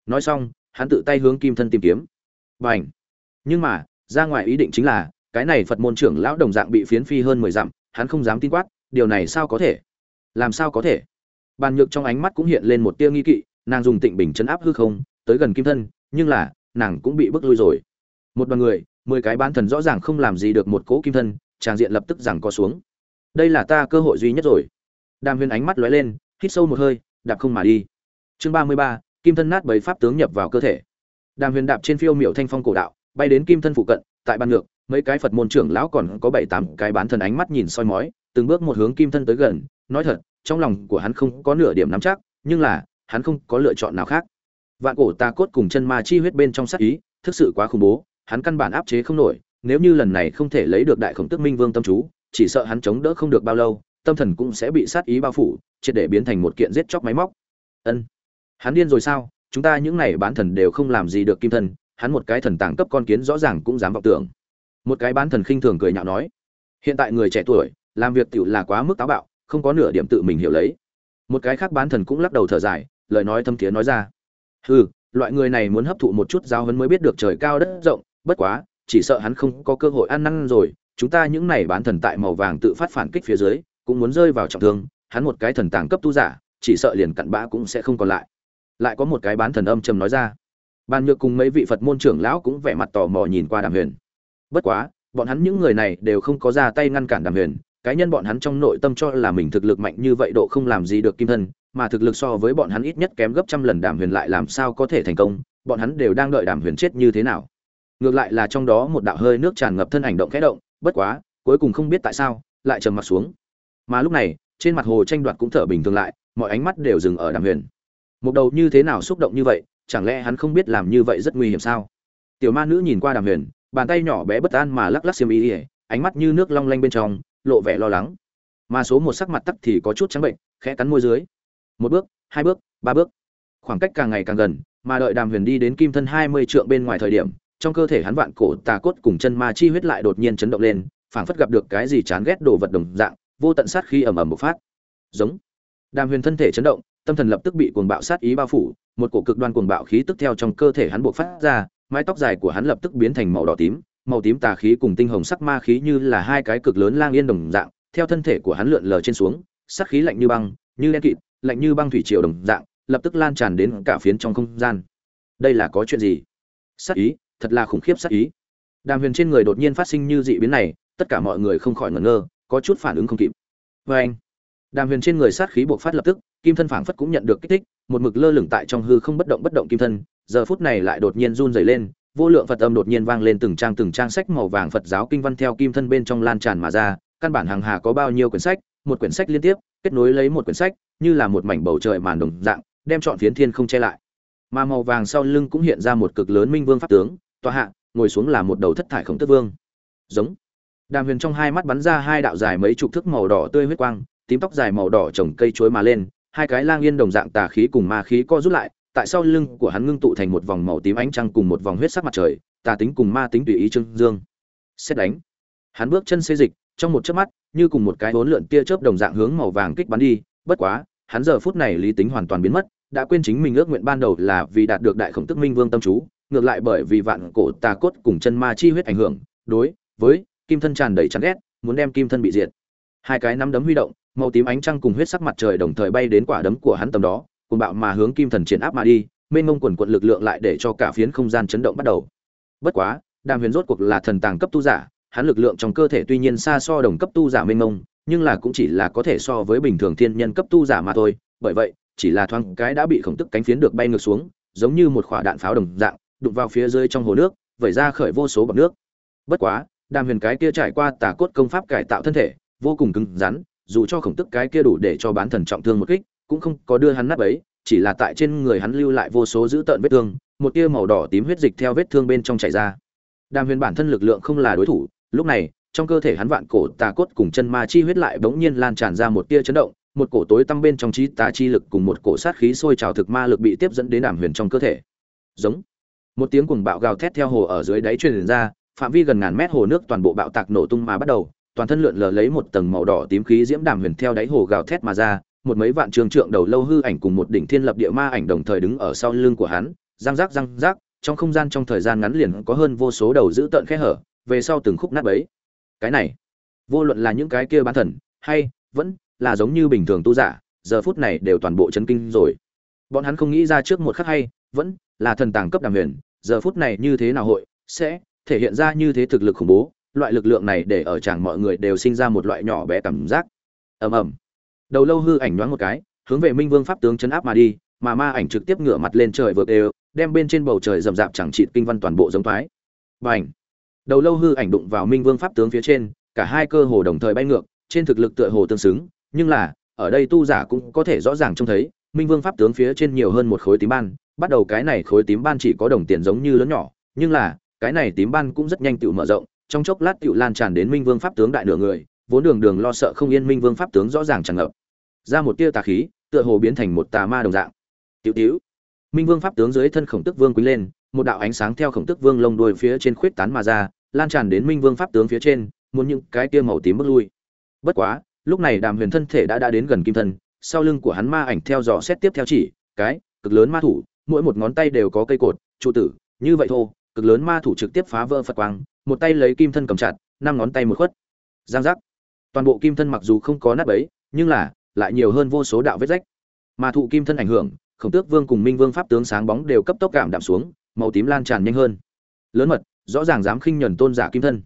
Nói xong, hắn tự tay hướng kim thân tìm kiếm. Và ảnh nhưng mà, ra ngoài ý định chính là, cái này phật môn trưởng lão đồng dạng bị phiến phi hơn mười dặm, hắn không dám tin quát, điều này sao có thể? Làm sao có thể? Bàn nhược trong ánh mắt cũng hiện lên một tia nghi kỵ, nàng dùng tịnh bình chấn áp hư không, tới gần kim thân, nhưng là, nàng cũng bị bước lui rồi. Một đoàn người mười cái bán thần rõ ràng không làm gì được một cỗ kim thân, tràng diện lập tức rằng co xuống. Đây là ta cơ hội duy nhất rồi. Đàm huyền ánh mắt lóe lên, hít sâu một hơi, đạp không mà đi. Chương ba mươi ba, kim thân nát bầy pháp tướng nhập vào cơ thể. Đàm huyền đạp trên phiêu miệu thanh phong cổ đạo, bay đến kim thân phụ cận, tại ban ngược, mấy cái phật môn trưởng lão còn có bảy tám cái bán thần ánh mắt nhìn soi mói, từng bước một hướng kim thân tới gần, nói thật, trong lòng của hắn không có nửa điểm nắm chắc, nhưng là, hắn không có lựa chọn nào khác. Vạn cổ ta cốt cùng chân ma chi huyết bên trong sát ý, thực sự quá khủng bố hắn căn bản áp chế không nổi nếu như lần này không thể lấy được đại khổng tức minh vương tâm chú chỉ sợ hắn chống đỡ không được bao lâu tâm thần cũng sẽ bị sát ý bao phủ triệt để biến thành một kiện giết chóc máy móc. Ân hắn điên rồi sao? Chúng ta những này bán thần đều không làm gì được kim thần, hắn một cái thần tàng cấp con kiến rõ ràng cũng dám vọng tưởng. Một cái bán thần khinh thường cười nhạo nói hiện tại người trẻ tuổi làm việc tiểu là quá mức táo bạo không có nửa điểm tự mình hiểu lấy. Một cái khác bán thần cũng lắc đầu thở dài lời nói thâm thiế nói ra hừ loại người này muốn hấp thụ một chút giáo hấn mới biết được trời cao đất rộng bất quá, chỉ sợ hắn không có cơ hội ăn năn rồi, chúng ta những này bán thần tại màu vàng tự phát phản kích phía dưới, cũng muốn rơi vào trọng thương, hắn một cái thần tàng cấp tu giả, chỉ sợ liền cặn bã cũng sẽ không còn lại. Lại có một cái bán thần âm trầm nói ra. Ban nhược cùng mấy vị phật môn trưởng lão cũng vẻ mặt tò mò nhìn qua đàm huyền. Bất quá, bọn hắn những người này đều không có ra tay ngăn cản đàm huyền, cái nhân bọn hắn trong nội tâm cho là mình thực lực mạnh như vậy độ không làm gì được kim thân, mà thực lực so với bọn hắn ít nhất kém gấp trăm lần đàm huyền lại làm sao có thể thành công, bọn hắn đều đang đợi đàm huyền chết như thế nào ngược lại là trong đó một đạo hơi nước tràn ngập thân ảnh động khẽ động, bất quá, cuối cùng không biết tại sao, lại trầm mặt xuống. Mà lúc này, trên mặt hồ tranh đoạt cũng thở bình thường lại, mọi ánh mắt đều dừng ở đàm huyền. Một đầu như thế nào xúc động như vậy, chẳng lẽ hắn không biết làm như vậy rất nguy hiểm sao? Tiểu ma nữ nhìn qua đàm huyền, bàn tay nhỏ bé bất an mà lắc lắc xiêm y ỉa ánh mắt như nước long lanh bên trong, lộ vẻ lo lắng. Mà số một sắc mặt tắc thì có chút trắng bệnh, khẽ cắn môi dưới. Một bước, hai bước, ba bước. Khoảng cách càng ngày càng gần, mà đợi đàm huyền đi đến kim thân hai mươi trượng bên ngoài thời điểm trong cơ thể hắn vạn cổ tà cốt cùng chân ma chi huyết lại đột nhiên chấn động lên, phảng phất gặp được cái gì chán ghét đồ vật đồng dạng, vô tận sát khi ầm ầm bộc phát. Giống. Đàm huyền thân thể chấn động, tâm thần lập tức bị cuồng bạo sát ý bao phủ, một cổ cực đoan cuồng bạo khí tức theo trong cơ thể hắn bộc phát ra, mái tóc dài của hắn lập tức biến thành màu đỏ tím, màu tím tà khí cùng tinh hồng sắc ma khí như là hai cái cực lớn lang yên đồng dạng, theo thân thể của hắn lượn lờ trên xuống sắc khí lạnh như băng, như đen kịt, lạnh như băng thủy triều đồng dạng, lập tức lan tràn đến cả phiến trong không gian. Đây là có chuyện gì? Sắc ý thật là khủng khiếp sát ý. Đàm huyền trên người đột nhiên phát sinh như dị biến này, tất cả mọi người không khỏi ngẩn ngơ, có chút phản ứng không kịp. Vê anh, đàm huyền trên người sát khí bộc phát lập tức, kim thân phảng phất cũng nhận được kích thích, một mực lơ lửng tại trong hư không bất động bất động kim thân, giờ phút này lại đột nhiên run rẩy lên, vô lượng phật âm đột nhiên vang lên từng trang từng trang sách màu vàng phật giáo kinh văn theo kim thân bên trong lan tràn mà ra, căn bản hàng hà có bao nhiêu quyển sách, một quyển sách liên tiếp, kết nối lấy một quyển sách, như là một mảnh bầu trời màn đồng dạng, đem chọn phiến thiên không che lại. Mà màu vàng sau lưng cũng hiện ra một cực lớn minh vương pháp tướng tòa hạ ngồi xuống là một đầu thất thải khổng tước vương. Giống. Đàm huyền trong hai mắt bắn ra hai đạo dài mấy chục thước màu đỏ tươi huyết quang tím tóc dài màu đỏ trồng cây chuối mà lên hai cái lang yên đồng dạng tà khí cùng ma khí co rút lại tại sau lưng của hắn ngưng tụ thành một vòng màu tím ánh trăng cùng một vòng huyết sắc mặt trời tà tính cùng ma tính tùy ý trương, dương. Xét đánh. Hắn bước chân xê dịch trong một chớp mắt như cùng một cái hỗn lượn tia chớp đồng dạng hướng màu vàng kích bắn đi bất quá hắn giờ phút này lý tính hoàn toàn biến mất đã quên chính mình ước nguyện ban đầu là vì đạt được đại khổng tức minh vương tâm chú ngược lại bởi vì vạn cổ tà cốt cùng chân ma chi huyết ảnh hưởng, đối với kim thân tràn đầy chán ghét, muốn đem kim thân bị diệt. Hai cái nắm đấm huy động, màu tím ánh trăng cùng huyết sắc mặt trời đồng thời bay đến quả đấm của hắn tầm đó cùng bạo mà hướng kim thần triển áp mà đi, mênh mông quần quật lực lượng lại để cho cả phiến không gian chấn động bắt đầu. Bất quá, đàm huyền rốt cuộc là thần tàng cấp tu giả, hắn lực lượng trong cơ thể tuy nhiên xa so đồng cấp tu giả mênh mông, nhưng là cũng chỉ là có thể so với bình thường thiên nhân cấp tu giả mà thôi, bởi vậy, chỉ là thoáng cái đã bị khổng tức cánh phiến được bay ngược xuống, giống như một quả đạn pháo đồng dạng đụng vào phía dưới trong hồ nước, vẩy ra khởi vô số bọt nước. Bất quá, đàm huyền cái kia trải qua tà cốt công pháp cải tạo thân thể, vô cùng cứng rắn, dù cho khổng tức cái kia đủ để cho bán thần trọng thương một kích, cũng không có đưa hắn nát ấy chỉ là tại trên người hắn lưu lại vô số dữ tợn vết thương, một tia màu đỏ tím huyết dịch theo vết thương bên trong chảy ra. Đàm huyền bản thân lực lượng không là đối thủ, lúc này, trong cơ thể hắn vạn cổ tà cốt cùng chân ma chi huyết lại bỗng nhiên lan tràn ra một tia chấn động, một cổ tối tăm bên trong trí tà chi lực cùng một cổ sát khí sôi trào thực ma lực bị tiếp dẫn đến đàm huyền trong cơ thể. Giống một tiếng cuồng bạo gào thét theo hồ ở dưới đáy truyền ra, phạm vi gần ngàn mét hồ nước toàn bộ bạo tạc nổ tung mà bắt đầu, toàn thân lượn lờ lấy một tầng màu đỏ tím khí diễm đàm huyền theo đáy hồ gào thét mà ra, một mấy vạn trường trượng đầu lâu hư ảnh cùng một đỉnh thiên lập địa ma ảnh đồng thời đứng ở sau lưng của hắn, răng rác răng rác, trong không gian trong thời gian ngắn liền có hơn vô số đầu giữ tợn khe hở, về sau từng khúc nát bấy. Cái này, vô luận là những cái kia bán thần, hay vẫn là giống như bình thường tu giả, giờ phút này đều toàn bộ chấn kinh rồi. Bọn hắn không nghĩ ra trước một khắc hay, vẫn là thần tàng cấp đàm huyền giờ phút này như thế nào hội sẽ thể hiện ra như thế thực lực khủng bố, loại lực lượng này để ở chàng mọi người đều sinh ra một loại nhỏ bé cảm giác. Ầm ầm. Đầu lâu hư ảnh nhoáng một cái, hướng về minh vương pháp tướng chấn áp mà đi, mà ma ảnh trực tiếp ngửa mặt lên trời vượt đều, đem bên trên bầu trời rầm rạp chẳng trị kinh văn toàn bộ giống thoái ảnh đầu lâu hư ảnh đụng vào minh vương pháp tướng phía trên, cả hai cơ hồ đồng thời bay ngược, trên thực lực tựa hồ tương xứng, nhưng là, ở đây tu giả cũng có thể rõ ràng trông thấy, minh vương pháp tướng phía trên nhiều hơn một khối tím ban bắt đầu cái này khối tím ban chỉ có đồng tiền giống như lớn nhỏ, nhưng là, cái này tím ban cũng rất nhanh tự mở rộng, trong chốc lát tự lan tràn đến minh vương pháp tướng đại nửa người, vốn đường đường lo sợ không yên minh vương pháp tướng rõ ràng tràn ngập. Ra một tia tà khí, tựa hồ biến thành một tà ma đồng dạng. Tiểu tiểu. Minh vương pháp tướng dưới thân khổng tức vương quý lên, một đạo ánh sáng theo khổng tức vương lông đuôi phía trên khuyết tán mà ra, lan tràn đến minh vương pháp tướng phía trên, muốn những cái tia màu tím bước lui. Bất quá, lúc này đàm huyền thân thể đã đã đến gần kim thân, sau lưng của hắn ma ảnh theo dò xét tiếp theo chỉ, cái, cực lớn ma thủ mỗi một ngón tay đều có cây cột, trụ tử, như vậy thô, cực lớn ma thủ trực tiếp phá vỡ phật quang, một tay lấy kim thân cầm chặt, năm ngón tay một khuất. Giang giác. Toàn bộ kim thân mặc dù không có nát ấy nhưng là lại nhiều hơn vô số đạo vết rách. Mà thụ kim thân ảnh hưởng, khổng tước vương cùng minh vương pháp tướng sáng bóng đều cấp tốc cảm đạm xuống, màu tím lan tràn nhanh hơn. Lớn mật, rõ ràng dám khinh nhẫn tôn giả kim thân.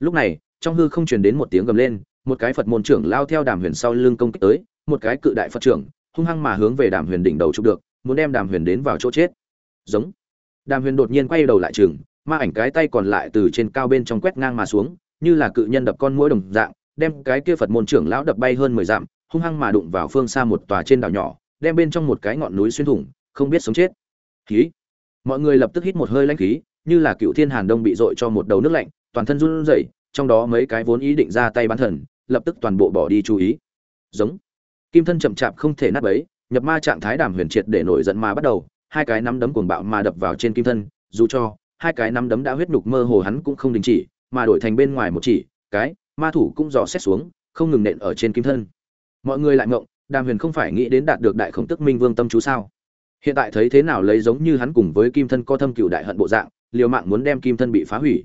Lúc này, trong hư không truyền đến một tiếng gầm lên, một cái phật môn trưởng lao theo đàm huyền sau lưng công kích tới, một cái cự đại phật trưởng, hung hăng mà hướng về đàm huyền đỉnh đầu chụp được muốn đem đàm huyền đến vào chỗ chết. Giống. Đàm huyền đột nhiên quay đầu lại trường, ma ảnh cái tay còn lại từ trên cao bên trong quét ngang mà xuống, như là cự nhân đập con mũi đồng dạng, đem cái kia phật môn trưởng lão đập bay hơn mười dặm, hung hăng mà đụng vào phương xa một tòa trên đảo nhỏ, đem bên trong một cái ngọn núi xuyên thủng, không biết sống chết. Khí. Mọi người lập tức hít một hơi lãnh khí, như là cựu thiên hàn đông bị dội cho một đầu nước lạnh, toàn thân run rẩy, trong đó mấy cái vốn ý định ra tay bán thần, lập tức toàn bộ bỏ đi chú ý. Giống. Kim thân chậm chạp không thể nát bấy nhập ma trạng thái đàm huyền triệt để nổi giận mà bắt đầu, hai cái nắm đấm cuồng bạo mà đập vào trên kim thân, dù cho hai cái nắm đấm đã huyết nhục mơ hồ hắn cũng không đình chỉ, mà đổi thành bên ngoài một chỉ, cái ma thủ cũng dò xét xuống, không ngừng nện ở trên kim thân. Mọi người lại ngộng, đàm huyền không phải nghĩ đến đạt được đại khổng tức minh vương tâm chú sao? Hiện tại thấy thế nào lấy giống như hắn cùng với kim thân co thâm cựu đại hận bộ dạng, liều mạng muốn đem kim thân bị phá hủy.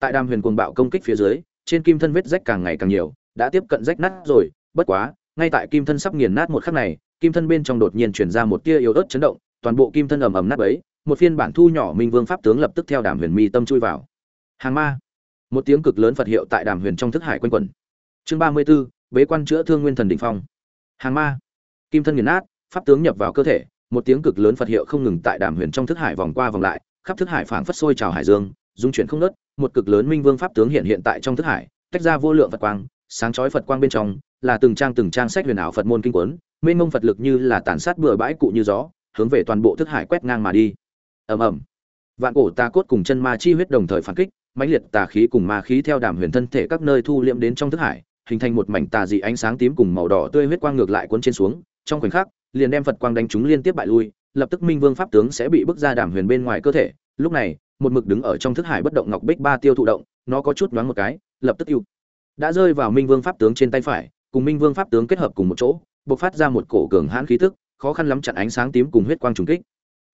Tại đàm huyền cuồng bạo công kích phía dưới, trên kim thân vết rách càng ngày càng nhiều, đã tiếp cận rách nát rồi, bất quá, ngay tại kim thân sắp nghiền nát một khắc này kim thân bên trong đột nhiên truyền ra một tia yếu ớt chấn động toàn bộ kim thân ầm ầm nát bấy, một phiên bản thu nhỏ minh vương pháp tướng lập tức theo đàm huyền mi tâm chui vào. Hàng ma. Một tiếng cực lớn phật hiệu tại đàm huyền trong thức hải quanh quẩn. Chương ba mươi b ố bế quan chữa thương nguyên thần đỉnh phong. Hàng ma. Kim thân nghiền nát pháp tướng nhập vào cơ thể một tiếng cực lớn phật hiệu không ngừng tại đàm huyền trong thức hải vòng qua vòng lại khắp thức hải phảng phất sôi trào hải dương dung chuyển không ngớt, một cực lớn minh vương pháp tướng hiện hiện tại trong thức hải tách ra vô lượng phật quang sáng chói phật quang bên trong là từng trang từng trang sách huyền ảo phật môn kinh cuốn mênh mông phật lực như là tàn sát bừa bãi cụ như gió, hướng về toàn bộ thức hải quét ngang mà đi. Ầm ầm. Vạn cổ tà cốt cùng chân ma chi huyết đồng thời phản kích, mãnh liệt tà khí cùng ma khí theo đàm huyền thân thể các nơi thu liễm đến trong thức hải, hình thành một mảnh tà dị ánh sáng tím cùng màu đỏ tươi huyết quang ngược lại cuốn trên xuống. Trong khoảnh khắc, liền đem phật quang đánh chúng liên tiếp bại lui, lập tức minh vương pháp tướng sẽ bị bức ra đàm huyền bên ngoài cơ thể. Lúc này, một mực đứng ở trong thức hải bất động ngọc bích ba tiêu thụ động, nó có chút nhoáng một cái, lập tức yêu đã rơi vào minh vương pháp tướng trên tay phải, cùng minh vương pháp tướng kết hợp cùng một chỗ bộc phát ra một cổ cường hãn khí tức, khó khăn lắm chặn ánh sáng tím cùng huyết quang trùng kích.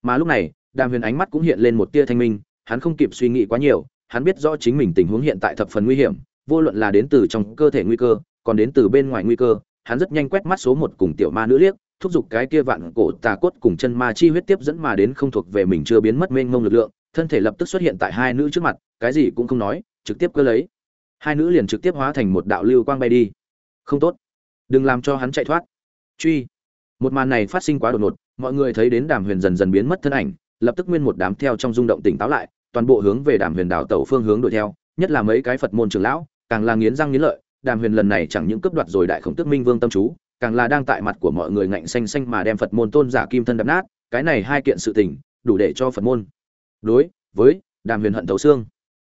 Mà lúc này, đàm huyền ánh mắt cũng hiện lên một tia thanh minh, hắn không kịp suy nghĩ quá nhiều, hắn biết rõ chính mình tình huống hiện tại thập phần nguy hiểm, vô luận là đến từ trong cơ thể nguy cơ, còn đến từ bên ngoài nguy cơ, hắn rất nhanh quét mắt số một cùng tiểu ma nữ liếc, thúc giục cái kia vạn cổ tà cốt cùng chân ma chi huyết tiếp dẫn mà đến không thuộc về mình chưa biến mất mênh mông lực lượng, thân thể lập tức xuất hiện tại hai nữ trước mặt, cái gì cũng không nói, trực tiếp cơ lấy. Hai nữ liền trực tiếp hóa thành một đạo lưu quang bay đi. Không tốt. Đừng làm cho hắn chạy thoát truy. Một màn này phát sinh quá đột ngột, mọi người thấy đến đàm huyền dần dần biến mất thân ảnh, lập tức nguyên một đám theo trong rung động tỉnh táo lại, toàn bộ hướng về đàm huyền đảo tẩu phương hướng đuổi theo, nhất là mấy cái phật môn trưởng lão, càng là nghiến răng nghiến lợi, đàm huyền lần này chẳng những cướp đoạt rồi đại khổng tước minh vương tâm chú, càng là đang tại mặt của mọi người ngạnh xanh xanh mà đem phật môn tôn giả kim thân đập nát, cái này hai kiện sự tình, đủ để cho phật môn. Đối với đàm huyền hận thấu xương.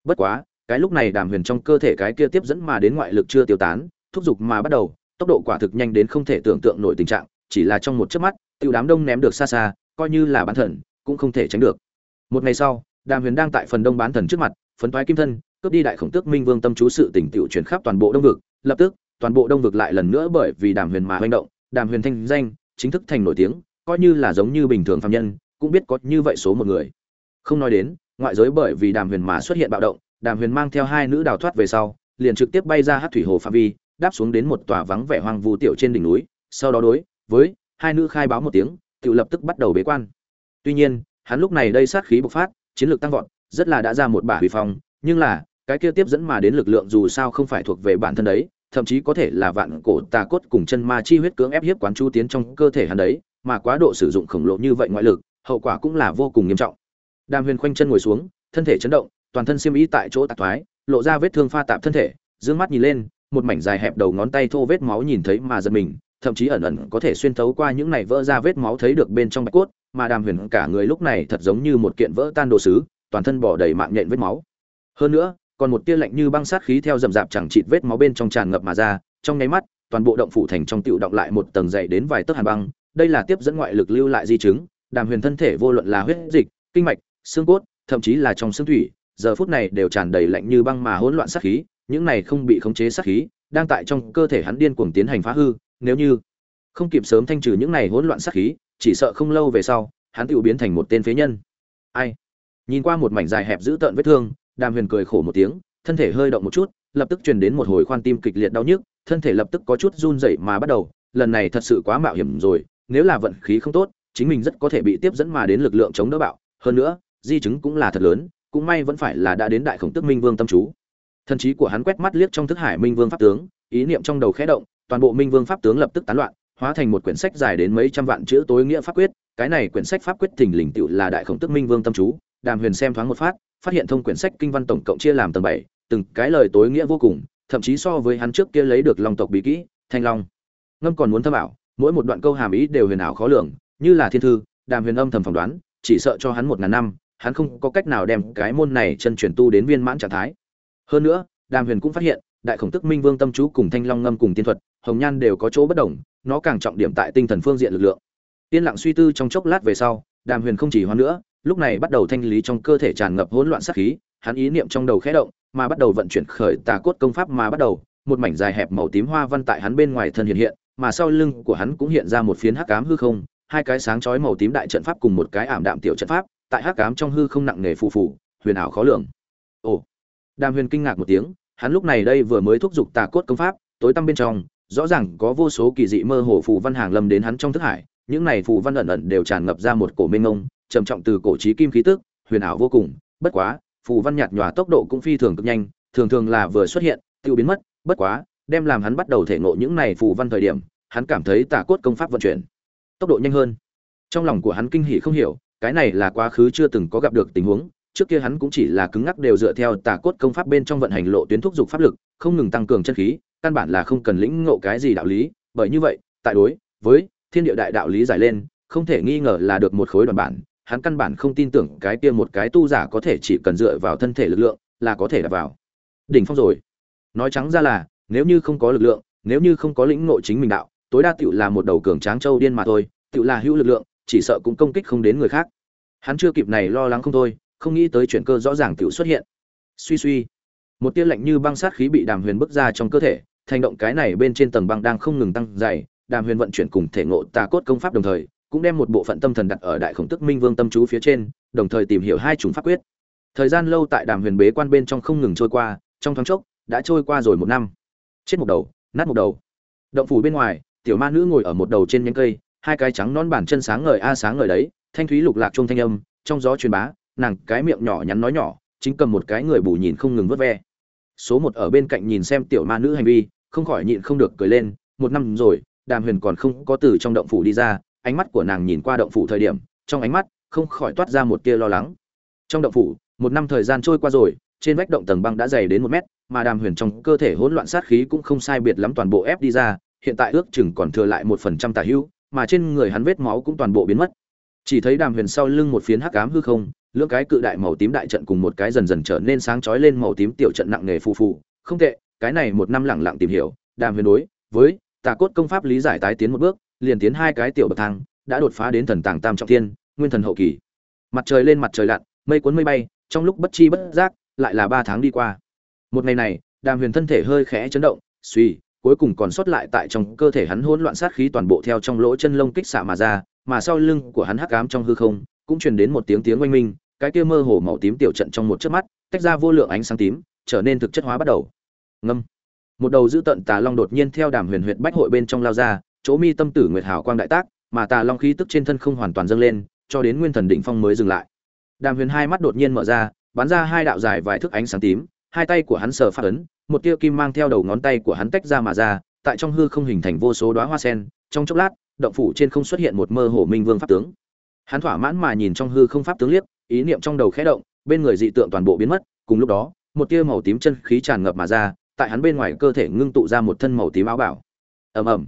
Bất quá, cái lúc này đàm huyền trong cơ thể cái kia tiếp dẫn mà đến ngoại lực chưa tiêu tán, thúc giục mà bắt đầu tốc độ quả thực nhanh đến không thể tưởng tượng nổi tình trạng chỉ là trong một chớp mắt tiêu đám đông ném được xa xa coi như là bán thần cũng không thể tránh được một ngày sau Đàm Huyền đang tại phần đông bán thần trước mặt, phấn toái kim thân, cướp đi đại khổng tước Minh Vương tâm chú sự tỉnh tiểu chuyển khắp toàn bộ Đông vực, lập tức, toàn bộ Đông vực lại lần nữa bởi vì Đàm Huyền mà manh động, Đàm Huyền thanh danh chính thức thành nổi tiếng, coi như là giống như bình thường phàm nhân, cũng biết có như vậy số một người. Không nói đến, ngoại giới bởi vì Đàm Huyền mà xuất hiện bạo động, Đàm Huyền mang theo hai nữ đào thoát về sau, liền trực tiếp bay ra Hắc thủy hồ phạm vi, đáp xuống đến một tòa vắng vẻ hoang vu tiểu trên đỉnh núi, sau đó đối với hai nữ khai báo một tiếng, tiểu lập tức bắt đầu bế quan. Tuy nhiên, hắn lúc này đây sát khí bộc phát, chiến lược tăng vọt, rất là đã ra một bả huy phong, nhưng là, cái kia tiếp dẫn mà đến lực lượng dù sao không phải thuộc về bản thân đấy, thậm chí có thể là vạn cổ tà cốt cùng chân ma chi huyết cưỡng ép hiếp quán chu tiến trong cơ thể hắn đấy, mà quá độ sử dụng khổng lồ như vậy ngoại lực, hậu quả cũng là vô cùng nghiêm trọng. Đàm Huyền khoanh chân ngồi xuống, thân thể chấn động, toàn thân xiêm y tại chỗ tạc thoái, lộ ra vết thương pha tạp thân thể, dương mắt nhìn lên, một mảnh dài hẹp đầu ngón tay thô vết máu nhìn thấy mà giật mình, thậm chí ẩn ẩn có thể xuyên thấu qua những này vỡ ra vết máu thấy được bên trong bạch cốt, mà Đàm Huyền cả người lúc này thật giống như một kiện vỡ tan đồ sứ, toàn thân bỏ đầy mạng nhện vết máu. Hơn nữa, còn một tia lạnh như băng sát khí theo rậm rạp chẳng chịt vết máu bên trong tràn ngập mà ra, trong nháy mắt, toàn bộ động phủ thành trong tiểu động lại một tầng dày đến vài tấc hàn băng, đây là tiếp dẫn ngoại lực lưu lại di chứng, Đàm Huyền thân thể vô luận là huyết dịch, kinh mạch, xương cốt, thậm chí là trong xương thủy, giờ phút này đều tràn đầy lạnh như băng mà hỗn loạn sát khí, những này không bị khống chế sát khí, đang tại trong cơ thể hắn điên cuồng tiến hành phá hư, nếu như không kịp sớm thanh trừ những này hỗn loạn sát khí, chỉ sợ không lâu về sau, hắn tự biến thành một tên phế nhân. Ai? Nhìn qua một mảnh dài hẹp giữ tợn vết thương đàm huyền cười khổ một tiếng thân thể hơi động một chút lập tức truyền đến một hồi khoan tim kịch liệt đau nhức thân thể lập tức có chút run rẩy mà bắt đầu lần này thật sự quá mạo hiểm rồi nếu là vận khí không tốt chính mình rất có thể bị tiếp dẫn mà đến lực lượng chống đỡ bạo. Hơn nữa di chứng cũng là thật lớn cũng may vẫn phải là đã đến đại khổng tức minh vương tâm chú thần trí của hắn quét mắt liếc trong thức hải minh vương pháp tướng, ý niệm trong đầu khẽ động, toàn bộ minh vương pháp tướng lập tức tán loạn, hóa thành một quyển sách dài đến mấy trăm vạn chữ tối nghĩa pháp quyết, cái này quyển sách pháp quyết thình lình tựu là đại khổng tức minh vương tâm chú, đàm huyền xem thoáng một phát phát hiện thông quyển sách kinh văn tổng cộng chia làm tầng bảy, từng cái lời tối nghĩa vô cùng, thậm chí so với hắn trước kia lấy được long tộc bí kỹ, thanh long. Ngâm còn muốn thâm ảo, mỗi một đoạn câu hàm ý đều huyền ảo khó lường, như là thiên thư, đàm huyền âm thầm phỏng đoán, chỉ sợ cho hắn một ngàn năm, hắn không có cách nào đem cái môn này chân truyền tu đến viên mãn trạng thái hơn nữa, đàm huyền cũng phát hiện, đại khổng tức minh vương tâm chú cùng thanh long ngâm cùng tiên thuật, hồng nhan đều có chỗ bất đồng, nó càng trọng điểm tại tinh thần phương diện lực lượng. Yên lặng suy tư trong chốc lát về sau, đàm huyền không chỉ hoan nữa, lúc này bắt đầu thanh lý trong cơ thể tràn ngập hỗn loạn sát khí, hắn ý niệm trong đầu khẽ động, mà bắt đầu vận chuyển khởi tà cốt công pháp mà bắt đầu, một mảnh dài hẹp màu tím hoa văn tại hắn bên ngoài thân hiện hiện, mà sau lưng của hắn cũng hiện ra một phiến hắc ám hư không, hai cái sáng chói màu tím đại trận pháp cùng một cái ảm đạm tiểu trận pháp, tại hắc ám trong hư không nặng nề phù phù, huyền ảo khó lường. Ồ đàm huyền kinh ngạc một tiếng, hắn lúc này đây vừa mới thúc giục tà cốt công pháp, tối tăm bên trong, rõ ràng có vô số kỳ dị mơ hồ phù văn hàng lâm đến hắn trong thức hải, những này phù văn ẩn ẩn đều tràn ngập ra một cổ mênh ngông trầm trọng từ cổ chí kim khí tức, huyền ảo vô cùng, bất quá, phù văn nhạt nhòa tốc độ cũng phi thường cực nhanh, thường thường là vừa xuất hiện, tiêu biến mất, bất quá, đem làm hắn bắt đầu thể ngộ những này phù văn thời điểm, hắn cảm thấy tà cốt công pháp vận chuyển, tốc độ nhanh hơn. Trong lòng của hắn kinh hỉ không hiểu, cái này là quá khứ chưa từng có gặp được tình huống trước kia hắn cũng chỉ là cứng ngắc đều dựa theo tà cốt công pháp bên trong vận hành lộ tuyến thúc dục pháp lực, không ngừng tăng cường chân khí, căn bản là không cần lĩnh ngộ cái gì đạo lý, bởi như vậy, tại đối với thiên địa đại đạo lý giải lên, không thể nghi ngờ là được một khối đoàn bản, hắn căn bản không tin tưởng cái kia một cái tu giả có thể chỉ cần dựa vào thân thể lực lượng là có thể đạt vào. Đỉnh phong rồi. Nói trắng ra là, nếu như không có lực lượng, nếu như không có lĩnh ngộ chính mình đạo, tối đa tiểu là một đầu cường tráng châu điên mà thôi tiểu là hữu lực lượng, chỉ sợ cũng công kích không đến người khác. Hắn chưa kịp này lo lắng không thôi không nghĩ tới chuyện cơ rõ ràng tiểu xuất hiện. Suy suy, một tia lạnh như băng sát khí bị đàm huyền bức ra trong cơ thể, thành động cái này bên trên tầng băng đang không ngừng tăng dày, đàm huyền vận chuyển cùng thể ngộ tà cốt công pháp đồng thời, cũng đem một bộ phận tâm thần đặt ở đại khổng tức minh vương tâm chú phía trên, đồng thời tìm hiểu hai chủng pháp quyết. Thời gian lâu tại đàm huyền bế quan bên trong không ngừng trôi qua, trong thoáng chốc, đã trôi qua rồi một năm. Chết một đầu, nát một đầu. Động phủ bên ngoài, tiểu ma nữ ngồi ở một đầu trên nhánh cây, hai cái trắng non bản chân sáng ngời a sáng ngời đấy, thanh thúy lục lạc trung thanh âm, trong gió truyền bá nàng cái miệng nhỏ nhắn nói nhỏ, chính cầm một cái người bù nhìn không ngừng vớt ve. Số một ở bên cạnh nhìn xem tiểu ma nữ hành vi, không khỏi nhịn không được cười lên, một năm rồi, đàm huyền còn không có từ trong động phủ đi ra, ánh mắt của nàng nhìn qua động phủ thời điểm, trong ánh mắt không khỏi toát ra một tia lo lắng. Trong động phủ, một năm thời gian trôi qua rồi, trên vách động tầng băng đã dày đến một mét, mà đàm huyền trong cơ thể hỗn loạn sát khí cũng không sai biệt lắm toàn bộ ép đi ra, hiện tại ước chừng còn thừa lại một phần trăm tà hữu, mà trên người hắn vết máu cũng toàn bộ biến mất. Chỉ thấy đàm huyền sau lưng một phiến hắc ám hư không lưỡng cái cự đại màu tím đại trận cùng một cái dần dần trở nên sáng chói lên màu tím tiểu trận nặng nề phù phù. Không tệ, cái này một năm lẳng lặng tìm hiểu, đàm huyền đối với tà cốt công pháp lý giải tái tiến một bước, liền tiến hai cái tiểu bậc thang, đã đột phá đến thần tàng tam trọng thiên, nguyên thần hậu kỳ. Mặt trời lên mặt trời lặn, mây cuốn mây bay, trong lúc bất chi bất giác, lại là ba tháng đi qua. Một ngày này, đàm huyền thân thể hơi khẽ chấn động, suy, cuối cùng còn sót lại tại trong cơ thể hắn hỗn loạn sát khí toàn bộ theo trong lỗ chân lông kích xạ mà ra, mà sau lưng của hắn hắc ám trong hư không cũng truyền đến một tiếng tiếng oanh minh, cái kia mơ hồ màu tím tiểu trận trong một chớp mắt, tách ra vô lượng ánh sáng tím, trở nên thực chất hóa bắt đầu. Ngâm. Một đầu dữ tận tà long đột nhiên theo đàm huyền huyệt bách hội bên trong lao ra, chỗ mi tâm tử nguyệt hào quang đại tác, mà tà long khí tức trên thân không hoàn toàn dâng lên, cho đến nguyên thần đỉnh phong mới dừng lại. Đàm huyền hai mắt đột nhiên mở ra, bắn ra hai đạo dài vài thước ánh sáng tím, hai tay của hắn sờ phát ấn, một tia kim mang theo đầu ngón tay của hắn tách ra mà ra, tại trong hư không hình thành vô số đóa hoa sen, trong chốc lát, động phủ trên không xuất hiện một mơ hồ minh vương pháp tướng hắn thỏa mãn mà nhìn trong hư không pháp tướng liếc, ý niệm trong đầu khẽ động, bên người dị tượng toàn bộ biến mất, cùng lúc đó, một tia màu tím chân khí tràn ngập mà ra, tại hắn bên ngoài cơ thể ngưng tụ ra một thân màu tím áo bảo. Ầm ầm.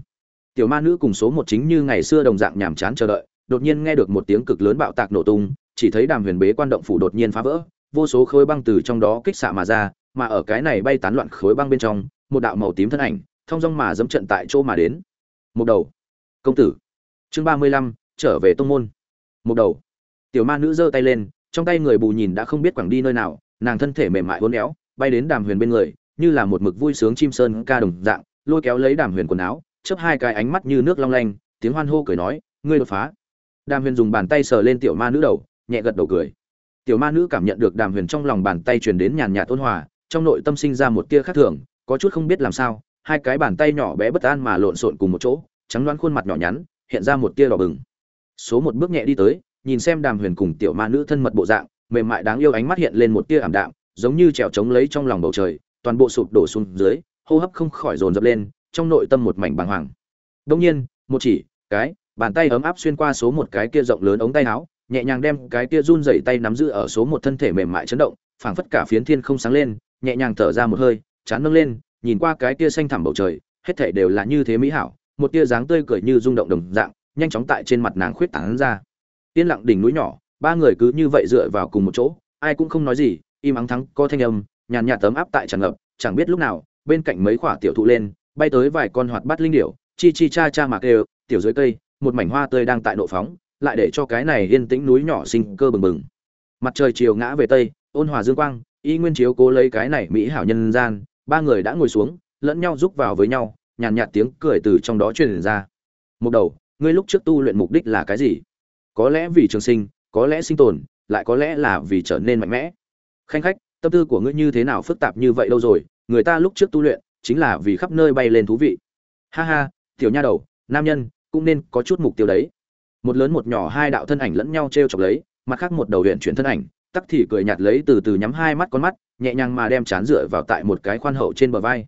Tiểu ma nữ cùng số một chính như ngày xưa đồng dạng nhàm chán chờ đợi, đột nhiên nghe được một tiếng cực lớn bạo tạc nổ tung, chỉ thấy đàm huyền bế quan động phủ đột nhiên phá vỡ, vô số khối băng từ trong đó kích xạ mà ra, mà ở cái này bay tán loạn khối băng bên trong, một đạo màu tím thân ảnh, thông dong mà dẫm trận tại chỗ mà đến. Một đầu. Công tử. Chương ba mươi lăm, trở về tông môn một đầu. Tiểu ma nữ giơ tay lên, trong tay người bù nhìn đã không biết quẳng đi nơi nào, nàng thân thể mềm mại uốn éo, bay đến đàm huyền bên người, như là một mực vui sướng chim sơn ca đồng dạng, lôi kéo lấy đàm huyền quần áo, chớp hai cái ánh mắt như nước long lanh, tiếng hoan hô cười nói, ngươi đột phá. Đàm huyền dùng bàn tay sờ lên tiểu ma nữ đầu, nhẹ gật đầu cười. Tiểu ma nữ cảm nhận được đàm huyền trong lòng bàn tay truyền đến nhàn nhạt ôn hòa, trong nội tâm sinh ra một tia khác thường, có chút không biết làm sao, hai cái bàn tay nhỏ bé bất an mà lộn xộn cùng một chỗ, trắng đoán khuôn mặt nhỏ nhắn, hiện ra một tia đỏ bừng số một bước nhẹ đi tới, nhìn xem đàm huyền cùng tiểu ma nữ thân mật bộ dạng, mềm mại đáng yêu ánh mắt hiện lên một tia ảm đạm, giống như trèo trống lấy trong lòng bầu trời, toàn bộ sụp đổ xuống dưới, hô hấp không khỏi dồn dập lên, trong nội tâm một mảnh bàng hoàng. Đông nhiên, một chỉ, cái, bàn tay ấm áp xuyên qua số một cái kia rộng lớn ống tay áo, nhẹ nhàng đem cái kia run dày tay nắm giữ ở số một thân thể mềm mại chấn động, phảng phất cả phiến thiên không sáng lên, nhẹ nhàng thở ra một hơi, chán nâng lên, nhìn qua cái kia xanh thẳm bầu trời, hết thảy đều là như thế mỹ hảo, một tia dáng tươi cười như rung động đồng dạng nhanh chóng tại trên mặt nàng khuyết tán ra. Yên lặng đỉnh núi nhỏ, ba người cứ như vậy dựa vào cùng một chỗ, ai cũng không nói gì, im ắng thắng có thanh âm, nhàn nhạt tấm áp tại tràn ngập, chẳng biết lúc nào, bên cạnh mấy quả tiểu thụ lên, bay tới vài con hoạt bát linh điểu, chi chi cha cha mạc đều tiểu dưới cây, một mảnh hoa tươi đang tại nộ phóng, lại để cho cái này yên tĩnh núi nhỏ sinh cơ bừng bừng. Mặt trời chiều ngã về tây, ôn hòa dương quang, y nguyên chiếu cố lấy cái này mỹ hảo nhân gian, ba người đã ngồi xuống, lẫn nhau giúp vào với nhau, nhàn nhạt tiếng cười từ trong đó truyền ra. Một đầu ngươi lúc trước tu luyện mục đích là cái gì? Có lẽ vì trường sinh, có lẽ sinh tồn, lại có lẽ là vì trở nên mạnh mẽ. Khanh khách, tâm tư của ngươi như thế nào phức tạp như vậy đâu rồi? Người ta lúc trước tu luyện, chính là vì khắp nơi bay lên thú vị. Ha ha, tiểu nha đầu, nam nhân, cũng nên có chút mục tiêu đấy. Một lớn một nhỏ hai đạo thân ảnh lẫn nhau t r e o chọc lấy, mặt khác một đầu huyện chuyển thân ảnh, tắc thì cười nhạt lấy từ từ nhắm hai mắt con mắt, nhẹ nhàng mà đem chán dựa vào tại một cái khoan hậu trên bờ vai.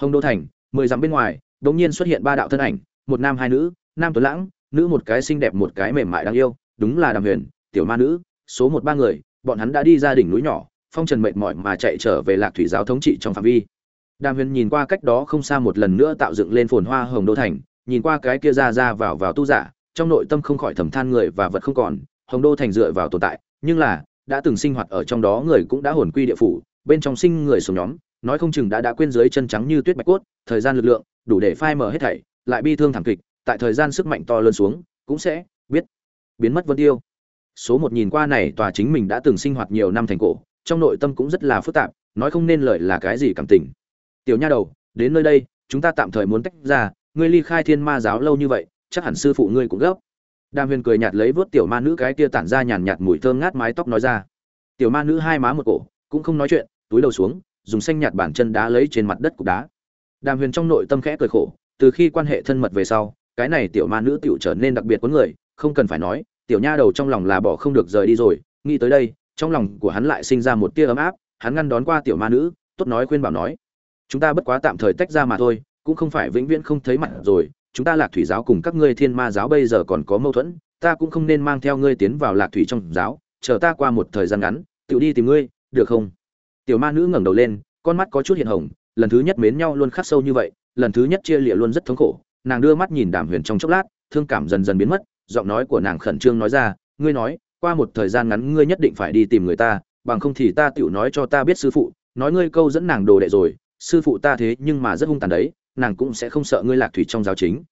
Hồng đô thành, mười dặm bên ngoài đ ỗ n g nhiên xuất hiện ba đạo thân ảnh, một nam hai nữ nam tuấn lãng, nữ một cái xinh đẹp một cái mềm mại đáng yêu, đúng là đàm huyền, tiểu ma nữ, số một ba người, bọn hắn đã đi ra đỉnh núi nhỏ, phong trần mệt mỏi mà chạy trở về lạc thủy giáo thống trị trong phạm vi. Đàm huyền nhìn qua cách đó không xa một lần nữa tạo dựng lên phồn hoa hồng đô thành, nhìn qua cái kia ra ra vào vào tu giả, trong nội tâm không khỏi thầm than người và vật không còn, hồng đô thành dựa vào tồn tại, nhưng là, đã từng sinh hoạt ở trong đó người cũng đã hồn quy địa phủ, bên trong sinh người sống nhóm, nói không chừng đã đã quên dưới chân trắng như tuyết bạch cốt, thời gian lực lượng, đủ để phai mờ hết thảy, lại bi thương thảm kịch tại thời gian sức mạnh to lớn xuống, cũng sẽ biết biến mất vân tiêu. Số một nhìn qua này tòa chính mình đã từng sinh hoạt nhiều năm thành cổ, trong nội tâm cũng rất là phức tạp, nói không nên lời là cái gì cảm tình. Tiểu nha đầu, đến nơi đây, chúng ta tạm thời muốn tách ra, ngươi ly khai thiên ma giáo lâu như vậy, chắc hẳn sư phụ ngươi cũng gấp. Đàm huyền cười nhạt lấy vớt tiểu ma nữ cái kia tản ra nhàn nhạt mùi thơm ngát mái tóc nói ra. Tiểu ma nữ hai má một cổ, cũng không nói chuyện, túi đầu xuống, dùng xanh nhạt bản chân đá lấy trên mặt đất cục đá. Đàm huyền trong nội tâm khẽ cười khổ, từ khi quan hệ thân mật về sau cái này tiểu ma nữ tiểu trở nên đặc biệt cuốn người, không cần phải nói, tiểu nha đầu trong lòng là bỏ không được rời đi rồi, nghĩ tới đây, trong lòng của hắn lại sinh ra một tia ấm áp, hắn ngăn đón qua tiểu ma nữ, tốt nói khuyên bảo nói, chúng ta bất quá tạm thời tách ra mà thôi, cũng không phải vĩnh viễn không thấy mặt rồi, chúng ta lạc thủy giáo cùng các ngươi thiên ma giáo bây giờ còn có mâu thuẫn, ta cũng không nên mang theo ngươi tiến vào lạc thủy trong giáo, chờ ta qua một thời gian ngắn tiểu đi tìm ngươi, được không? Tiểu ma nữ ngẩng đầu lên, con mắt có chút hiện hồng, lần thứ nhất mến nhau luôn khắc sâu như vậy, lần thứ nhất chia lìa luôn rất thống khổ nàng đưa mắt nhìn đàm huyền trong chốc lát, thương cảm dần dần biến mất, giọng nói của nàng khẩn trương nói ra, ngươi nói, qua một thời gian ngắn ngươi nhất định phải đi tìm người ta, bằng không thì ta tựu nói cho ta biết sư phụ, nói ngươi câu dẫn nàng đồ đệ rồi, sư phụ ta thế nhưng mà rất hung tàn đấy, nàng cũng sẽ không sợ ngươi lạc thủy trong giáo chính.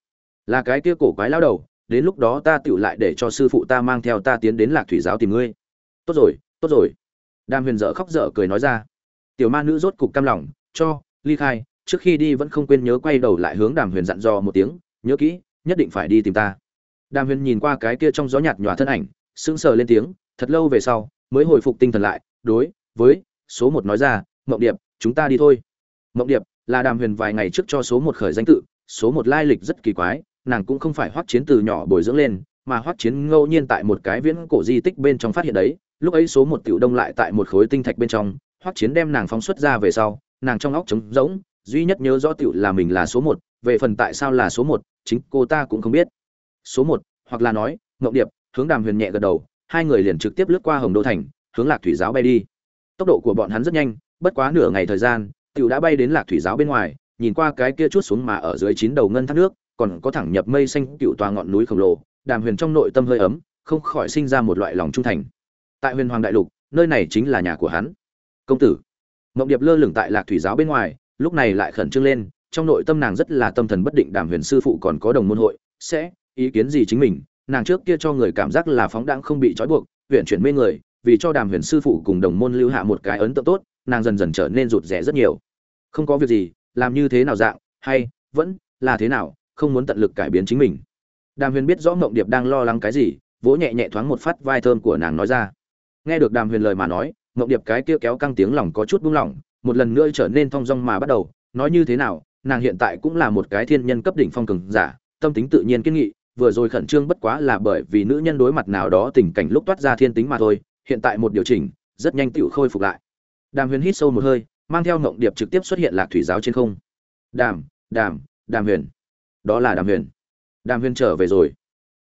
Là cái kia cổ quái lao đầu, đến lúc đó ta tựu lại để cho sư phụ ta mang theo ta tiến đến lạc thủy giáo tìm ngươi. Tốt rồi tốt rồi. Đàm huyền dở khóc dở cười nói ra. Tiểu ma nữ rốt cục cam lòng, cho, ly khai trước khi đi vẫn không quên nhớ quay đầu lại hướng đàm huyền dặn dò một tiếng, nhớ kỹ, nhất định phải đi tìm ta. Đàm huyền nhìn qua cái kia trong gió nhạt nhòa thân ảnh, sững sờ lên tiếng, thật lâu về sau, mới hồi phục tinh thần lại, đối với số một nói ra, mộng điệp, chúng ta đi thôi. Mộng điệp là đàm huyền vài ngày trước cho số một khởi danh tự, số một lai lịch rất kỳ quái, nàng cũng không phải hoắc chiến từ nhỏ bồi dưỡng lên, mà hoắc chiến ngẫu nhiên tại một cái viễn cổ di tích bên trong phát hiện đấy, lúc ấy số một tiểu đông lại tại một khối tinh thạch bên trong, hoắc chiến đem nàng phóng xuất ra về sau, nàng trong óc trống rỗng duy nhất nhớ rõ tiểu là mình là số một, về phần tại sao là số một, chính cô ta cũng không biết. Số một, hoặc là nói ngộng điệp, hướng đàm huyền nhẹ gật đầu, hai người liền trực tiếp lướt qua hồng đô thành, hướng lạc thủy giáo bay đi. Tốc độ của bọn hắn rất nhanh, bất quá nửa ngày thời gian, tiểu đã bay đến lạc thủy giáo bên ngoài, nhìn qua cái kia chút xuống mà ở dưới chín đầu ngân thác nước, còn có thẳng nhập mây xanh cựu tòa ngọn núi khổng lồ, đàm huyền trong nội tâm hơi ấm, không khỏi sinh ra một loại lòng trung thành. Tại huyền hoàng đại lục, nơi này chính là nhà của hắn. Công tử. Mộng điệp lơ lửng tại lạc thủy giáo bên ngoài lúc này lại khẩn trương lên, trong nội tâm nàng rất là tâm thần bất định đàm huyền sư phụ còn có đồng môn hội, sẽ ý kiến gì chính mình, nàng trước kia cho người cảm giác là phóng đãng không bị trói buộc, huyện chuyển mê người, vì cho đàm huyền sư phụ cùng đồng môn lưu hạ một cái ấn tượng tốt, nàng dần dần trở nên rụt rẻ rất nhiều. Không có việc gì, làm như thế nào dạng, hay, vẫn là thế nào, không muốn tận lực cải biến chính mình. Đàm huyền biết rõ mộng điệp đang lo lắng cái gì, vỗ nhẹ nhẹ thoáng một phát vai thơm của nàng nói ra. Nghe được đàm huyền lời mà nói mộng điệp cái kia kéo căng tiếng lòng có chút buông lỏng một lần nữa trở nên thong dong mà bắt đầu. Nói như thế nào, nàng hiện tại cũng là một cái thiên nhân cấp đỉnh phong cường giả, tâm tính tự nhiên kiên nghị, vừa rồi khẩn trương bất quá là bởi vì nữ nhân đối mặt nào đó tình cảnh lúc toát ra thiên tính mà thôi, hiện tại một điều chỉnh, rất nhanh tựu khôi phục lại. Đàm huyền hít sâu một hơi, mang theo ngộng điệp trực tiếp xuất hiện lạc thủy giáo trên không. Đàm đàm đàm huyền. Đó là đàm huyền. Đàm huyền trở về rồi.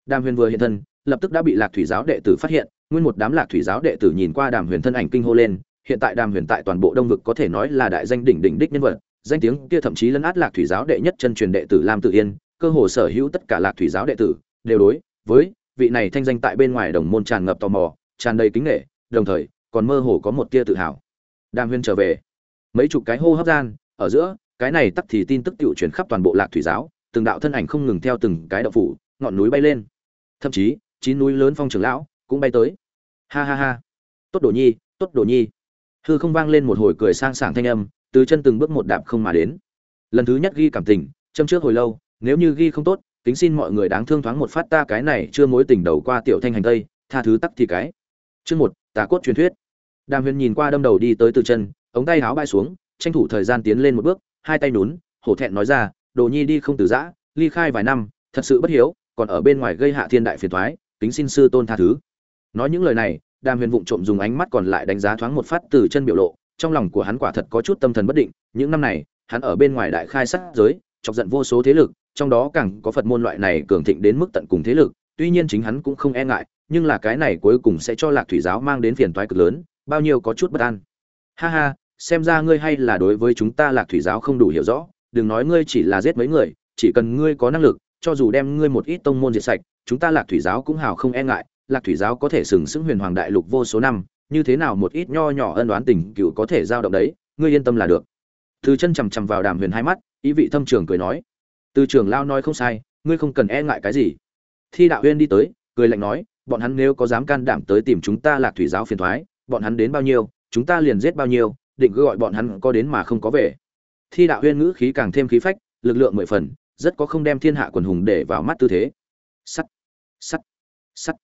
Đàm huyền vừa hiện thân, lập tức đã bị lạc thủy giáo đệ tử phát hiện, nguyên một đám lạc thủy giáo đệ tử nhìn qua đàm huyền thân ảnh kinh hô lên hiện tại đàm huyền tại toàn bộ đông vực có thể nói là đại danh đỉnh đỉnh đích nhân vật, danh tiếng kia thậm chí lấn át lạc thủy giáo đệ nhất chân truyền đệ tử lam tự yên, cơ hồ sở hữu tất cả lạc thủy giáo đệ tử đều đối với vị này thanh danh tại bên ngoài đồng môn tràn ngập tò mò, tràn đầy kính nghệ đồng thời còn mơ hồ có một tia tự hào. Đàm huyền trở về. Mấy chục cái hô hấp gian, ở giữa, cái này tắc thì tin tức tiểu truyền khắp toàn bộ lạc thủy giáo, từng đạo thân ảnh không ngừng theo từng cái đạo phủ, ngọn núi bay lên. Thậm chí, chín núi lớn phong trưởng lão cũng bay tới. Ha ha ha. Tốt đồ nhi, tốt đồ nhi hư không vang lên một hồi cười sang sảng thanh âm, từ chân từng bước một đạp không mà đến. Lần thứ nhất ghi cảm tình, châm trước hồi lâu, nếu như ghi không tốt, kính xin mọi người đáng thương thoáng một phát ta cái này chưa mối tình đầu qua tiểu thanh hành tây, tha thứ tắc thì cái. Chương một, tà cốt truyền thuyết. Đàm huyền nhìn qua đâm đầu đi tới từ chân, ống tay háo bay xuống, tranh thủ thời gian tiến lên một bước, hai tay nhún hổ thẹn nói ra, đồ nhi đi không từ giã, ly khai vài năm, thật sự bất hiếu, còn ở bên ngoài gây hạ thiên đại phiền thoái kính xin sư tôn tha thứ. Nói những lời này đàm huyền vụng trộm dùng ánh mắt còn lại đánh giá thoáng một phát từ chân biểu lộ, trong lòng của hắn quả thật có chút tâm thần bất định, những năm này, hắn ở bên ngoài đại khai sát giới, chọc giận vô số thế lực, trong đó càng có phật môn loại này cường thịnh đến mức tận cùng thế lực, tuy nhiên chính hắn cũng không e ngại, nhưng là cái này cuối cùng sẽ cho lạc thủy giáo mang đến phiền toái cực lớn, bao nhiêu có chút bất an. Ha ha, xem ra ngươi hay là đối với chúng ta lạc thủy giáo không đủ hiểu rõ, đừng nói ngươi chỉ là giết mấy người, chỉ cần ngươi có năng lực, cho dù đem ngươi một ít tông môn diệt sạch, chúng ta lạc thủy giáo cũng hào không e ngại lạc thủy giáo có thể sừng sững huyền hoàng đại lục vô số năm, như thế nào một ít nho nhỏ ân đoán tình cựu có thể giao động đấy, ngươi yên tâm là được. Từ chân chằm chằm vào đàm huyền hai mắt, ý vị thâm trường cười nói. Từ trường lao nói không sai, ngươi không cần e ngại cái gì. Thi đạo huyên đi tới, cười lạnh nói, bọn hắn nếu có dám can đảm tới tìm chúng ta lạc thủy giáo phiền thoái, bọn hắn đến bao nhiêu, chúng ta liền giết bao nhiêu, định cứ gọi bọn hắn có đến mà không có về. Thi đạo huyên ngữ khí càng thêm khí phách, lực lượng mười phần, rất có không đem thiên hạ quần hùng để vào mắt tư thế. Sắt sắt sắt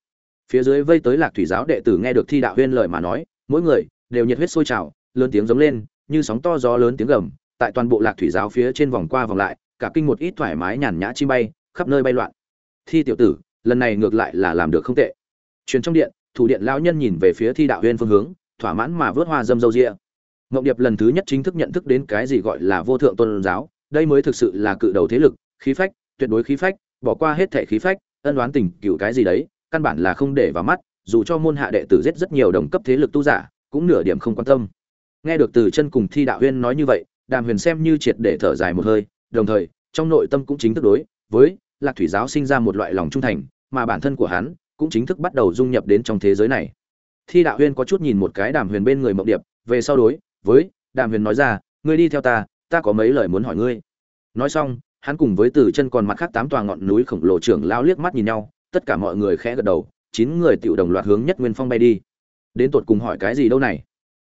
phía dưới vây tới lạc thủy giáo đệ tử nghe được thi đạo huyên lời mà nói mỗi người đều nhiệt huyết sôi trào lớn tiếng giống lên như sóng to gió lớn tiếng gầm tại toàn bộ lạc thủy giáo phía trên vòng qua vòng lại cả kinh một ít thoải mái nhàn nhã chi bay khắp nơi bay loạn. Thi tiểu tử lần này ngược lại là làm được không tệ. Truyền trong điện thủ điện lão nhân nhìn về phía thi đạo huyên phương hướng thỏa mãn mà vớt hoa dâm dâu rịa. Ngộng Điệp lần thứ nhất chính thức nhận thức đến cái gì gọi là vô thượng tôn giáo, đây mới thực sự là cự đầu thế lực, khí phách, tuyệt đối khí phách, bỏ qua hết thể khí phách, ân đoán tình cựu cái gì đấy, căn bản là không để vào mắt, dù cho môn hạ đệ tử giết rất nhiều đồng cấp thế lực tu giả, cũng nửa điểm không quan tâm. Nghe được từ chân cùng Thi đạo huyên nói như vậy, Đàm Huyền xem như triệt để thở dài một hơi, đồng thời, trong nội tâm cũng chính thức đối với Lạc Thủy giáo sinh ra một loại lòng trung thành, mà bản thân của hắn cũng chính thức bắt đầu dung nhập đến trong thế giới này. Thi đạo huyên có chút nhìn một cái Đàm Huyền bên người Mộng Điệp, về sau đối với đàm huyền nói ra ngươi đi theo ta ta có mấy lời muốn hỏi ngươi nói xong hắn cùng với từ chân còn mặt khác tám tòa ngọn núi khổng lồ trưởng lao liếc mắt nhìn nhau tất cả mọi người khẽ gật đầu, chín người tựu đồng loạt hướng nhất nguyên phong bay đi. Đến tột cùng hỏi cái gì đâu này?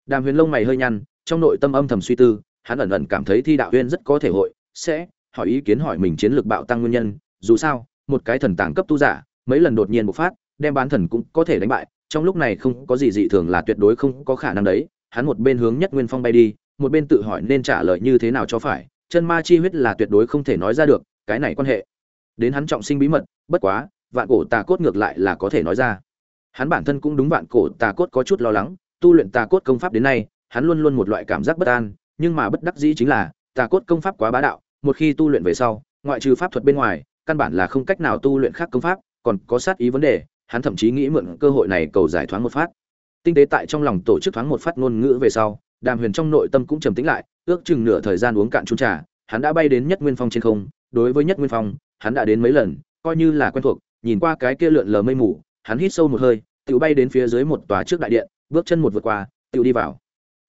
Đàm huyền lông mày hơi nhăn, trong nội tâm âm thầm suy tư, hắn ẩn ẩn cảm thấy thi đạo huyên rất có thể hội, sẽ hỏi ý kiến hỏi mình chiến lược bạo tăng nguyên nhân, dù sao, một cái thần tàng cấp tu giả, mấy lần đột nhiên bộc phát, đem bán thần cũng có thể đánh bại, trong lúc này không có gì dị thường là tuyệt đối không có khả năng đấy. Hắn một bên hướng nhất nguyên phong bay đi, một bên tự hỏi nên trả lời như thế nào cho phải, chân ma chi huyết là tuyệt đối không thể nói ra được, cái này quan hệ. Đến hắn trọng sinh bí mật, bất quá vạn cổ tà cốt ngược lại là có thể nói ra. Hắn bản thân cũng đúng vạn cổ tà cốt có chút lo lắng, tu luyện tà cốt công pháp đến nay, hắn luôn luôn một loại cảm giác bất an, nhưng mà bất đắc dĩ chính là, tà cốt công pháp quá bá đạo, một khi tu luyện về sau, ngoại trừ pháp thuật bên ngoài, căn bản là không cách nào tu luyện khác công pháp, còn có sát ý vấn đề, hắn thậm chí nghĩ mượn cơ hội này cầu giải thoáng một phát. Tinh tế tại trong lòng tổ chức thoáng một phát ngôn ngữ về sau, đàm huyền trong nội tâm cũng trầm tĩnh lại, ước chừng nửa thời gian uống cạn chung trà, hắn đã bay đến nhất nguyên phong trên không, đối với nhất nguyên phong, hắn đã đến mấy lần, coi như là quen thuộc nhìn qua cái kia lượn lờ mây mù hắn hít sâu một hơi tự bay đến phía dưới một tòa trước đại điện bước chân một vượt qua tự đi vào.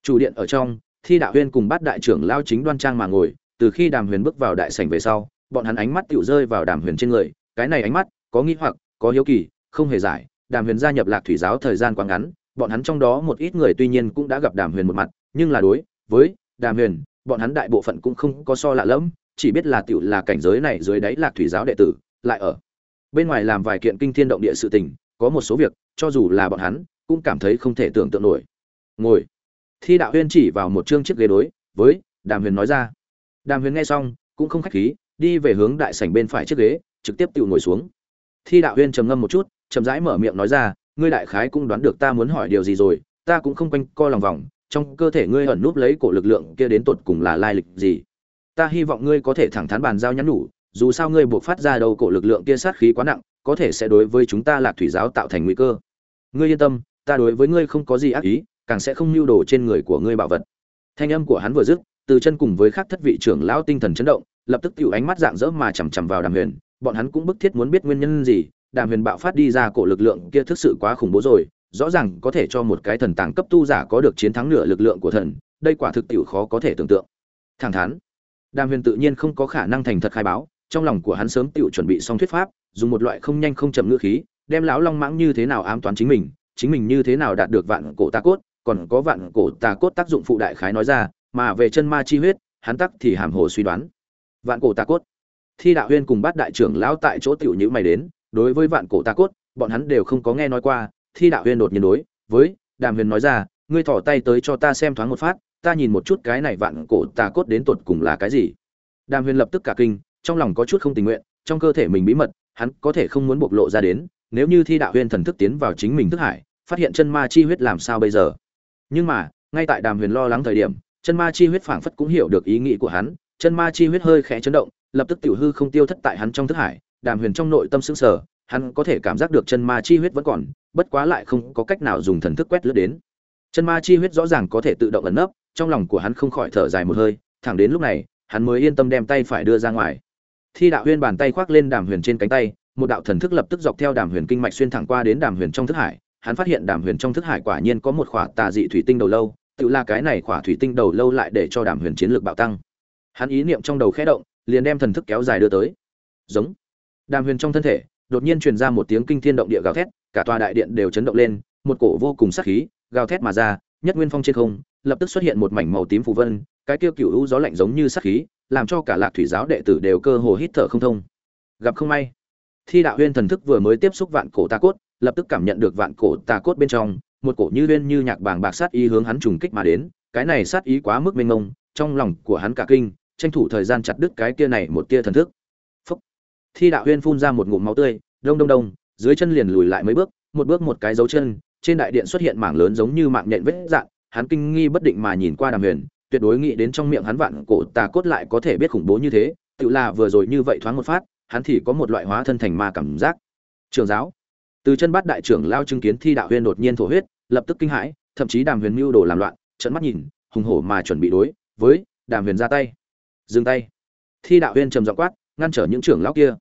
Chủ điện ở trong thi đạo huyên cùng bát đại trưởng lao chính đoan trang mà ngồi từ khi đàm huyền bước vào đại sảnh về sau bọn hắn ánh mắt tự rơi vào đàm huyền trên người cái này ánh mắt có nghi hoặc có hiếu kỳ không hề giải đàm huyền gia nhập lạc thủy giáo thời gian quá ngắn bọn hắn trong đó một ít người tuy nhiên cũng đã gặp Đàm Huyền một mặt, nhưng là đối với Đàm Huyền, bọn hắn đại bộ phận cũng không có so lạ lẫm chỉ biết là tiểu là cảnh giới này dưới đáy Lạc Thủy giáo đệ tử, lại ở bên ngoài làm vài kiện kinh thiên động địa sự tình, có một số việc cho dù là bọn hắn cũng cảm thấy không thể tưởng tượng nổi. Ngồi. Thi đạo huyên chỉ vào một chương chiếc ghế đối với đàm huyền nói ra. Đàm huyền nghe xong cũng không khách khí đi về hướng đại sảnh bên phải chiếc ghế trực tiếp tự ngồi xuống. Thi đạo huyên trầm ngâm một chút chậm rãi mở miệng nói ra ngươi đại khái cũng đoán được ta muốn hỏi điều gì rồi ta cũng không quanh co lòng vòng trong cơ thể ngươi ẩn núp lấy cổ lực lượng kia đến tột cùng là lai lịch gì? Ta hy vọng ngươi có thể thẳng thắn bàn giao nhắn nhủ dù sao ngươi buộc phát ra đầu cổ lực lượng kia sát khí quá nặng, có thể sẽ đối với chúng ta lạc thủy giáo tạo thành nguy cơ. Ngươi yên tâm, ta đối với ngươi không có gì ác ý, càng sẽ không lưu đồ trên người của ngươi bảo vật. Thanh âm của hắn vừa dứt, từ chân cùng với khác thất vị trưởng lão tinh thần chấn động, lập tức tiểu ánh mắt dạng dỡ mà chằm chằm vào đàm huyền. Bọn hắn cũng bức thiết muốn biết nguyên nhân gì, đàm huyền bạo phát đi ra cổ lực lượng kia thực sự quá khủng bố rồi, rõ ràng có thể cho một cái thần tàng cấp tu giả có được chiến thắng nửa lực lượng của thần, đây quả thực tiểu khó có thể tưởng tượng. Thẳng thắn, đàm huyền tự nhiên không có khả năng thành thật khai báo trong lòng của hắn sớm tựu chuẩn bị xong thuyết pháp, dùng một loại không nhanh không chậm ngữ khí, đem lão long mãng như thế nào ám toán chính mình chính mình như thế nào đạt được vạn cổ tà cốt, còn có vạn cổ tà cốt tác dụng phụ đại khái nói ra, mà về chân ma chi huyết, hắn tắc thì hàm hồ suy đoán. Vạn cổ tà cốt. Thi đạo huyên cùng bát đại trưởng lão tại chỗ tiểu nhữ mày đến, đối với vạn cổ tà cốt, bọn hắn đều không có nghe nói qua, thi đạo huyên đột nhiên đối với đàm huyền nói ra, ngươi thỏ tay tới cho ta xem thoáng một phát, ta nhìn một chút cái này vạn cổ tà cốt đến tột cùng là cái gì. Đàm huyền lập tức cả kinh trong lòng có chút không tình nguyện, trong cơ thể mình bí mật, hắn có thể không muốn bộc lộ ra đến, nếu như thi đạo huyên thần thức tiến vào chính mình thức hải, phát hiện chân ma chi huyết làm sao bây giờ? Nhưng mà, ngay tại đàm huyền lo lắng thời điểm, chân ma chi huyết phảng phất cũng hiểu được ý nghĩ của hắn, chân ma chi huyết hơi khẽ chấn động, lập tức tiểu hư không tiêu thất tại hắn trong thức hải, đàm huyền trong nội tâm sững sờ, hắn có thể cảm giác được chân ma chi huyết vẫn còn, bất quá lại không có cách nào dùng thần thức quét lướt đến. Chân ma chi huyết rõ ràng có thể tự động ẩn nấp, trong lòng của hắn không khỏi thở dài một hơi, thẳng đến lúc này, hắn mới yên tâm đem tay phải đưa ra ngoài thi đạo huyên bàn tay khoác lên đàm huyền trên cánh tay, một đạo thần thức lập tức dọc theo đàm huyền kinh mạch xuyên thẳng qua đến đàm huyền trong thức hải. Hắn phát hiện đàm huyền trong thức hải quả nhiên có một khỏa tà dị thủy tinh đầu lâu, tự là cái này khỏa thủy tinh đầu lâu lại để cho đàm huyền chiến lược bạo tăng. Hắn ý niệm trong đầu khẽ động, liền đem thần thức kéo dài đưa tới. Giống. Đàm huyền trong thân thể, đột nhiên truyền ra một tiếng kinh thiên động địa gào thét, cả tòa đại điện đều chấn động lên, một cổ vô cùng sắc khí, gào thét mà ra, nhất nguyên phong trên không, lập tức xuất hiện một mảnh màu tím phù vân, cái kia cựu u gió lạnh giống như sắc khí làm cho cả lạc thủy giáo đệ tử đều cơ hồ hít thở không thông gặp không may, thi đạo huyên thần thức vừa mới tiếp xúc vạn cổ tà cốt, lập tức cảm nhận được vạn cổ tà cốt bên trong, một cổ như huyên như nhạc bàng bạc sát ý hướng hắn trùng kích mà đến, cái này sát ý quá mức mênh mông, trong lòng của hắn cả kinh, tranh thủ thời gian chặt đứt cái kia này một tia thần thức Phúc. thi đạo huyên phun ra một ngụm máu tươi, đông đông đông, dưới chân liền lùi lại mấy bước, một bước một cái dấu chân, trên đại điện xuất hiện mảng lớn giống như mạng nhện vết dạn, hắn kinh nghi bất định mà nhìn qua đàm huyền tuyệt đối nghĩ đến trong miệng hắn vạn cổ tà cốt lại có thể biết khủng bố như thế, tự là vừa rồi như vậy thoáng một phát, hắn thì có một loại hóa thân thành ma cảm giác. Trường giáo. Từ chân bát đại trưởng lao chứng kiến thi đạo huyên đột nhiên thổ huyết, lập tức kinh hãi, thậm chí đàm huyền mưu đồ làm loạn, trợn mắt nhìn, hùng hổ mà chuẩn bị đối với đàm huyền ra tay. Dừng tay. Thi đạo huyên trầm giọng quát, ngăn trở những trưởng lão kia.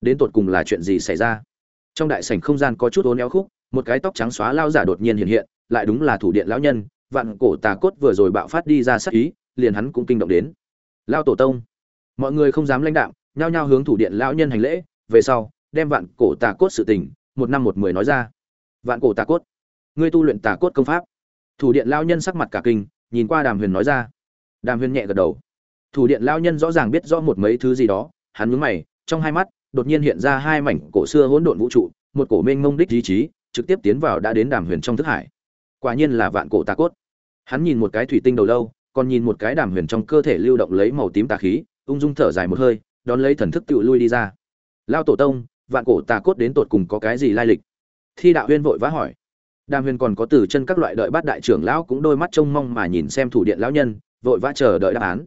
Đến tột cùng là chuyện gì xảy ra? Trong đại sảnh không gian có chút uốn éo khúc, một cái tóc trắng xóa lao giả đột nhiên hiện hiện, lại đúng là thủ điện lão nhân vạn cổ tà cốt vừa rồi bạo phát đi ra sát ý liền hắn cũng kinh động đến. Lao tổ tông mọi người không dám lãnh đạm, nhao nhao hướng thủ điện lão nhân hành lễ về sau đem vạn cổ tà cốt sự tình một năm một mười nói ra. Vạn cổ tà cốt ngươi tu luyện tà cốt công pháp. Thủ điện lão nhân sắc mặt cả kinh nhìn qua đàm huyền nói ra. Đàm huyền nhẹ gật đầu. Thủ điện lão nhân rõ ràng biết rõ một mấy thứ gì đó hắn nhướng mày trong hai mắt đột nhiên hiện ra hai mảnh cổ xưa hỗn độn vũ trụ một cổ mênh mông đích ý chí trực tiếp tiến vào đã đến đàm huyền trong thức hải. Quả nhiên là vạn cổ tà cốt hắn nhìn một cái thủy tinh đầu lâu, còn nhìn một cái đàm huyền trong cơ thể lưu động lấy màu tím tà khí, ung dung thở dài một hơi, đón lấy thần thức tự lui đi ra. Lao tổ tông, vạn cổ tà cốt đến tột cùng có cái gì lai lịch? Thi đạo huyên vội vã hỏi. Đàm huyền còn có từ chân các loại đợi bát đại trưởng lão cũng đôi mắt trông mong mà nhìn xem thủ điện lão nhân, vội vã chờ đợi đáp án.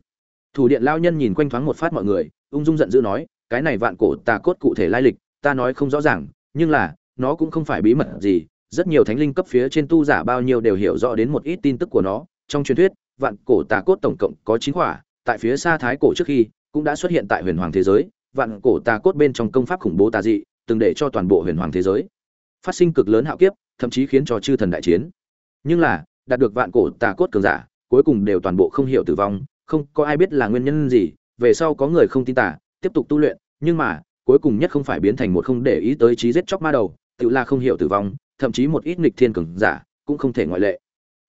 Thủ điện lão nhân nhìn quanh thoáng một phát mọi người, ung dung giận dữ nói, cái này vạn cổ tà cốt cụ thể lai lịch, ta nói không rõ ràng, nhưng là, nó cũng không phải bí mật gì rất nhiều thánh linh cấp phía trên tu giả bao nhiêu đều hiểu rõ đến một ít tin tức của nó. Trong truyền thuyết, vạn cổ tà cốt tổng cộng có chín khỏa tại phía xa thái cổ trước khi, cũng đã xuất hiện tại huyền hoàng thế giới. Vạn cổ tà cốt bên trong công pháp khủng bố tà dị, từng để cho toàn bộ huyền hoàng thế giới phát sinh cực lớn hạo kiếp, thậm chí khiến cho chư thần đại chiến. Nhưng là, đạt được vạn cổ tà cốt cường giả, cuối cùng đều toàn bộ không hiểu tử vong, không có ai biết là nguyên nhân gì, về sau có người không tin tả tiếp tục tu luyện, nhưng mà, cuối cùng nhất không phải biến thành một không để ý tới trí giết chóc ma đầu, tự là không hiểu tử vong thậm chí một ít nghịch thiên cường giả cũng không thể ngoại lệ.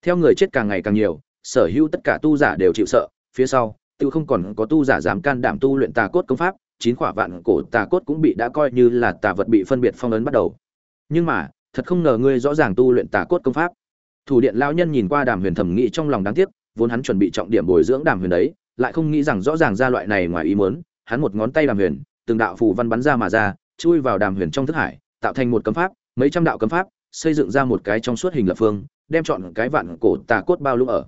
Theo người chết càng ngày càng nhiều, sở hữu tất cả tu giả đều chịu sợ, phía sau, tự không còn có tu giả dám can đảm tu luyện tà cốt công pháp, chín quả vạn cổ tà cốt cũng bị đã coi như là tà vật bị phân biệt phong ấn bắt đầu. Nhưng mà, thật không ngờ ngươi rõ ràng tu luyện tà cốt công pháp. Thủ điện lão nhân nhìn qua đàm huyền thẩm nghĩ trong lòng đáng tiếc, vốn hắn chuẩn bị trọng điểm bồi dưỡng đàm huyền đấy, lại không nghĩ rằng rõ ràng ra loại này ngoài ý muốn, hắn một ngón tay đàm huyền, từng đạo phù văn bắn ra mà ra, chui vào đàm huyền trong thức hải, tạo thành một cấm pháp, mấy trăm đạo cấm pháp xây dựng ra một cái trong suốt hình lập phương, đem chọn cái vạn cổ tà cốt bao lúc ở.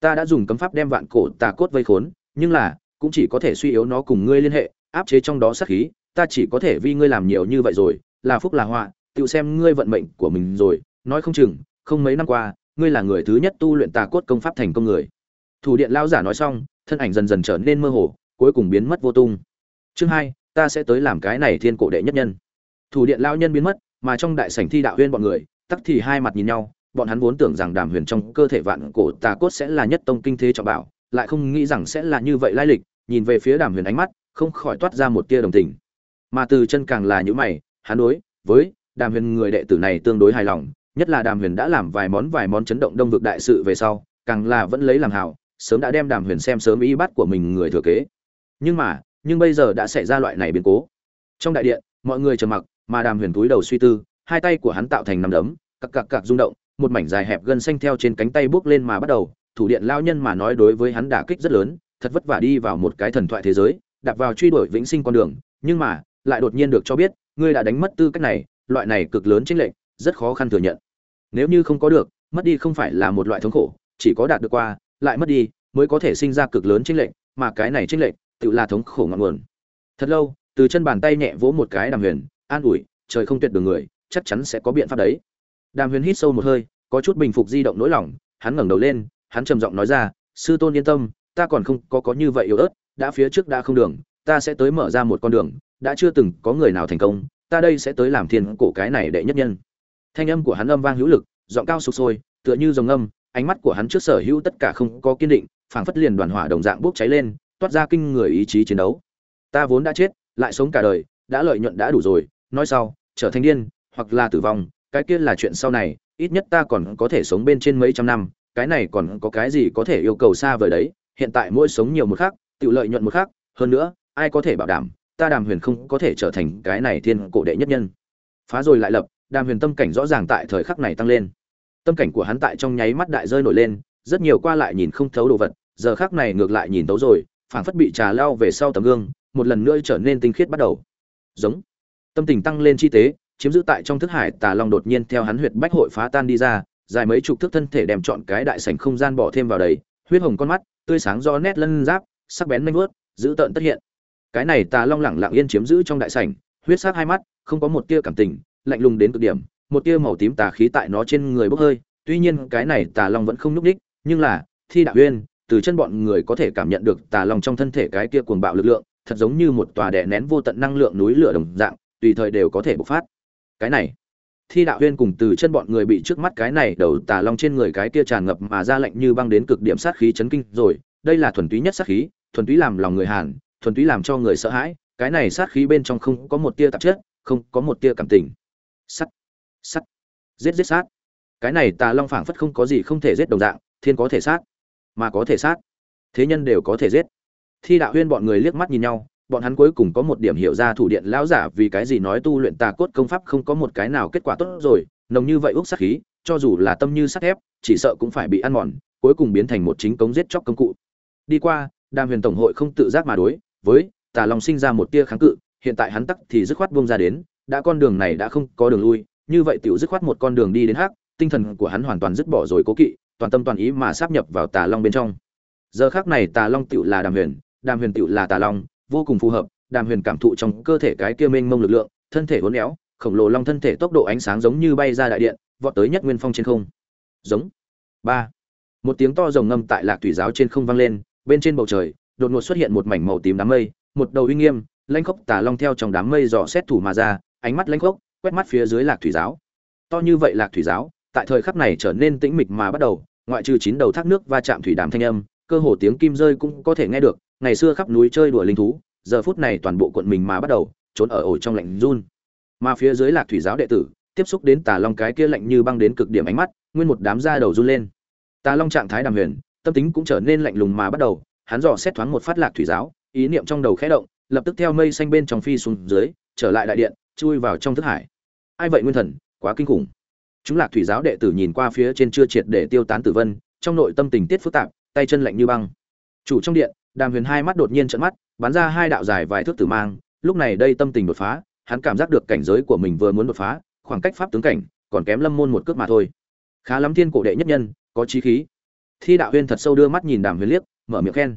Ta đã dùng cấm pháp đem vạn cổ tà cốt vây khốn, nhưng là, cũng chỉ có thể suy yếu nó cùng ngươi liên hệ, áp chế trong đó sát khí, ta chỉ có thể vì ngươi làm nhiều như vậy rồi, là phúc là họa, tự xem ngươi vận mệnh của mình rồi, nói không chừng, không mấy năm qua, ngươi là người thứ nhất tu luyện tà cốt công pháp thành công người. Thủ điện lão giả nói xong, thân ảnh dần dần trở nên mơ hồ, cuối cùng biến mất vô tung. Chương hai, ta sẽ tới làm cái này thiên cổ đệ nhất nhân. Thủ điện lão nhân biến mất mà trong đại sảnh thi đạo huyên bọn người, tắc thì hai mặt nhìn nhau, bọn hắn vốn tưởng rằng đàm huyền trong cơ thể vạn cổ tà cốt sẽ là nhất tông kinh thế trọng bảo, lại không nghĩ rằng sẽ là như vậy lai lịch, nhìn về phía đàm huyền ánh mắt, không khỏi toát ra một tia đồng tình. Mà từ chân càng là những mày, hắn đối với đàm huyền người đệ tử này tương đối hài lòng, nhất là đàm huyền đã làm vài món vài món chấn động đông vực đại sự về sau, càng là vẫn lấy làm hảo sớm đã đem đàm huyền xem sớm ý bắt của mình người thừa kế. Nhưng mà, nhưng bây giờ đã xảy ra loại này biến cố. Trong đại điện, mọi người trầm mặc mà đàm huyền túi đầu suy tư, hai tay của hắn tạo thành nằm đấm, cặc cặc cặc rung động, một mảnh dài hẹp gân xanh theo trên cánh tay bước lên mà bắt đầu, thủ điện lao nhân mà nói đối với hắn đả kích rất lớn, thật vất vả đi vào một cái thần thoại thế giới, đạp vào truy đuổi vĩnh sinh con đường, nhưng mà, lại đột nhiên được cho biết, ngươi đã đánh mất tư cách này, loại này cực lớn chính lệnh rất khó khăn thừa nhận. Nếu như không có được, mất đi không phải là một loại thống khổ, chỉ có đạt được qua, lại mất đi, mới có thể sinh ra cực lớn chính lệnh mà cái này chính lệnh tự là thống khổ ngọn nguồn. Thật lâu, từ chân bàn tay nhẹ vỗ một cái đàm huyền an ủi, trời không tuyệt đường người, chắc chắn sẽ có biện pháp đấy. Đàm huyền hít sâu một hơi, có chút bình phục di động nỗi lòng, hắn ngẩng đầu lên, hắn trầm giọng nói ra, sư tôn yên tâm, ta còn không có có như vậy yếu ớt, đã phía trước đã không đường, ta sẽ tới mở ra một con đường, đã chưa từng có người nào thành công, ta đây sẽ tới làm thiên cổ cái này đệ nhất nhân. Thanh âm của hắn âm vang hữu lực, giọng cao sục sôi, tựa như dòng âm, ánh mắt của hắn trước sở hữu tất cả không có kiên định, phảng phất liền đoàn hỏa đồng dạng bốc cháy lên, toát ra kinh người ý chí chiến đấu. Ta vốn đã chết, lại sống cả đời, đã lợi nhuận đã đủ rồi nói sau, trở thành điên, hoặc là tử vong, cái kia là chuyện sau này, ít nhất ta còn có thể sống bên trên mấy trăm năm, cái này còn có cái gì có thể yêu cầu xa vời đấy, hiện tại mỗi sống nhiều một khác, tự lợi nhuận một khác, hơn nữa, ai có thể bảo đảm, ta đàm huyền không có thể trở thành cái này thiên cổ đệ nhất nhân. Phá rồi lại lập, đàm huyền tâm cảnh rõ ràng tại thời khắc này tăng lên. Tâm cảnh của hắn tại trong nháy mắt đại rơi nổi lên, rất nhiều qua lại nhìn không thấu đồ vật, giờ khắc này ngược lại nhìn thấu rồi, phảng phất bị trà lao về sau tấm gương, một lần nữa trở nên tinh khiết bắt đầu. Giống tâm tình tăng lên chi tế, chiếm giữ tại trong thức hải tà long đột nhiên theo hắn huyệt bách hội phá tan đi ra, dài mấy chục thước thân thể đem chọn cái đại sảnh không gian bỏ thêm vào đấy, huyết hồng con mắt, tươi sáng do nét lân giáp, sắc bén manh vớt giữ tợn tất hiện. Cái này tà long lẳng lặng yên chiếm giữ trong đại sảnh, huyết sắc hai mắt, không có một tia cảm tình, lạnh lùng đến cực điểm, một tia màu tím tà khí tại nó trên người bốc hơi. Tuy nhiên cái này tà long vẫn không nhúc đích nhưng là, thi đạo uyên, từ chân bọn người có thể cảm nhận được tà long trong thân thể cái kia cuồng bạo lực lượng, thật giống như một tòa đè nén vô tận năng lượng núi lửa đồng dạng tùy thời đều có thể bộc phát. Cái này, thi đạo huyên cùng từ chân bọn người bị trước mắt cái này đầu tà long trên người cái kia tràn ngập mà ra lạnh như băng đến cực điểm sát khí chấn kinh rồi. Đây là thuần túy nhất sát khí, thuần túy làm lòng người hàn, thuần túy làm cho người sợ hãi. Cái này sát khí bên trong không có một tia tạp chất, không có một tia cảm tình. Sắt sắt, giết giết sát. Cái này tà long phảng phất không có gì không thể giết đồng dạng, thiên có thể sát, mà có thể sát. Thế nhân đều có thể giết. Thi đạo huyên bọn người liếc mắt nhìn nhau bọn hắn cuối cùng có một điểm hiểu ra thủ điện lão giả vì cái gì nói tu luyện tà cốt công pháp không có một cái nào kết quả tốt rồi, nồng như vậy úc sát khí, cho dù là tâm như sắt thép, chỉ sợ cũng phải bị ăn mòn, cuối cùng biến thành một chính cống giết chóc công cụ. Đi qua, đàm huyền tổng hội không tự giác mà đối với tà long sinh ra một tia kháng cự, hiện tại hắn tắc thì dứt khoát buông ra đến, đã con đường này đã không có đường lui, như vậy tiểu dứt khoát một con đường đi đến hắc, tinh thần của hắn hoàn toàn dứt bỏ rồi cố kỵ, toàn tâm toàn ý mà sáp nhập vào tà long bên trong. Giờ khác này tà long tiểu là đàm huyền đàm huyền tiểu là tà long vô cùng phù hợp, đàm huyền cảm thụ trong cơ thể cái kia mênh mông lực lượng, thân thể uốn éo, khổng lồ long thân thể tốc độ ánh sáng giống như bay ra đại điện, vọt tới nhất nguyên phong trên không. Giống. Ba. Một tiếng to rồng ngâm tại lạc thủy giáo trên không vang lên, bên trên bầu trời, đột ngột xuất hiện một mảnh màu tím đám mây, một đầu uy nghiêm lanh khốc tà long theo trong đám mây dò xét thủ mà ra, ánh mắt lanh khốc, quét mắt phía dưới lạc thủy giáo. To như vậy lạc thủy giáo, tại thời khắc này trở nên tĩnh mịch mà bắt đầu, ngoại trừ chín đầu thác nước va chạm thủy đàm thanh âm cơ hồ tiếng kim rơi cũng có thể nghe được, ngày xưa khắp núi chơi đùa linh thú, giờ phút này toàn bộ quận mình mà bắt đầu, trốn ở ổ trong lạnh run. Mà phía dưới lạc thủy giáo đệ tử, tiếp xúc đến tà long cái kia lạnh như băng đến cực điểm ánh mắt, nguyên một đám da đầu run lên. Tà long trạng thái đàm huyền, tâm tính cũng trở nên lạnh lùng mà bắt đầu, hắn dò xét thoáng một phát lạc thủy giáo, ý niệm trong đầu khẽ động, lập tức theo mây xanh bên trong phi xuống dưới, trở lại đại điện, chui vào trong thức hải. Ai vậy nguyên thần, quá kinh khủng. Chúng lạc thủy giáo đệ tử nhìn qua phía trên chưa triệt để tiêu tán tử vân, trong nội tâm tình tiết phức tạp tay chân lạnh như băng. Chủ trong điện, đàm huyền hai mắt đột nhiên trận mắt, bắn ra hai đạo dài vài thước tử mang. Lúc này đây tâm tình đột phá, hắn cảm giác được cảnh giới của mình vừa muốn đột phá, khoảng cách pháp tướng cảnh còn kém lâm môn một cước mà thôi. Khá lắm thiên cổ đệ nhất nhân, có trí khí. Thi đạo huyên thật sâu đưa mắt nhìn đàm huyền liếc, mở miệng khen.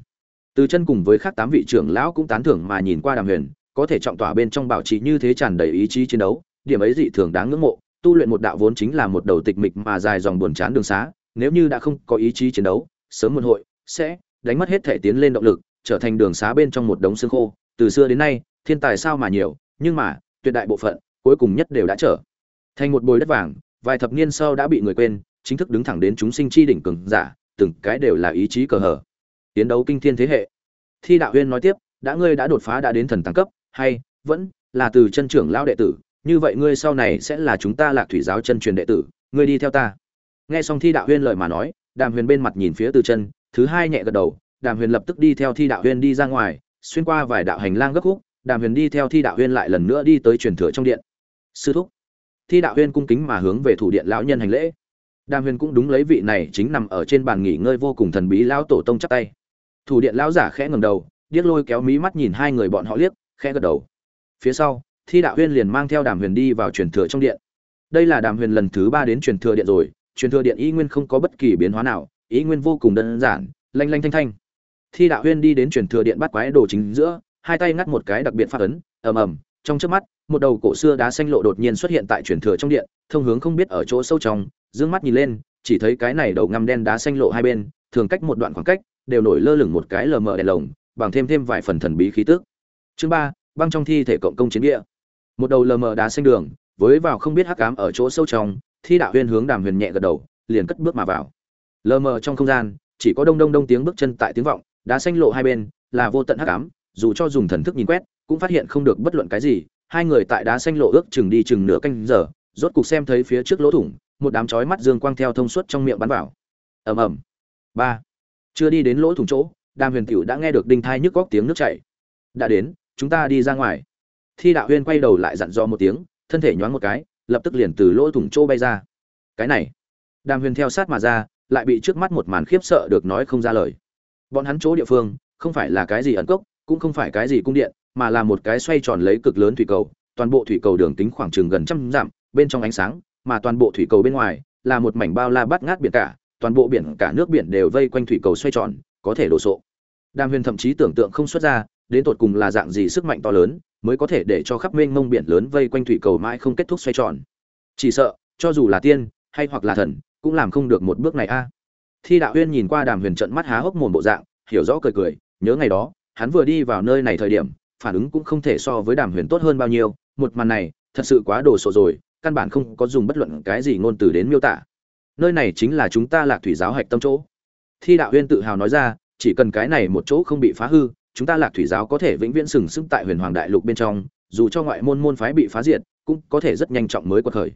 Từ chân cùng với các tám vị trưởng lão cũng tán thưởng mà nhìn qua đàm huyền, có thể trọng tỏa bên trong bảo trì như thế tràn đầy ý chí chiến đấu, điểm ấy dị thường đáng ngưỡng mộ. Tu luyện một đạo vốn chính là một đầu tịch mịch mà dài dòng buồn chán đường xá, nếu như đã không có ý chí chiến đấu sớm muộn hội, sẽ đánh mất hết thể tiến lên động lực, trở thành đường xá bên trong một đống xương khô. Từ xưa đến nay, thiên tài sao mà nhiều, nhưng mà, tuyệt đại bộ phận, cuối cùng nhất đều đã trở thành một bồi đất vàng. Vài thập niên sau đã bị người quên, chính thức đứng thẳng đến chúng sinh chi đỉnh cường giả, từng cái đều là ý chí cờ hở tiến đấu kinh thiên thế hệ. Thi đạo huyên nói tiếp, đã ngươi đã đột phá đã đến thần tăng cấp, hay vẫn là từ chân trưởng lão đệ tử, như vậy ngươi sau này sẽ là chúng ta lạc thủy giáo chân truyền đệ tử, ngươi đi theo ta. Nghe xong thi đạo huyên lời mà nói đàm huyền bên mặt nhìn phía từ chân, thứ hai nhẹ gật đầu, đàm huyền lập tức đi theo thi đạo huyên đi ra ngoài, xuyên qua vài đạo hành lang gấp khúc, đàm huyền đi theo thi đạo huyên lại lần nữa đi tới truyền thừa trong điện. Sư thúc. Thi đạo huyên cung kính mà hướng về thủ điện lão nhân hành lễ. Đàm huyền cũng đúng lấy vị này chính nằm ở trên bàn nghỉ ngơi vô cùng thần bí lão tổ tông chắp tay. Thủ điện lão giả khẽ ngầm đầu, điếc lôi kéo mí mắt nhìn hai người bọn họ liếc, khẽ gật đầu. Phía sau, thi đạo huyên liền mang theo đàm huyền đi vào truyền thừa trong điện. Đây là đàm huyền lần thứ ba đến truyền thừa điện rồi truyền thừa điện y nguyên không có bất kỳ biến hóa nào ý nguyên vô cùng đơn giản, lanh lanh thanh thanh. Thi đạo huyên đi đến truyền thừa điện bắt quái đồ chính giữa, hai tay ngắt một cái đặc biệt phát ấn, ầm ầm, trong trước mắt, một đầu cổ xưa đá xanh lộ đột nhiên xuất hiện tại truyền thừa trong điện, thông hướng không biết ở chỗ sâu trong, dương mắt nhìn lên, chỉ thấy cái này đầu ngăm đen đá xanh lộ hai bên, thường cách một đoạn khoảng cách, đều nổi lơ lửng một cái lờ mờ đèn lồng, bằng thêm thêm vài phần thần bí khí tức. Chương ba, băng trong thi thể cộng công chiến địa. Một đầu lờ mờ đá xanh đường, với vào không biết hắc ám ở chỗ sâu trong thi đạo huyên hướng đàm huyền nhẹ gật đầu, liền cất bước mà vào. Lờ mờ trong không gian, chỉ có đông đông đông tiếng bước chân tại tiếng vọng, đá xanh lộ hai bên, là vô tận hắc ám, dù cho dùng thần thức nhìn quét, cũng phát hiện không được bất luận cái gì. Hai người tại đá xanh lộ ước chừng đi chừng nửa canh giờ, rốt cục xem thấy phía trước lỗ thủng, một đám chói mắt dương quang theo thông suốt trong miệng bắn vào. Ầm ầm. Ba. Chưa đi đến lỗ thủng chỗ, đàm huyền tiểu đã nghe được đinh thai nhức góc tiếng nước chảy. Đã đến, chúng ta đi ra ngoài. Thi đạo huyên quay đầu lại dặn dò một tiếng, thân thể nhoáng một cái lập tức liền từ lỗ thủng chỗ bay ra. Cái này, đàm huyền theo sát mà ra, lại bị trước mắt một màn khiếp sợ được nói không ra lời. Bọn hắn chỗ địa phương, không phải là cái gì ẩn cốc, cũng không phải cái gì cung điện, mà là một cái xoay tròn lấy cực lớn thủy cầu, toàn bộ thủy cầu đường kính khoảng chừng gần trăm dặm, bên trong ánh sáng, mà toàn bộ thủy cầu bên ngoài, là một mảnh bao la bát ngát biển cả, toàn bộ biển cả nước biển đều vây quanh thủy cầu xoay tròn, có thể đổ sộ. Đàm huyền thậm chí tưởng tượng không xuất ra, đến tột cùng là dạng gì sức mạnh to lớn mới có thể để cho khắp mênh mông biển lớn vây quanh thủy cầu mãi không kết thúc xoay tròn. Chỉ sợ, cho dù là tiên, hay hoặc là thần, cũng làm không được một bước này a. Thi đạo huyên nhìn qua đàm huyền trận mắt há hốc mồm bộ dạng, hiểu rõ cười cười, nhớ ngày đó, hắn vừa đi vào nơi này thời điểm, phản ứng cũng không thể so với đàm huyền tốt hơn bao nhiêu, một màn này, thật sự quá đồ sộ rồi, căn bản không có dùng bất luận cái gì ngôn từ đến miêu tả. Nơi này chính là chúng ta lạc thủy giáo hạch tâm chỗ. Thi đạo huyên tự hào nói ra, chỉ cần cái này một chỗ không bị phá hư chúng ta lạc thủy giáo có thể vĩnh viễn sừng sững tại huyền hoàng đại lục bên trong, dù cho ngoại môn môn phái bị phá diệt, cũng có thể rất nhanh trọng mới quật khởi.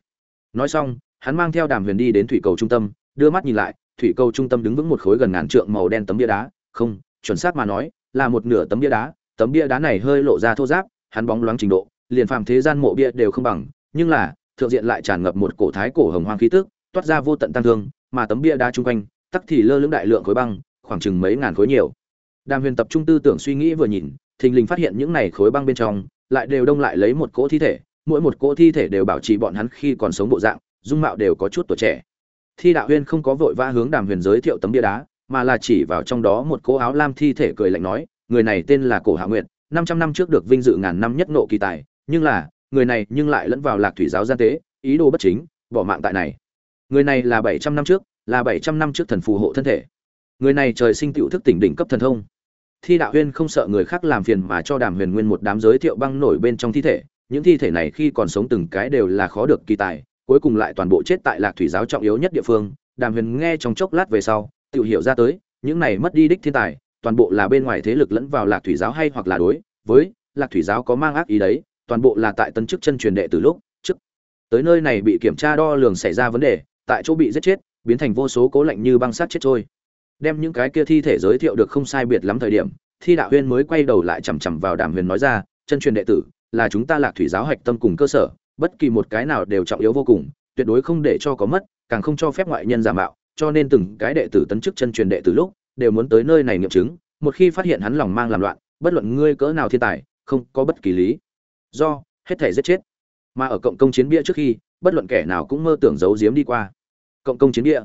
Nói xong, hắn mang theo đàm huyền đi đến thủy cầu trung tâm, đưa mắt nhìn lại, thủy cầu trung tâm đứng vững một khối gần ngàn trượng màu đen tấm bia đá. Không, chuẩn xác mà nói, là một nửa tấm bia đá. Tấm bia đá này hơi lộ ra thô ráp, hắn bóng loáng trình độ, liền phàm thế gian mộ bia đều không bằng, nhưng là, thượng diện lại tràn ngập một cổ thái cổ hồng hoang khí tức, toát ra vô tận tăng thương, mà tấm bia đá chung quanh, tắc thì lơ lưỡng đại lượng khối băng, khoảng chừng mấy ngàn khối nhiều đàm huyền tập trung tư tưởng suy nghĩ vừa nhìn, thình lình phát hiện những này khối băng bên trong, lại đều đông lại lấy một cỗ thi thể, mỗi một cỗ thi thể đều bảo trì bọn hắn khi còn sống bộ dạng, dung mạo đều có chút tuổi trẻ. Thi đạo huyên không có vội vã hướng đàm huyền giới thiệu tấm bia đá, mà là chỉ vào trong đó một cỗ áo lam thi thể cười lạnh nói, người này tên là cổ hạ nguyệt, năm trăm năm trước được vinh dự ngàn năm nhất nộ kỳ tài, nhưng là, người này nhưng lại lẫn vào lạc thủy giáo gian tế, ý đồ bất chính, bỏ mạng tại này. Người này là bảy trăm năm trước, là bảy trăm năm trước thần phù hộ thân thể. Người này trời sinh tựu thức tỉnh đỉnh cấp thần thông thi đạo huyên không sợ người khác làm phiền mà cho đàm huyền nguyên một đám giới thiệu băng nổi bên trong thi thể. Những thi thể này khi còn sống từng cái đều là khó được kỳ tài, cuối cùng lại toàn bộ chết tại lạc thủy giáo trọng yếu nhất địa phương. Đàm huyền nghe trong chốc lát về sau, tự hiểu ra tới, những này mất đi đích thiên tài, toàn bộ là bên ngoài thế lực lẫn vào lạc thủy giáo hay hoặc là đối với lạc thủy giáo có mang ác ý đấy, toàn bộ là tại tân chức chân truyền đệ từ lúc trước. Tới nơi này bị kiểm tra đo lường xảy ra vấn đề, tại chỗ bị giết chết, biến thành vô số cố lạnh như băng sát chết trôi đem những cái kia thi thể giới thiệu được không sai biệt lắm thời điểm, thi đạo huyên mới quay đầu lại chằm chằm vào đàm huyền nói ra, chân truyền đệ tử, là chúng ta lạc thủy giáo hạch tâm cùng cơ sở, bất kỳ một cái nào đều trọng yếu vô cùng, tuyệt đối không để cho có mất, càng không cho phép ngoại nhân giả mạo, cho nên từng cái đệ tử tấn chức chân truyền đệ tử lúc, đều muốn tới nơi này nghiệm chứng, một khi phát hiện hắn lòng mang làm loạn, bất luận ngươi cỡ nào thiên tài, không có bất kỳ lý do, hết thể giết chết. Mà ở cộng công chiến bia trước khi, bất luận kẻ nào cũng mơ tưởng giấu giếm đi qua. Cộng công chiến bia.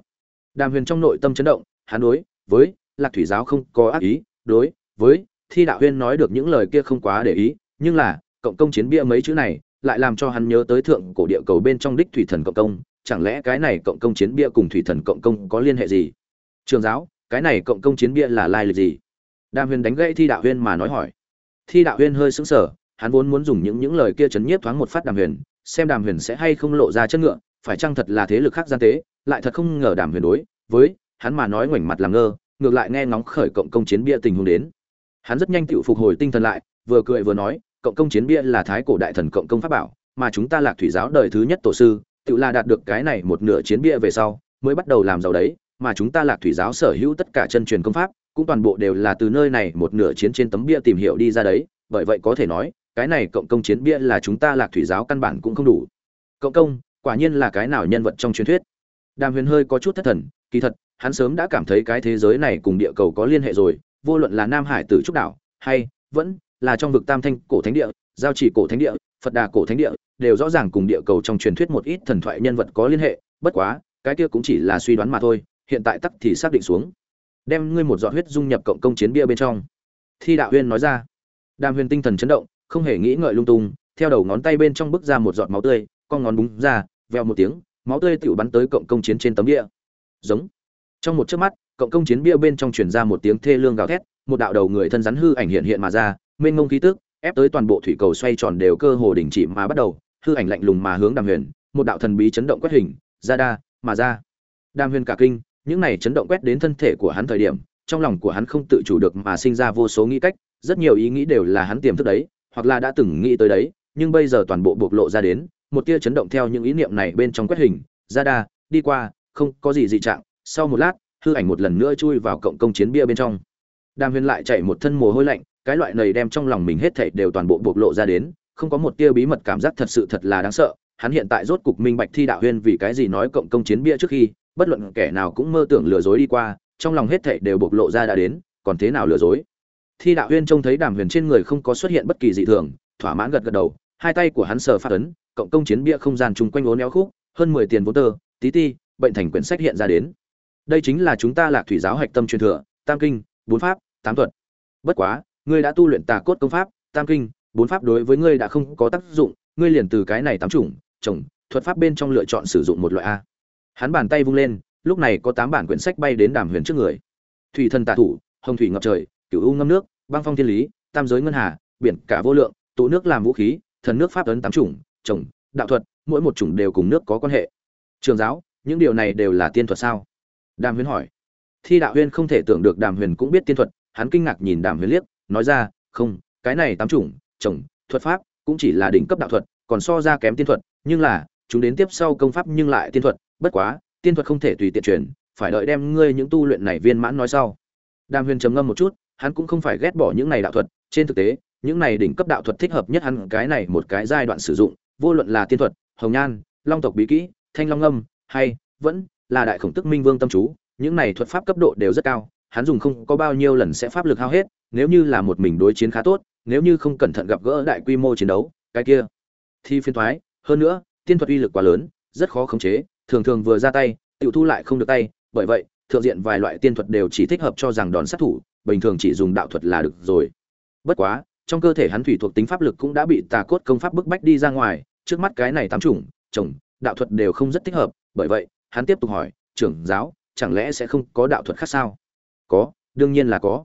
Đàm huyền trong nội tâm chấn động hắn đối với lạc thủy giáo không có ác ý, đối với thi đạo huyên nói được những lời kia không quá để ý, nhưng là, cộng công chiến bia mấy chữ này lại làm cho hắn nhớ tới thượng cổ địa cầu bên trong đích thủy thần cộng công. Chẳng lẽ cái này cộng công chiến bia cùng thủy thần cộng công có liên hệ gì? Trường giáo, cái này cộng công chiến bia là lai lịch gì? Đàm huyên đánh gãy thi đạo huyên mà nói hỏi. Thi đạo huyên hơi sững sờ, hắn vốn muốn dùng những những lời kia chấn nhiếp thoáng một phát đàm huyền, xem đàm huyền sẽ hay không lộ ra chất ngựa, phải chăng thật là thế lực khác gian tế, lại thật không ngờ đàm huyền đối với hắn mà nói ngoảnh mặt làm ngơ, ngược lại nghe ngóng khởi cộng công chiến bia tình huống đến. Hắn rất nhanh tựu phục hồi tinh thần lại, vừa cười vừa nói, cộng công chiến bia là thái cổ đại thần cộng công pháp bảo, mà chúng ta lạc thủy giáo đời thứ nhất tổ sư tựu là đạt được cái này một nửa chiến bia về sau, mới bắt đầu làm giàu đấy, mà chúng ta lạc thủy giáo sở hữu tất cả chân truyền công pháp, cũng toàn bộ đều là từ nơi này một nửa chiến trên tấm bia tìm hiểu đi ra đấy, bởi vậy có thể nói, cái này cộng công chiến bia là chúng ta lạc thủy giáo căn bản cũng không đủ. Cộng công, quả nhiên là cái nào nhân vật trong truyền thuyết? Đàm huyền hơi có chút thất thần, kỳ thật hắn sớm đã cảm thấy cái thế giới này cùng địa cầu có liên hệ rồi vô luận là nam hải tử trúc đảo hay vẫn là trong vực tam thanh cổ thánh địa giao chỉ cổ thánh địa phật đà cổ thánh địa đều rõ ràng cùng địa cầu trong truyền thuyết một ít thần thoại nhân vật có liên hệ bất quá cái kia cũng chỉ là suy đoán mà thôi hiện tại tắc thì xác định xuống. Đem ngươi một giọt huyết dung nhập cộng công chiến bia bên trong. Thi đạo huyên nói ra. Đàm huyền tinh thần chấn động không hề nghĩ ngợi lung tung theo đầu ngón tay bên trong bức ra một giọt máu tươi con ngón búng ra veo một tiếng máu tươi tựu bắn tới cộng công chiến trên tấm địa, giống trong một chớp mắt, cộng công chiến bia bên trong truyền ra một tiếng thê lương gào thét, một đạo đầu người thân rắn hư ảnh hiện hiện mà ra, mênh mông khí tức, ép tới toàn bộ thủy cầu xoay tròn đều cơ hồ đình chỉ mà bắt đầu, hư ảnh lạnh lùng mà hướng đàm huyền, một đạo thần bí chấn động quét hình, ra đa, mà ra. Đàm huyền cả kinh, những này chấn động quét đến thân thể của hắn thời điểm, trong lòng của hắn không tự chủ được mà sinh ra vô số nghĩ cách, rất nhiều ý nghĩ đều là hắn tiềm thức đấy, hoặc là đã từng nghĩ tới đấy, nhưng bây giờ toàn bộ bộc lộ ra đến, một tia chấn động theo những ý niệm này bên trong quét hình, ra đa, đi qua, không có gì dị trạng sau một lát, hư ảnh một lần nữa chui vào cộng công chiến bia bên trong. Đàm huyền lại chạy một thân mồ hôi lạnh, cái loại này đem trong lòng mình hết thảy đều toàn bộ bộc lộ ra đến, không có một tia bí mật cảm giác thật sự thật là đáng sợ. Hắn hiện tại rốt cục minh bạch thi đạo huyên vì cái gì nói cộng công chiến bia trước khi, bất luận kẻ nào cũng mơ tưởng lừa dối đi qua, trong lòng hết thảy đều bộc lộ ra đã đến, còn thế nào lừa dối? Thi đạo huyên trông thấy đàm huyền trên người không có xuất hiện bất kỳ dị thường, thỏa mãn gật gật đầu, hai tay của hắn sờ phát ấn, cộng công chiến bia không gian chung quanh ố néo khúc, hơn mười tiền vốn tơ, tí ti, bệnh thành quyển sách hiện ra đến đây chính là chúng ta lạc thủy giáo hạch tâm truyền thừa, tam kinh, bốn pháp, tám thuật. Bất quá, ngươi đã tu luyện tà cốt công pháp, tam kinh, bốn pháp đối với ngươi đã không có tác dụng, ngươi liền từ cái này tám chủng trồng thuật pháp bên trong lựa chọn sử dụng một loại a. Hắn bàn tay vung lên, lúc này có tám bản quyển sách bay đến đàm huyền trước người. Thủy thần tà thủ, hồng thủy ngập trời, cửu u ngâm nước, băng phong thiên lý, tam giới ngân hà, biển cả vô lượng, tụ nước làm vũ khí, thần nước pháp ấn tám chủng trồng đạo thuật, mỗi một chủng đều cùng nước có quan hệ. Trường giáo, những điều này đều là tiên thuật sao? Đàm huyền hỏi. Thi đạo huyền không thể tưởng được đàm huyền cũng biết tiên thuật hắn kinh ngạc nhìn đàm huyền liếc nói ra không cái này tám chủng chủng, thuật pháp cũng chỉ là đỉnh cấp đạo thuật còn so ra kém tiên thuật nhưng là chúng đến tiếp sau công pháp nhưng lại tiên thuật bất quá tiên thuật không thể tùy tiện truyền phải đợi đem ngươi những tu luyện này viên mãn nói sau. Đàm huyền trầm ngâm một chút hắn cũng không phải ghét bỏ những này đạo thuật trên thực tế những này đỉnh cấp đạo thuật thích hợp nhất hắn cái này một cái giai đoạn sử dụng vô luận là tiên thuật hồng nhan long tộc bí kỹ thanh long âm hay vẫn là đại khổng tức minh vương tâm chú, những này thuật pháp cấp độ đều rất cao, hắn dùng không có bao nhiêu lần sẽ pháp lực hao hết, nếu như là một mình đối chiến khá tốt, nếu như không cẩn thận gặp gỡ đại quy mô chiến đấu, cái kia thì phiên thoái hơn nữa, tiên thuật uy lực quá lớn, rất khó khống chế, thường thường vừa ra tay tự thu lại không được tay, bởi vậy, thượng diện vài loại tiên thuật đều chỉ thích hợp cho rằng đòn sát thủ, bình thường chỉ dùng đạo thuật là được rồi. Bất quá, trong cơ thể hắn thủy thuộc tính pháp lực cũng đã bị tà cốt công pháp bức bách đi ra ngoài, trước mắt cái này tám chủng, chồng, đạo thuật đều không rất thích hợp, bởi vậy hắn tiếp tục hỏi, trưởng giáo, chẳng lẽ sẽ không có đạo thuật khác sao? Có, đương nhiên là có.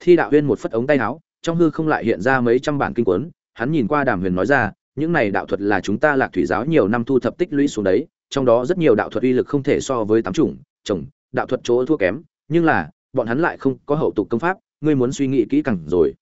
Thi đạo huyên một phất ống tay áo, trong hư không lại hiện ra mấy trăm bản kinh quấn hắn nhìn qua đàm huyền nói ra, những này đạo thuật là chúng ta lạc thủy giáo nhiều năm thu thập tích lũy xuống đấy, trong đó rất nhiều đạo thuật uy lực không thể so với tám chủng, chồng, đạo thuật chỗ thua kém, nhưng là, bọn hắn lại không có hậu tục công pháp, ngươi muốn suy nghĩ kỹ càng rồi.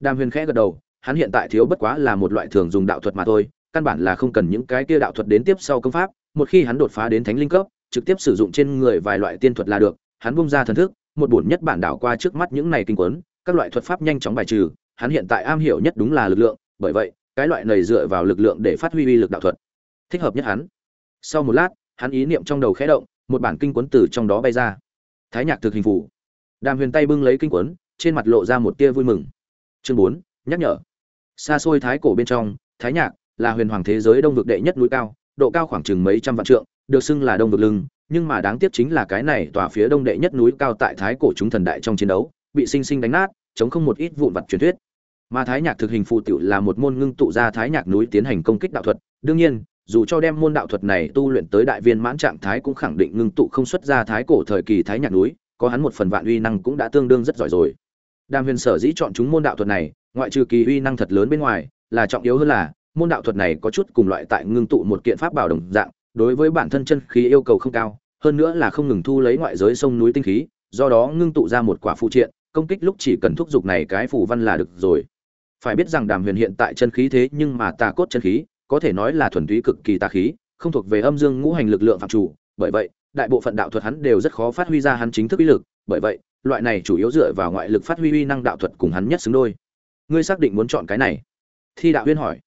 Đàm huyền khẽ gật đầu, hắn hiện tại thiếu bất quá là một loại thường dùng đạo thuật mà thôi, căn bản là không cần những cái kia đạo thuật đến tiếp sau công pháp một khi hắn đột phá đến thánh linh cấp, trực tiếp sử dụng trên người vài loại tiên thuật là được, hắn bung ra thần thức, một bổn nhất bản đảo qua trước mắt những này kinh quấn các loại thuật pháp nhanh chóng bài trừ, hắn hiện tại am hiểu nhất đúng là lực lượng, bởi vậy, cái loại này dựa vào lực lượng để phát huy uy lực đạo thuật, thích hợp nhất hắn. Sau một lát, hắn ý niệm trong đầu khẽ động, một bản kinh cuốn từ trong đó bay ra. Thái nhạc thực hình phủ đàm huyền tay bưng lấy kinh cuốn, trên mặt lộ ra một tia vui mừng. Chương bốn, nhắc nhở. Xa xôi thái cổ bên trong, thái nhạc là huyền hoàng thế giới đông vực đệ nhất núi cao độ cao khoảng chừng mấy trăm vạn trượng, được xưng là đông vực lưng, nhưng mà đáng tiếc chính là cái này tòa phía đông đệ nhất núi cao tại thái cổ chúng thần đại trong chiến đấu, bị sinh sinh đánh nát, chống không một ít vụn vặt truyền thuyết. Mà thái nhạc thực hình phụ tiểu là một môn ngưng tụ ra thái nhạc núi tiến hành công kích đạo thuật, đương nhiên, dù cho đem môn đạo thuật này tu luyện tới đại viên mãn trạng thái cũng khẳng định ngưng tụ không xuất ra thái cổ thời kỳ thái nhạc núi, có hắn một phần vạn uy năng cũng đã tương đương rất giỏi rồi. Đàm huyền sở dĩ chọn chúng môn đạo thuật này, ngoại trừ kỳ uy năng thật lớn bên ngoài, là trọng yếu hơn là môn đạo thuật này có chút cùng loại tại ngưng tụ một kiện pháp bảo đồng dạng, đối với bản thân chân khí yêu cầu không cao, hơn nữa là không ngừng thu lấy ngoại giới sông núi tinh khí, do đó ngưng tụ ra một quả phụ triện, công kích lúc chỉ cần thúc dục này cái phù văn là được rồi. Phải biết rằng đàm huyền hiện tại chân khí thế nhưng mà tà cốt chân khí, có thể nói là thuần túy cực kỳ tà khí, không thuộc về âm dương ngũ hành lực lượng phạm chủ, bởi vậy, đại bộ phận đạo thuật hắn đều rất khó phát huy ra hắn chính thức uy lực, bởi vậy, loại này chủ yếu dựa vào ngoại lực phát huy uy năng đạo thuật cùng hắn nhất xứng đôi. Ngươi xác định muốn chọn cái này? Thi đạo huyên hỏi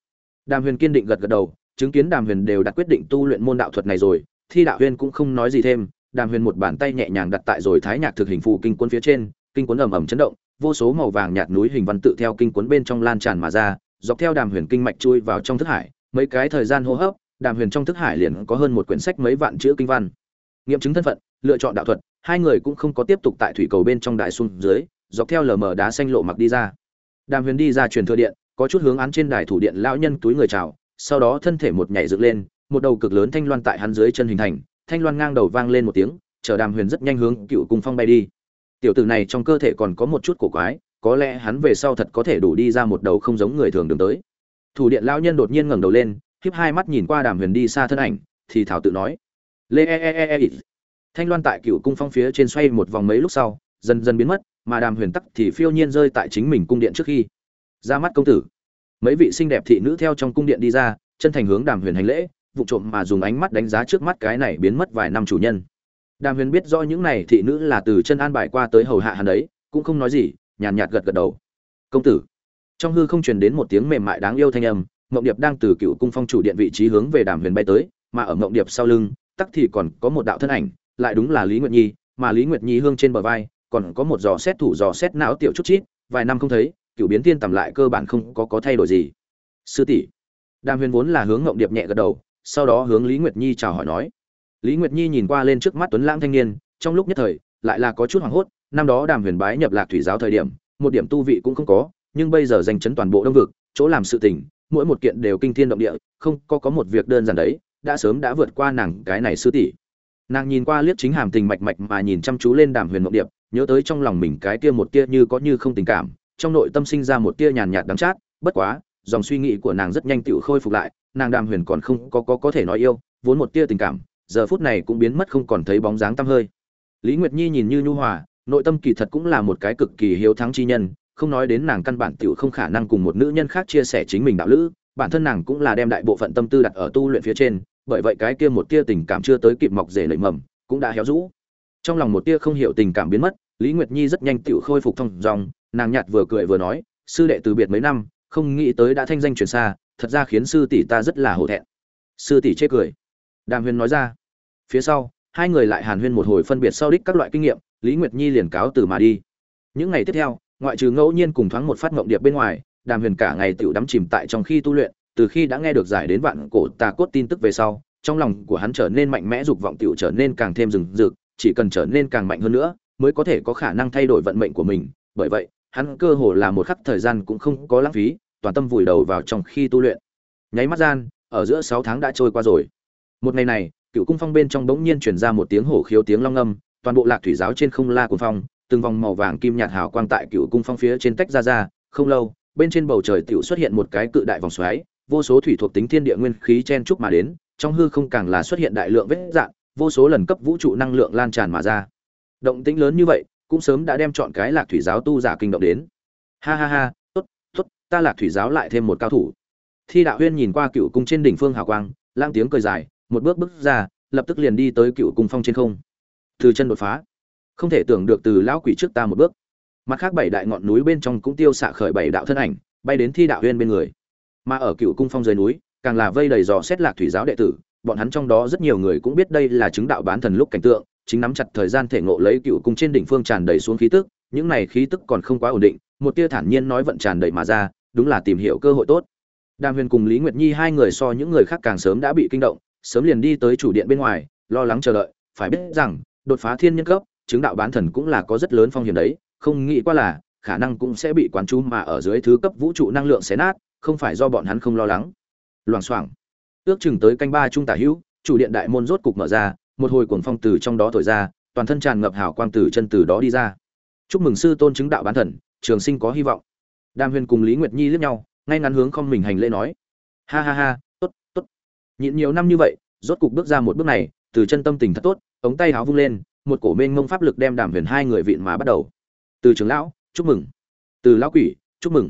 đàm huyền kiên định gật gật đầu chứng kiến đàm huyền đều đặt quyết định tu luyện môn đạo thuật này rồi thi đạo Huyền cũng không nói gì thêm đàm huyền một bàn tay nhẹ nhàng đặt tại rồi thái nhạc thực hình phù kinh cuốn phía trên kinh cuốn ầm ầm chấn động, vô số màu vàng nhạt núi hình văn tự theo kinh cuốn bên trong lan tràn mà ra, dọc theo đàm huyền kinh mạch chui vào trong thức hải, mấy cái thời gian hô hấp, đàm huyền trong thức hải liền có hơn một quyển sách mấy vạn chữ kinh văn. Nghiệm chứng thân phận, lựa chọn đạo thuật, hai người cũng không có tiếp tục tại thủy cầu bên trong đại xung dưới, dọc theo lờ mờ đá xanh lộ mặc đi ra. Đàm huyền đi ra truyền thừa điện, có chút hướng án trên đài thủ điện lão nhân túi người chào, sau đó thân thể một nhảy dựng lên, một đầu cực lớn thanh loan tại hắn dưới chân hình thành, thanh loan ngang đầu vang lên một tiếng, chờ Đàm Huyền rất nhanh hướng cựu cung phong bay đi. Tiểu tử này trong cơ thể còn có một chút cổ quái có lẽ hắn về sau thật có thể đủ đi ra một đầu không giống người thường đường tới. Thủ điện lão nhân đột nhiên ngẩng đầu lên khép hai mắt nhìn qua đàm huyền đi xa thân ảnh thì thảo tự nói lê e, e e e e. Thanh loan tại cựu cung phong phía trên xoay một vòng mấy lúc sau dần dần biến mất mà đàm huyền tắc thì phiêu nhiên rơi tại chính mình cung điện trước khi ra mắt công tử. Mấy vị xinh đẹp thị nữ theo trong cung điện đi ra, chân thành hướng đàm huyền hành lễ, vụ trộm mà dùng ánh mắt đánh giá trước mắt cái này biến mất vài năm chủ nhân. Đàm huyền biết rõ những này thị nữ là từ chân an bài qua tới hầu hạ hắn đấy, cũng không nói gì, nhàn nhạt gật gật đầu. Công tử. Trong hư không truyền đến một tiếng mềm mại đáng yêu thanh âm, mộng điệp đang từ cựu cung phong chủ điện vị trí hướng về đàm huyền bay tới, mà ở mộng điệp sau lưng, tắc thì còn có một đạo thân ảnh, lại đúng là lý nguyệt nhi, mà lý nguyệt nhi hương trên bờ vai, còn có một giò xét thủ giò xét não tiểu chút chít, vài năm không thấy cựu biến thiên tầm lại cơ bản không có có thay đổi gì. Sư tỷ, đàm huyền vốn là hướng ngộng điệp nhẹ gật đầu, sau đó hướng lý nguyệt nhi chào hỏi nói. Lý nguyệt nhi nhìn qua lên trước mắt tuấn lãng thanh niên, trong lúc nhất thời, lại là có chút hoảng hốt, năm đó đàm huyền bái nhập lạc thủy giáo thời điểm, một điểm tu vị cũng không có, nhưng bây giờ danh chấn toàn bộ đông vực, chỗ làm sự tình, mỗi một kiện đều kinh thiên động địa, không có có một việc đơn giản đấy, đã sớm đã vượt qua nàng cái này sư tỷ. Nàng nhìn qua liếc chính hàm tình mạch mạch mà nhìn chăm chú lên đàm huyền mộng điệp, nhớ tới trong lòng mình cái kia một tia như có như không tình cảm trong nội tâm sinh ra một tia nhàn nhạt đắng chát, bất quá, dòng suy nghĩ của nàng rất nhanh tự khôi phục lại, nàng đàm huyền còn không có có có thể nói yêu, vốn một tia tình cảm, giờ phút này cũng biến mất không còn thấy bóng dáng tăm hơi. Lý nguyệt nhi nhìn như nhu hòa, nội tâm kỳ thật cũng là một cái cực kỳ hiếu thắng chi nhân, không nói đến nàng căn bản tiểu không khả năng cùng một nữ nhân khác chia sẻ chính mình đạo lữ, bản thân nàng cũng là đem đại bộ phận tâm tư đặt ở tu luyện phía trên, bởi vậy cái kia một tia tình cảm chưa tới kịp mọc rể nảy mầm, cũng đã héo rũ. Trong lòng một tia không hiểu tình cảm biến mất, lý nguyệt nhi rất nhanh tiểu khôi phục thông dòng nàng nhạt vừa cười vừa nói, sư đệ từ biệt mấy năm, không nghĩ tới đã thanh danh truyền xa, thật ra khiến sư tỷ ta rất là hổ thẹn. Sư tỷ chê cười. Đàm huyền nói ra. Phía sau, hai người lại hàn huyên một hồi phân biệt sau đích các loại kinh nghiệm, lý nguyệt nhi liền cáo từ mà đi. Những ngày tiếp theo, ngoại trừ ngẫu nhiên cùng thoáng một phát ngộng điệp bên ngoài, đàm huyền cả ngày tựu đắm chìm tại trong khi tu luyện, từ khi đã nghe được giải đến vạn cổ tà cốt tin tức về sau, trong lòng của hắn trở nên mạnh mẽ, dục vọng tựu trở nên càng thêm rừng rực, chỉ cần trở nên càng mạnh hơn nữa, mới có thể có khả năng thay đổi vận mệnh của mình. Bởi vậy hắn cơ hồ là một khắc thời gian cũng không có lãng phí, toàn tâm vùi đầu vào trong khi tu luyện. Nháy mắt gian, ở giữa sáu tháng đã trôi qua rồi. Một ngày này, cựu cung phong bên trong bỗng nhiên truyền ra một tiếng hổ khiếu tiếng long âm toàn bộ lạc thủy giáo trên không la cuồng phong, từng vòng màu vàng kim nhạt hào quang tại cựu cung phong phía trên tách ra ra, không lâu, bên trên bầu trời tiểu xuất hiện một cái cự đại vòng xoáy, vô số thủy thuộc tính thiên địa nguyên khí chen chúc mà đến, trong hư không càng là xuất hiện đại lượng vết dạng, vô số lần cấp vũ trụ năng lượng lan tràn mà ra. Động tĩnh lớn như vậy cũng sớm đã đem chọn cái lạc thủy giáo tu giả kinh động đến. Ha ha ha, tốt tốt, ta lạc thủy giáo lại thêm một cao thủ. Thi đạo huyên nhìn qua cựu cung trên đỉnh phương hào quang, lang tiếng cười dài, một bước bước ra, lập tức liền đi tới cựu cung phong trên không. Từ chân đột phá. Không thể tưởng được từ lão quỷ trước ta một bước. Mặt khác bảy đại ngọn núi bên trong cũng tiêu xạ khởi bảy đạo thân ảnh, bay đến thi đạo huyên bên người. Mà ở cựu cung phong dưới núi, càng là vây đầy dò xét lạc thủy giáo đệ tử, bọn hắn trong đó rất nhiều người cũng biết đây là chứng đạo bán thần lúc cảnh tượng chính nắm chặt thời gian thể ngộ lấy cựu cung trên đỉnh phương tràn đầy xuống khí tức, những này khí tức còn không quá ổn định, một tia thản nhiên nói vận tràn đầy mà ra, đúng là tìm hiểu cơ hội tốt. Đàm huyền cùng lý nguyệt nhi hai người so những người khác càng sớm đã bị kinh động, sớm liền đi tới chủ điện bên ngoài, lo lắng chờ đợi, phải biết rằng, đột phá thiên nhân cấp, chứng đạo bán thần cũng là có rất lớn phong hiểm đấy, không nghĩ qua là, khả năng cũng sẽ bị quán chú mà ở dưới thứ cấp vũ trụ năng lượng xé nát, không phải do bọn hắn không lo lắng. Loảng xoảng. Ước chừng tới canh ba trung tả hữu, chủ điện đại môn rốt cục mở ra một hồi cuồng phong từ trong đó thổi ra, toàn thân tràn ngập hào quang từ chân từ đó đi ra. Chúc mừng sư tôn chứng đạo bán thần, trường sinh có hy vọng. Đàm huyền cùng lý nguyệt nhi liếc nhau, ngay ngắn hướng không mình hành lễ nói. Ha ha ha, tốt tốt. Nhịn nhiều năm như vậy, rốt cục bước ra một bước này, từ chân tâm tình thật tốt, ống tay háo vung lên, một cổ mênh mông pháp lực đem đàm huyền hai người vịn mà bắt đầu. Từ trưởng lão, chúc mừng. Từ lão quỷ, chúc mừng.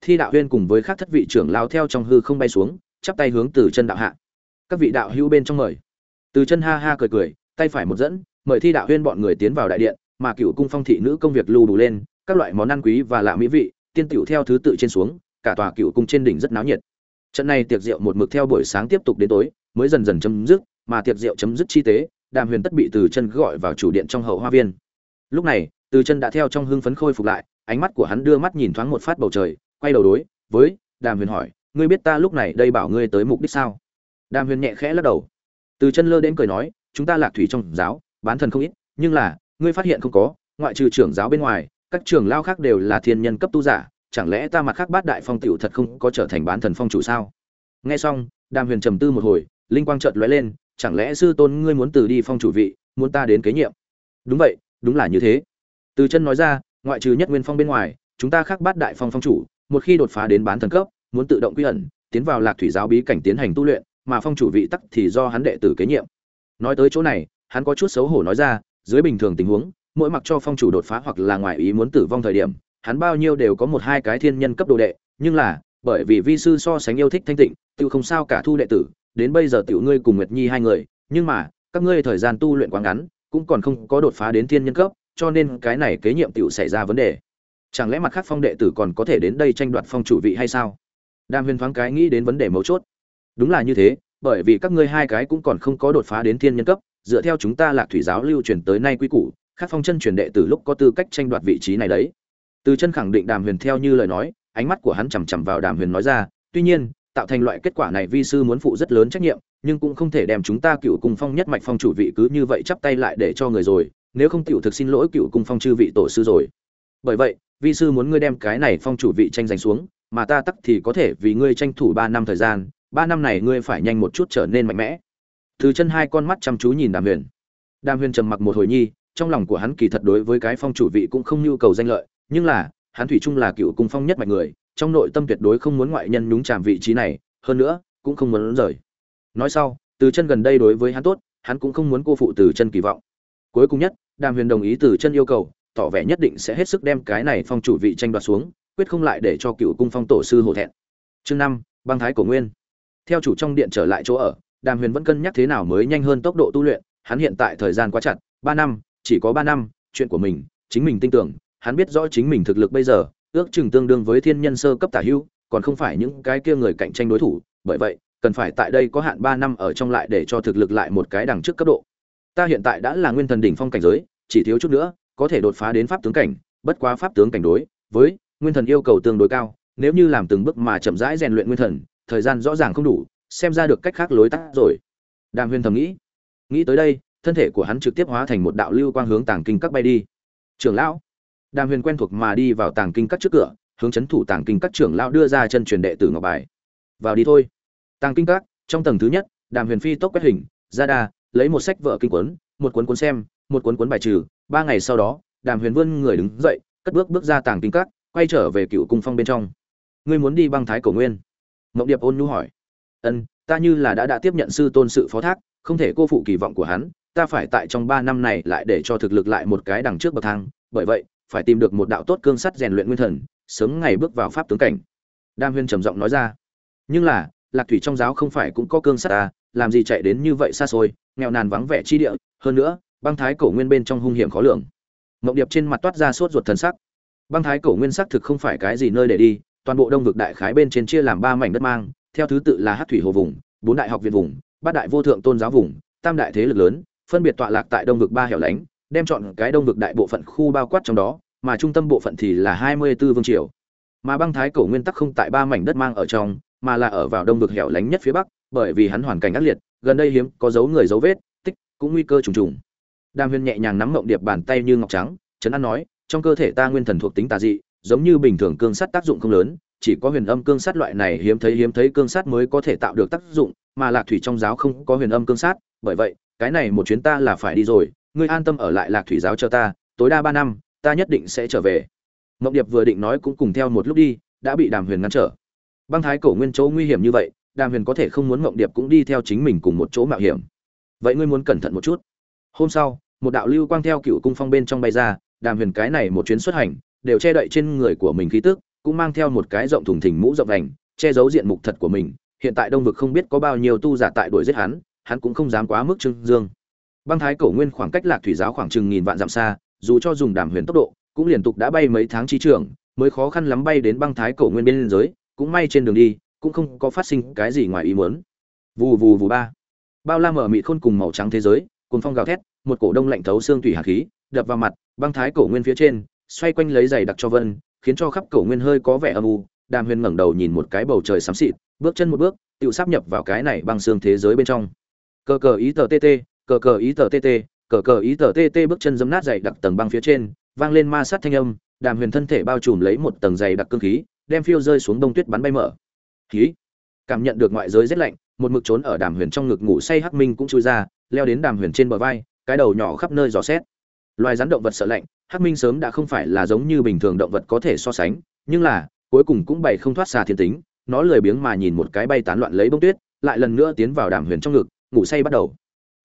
Thi đạo huyên cùng với các thất vị trưởng lão theo trong hư không bay xuống, chắp tay hướng từ chân đạo hạ. Các vị đạo hữu bên trong mời từ chân ha ha cười cười, tay phải một dẫn, mời thi đạo huyên bọn người tiến vào đại điện, mà cựu cung phong thị nữ công việc lưu đủ lên, các loại món ăn quý và lạ mỹ vị, tiên tiểu theo thứ tự trên xuống, cả tòa cựu cung trên đỉnh rất náo nhiệt. Trận này tiệc rượu một mực theo buổi sáng tiếp tục đến tối, mới dần dần chấm dứt, mà tiệc rượu chấm dứt chi tế, đàm huyền tất bị từ chân gọi vào chủ điện trong hậu hoa viên. Lúc này, từ chân đã theo trong hưng phấn khôi phục lại, ánh mắt của hắn đưa mắt nhìn thoáng một phát bầu trời, quay đầu đối với đàm huyền hỏi, ngươi biết ta lúc này đây bảo ngươi tới mục đích sao? Đàm huyền nhẹ khẽ lắc đầu từ chân lơ đến cười nói, chúng ta lạc thủy trong giáo, bán thần không ít, nhưng là, ngươi phát hiện không có, ngoại trừ trưởng giáo bên ngoài, các trường lao khác đều là thiên nhân cấp tu giả, chẳng lẽ ta mặt khác bát đại phong tiểu thật không có trở thành bán thần phong chủ sao? Nghe xong, đàm huyền trầm tư một hồi, linh quang chợt lóe lên, chẳng lẽ sư tôn ngươi muốn từ đi phong chủ vị, muốn ta đến kế nhiệm? Đúng vậy, đúng là như thế. Từ chân nói ra, ngoại trừ nhất nguyên phong bên ngoài, chúng ta khác bát đại phong phong chủ, một khi đột phá đến bán thần cấp, muốn tự động quy ẩn, tiến vào lạc thủy giáo bí cảnh tiến hành tu luyện mà phong chủ vị tắc thì do hắn đệ tử kế nhiệm. Nói tới chỗ này, hắn có chút xấu hổ nói ra, dưới bình thường tình huống, mỗi mặc cho phong chủ đột phá hoặc là ngoại ý muốn tử vong thời điểm, hắn bao nhiêu đều có một hai cái thiên nhân cấp đồ đệ, nhưng là, bởi vì vi sư so sánh yêu thích thanh tịnh tiêu không sao cả thu đệ tử, đến bây giờ tiểu ngươi cùng nguyệt nhi hai người, nhưng mà, các ngươi thời gian tu luyện quá ngắn, cũng còn không có đột phá đến thiên nhân cấp, cho nên cái này kế nhiệm tiểu xảy ra vấn đề. Chẳng lẽ mặt khác phong đệ tử còn có thể đến đây tranh đoạt phong chủ vị hay sao? Đàm huyền thoáng cái nghĩ đến vấn đề mấu chốt đúng là như thế, bởi vì các ngươi hai cái cũng còn không có đột phá đến thiên nhân cấp, dựa theo chúng ta lạc thủy giáo lưu truyền tới nay quy củ khác phong chân truyền đệ từ lúc có tư cách tranh đoạt vị trí này đấy. Từ chân khẳng định đàm huyền theo như lời nói, ánh mắt của hắn chằm chằm vào đàm huyền nói ra, tuy nhiên, tạo thành loại kết quả này vi sư muốn phụ rất lớn trách nhiệm, nhưng cũng không thể đem chúng ta cựu cung phong nhất mạch phong chủ vị cứ như vậy chắp tay lại để cho người rồi, nếu không cựu thực xin lỗi cựu cung phong chư vị tổ sư rồi. Bởi vậy, vi sư muốn ngươi đem cái này phong chủ vị tranh giành xuống, mà ta tắc thì có thể vì ngươi tranh thủ ba năm thời gian ba năm này ngươi phải nhanh một chút trở nên mạnh mẽ. Từ chân hai con mắt chăm chú nhìn đàm huyền. Đàm huyền trầm mặc một hồi nhi, trong lòng của hắn kỳ thật đối với cái phong chủ vị cũng không nhu cầu danh lợi, nhưng là, hắn thủy chung là cựu cung phong nhất mạnh người, trong nội tâm tuyệt đối không muốn ngoại nhân nhúng chạm vị trí này, hơn nữa, cũng không muốn rời. Nói sau, từ chân gần đây đối với hắn tốt, hắn cũng không muốn cô phụ từ chân kỳ vọng. Cuối cùng nhất, đàm huyền đồng ý từ chân yêu cầu, tỏ vẻ nhất định sẽ hết sức đem cái này phong chủ vị tranh đoạt xuống, quyết không lại để cho cựu cung phong tổ sư hổ thẹn. Chương năm, băng thái cổ nguyên theo chủ trong điện trở lại chỗ ở, đàm huyền vẫn cân nhắc thế nào mới nhanh hơn tốc độ tu luyện, hắn hiện tại thời gian quá chặt, ba năm, chỉ có ba năm, chuyện của mình, chính mình tin tưởng, hắn biết rõ chính mình thực lực bây giờ, ước chừng tương đương với thiên nhân sơ cấp tả hưu, còn không phải những cái kia người cạnh tranh đối thủ, bởi vậy, cần phải tại đây có hạn ba năm ở trong lại để cho thực lực lại một cái đằng trước cấp độ. Ta hiện tại đã là nguyên thần đỉnh phong cảnh giới, chỉ thiếu chút nữa, có thể đột phá đến pháp tướng cảnh, bất quá pháp tướng cảnh đối với nguyên thần yêu cầu tương đối cao, nếu như làm từng bước mà chậm rãi rèn luyện nguyên thần thời gian rõ ràng không đủ, xem ra được cách khác lối tắt rồi. Đàm huyền thầm nghĩ. Nghĩ tới đây, thân thể của hắn trực tiếp hóa thành một đạo lưu quang hướng tàng kinh các bay đi. Trưởng lão. Đàm huyền quen thuộc mà đi vào tàng kinh các trước cửa, hướng chấn thủ tàng kinh các trưởng lão đưa ra chân truyền đệ tử ngọc bài. Vào đi thôi. Tàng kinh các, trong tầng thứ nhất, đàm huyền phi tốc quét hình, ra đa, lấy một sách vợ kinh quấn một cuốn cuốn xem, một cuốn cuốn bài trừ. Ba ngày sau đó, đàm huyền vươn người đứng dậy, cất bước bước ra tàng kinh các, quay trở về cựu cung phong bên trong. Ngươi muốn đi băng thái cổ nguyên mộng điệp ôn nhu hỏi. Ân, ta như là đã đã tiếp nhận sư tôn sự phó thác, không thể cô phụ kỳ vọng của hắn, ta phải tại trong ba năm này lại để cho thực lực lại một cái đằng trước bậc thang, bởi vậy, phải tìm được một đạo tốt cương sắt rèn luyện nguyên thần, sớm ngày bước vào pháp tướng cảnh. Đam huyên trầm giọng nói ra. Nhưng là, lạc thủy trong giáo không phải cũng có cương sắt à làm gì chạy đến như vậy xa xôi, nghèo nàn vắng vẻ chi địa, hơn nữa, băng thái cổ nguyên bên trong hung hiểm khó lường. Mộng điệp trên mặt toát ra sốt ruột thần sắc. Băng thái cổ nguyên sắc thực không phải cái gì nơi để đi toàn bộ đông vực đại khái bên trên chia làm ba mảnh đất mang, theo thứ tự là hát thủy hồ vùng, bốn đại học viện vùng, bát đại vô thượng tôn giáo vùng, tam đại thế lực lớn, phân biệt tọa lạc tại đông vực ba hẻo lánh, đem chọn cái đông vực đại bộ phận khu bao quát trong đó, mà trung tâm bộ phận thì là hai mươi 24 vương triều. Mà băng thái cổ nguyên tắc không tại ba mảnh đất mang ở trong, mà là ở vào đông vực hẻo lánh nhất phía bắc, bởi vì hắn hoàn cảnh ác liệt, gần đây hiếm có dấu người dấu vết, tích cũng nguy cơ trùng trùng. Đàm huyên nhẹ nhàng nắm mộng điệp bàn tay như ngọc trắng trấn an nói, trong cơ thể ta nguyên thần thuộc tính tà dị giống như bình thường cương sắt tác dụng không lớn, chỉ có huyền âm cương sắt loại này hiếm thấy hiếm thấy cương sắt mới có thể tạo được tác dụng, mà lạc thủy trong giáo không có huyền âm cương sắt, bởi vậy, cái này một chuyến ta là phải đi rồi, ngươi an tâm ở lại lạc thủy giáo cho ta, tối đa ba năm, ta nhất định sẽ trở về. Mộng điệp vừa định nói cũng cùng theo một lúc đi, đã bị đàm huyền ngăn trở. Băng thái cổ nguyên chỗ nguy hiểm như vậy, đàm huyền có thể không muốn mộng điệp cũng đi theo chính mình cùng một chỗ mạo hiểm. Vậy ngươi muốn cẩn thận một chút. Hôm sau, một đạo lưu quang theo cựu cung phong bên trong bay ra, đàm huyền cái này một chuyến xuất hành đều che đậy trên người của mình khí tức, cũng mang theo một cái rộng thùng thình mũ rộng vành che giấu diện mục thật của mình. Hiện tại đông vực không biết có bao nhiêu tu giả tại đuổi giết hắn hắn cũng không dám quá mức trưng dương. Băng thái cổ nguyên khoảng cách lạc thủy giáo khoảng chừng nghìn vạn dặm xa, dù cho dùng đàm huyền tốc độ, cũng liên tục đã bay mấy tháng chi trường mới khó khăn lắm bay đến băng thái cổ nguyên bên giới, cũng may trên đường đi, cũng không có phát sinh cái gì ngoài ý muốn. Vù vù vù ba. Bao la mở mịt khôn cùng màu trắng thế giới cuồn phong gào thét, một cổ đông lạnh thấu xương thủy hàn khí, đập vào mặt, băng thái cổ nguyên phía trên xoay quanh lấy giày đặc cho vân, khiến cho khắp cổ nguyên hơi có vẻ âm u. Đàm huyền ngẩng đầu nhìn một cái bầu trời xám xịt, bước chân một bước tự sắp nhập vào cái này băng xương thế giới bên trong. Cờ cờ ý tờ tt cờ cờ ý tờ tt cờ cờ ý tờ tt bước chân dấm nát dày đặc tầng băng phía trên, vang lên ma sát thanh âm. Đàm huyền thân thể bao trùm lấy một tầng dày đặc cương khí, đem phiêu rơi xuống đông tuyết bắn bay mở. Khí. Cảm nhận được ngoại giới rét lạnh, một mực trốn ở đàm huyền trong ngực ngủ say hắc minh cũng chui ra, leo đến đàm huyền trên bờ vai, cái đầu nhỏ khắp nơi gió xét loài rắn động vật sợ lạnh hắc minh sớm đã không phải là giống như bình thường động vật có thể so sánh, nhưng là, cuối cùng cũng bày không thoát xa thiên tính, nó lười biếng mà nhìn một cái bay tán loạn lấy bông tuyết, lại lần nữa tiến vào đàm huyền trong ngực, ngủ say bắt đầu.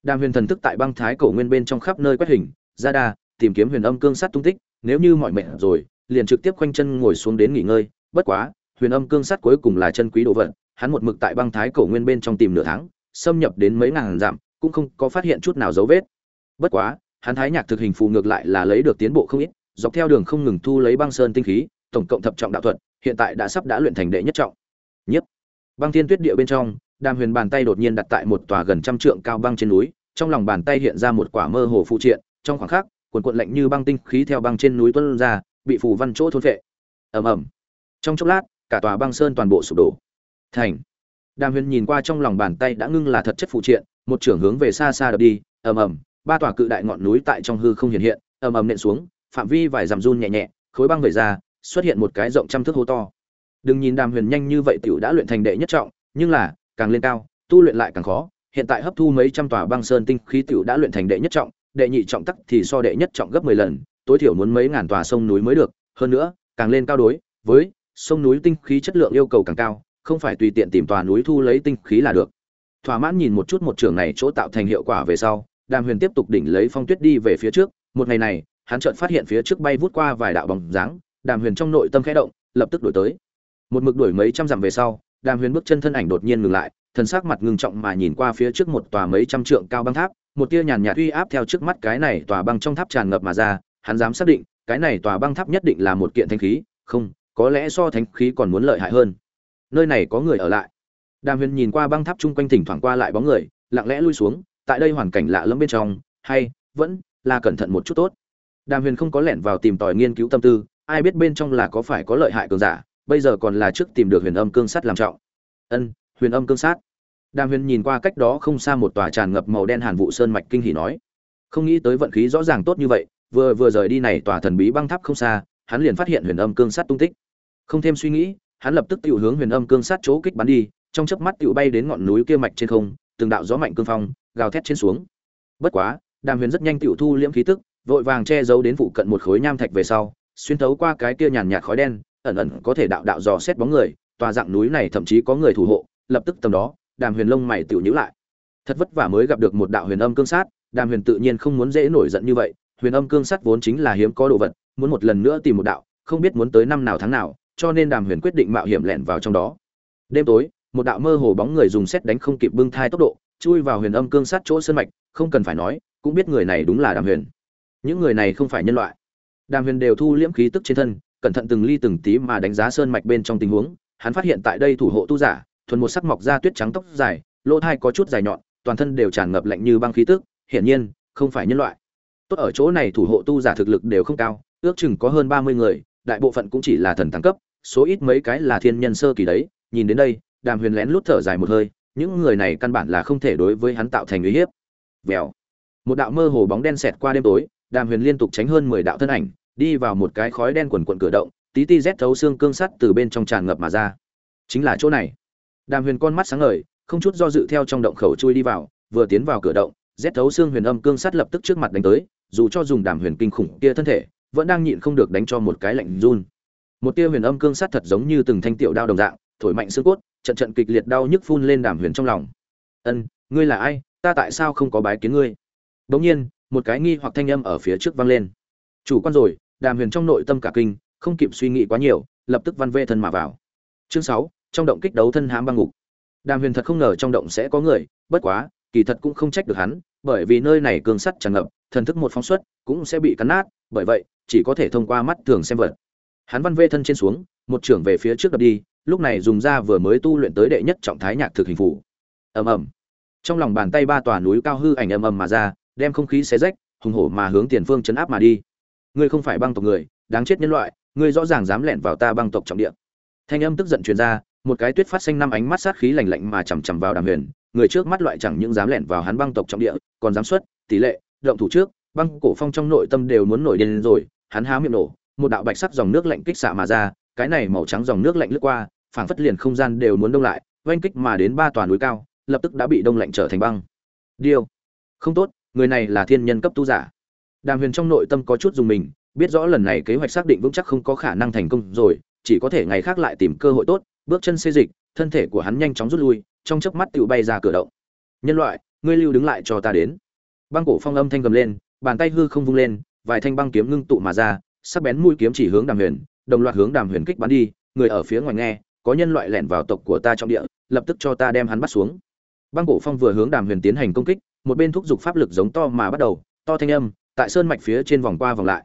Đàm huyền thần thức tại băng thái cổ nguyên bên trong khắp nơi quét hình, ra đa tìm kiếm huyền âm cương sắt tung tích, nếu như mọi mệt rồi, liền trực tiếp khoanh chân ngồi xuống đến nghỉ ngơi, bất quá, huyền âm cương sắt cuối cùng là chân quý đồ vật, hắn một mực tại băng thái cổ nguyên bên trong tìm nửa tháng, xâm nhập đến mấy ngàn dặm, cũng không có phát hiện chút nào dấu vết. Bất quá hắn thái nhạc thực hình phù ngược lại là lấy được tiến bộ không ít, dọc theo đường không ngừng thu lấy băng sơn tinh khí, tổng cộng thập trọng đạo thuật, hiện tại đã sắp đã luyện thành đệ nhất trọng. Nhất băng thiên tuyết địa bên trong, đàm huyền bàn tay đột nhiên đặt tại một tòa gần trăm trượng cao băng trên núi, trong lòng bàn tay hiện ra một quả mơ hồ phụ triện, trong khoảng khắc, cuồn cuộn lạnh như băng tinh khí theo băng trên núi tuôn ra, bị phù văn chỗ thôn phệ. ầm ầm. Trong chốc lát, cả tòa băng sơn toàn bộ sụp đổ. Thành. Đàm huyền nhìn qua trong lòng bàn tay đã ngưng là thật chất phụ triện, một trưởng hướng về xa xa đập đi, ầm ầm ba tòa cự đại ngọn núi tại trong hư không hiện hiện, ầm ầm nện xuống, phạm vi vài dặm run nhẹ nhẹ, khối băng vẩy ra, xuất hiện một cái rộng trăm thước hố to. Đừng nhìn đàm huyền nhanh như vậy tiểu đã luyện thành đệ nhất trọng, nhưng là, càng lên cao, tu luyện lại càng khó. Hiện tại hấp thu mấy trăm tòa băng sơn tinh khí tiểu đã luyện thành đệ nhất trọng, đệ nhị trọng tắc thì so đệ nhất trọng gấp mười lần, tối thiểu muốn mấy ngàn tòa sông núi mới được. Hơn nữa, càng lên cao đối với sông núi tinh khí chất lượng yêu cầu càng cao, không phải tùy tiện tìm tòa núi thu lấy tinh khí là được. Thỏa mãn nhìn một chút một trường này chỗ tạo thành hiệu quả về sau đàm huyền tiếp tục đỉnh lấy phong tuyết đi về phía trước. Một ngày này, hắn chợt phát hiện phía trước bay vút qua vài đạo bóng dáng. Đàm huyền trong nội tâm khẽ động, lập tức đổi tới. Một mực đuổi mấy trăm dặm về sau, đàm huyền bước chân thân ảnh đột nhiên ngừng lại, thần sắc mặt ngưng trọng mà nhìn qua phía trước một tòa mấy trăm trượng cao băng tháp. Một tia nhàn nhạt uy áp theo trước mắt cái này tòa băng trong tháp tràn ngập mà ra. Hắn dám xác định, cái này tòa băng tháp nhất định là một kiện thanh khí. Không, có lẽ so thánh khí còn muốn lợi hại hơn. Nơi này có người ở lại. Đàm huyền nhìn qua băng tháp chung quanh thỉnh thoảng qua lại bóng người, lặng lẽ lui xuống tại đây hoàn cảnh lạ lẫm bên trong, hay, vẫn là cẩn thận một chút tốt. Đàm huyền không có lẻn vào tìm tòi nghiên cứu tâm tư, ai biết bên trong là có phải có lợi hại cường giả, bây giờ còn là trước tìm được huyền âm cương sắt làm trọng. Ân, huyền âm cương sát. Đàm huyền nhìn qua cách đó không xa một tòa tràn ngập màu đen hàn vụ sơn mạch kinh hỉ nói, không nghĩ tới vận khí rõ ràng tốt như vậy, vừa vừa rời đi này tòa thần bí băng tháp không xa, hắn liền phát hiện huyền âm cương sát tung tích. Không thêm suy nghĩ, hắn lập tức tự hướng huyền âm cương sát chỗ kích bắn đi, trong chớp mắt tự bay đến ngọn núi kia mạch trên không, từng đạo gió mạnh cương phong gào thét trên xuống. Bất quá, đàm huyền rất nhanh tự thu liễm khí tức, vội vàng che giấu đến phụ cận một khối nham thạch về sau, xuyên thấu qua cái kia nhàn nhạt khói đen, ẩn ẩn có thể đạo đạo dò xét bóng người, tòa dạng núi này thậm chí có người thủ hộ, lập tức tầm đó, đàm huyền lông mày tự nhữ lại. Thật vất vả mới gặp được một đạo huyền âm cương sát, đàm huyền tự nhiên không muốn dễ nổi giận như vậy, huyền âm cương sát vốn chính là hiếm có đồ vật, muốn một lần nữa tìm một đạo, không biết muốn tới năm nào tháng nào, cho nên đàm huyền quyết định mạo hiểm lẻn vào trong đó. Đêm tối, một đạo mơ hồ bóng người dùng xét đánh không kịp bưng thai tốc độ chui vào huyền âm cương sát chỗ sơn mạch, không cần phải nói, cũng biết người này đúng là đàm huyền. Những người này không phải nhân loại. Đàm huyền đều thu liễm khí tức trên thân, cẩn thận từng ly từng tí mà đánh giá sơn mạch bên trong tình huống. Hắn phát hiện tại đây thủ hộ tu giả, thuần một sắc mọc da tuyết trắng tóc dài, lỗ thai có chút dài nhọn, toàn thân đều tràn ngập lạnh như băng khí tức, hiển nhiên, không phải nhân loại. Tốt ở chỗ này thủ hộ tu giả thực lực đều không cao, ước chừng có hơn ba mươi người, đại bộ phận cũng chỉ là thần tăng cấp, số ít mấy cái là thiên nhân sơ kỳ đấy. Nhìn đến đây, đàm huyền lén lút thở dài một hơi những người này căn bản là không thể đối với hắn tạo thành uy hiếp. Vèo. Một đạo mơ hồ bóng đen xẹt qua đêm tối, đàm huyền liên tục tránh hơn mười đạo thân ảnh, đi vào một cái khói đen quần quần cửa động, tí tí rét thấu xương cương sắt từ bên trong tràn ngập mà ra. Chính là chỗ này. Đàm huyền con mắt sáng ngời, không chút do dự theo trong động khẩu chui đi vào, vừa tiến vào cửa động, rét thấu xương huyền âm cương sắt lập tức trước mặt đánh tới, dù cho dùng đàm huyền kinh khủng kia thân thể, vẫn đang nhịn không được đánh cho một cái lạnh run. Một tia huyền âm cương sắt thật giống như từng thanh tiểu đao đồng dạng thổi mạnh xương cốt, trận trận kịch liệt đau nhức phun lên đàm huyền trong lòng. Ân, ngươi là ai? Ta tại sao không có bái kiến ngươi? Bỗng nhiên, một cái nghi hoặc thanh âm ở phía trước vang lên. Chủ quan rồi, đàm huyền trong nội tâm cả kinh, không kịp suy nghĩ quá nhiều, lập tức văn vệ thân mà vào. Chương sáu, trong động kích đấu thân hãm băng ngục. Đàm huyền thật không ngờ trong động sẽ có người, bất quá, kỳ thật cũng không trách được hắn, bởi vì nơi này cường sắt tràn ngập, thần thức một phóng xuất, cũng sẽ bị cắn nát, bởi vậy, chỉ có thể thông qua mắt thường xem vật. Hắn văn vệ thân trên xuống, một trưởng về phía trước đập đi lúc này dùng ra vừa mới tu luyện tới đệ nhất trọng thái nhạc thực hình phủ. Ầm ầm. Trong lòng bàn tay ba tòa núi cao hư ảnh ầm ầm mà ra, đem không khí xé rách, hùng hổ mà hướng tiền phương chấn áp mà đi. Ngươi không phải băng tộc người, đáng chết nhân loại, ngươi rõ ràng dám lẻn vào ta băng tộc trọng địa. Thanh âm tức giận truyền ra, một cái tuyết phát xanh năm ánh mắt sát khí lạnh lạnh mà chằm chằm vào đàm huyền, người trước mắt loại chẳng những dám lẻn vào hắn băng tộc trọng địa, còn dám xuất, tỷ lệ, động thủ trước, băng cổ phong trong nội tâm đều muốn nổi điên rồi, hắn há miệng nổ, một đạo bạch sắc dòng nước lạnh kích xạ mà ra cái này màu trắng dòng nước lạnh lướt qua, phảng phất liền không gian đều muốn đông lại, oanh kích mà đến ba tòa núi cao, lập tức đã bị đông lạnh trở thành băng. Điêu. Không tốt, người này là thiên nhân cấp tu giả. Đàm huyền trong nội tâm có chút dùng mình, biết rõ lần này kế hoạch xác định vững chắc không có khả năng thành công rồi, chỉ có thể ngày khác lại tìm cơ hội tốt, bước chân xê dịch, thân thể của hắn nhanh chóng rút lui, trong chớp mắt tự bay ra cửa động. Nhân loại, ngươi lưu đứng lại cho ta đến. Băng cổ phong âm thanh gầm lên, bàn tay hư không vung lên, vài thanh băng kiếm ngưng tụ mà ra, sắc bén mũi kiếm chỉ hướng đàm huyền đồng loạt hướng đàm huyền kích bắn đi, người ở phía ngoài nghe, có nhân loại lẻn vào tộc của ta trong địa, lập tức cho ta đem hắn bắt xuống. Băng cổ phong vừa hướng đàm huyền tiến hành công kích, một bên thúc giục pháp lực giống to mà bắt đầu, to thanh âm, tại sơn mạch phía trên vòng qua vòng lại.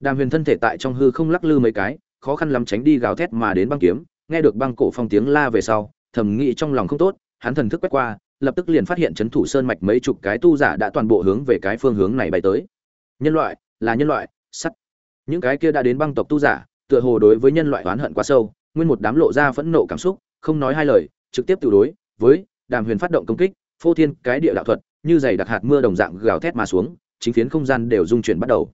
Đàm huyền thân thể tại trong hư không lắc lư mấy cái, khó khăn lắm tránh đi gào thét mà đến băng kiếm, nghe được băng cổ phong tiếng la về sau, thầm nghĩ trong lòng không tốt, hắn thần thức quét qua, lập tức liền phát hiện chấn thủ sơn mạch mấy chục cái tu giả đã toàn bộ hướng về cái phương hướng này bay tới. Nhân loại, là nhân loại, sắt. Những cái kia đã đến băng tộc tu giả tựa hồ đối với nhân loại oán hận quá sâu, nguyên một đám lộ ra phẫn nộ cảm xúc, không nói hai lời, trực tiếp tự đối với đàm huyền phát động công kích, phô thiên cái địa đạo thuật, như giày đặc hạt mưa đồng dạng gào thét mà xuống, chính phiến không gian đều dung chuyển bắt đầu.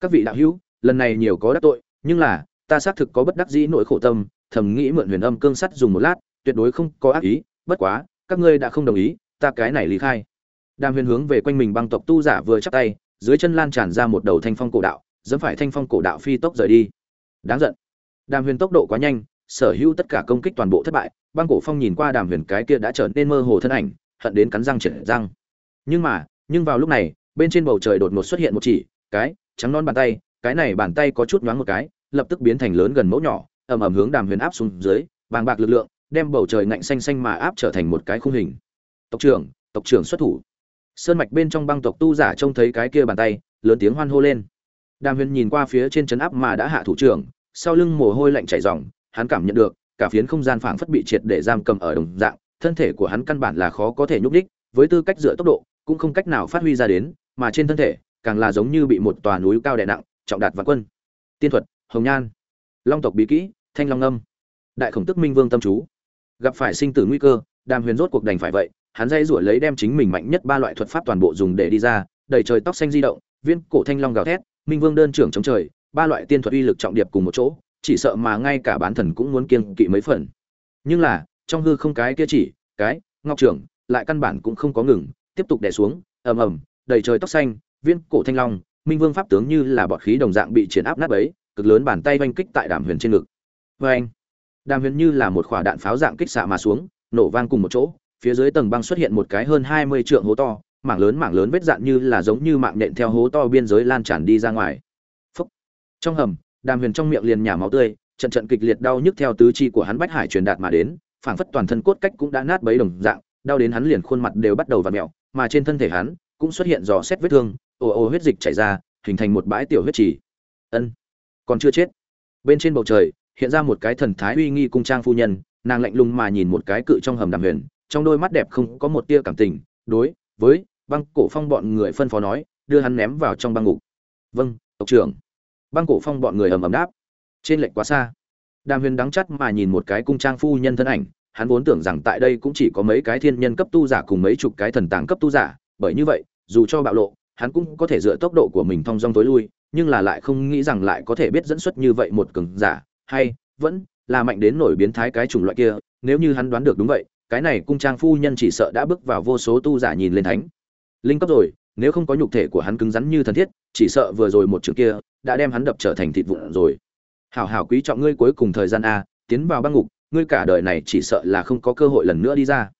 Các vị đạo hữu, lần này nhiều có đắc tội, nhưng là, ta xác thực có bất đắc dĩ nỗi khổ tâm, thầm nghĩ mượn huyền âm cương sắt dùng một lát, tuyệt đối không có ác ý, bất quá, các ngươi đã không đồng ý, ta cái này lý khai. Đàm huyền hướng về quanh mình băng tộc tu giả vừa chắp tay, dưới chân lan tràn ra một đầu thanh phong cổ đạo, dẫm phải thanh phong cổ đạo phi tốc rời đi đáng giận. Đàm huyền tốc độ quá nhanh, sở hữu tất cả công kích toàn bộ thất bại, băng cổ phong nhìn qua đàm huyền cái kia đã trở nên mơ hồ thân ảnh, hận đến cắn răng triển răng. Nhưng mà, nhưng vào lúc này, bên trên bầu trời đột ngột xuất hiện một chỉ, cái, trắng non bàn tay, cái này bàn tay có chút nhoáng một cái, lập tức biến thành lớn gần mẫu nhỏ, ầm ầm hướng đàm huyền áp xuống dưới, bàng bạc lực lượng, đem bầu trời ngạnh xanh xanh mà áp trở thành một cái khung hình. Tộc trưởng tộc trưởng xuất thủ. Sơn mạch bên trong băng tộc tu giả trông thấy cái kia bàn tay, lớn tiếng hoan hô lên. Đàm huyền nhìn qua phía trên trấn áp mà đã hạ thủ trưởng sau lưng mồ hôi lạnh chảy ròng, hắn cảm nhận được, cả phiến không gian phảng phất bị triệt để giam cầm ở đồng dạng, thân thể của hắn căn bản là khó có thể nhúc đích với tư cách dựa tốc độ, cũng không cách nào phát huy ra đến, mà trên thân thể, càng là giống như bị một tòa núi cao đè nặng, trọng đạt và quân. Tiên thuật, hồng nhan. Long tộc bí kỹ, thanh long âm. Đại khổng tức minh vương tâm chú. Gặp phải sinh tử nguy cơ, đàm huyền rốt cuộc đành phải vậy, hắn dây rủa lấy đem chính mình mạnh nhất ba loại thuật pháp toàn bộ dùng để đi ra, đầy trời tóc xanh di động viên cổ thanh long gào thét, minh vương đơn trưởng chống trời ba loại tiên thuật uy lực trọng điệp cùng một chỗ, chỉ sợ mà ngay cả bán thần cũng muốn kiêng kỵ mấy phần. Nhưng là, trong hư không cái kia chỉ, cái, ngọc trưởng, lại căn bản cũng không có ngừng, tiếp tục đè xuống, ầm ầm, đầy trời tóc xanh, viên cổ thanh long, minh vương pháp tướng như là bọt khí đồng dạng bị triển áp nát ấy cực lớn bàn tay oanh kích tại đàm huyền trên ngực. Vê anh, đàm huyền như là một quả đạn pháo dạng kích xạ mà xuống, nổ vang cùng một chỗ, phía dưới tầng băng xuất hiện một cái hơn hai mươi trượng hố to, mảng lớn mảng lớn vết dạn như là giống như mạng nện theo hố to biên giới lan tràn đi ra ngoài trong hầm, đàm huyền trong miệng liền nhả máu tươi, trận trận kịch liệt đau nhức theo tứ chi của hắn bách hải truyền đạt mà đến, phảng phất toàn thân cốt cách cũng đã nát bấy đồng dạng, đau đến hắn liền khuôn mặt đều bắt đầu vặn mẹo mà trên thân thể hắn cũng xuất hiện dò xét vết thương, ồ ồ huyết dịch chảy ra, hình thành một bãi tiểu huyết trì. Ân, còn chưa chết. Bên trên bầu trời, hiện ra một cái thần thái uy nghi cung trang phu nhân, nàng lạnh lùng mà nhìn một cái cự trong hầm đàm huyền, trong đôi mắt đẹp không có một tia cảm tình, đối với băng cổ phong bọn người phân phó nói, đưa hắn ném vào trong băng ngục. Vâng tộc trưởng băng cổ phong bọn người ầm ầm đáp. Trên lệnh quá xa. Đàm huyền đắng chắt mà nhìn một cái cung trang phu nhân thân ảnh, hắn vốn tưởng rằng tại đây cũng chỉ có mấy cái thiên nhân cấp tu giả cùng mấy chục cái thần tàng cấp tu giả, bởi như vậy, dù cho bạo lộ, hắn cũng có thể dựa tốc độ của mình thong dong tối lui, nhưng là lại không nghĩ rằng lại có thể biết dẫn xuất như vậy một cường giả, hay vẫn là mạnh đến nổi biến thái cái chủng loại kia, nếu như hắn đoán được đúng vậy, cái này cung trang phu nhân chỉ sợ đã bước vào vô số tu giả nhìn lên thánh. Linh cấp rồi, nếu không có nhục thể của hắn cứng rắn như thần thiết, chỉ sợ vừa rồi một trường kia đã đem hắn đập trở thành thịt vụn rồi. Hảo hảo quý trọng ngươi cuối cùng thời gian a, tiến vào băng ngục, ngươi cả đời này chỉ sợ là không có cơ hội lần nữa đi ra.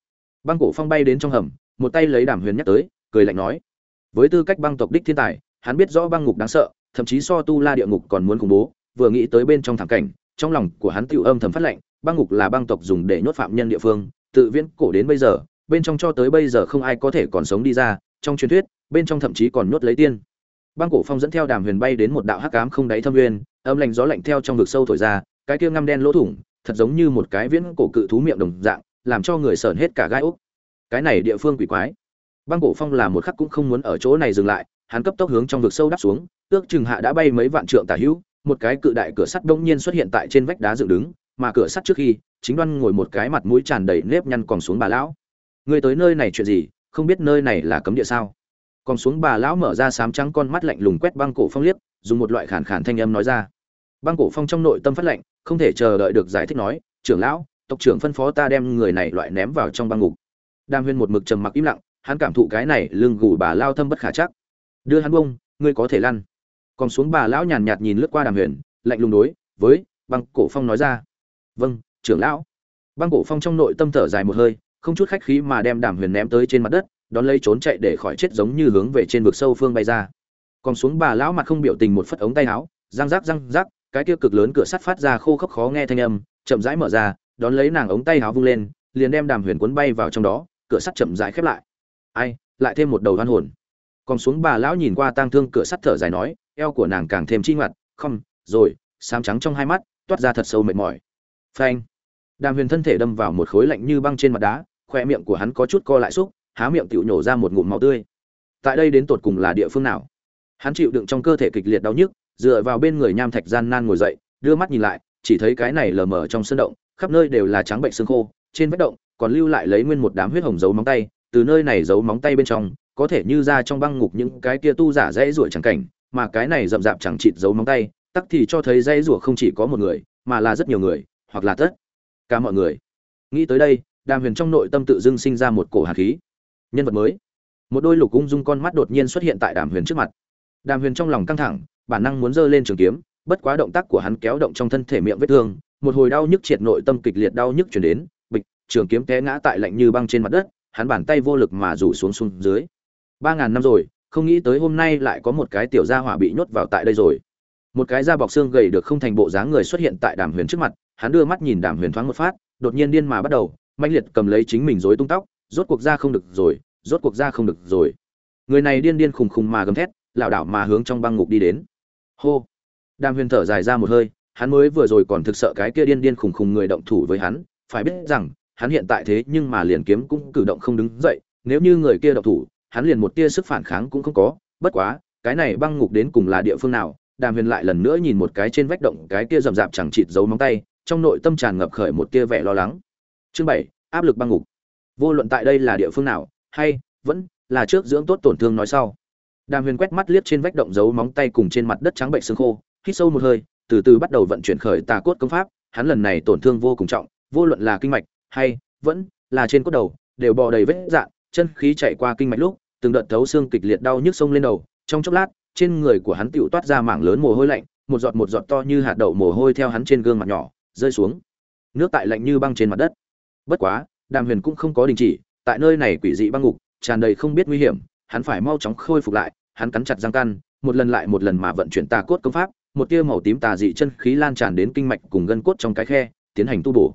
Băng cổ phong bay đến trong hầm, một tay lấy đàm huyền nhắc tới, cười lạnh nói. Với tư cách băng tộc đích thiên tài, hắn biết rõ băng ngục đáng sợ, thậm chí so tu la địa ngục còn muốn khủng bố, vừa nghĩ tới bên trong thảm cảnh, trong lòng của hắn tựu âm thầm phát lệnh, băng ngục là băng tộc dùng để nhốt phạm nhân địa phương, tự viễn cổ đến bây giờ, bên trong cho tới bây giờ không ai có thể còn sống đi ra, trong truyền thuyết, bên trong thậm chí còn nhốt lấy tiên băng cổ phong dẫn theo đàm huyền bay đến một đạo hắc ám không đáy thâm nguyên, âm lạnh gió lạnh theo trong vực sâu thổi ra, cái kia ngăm đen lỗ thủng, thật giống như một cái viễn cổ cự thú miệng đồng dạng, làm cho người sởn hết cả gai úc cái này địa phương quỷ quái. Băng cổ phong là một khắc cũng không muốn ở chỗ này dừng lại, hắn cấp tốc hướng trong vực sâu đáp xuống, ước chừng hạ đã bay mấy vạn trượng tả hữu, một cái cự đại cửa sắt đông nhiên xuất hiện tại trên vách đá dựng đứng, mà cửa sắt trước khi, chính đoan ngồi một cái mặt mũi tràn đầy nếp nhăn còn xuống bà lão. Người tới nơi này chuyện gì, không biết nơi này là cấm địa sao? Còn xuống bà lão mở ra sám trắng con mắt lạnh lùng quét băng cổ phong liếc, dùng một loại khản khản thanh âm nói ra. Băng cổ phong trong nội tâm phát lạnh, không thể chờ đợi được giải thích nói, trưởng lão, tộc trưởng phân phó ta đem người này loại ném vào trong băng ngục. Đam huyên một mực trầm mặc im lặng, hắn cảm thụ cái này lưng gù bà lao thâm bất khả chắc. Đưa hắn bông, ngươi có thể lăn. Còn xuống bà lão nhàn nhạt nhìn lướt qua đàm huyền, lạnh lùng đối với băng cổ phong nói ra. Vâng trưởng lão. Băng cổ phong trong nội tâm thở dài một hơi, không chút khách khí mà đem đàm huyền ném tới trên mặt đất đón lấy trốn chạy để khỏi chết giống như hướng về trên vực sâu phương bay ra. Còn xuống bà lão mặt không biểu tình một phất ống tay áo, răng rác răng rác, cái kia cực lớn cửa sắt phát ra khô khốc khó nghe thanh âm, chậm rãi mở ra, đón lấy nàng ống tay áo vung lên, liền đem đàm huyền cuốn bay vào trong đó, cửa sắt chậm rãi khép lại. Ai, lại thêm một đầu hoan hồn. Còn xuống bà lão nhìn qua tang thương cửa sắt thở dài nói, eo của nàng càng thêm chi ngoặt, không, rồi, xám trắng trong hai mắt, toát ra thật sâu mệt mỏi. Phanh. Đàm huyền thân thể đâm vào một khối lạnh như băng trên mặt đá khoe miệng của hắn có chút co lại xúc há miệng tựu nhổ ra một ngụm máu tươi. Tại đây đến tột cùng là địa phương nào? Hắn chịu đựng trong cơ thể kịch liệt đau nhức, dựa vào bên người nham thạch gian nan ngồi dậy, đưa mắt nhìn lại, chỉ thấy cái này lờ mờ trong sân động, khắp nơi đều là trắng bệnh xương khô, trên vách động còn lưu lại lấy nguyên một đám huyết hồng dấu móng tay, từ nơi này dấu móng tay bên trong, có thể như ra trong băng ngục những cái kia tu giả dễ ruổi chẳng cảnh, mà cái này rậm rạp chẳng chịt dấu móng tay, tắc thì cho thấy dây rủa không chỉ có một người, mà là rất nhiều người, hoặc là tất cả mọi người. Nghĩ tới đây, đàm huyền trong nội tâm tự dưng sinh ra một cổ hạt khí nhân vật mới. Một đôi lục ung dung con mắt đột nhiên xuất hiện tại đàm huyền trước mặt. Đàm huyền trong lòng căng thẳng, bản năng muốn giơ lên trường kiếm, bất quá động tác của hắn kéo động trong thân thể miệng vết thương, một hồi đau nhức triệt nội tâm kịch liệt đau nhức chuyển đến, bịch, trường kiếm té ngã tại lạnh như băng trên mặt đất, hắn bàn tay vô lực mà rủ xuống xuống dưới. Ba ngàn năm rồi, không nghĩ tới hôm nay lại có một cái tiểu gia hỏa bị nhốt vào tại đây rồi. Một cái da bọc xương gầy được không thành bộ dáng người xuất hiện tại đàm huyền trước mặt, hắn đưa mắt nhìn đàm huyền thoáng một phát, đột nhiên điên mà bắt đầu manh liệt cầm lấy chính mình rối tung tóc rốt cuộc ra không được rồi, rốt cuộc ra không được rồi. Người này điên điên khùng khùng mà gầm thét, lảo đảo mà hướng trong băng ngục đi đến. Hô. Đàm huyền thở dài ra một hơi, hắn mới vừa rồi còn thực sợ cái kia điên điên khùng khùng người động thủ với hắn, phải biết rằng, hắn hiện tại thế nhưng mà liền kiếm cũng cử động không đứng dậy, nếu như người kia động thủ, hắn liền một tia sức phản kháng cũng không có. Bất quá, cái này băng ngục đến cùng là địa phương nào, đàm huyền lại lần nữa nhìn một cái trên vách động cái kia rậm rạp chẳng chịt dấu móng tay, trong nội tâm tràn ngập khởi một tia vẻ lo lắng. Chương bảy, áp lực băng ngục vô luận tại đây là địa phương nào, hay vẫn là trước dưỡng tốt tổn thương nói sau. Đàm huyền quét mắt liếc trên vách động dấu móng tay cùng trên mặt đất trắng bệnh xương khô, hít sâu một hơi, từ từ bắt đầu vận chuyển khởi tà cốt công pháp, hắn lần này tổn thương vô cùng trọng, vô luận là kinh mạch hay vẫn là trên cốt đầu, đều bò đầy vết dạn, chân khí chạy qua kinh mạch lúc, từng đợt thấu xương kịch liệt đau nhức sông lên đầu, trong chốc lát, trên người của hắn tựu toát ra mảng lớn mồ hôi lạnh, một giọt một giọt to như hạt đậu mồ hôi theo hắn trên gương mặt nhỏ, rơi xuống, nước tại lạnh như băng trên mặt đất. Bất quá đàm huyền cũng không có đình chỉ, tại nơi này quỷ dị băng ngục, tràn đầy không biết nguy hiểm, hắn phải mau chóng khôi phục lại, hắn cắn chặt răng căn, một lần lại một lần mà vận chuyển tà cốt công pháp, một tia màu tím tà dị chân khí lan tràn đến kinh mạch cùng gân cốt trong cái khe, tiến hành tu bổ.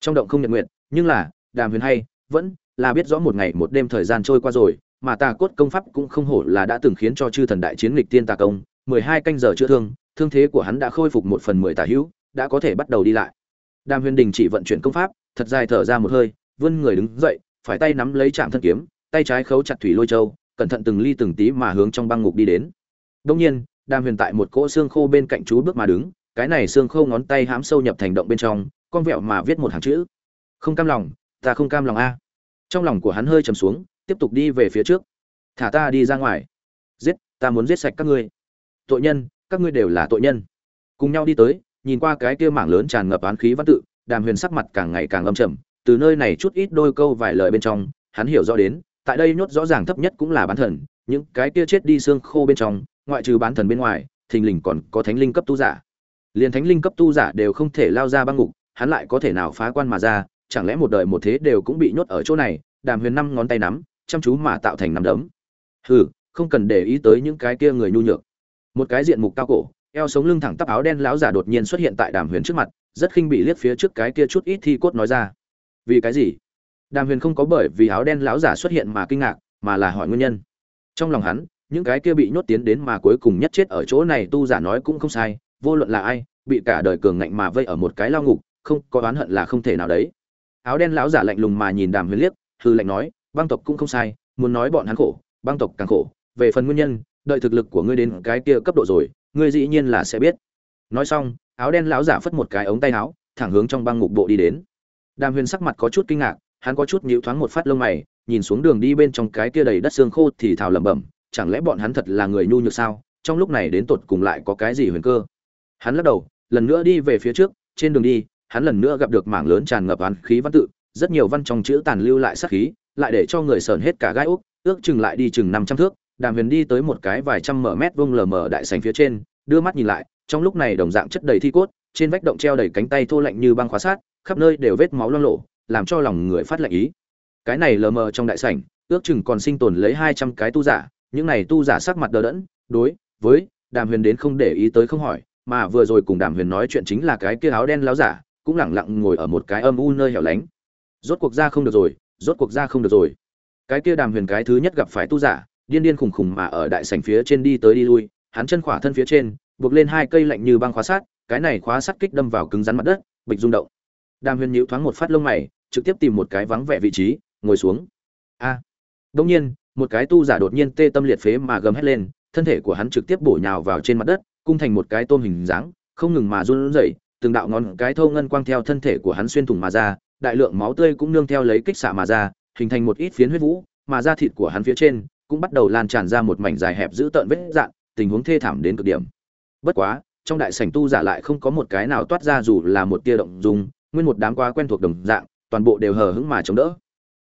Trong động không nhận nguyện, nhưng là, đàm huyền hay, vẫn là biết rõ một ngày một đêm thời gian trôi qua rồi, mà tà cốt công pháp cũng không hổ là đã từng khiến cho chư thần đại chiến lịch tiên tà công, mười hai canh giờ chữa thương thương thế của hắn đã khôi phục một phần mười tà hữu, đã có thể bắt đầu đi lại. Đàm huyền đình chỉ vận chuyển công pháp, thật dài thở ra một hơi vươn người đứng dậy, phải tay nắm lấy trạm thân kiếm, tay trái khấu chặt thủy lôi châu, cẩn thận từng ly từng tí mà hướng trong băng ngục đi đến. Đông nhiên, đàm huyền tại một cỗ xương khô bên cạnh chú bước mà đứng, cái này xương khô ngón tay hãm sâu nhập thành động bên trong, con vẹo mà viết một hàng chữ. Không cam lòng, ta không cam lòng a. Trong lòng của hắn hơi trầm xuống, tiếp tục đi về phía trước. Thả ta đi ra ngoài. Giết, ta muốn giết sạch các ngươi. Tội nhân, các ngươi đều là tội nhân. Cùng nhau đi tới, nhìn qua cái kia mảng lớn tràn ngập án khí văn tự, đàm huyền sắc mặt càng ngày càng âm trầm từ nơi này chút ít đôi câu vài lời bên trong, hắn hiểu rõ đến, tại đây nhốt rõ ràng thấp nhất cũng là bán thần, những cái kia chết đi xương khô bên trong, ngoại trừ bán thần bên ngoài, thình lình còn có thánh linh cấp tu giả. Liền thánh linh cấp tu giả đều không thể lao ra băng ngục, hắn lại có thể nào phá quan mà ra, chẳng lẽ một đời một thế đều cũng bị nhốt ở chỗ này, đàm huyền năm ngón tay nắm, chăm chú mà tạo thành nắm đấm. Hừ, không cần để ý tới những cái kia người nhu nhược. Một cái diện mục cao cổ, eo sống lưng thẳng tắp áo đen lão giả đột nhiên xuất hiện tại đàm huyền trước mặt, rất khinh bị liếc phía trước cái kia chút ít thi cốt nói ra vì cái gì? Đàm huyền không có bởi vì áo đen lão giả xuất hiện mà kinh ngạc, mà là hỏi nguyên nhân. Trong lòng hắn, những cái kia bị nhốt tiến đến mà cuối cùng nhất chết ở chỗ này tu giả nói cũng không sai, vô luận là ai, bị cả đời cường ngạnh mà vây ở một cái lao ngục, không có oán hận là không thể nào đấy. Áo đen lão giả lạnh lùng mà nhìn đàm huyền liếc hư lạnh nói, băng tộc cũng không sai, muốn nói bọn hắn khổ, băng tộc càng khổ. Về phần nguyên nhân, đợi thực lực của ngươi đến cái kia cấp độ rồi, ngươi dĩ nhiên là sẽ biết. Nói xong, áo đen lão giả phất một cái ống tay áo, thẳng hướng trong băng ngục bộ đi đến đàm huyền sắc mặt có chút kinh ngạc, hắn có chút nhíu thoáng một phát lông mày, nhìn xuống đường đi bên trong cái kia đầy đất xương khô thì thào lẩm bẩm, chẳng lẽ bọn hắn thật là người nhu nhược sao? Trong lúc này đến tột cùng lại có cái gì huyền cơ? Hắn lắc đầu, lần nữa đi về phía trước, trên đường đi, hắn lần nữa gặp được mảng lớn tràn ngập án khí văn tự, rất nhiều văn trong chữ tàn lưu lại sát khí, lại để cho người sờn hết cả gai úc, ước chừng lại đi chừng năm trăm thước. Đàm huyền đi tới một cái vài trăm mở mét vuông lờ mờ đại sành phía trên, đưa mắt nhìn lại, trong lúc này đồng dạng chất đầy thi cốt, trên vách động treo đầy cánh tay thô lạnh như băng khóa sát khắp nơi đều vết máu loang lộ làm cho lòng người phát lạnh ý. Cái này lờ mờ trong đại sảnh, ước chừng còn sinh tồn lấy hai trăm cái tu giả, những này tu giả sắc mặt đờ đẫn, đối với đàm huyền đến không để ý tới không hỏi, mà vừa rồi cùng đàm huyền nói chuyện chính là cái kia áo đen láo giả, cũng lẳng lặng ngồi ở một cái âm u nơi hẻo lánh. Rốt cuộc ra không được rồi, rốt cuộc ra không được rồi. Cái kia đàm huyền cái thứ nhất gặp phải tu giả, điên điên khùng khùng mà ở đại sảnh phía trên đi tới đi lui, hắn chân khỏa thân phía trên, buộc lên hai cây lạnh như băng khóa sát, cái này khóa sắt kích đâm vào cứng rắn mặt đất, bịch rung động đàm huyền nhíu thoáng một phát lông mày, trực tiếp tìm một cái vắng vẻ vị trí, ngồi xuống a à. đông nhiên, một cái tu giả đột nhiên tê tâm liệt phế mà gầm hét lên, thân thể của hắn trực tiếp bổ nhào vào trên mặt đất, cung thành một cái tôm hình dáng, không ngừng mà run rẩy, từng đạo ngón cái thô ngân quang theo thân thể của hắn xuyên thủng mà ra, đại lượng máu tươi cũng nương theo lấy kích xạ mà ra, hình thành một ít phiến huyết vũ, mà da thịt của hắn phía trên cũng bắt đầu lan tràn ra một mảnh dài hẹp giữ tợn vết dạn, tình huống thê thảm đến cực điểm bất quá, trong đại sảnh tu giả lại không có một cái nào toát ra dù là một tia động dung nguyên một đám quá quen thuộc đồng dạng, toàn bộ đều hờ hững mà chống đỡ.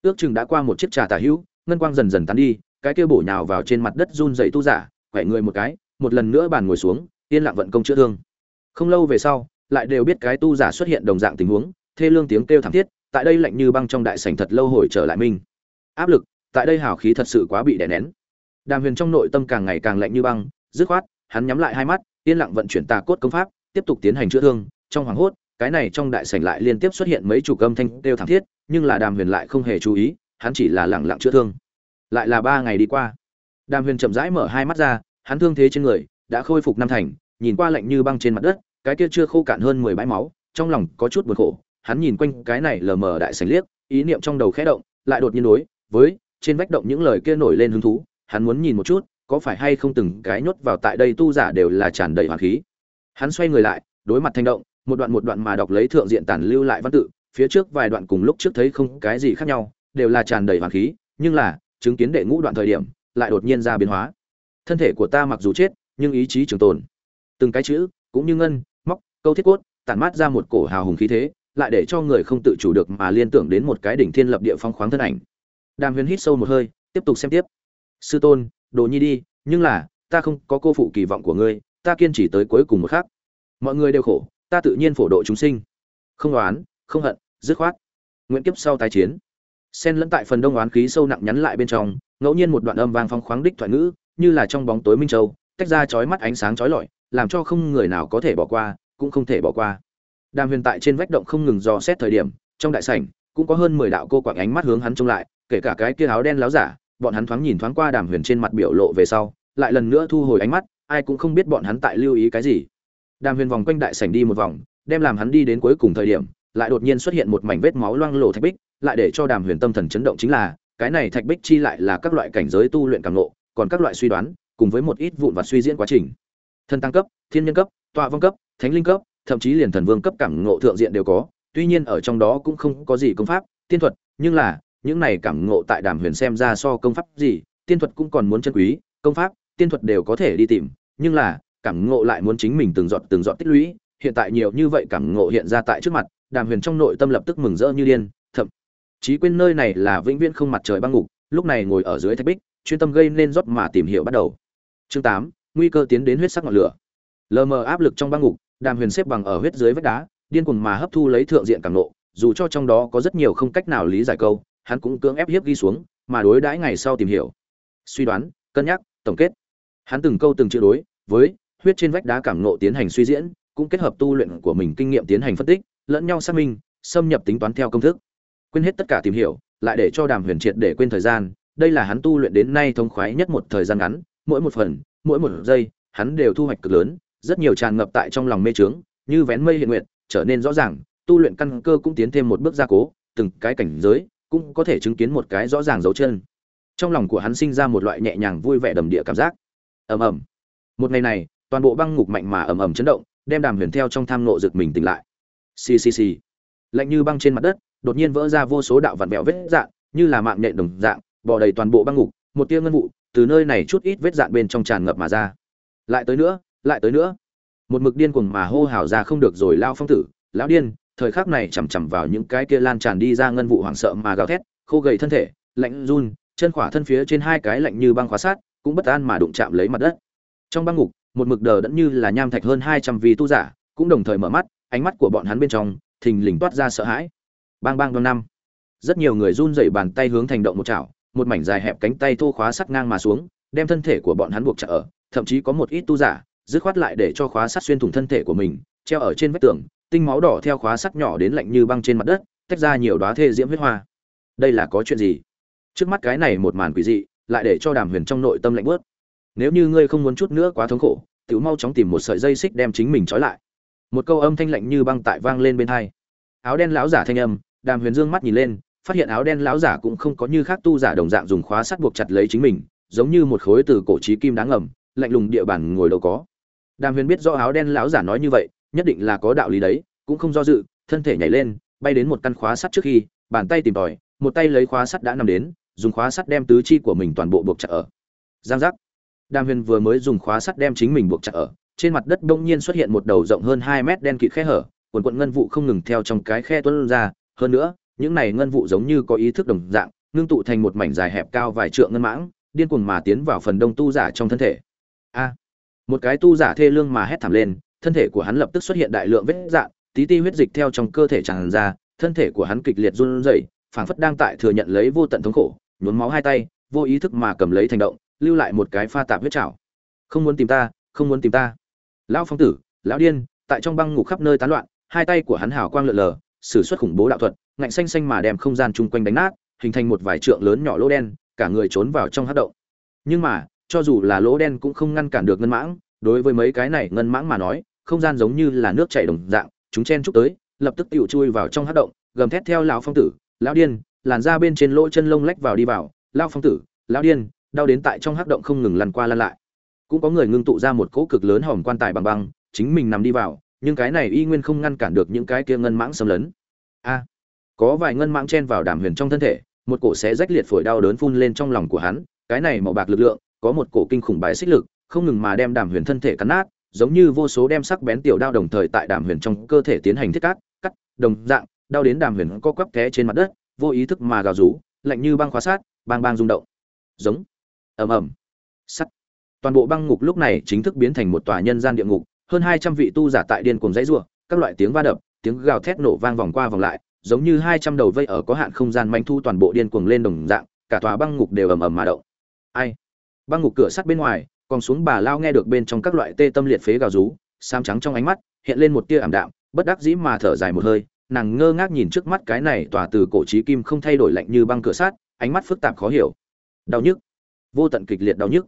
Ước chừng đã qua một chiếc trà tà hữu, ngân quang dần dần tán đi, cái kia bổ nhào vào trên mặt đất run dậy tu giả, khỏe người một cái, một lần nữa bàn ngồi xuống, yên lặng vận công chữa thương. Không lâu về sau, lại đều biết cái tu giả xuất hiện đồng dạng tình huống, thê lương tiếng kêu thảm thiết, tại đây lạnh như băng trong đại sảnh thật lâu hồi trở lại mình. áp lực, tại đây hào khí thật sự quá bị đè nén. Đàm huyền trong nội tâm càng ngày càng lạnh như băng, dứt khoát, hắn nhắm lại hai mắt, yên lặng vận chuyển tà cốt công pháp, tiếp tục tiến hành chữa thương, trong hoàng hốt cái này trong đại sảnh lại liên tiếp xuất hiện mấy chủ âm thanh đều thảm thiết, nhưng là đàm huyền lại không hề chú ý, hắn chỉ là lặng lặng chữa thương. Lại là ba ngày đi qua. Đàm huyền chậm rãi mở hai mắt ra, hắn thương thế trên người đã khôi phục năm thành, nhìn qua lạnh như băng trên mặt đất, cái kia chưa khô cạn hơn mười bãi máu, trong lòng có chút buồn khổ. Hắn nhìn quanh cái này lờ mờ đại sảnh liếc, ý niệm trong đầu khẽ động, lại đột nhiên đối với trên vách động những lời kia nổi lên hứng thú. Hắn muốn nhìn một chút, có phải hay không từng cái nhốt vào tại đây tu giả đều là tràn đầy hoàn khí. Hắn xoay người lại, đối mặt thanh động một đoạn một đoạn mà đọc lấy thượng diện tản lưu lại văn tự, phía trước vài đoạn cùng lúc trước thấy không cái gì khác nhau, đều là tràn đầy hoàng khí, nhưng là, chứng kiến đệ ngũ đoạn thời điểm, lại đột nhiên ra biến hóa. Thân thể của ta mặc dù chết, nhưng ý chí trường tồn. Từng cái chữ, cũng như ngân, móc, câu thiết cốt, tản mát ra một cổ hào hùng khí thế, lại để cho người không tự chủ được mà liên tưởng đến một cái đỉnh thiên lập địa phong khoáng thân ảnh. Đàm huyền hít sâu một hơi, tiếp tục xem tiếp. Sư tôn, đồ nhi đi, nhưng là, ta không có cô phụ kỳ vọng của ngươi, ta kiên trì tới cuối cùng một khắc. Mọi người đều khổ ta tự nhiên phổ độ chúng sinh. Không oán, không hận, dứt khoát. Nguyễn kiếp sau tái chiến. Xen lẫn tại phần đông oán khí sâu nặng nhắn lại bên trong, ngẫu nhiên một đoạn âm vang phong khoáng đích thoại ngữ, như là trong bóng tối minh châu, tách ra chói mắt ánh sáng chói lọi, làm cho không người nào có thể bỏ qua, cũng không thể bỏ qua. Đàm huyền tại trên vách động không ngừng dò xét thời điểm, trong đại sảnh, cũng có hơn mười đạo cô quạng ánh mắt hướng hắn trông lại, kể cả cái kia áo đen láo giả, bọn hắn thoáng nhìn thoáng qua đàm huyền trên mặt biểu lộ về sau, lại lần nữa thu hồi ánh mắt, ai cũng không biết bọn hắn tại lưu ý cái gì đàm huyền vòng quanh đại sảnh đi một vòng, đem làm hắn đi đến cuối cùng thời điểm, lại đột nhiên xuất hiện một mảnh vết máu loang lổ thạch bích, lại để cho đàm huyền tâm thần chấn động chính là, cái này thạch bích chi lại là các loại cảnh giới tu luyện cảm ngộ còn các loại suy đoán, cùng với một ít vụn và suy diễn quá trình. Thân tăng cấp, thiên nhân cấp, tọa vong cấp, thánh linh cấp, thậm chí liền thần vương cấp cảm ngộ thượng diện đều có, tuy nhiên ở trong đó cũng không có gì công pháp, tiên thuật, nhưng là, những này cảm ngộ tại đàm huyền xem ra so công pháp gì, tiên thuật cũng còn muốn chân quý, công pháp, tiên thuật đều có thể đi tìm, nhưng là cảm ngộ lại muốn chính mình từng giọt từng giọt tích lũy hiện tại nhiều như vậy cảm ngộ hiện ra tại trước mặt đàm huyền trong nội tâm lập tức mừng rỡ như điên thậm chí quên nơi này là vĩnh viễn không mặt trời băng ngục lúc này ngồi ở dưới thạch bích chuyên tâm gây nên rót mà tìm hiểu bắt đầu. Chương tám nguy cơ tiến đến huyết sắc ngọn lửa. Lờ mờ áp lực trong băng ngục đàm huyền xếp bằng ở huyết dưới vách đá điên cuồng mà hấp thu lấy thượng diện cảm ngộ, dù cho trong đó có rất nhiều không cách nào lý giải câu hắn cũng cưỡng ép hiếp ghi xuống mà đối đãi ngày sau tìm hiểu. Suy đoán cân nhắc tổng kết. Hắn từng câu từng chữ đối với huyết trên vách đá cảm ngộ tiến hành suy diễn, cũng kết hợp tu luyện của mình kinh nghiệm tiến hành phân tích, lẫn nhau xác minh, xâm nhập tính toán theo công thức. Quên hết tất cả tìm hiểu, lại để cho đàm huyền triệt để quên thời gian, đây là hắn tu luyện đến nay thông khoái nhất một thời gian ngắn, mỗi một phần, mỗi một giây, hắn đều thu hoạch cực lớn, rất nhiều tràn ngập tại trong lòng mê trướng như vén mây hiện nguyện trở nên rõ ràng, tu luyện căn cơ cũng tiến thêm một bước gia cố, từng cái cảnh giới cũng có thể chứng kiến một cái rõ ràng dấu chân. Trong lòng của hắn sinh ra một loại nhẹ nhàng vui vẻ đầm địa cảm giác. Ầm ầm. Một ngày này toàn bộ băng ngục mạnh mà ầm ầm chấn động, đem đàm huyền theo trong tham nộ rực mình tỉnh lại. Xì xì xì. Lạnh như băng trên mặt đất, đột nhiên vỡ ra vô số đạo vạn vẹo vết dạng như là mạng nhện đồng dạng, bò đầy toàn bộ băng ngục, một tia ngân vụ từ nơi này chút ít vết dạn bên trong tràn ngập mà ra. Lại tới nữa, lại tới nữa. Một mực điên cuồng mà hô hào ra không được rồi lao phong tử, lão điên, thời khắc này chằm chằm vào những cái kia lan tràn đi ra ngân vụ hoảng sợ mà gào thét, khô gầy thân thể, lạnh run, chân khỏa thân phía trên hai cái lạnh như băng khóa sát, cũng bất an mà đụng chạm lấy mặt đất. Trong băng ngục một mực đờ đẫn như là nham thạch hơn hai trăm vị tu giả, cũng đồng thời mở mắt, ánh mắt của bọn hắn bên trong, thình lình toát ra sợ hãi. Bang bang đoan năm. Rất nhiều người run rẩy bàn tay hướng thành động một chảo, một mảnh dài hẹp cánh tay thô khóa sắt ngang mà xuống, đem thân thể của bọn hắn buộc chặt ở, thậm chí có một ít tu giả, dứt khoát lại để cho khóa sắt xuyên thủng thân thể của mình, treo ở trên vách tường, tinh máu đỏ theo khóa sắt nhỏ đến lạnh như băng trên mặt đất, tách ra nhiều đóa thê diễm huyết hoa. Đây là có chuyện gì? Trước mắt cái này một màn quỷ dị, lại để cho đàm huyền trong nội tâm lạnh buốt nếu như ngươi không muốn chút nữa quá thống khổ tự mau chóng tìm một sợi dây xích đem chính mình trói lại. Một câu âm thanh lạnh như băng tại vang lên bên hai. Áo đen lão giả thanh âm, đàm huyền dương mắt nhìn lên, phát hiện áo đen lão giả cũng không có như khác tu giả đồng dạng dùng khóa sắt buộc chặt lấy chính mình, giống như một khối từ cổ trí kim đáng ngầm, lạnh lùng địa bàn ngồi đâu có. Đàm huyền biết do áo đen lão giả nói như vậy, nhất định là có đạo lý đấy, cũng không do dự, thân thể nhảy lên, bay đến một căn khóa sắt trước khi, bàn tay tìm tòi, một tay lấy khóa sắt đã nằm đến, dùng khóa sắt đem tứ chi của mình toàn bộ buộc chặt ở. Giang giác đàm huyền vừa mới dùng khóa sắt đem chính mình buộc chặt ở, trên mặt đất bỗng nhiên xuất hiện một đầu rộng hơn hai mét đen kịt khe hở, quần quần ngân vụ không ngừng theo trong cái khe tuôn ra. Hơn nữa, những này ngân vụ giống như có ý thức đồng dạng, ngưng tụ thành một mảnh dài hẹp cao vài trượng ngân mãng, điên cuồng mà tiến vào phần đông tu giả trong thân thể. A! Một cái tu giả thê lương mà hét thảm lên, thân thể của hắn lập tức xuất hiện đại lượng vết dạn, tí ti huyết dịch theo trong cơ thể tràn ra, thân thể của hắn kịch liệt run rẩy, phảng phất đang tại thừa nhận lấy vô tận thống khổ, nhuốm máu hai tay, vô ý thức mà cầm lấy thành động lưu lại một cái pha tạp huyết trảo. Không muốn tìm ta, không muốn tìm ta. Lão phong tử, lão điên, tại trong băng ngục khắp nơi tán loạn, hai tay của hắn hào quang lượn lờ, sử xuất khủng bố đạo thuật, ngạnh xanh xanh mà đem không gian chung quanh đánh nát, hình thành một vài trượng lớn nhỏ lỗ đen, cả người trốn vào trong hát động. Nhưng mà, cho dù là lỗ đen cũng không ngăn cản được ngân mãng, đối với mấy cái này ngân mãng mà nói, không gian giống như là nước chảy đồng dạng, chúng chen chúc tới, lập tức tựu chui vào trong hát động, gầm thét theo lão phong tử, lão điên, làn ra bên trên lỗ chân lông lách vào đi vào. Lão phong tử, lão điên đau đến tại trong hắc động không ngừng lăn qua lăn lại. Cũng có người ngưng tụ ra một cỗ cực lớn hòm quan tài bằng băng, chính mình nằm đi vào, nhưng cái này y nguyên không ngăn cản được những cái kia ngân mãng xâm lấn. A, có vài ngân mãng chen vào đàm huyền trong thân thể, một cổ xé rách liệt phổi đau đớn phun lên trong lòng của hắn, cái này màu bạc lực lượng, có một cổ kinh khủng bài xích lực, không ngừng mà đem đàm huyền thân thể cắn nát, giống như vô số đem sắc bén tiểu đao đồng thời tại đàm huyền trong cơ thể tiến hành thiết cắt cắt, đồng dạng, đau đến đàm huyền co quắp té trên mặt đất, vô ý thức mà gào rú, lạnh như băng khóa sát, bang bang rung động. Giống ầm ầm. Sắt. Toàn bộ băng ngục lúc này chính thức biến thành một tòa nhân gian địa ngục, hơn hai trăm vị tu giả tại điên cuồng dãy rủa, các loại tiếng va đập, tiếng gào thét nổ vang vòng qua vòng lại, giống như hai trăm đầu vây ở có hạn không gian manh thu toàn bộ điên cuồng lên đồng dạng, cả tòa băng ngục đều ầm ầm mà động. Ai? Băng ngục cửa sắt bên ngoài, còn xuống bà lao nghe được bên trong các loại tê tâm liệt phế gào rú sam trắng trong ánh mắt, hiện lên một tia ảm đạm, bất đắc dĩ mà thở dài một hơi, nàng ngơ ngác nhìn trước mắt cái này tòa từ cổ trí kim không thay đổi lạnh như băng cửa sắt, ánh mắt phức tạp khó hiểu. Đau nhức vô tận kịch liệt đau nhức.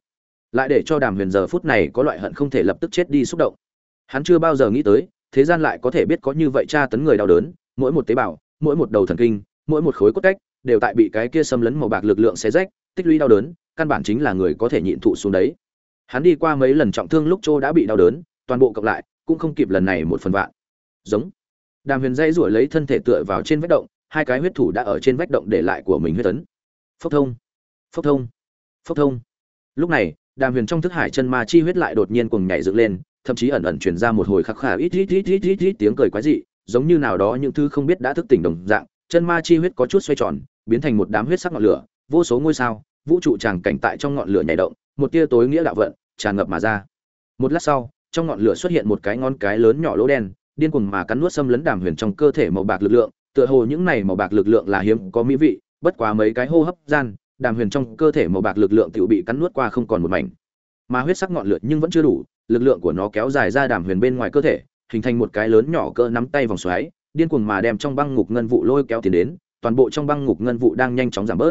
Lại để cho đàm huyền giờ phút này có loại hận không thể lập tức chết đi xúc động. Hắn chưa bao giờ nghĩ tới, thế gian lại có thể biết có như vậy tra tấn người đau đớn, mỗi một tế bào, mỗi một đầu thần kinh, mỗi một khối cốt cách, đều tại bị cái kia xâm lấn màu bạc lực lượng xé rách, tích lũy đau đớn, căn bản chính là người có thể nhịn thụ xuống đấy. Hắn đi qua mấy lần trọng thương lúc châu đã bị đau đớn, toàn bộ cộng lại, cũng không kịp lần này một phần vạn. Giống. Đàm huyền dây ruổi lấy thân thể tựa vào trên vách động, hai cái huyết thủ đã ở trên vách động để lại của mình huyết tấn. Phốc thông. Phốc thông phốc thông. Lúc này, đàm huyền trong thức hải chân ma chi huyết lại đột nhiên cùng nhảy dựng lên, thậm chí ẩn ẩn truyền ra một hồi khắc khả ít ít ít ít ít ít tiếng cười quái dị, giống như nào đó những thứ không biết đã thức tỉnh đồng dạng, chân ma chi huyết có chút xoay tròn, biến thành một đám huyết sắc ngọn lửa, vô số ngôi sao, vũ trụ tràng cảnh tại trong ngọn lửa nhảy động, một tia tối nghĩa đạo vận, tràn ngập mà ra. Một lát sau, trong ngọn lửa xuất hiện một cái ngón cái lớn nhỏ lỗ đen, điên cuồng mà cắn nuốt xâm lấn đàm huyền trong cơ thể màu bạc lực lượng, tựa hồ những này màu bạc lực lượng là hiếm có mỹ vị, bất quá mấy cái hô hấp gian đàm huyền trong cơ thể màu bạc lực lượng tự bị cắn nuốt qua không còn một mảnh. Mà huyết sắc ngọn lửa nhưng vẫn chưa đủ, lực lượng của nó kéo dài ra đàm huyền bên ngoài cơ thể, hình thành một cái lớn nhỏ cỡ nắm tay vòng xoáy, điên cuồng mà đem trong băng ngục ngân vụ lôi kéo tiến đến, toàn bộ trong băng ngục ngân vụ đang nhanh chóng giảm bớt.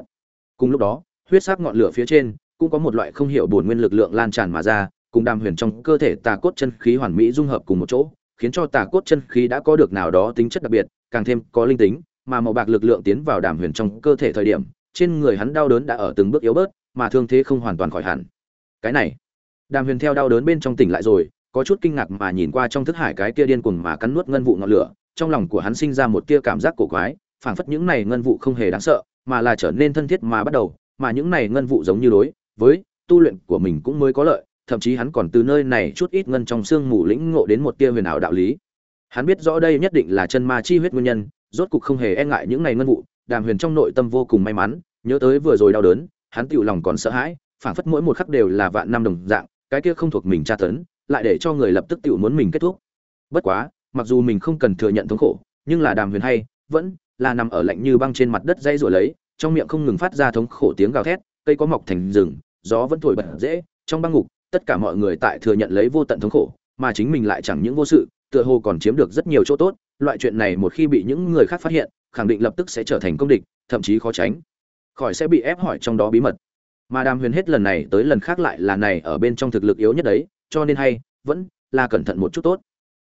Cùng lúc đó, huyết sắc ngọn lửa phía trên cũng có một loại không hiểu bổn nguyên lực lượng lan tràn mà ra, cùng đàm huyền trong cơ thể tà cốt chân khí hoàn mỹ dung hợp cùng một chỗ, khiến cho tà cốt chân khí đã có được nào đó tính chất đặc biệt, càng thêm có linh tính, mà màu bạc lực lượng tiến vào đàm huyền trong cơ thể thời điểm trên người hắn đau đớn đã ở từng bước yếu bớt, mà thương thế không hoàn toàn khỏi hẳn. Cái này, đàm huyền theo đau đớn bên trong tỉnh lại rồi, có chút kinh ngạc mà nhìn qua trong thức hải cái kia điên cuồng mà cắn nuốt ngân vụ ngọn lửa, trong lòng của hắn sinh ra một tia cảm giác cổ quái, phảng phất những này ngân vụ không hề đáng sợ, mà là trở nên thân thiết mà bắt đầu, mà những này ngân vụ giống như đối với tu luyện của mình cũng mới có lợi, thậm chí hắn còn từ nơi này chút ít ngân trong xương mù lĩnh ngộ đến một tia huyền ảo đạo lý. Hắn biết rõ đây nhất định là chân ma chi huyết nguyên nhân, rốt cục không hề e ngại những này ngân vụ đàm huyền trong nội tâm vô cùng may mắn, nhớ tới vừa rồi đau đớn, hắn tựu lòng còn sợ hãi, phảng phất mỗi một khắc đều là vạn năm đồng dạng, cái kia không thuộc mình tra tấn, lại để cho người lập tức tựu muốn mình kết thúc. Bất quá, mặc dù mình không cần thừa nhận thống khổ, nhưng là đàm huyền hay, vẫn là nằm ở lạnh như băng trên mặt đất dây rồi lấy, trong miệng không ngừng phát ra thống khổ tiếng gào thét, cây có mọc thành rừng, gió vẫn thổi bật dễ, trong băng ngục, tất cả mọi người tại thừa nhận lấy vô tận thống khổ, mà chính mình lại chẳng những vô sự, tựa hồ còn chiếm được rất nhiều chỗ tốt loại chuyện này một khi bị những người khác phát hiện, khẳng định lập tức sẽ trở thành công địch, thậm chí khó tránh. Khỏi sẽ bị ép hỏi trong đó bí mật. Mà đàm huyền hết lần này tới lần khác lại là này ở bên trong thực lực yếu nhất đấy, cho nên hay, vẫn là cẩn thận một chút tốt.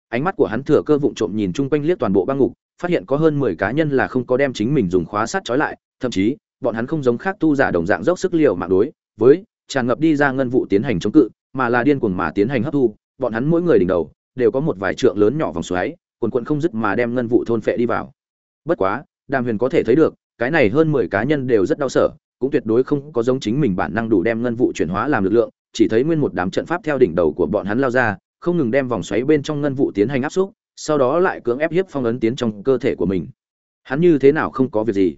Ánh mắt của hắn thừa cơ vụng trộm nhìn chung quanh liếc toàn bộ băng ngục, phát hiện có hơn mười cá nhân là không có đem chính mình dùng khóa sắt trói lại, thậm chí, bọn hắn không giống khác tu giả đồng dạng dốc sức liều mạng đối, với tràn ngập đi ra ngân vụ tiến hành chống cự, mà là điên cuồng mà tiến hành hấp thu, bọn hắn mỗi người đỉnh đầu, đều có một vài trượng lớn nhỏ vòng xoáy quần quận không dứt mà đem ngân vụ thôn phệ đi vào. Bất quá, đàm huyền có thể thấy được, cái này hơn mười cá nhân đều rất đau sở, cũng tuyệt đối không có giống chính mình bản năng đủ đem ngân vụ chuyển hóa làm lực lượng, chỉ thấy nguyên một đám trận pháp theo đỉnh đầu của bọn hắn lao ra, không ngừng đem vòng xoáy bên trong ngân vụ tiến hành áp xúc, sau đó lại cưỡng ép hiếp phong ấn tiến trong cơ thể của mình. Hắn như thế nào không có việc gì?